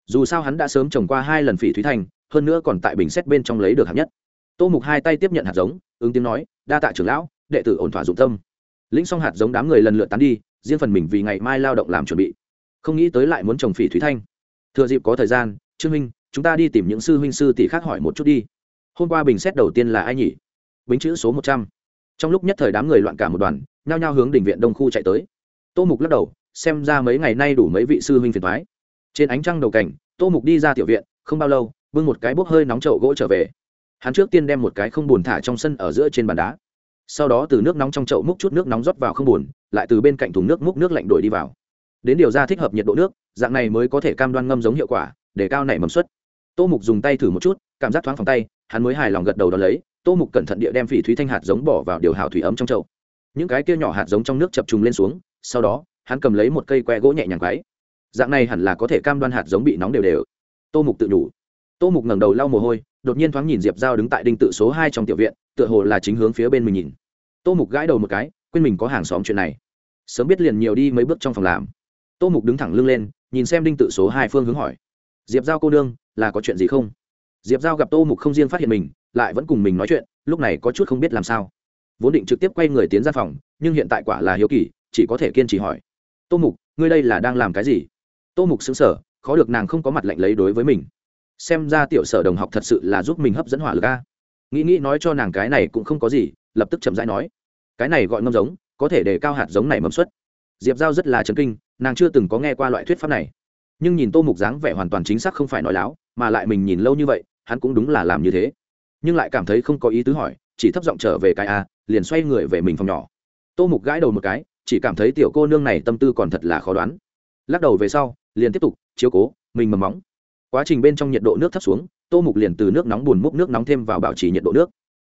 Dù sao hắn đã sớm trồng qua hai lần phỉ thúy thành, hơn nữa còn tại bình xét bên trong lấy được hạt nhất. Tô mục hai tay tiếp nhận hạt giống ứng tiếng nói đa tạ trưởng lão đệ tử ổn thỏa dụng tâm. Lĩnh xong hạt giống đám người lần lượt tán đi riêng phần mình vì ngày mai lao động làm chuẩn bị. Không nghĩ tới lại muốn trồng phỉ thúy thanh. Thừa dịp có thời gian trương minh chúng ta đi tìm những sư huynh sư tỷ khác hỏi một chút đi. Hôm qua bình xét đầu tiên là ai nhỉ? Bính chữ số một trăm. Trong lúc nhất thời đám người loạn cả một đoàn, nhao nhao hướng đỉnh viện đông khu chạy tới. Tô mục lắc đầu, xem ra mấy ngày nay đủ mấy vị sư huynh phiền thoái trên ánh trăng đầu cảnh, tô mục đi ra tiểu viện, không bao lâu, bưng một cái bốc hơi nóng trậu gỗ trở về. Hắn trước tiên đem một cái không bùn thả trong sân ở giữa trên bàn đá. Sau đó từ nước nóng trong chậu múc chút nước nóng rót vào không bùn lại từ bên cạnh thùng nước múc nước lạnh đổi đi vào. Đến điều ra thích hợp nhiệt độ nước, dạng này mới có thể cam đoan ngâm giống hiệu quả, để cao nảy mầm suất. Tô mục dùng tay thử một chút, cảm giác thoáng phòng tay, hắn mới hài lòng gật đầu đ ó lấy tô mục cẩn thận địa đem phỉ thúy thanh hạt giống bỏ vào điều hào thủy ấm trong chậu. Những cái kia nhỏ hạt giống trong nước chập trùng lên xuống, sau đó, hắn cầm lấy một cây que gỗ nhẹ nhàng quáy dạng này hẳn là có thể cam đoan hạt giống bị nóng đều đều. Tô mục tự đủ tô mục ngẩng đầu lau mồ hôi, đột nhiên thoáng nhìn diệp giao đứng tại đinh tự số hai trong tiểu viện, tựa hồ là chính hướng phía bên mình nhìn. Tô mục gãi đầu một cái, quên mình có hàng xóm chuyện này. Sớm biết liền nhiều đi mấy bước trong phòng làm. Tô mục đứng thẳng lưng lên, nhìn xem đinh tự số hai phương hướng hỏi. Diệp giao cô nương, là có chuyện gì không? Diệp giao gặp tô mục không riêng phát hiện mình lại vẫn cùng mình nói chuyện, lúc này có chút không biết làm sao. Vốn định trực tiếp quay người tiến ra phòng, nhưng hiện tại quả là hiếu kỳ, chỉ có thể kiên trì hỏi. Tô mục, ngươi đây là đang làm cái gì? Tô mục xứng sở khó được nàng không có mặt lạnh lấy đối với mình. Xem ra tiểu sở đồng học thật sự là giúp mình hấp dẫn hỏa lực a. Nghĩ nghĩ nói cho nàng cái này cũng không có gì, lập tức chậm rãi nói. Cái này gọi ngâm giống, có thể để cao hạt giống này mầm xuất diệp giao rất là chấn kinh, nàng chưa từng có nghe qua loại thuyết pháp này. Nhưng nhìn tô mục dáng vẻ hoàn toàn chính xác không phải nói láo, mà lại mình nhìn lâu như vậy, hắn cũng đúng là làm như thế nhưng lại cảm thấy không có ý tứ hỏi, chỉ thấp giọng trở về cái a, liền xoay người về mình phòng nhỏ. Tô mục gãi đầu một cái, chỉ cảm thấy tiểu cô nương này tâm tư còn thật là khó đoán. Lắc đầu về sau, liền tiếp tục, chiếu cố, mình mầm móng. Quá trình bên trong nhiệt độ nước thấp xuống, tô mục liền từ nước nóng buồn múc nước nóng thêm vào bảo trì nhiệt độ nước.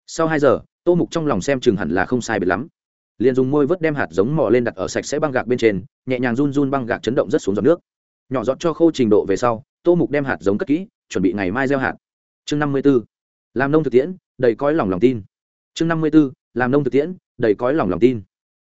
Sau hai giờ, tô mục trong lòng xem chừng hẳn là không sai biệt lắm. Liền dùng môi vớt đem hạt giống mò lên đặt ở sạch sẽ băng gạc bên trên, nhẹ nhàng run run băng gạc chấn động rất xuống giọt nước. Nhỏ giọt cho khô trình độ về sau, tô mục đem hạt giống cất kỹ, chuẩn bị ngày mai gieo hạt. Chương năm mươi b ố làm nông thực tiễn, đầy cõi lòng lòng tin. Chương năm mươi b ố làm nông thực tiễn, đầy cõi lòng lòng tin.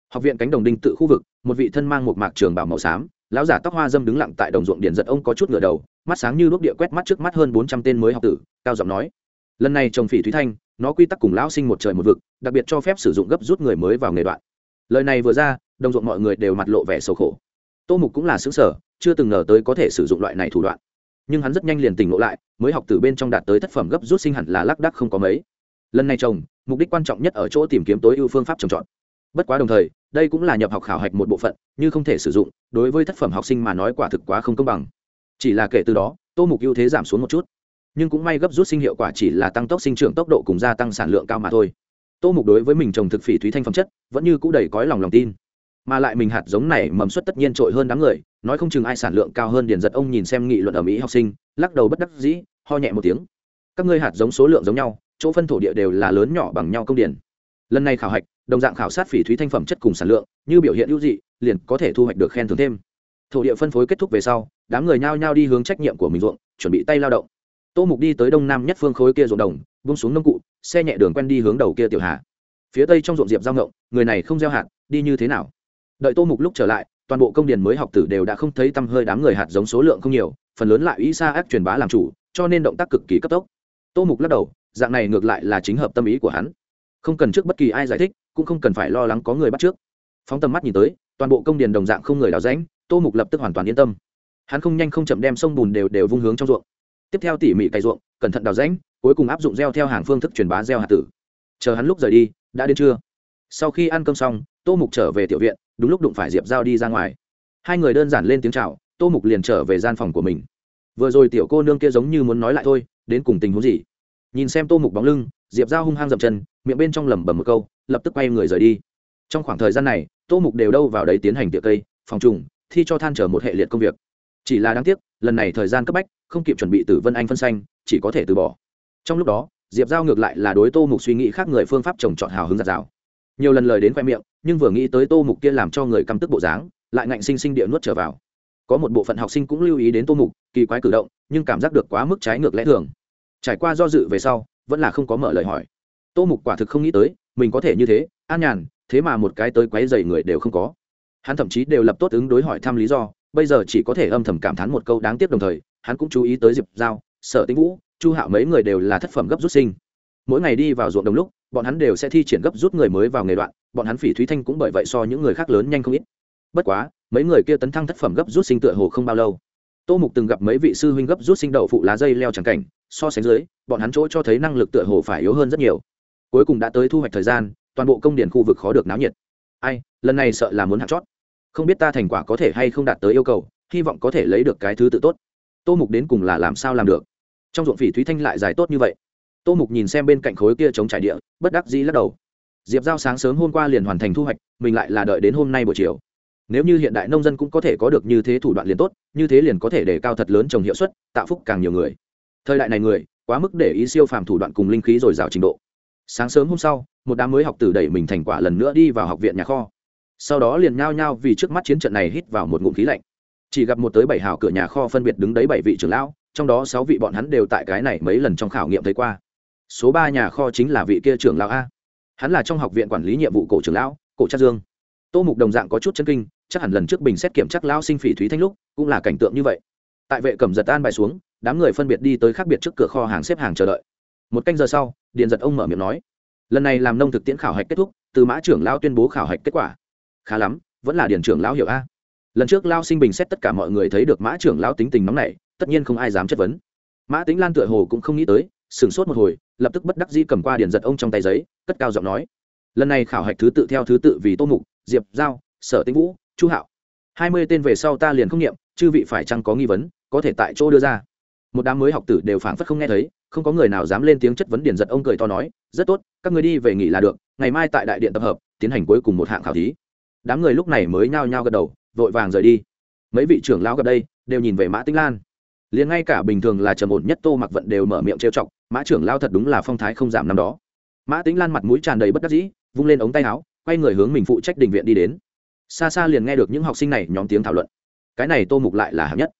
Học viện cánh đồng đinh tự khu vực, một vị thân mang một mạc trường bảo màu xám, lão giả tóc hoa dâm đứng lặng tại đồng ruộng điện giật ông có chút ngửa đầu, mắt sáng như đuốc địa quét mắt trước mắt hơn bốn trăm tên mới học tử, cao giọng nói. Lần này trồng phỉ thúy thanh, nó quy tắc cùng lão sinh một trời một vực, đặc biệt cho phép sử dụng gấp rút người mới vào nghề đoạn. Lời này vừa ra, đồng ruộng mọi người đều mặt lộ vẻ sầu khổ. Tô mục cũng là xứng sở, chưa từng ngờ tới có thể sử dụng loại này thủ đoạn nhưng hắn rất nhanh liền tỉnh ngộ lại, mới học từ bên trong đạt tới thất phẩm gấp rút sinh hẳn là lác đắc không có mấy. Lần này trồng mục đích quan trọng nhất ở chỗ tìm kiếm tối ưu phương pháp trồng trọt. Bất quá đồng thời, đây cũng là nhập học khảo hạch một bộ phận, như không thể sử dụng, đối với thất phẩm học sinh mà nói quả thực quá không công bằng. Chỉ là kể từ đó, tô mục ưu thế giảm xuống một chút. Nhưng cũng may gấp rút sinh hiệu quả chỉ là tăng tốc sinh trưởng tốc độ cùng gia tăng sản lượng cao mà thôi. Tô mục đối với mình trồng thực phỉ thúy thanh phẩm chất, vẫn như c ũ đầy cõi lòng lòng tin mà lại mình hạt giống này mầm suất tất nhiên trội hơn đám người, nói không chừng ai sản lượng cao hơn điền giật ông nhìn xem nghị luận ở mỹ học sinh, lắc đầu bất đắc dĩ, ho nhẹ một tiếng. Các ngươi hạt giống số lượng giống nhau, chỗ phân thổ địa đều là lớn nhỏ bằng nhau công điển lần này khảo hạch, đồng dạng khảo sát phỉ thúy thanh phẩm chất cùng sản lượng, như biểu hiện hữu dị, liền có thể thu hoạch được khen thưởng thêm. Thổ địa phân phối kết thúc về sau, đám người nhao nhao đi hướng trách nhiệm của mình ruộng, chuẩn bị tay lao động. Tô mục đi tới đông nam nhất phương khối kia ruộng đồng bung xuống nông cụ, xe nhẹ đường quen đi hướng đầu kia tiểu hà. Phía tây trong ruộng diệp giao ngộng, người này không gieo hạt, đi như thế nào? Đợi tô mục lúc trở lại, toàn bộ công điền mới học tử đều đã không thấy tăm hơi đám người hạt giống số lượng không nhiều, phần lớn lại ý xa ác truyền bá làm chủ, cho nên động tác cực kỳ cấp tốc. Tô mục lắc đầu, dạng này ngược lại là chính hợp tâm ý của hắn. Không cần trước bất kỳ ai giải thích, cũng không cần phải lo lắng có người bắt trước. Phóng tầm mắt nhìn tới, toàn bộ công điền đồng dạng không người đào rãnh, tô mục lập tức hoàn toàn yên tâm. Hắn không nhanh không chậm đem sông bùn đều đều vung hướng trong ruộng. Tiếp theo tỉ mỉ cày ruộng, cẩn thận đào rãnh, cuối cùng áp dụng gieo theo hàng phương thức truyền bá gieo hạt tử. Chờ hắn lúc rời đi, đã đến trưa. Sau khi ăn cơm xong, tô mục trở về tiểu viện đúng lúc đụng phải diệp giao đi ra ngoài hai người đơn giản lên tiếng c h à o tô mục liền trở về gian phòng của mình vừa rồi tiểu cô nương kia giống như muốn nói lại thôi đến cùng tình huống gì nhìn xem tô mục bóng lưng diệp giao hung hăng dậm chân miệng bên trong lẩm bẩm một câu lập tức quay người rời đi trong khoảng thời gian này tô mục đều đâu vào đấy tiến hành tiệc cây phòng trùng thi cho than trở một hệ liệt công việc chỉ là đáng tiếc lần này thời gian cấp bách không kịp chuẩn bị từ vân anh phân xanh chỉ có thể từ bỏ trong lúc đó diệp giao ngược lại là đối tô mục suy nghĩ khác người phương pháp trồng trọt hào hứng giặt rào nhiều lần lời đến khoe miệng nhưng vừa nghĩ tới tô mục kia làm cho người căm tức bộ dáng, lại ngạnh sinh sinh địa nuốt trở vào. Có một bộ phận học sinh cũng lưu ý đến tô mục, kỳ quái cử động, nhưng cảm giác được quá mức trái ngược lẽ thường. Trải qua do dự về sau, vẫn là không có mở lời hỏi. Tô mục quả thực không nghĩ tới, mình có thể như thế, an nhàn, thế mà một cái tới quấy dày người đều không có. Hắn thậm chí đều lập tốt ứng đối hỏi thăm lý do, bây giờ chỉ có thể âm thầm cảm thán một câu đáng tiếc đồng thời, hắn cũng chú ý tới diệp giao, sở tĩnh vũ, chu hạo mấy người đều là thất phẩm gấp rút sinh. Mỗi ngày đi vào ruộng đồng lúc bọn hắn đều sẽ thi triển gấp rút người mới vào nghề đoạn, bọn hắn phỉ thúy thanh cũng bởi vậy so những người khác lớn nhanh không ít. Bất quá, mấy người kia tấn thăng thất phẩm gấp rút sinh tựa hồ không bao lâu. Tô mục từng gặp mấy vị sư huynh gấp rút sinh đậu phụ lá dây leo trắng cảnh, so sánh dưới, bọn hắn chỗ cho thấy năng lực tựa hồ phải yếu hơn rất nhiều. Cuối cùng đã tới thu hoạch thời gian, toàn bộ công điển khu vực khó được náo nhiệt. Ai, lần này sợ là muốn hạt chót. Không biết ta thành quả có thể hay không đạt tới yêu cầu, hy vọng có thể lấy được cái thứ tự tốt. Tô mục đến cùng là làm sao làm được? Trong ruộng phỉ thúy thanh lại dài tốt như vậy tô mục nhìn xem bên cạnh khối kia chống trải địa, bất đắc dĩ lắc đầu. Diệp giao sáng sớm hôm qua liền hoàn thành thu hoạch, mình lại là đợi đến hôm nay buổi chiều. Nếu như hiện đại nông dân cũng có thể có được như thế thủ đoạn liền tốt, như thế liền có thể để cao thật lớn trồng hiệu suất, tạo phúc càng nhiều người. Thời đại này người, quá mức để ý siêu phàm thủ đoạn cùng linh khí dồi dào trình độ. Sáng sớm hôm sau, một đám mới học tử đẩy mình thành quả lần nữa đi vào học viện nhà kho. Sau đó liền nhao nhao vì trước mắt chiến trận này hít vào một ngụm khí lạnh. Chỉ gặp một tới bảy hào cửa nhà kho phân biệt đứng đấy bảy vị trưởng lão, trong đó sáu vị bọn hắn đều tại cái này mấy lần trong khảo nghiệm thấy qua số ba nhà kho chính là vị kia trưởng lão a. Hắn là trong học viện quản lý nhiệm vụ cổ trưởng lão, cổ trắc dương. Tô mục đồng dạng có chút chân kinh, chắc hẳn lần trước bình xét kiểm chắc lão sinh phỉ thúy thanh lúc, cũng là cảnh tượng như vậy. Tại vệ cầm giật an bài xuống, đám người phân biệt đi tới khác biệt trước cửa kho hàng xếp hàng chờ đợi. Một canh giờ sau, điện giật ông mở miệng nói, lần này làm nông thực tiễn khảo hạch kết thúc, từ mã trưởng lão tuyên bố khảo hạch kết quả. Khá lắm, vẫn là điền trưởng lão hiểu a. Lần trước lao sinh bình xét tất cả mọi người thấy được mã trưởng lão tính tình nóng này tất nhiên không ai dám chất vấn. Mã tính lan tựa hồ cũng không nghĩ tới sửng sốt một hồi, lập tức bất đắc dĩ cầm qua điền giật ông trong tay giấy, cất cao giọng nói, lần này khảo hạch thứ tự theo thứ tự vì tô mục, diệp giao, sở tĩnh vũ, chu hạo. Hai mươi tên về sau ta liền không nghiệm, chư vị phải chăng có nghi vấn, có thể tại chỗ đưa ra. Một đám mới học tử đều phảng phất không nghe thấy, không có người nào dám lên tiếng chất vấn điền giật ông cười to nói, rất tốt, các người đi về nghỉ là được, ngày mai tại đại điện tập hợp, tiến hành cuối cùng một hạng khảo thí. Đám người lúc này mới nhao nhao gật đầu, vội vàng rời đi. Mấy vị trưởng lão gặp đây, đều nhìn về mã tĩnh lan. Liền ngay cả bình thường là trầm ổn nhất tô mặc vận đều mở miệng trêu chọc mã trưởng lao thật đúng là phong thái không giảm năm đó. Mã tính lan mặt mũi tràn đầy bất đắc dĩ, vung lên ống tay áo, quay người hướng mình phụ trách đình viện đi đến. Xa xa liền nghe được những học sinh này nhóm tiếng thảo luận. Cái này tô mục lại là hạng nhất.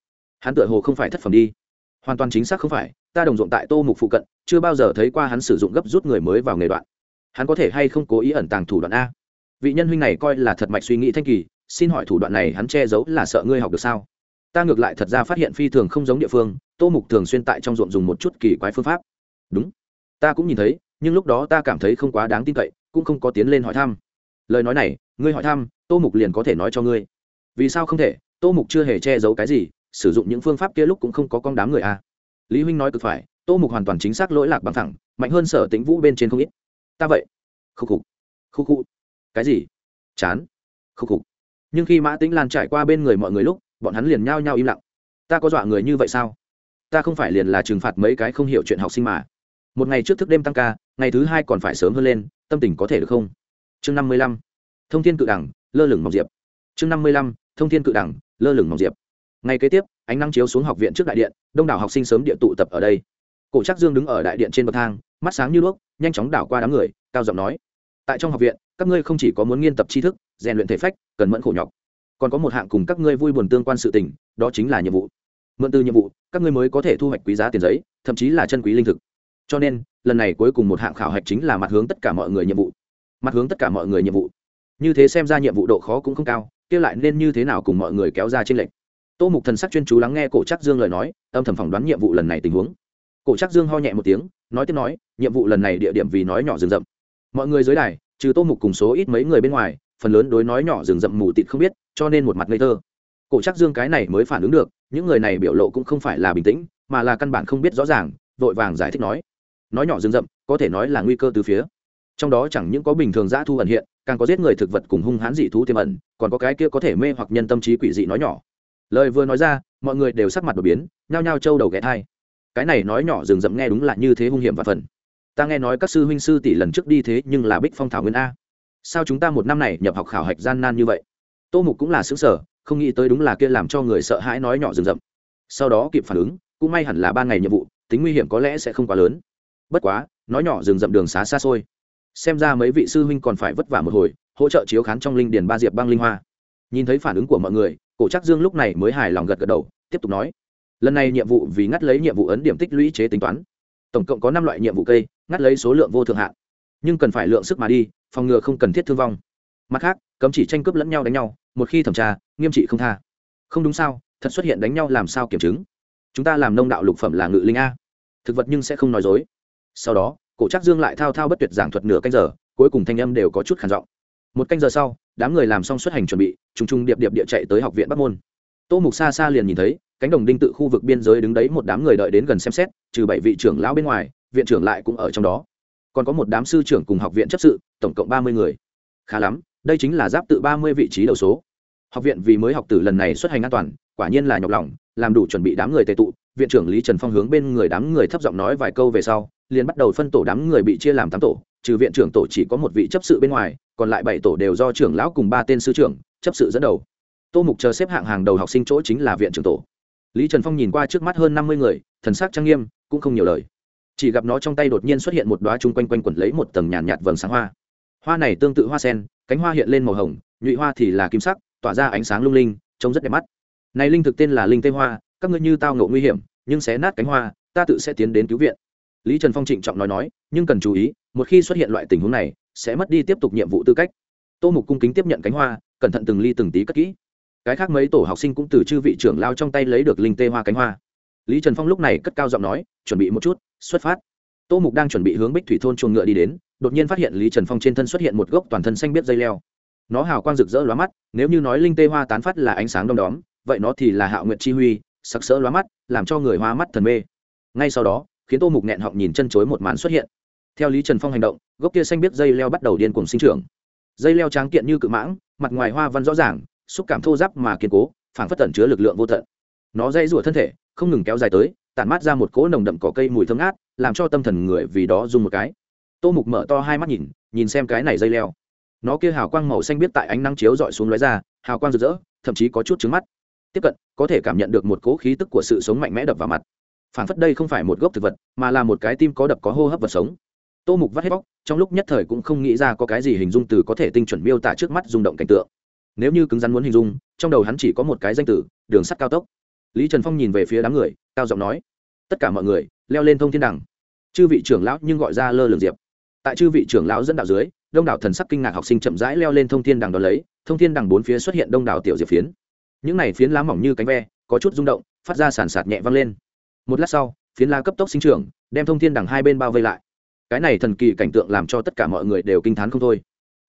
Hắn tựa hồ không phải thất phẩm đi. Hoàn toàn chính xác không phải, ta đồng ruộng tại tô mục phụ cận, chưa bao giờ thấy qua hắn sử dụng gấp rút người mới vào nghề đoạn. Hắn có thể hay không cố ý ẩn tàng thủ đoạn a? Vị nhân huynh này coi là thật mạch suy nghĩ thanh kỳ, xin hỏi thủ đoạn này hắn che giấu là sợ ngươi học được sao? Ta ngược lại thật ra phát hiện phi thường không giống địa phương, tô mục thường xuyên tại trong ruộng dùng một chút kỳ quái phương pháp đúng. Ta cũng nhìn thấy, nhưng lúc đó ta cảm thấy không quá đáng tin cậy, cũng không có tiến lên hỏi thăm. Lời nói này, ngươi hỏi thăm, tô mục liền có thể nói cho ngươi. Vì sao không thể? Tô mục chưa hề che giấu cái gì, sử dụng những phương pháp kia lúc cũng không có con đám người a lý huynh nói cực phải, tô mục hoàn toàn chính xác lỗi lạc bằng thẳng, mạnh hơn sở tĩnh vũ bên trên không ít. Ta vậy. Khúc khục khúc khục cái gì? Chán. Khúc khục nhưng khi mã tĩnh lan trải qua bên người mọi người lúc, bọn hắn liền nhao nhao im lặng. Ta có dọa người như vậy sao? Ta không phải liền là trừng phạt mấy cái không hiểu chuyện học sinh mà một ngày trước thức đêm tăng ca, ngày thứ hai còn phải sớm hơn lên, tâm tình có thể được không? Chương năm mươi lăm, thông thiên cự đẳng, lơ lửng mọc diệp. Chương năm mươi lăm, thông thiên cự đẳng, lơ lửng mọc diệp. Ngày kế tiếp, ánh nắng chiếu xuống học viện trước đại điện, đông đảo học sinh sớm địa tụ tập ở đây. Cổ trắc dương đứng ở đại điện trên bậc thang, mắt sáng như đuốc, nhanh chóng đảo qua đám người, cao giọng nói. Tại trong học viện, các ngươi không chỉ có muốn nghiên tập tri thức, rèn luyện thể phách, cần mẫn khổ nhọc. Còn có một hạng cùng các ngươi vui buồn tương quan sự tình, đó chính là nhiệm vụ. Mượn từ nhiệm vụ, các ngươi mới có thể thu hoạch quý giá tiền giấy, thậm chí là chân quý linh thực cho nên, lần này cuối cùng một hạng khảo hạch chính là mặt hướng tất cả mọi người nhiệm vụ. Mặt hướng tất cả mọi người nhiệm vụ. Như thế xem ra nhiệm vụ độ khó cũng không cao, kia lại nên như thế nào cùng mọi người kéo ra trên lệnh tô mục thần sắc chuyên chú lắng nghe cổ trắc dương lời nói, âm thầm phỏng đoán nhiệm vụ lần này tình huống. Cổ trắc dương ho nhẹ một tiếng, nói tiếp nói, nhiệm vụ lần này địa điểm vì nói nhỏ rừng rậm. Mọi người dưới đài, trừ tô mục cùng số ít mấy người bên ngoài, phần lớn đối nói nhỏ rừng rậm mù tịt không biết, cho nên một mặt ngây thơ. Cổ trắc dương cái này mới phản ứng được, những người này biểu lộ cũng không phải là bình tĩnh, mà là căn bản không biết rõ ràng, vội vàng giải thích nói nói nhỏ rừng rậm, có thể nói là nguy cơ từ phía. Trong đó chẳng những có bình thường dã thu ẩn hiện, càng có giết người thực vật cùng hung hãn dị thú tiềm ẩn, còn có cái kia có thể mê hoặc nhân tâm trí quỷ dị nói nhỏ. Lời vừa nói ra, mọi người đều sắc mặt đột biến, nhao nhao trâu đầu ghé thai. Cái này nói nhỏ rừng rậm nghe đúng là như thế hung hiểm và phần. Ta nghe nói các sư huynh sư tỷ lần trước đi thế nhưng là bích phong thảo nguyên a. Sao chúng ta một năm này nhập học khảo hạch gian nan như vậy? Tô mục cũng là xứng sở không nghĩ tới đúng là kia làm cho người sợ hãi nói nhỏ rừng rậm. Sau đó kịp phản ứng, cũng may hẳn là ba ngày nhiệm vụ, tính nguy hiểm có lẽ sẽ không quá lớn bất quá, nói nhỏ rừng rậm đường xá xa xôi. Xem ra mấy vị sư huynh còn phải vất vả một hồi, hỗ trợ chiếu khán trong linh điền ba diệp băng linh hoa. Nhìn thấy phản ứng của mọi người, cổ trắc dương lúc này mới hài lòng gật gật đầu, tiếp tục nói. Lần này nhiệm vụ vì ngắt lấy nhiệm vụ ấn điểm tích lũy chế tính toán. Tổng cộng có năm loại nhiệm vụ cây, ngắt lấy số lượng vô thượng hạn. Nhưng cần phải lượng sức mà đi, phòng ngừa không cần thiết thương vong. Mặt khác, cấm chỉ tranh cướp lẫn nhau đánh nhau, một khi thẩm tra, nghiêm trị không tha. Không đúng sao, thật xuất hiện đánh nhau làm sao kiểm chứng? Chúng ta làm nông đạo lục phẩm là ngự linh a. Thực vật nhưng sẽ không nói dối sau đó, cổ trác dương lại thao thao bất tuyệt giảng thuật nửa canh giờ, cuối cùng thanh âm đều có chút khản giọng. Một canh giờ sau, đám người làm xong xuất hành chuẩn bị t r ù n g t r ù n g điệp điệp địa chạy tới học viện bắc môn. Tô mục xa xa liền nhìn thấy, cánh đồng đinh tự khu vực biên giới đứng đấy một đám người đợi đến gần xem xét, trừ bảy vị trưởng lão bên ngoài, viện trưởng lại cũng ở trong đó. Còn có một đám sư trưởng cùng học viện chấp sự, tổng cộng ba mươi người. Khá lắm, đây chính là giáp tự ba mươi vị trí đầu số. Học viện vì mới học tử lần này xuất hành an toàn, quả nhiên là nhọc lòng, làm đủ chuẩn bị đám người tệ tụ viện trưởng lý trần phong hướng bên người đám người thấp giọng nói vài câu về sau liền bắt đầu phân tổ đám người bị chia làm tám tổ trừ viện trưởng tổ chỉ có một vị chấp sự bên ngoài còn lại bảy tổ đều do trưởng lão cùng ba tên sư trưởng chấp sự dẫn đầu. Tô mục chờ xếp hạng hàng đầu học sinh chỗ chính là viện trưởng tổ. Lý trần phong nhìn qua trước mắt hơn năm mươi người thần sắc trang nghiêm cũng không nhiều lời. Chỉ gặp nó trong tay đột nhiên xuất hiện một đoá chung quanh quanh quẩn lấy một tầng nhàn nhạt, nhạt vầng sáng hoa. Hoa này tương tự hoa sen cánh hoa hiện lên màu hồng nhụy hoa thì là kim sắc tỏa ra ánh sáng lung linh trông rất đẹp mắt. Này linh thực tên là linh tê hoa các ngươi như tao ngộ nguy hiểm, nhưng sẽ nát cánh hoa, ta tự sẽ tiến đến cứu viện. Lý trần phong trịnh trọng nói nói, nhưng cần chú ý, một khi xuất hiện loại tình huống này, sẽ mất đi tiếp tục nhiệm vụ tư cách. Tô mục cung kính tiếp nhận cánh hoa, cẩn thận từng ly từng tí cất kỹ. Cái khác mấy tổ học sinh cũng từ chư vị trưởng lao trong tay lấy được linh tê hoa cánh hoa. Lý trần phong lúc này cất cao giọng nói, chuẩn bị một chút, xuất phát. Tô mục đang chuẩn bị hướng bích thủy thôn chuồng ngựa đi đến, đột nhiên phát hiện lý trần phong trên thân xuất hiện một gốc toàn thân xanh biết dây leo. Nó hào quang rực rỡ lóa mắt, nếu như nói linh tê hoa tán phát là ánh sáng đom đóm, vậy nó thì là hạo nguyện chi huy sặc sỡ lóa mắt, làm cho người hoa mắt thần mê. Ngay sau đó, khiến tô mục nghẹn họng nhìn chân chối một màn xuất hiện. Theo lý trần phong hành động, gốc kia xanh biết dây leo bắt đầu điên cùng sinh trưởng. Dây leo tráng kiện như cự mãng, mặt ngoài hoa văn rõ ràng, xúc cảm thô giáp mà kiên cố, phảng phất tẩn chứa lực lượng vô tận. Nó dây rủa thân thể, không ngừng kéo dài tới, tản mát ra một cỗ nồng đậm cỏ cây mùi thơm ngát, làm cho tâm thần người vì đó dùng một cái. Tô mục mở to hai mắt nhìn nhìn xem cái này dây leo. Nó kia hào quang màu xanh biết tại ánh nắng chiếu dọi xuống lóe ra, hào quang rực rỡ, thậm chí có chút trứng mắt tiếp cận, có thể cảm nhận được một cỗ khí tức của sự sống mạnh mẽ đập vào mặt. Phản phất đây không phải một gốc thực vật, mà là một cái tim có đập có hô hấp vật sống. Tô mục vắt hết bóc, trong lúc nhất thời cũng không nghĩ ra có cái gì hình dung từ có thể tinh chuẩn miêu tả trước mắt rung động cảnh tượng. Nếu như cứng rắn muốn hình dung, trong đầu hắn chỉ có một cái danh từ, đường sắt cao tốc. Lý trần phong nhìn về phía đám người, cao giọng nói, tất cả mọi người, leo lên thông thiên đẳng chư vị trưởng lão nhưng gọi ra lơ lường diệp. Tại chư vị trưởng lão dẫn đạo dưới, đông đảo thần sắc kinh ngạc học sinh chậm rãi leo lên thông thiên đằng đó lấy, thông thiên đằng bốn phía xuất hiện đông đảo tiểu diệp phiến những này phiến lá mỏng như cánh ve, có chút rung động, phát ra sàn sạt nhẹ văng lên. Một lát sau, phiến lá cấp tốc sinh trưởng, đem thông thiên đằng hai bên bao vây lại. Cái này thần kỳ cảnh tượng làm cho tất cả mọi người đều kinh t h á n không thôi.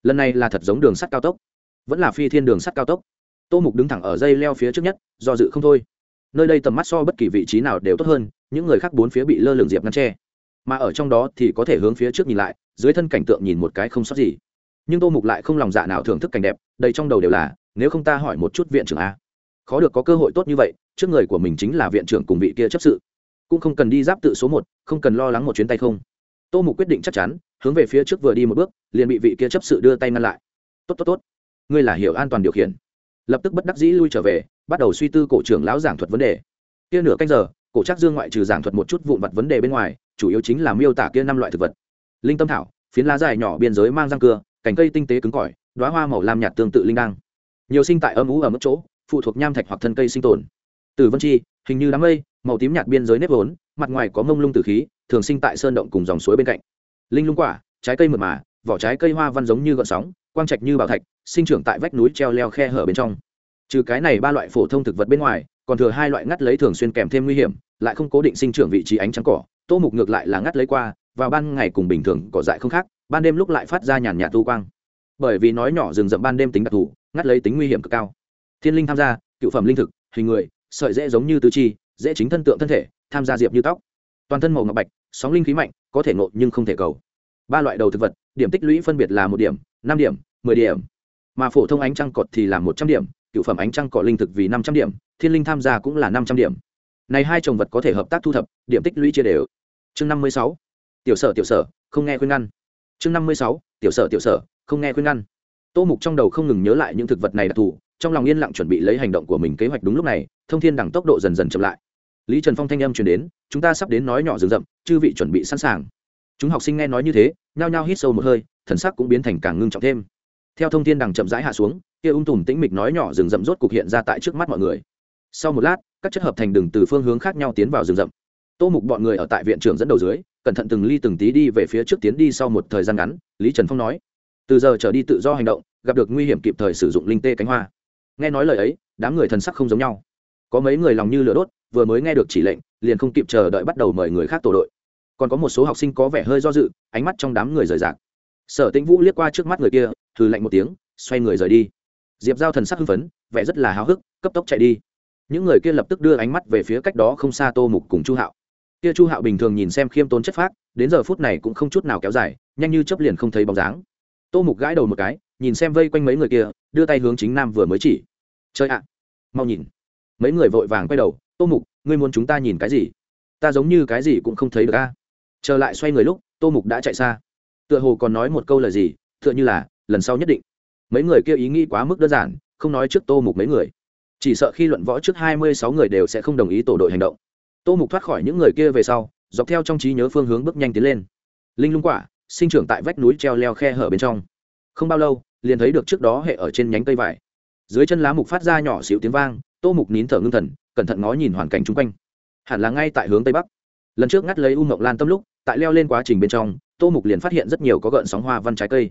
Lần này là thật giống đường sắt cao tốc, vẫn là phi thiên đường sắt cao tốc. Tô mục đứng thẳng ở dây leo phía trước nhất, do dự không thôi. Nơi đây tầm mắt so bất kỳ vị trí nào đều tốt hơn, những người khác bốn phía bị lơ lửng diệp ngăn tre mà ở trong đó thì có thể hướng phía trước nhìn lại, dưới thân cảnh tượng nhìn một cái không sót gì. Nhưng tô mục lại không lòng dạ nào thưởng thức cảnh đẹp đầy trong đầu đều là nếu không ta hỏi một chút viện trưởng a. Khó được có cơ hội tốt như vậy, trước người của mình chính là viện trưởng cùng vị kia chấp sự. Cũng không cần đi giáp tự số một, không cần lo lắng một chuyến tay không. Tô mục quyết định chắc chắn, hướng về phía trước vừa đi một bước, liền bị vị kia chấp sự đưa tay ngăn lại. Tốt tốt tốt. Ngươi là hiểu an toàn điều khiển. Lập tức bất đắc dĩ lui trở về, bắt đầu suy tư cổ trưởng lão giảng thuật vấn đề. Kia nửa canh giờ, cổ trác dương ngoại trừ giảng thuật một chút vụn vặt vấn đề bên ngoài, chủ yếu chính là miêu tả kia năm loại thực vật. Linh tâm thảo, phiến lá dài nhỏ biên giới mang răng cưa, cành cây tinh tế cứng cỏi đoá hoa màu lam nhạt tương tự linh đăng nhiều sinh tại âm ú ở mức chỗ, phụ thuộc nham thạch hoặc thân cây sinh tồn. Từ vân chi, hình như đám mây, màu tím nhạt biên giới nếp vốn, mặt ngoài có mông lung tử khí, thường sinh tại sơn động cùng dòng suối bên cạnh. Linh lung quả, trái cây mượt mà, vỏ trái cây hoa văn giống như gợn sóng, quang trạch như bảo thạch, sinh trưởng tại vách núi treo leo khe hở bên trong. Trừ cái này ba loại phổ thông thực vật bên ngoài, còn thừa hai loại ngắt lấy thường xuyên kèm thêm nguy hiểm, lại không cố định sinh trưởng vị trí ánh trắng cỏ, tô mục ngược lại là ngắt lấy qua vào ban ngày cùng bình thường cỏ dại không khác, ban đêm lúc lại phát ra nhàn nhạt tu quang. Bởi vì nói nhỏ rừng rậm ban đêm tính đặc thù ngắt lấy tính nguy hiểm cực cao. Thiên linh tham gia, cựu phẩm linh thực, hình người, sợi dễ giống như tứ chi, dễ chính thân tượng thân thể, tham gia diệp như tóc. Toàn thân màu ngọc bạch, sóng linh khí mạnh, có thể nộ nhưng không thể cầu. Ba loại đầu thực vật, điểm tích lũy phân biệt là một điểm, năm điểm, mười điểm. Mà phổ thông ánh trăng cọt thì là một trăm điểm, cựu phẩm ánh trăng cọ linh thực vì năm trăm điểm, thiên linh tham gia cũng là năm trăm điểm. Này hai trồng vật có thể hợp tác thu thập, điểm tích lũy chia đều. Chương năm mươi sáu. Tiểu sở tiểu sở, không nghe khuyên ngăn. Chương năm mươi sáu. Tiểu sở tiểu sở, không nghe khuyên ngăn tô mục trong đầu không ngừng nhớ lại những thực vật này đặc thù, trong lòng yên lặng chuẩn bị lấy hành động của mình kế hoạch đúng lúc này, thông thiên đẳng tốc độ dần dần chậm lại. Lý trần phong thanh âm truyền đến, chúng ta sắp đến nói nhỏ rừng rậm, chư vị chuẩn bị sẵn sàng. Chúng học sinh nghe nói như thế, nhao nhao hít sâu một hơi, thần sắc cũng biến thành càng ngưng trọng thêm. Theo thông thiên đằng chậm rãi hạ xuống, kia ung tùm tĩnh mịch nói nhỏ rừng rậm rốt cục hiện ra tại trước mắt mọi người. Sau một lát, các chất hợp thành đường từ phương hướng khác nhau tiến vào rừng rậm. Tô mục bọn người ở tại viện trưởng dẫn đầu dưới, cẩn thận từng ly từng tí đi về phía trước tiến đi sau một thời gian ngắn, lý trần phong nói, từ giờ trở đi tự do hành động gặp được nguy hiểm kịp thời sử dụng linh tê cánh hoa. Nghe nói lời ấy, đám người thần sắc không giống nhau. Có mấy người lòng như lửa đốt, vừa mới nghe được chỉ lệnh, liền không kịp chờ đợi bắt đầu mời người khác tổ đội. Còn có một số học sinh có vẻ hơi do dự, ánh mắt trong đám người rời rạc. Sở tĩnh vũ liếc qua trước mắt người kia thử lạnh một tiếng, xoay người rời đi. Diệp giao thần sắc hưng phấn, vẻ rất là háo hức, cấp tốc chạy đi. Những người kia lập tức đưa ánh mắt về phía cách đó không xa tô mục cùng chu hạo. Kia chu hạo bình thường nhìn xem khiêm tốn chất phác, đến giờ phút này cũng không chút nào kéo dài, nhanh như chấp liền không thấy bóng dáng. Tô mục gãi đầu một cái nhìn xem vây quanh mấy người kia, đưa tay hướng chính nam vừa mới chỉ. Chơi ạ! Mau nhìn. Mấy người vội vàng quay đầu, tô mục, ngươi muốn chúng ta nhìn cái gì? Ta giống như cái gì cũng không thấy được a. Trở lại xoay người lúc, tô mục đã chạy xa. Tựa hồ còn nói một câu lời gì, tựa như là, lần sau nhất định. Mấy người kia ý nghĩ quá mức đơn giản, không nói trước tô mục mấy người. Chỉ sợ khi luận võ trước hai mươi sáu người đều sẽ không đồng ý tổ đội hành động. Tô mục thoát khỏi những người kia về sau, dọc theo trong trí nhớ phương hướng bước nhanh tiến lên. Linh lung quả, sinh trưởng tại vách núi treo leo khe hở bên trong. Không bao lâu liền thấy được trước đó hệ ở trên nhánh cây vải. Dưới chân lá mục phát ra nhỏ xíu tiếng vang, tô mục nín thở ngưng thần, cẩn thận ngó nhìn hoàn cảnh chung quanh. Hẳn là ngay tại hướng tây bắc. Lần trước ngắt lấy u mộng lan tâm lúc, tại leo lên quá trình bên trong, tô mục liền phát hiện rất nhiều có gợn sóng hoa văn trái cây.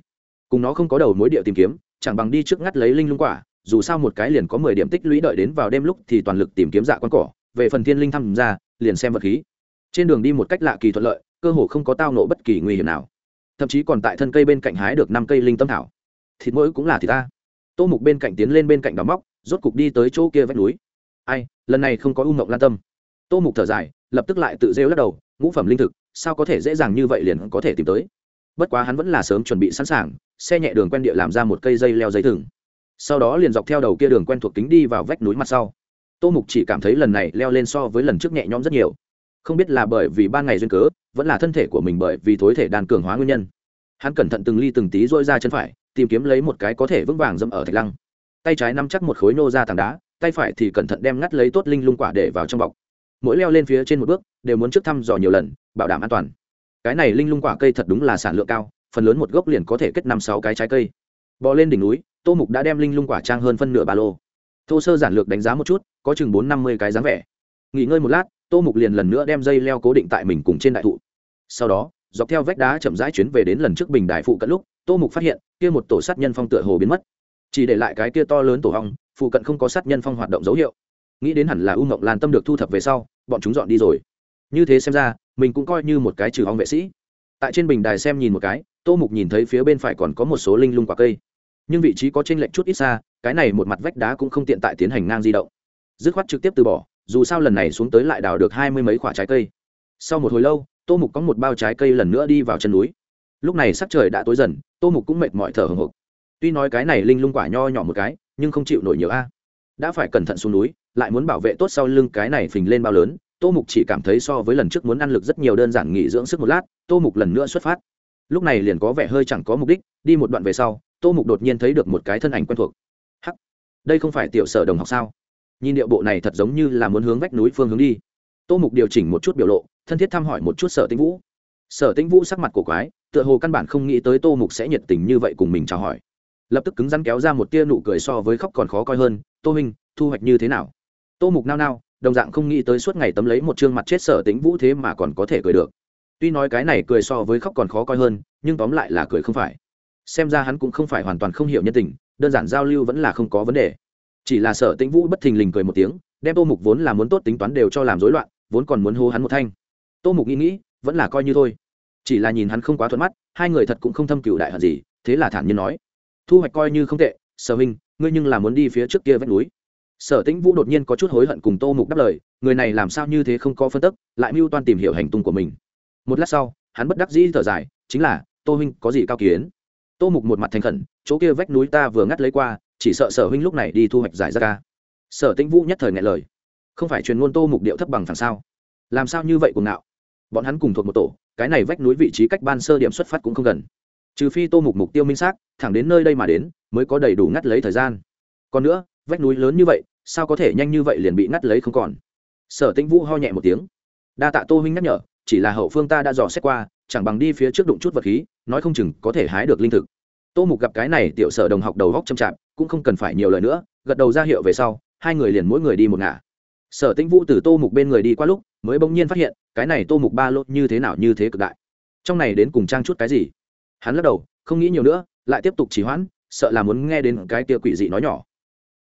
Cùng nó không có đầu mối địa tìm kiếm, chẳng bằng đi trước ngắt lấy linh lung quả, dù sao một cái liền có mười điểm tích lũy đợi đến vào đêm lúc thì toàn lực tìm kiếm dạ con cỏ, về phần thiên linh thăm ra, liền xem vật khí. Trên đường đi một cách lạ kỳ thuận lợi, cơ hồ không có tao nộ bất kỳ nguy hiểm nào. Thậm chí còn tại thân cây bên cạnh hái được năm cây linh tâm thảo thịt mỗi cũng là thịt ta. Tô mục bên cạnh tiến lên bên cạnh đào móc, rốt cục đi tới chỗ kia vách núi. Ai, lần này không có u mộng lan tâm. Tô mục thở dài, lập tức lại tự rêu lắc đầu, ngũ phẩm linh thực, sao có thể dễ dàng như vậy liền có thể tìm tới? Bất quá hắn vẫn là sớm chuẩn bị sẵn sàng, xe nhẹ đường quen địa làm ra một cây dây leo dây thừng. Sau đó liền dọc theo đầu kia đường quen thuộc kính đi vào vách núi mặt sau. Tô mục chỉ cảm thấy lần này leo lên so với lần trước nhẹ nhõm rất nhiều. Không biết là bởi vì ban ngày duyên cớ, vẫn là thân thể của mình bởi vì thối thể đàn cường hóa nguyên nhân. Hắn cẩn thận từng ly từng tí dôi ra chân phải tìm kiếm lấy một cái có thể vững vàng dâm ở thạch lăng. Tay trái nắm chắc một khối nô ra tảng đá, tay phải thì cẩn thận đem ngắt lấy tốt linh lung quả để vào trong bọc. Mỗi leo lên phía trên một bước, đều muốn trước thăm dò nhiều lần, bảo đảm an toàn. Cái này linh lung quả cây thật đúng là sản lượng cao, phần lớn một gốc liền có thể kết năm sáu cái trái cây. Bò lên đỉnh núi, tô mục đã đem linh lung quả trang hơn phân nửa ba lô. Thô sơ giản lược đánh giá một chút, có chừng bốn năm mươi cái dáng vẻ. Nghỉ ngơi một lát, tô mục liền lần nữa đem dây leo cố định tại mình cùng trên đại thụ. Sau đó, dọc theo vách đá chậm rãi chuyến về đến lần trước bình đại phụ cận lúc tô mục phát hiện, kia một tổ sát nhân phong tựa hồ biến mất. Chỉ để lại cái kia to lớn tổ hong, phụ cận không có sát nhân phong hoạt động dấu hiệu. Nghĩ đến hẳn là u ngọc lan tâm được thu thập về sau, bọn chúng dọn đi rồi. Như thế xem ra, mình cũng coi như một cái trừ hong vệ sĩ. Tại trên bình đài xem nhìn một cái, tô mục nhìn thấy phía bên phải còn có một số linh lung quả cây. Nhưng vị trí có t r ê n lệch chút ít xa, cái này một mặt vách đá cũng không tiện tại tiến hành ngang di động. Dứt khoát trực tiếp từ bỏ, dù sao lần này xuống tới lại đào được hai mươi mấy quả trái cây. Sau một hồi lâu, tô mục có một bao trái cây lần nữa đi vào chân núi lúc này sắc trời đã tối dần, tô mục cũng mệt mỏi thở hồng hộc. Tuy nói cái này linh lung quả nho nhỏ một cái, nhưng không chịu nổi nhiều a. Đã phải cẩn thận xuống núi, lại muốn bảo vệ tốt sau lưng cái này phình lên bao lớn, tô mục chỉ cảm thấy so với lần trước muốn ăn lực rất nhiều đơn giản nghỉ dưỡng sức một lát, tô mục lần nữa xuất phát. Lúc này liền có vẻ hơi chẳng có mục đích, đi một đoạn về sau, tô mục đột nhiên thấy được một cái thân ảnh quen thuộc. Hắc, đây không phải tiểu sở đồng học sao? Nhìn điệu bộ này thật giống như là muốn hướng vách núi phương hướng đi. Tô mục điều chỉnh một chút biểu lộ, thân thiết thăm hỏi một chút sở tĩnh vũ. Sở tĩnh vũ sắc mặt cổ quái tựa hồ căn bản không nghĩ tới tô mục sẽ nhiệt tình như vậy cùng mình chào hỏi. Lập tức cứng rắn kéo ra một tia nụ cười so với khóc còn khó coi hơn, tô minh thu hoạch như thế nào? Tô mục nao nao, đồng dạng không nghĩ tới suốt ngày tấm lấy một chương mặt chết sở tính vũ thế mà còn có thể cười được. Tuy nói cái này cười so với khóc còn khó coi hơn, nhưng tóm lại là cười không phải. Xem ra hắn cũng không phải hoàn toàn không hiểu nhân tình, đơn giản giao lưu vẫn là không có vấn đề. Chỉ là sở tĩnh vũ bất thình lình cười một tiếng, đem tô mục vốn là muốn tốt tính toán đều cho làm rối loạn, vốn còn muốn hô hắn một thanh. Tô mục nghĩ nghĩ, vẫn là coi như thôi chỉ là nhìn hắn không quá thuận mắt hai người thật cũng không thâm cựu đại hận gì thế là thản nhiên nói. Thu hoạch coi như không tệ sở huynh, ngươi nhưng là muốn đi phía trước kia vách núi. Sở tĩnh vũ đột nhiên có chút hối hận cùng tô mục đáp lời người này làm sao như thế không có phân tức lại mưu toan tìm hiểu hành tung của mình. Một lát sau hắn bất đắc dĩ thở dài chính là tô huynh có gì cao kiến? Tô mục một mặt thành khẩn chỗ kia vách núi ta vừa ngắt lấy qua chỉ sợ sở huynh lúc này đi thu hoạch giải ra ca. Sở tĩnh vũ nhất thời ngại lời. Không phải truyền ngôn tô mục điệu thấp bằng phẳng sao? Làm sao như vậy cùng ngạo? Bọn hắn cùng thuộc một tổ cái này vách núi vị trí cách ban sơ điểm xuất phát cũng không gần. Trừ phi tô mục mục tiêu minh xác, thẳng đến nơi đây mà đến, mới có đầy đủ ngắt lấy thời gian. Còn nữa, vách núi lớn như vậy, sao có thể nhanh như vậy liền bị ngắt lấy không còn? Sở tĩnh vũ ho nhẹ một tiếng. Đa tạ tô huynh nhắc nhở, chỉ là hậu phương ta đã dò xét qua, chẳng bằng đi phía trước đụng chút vật khí, nói không chừng có thể hái được linh thực. Tô mục gặp cái này, tiểu sở đồng học đầu góc chậm chạp, cũng không cần phải nhiều lời nữa, gật đầu ra hiệu về sau, hai người liền mỗi người đi một ngả. Sở tĩnh vũ từ tô mục bên người đi qua lúc mới bỗng nhiên phát hiện, cái này tô mục ba lô như thế nào như thế cực đại. Trong này đến cùng trang chút cái gì? Hắn lắc đầu, không nghĩ nhiều nữa, lại tiếp tục trì hoãn, sợ là muốn nghe đến cái tia quỷ dị nói nhỏ.